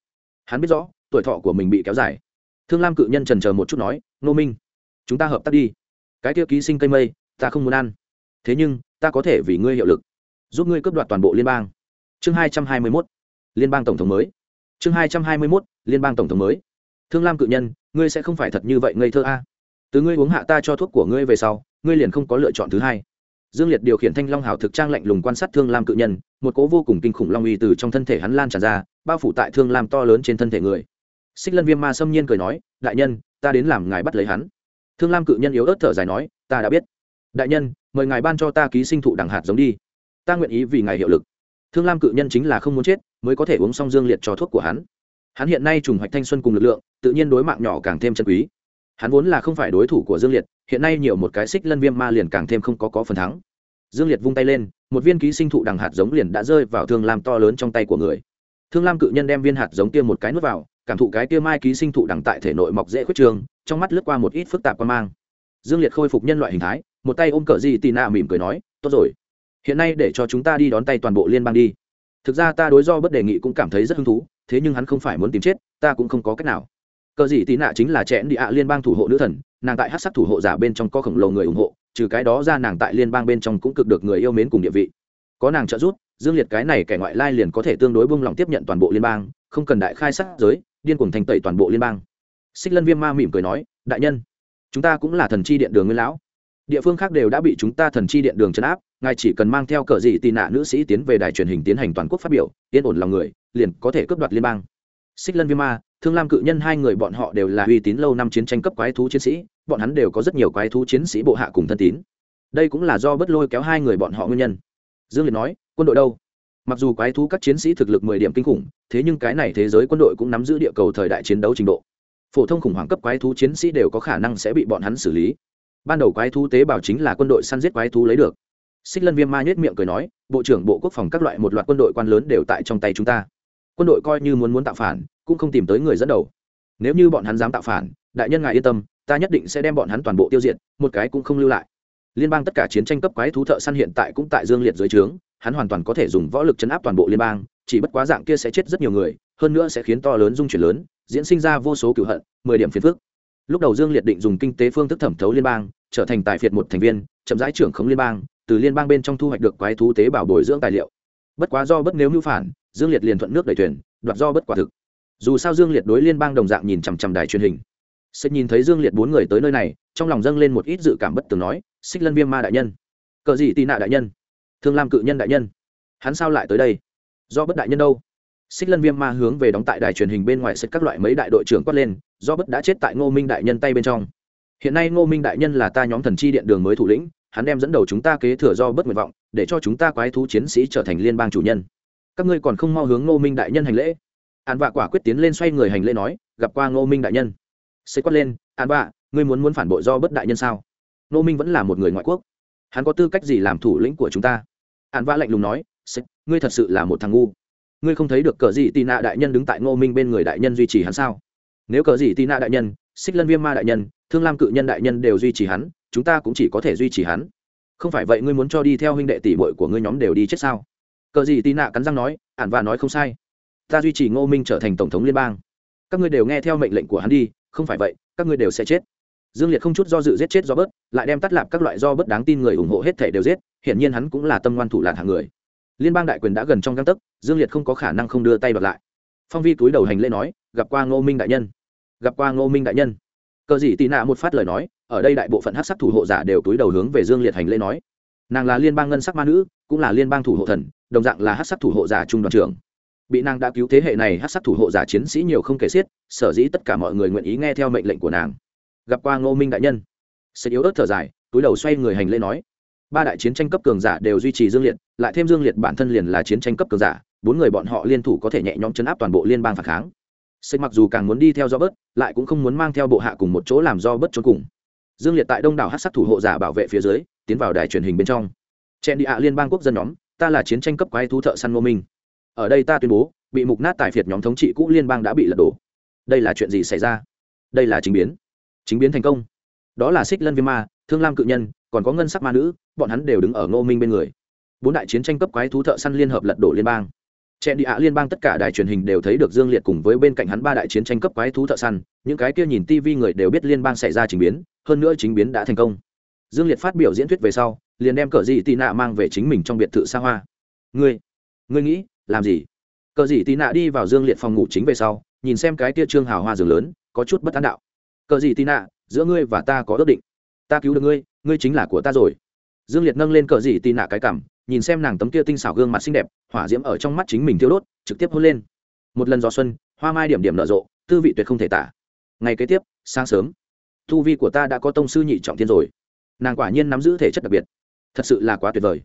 Hắn biết rõ, tuổi thọ của mình bị kéo dài. Thương lam cự nhân trần chờ một chút nói, nô minh, chúng ta hợp tác đi. Cái tiêu ký sinh cây mây, ta không muốn ăn. Thế nhưng, ta có thể vì ngươi hiệu lực, giúp ngươi cướp đoạt toàn bộ liên bang. Chương hai trăm hai mươi mốt, liên bang tổng thống mới. Chương hai trăm hai mươi mốt, liên bang tổng thống mới thương lam cự nhân, ngươi sẽ không phải thật như vậy ngây thơ a. À. Từ ngươi uống hạ ta cho thuốc của ngươi về sau, ngươi liền không có lựa chọn thứ hai. Dương liệt điều khiển thanh long hào thực trang lạnh lùng quan sát thương lam cự nhân, một cố vô cùng kinh khủng long uy từ trong thân thể hắn lan tràn ra, bao phủ tại thương lam to lớn trên thân thể người. Xích lân viêm ma xâm nhiên cười nói, đại nhân, ta đến làm ngài bắt lấy hắn. Thương lam cự nhân yếu ớt thở dài nói, ta đã biết. Đại nhân, mời ngài ban cho ta ký sinh thụ đẳng hạt giống đi. Ta nguyện ý vì ngài hiệu lực. Thương lam cự nhân chính là không muốn chết, mới có thể uống xong dương liệt cho thuốc của hắn hắn hiện nay trùng hoạch thanh xuân cùng lực lượng, tự nhiên đối mạng nhỏ càng thêm chân quý. Hắn vốn là không phải đối thủ của dương liệt, hiện nay nhiều một cái xích lân viêm ma liền càng thêm không có có phần thắng. Dương liệt vung tay lên, một viên ký sinh thụ đằng hạt giống liền đã rơi vào thương lam to lớn trong tay của người. Thương lam cự nhân đem viên hạt giống kia một cái nuốt vào, cảm thụ cái kia mai ký sinh thụ đằng tại thể nội mọc dễ khuyết trường, trong mắt lướt qua một ít phức tạp qua mang. Dương liệt khôi phục nhân loại hình thái, một tay ôm cờ di tì nạ mỉm cười nói, tốt rồi. Hiện nay để cho chúng ta đi đón tay toàn bộ liên bang đi thực ra ta đối do bất đề nghị cũng cảm thấy rất hứng thú, thế nhưng hắn không phải muốn tìm chết, ta cũng không có cách nào. Cờ dị tị nạ chính là trẻ địa liên bang thủ hộ nữ thần, nàng tại hát sắc thủ hộ giả bên trong có khổng lồ người ủng hộ, trừ cái đó ra nàng tại liên bang bên trong cũng cực được người yêu mến cùng địa vị. Có nàng trợ giúp, dương liệt cái này kẻ ngoại lai liền có thể tương đối buông lòng tiếp nhận toàn bộ liên bang, không cần đại khai sát giới, điên cuồng thành tẩy toàn bộ liên bang. Xích lân viêm ma mỉm cười nói, đại nhân, chúng ta cũng là thần chi điện đường nguyên lão. Địa phương khác đều đã bị chúng ta thần chi điện đường chấn áp ngài chỉ cần mang theo cờ dị tị nạ nữ sĩ tiến về đài truyền hình tiến hành toàn quốc phát biểu, yên ổn lòng người, liền có thể cướp đoạt liên bang. Xích lân viêm ma, thương lam cự nhân hai người bọn họ đều là uy tín lâu năm chiến tranh cấp quái thú chiến sĩ, bọn hắn đều có rất nhiều quái thú chiến sĩ bộ hạ cùng thân tín. Đây cũng là do bất lôi kéo hai người bọn họ nguyên nhân. Dương liệt nói, quân đội đâu? Mặc dù quái thú các chiến sĩ thực lực mười điểm kinh khủng, thế nhưng cái này thế giới quân đội cũng nắm giữ địa cầu thời đại chiến đấu trình độ. Phổ thông khủng hoảng cấp quái thú chiến sĩ đều có khả năng sẽ bị bọn hắn xử lý. Ban đầu quái thú tế bào chính là quân đội săn giết quái thú lấy được xích lân viêm ma nhét miệng cười nói, bộ trưởng, bộ quốc phòng các loại một loạt quân đội quan lớn đều tại trong tay chúng ta. Quân đội coi như muốn muốn tạo phản, cũng không tìm tới người dẫn đầu. Nếu như bọn hắn dám tạo phản, đại nhân ngài yên tâm, ta nhất định sẽ đem bọn hắn toàn bộ tiêu diệt, một cái cũng không lưu lại. Liên bang tất cả chiến tranh cấp quái thú thợ săn hiện tại cũng tại dương liệt dưới trướng, hắn hoàn toàn có thể dùng võ lực chấn áp toàn bộ liên bang, chỉ bất quá dạng kia sẽ chết rất nhiều người, hơn nữa sẽ khiến to lớn dung chuyển lớn, diễn sinh ra vô số cựu hận, mười điểm phiền phức. Lúc đầu dương liệt định dùng kinh tế phương thức thẩm thấu liên bang, trở thành tài phiệt một thành viên, chậm rãi trưởng khống liên bang từ liên bang bên trong thu hoạch được quái thú tế bảo bồi dưỡng tài liệu. Bất quá do bất nếu mưu phản, dương liệt liền thuận nước đẩy thuyền, đoạt do bất quả thực. Dù sao dương liệt đối liên bang đồng dạng nhìn chằm chằm đài truyền hình. Xích nhìn thấy dương liệt bốn người tới nơi này, trong lòng dâng lên một ít dự cảm bất tường nói, xích lân viêm ma đại nhân, cờ gì tị nạ đại nhân, thương lam cự nhân đại nhân, hắn sao lại tới đây? Do bất đại nhân đâu? Xích lân viêm ma hướng về đóng tại đài truyền hình bên ngoài xích các loại mấy đại đội trưởng quát lên, do bất đã chết tại ngô minh đại nhân tay bên trong. Hiện nay ngô minh đại nhân là ta nhóm thần chi điện đường mới thủ lĩnh hắn đem dẫn đầu chúng ta kế thừa do bất nguyện vọng, để cho chúng ta quái thú chiến sĩ trở thành liên bang chủ nhân. Các ngươi còn không mau hướng ngô minh đại nhân hành lễ. An vạ quả quyết tiến lên xoay người hành lễ nói, gặp qua ngô minh đại nhân. Xế quát lên, an vạ, ngươi muốn muốn phản bội do bất đại nhân sao? Ngô minh vẫn là một người ngoại quốc. Hắn có tư cách gì làm thủ lĩnh của chúng ta? An vạ lạnh lùng nói xích ngươi thật sự là một thằng ngu. Ngươi không thấy được cờ gì tì nạ đại nhân đứng tại ngô minh bên người đại nhân duy trì hắn sao? Nếu cờ gì tì nạ đại nhân, xích lân viêm ma đại nhân, thương lam cự nhân đại nhân đều duy trì hắn chúng ta cũng chỉ có thể duy trì hắn. Không phải vậy ngươi muốn cho đi theo huynh đệ tỷ bội của ngươi nhóm đều đi chết sao? Cờ gì tì nạ cắn răng nói, ản và nói không sai. Ta duy trì ngô minh trở thành tổng thống liên bang. Các ngươi đều nghe theo mệnh lệnh của hắn đi, không phải vậy, các ngươi đều sẽ chết. Dương liệt không chút do dự giết chết do bớt lại đem tắt lạp các loại do bớt đáng tin người ủng hộ hết thể đều giết, hiển nhiên hắn cũng là tâm ngoan thủ lạc hạng người. Liên bang đại quyền đã gần trong găng tấc, dương liệt không có khả năng không đưa tay bật lại. Phong vi túi đầu hành lễ nói, gặp qua ngô minh đại nhân. Gặp qua ngô minh đại nhân cờ dị tị nạ một phát lời nói, ở đây đại bộ phận hát sắc thủ hộ giả đều túi đầu hướng về dương liệt hành lễ nói. Nàng là liên bang ngân sắc ma nữ, cũng là liên bang thủ hộ thần, đồng dạng là hát sắc thủ hộ giả trung đoàn trưởng. Bị nàng đã cứu thế hệ này hát sắc thủ hộ giả chiến sĩ nhiều không kể xiết, sở dĩ tất cả mọi người nguyện ý nghe theo mệnh lệnh của nàng. Gặp qua ngô minh đại nhân. Sự yếu ớt thở dài, túi đầu xoay người hành lễ nói. Ba đại chiến tranh cấp cường giả đều duy trì dương liệt, lại thêm dương liệt bản thân liền là chiến tranh cấp cường giả, bốn người bọn họ liên thủ có thể nhẹ nhõm chấn áp toàn bộ liên bang phản kháng. Sệt mặc dù càng muốn đi theo do bớt, lại cũng không muốn mang theo bộ hạ cùng một chỗ làm do bớt trốn cùng. Dương Liệt tại đông đảo hắc sắc thủ hộ giả bảo vệ phía dưới, tiến vào đài truyền hình bên trong. Chen đi ạ liên bang quốc dân nhóm, ta là chiến tranh cấp quái thú thợ săn Ngô Minh. Ở đây ta tuyên bố, bị mục nát tài phiệt nhóm thống trị cũ liên bang đã bị lật đổ. Đây là chuyện gì xảy ra? Đây là chính biến. Chính biến thành công. Đó là Xích Lân Viêm Ma, Thương Lam cự nhân, còn có ngân sắc ma nữ, bọn hắn đều đứng ở Ngô Minh bên người. Bốn đại chiến tranh cấp quái thú thợ săn liên hợp lật đổ liên bang Trẻ đi ạ liên bang tất cả đài truyền hình đều thấy được Dương Liệt cùng với bên cạnh hắn ba đại chiến tranh cấp quái thú thợ săn, những cái kia nhìn TV người đều biết liên bang xảy ra trình biến, hơn nữa chính biến đã thành công. Dương Liệt phát biểu diễn thuyết về sau, liền đem cờ dị tị nạ mang về chính mình trong biệt thự xa hoa. Ngươi, ngươi nghĩ, làm gì? Cờ dị tị nạ đi vào Dương Liệt phòng ngủ chính về sau, nhìn xem cái kia trương hào hoa giường lớn, có chút bất an đạo. Cờ dị tị nạ, giữa ngươi và ta có ước định, ta cứu được ngươi, ngươi chính là của ta rồi. Dương Liệt nâng lên cờ dị tị nạ cái cảm nhìn xem nàng tấm kia tinh xảo gương mặt xinh đẹp hỏa diễm ở trong mắt chính mình thiêu đốt trực tiếp hôn lên. Một lần gió xuân hoa mai điểm điểm nở rộ tư vị tuyệt không thể tả. Ngày kế tiếp sáng sớm thu vi của ta đã có tông sư nhị trọng thiên rồi. Nàng quả nhiên nắm giữ thể chất đặc biệt. Thật sự là quá tuyệt vời.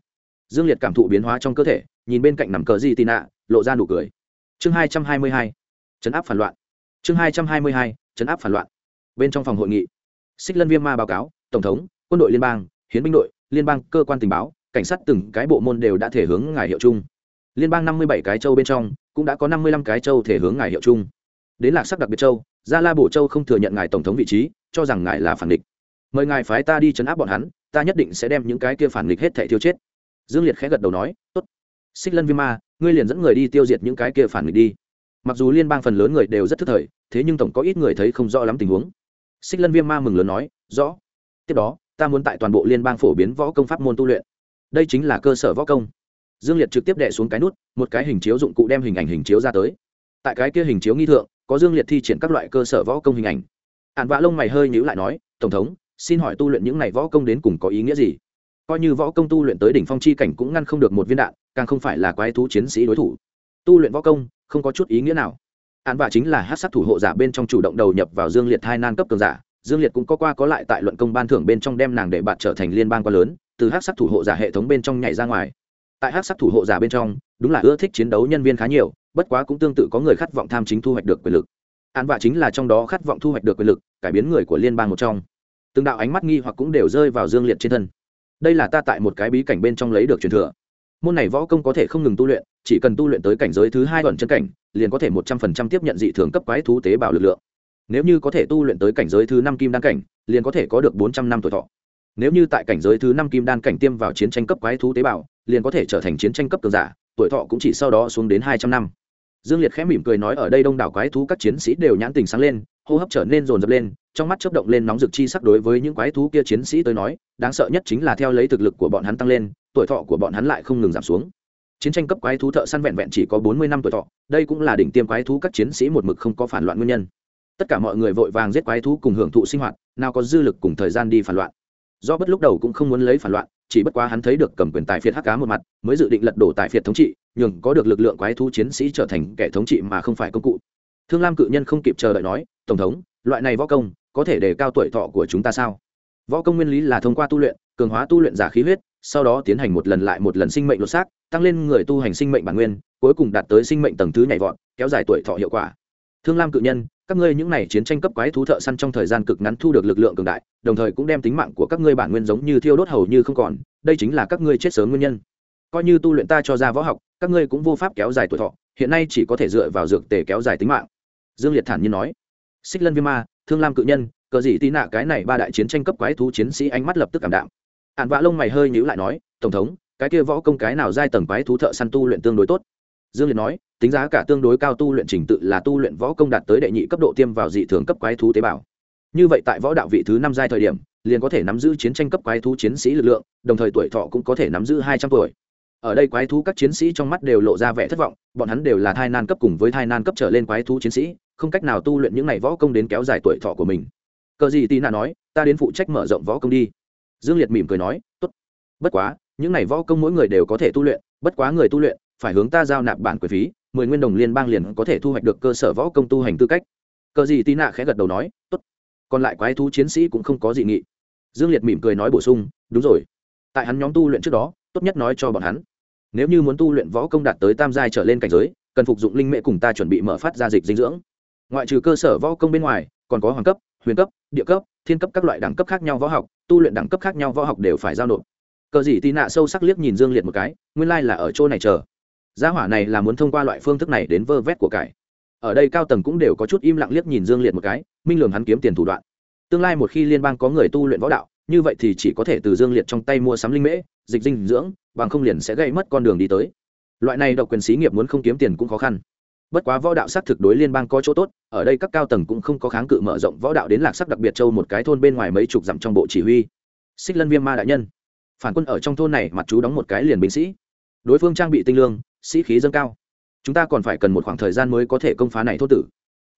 Dương liệt cảm thụ biến hóa trong cơ thể nhìn bên cạnh nằm cờ di tina, nạ lộ ra nụ cười. Chương hai trăm hai mươi hai chấn áp phản loạn. Chương hai trăm hai mươi hai chấn áp phản loạn. Bên trong phòng hội nghị xích lân viêm ma báo cáo tổng thống quân đội liên bang hiến binh đội liên bang cơ quan tình báo cảnh sát từng cái bộ môn đều đã thể hướng ngài hiệu chung. Liên bang năm mươi bảy cái châu bên trong, cũng đã có năm mươi lăm cái châu thể hướng ngài hiệu chung. Đến lạc sắc đặc biệt châu, gia la bổ châu không thừa nhận ngài tổng thống vị trí, cho rằng ngài là phản địch. Mời ngài phái ta đi chấn áp bọn hắn, ta nhất định sẽ đem những cái kia phản địch hết thảy tiêu chết. Dương liệt khẽ gật đầu nói, tốt. Xích lân viêm ma, ngươi liền dẫn người đi tiêu diệt những cái kia phản địch đi. Mặc dù liên bang phần lớn người đều rất thức thời, thế nhưng tổng có ít người thấy không rõ lắm tình huống. Xích lân viêm ma mừng lớn nói, rõ. Tiếp đó, ta muốn tại toàn bộ liên bang phổ biến võ công pháp môn tu luyện đây chính là cơ sở võ công. Dương liệt trực tiếp đệ xuống cái nút, một cái hình chiếu dụng cụ đem hình ảnh hình chiếu ra tới. Tại cái kia hình chiếu nghi thượng, có dương liệt thi triển các loại cơ sở võ công hình ảnh. Ạn vạ lông mày hơi nhữ lại nói, tổng thống, xin hỏi tu luyện những này võ công đến cùng có ý nghĩa gì? Coi như võ công tu luyện tới đỉnh phong chi cảnh cũng ngăn không được một viên đạn, càng không phải là quái thú chiến sĩ đối thủ. Tu luyện võ công, không có chút ý nghĩa nào. Ạn vạ chính là hát sát thủ hộ giả bên trong chủ động đầu nhập vào dương liệt hai nan cấp cường giả. Dương liệt cũng có qua có lại tại luận công ban thưởng bên trong đem nàng để bạn trở thành liên bang quá lớn từ hát sắc thủ hộ giả hệ thống bên trong nhảy ra ngoài. Tại hát sắc thủ hộ giả bên trong, đúng là ưa thích chiến đấu nhân viên khá nhiều, bất quá cũng tương tự có người khát vọng tham chính thu hoạch được quyền lực. Án vạ chính là trong đó khát vọng thu hoạch được quyền lực, cải biến người của liên bang một trong. Từng đạo ánh mắt nghi hoặc cũng đều rơi vào dương liệt trên thân. Đây là ta tại một cái bí cảnh bên trong lấy được truyền thừa. Môn này võ công có thể không ngừng tu luyện, chỉ cần tu luyện tới cảnh giới thứ hai tuần chân cảnh, liền có thể một trăm phần trăm tiếp nhận dị thường cấp quái thú tế bào lực lượng. Nếu như có thể tu luyện tới cảnh giới thứ năm kim đăng cảnh, liền có thể có được bốn trăm năm tuổi thọ nếu như tại cảnh giới thứ năm kim đan cảnh tiêm vào chiến tranh cấp quái thú tế bào, liền có thể trở thành chiến tranh cấp cường giả, tuổi thọ cũng chỉ sau đó xuống đến hai trăm năm. Dương liệt khẽ mỉm cười nói ở đây đông đảo quái thú các chiến sĩ đều nhãn tình sáng lên, hô hấp trở nên rồn rập lên, trong mắt chớp động lên nóng rực chi sắc đối với những quái thú kia chiến sĩ tới nói, đáng sợ nhất chính là theo lấy thực lực của bọn hắn tăng lên, tuổi thọ của bọn hắn lại không ngừng giảm xuống. Chiến tranh cấp quái thú thợ săn vẹn vẹn chỉ có bốn mươi năm tuổi thọ, đây cũng là đỉnh tiêm quái thú các chiến sĩ một mực không có phản loạn nguyên nhân. Tất cả mọi người vội vàng giết quái thú cùng hưởng thụ sinh hoạt, nào có dư lực cùng thời gian đi phản loạn do bất lúc đầu cũng không muốn lấy phản loạn, chỉ bất quá hắn thấy được cầm quyền tài phiệt hắc cá một mặt, mới dự định lật đổ tài phiệt thống trị, nhường có được lực lượng quái thú chiến sĩ trở thành kẻ thống trị mà không phải công cụ. Thương lam cự nhân không kịp chờ đợi nói, tổng thống, loại này võ công, có thể đề cao tuổi thọ của chúng ta sao? Võ công nguyên lý là thông qua tu luyện, cường hóa tu luyện giả khí huyết, sau đó tiến hành một lần lại một lần sinh mệnh lột xác, tăng lên người tu hành sinh mệnh bản nguyên, cuối cùng đạt tới sinh mệnh tầng thứ nhảy vọt, kéo dài tuổi thọ hiệu quả. Thương lam cự nhân các ngươi những này chiến tranh cấp quái thú thợ săn trong thời gian cực ngắn thu được lực lượng cường đại, đồng thời cũng đem tính mạng của các ngươi bản nguyên giống như thiêu đốt hầu như không còn, đây chính là các ngươi chết sớm nguyên nhân. Coi như tu luyện ta cho ra võ học, các ngươi cũng vô pháp kéo dài tuổi thọ, hiện nay chỉ có thể dựa vào dược tề kéo dài tính mạng. Dương liệt thản nhiên nói. Xích lân viêm ma, thương lam cự nhân, cờ gì tí nạ cái này ba đại chiến tranh cấp quái thú chiến sĩ ánh mắt lập tức cảm đạm. Ạn vạ lông mày hơi nhíu lại nói, tổng thống, cái kia võ công cái nào giai tầng quái thú thợ săn tu luyện tương đối tốt? Dương liệt nói tính giá cả tương đối cao tu luyện trình tự là tu luyện võ công đạt tới đệ nhị cấp độ tiêm vào dị thường cấp quái thú tế bào. Như vậy tại võ đạo vị thứ năm giai thời điểm, liền có thể nắm giữ chiến tranh cấp quái thú chiến sĩ lực lượng, đồng thời tuổi thọ cũng có thể nắm giữ hai trăm tuổi. Ở đây quái thú các chiến sĩ trong mắt đều lộ ra vẻ thất vọng, bọn hắn đều là thai nan cấp cùng với thai nan cấp trở lên quái thú chiến sĩ, không cách nào tu luyện những này võ công đến kéo dài tuổi thọ của mình. Cờ gì tì nạ nói, ta đến phụ trách mở rộng võ công đi. Dương liệt mỉm cười nói, tốt. Bất quá, những này võ công mỗi người đều có thể tu luyện, bất quá người tu luyện phải hướng ta giao nạp bản quyền phí mười nguyên đồng liên bang liền có thể thu hoạch được cơ sở võ công tu hành tư cách. Cờ gì tì nạ khẽ gật đầu nói, tốt. Còn lại quái thú chiến sĩ cũng không có gì nghị. Dương liệt mỉm cười nói bổ sung, đúng rồi. Tại hắn nhóm tu luyện trước đó, tốt nhất nói cho bọn hắn, nếu như muốn tu luyện võ công đạt tới tam giai trở lên cảnh giới, cần phục dụng linh mệ cùng ta chuẩn bị mở phát ra dịch dinh dưỡng. Ngoại trừ cơ sở võ công bên ngoài, còn có hoàng cấp, huyền cấp, địa cấp, thiên cấp các loại đẳng cấp khác nhau võ học, tu luyện đẳng cấp khác nhau võ học đều phải giao nộp. Cờ gì tì nạ sâu sắc liếc nhìn dương liệt một cái, nguyên lai là ở chỗ này chờ gia hỏa này là muốn thông qua loại phương thức này đến vơ vét của cải. Ở đây cao tầng cũng đều có chút im lặng liếc nhìn dương liệt một cái, minh lường hắn kiếm tiền thủ đoạn. Tương lai một khi liên bang có người tu luyện võ đạo, như vậy thì chỉ có thể từ dương liệt trong tay mua sắm linh mễ, dịch dinh dưỡng, bằng không liền sẽ gây mất con đường đi tới. Loại này độc quyền xí nghiệp muốn không kiếm tiền cũng khó khăn. Bất quá võ đạo xác thực đối liên bang có chỗ tốt, ở đây các cao tầng cũng không có kháng cự mở rộng võ đạo đến lạc sắc đặc biệt châu một cái thôn bên ngoài mấy chục dặm trong bộ chỉ huy. Xích lân viêm ma đại nhân. Phản quân ở trong thôn này, mặt chú đóng một cái liền binh sĩ. Đối phương trang bị tinh lương sĩ khí dâng cao. Chúng ta còn phải cần một khoảng thời gian mới có thể công phá này thốt tử.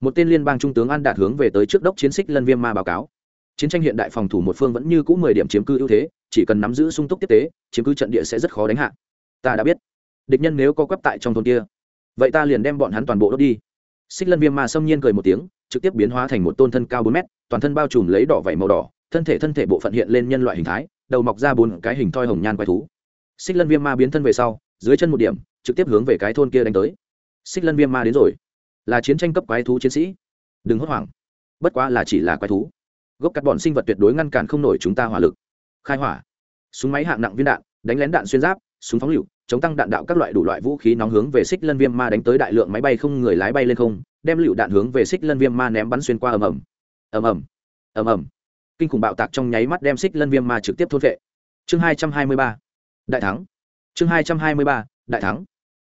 Một tên liên bang trung tướng an đạt hướng về tới trước đốc chiến xích lân viêm ma báo cáo. Chiến tranh hiện đại phòng thủ một phương vẫn như cũ mười điểm chiếm cư ưu thế, chỉ cần nắm giữ sung túc tiếp tế, chiếm cư trận địa sẽ rất khó đánh hạ. Ta đã biết. Địch nhân nếu có quắp tại trong thôn kia, vậy ta liền đem bọn hắn toàn bộ đốt đi. Xích lân viêm ma xâm nhiên cười một tiếng, trực tiếp biến hóa thành một tôn thân cao bốn mét, toàn thân bao trùm lấy đỏ vảy màu đỏ, thân thể thân thể bộ phận hiện lên nhân loại hình thái, đầu mọc ra bốn cái hình thoi hồng nhan quái thú. Xích lân viêm ma biến thân về sau, dưới chân một điểm trực tiếp hướng về cái thôn kia đánh tới. Xích lân viêm ma đến rồi. Là chiến tranh cấp quái thú chiến sĩ. Đừng hốt hoảng. Bất quá là chỉ là quái thú. Gốc cắt bọn sinh vật tuyệt đối ngăn cản không nổi chúng ta hỏa lực. Khai hỏa. Súng máy hạng nặng viên đạn, đánh lén đạn xuyên giáp, súng phóng lựu, chống tăng đạn đạo các loại đủ loại vũ khí nóng hướng về xích lân viêm ma đánh tới đại lượng máy bay không người lái bay lên không, đem lựu đạn hướng về xích lân viêm ma ném bắn xuyên qua ầm ầm. Ầm ầm. Ầm ầm. Kinh khủng bạo tạc trong nháy mắt đem xích lân viêm ma trực tiếp thôn vệ. Chương hai trăm hai mươi ba. Đại thắng. Chương hai trăm hai mươi ba đại thắng.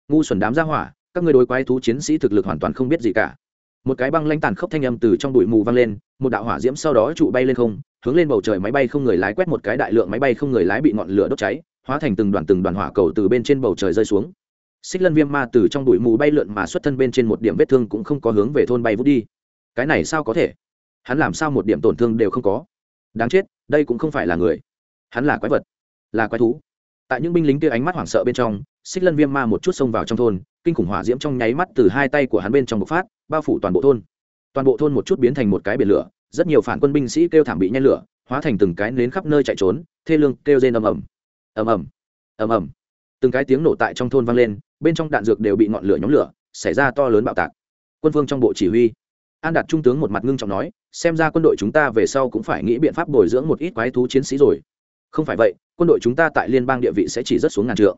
Ngu xuẩn đám ra hỏa, các người đối quái thú chiến sĩ thực lực hoàn toàn không biết gì cả. Một cái băng lanh tàn khốc thanh âm từ trong bụi mù vang lên, một đạo hỏa diễm sau đó trụ bay lên không, hướng lên bầu trời máy bay không người lái quét một cái đại lượng máy bay không người lái bị ngọn lửa đốt cháy, hóa thành từng đoàn từng đoàn hỏa cầu từ bên trên bầu trời rơi xuống. Xích lân viêm ma từ trong bụi mù bay lượn mà xuất thân bên trên một điểm vết thương cũng không có hướng về thôn bay vút đi. Cái này sao có thể? Hắn làm sao một điểm tổn thương đều không có? Đáng chết, đây cũng không phải là người. Hắn là quái vật. Là quái thú tại những binh lính kia ánh mắt hoảng sợ bên trong, xích lân viêm ma một chút xông vào trong thôn, kinh khủng hỏa diễm trong nháy mắt từ hai tay của hắn bên trong bộc phát, bao phủ toàn bộ thôn. Toàn bộ thôn một chút biến thành một cái biển lửa, rất nhiều phản quân binh sĩ kêu thảm bị nhen lửa, hóa thành từng cái nến khắp nơi chạy trốn, thê lương kêu rên ầm ầm. Ầm ầm. Ầm ầm. Từng cái tiếng nổ tại trong thôn vang lên, bên trong đạn dược đều bị ngọn lửa nhóm lửa, xảy ra to lớn bạo tạc. Quân vương trong bộ chỉ huy. An đạt trung tướng một mặt ngưng trọng nói, xem ra quân đội chúng ta về sau cũng phải nghĩ biện pháp bồi dưỡng một ít quái thú chiến sĩ rồi. Không phải vậy quân đội chúng ta tại liên bang địa vị sẽ chỉ rất xuống ngàn trượng.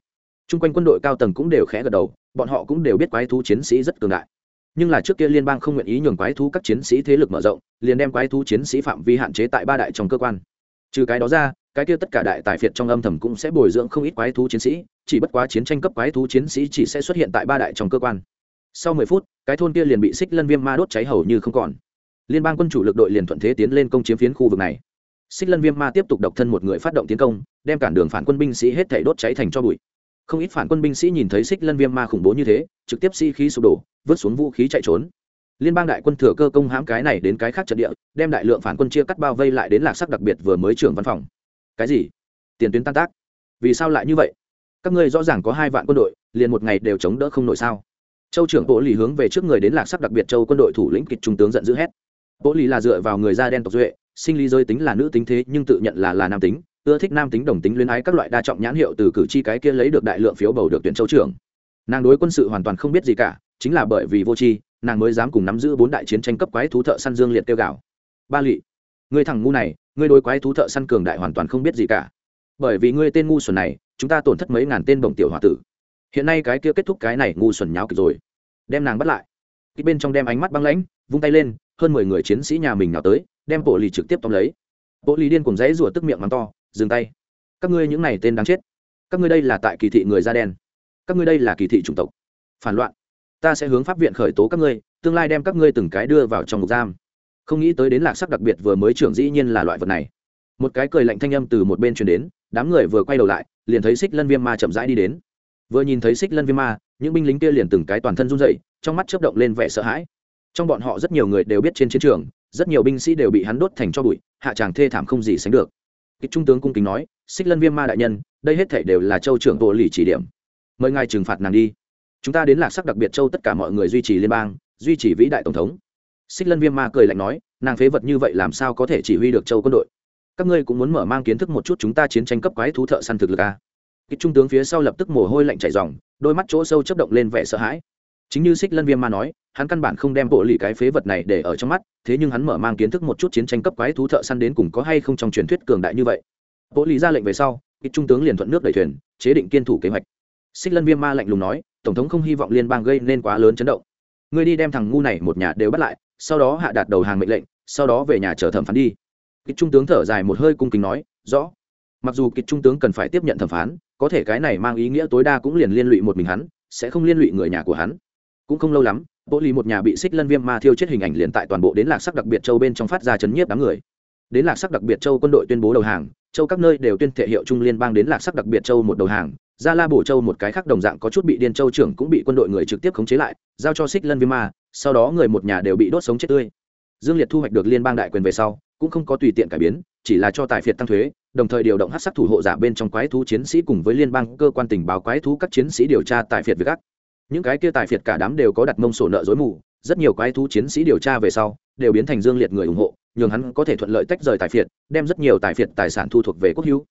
Chung quanh quân đội cao tầng cũng đều khẽ gật đầu, bọn họ cũng đều biết quái thú chiến sĩ rất cường đại. Nhưng là trước kia liên bang không nguyện ý nhường quái thú các chiến sĩ thế lực mở rộng, liền đem quái thú chiến sĩ phạm vi hạn chế tại ba đại trong cơ quan. Trừ cái đó ra, cái kia tất cả đại tài phiệt trong âm thầm cũng sẽ bồi dưỡng không ít quái thú chiến sĩ, chỉ bất quá chiến tranh cấp quái thú chiến sĩ chỉ sẽ xuất hiện tại ba đại trong cơ quan. Sau mười phút, cái thôn kia liền bị xích lân viêm ma đốt cháy hầu như không còn. Liên bang quân chủ lực đội liền thuận thế tiến lên công chiếm phiến khu vực này xích lân viêm ma tiếp tục độc thân một người phát động tiến công, đem cản đường phản quân binh sĩ hết thể đốt cháy thành cho bụi. Không ít phản quân binh sĩ nhìn thấy xích lân viêm ma khủng bố như thế, trực tiếp sĩ、si、khí sụp đổ, vứt xuống vũ khí chạy trốn. Liên bang đại quân thừa cơ công hãm cái này đến cái khác trận địa, đem đại lượng phản quân chia cắt bao vây lại đến lạc sắc đặc biệt vừa mới trưởng văn phòng. Cái gì? Tiền tuyến tan tác. Vì sao lại như vậy? Các ngươi rõ ràng có hai vạn quân đội, liền một ngày đều chống đỡ không nổi sao? Châu trưởng bộ lì hướng về trước người đến lạc sắc đặc biệt châu quân đội thủ lĩnh kịch trung tướng giận dữ hét. Bộ lì là dựa vào người da đen tộc duệ sinh lý giới tính là nữ tính thế nhưng tự nhận là là nam tính, ưa thích nam tính đồng tính luyến ái các loại đa trọng nhãn hiệu từ cử tri cái kia lấy được đại lượng phiếu bầu được tuyển châu trưởng. Nàng đối quân sự hoàn toàn không biết gì cả, chính là bởi vì vô tri, nàng mới dám cùng nắm giữ bốn đại chiến tranh cấp quái thú thợ săn dương liệt tiêu gạo ba lỵ người thằng ngu này, ngươi đối quái thú thợ săn cường đại hoàn toàn không biết gì cả. Bởi vì ngươi tên ngu xuẩn này, chúng ta tổn thất mấy ngàn tên đồng tiểu hòa tử. Hiện nay cái kia kết thúc cái này ngu xuẩn nháo kịch rồi. Đem nàng bắt lại. Cái bên trong đem ánh mắt băng lãnh, vung tay lên, hơn mười người chiến sĩ nhà mình nào tới đem bộ lì trực tiếp tóm lấy. Bộ lì điên cùng dãy rủa tức miệng mắng to, dừng tay. Các ngươi những này tên đáng chết. Các ngươi đây là tại kỳ thị người da đen. Các ngươi đây là kỳ thị chủng tộc. Phản loạn. Ta sẽ hướng pháp viện khởi tố các ngươi, tương lai đem các ngươi từng cái đưa vào trong ngục giam. Không nghĩ tới đến lạc sắc đặc biệt vừa mới trưởng dĩ nhiên là loại vật này. Một cái cười lạnh thanh âm từ một bên truyền đến, đám người vừa quay đầu lại, liền thấy xích lân viêm ma chậm rãi đi đến. Vừa nhìn thấy xích lân viêm ma, những binh lính kia liền từng cái toàn thân run dậy trong mắt chớp động lên vẻ sợ hãi. Trong bọn họ rất nhiều người đều biết trên chiến trường rất nhiều binh sĩ đều bị hắn đốt thành cho bụi, hạ tràng thê thảm không gì sánh được. Kịch trung tướng cung kính nói, xích lân viêm ma đại nhân, đây hết thể đều là châu trưởng bộ lì chỉ điểm. Mời ngài trừng phạt nàng đi. Chúng ta đến lạc sắc đặc biệt châu tất cả mọi người duy trì liên bang, duy trì vĩ đại tổng thống. Xích lân viêm ma cười lạnh nói, nàng phế vật như vậy làm sao có thể chỉ huy được châu quân đội? Các ngươi cũng muốn mở mang kiến thức một chút chúng ta chiến tranh cấp quái thú thợ săn thực lực à. kịch trung tướng phía sau lập tức mồ hôi lạnh chảy dòng đôi mắt chỗ sâu chấp động lên vẻ sợ hãi chính như xích lân viêm ma nói, hắn căn bản không đem bộ lì cái phế vật này để ở trong mắt, thế nhưng hắn mở mang kiến thức một chút chiến tranh cấp quái thú thợ săn đến cùng có hay không trong truyền thuyết cường đại như vậy. Bộ lì ra lệnh về sau, ít trung tướng liền thuận nước đẩy thuyền, chế định kiên thủ kế hoạch. Xích lân viêm ma lạnh lùng nói, tổng thống không hy vọng liên bang gây nên quá lớn chấn động. Ngươi đi đem thằng ngu này một nhà đều bắt lại, sau đó hạ đạt đầu hàng mệnh lệnh, sau đó về nhà chờ thẩm phán đi. Ít trung tướng thở dài một hơi cung kính nói, rõ. Mặc dù kịch trung tướng cần phải tiếp nhận thẩm phán, có thể cái này mang ý nghĩa tối đa cũng liền liên lụy một mình hắn, sẽ không liên lụy người nhà của hắn cũng không lâu lắm bộ lì một nhà bị xích lân viêm ma thiêu chết hình ảnh liền tại toàn bộ đến lạc sắc đặc biệt châu bên trong phát ra chấn nhiếp đám người. Đến lạc sắc đặc biệt châu quân đội tuyên bố đầu hàng, châu các nơi đều tuyên thể hiệu trung liên bang đến lạc sắc đặc biệt châu một đầu hàng, gia la bổ châu một cái khác đồng dạng có chút bị điên châu trưởng cũng bị quân đội người trực tiếp khống chế lại, giao cho xích lân viêm ma, sau đó người một nhà đều bị đốt sống chết tươi. Dương liệt thu hoạch được liên bang đại quyền về sau, cũng không có tùy tiện cải biến, chỉ là cho tài phiệt tăng thuế, đồng thời điều động hát sắc thủ hộ giả bên trong quái thú chiến sĩ cùng với liên bang cơ quan tình báo quái thú các chiến sĩ điều tra tài phiệt với gác những cái kia tài phiệt cả đám đều có đặt mông sổ nợ dối mù, rất nhiều quái thú chiến sĩ điều tra về sau, đều biến thành dương liệt người ủng hộ, nhường hắn có thể thuận lợi tách rời tài phiệt, đem rất nhiều tài phiệt tài sản thu thuộc về quốc hữu.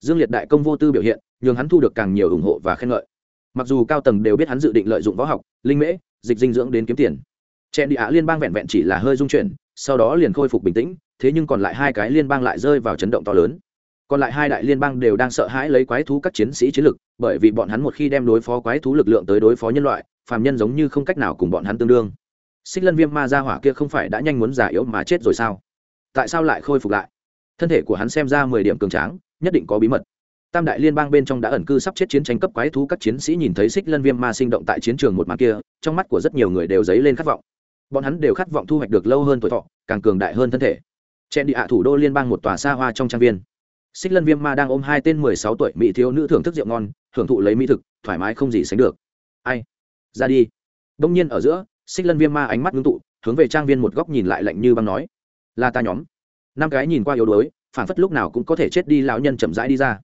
Dương liệt đại công vô tư biểu hiện, nhường hắn thu được càng nhiều ủng hộ và khen ngợi. Mặc dù cao tầng đều biết hắn dự định lợi dụng võ học, linh mễ, dịch dinh dưỡng đến kiếm tiền. Trẻ địa á liên bang vẹn vẹn chỉ là hơi dung chuyển, sau đó liền khôi phục bình tĩnh, thế nhưng còn lại hai cái liên bang lại rơi vào chấn động to lớn còn lại hai đại liên bang đều đang sợ hãi lấy quái thú các chiến sĩ chiến lực, bởi vì bọn hắn một khi đem đối phó quái thú lực lượng tới đối phó nhân loại, phàm nhân giống như không cách nào cùng bọn hắn tương đương. Xích lân viêm ma ra hỏa kia không phải đã nhanh muốn già yếu mà chết rồi sao? Tại sao lại khôi phục lại? Thân thể của hắn xem ra mười điểm cường tráng, nhất định có bí mật. Tam đại liên bang bên trong đã ẩn cư sắp chết chiến tranh cấp quái thú các chiến sĩ nhìn thấy xích lân viêm ma sinh động tại chiến trường một màn kia, trong mắt của rất nhiều người đều dấy lên khát vọng. Bọn hắn đều khát vọng thu hoạch được lâu hơn tuổi thọ, càng cường đại hơn thân thể. Chen đi hạ thủ đô liên bang một tòa xa hoa trong trang viên xích lân viêm ma đang ôm hai tên mười sáu tuổi mỹ thiếu nữ thưởng thức rượu ngon, hưởng thụ lấy mỹ thực, thoải mái không gì sánh được. Ai? Ra đi. Đông nhiên ở giữa, xích lân viêm ma ánh mắt ngưng tụ, hướng về trang viên một góc nhìn lại lạnh như băng nói. Là ta nhóm. Năm cái nhìn qua yếu đuối, phản phất lúc nào cũng có thể chết đi, lão nhân chậm rãi đi ra.